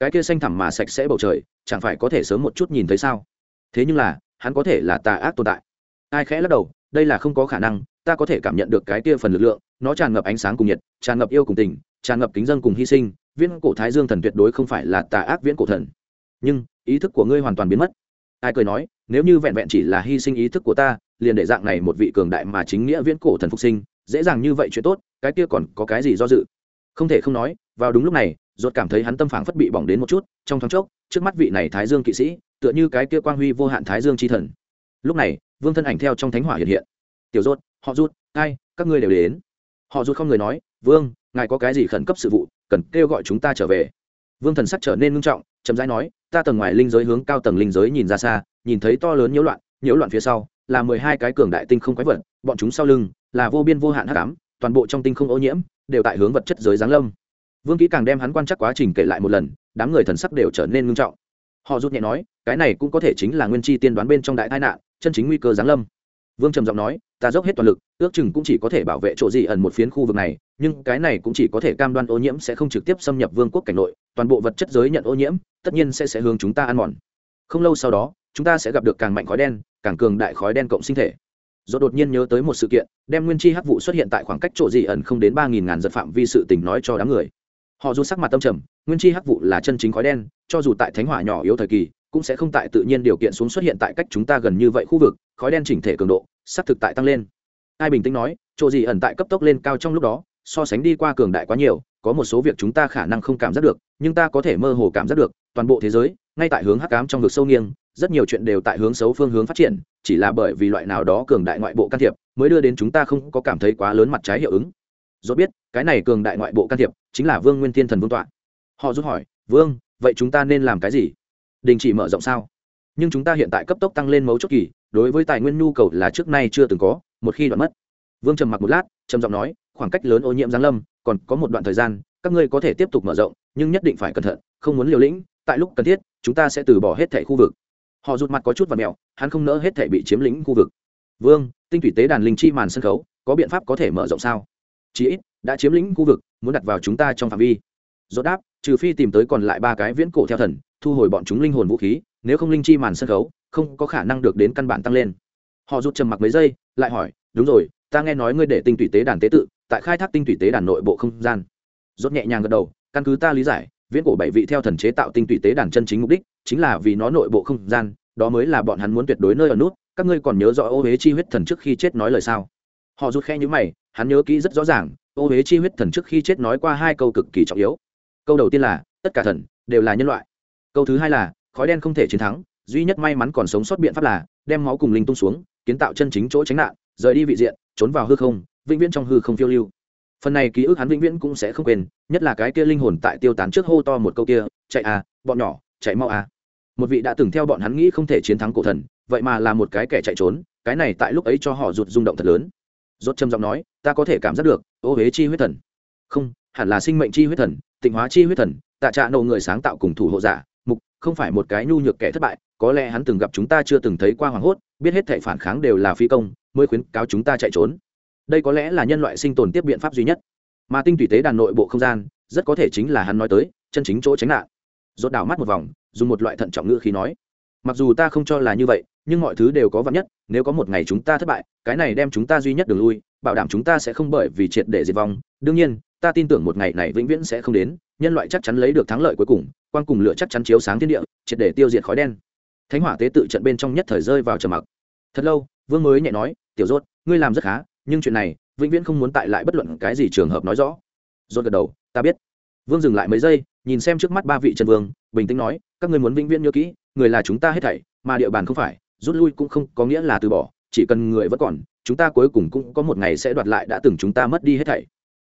Cái kia xanh thẳm mà sạch sẽ bầu trời, chẳng phải có thể sớm một chút nhìn thấy sao? Thế nhưng là, hắn có thể là tà ác tồn tại. Ai khẽ lắc đầu, đây là không có khả năng, ta có thể cảm nhận được cái kia phần lực lượng, nó tràn ngập ánh sáng cùng nhiệt, tràn ngập yêu cùng tình, tràn ngập kính dân cùng hy sinh, viễn cổ thái dương thần tuyệt đối không phải là tà ác viễn cổ thần. Nhưng, ý thức của ngươi hoàn toàn biến mất. Ai cười nói, nếu như vẹn vẹn chỉ là hy sinh ý thức của ta, liền để dạng này một vị cường đại mà chính nghĩa viễn cổ thần phục sinh dễ dàng như vậy chuyện tốt cái kia còn có cái gì do dự? Không thể không nói vào đúng lúc này ruột cảm thấy hắn tâm phảng phất bị bỏng đến một chút trong thoáng chốc trước mắt vị này thái dương kỵ sĩ tựa như cái kia quang huy vô hạn thái dương chi thần. Lúc này vương thân ảnh theo trong thánh hỏa hiện hiện. Tiểu ruột, họ rút ai các ngươi đều đến. Họ rút không người nói vương ngài có cái gì khẩn cấp sự vụ cần kêu gọi chúng ta trở về. Vương thần sắc trở nên ngưng trọng chậm rãi nói ta tầng ngoài linh giới hướng cao tầng linh giới nhìn ra xa nhìn thấy to lớn nhiễu loạn nhiễu loạn phía sau là mười hai cái cường đại tinh không quái vật bọn chúng sau lưng là vô biên vô hạn hắc ám, toàn bộ trong tinh không ô nhiễm đều tại hướng vật chất giới giáng lâm. Vương kỹ càng đem hắn quan chắc quá trình kể lại một lần, đám người thần sắc đều trở nên ngưng trọng. Họ rút nhẹ nói, cái này cũng có thể chính là nguyên chi tiên đoán bên trong đại tai nạn, chân chính nguy cơ giáng lâm. Vương trầm giọng nói, ta dốc hết toàn lực, ước chừng cũng chỉ có thể bảo vệ chỗ gì ẩn một phiến khu vực này, nhưng cái này cũng chỉ có thể cam đoan ô nhiễm sẽ không trực tiếp xâm nhập vương quốc cảnh nội, toàn bộ vật chất giới nhận ô nhiễm, tất nhiên sẽ sẽ hướng chúng ta ăn mòn. Không lâu sau đó, chúng ta sẽ gặp được càng mạnh khói đen, càng cường đại khói đen cộng sinh thể do đột nhiên nhớ tới một sự kiện, đem nguyên chi hắc vụ xuất hiện tại khoảng cách chỗ gì ẩn không đến ba nghìn ngàn giật phạm vi sự tình nói cho đám người. Họ dù sắc mặt tâm trầm, nguyên chi hắc vụ là chân chính khói đen, cho dù tại thánh hỏa nhỏ yếu thời kỳ, cũng sẽ không tại tự nhiên điều kiện xuống xuất hiện tại cách chúng ta gần như vậy khu vực, khói đen chỉnh thể cường độ, sắc thực tại tăng lên. Ai bình tĩnh nói, chỗ gì ẩn tại cấp tốc lên cao trong lúc đó, so sánh đi qua cường đại quá nhiều, có một số việc chúng ta khả năng không cảm giác được, nhưng ta có thể mơ hồ cảm giác được, toàn bộ thế giới, ngay tại hướng hắc ám trong vực sâu nghiêng rất nhiều chuyện đều tại hướng xấu phương hướng phát triển, chỉ là bởi vì loại nào đó cường đại ngoại bộ can thiệp, mới đưa đến chúng ta không có cảm thấy quá lớn mặt trái hiệu ứng. Dốt biết, cái này cường đại ngoại bộ can thiệp chính là vương nguyên thiên thần vương tọa. Họ rút hỏi, vương, vậy chúng ta nên làm cái gì? Đình chỉ mở rộng sao? Nhưng chúng ta hiện tại cấp tốc tăng lên mấu chốt kỳ, đối với tài nguyên nhu cầu là trước nay chưa từng có, một khi đoạn mất. Vương trầm mặc một lát, trầm giọng nói, khoảng cách lớn ô nhiễm giáng lâm, còn có một đoạn thời gian, các ngươi có thể tiếp tục mở rộng, nhưng nhất định phải cẩn thận, không muốn liều lĩnh, tại lúc cần thiết, chúng ta sẽ từ bỏ hết thẻ khu vực họ rụt mặt có chút và mẹo, hắn không nỡ hết thể bị chiếm lĩnh khu vực. Vương, tinh thủy tế đàn linh chi màn sân khấu, có biện pháp có thể mở rộng sao? Chí ít, đã chiếm lĩnh khu vực, muốn đặt vào chúng ta trong phạm vi. Dốt đáp, trừ phi tìm tới còn lại ba cái viễn cổ theo thần, thu hồi bọn chúng linh hồn vũ khí, nếu không linh chi màn sân khấu, không có khả năng được đến căn bản tăng lên. Họ rụt trầm mặc mấy giây, lại hỏi, đúng rồi, ta nghe nói ngươi để tinh thủy tế đàn tế tự, tại khai thác tinh thủy tế đàn nội bộ không gian. Rốt nhẹ nhàng gật đầu, căn cứ ta lý giải viễn cổ bảy vị theo thần chế tạo tinh tụy tế đàn chân chính mục đích, chính là vì nó nội bộ không gian, đó mới là bọn hắn muốn tuyệt đối nơi ở nút, các ngươi còn nhớ rõ ô huế chi huyết thần trước khi chết nói lời sao? Họ rút khe như mày, hắn nhớ kỹ rất rõ ràng, ô huế chi huyết thần trước khi chết nói qua hai câu cực kỳ trọng yếu. Câu đầu tiên là, tất cả thần đều là nhân loại. Câu thứ hai là, khói đen không thể chiến thắng, duy nhất may mắn còn sống sót biện pháp là, đem máu cùng linh tung xuống, kiến tạo chân chính chỗ tránh nạn, rời đi vị diện, trốn vào hư không, vĩnh viễn trong hư không phiêu lưu phần này ký ức hắn vĩnh viễn cũng sẽ không quên, nhất là cái kia linh hồn tại tiêu tán trước hô to một câu kia, chạy à bọn nhỏ, chạy mau à. Một vị đã từng theo bọn hắn nghĩ không thể chiến thắng cổ thần, vậy mà là một cái kẻ chạy trốn, cái này tại lúc ấy cho họ rụt rung động thật lớn. Rốt trầm giọng nói, ta có thể cảm giác được, ô huế chi huyết thần. Không, hẳn là sinh mệnh chi huyết thần, tịnh hóa chi huyết thần, tạ trạ nổ người sáng tạo cùng thủ hộ giả, mục, không phải một cái nhu nhược kẻ thất bại, có lẽ hắn từng gặp chúng ta chưa từng thấy qua hoàng hốt, biết hết thảy phản kháng đều là phi công, mới khuyến cáo chúng ta chạy trốn đây có lẽ là nhân loại sinh tồn tiếp biện pháp duy nhất. Mà tinh thủy tế đàn nội bộ không gian, rất có thể chính là hắn nói tới, chân chính chỗ tránh nạn. Rốt đảo mắt một vòng, dùng một loại thận trọng ngữ khí nói, mặc dù ta không cho là như vậy, nhưng mọi thứ đều có vật nhất, nếu có một ngày chúng ta thất bại, cái này đem chúng ta duy nhất đường lui, bảo đảm chúng ta sẽ không bởi vì triệt để diệt vong. Đương nhiên, ta tin tưởng một ngày này vĩnh viễn sẽ không đến, nhân loại chắc chắn lấy được thắng lợi cuối cùng, quang cùng lửa chắc chắn chiếu sáng thiên địa, triệt để tiêu diệt khói đen. Thánh hỏa tế tự trận bên trong nhất thời rơi vào trầm mặc. Thật lâu, vương mới nhẹ nói, tiểu rốt, ngươi làm rất khá nhưng chuyện này vĩnh viễn không muốn tại lại bất luận cái gì trường hợp nói rõ. Dồn gật đầu, ta biết. Vương dừng lại mấy giây, nhìn xem trước mắt ba vị trần vương, bình tĩnh nói, các ngươi muốn vĩnh viễn nhớ kỹ, người là chúng ta hết thảy, mà địa bàn không phải, rút lui cũng không có nghĩa là từ bỏ, chỉ cần người vẫn còn, chúng ta cuối cùng cũng có một ngày sẽ đoạt lại đã từng chúng ta mất đi hết thảy.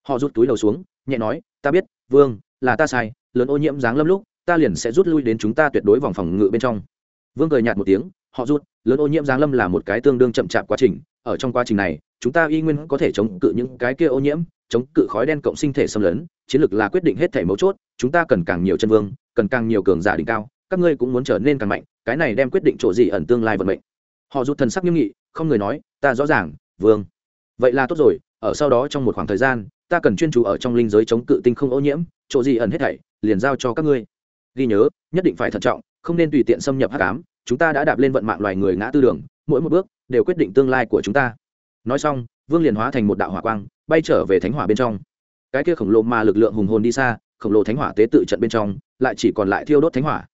Họ rút túi đầu xuống, nhẹ nói, ta biết, vương, là ta sai, lớn ô nhiễm dáng lâm lúc, ta liền sẽ rút lui đến chúng ta tuyệt đối vòng phòng ngự bên trong. Vương cười nhạt một tiếng, họ rút, lớn ô nhiễm giáng lâm là một cái tương đương chậm chạp quá trình, ở trong quá trình này chúng ta y nguyên có thể chống cự những cái kia ô nhiễm, chống cự khói đen cộng sinh thể xâm lấn, chiến lược là quyết định hết thể mấu chốt, chúng ta cần càng nhiều chân vương, cần càng nhiều cường giả đỉnh cao, các ngươi cũng muốn trở nên càng mạnh, cái này đem quyết định chỗ gì ẩn tương lai vận mệnh. Họ rút thần sắc nghiêm nghị, không người nói, ta rõ ràng, vương. Vậy là tốt rồi, ở sau đó trong một khoảng thời gian, ta cần chuyên chú ở trong linh giới chống cự tinh không ô nhiễm, chỗ gì ẩn hết thảy, liền giao cho các ngươi. Ghi nhớ, nhất định phải thận trọng, không nên tùy tiện xâm nhập hắc ám, chúng ta đã đạp lên vận mạng loài người ngã tư đường, mỗi một bước đều quyết định tương lai của chúng ta nói xong, vương liền hóa thành một đạo hỏa quang, bay trở về thánh hỏa bên trong. Cái kia khổng lồ mà lực lượng hùng hồn đi xa, khổng lồ thánh hỏa tế tự trận bên trong, lại chỉ còn lại thiêu đốt thánh hỏa.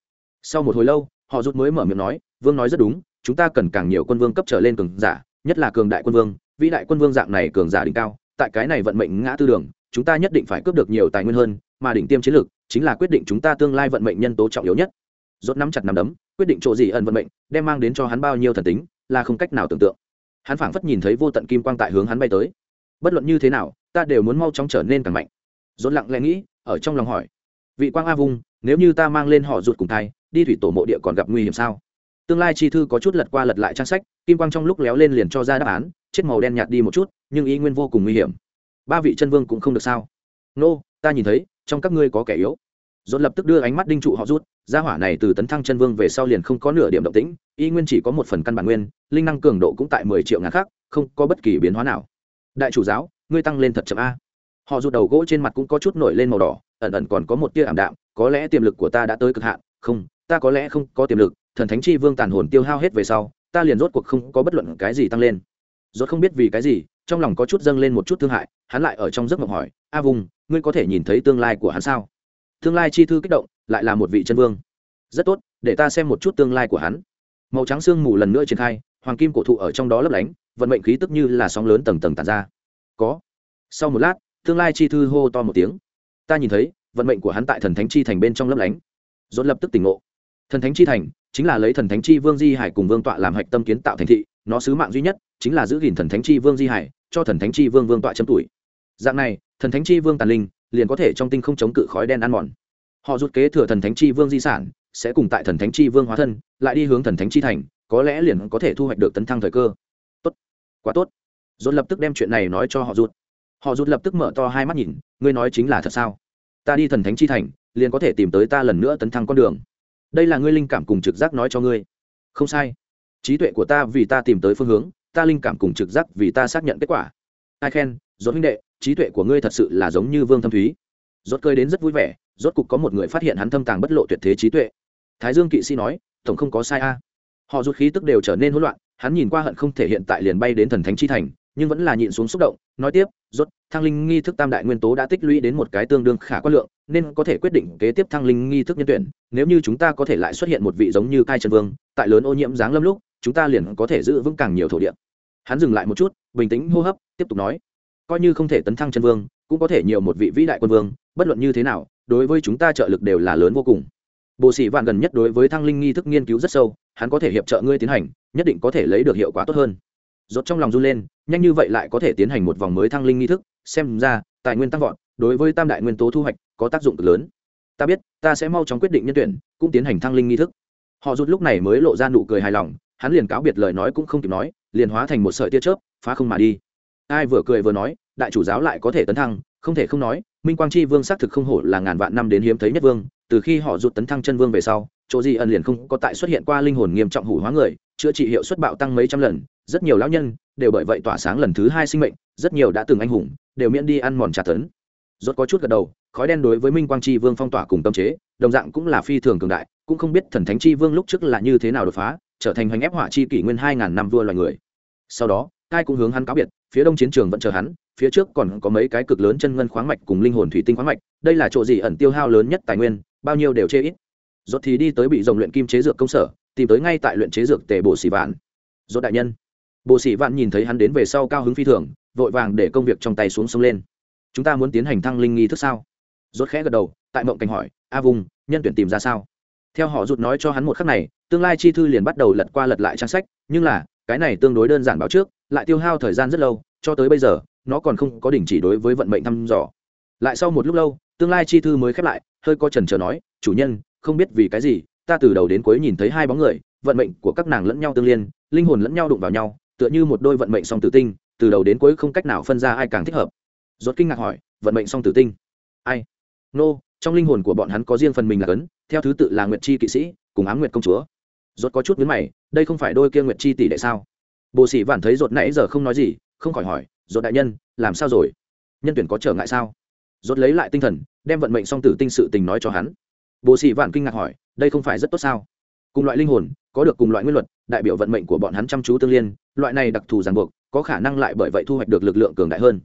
Sau một hồi lâu, họ rút mới mở miệng nói, vương nói rất đúng, chúng ta cần càng nhiều quân vương cấp trở lên cường giả, nhất là cường đại quân vương, vĩ đại quân vương dạng này cường giả đỉnh cao, tại cái này vận mệnh ngã tư đường, chúng ta nhất định phải cướp được nhiều tài nguyên hơn, mà đỉnh tiêm chiến lược chính là quyết định chúng ta tương lai vận mệnh nhân tố trọng yếu nhất. Rốt nắm chặt nắm đấm, quyết định chỗ gì ẩn vận mệnh, đem mang đến cho hắn bao nhiêu thần tính, là không cách nào tưởng tượng hắn phảng phất nhìn thấy vô tận kim quang tại hướng hắn bay tới. Bất luận như thế nào ta đều muốn mau chóng trở nên càng mạnh. Rốt lặng lẽ nghĩ ở trong lòng hỏi. Vị quang a vung nếu như ta mang lên họ ruột cùng thai đi thủy tổ mộ địa còn gặp nguy hiểm sao? Tương lai chi thư có chút lật qua lật lại trang sách kim quang trong lúc léo lên liền cho ra đáp án chết màu đen nhạt đi một chút nhưng ý nguyên vô cùng nguy hiểm. Ba vị chân vương cũng không được sao? Nô、no, ta nhìn thấy trong các ngươi có kẻ yếu dồn lập tức đưa ánh mắt đinh trụ họ rút, gia hỏa này từ tấn thăng chân vương về sau liền không có nửa điểm động tĩnh, y nguyên chỉ có một phần căn bản nguyên, linh năng cường độ cũng tại mười triệu ngàn khác không có bất kỳ biến hóa nào. Đại chủ giáo, ngươi tăng lên thật chậm a. Họ rút đầu gỗ trên mặt cũng có chút nổi lên màu đỏ, ẩn ẩn còn có một tia ảm đạm, có lẽ tiềm lực của ta đã tới cực hạn, không, ta có lẽ không có tiềm lực, thần thánh chi vương tàn hồn tiêu hao hết về sau, ta liền rốt cuộc không có bất luận cái gì tăng lên. Rốt không biết vì cái gì, trong lòng có chút dâng lên một chút thương hại, hắn lại ở trong giấc mộng hỏi, a vùng, ngươi có thể nhìn thấy tương lai của hắn sao? Tương lai chi thư kích động, lại là một vị chân vương. Rất tốt, để ta xem một chút tương lai của hắn. Màu trắng sương mù lần nữa triển khai, hoàng kim cổ thụ ở trong đó lấp lánh, vận mệnh khí tức như là sóng lớn tầng tầng tàn ra. Có. Sau một lát, tương lai chi thư hô to một tiếng. Ta nhìn thấy, vận mệnh của hắn tại thần thánh chi thành bên trong lấp lánh. Dồn lập tức tỉnh ngộ. Thần thánh chi thành chính là lấy thần thánh chi vương di hải cùng vương tọa làm hạch tâm kiến tạo thành thị, nó sứ mạng duy nhất chính là giữ gìn thần thánh chi vương di hải, cho thần thánh chi vương vương tọa chấm tuổi. Dạng này, thần thánh chi vương tàn linh liền có thể trong tinh không chống cự khói đen ăn mòn. Họ rút kế thừa thần thánh chi vương di sản, sẽ cùng tại thần thánh chi vương hóa thân, lại đi hướng thần thánh chi thành, có lẽ liền có thể thu hoạch được tấn thăng thời cơ. Tốt. Quá tốt. Dồn lập tức đem chuyện này nói cho họ rút. Họ rút lập tức mở to hai mắt nhìn, ngươi nói chính là thật sao? Ta đi thần thánh chi thành, liền có thể tìm tới ta lần nữa tấn thăng con đường. Đây là ngươi linh cảm cùng trực giác nói cho ngươi. Không sai. Trí tuệ của ta vì ta tìm tới phương hướng, ta linh cảm cùng trực giác vì ta xác nhận kết quả. Ai khen dốt huynh đệ trí tuệ của ngươi thật sự là giống như vương thâm thúy. Rốt cơi đến rất vui vẻ, rốt cục có một người phát hiện hắn thâm tàng bất lộ tuyệt thế trí tuệ. Thái dương kỵ sĩ nói, tổng không có sai a. Họ rút khí tức đều trở nên hỗn loạn, hắn nhìn qua hận không thể hiện tại liền bay đến thần thánh chi thành, nhưng vẫn là nhịn xuống xúc động, nói tiếp, rốt, thăng linh nghi thức tam đại nguyên tố đã tích lũy đến một cái tương đương khả quan lượng, nên có thể quyết định kế tiếp thăng linh nghi thức nhân tuyển. Nếu như chúng ta có thể lại xuất hiện một vị giống như cai trần vương, tại lớn ô nhiễm dáng lâm lúc, chúng ta liền có thể giữ vững càng nhiều thổ địa. Hắn dừng lại một chút, bình tĩnh hô hấp, tiếp tục nói coi như không thể tấn thăng chân vương, cũng có thể nhiều một vị vĩ đại quân vương, bất luận như thế nào, đối với chúng ta trợ lực đều là lớn vô cùng. Bộ sĩ vạn gần nhất đối với thăng linh nghi thức nghiên cứu rất sâu, hắn có thể hiệp trợ ngươi tiến hành, nhất định có thể lấy được hiệu quả tốt hơn. Rốt trong lòng run lên, nhanh như vậy lại có thể tiến hành một vòng mới thăng linh nghi thức, xem ra, tài nguyên tăng vọt, đối với tam đại nguyên tố thu hoạch có tác dụng cực lớn. Ta biết, ta sẽ mau chóng quyết định nhân tuyển, cũng tiến hành thăng linh nghi thức. Họ rút lúc này mới lộ ra nụ cười hài lòng, hắn liền cáo biệt lời nói cũng không kịp nói, liền hóa thành một sợi tia chớp, phá không mà đi ai vừa cười vừa nói, đại chủ giáo lại có thể tấn thăng, không thể không nói, minh quang chi vương xác thực không hổ là ngàn vạn năm đến hiếm thấy nhất vương, từ khi họ rút tấn thăng chân vương về sau, chỗ gì ẩn liền không có tại xuất hiện qua linh hồn nghiêm trọng hủ hóa người, chữa trị hiệu suất bạo tăng mấy trăm lần, rất nhiều lão nhân đều bởi vậy tỏa sáng lần thứ hai sinh mệnh, rất nhiều đã từng anh hùng đều miễn đi ăn mòn trả tấn rốt có chút gật đầu, khói đen đối với minh quang chi vương phong tỏa cùng tâm chế, đồng dạng cũng là phi thường cường đại, cũng không biết thần thánh chi vương lúc trước là như thế nào đột phá, trở thành hoành ép hỏa chi kỷ nguyên hai ngàn năm vua loài người. Sau đó ai cũng hướng hắn cáo biệt phía đông chiến trường vẫn chờ hắn, phía trước còn có mấy cái cực lớn chân ngân khoáng mạch cùng linh hồn thủy tinh khoáng mạch, đây là chỗ gì ẩn tiêu hao lớn nhất tài nguyên, bao nhiêu đều chê ít. Dốt thì đi tới bị dòng luyện kim chế dược công sở, tìm tới ngay tại luyện chế dược tề bộ sĩ vạn. Dốt đại nhân. Bộ sĩ vạn nhìn thấy hắn đến về sau cao hứng phi thường, vội vàng để công việc trong tay xuống sông lên. Chúng ta muốn tiến hành thăng linh nghi thức sao? Dốt khẽ gật đầu, tại mộng cảnh hỏi, a vùng, nhân tuyển tìm ra sao? Theo họ rụt nói cho hắn một khắc này, tương lai chi thư liền bắt đầu lật qua lật lại trang sách, nhưng là cái này tương đối đơn giản báo trước lại tiêu hao thời gian rất lâu cho tới bây giờ nó còn không có đình chỉ đối với vận mệnh thăm dò. Lại sau một lúc lâu tương lai chi thư mới khép lại hơi có trần trở nói chủ nhân không biết vì cái gì ta từ đầu đến cuối nhìn thấy hai bóng người vận mệnh của các nàng lẫn nhau tương liên linh hồn lẫn nhau đụng vào nhau tựa như một đôi vận mệnh song tử tinh từ đầu đến cuối không cách nào phân ra ai càng thích hợp. Rốt kinh ngạc hỏi vận mệnh song tử tinh? Ai? Nô、no, trong linh hồn của bọn hắn có riêng phần mình là cấn theo thứ tự là nguyệt chi kỵ sĩ cùng ám nguyệt công chúa. Rốt có chút nhướng mày đây không phải đôi kia nguyệt chi tỷ đệ sao? Bồ sĩ vạn thấy rốt nãy giờ không nói gì, không khỏi hỏi, rốt đại nhân, làm sao rồi? Nhân tuyển có trở ngại sao? Rốt lấy lại tinh thần, đem vận mệnh song tử tinh sự tình nói cho hắn. Bồ sĩ vạn kinh ngạc hỏi, đây không phải rất tốt sao? Cùng loại linh hồn, có được cùng loại nguyên luật, đại biểu vận mệnh của bọn hắn chăm chú tương liên, loại này đặc thù ràng buộc, có khả năng lại bởi vậy thu hoạch được lực lượng cường đại hơn.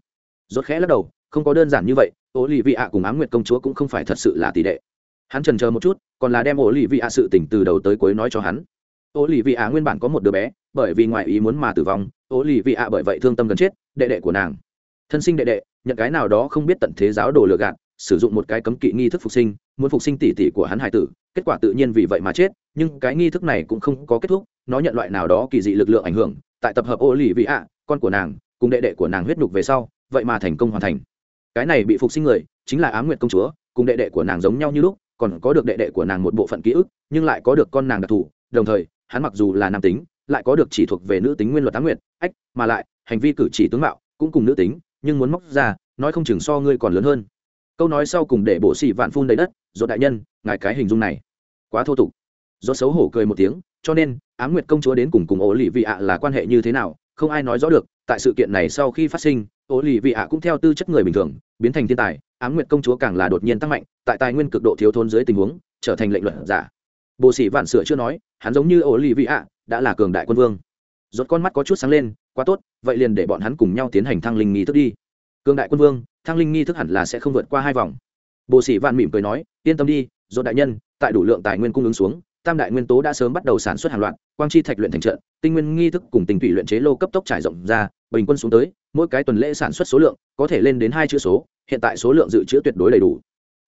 Rốt khẽ lắc đầu, không có đơn giản như vậy ố lì vị ạ cùng ám nguyệt công chúa cũng không phải thật sự là tỷ đệ. Hắn trần chờ một chút, còn là đem ố lì vị ạ sự tỉnh từ đầu tới cuối nói cho hắn. Ô lì vị ạ nguyên bản có một đứa bé, bởi vì ngoại ý muốn mà tử vong, Ô lì vị ạ bởi vậy thương tâm gần chết, đệ đệ của nàng. Thân sinh đệ đệ, nhận cái nào đó không biết tận thế giáo đồ lừa gạt, sử dụng một cái cấm kỵ nghi thức phục sinh, muốn phục sinh tỷ tỷ của hắn hải tử, kết quả tự nhiên vì vậy mà chết, nhưng cái nghi thức này cũng không có kết thúc, nó nhận loại nào đó kỳ dị lực lượng ảnh hưởng, tại tập hợp ô lì vị ạ con của nàng, cùng đệ đệ của nàng huyết nhục về sau, vậy mà thành công hoàn thành. Cái này bị phục sinh người, chính là á m nguyệt công chúa, cùng đệ đệ của nàng giống nhau như lúc, còn có được đệ đệ của nàng một bộ phận ký ức, nhưng lại có được con nàng đặc thù, đồng thời hắn mặc dù là nam tính, lại có được chỉ thuộc về nữ tính nguyên luật tá nguyệt, ách, mà lại, hành vi cử chỉ tướng mạo, cũng cùng nữ tính, nhưng muốn móc ra, nói không chừng so ngươi còn lớn hơn. Câu nói sau cùng để bổ xỉ vạn phun đầy đất dốt đại nhân, ngài cái hình dung này, quá thô tục. Do xấu hổ cười một tiếng, cho nên, ám nguyệt công chúa đến cùng cùng ổ lì vị ạ là quan hệ như thế nào, không ai nói rõ được, tại sự kiện này sau khi phát sinh ổ lì vị ạ cũng theo tư chất người bình thường, biến thành thiên tài, ám nguyệt công chúa càng là đột nhiên tăng mạnh, tại tài nguyên cực độ thiếu thốn dưới tình huống, trở thành lệnh luận giả bồ sĩ vạn sửa chưa nói, hắn giống như ổ lì vị ạ đã là cường đại quân vương. Rốt con mắt có chút sáng lên, quá tốt, vậy liền để bọn hắn cùng nhau tiến hành thăng linh nghi thức đi. Cường đại quân vương, thăng linh nghi thức hẳn là sẽ không vượt qua hai vòng. Bồ sĩ vạn mỉm cười nói, yên tâm đi, rốt đại nhân, tại đủ lượng tài nguyên cung ứng xuống, tam đại nguyên tố đã sớm bắt đầu sản xuất hàng loạt, quang chi thạch luyện thành trận, tinh nguyên nghi thức cùng tình thủy luyện chế lô cấp tốc trải rộng ra, bình quân xuống tới, mỗi cái tuần lễ sản xuất số lượng có thể lên đến hai chữ số, hiện tại số lượng dự trữ tuyệt đối đầy đủ.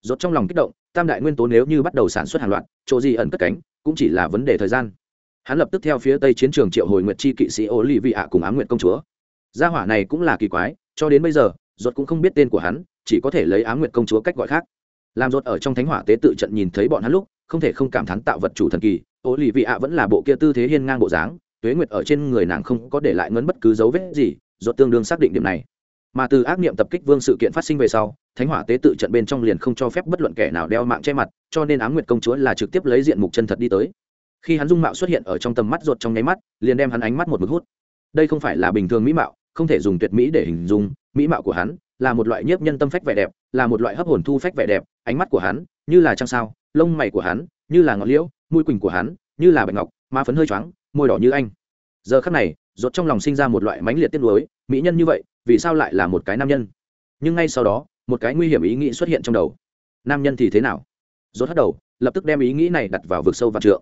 Rốt trong lòng kích động tam đại nguyên tố nếu như bắt đầu sản xuất hàng loạt, chỗ gì ẩn cất cánh, cũng chỉ là vấn đề thời gian. Hắn lập tức theo phía tây chiến trường triệu hồi nguyệt chi kỵ sĩ ô lì vị ạ cùng ám nguyệt công chúa. Gia hỏa này cũng là kỳ quái, cho đến bây giờ, ruột cũng không biết tên của hắn, chỉ có thể lấy ám nguyệt công chúa cách gọi khác. Làm ruột ở trong thánh hỏa tế tự trận nhìn thấy bọn hắn lúc, không thể không cảm thán tạo vật chủ thần kỳ ô lì vị ạ vẫn là bộ kia tư thế hiên ngang bộ dáng, tuế nguyệt ở trên người nàng không có để lại ngấn bất cứ dấu vết gì, ruột tương đương xác định điểm này. Mà từ ác niệm tập kích vương sự kiện phát sinh về sau thánh hỏa tế tự trận bên trong liền không cho phép bất luận kẻ nào đeo mạng che mặt, cho nên ám nguyệt công chúa là trực tiếp lấy diện mục chân thật đi tới. Khi hắn dung mạo xuất hiện ở trong tầm mắt ruột trong nháy mắt, liền đem hắn ánh mắt một mực hút. Đây không phải là bình thường mỹ mạo, không thể dùng tuyệt mỹ để hình dung, mỹ mạo của hắn là một loại nhiếp nhân tâm phách vẻ đẹp, là một loại hấp hồn thu phách vẻ đẹp, ánh mắt của hắn như là trăng sao, lông mày của hắn như là ngọn liễu, mũi quỳnh của hắn như là bạch ngọc, má phấn hơi choáng, môi đỏ như anh. Giờ khắc này, ruột trong lòng sinh ra một loại mãnh liệt tiếc nuối, mỹ nhân như vậy, vì sao lại là một cái nam nhân? Nhưng ngay sau đó một cái nguy hiểm ý nghĩ xuất hiện trong đầu. Nam nhân thì thế nào? Rốt hất đầu lập tức đem ý nghĩ này đặt vào vực sâu và trượng.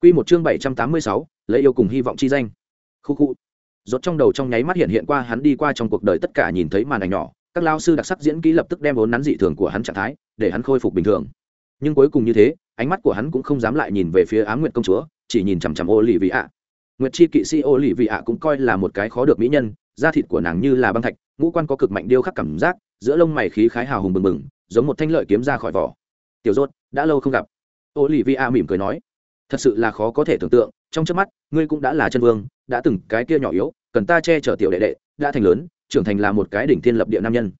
Quy một chương bảy trăm tám mươi sáu, lấy yêu cùng hy vọng chi danh. Khu khu. Rốt trong đầu trong nháy mắt hiện hiện qua hắn đi qua trong cuộc đời tất cả nhìn thấy màn ảnh nhỏ các lao sư đặc sắc diễn kỹ lập tức đem vốn nắn dị thường của hắn trạng thái để hắn khôi phục bình thường. Nhưng cuối cùng như thế ánh mắt của hắn cũng không dám lại nhìn về phía á nguyệt công chúa chỉ nhìn chằm chằm ô lì vị ạ nguyệt chi kỵ sĩ ô lì vị ạ cũng coi là một cái khó được mỹ nhân, da thịt của nàng như là băng thạch, ngũ quan có cực mạnh điêu khắc cảm giác, giữa lông mày khí khái hào hùng bừng bừng, giống một thanh lợi kiếm ra khỏi vỏ. Tiểu rốt đã lâu không gặp. Ô lì vị ạ mỉm cười nói. Thật sự là khó có thể tưởng tượng, trong trước mắt, ngươi cũng đã là chân vương, đã từng cái kia nhỏ yếu, cần ta che chở tiểu đệ đệ, đã thành lớn, trưởng thành là một cái đỉnh thiên lập địa nam nhân.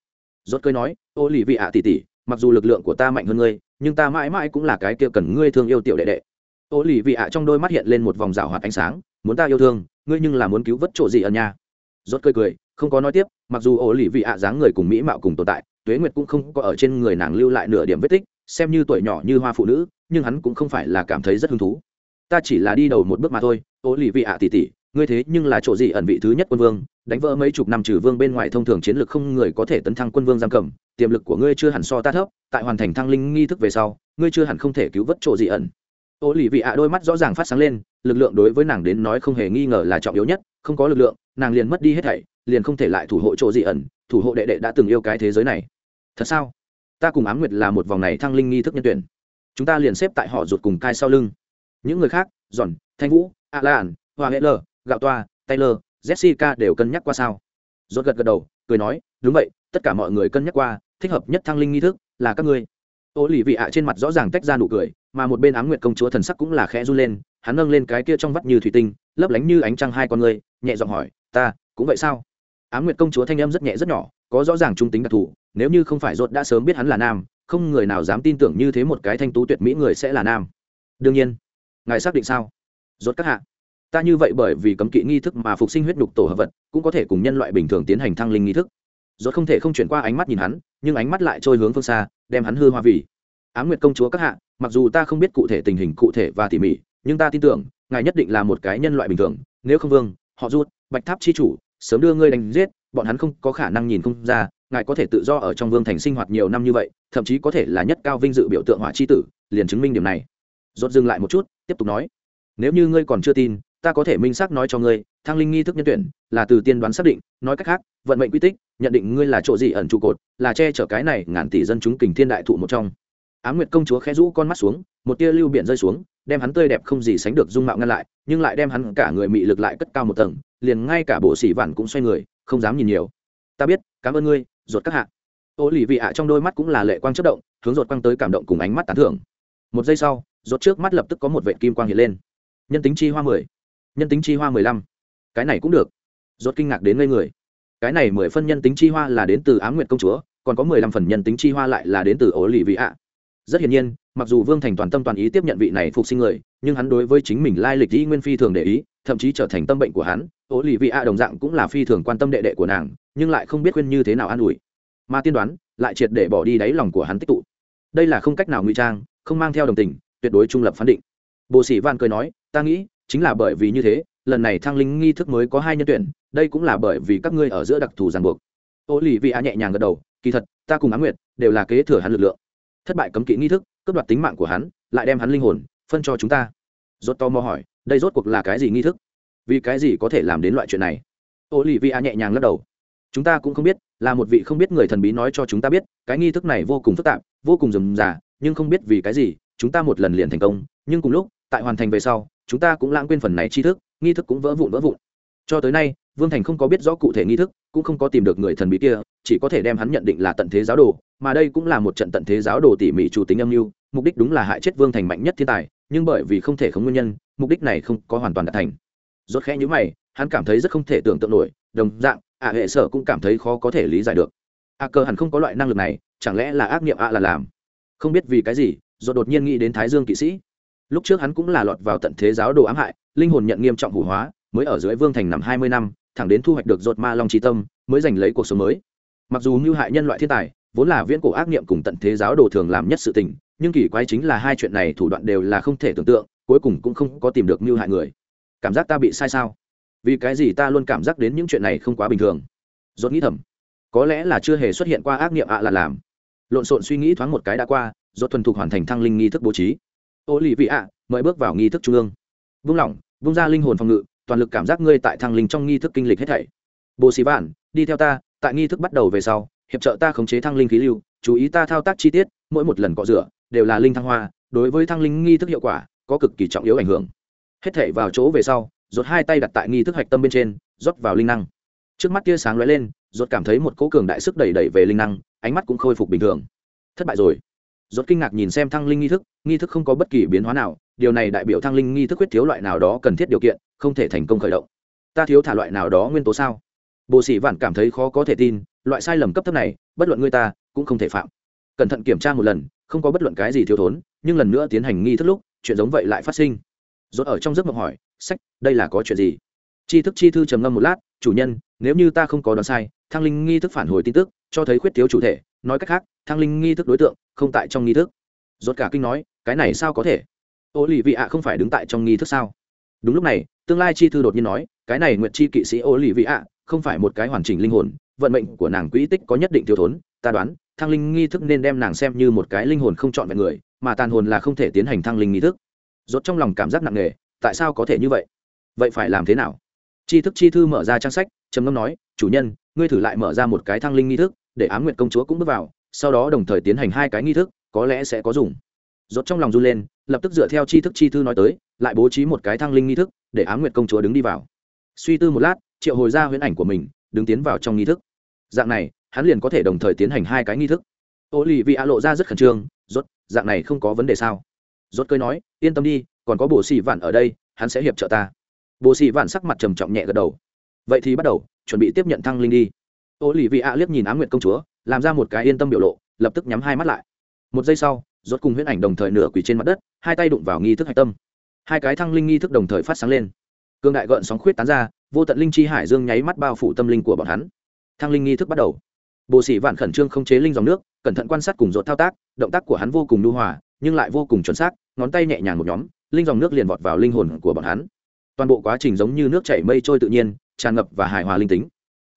Rốt cười nói ô lì vị ạ tỷ tỷ, mặc dù lực lượng của ta mạnh hơn ngươi, nhưng ta mãi mãi cũng là cái kia cần ngươi thương yêu tiểu đệ đệ. Ô lì vị ạ trong đôi mắt hiện lên một vòng rào hoạt ánh sáng muốn ta yêu thương ngươi nhưng là muốn cứu vớt chỗ gì ẩn nha, rốt cười cười không có nói tiếp mặc dù ổ lì vị ạ dáng người cùng mỹ mạo cùng tồn tại tuế nguyệt cũng không có ở trên người nàng lưu lại nửa điểm vết tích xem như tuổi nhỏ như hoa phụ nữ nhưng hắn cũng không phải là cảm thấy rất hứng thú. Ta chỉ là đi đầu một bước mà thôi ổ lì vị ạ tỷ tỷ ngươi thế nhưng là chỗ gì ẩn vị thứ nhất quân vương đánh vỡ mấy chục năm trừ vương bên ngoài thông thường chiến lược không người có thể tấn thăng quân vương giam cầm tiềm lực của ngươi chưa hẳn so ta thấp tại hoàn thành thăng linh nghi thức về sau ngươi chưa hẳn không thể cứu vớt chỗ gì ẩn. Ô lì vị ạ đôi mắt rõ ràng phát sáng lên lực lượng đối với nàng đến nói không hề nghi ngờ là trọng yếu nhất, không có lực lượng, nàng liền mất đi hết thảy, liền không thể lại thủ hộ chỗ gì ẩn, thủ hộ đệ đệ đã từng yêu cái thế giới này. Thật sao? Ta cùng ám nguyệt là một vòng này thăng linh nghi thức nhân tuyển. Chúng ta liền xếp tại họ ruột cùng cai sau lưng. Những người khác giòn thanh vũ a lan hoa hệ lờ, gạo toa, taylor, jessica đều cân nhắc qua sao? Rốt gật gật đầu, cười nói, đúng vậy, tất cả mọi người cân nhắc qua, thích hợp nhất thăng linh nghi thức là các ngươi. Ô lì vị ạ trên mặt rõ ràng tách ra nụ cười, mà một bên ám nguyệt công chúa thần sắc cũng là khẽ run lên hắn nâng lên cái kia trong vắt như thủy tinh, lấp lánh như ánh trăng hai con người, nhẹ giọng hỏi, ta, cũng vậy sao? Ám nguyệt công chúa thanh âm rất nhẹ rất nhỏ, có rõ ràng trung tính đặc thù, nếu như không phải rốt đã sớm biết hắn là nam, không người nào dám tin tưởng như thế một cái thanh tú tuyệt mỹ người sẽ là nam. Đương nhiên, ngài xác định sao? Rốt các hạ, ta như vậy bởi vì cấm kỵ nghi thức mà phục sinh huyết nhục tổ hợp vật, cũng có thể cùng nhân loại bình thường tiến hành thăng linh nghi thức. Rốt không thể không chuyển qua ánh mắt nhìn hắn, nhưng ánh mắt lại trôi hướng phương xa, đem hắn hư hoa vì. Ám nguyệt công chúa các hạ, mặc dù ta không biết cụ thể tình hình cụ thể và tỉ mỉ nhưng ta tin tưởng, ngài nhất định là một cái nhân loại bình thường, nếu không vương, họ rút, bạch tháp chi chủ, sớm đưa ngươi đánh giết, bọn hắn không có khả năng nhìn không ra, ngài có thể tự do ở trong vương thành sinh hoạt nhiều năm như vậy, thậm chí có thể là nhất cao vinh dự biểu tượng hỏa chi tử, liền chứng minh điểm này. Rốt dừng lại một chút, tiếp tục nói, nếu như ngươi còn chưa tin, ta có thể minh xác nói cho ngươi, thăng linh nghi thức nhân tuyển, là từ tiên đoán xác định, nói cách khác, vận mệnh quy tích, nhận định ngươi là chỗ gì ẩn trụ cột, là che chở cái này ngàn tỷ dân chúng kình thiên đại thụ một trong. Á m nguyệt công chúa khẽ rũ con mắt xuống, một tia lưu biển rơi xuống đem hắn tươi đẹp không gì sánh được dung mạo ngăn lại, nhưng lại đem hắn cả người mị lực lại cất cao một tầng, liền ngay cả bộ sĩ vản cũng xoay người, không dám nhìn nhiều. Ta biết, cảm ơn ngươi, ruột các hạ. Ô lì vị ạ trong đôi mắt cũng là lệ quang chất động, hướng ruột quang tới cảm động cùng ánh mắt tán thưởng. Một giây sau, ruột trước mắt lập tức có một vệ kim quang hiện lên. Nhân tính chi hoa mười, nhân tính chi hoa mười lăm. Cái này cũng được. Ruột kinh ngạc đến ngây người. Cái này mười phân nhân tính chi hoa là đến từ á m nguyệt công chúa, còn có mười lăm phần nhân tính chi hoa lại là đến từ ổ lì vị ạ rất hiển nhiên mặc dù vương thành toàn tâm toàn ý tiếp nhận vị này phục sinh người, nhưng hắn đối với chính mình lai lịch dĩ nguyên phi thường để ý, thậm chí trở thành tâm bệnh của hắn. Ố lì vị a đồng dạng cũng là phi thường quan tâm đệ đệ của nàng, nhưng lại không biết khuyên như thế nào an ủi. Mà tiên đoán, lại triệt để bỏ đi đáy lòng của hắn tích tụ. Đây là không cách nào ngụy trang, không mang theo đồng tình, tuyệt đối trung lập phán định. Bộ sĩ van cười nói, ta nghĩ, chính là bởi vì như thế, lần này thăng linh nghi thức mới có hai nhân tuyển, đây cũng là bởi vì các ngươi ở giữa đặc thù ràng buộc. Ô lì vị a nhẹ nhàng gật đầu, kỳ thật, ta cùng á nguyệt đều là kế thừa hắn lực lượng thất bại cấm kỵ nghi thức, cướp đoạt tính mạng của hắn, lại đem hắn linh hồn, phân cho chúng ta. Rốt to mò hỏi, đây rốt cuộc là cái gì nghi thức? Vì cái gì có thể làm đến loại chuyện này? Ô lì vi a nhẹ nhàng lắc đầu. Chúng ta cũng không biết, là một vị không biết người thần bí nói cho chúng ta biết, cái nghi thức này vô cùng phức tạp, vô cùng rườm rà, nhưng không biết vì cái gì, chúng ta một lần liền thành công. Nhưng cùng lúc, tại hoàn thành về sau, chúng ta cũng lãng quên phần này tri thức, nghi thức cũng vỡ vụn vỡ vụn. Cho tới nay vương thành không có biết rõ cụ thể nghi thức, cũng không có tìm được người thần bí kia, chỉ có thể đem hắn nhận định là tận thế giáo đồ, mà đây cũng là một trận tận thế giáo đồ tỉ mỉ chủ tính âm mưu, mục đích đúng là hại chết vương thành mạnh nhất thiên tài, nhưng bởi vì không thể không nguyên nhân, mục đích này không có hoàn toàn đạt thành. Rốt khẽ nhíu mày, hắn cảm thấy rất không thể tưởng tượng nổi, đồng dạng ạ hệ sở cũng cảm thấy khó có thể lý giải được. Ạ cơ hẳn không có loại năng lực này, chẳng lẽ là ác niệm ạ là làm? Không biết vì cái gì, rốt đột nhiên nghĩ đến thái dương kỵ sĩ. Lúc trước hắn cũng là lọt vào tận thế giáo đồ ám hại, linh hồn nhận nghiêm trọng hủ hóa, mới ở dưới vương thành nằm hai mươi năm thẳng đến thu hoạch được rốt ma long trí tâm, mới giành lấy cuộc sống mới. Mặc dù mưu hại nhân loại thiên tài, vốn là viễn cổ ác niệm cùng tận thế giáo đồ thường làm nhất sự tình, nhưng kỳ quái chính là hai chuyện này thủ đoạn đều là không thể tưởng tượng, cuối cùng cũng không có tìm được mưu hại người. Cảm giác ta bị sai sao? Vì cái gì ta luôn cảm giác đến những chuyện này không quá bình thường? Dốt nghĩ thầm. Có lẽ là chưa hề xuất hiện qua ác niệm ạ là làm. Lộn xộn suy nghĩ thoáng một cái đã qua dốt thuần thục hoàn thành thăng linh nghi thức bố trí. Ô lì vị ạ, mời bước vào nghi thức trung ương. Vung lỏng, vung ra linh hồn phòng ngự toàn lực cảm giác ngươi tại thăng linh trong nghi thức kinh lịch hết thảy. Bồ xì vạn, đi theo ta, tại nghi thức bắt đầu về sau, hiệp trợ ta khống chế thăng linh khí lưu, chú ý ta thao tác chi tiết, mỗi một lần cọ rửa, đều là linh thăng hoa, đối với thăng linh nghi thức hiệu quả, có cực kỳ trọng yếu ảnh hưởng. Hết thể vào chỗ về sau rột hai tay đặt tại nghi thức hạch tâm bên trên, rót vào linh năng. Trước mắt tia sáng lóe lên rột cảm thấy một cỗ cường đại sức đẩy đẩy về linh năng, ánh mắt cũng khôi phục bình thường. Thất bại rồi. Rột kinh ngạc nhìn xem thăng linh nghi thức nghi thức không có bất kỳ biến hóa nào, điều này đại biểu thăng linh nghi thức quyết thiếu loại nào đó cần thiết điều kiện không thể thành công khởi động. Ta thiếu thả loại nào đó nguyên tố sao? Bồ sĩ vạn cảm thấy khó có thể tin, loại sai lầm cấp thấp này, bất luận người ta, cũng không thể phạm. Cẩn thận kiểm tra một lần, không có bất luận cái gì thiếu thốn, nhưng lần nữa tiến hành nghi thức lúc, chuyện giống vậy lại phát sinh. Rốt ở trong giấc mộng hỏi, sách, đây là có chuyện gì? Chi thức chi thư trầm ngâm một lát, chủ nhân, nếu như ta không có đoán sai, thăng linh nghi thức phản hồi tin tức, cho thấy khuyết thiếu chủ thể, nói cách khác, thăng linh nghi thức đối tượng không tại trong nghi thức. Rốt cả kinh nói, cái này sao có thể? Ô lì vị ạ không phải đứng tại trong nghi thức sao? Đúng lúc này, tương lai chi thư đột nhiên nói, cái này nguyệt chi kỵ sĩ ô lì vị ạ không phải một cái hoàn chỉnh linh hồn, vận mệnh của nàng quỹ tích có nhất định thiếu thốn, ta đoán, thăng linh nghi thức nên đem nàng xem như một cái linh hồn không chọn vẹn người, mà tàn hồn là không thể tiến hành thăng linh nghi thức. Rốt trong lòng cảm giác nặng nề, tại sao có thể như vậy? Vậy phải làm thế nào? Chi thức chi thư mở ra trang sách, trầm ngâm nói, chủ nhân, ngươi thử lại mở ra một cái thăng linh nghi thức, để ám nguyện công chúa cũng bước vào, sau đó đồng thời tiến hành hai cái nghi thức, có lẽ sẽ có dùng. Rốt trong lòng run lên, lập tức dựa theo chi thức chi thư nói tới lại bố trí một cái thăng linh nghi thức, để ám nguyệt công chúa đứng đi vào. Suy tư một lát, triệu hồi ra huyễn ảnh của mình, đứng tiến vào trong nghi thức. Dạng này, hắn liền có thể đồng thời tiến hành hai cái nghi thức. Ô lì vị Á lộ ra rất khẩn trương, rốt, dạng này không có vấn đề sao? Rốt cười nói, yên tâm đi, còn có bồ xì vạn ở đây, hắn sẽ hiệp trợ ta. Bồ xì vạn sắc mặt trầm trọng nhẹ gật đầu. Vậy thì bắt đầu, chuẩn bị tiếp nhận thăng linh đi. Ô lì vị Á liếc nhìn á nguyệt công chúa, làm ra một cái yên tâm biểu lộ, lập tức nhắm hai mắt lại. Một giây sau, rốt cùng huyễn ảnh đồng thời nửa quỳ trên mặt đất, hai tay đụng vào nghi thức hạch tâm hai cái thăng linh nghi thức đồng thời phát sáng lên. Cương đại gợn sóng khuyết tán ra, vô tận linh chi hải dương nháy mắt bao phủ tâm linh của bọn hắn. Thăng linh nghi thức bắt đầu. Bồ sĩ vạn khẩn trương không chế linh dòng nước, cẩn thận quan sát cùng rột thao tác, động tác của hắn vô cùng nhu hòa, nhưng lại vô cùng chuẩn xác, ngón tay nhẹ nhàng một nhóm, linh dòng nước liền vọt vào linh hồn của bọn hắn. Toàn bộ quá trình giống như nước chảy mây trôi tự nhiên, tràn ngập và hài hòa linh tính.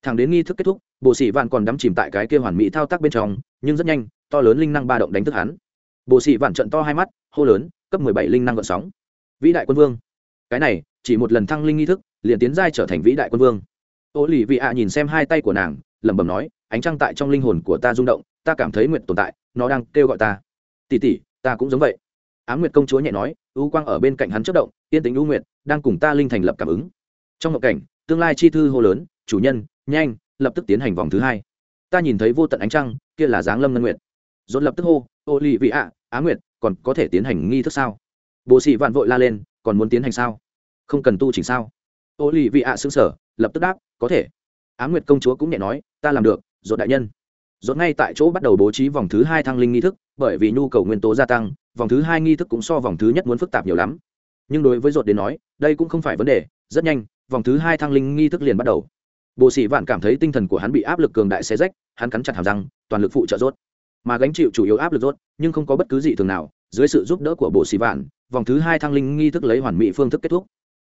Thẳng đến nghi thức kết thúc, bồ sĩ vạn còn đắm chìm tại cái kia hoàn mỹ thao tác bên trong, nhưng rất nhanh, to lớn linh năng ba động đánh thức hắn. Bồ sĩ vạn trận to hai mắt, hô lớn, cấp mười bảy linh năng gợn sóng vĩ đại quân vương. Cái này, chỉ một lần thăng linh nghi thức, liền tiến giai trở thành vĩ đại quân vương. Ô lì vị ạ nhìn xem hai tay của nàng, lẩm bẩm nói, ánh trăng tại trong linh hồn của ta rung động, ta cảm thấy nguyện tồn tại, nó đang kêu gọi ta. Tỉ tỉ ta cũng giống vậy. Á m nguyệt công chúa nhẹ nói, u quang ở bên cạnh hắn chất động, yên tính u nguyệt, đang cùng ta linh thành lập cảm ứng. Trong ngộ cảnh, tương lai chi thư hô lớn, chủ nhân, nhanh, lập tức tiến hành vòng thứ hai. Ta nhìn thấy vô tận ánh trăng, kia là giáng lâm ngân nguyệt. Dồn lập tức hô, ô lì vị ạ á nguyệt, còn có thể tiến hành nghi thức sao? Bồ sĩ vạn vội la lên, còn muốn tiến hành sao? Không cần tu chỉnh sao? Ô lì vị ạ xứng sở lập tức đáp, có thể. Á nguyệt công chúa cũng nhẹ nói, ta làm được dột đại nhân. Dột ngay tại chỗ bắt đầu bố trí vòng thứ hai thăng linh nghi thức, bởi vì nhu cầu nguyên tố gia tăng, vòng thứ hai nghi thức cũng so vòng thứ nhất muốn phức tạp nhiều lắm. Nhưng đối với dột đến nói, đây cũng không phải vấn đề, rất nhanh, vòng thứ hai thăng linh nghi thức liền bắt đầu. Bộ sĩ vạn cảm thấy tinh thần của hắn bị áp lực cường đại xé rách, hắn cắn chặt hàm răng, toàn lực phụ trợ rốt mà gánh chịu chủ yếu áp lực rốt nhưng không có bất cứ gì thường nào, dưới sự giúp đỡ của bộ sĩ vạn vòng thứ hai thăng linh nghi thức lấy hoàn mỹ phương thức kết thúc.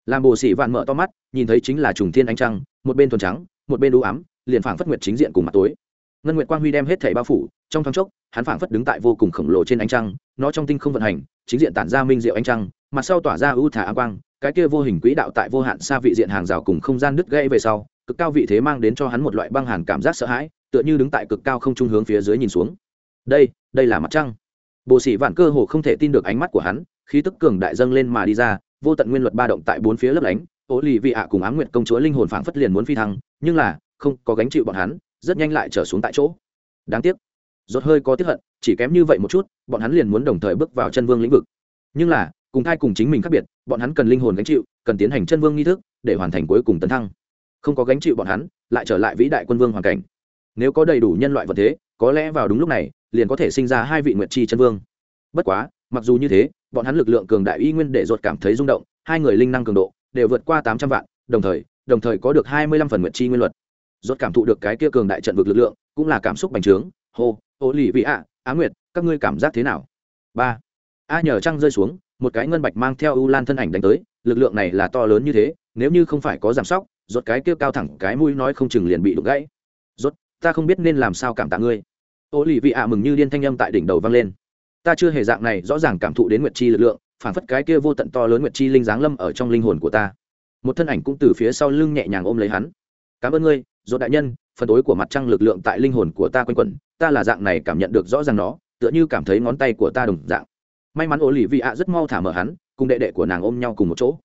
Làm Bồ sĩ vạn mở to mắt, nhìn thấy chính là trùng thiên ánh trăng, một bên thuần trắng, một bên đũ ám, liền phảng phất nguyệt chính diện cùng mặt tối. Ngân nguyệt quang huy đem hết thảy bao phủ, trong thoáng chốc, hắn phảng phất đứng tại vô cùng khổng lồ trên ánh trăng, nó trong tinh không vận hành, chính diện tản ra minh diệu ánh trăng mặt sau tỏa ra ưu thả áng quang, cái kia vô hình quỹ đạo tại vô hạn xa vị diện hàng rào cùng không gian đứt gãy về sau, cực cao vị thế mang đến cho hắn một loại băng hàn cảm giác sợ hãi, tựa như đứng tại cực cao không trung hướng phía dưới nhìn xuống. Đây đây là mặt trăng. Bồ sĩ vạn cơ hồ không thể tin được ánh mắt của hắn khí tức cường đại dâng lên mà đi ra, vô tận nguyên luật ba động tại bốn phía lấp lánh ố lì vị ạ cùng ám nguyện công chúa linh hồn phảng phất liền muốn phi thăng, nhưng là, không có gánh chịu bọn hắn, rất nhanh lại trở xuống tại chỗ. Đáng tiếc, rốt hơi có tiếc hận, chỉ kém như vậy một chút, bọn hắn liền muốn đồng thời bước vào chân vương lĩnh vực. Nhưng là, cùng thai cùng chính mình khác biệt, bọn hắn cần linh hồn gánh chịu, cần tiến hành chân vương nghi thức, để hoàn thành cuối cùng tấn thăng. Không có gánh chịu bọn hắn, lại trở lại vĩ đại quân vương hoàn cảnh. Nếu có đầy đủ nhân loại vật thế, có lẽ vào đúng lúc này, liền có thể sinh ra hai vị nguyệt chi chân vương. Bất quá, mặc dù như thế bọn hắn lực lượng cường đại y nguyên để ruột cảm thấy rung động, hai người linh năng cường độ đều vượt qua tám trăm vạn, đồng thời đồng thời có được hai mươi lăm phần nguyệt chi nguyên luật. Ruột cảm thụ được cái kia cường đại trận vực lực lượng, cũng là cảm xúc bành trướng, hô ô lì vị ạ á nguyệt, các ngươi cảm giác thế nào? Ba. A nhờ trăng rơi xuống, một cái ngân bạch mang theo u lan thân ảnh đánh tới, lực lượng này là to lớn như thế, nếu như không phải có giảm sóc, ruột cái kia cao thẳng cái mũi nói không chừng liền bị đục gãy. Rốt ta không biết nên làm sao cảm tạ ngươi. Ô lì vị ạ mừng như điên thanh âm tại đỉnh đầu vang lên ta chưa hề dạng này rõ ràng cảm thụ đến nguyệt chi lực lượng phản phất cái kia vô tận to lớn nguyệt chi linh giáng lâm ở trong linh hồn của ta. Một thân ảnh cũng từ phía sau lưng nhẹ nhàng ôm lấy hắn. Cảm ơn ngươi dỗ đại nhân, phần tối của mặt trăng lực lượng tại linh hồn của ta quanh quẩn, ta là dạng này cảm nhận được rõ ràng nó, tựa như cảm thấy ngón tay của ta đồng dạng. May mắn ô lì vị ạ rất mau thả mở hắn, cùng đệ đệ của nàng ôm nhau cùng một chỗ.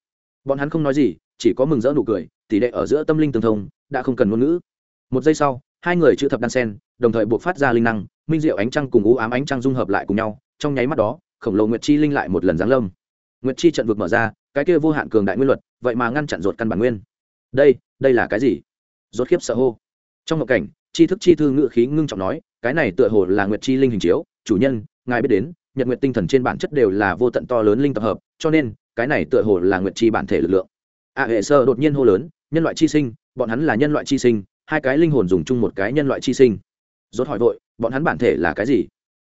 Bọn hắn không nói gì, chỉ có mừng rỡ nụ cười, tỷ đệ ở giữa tâm linh tương thông, đã không cần ngôn ngữ. Một giây sau, hai người chữ thập đan sen, đồng thời buộc phát ra linh năng minh diệu ánh trăng cùng u ám ánh trăng dung hợp lại cùng nhau, trong nháy mắt đó, khổng lồ nguyệt chi linh lại một lần giáng lâm. Nguyệt chi trận vực mở ra, cái kia vô hạn cường đại nguyên luật, vậy mà ngăn chặn ruột căn bản nguyên. Đây đây là cái gì? Rốt khiếp sợ hô. Trong một cảnh, chi thức chi thư ngự khí ngưng trọng nói, cái này tựa hồ là nguyệt chi linh hình chiếu, chủ nhân, ngài biết đến, nhật nguyệt tinh thần trên bản chất đều là vô tận to lớn linh tập hợp, cho nên, cái này tựa hồ là nguyệt chi bản thể lực lượng. A hệ sơ đột nhiên hô lớn, nhân loại chi sinh, bọn hắn là nhân loại chi sinh, hai cái linh hồn dùng chung một cái nhân loại chi sinh. Rốt hỏi vội bọn hắn bản thể là cái gì?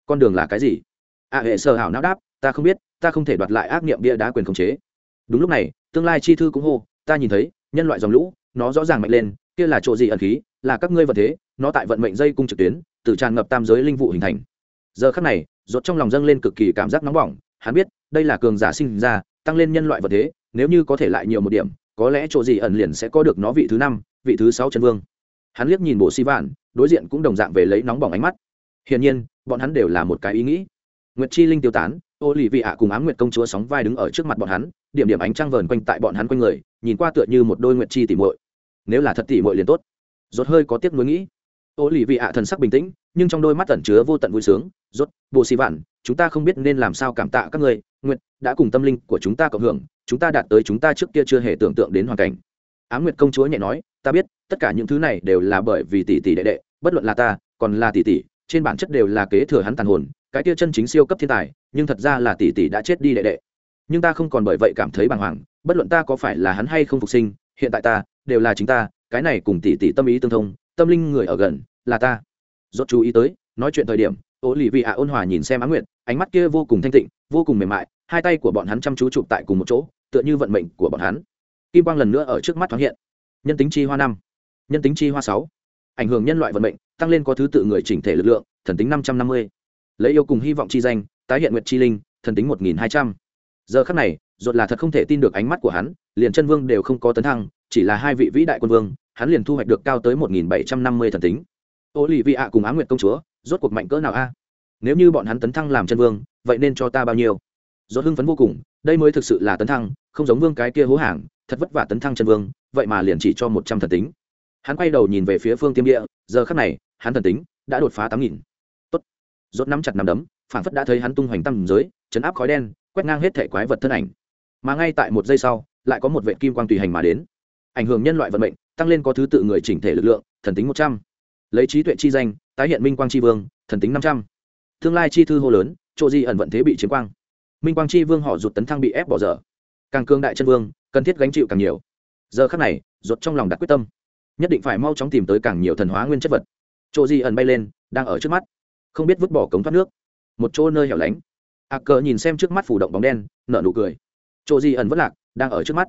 Con đường là cái gì? A hệ sơ hảo não đáp, ta không biết, ta không thể đoạt lại ác niệm bia đá quyền khống chế. Đúng lúc này, tương lai chi thư cũng hô, ta nhìn thấy, nhân loại dòng lũ, nó rõ ràng mạnh lên, kia là chỗ gì ẩn khí, là các ngươi vật thế, nó tại vận mệnh dây cung trực tuyến, từ tràn ngập tam giới linh vụ hình thành. Giờ khắc này rột trong lòng dâng lên cực kỳ cảm giác nóng bỏng, hắn biết, đây là cường giả sinh ra, tăng lên nhân loại vật thế, nếu như có thể lại nhiều một điểm, có lẽ chỗ gì ẩn liền sẽ có được nó vị thứ năm, vị thứ sáu chân vương hắn liếc nhìn bộ si vạn, đối diện cũng đồng dạng về lấy nóng bỏng ánh mắt. Hiển nhiên, bọn hắn đều là một cái ý nghĩ. Nguyệt chi linh tiêu tán ô lì vị ạ cùng ám nguyệt công chúa sóng vai đứng ở trước mặt bọn hắn, điểm điểm ánh trăng vờn quanh tại bọn hắn quanh người, nhìn qua tựa như một đôi nguyệt chi tỉ muội. Nếu là thật tỉ muội liền tốt. Rốt hơi có tiếc nuối nghĩ. Ô lì vị ạ thần sắc bình tĩnh, nhưng trong đôi mắt tẩn chứa vô tận vui sướng. Rốt bộ si vạn, chúng ta không biết nên làm sao cảm tạ các người. nguyệt, đã cùng tâm linh của chúng ta cộng hưởng, chúng ta đạt tới chúng ta trước kia chưa hề tưởng tượng đến hoàn cảnh. Á m nguyệt công chúa nhẹ nói, ta biết tất cả những thứ này đều là bởi vì tỷ tỷ đệ đệ, bất luận là ta, còn là tỷ tỷ, trên bản chất đều là kế thừa hắn tàn hồn, cái kia chân chính siêu cấp thiên tài, nhưng thật ra là tỷ tỷ đã chết đi đệ đệ. Nhưng ta không còn bởi vậy cảm thấy bàng hoàng, bất luận ta có phải là hắn hay không phục sinh, hiện tại ta, đều là chính ta, cái này cùng tỷ tỷ tâm ý tương thông, tâm linh người ở gần, là ta. Rốt chú ý tới, nói chuyện thời điểm ô lì vị ạ ôn hòa nhìn xem á nguyệt, ánh mắt kia vô cùng thanh tịnh, vô cùng mềm mại, hai tay của bọn hắn chăm chú chụp tại cùng một chỗ, tựa như vận mệnh của bọn hắn. Kim quang lần nữa ở trước mắt thoáng hiện. Nhân tính chi hoa năm nhân tính chi hoa sáu, ảnh hưởng nhân loại vận mệnh, tăng lên có thứ tự người chỉnh thể lực lượng, thần tính năm trăm năm mươi. Lấy yêu cùng hy vọng chi danh, tái hiện nguyệt chi linh, thần tính một nghìn hai trăm. Giờ khắc này rốt là thật không thể tin được ánh mắt của hắn, liền chân vương đều không có tấn thăng, chỉ là hai vị vĩ đại quân vương, hắn liền thu hoạch được cao tới một nghìn bảy trăm năm mươi thần tính. Ô lì vị ạ cùng á nguyệt công chúa, rốt cuộc mạnh cỡ nào a? Nếu như bọn hắn tấn thăng làm chân vương, vậy nên cho ta bao nhiêu? Rốt hưng phấn vô cùng, đây mới thực sự là tấn thăng, không giống vương cái kia hố hàng, thật vất vả tấn thăng chân vương, vậy mà liền chỉ cho một trăm thần tính hắn quay đầu nhìn về phía phương tiêm địa, giờ khắc này, hắn thần tính đã đột phá tám nghìn. Tốt. Rốt nắm chặt nắm đấm, phảng phất đã thấy hắn tung hoành tăng giới, chấn áp khói đen, quét ngang hết thể quái vật thân ảnh. Mà ngay tại một giây sau, lại có một vệ kim quang tùy hành mà đến. Ảnh hưởng nhân loại vận mệnh, tăng lên có thứ tự người chỉnh thể lực lượng, thần tính một trăm. Lấy trí tuệ chi danh, tái hiện minh quang chi vương, thần tính năm trăm. Tương lai chi thư hô lớn, chỗ di ẩn vận thế bị chiến quang. Minh quang chi vương họ rụt tấn thăng bị ép bỏ dở. Càng cương đại chân vương, cần thiết gánh chịu càng nhiều. Giờ khắc này, rụt trong lòng đặt quyết tâm nhất định phải mau chóng tìm tới càng nhiều thần hóa nguyên chất vật. Chỗ di ẩn bay lên, đang ở trước mắt. Không biết vứt bỏ cống thoát nước. Một chỗ nơi hẻo lánh. A cờ nhìn xem trước mắt phủ động bóng đen, nở nụ cười. Chỗ di ẩn vất lạc, đang ở trước mắt.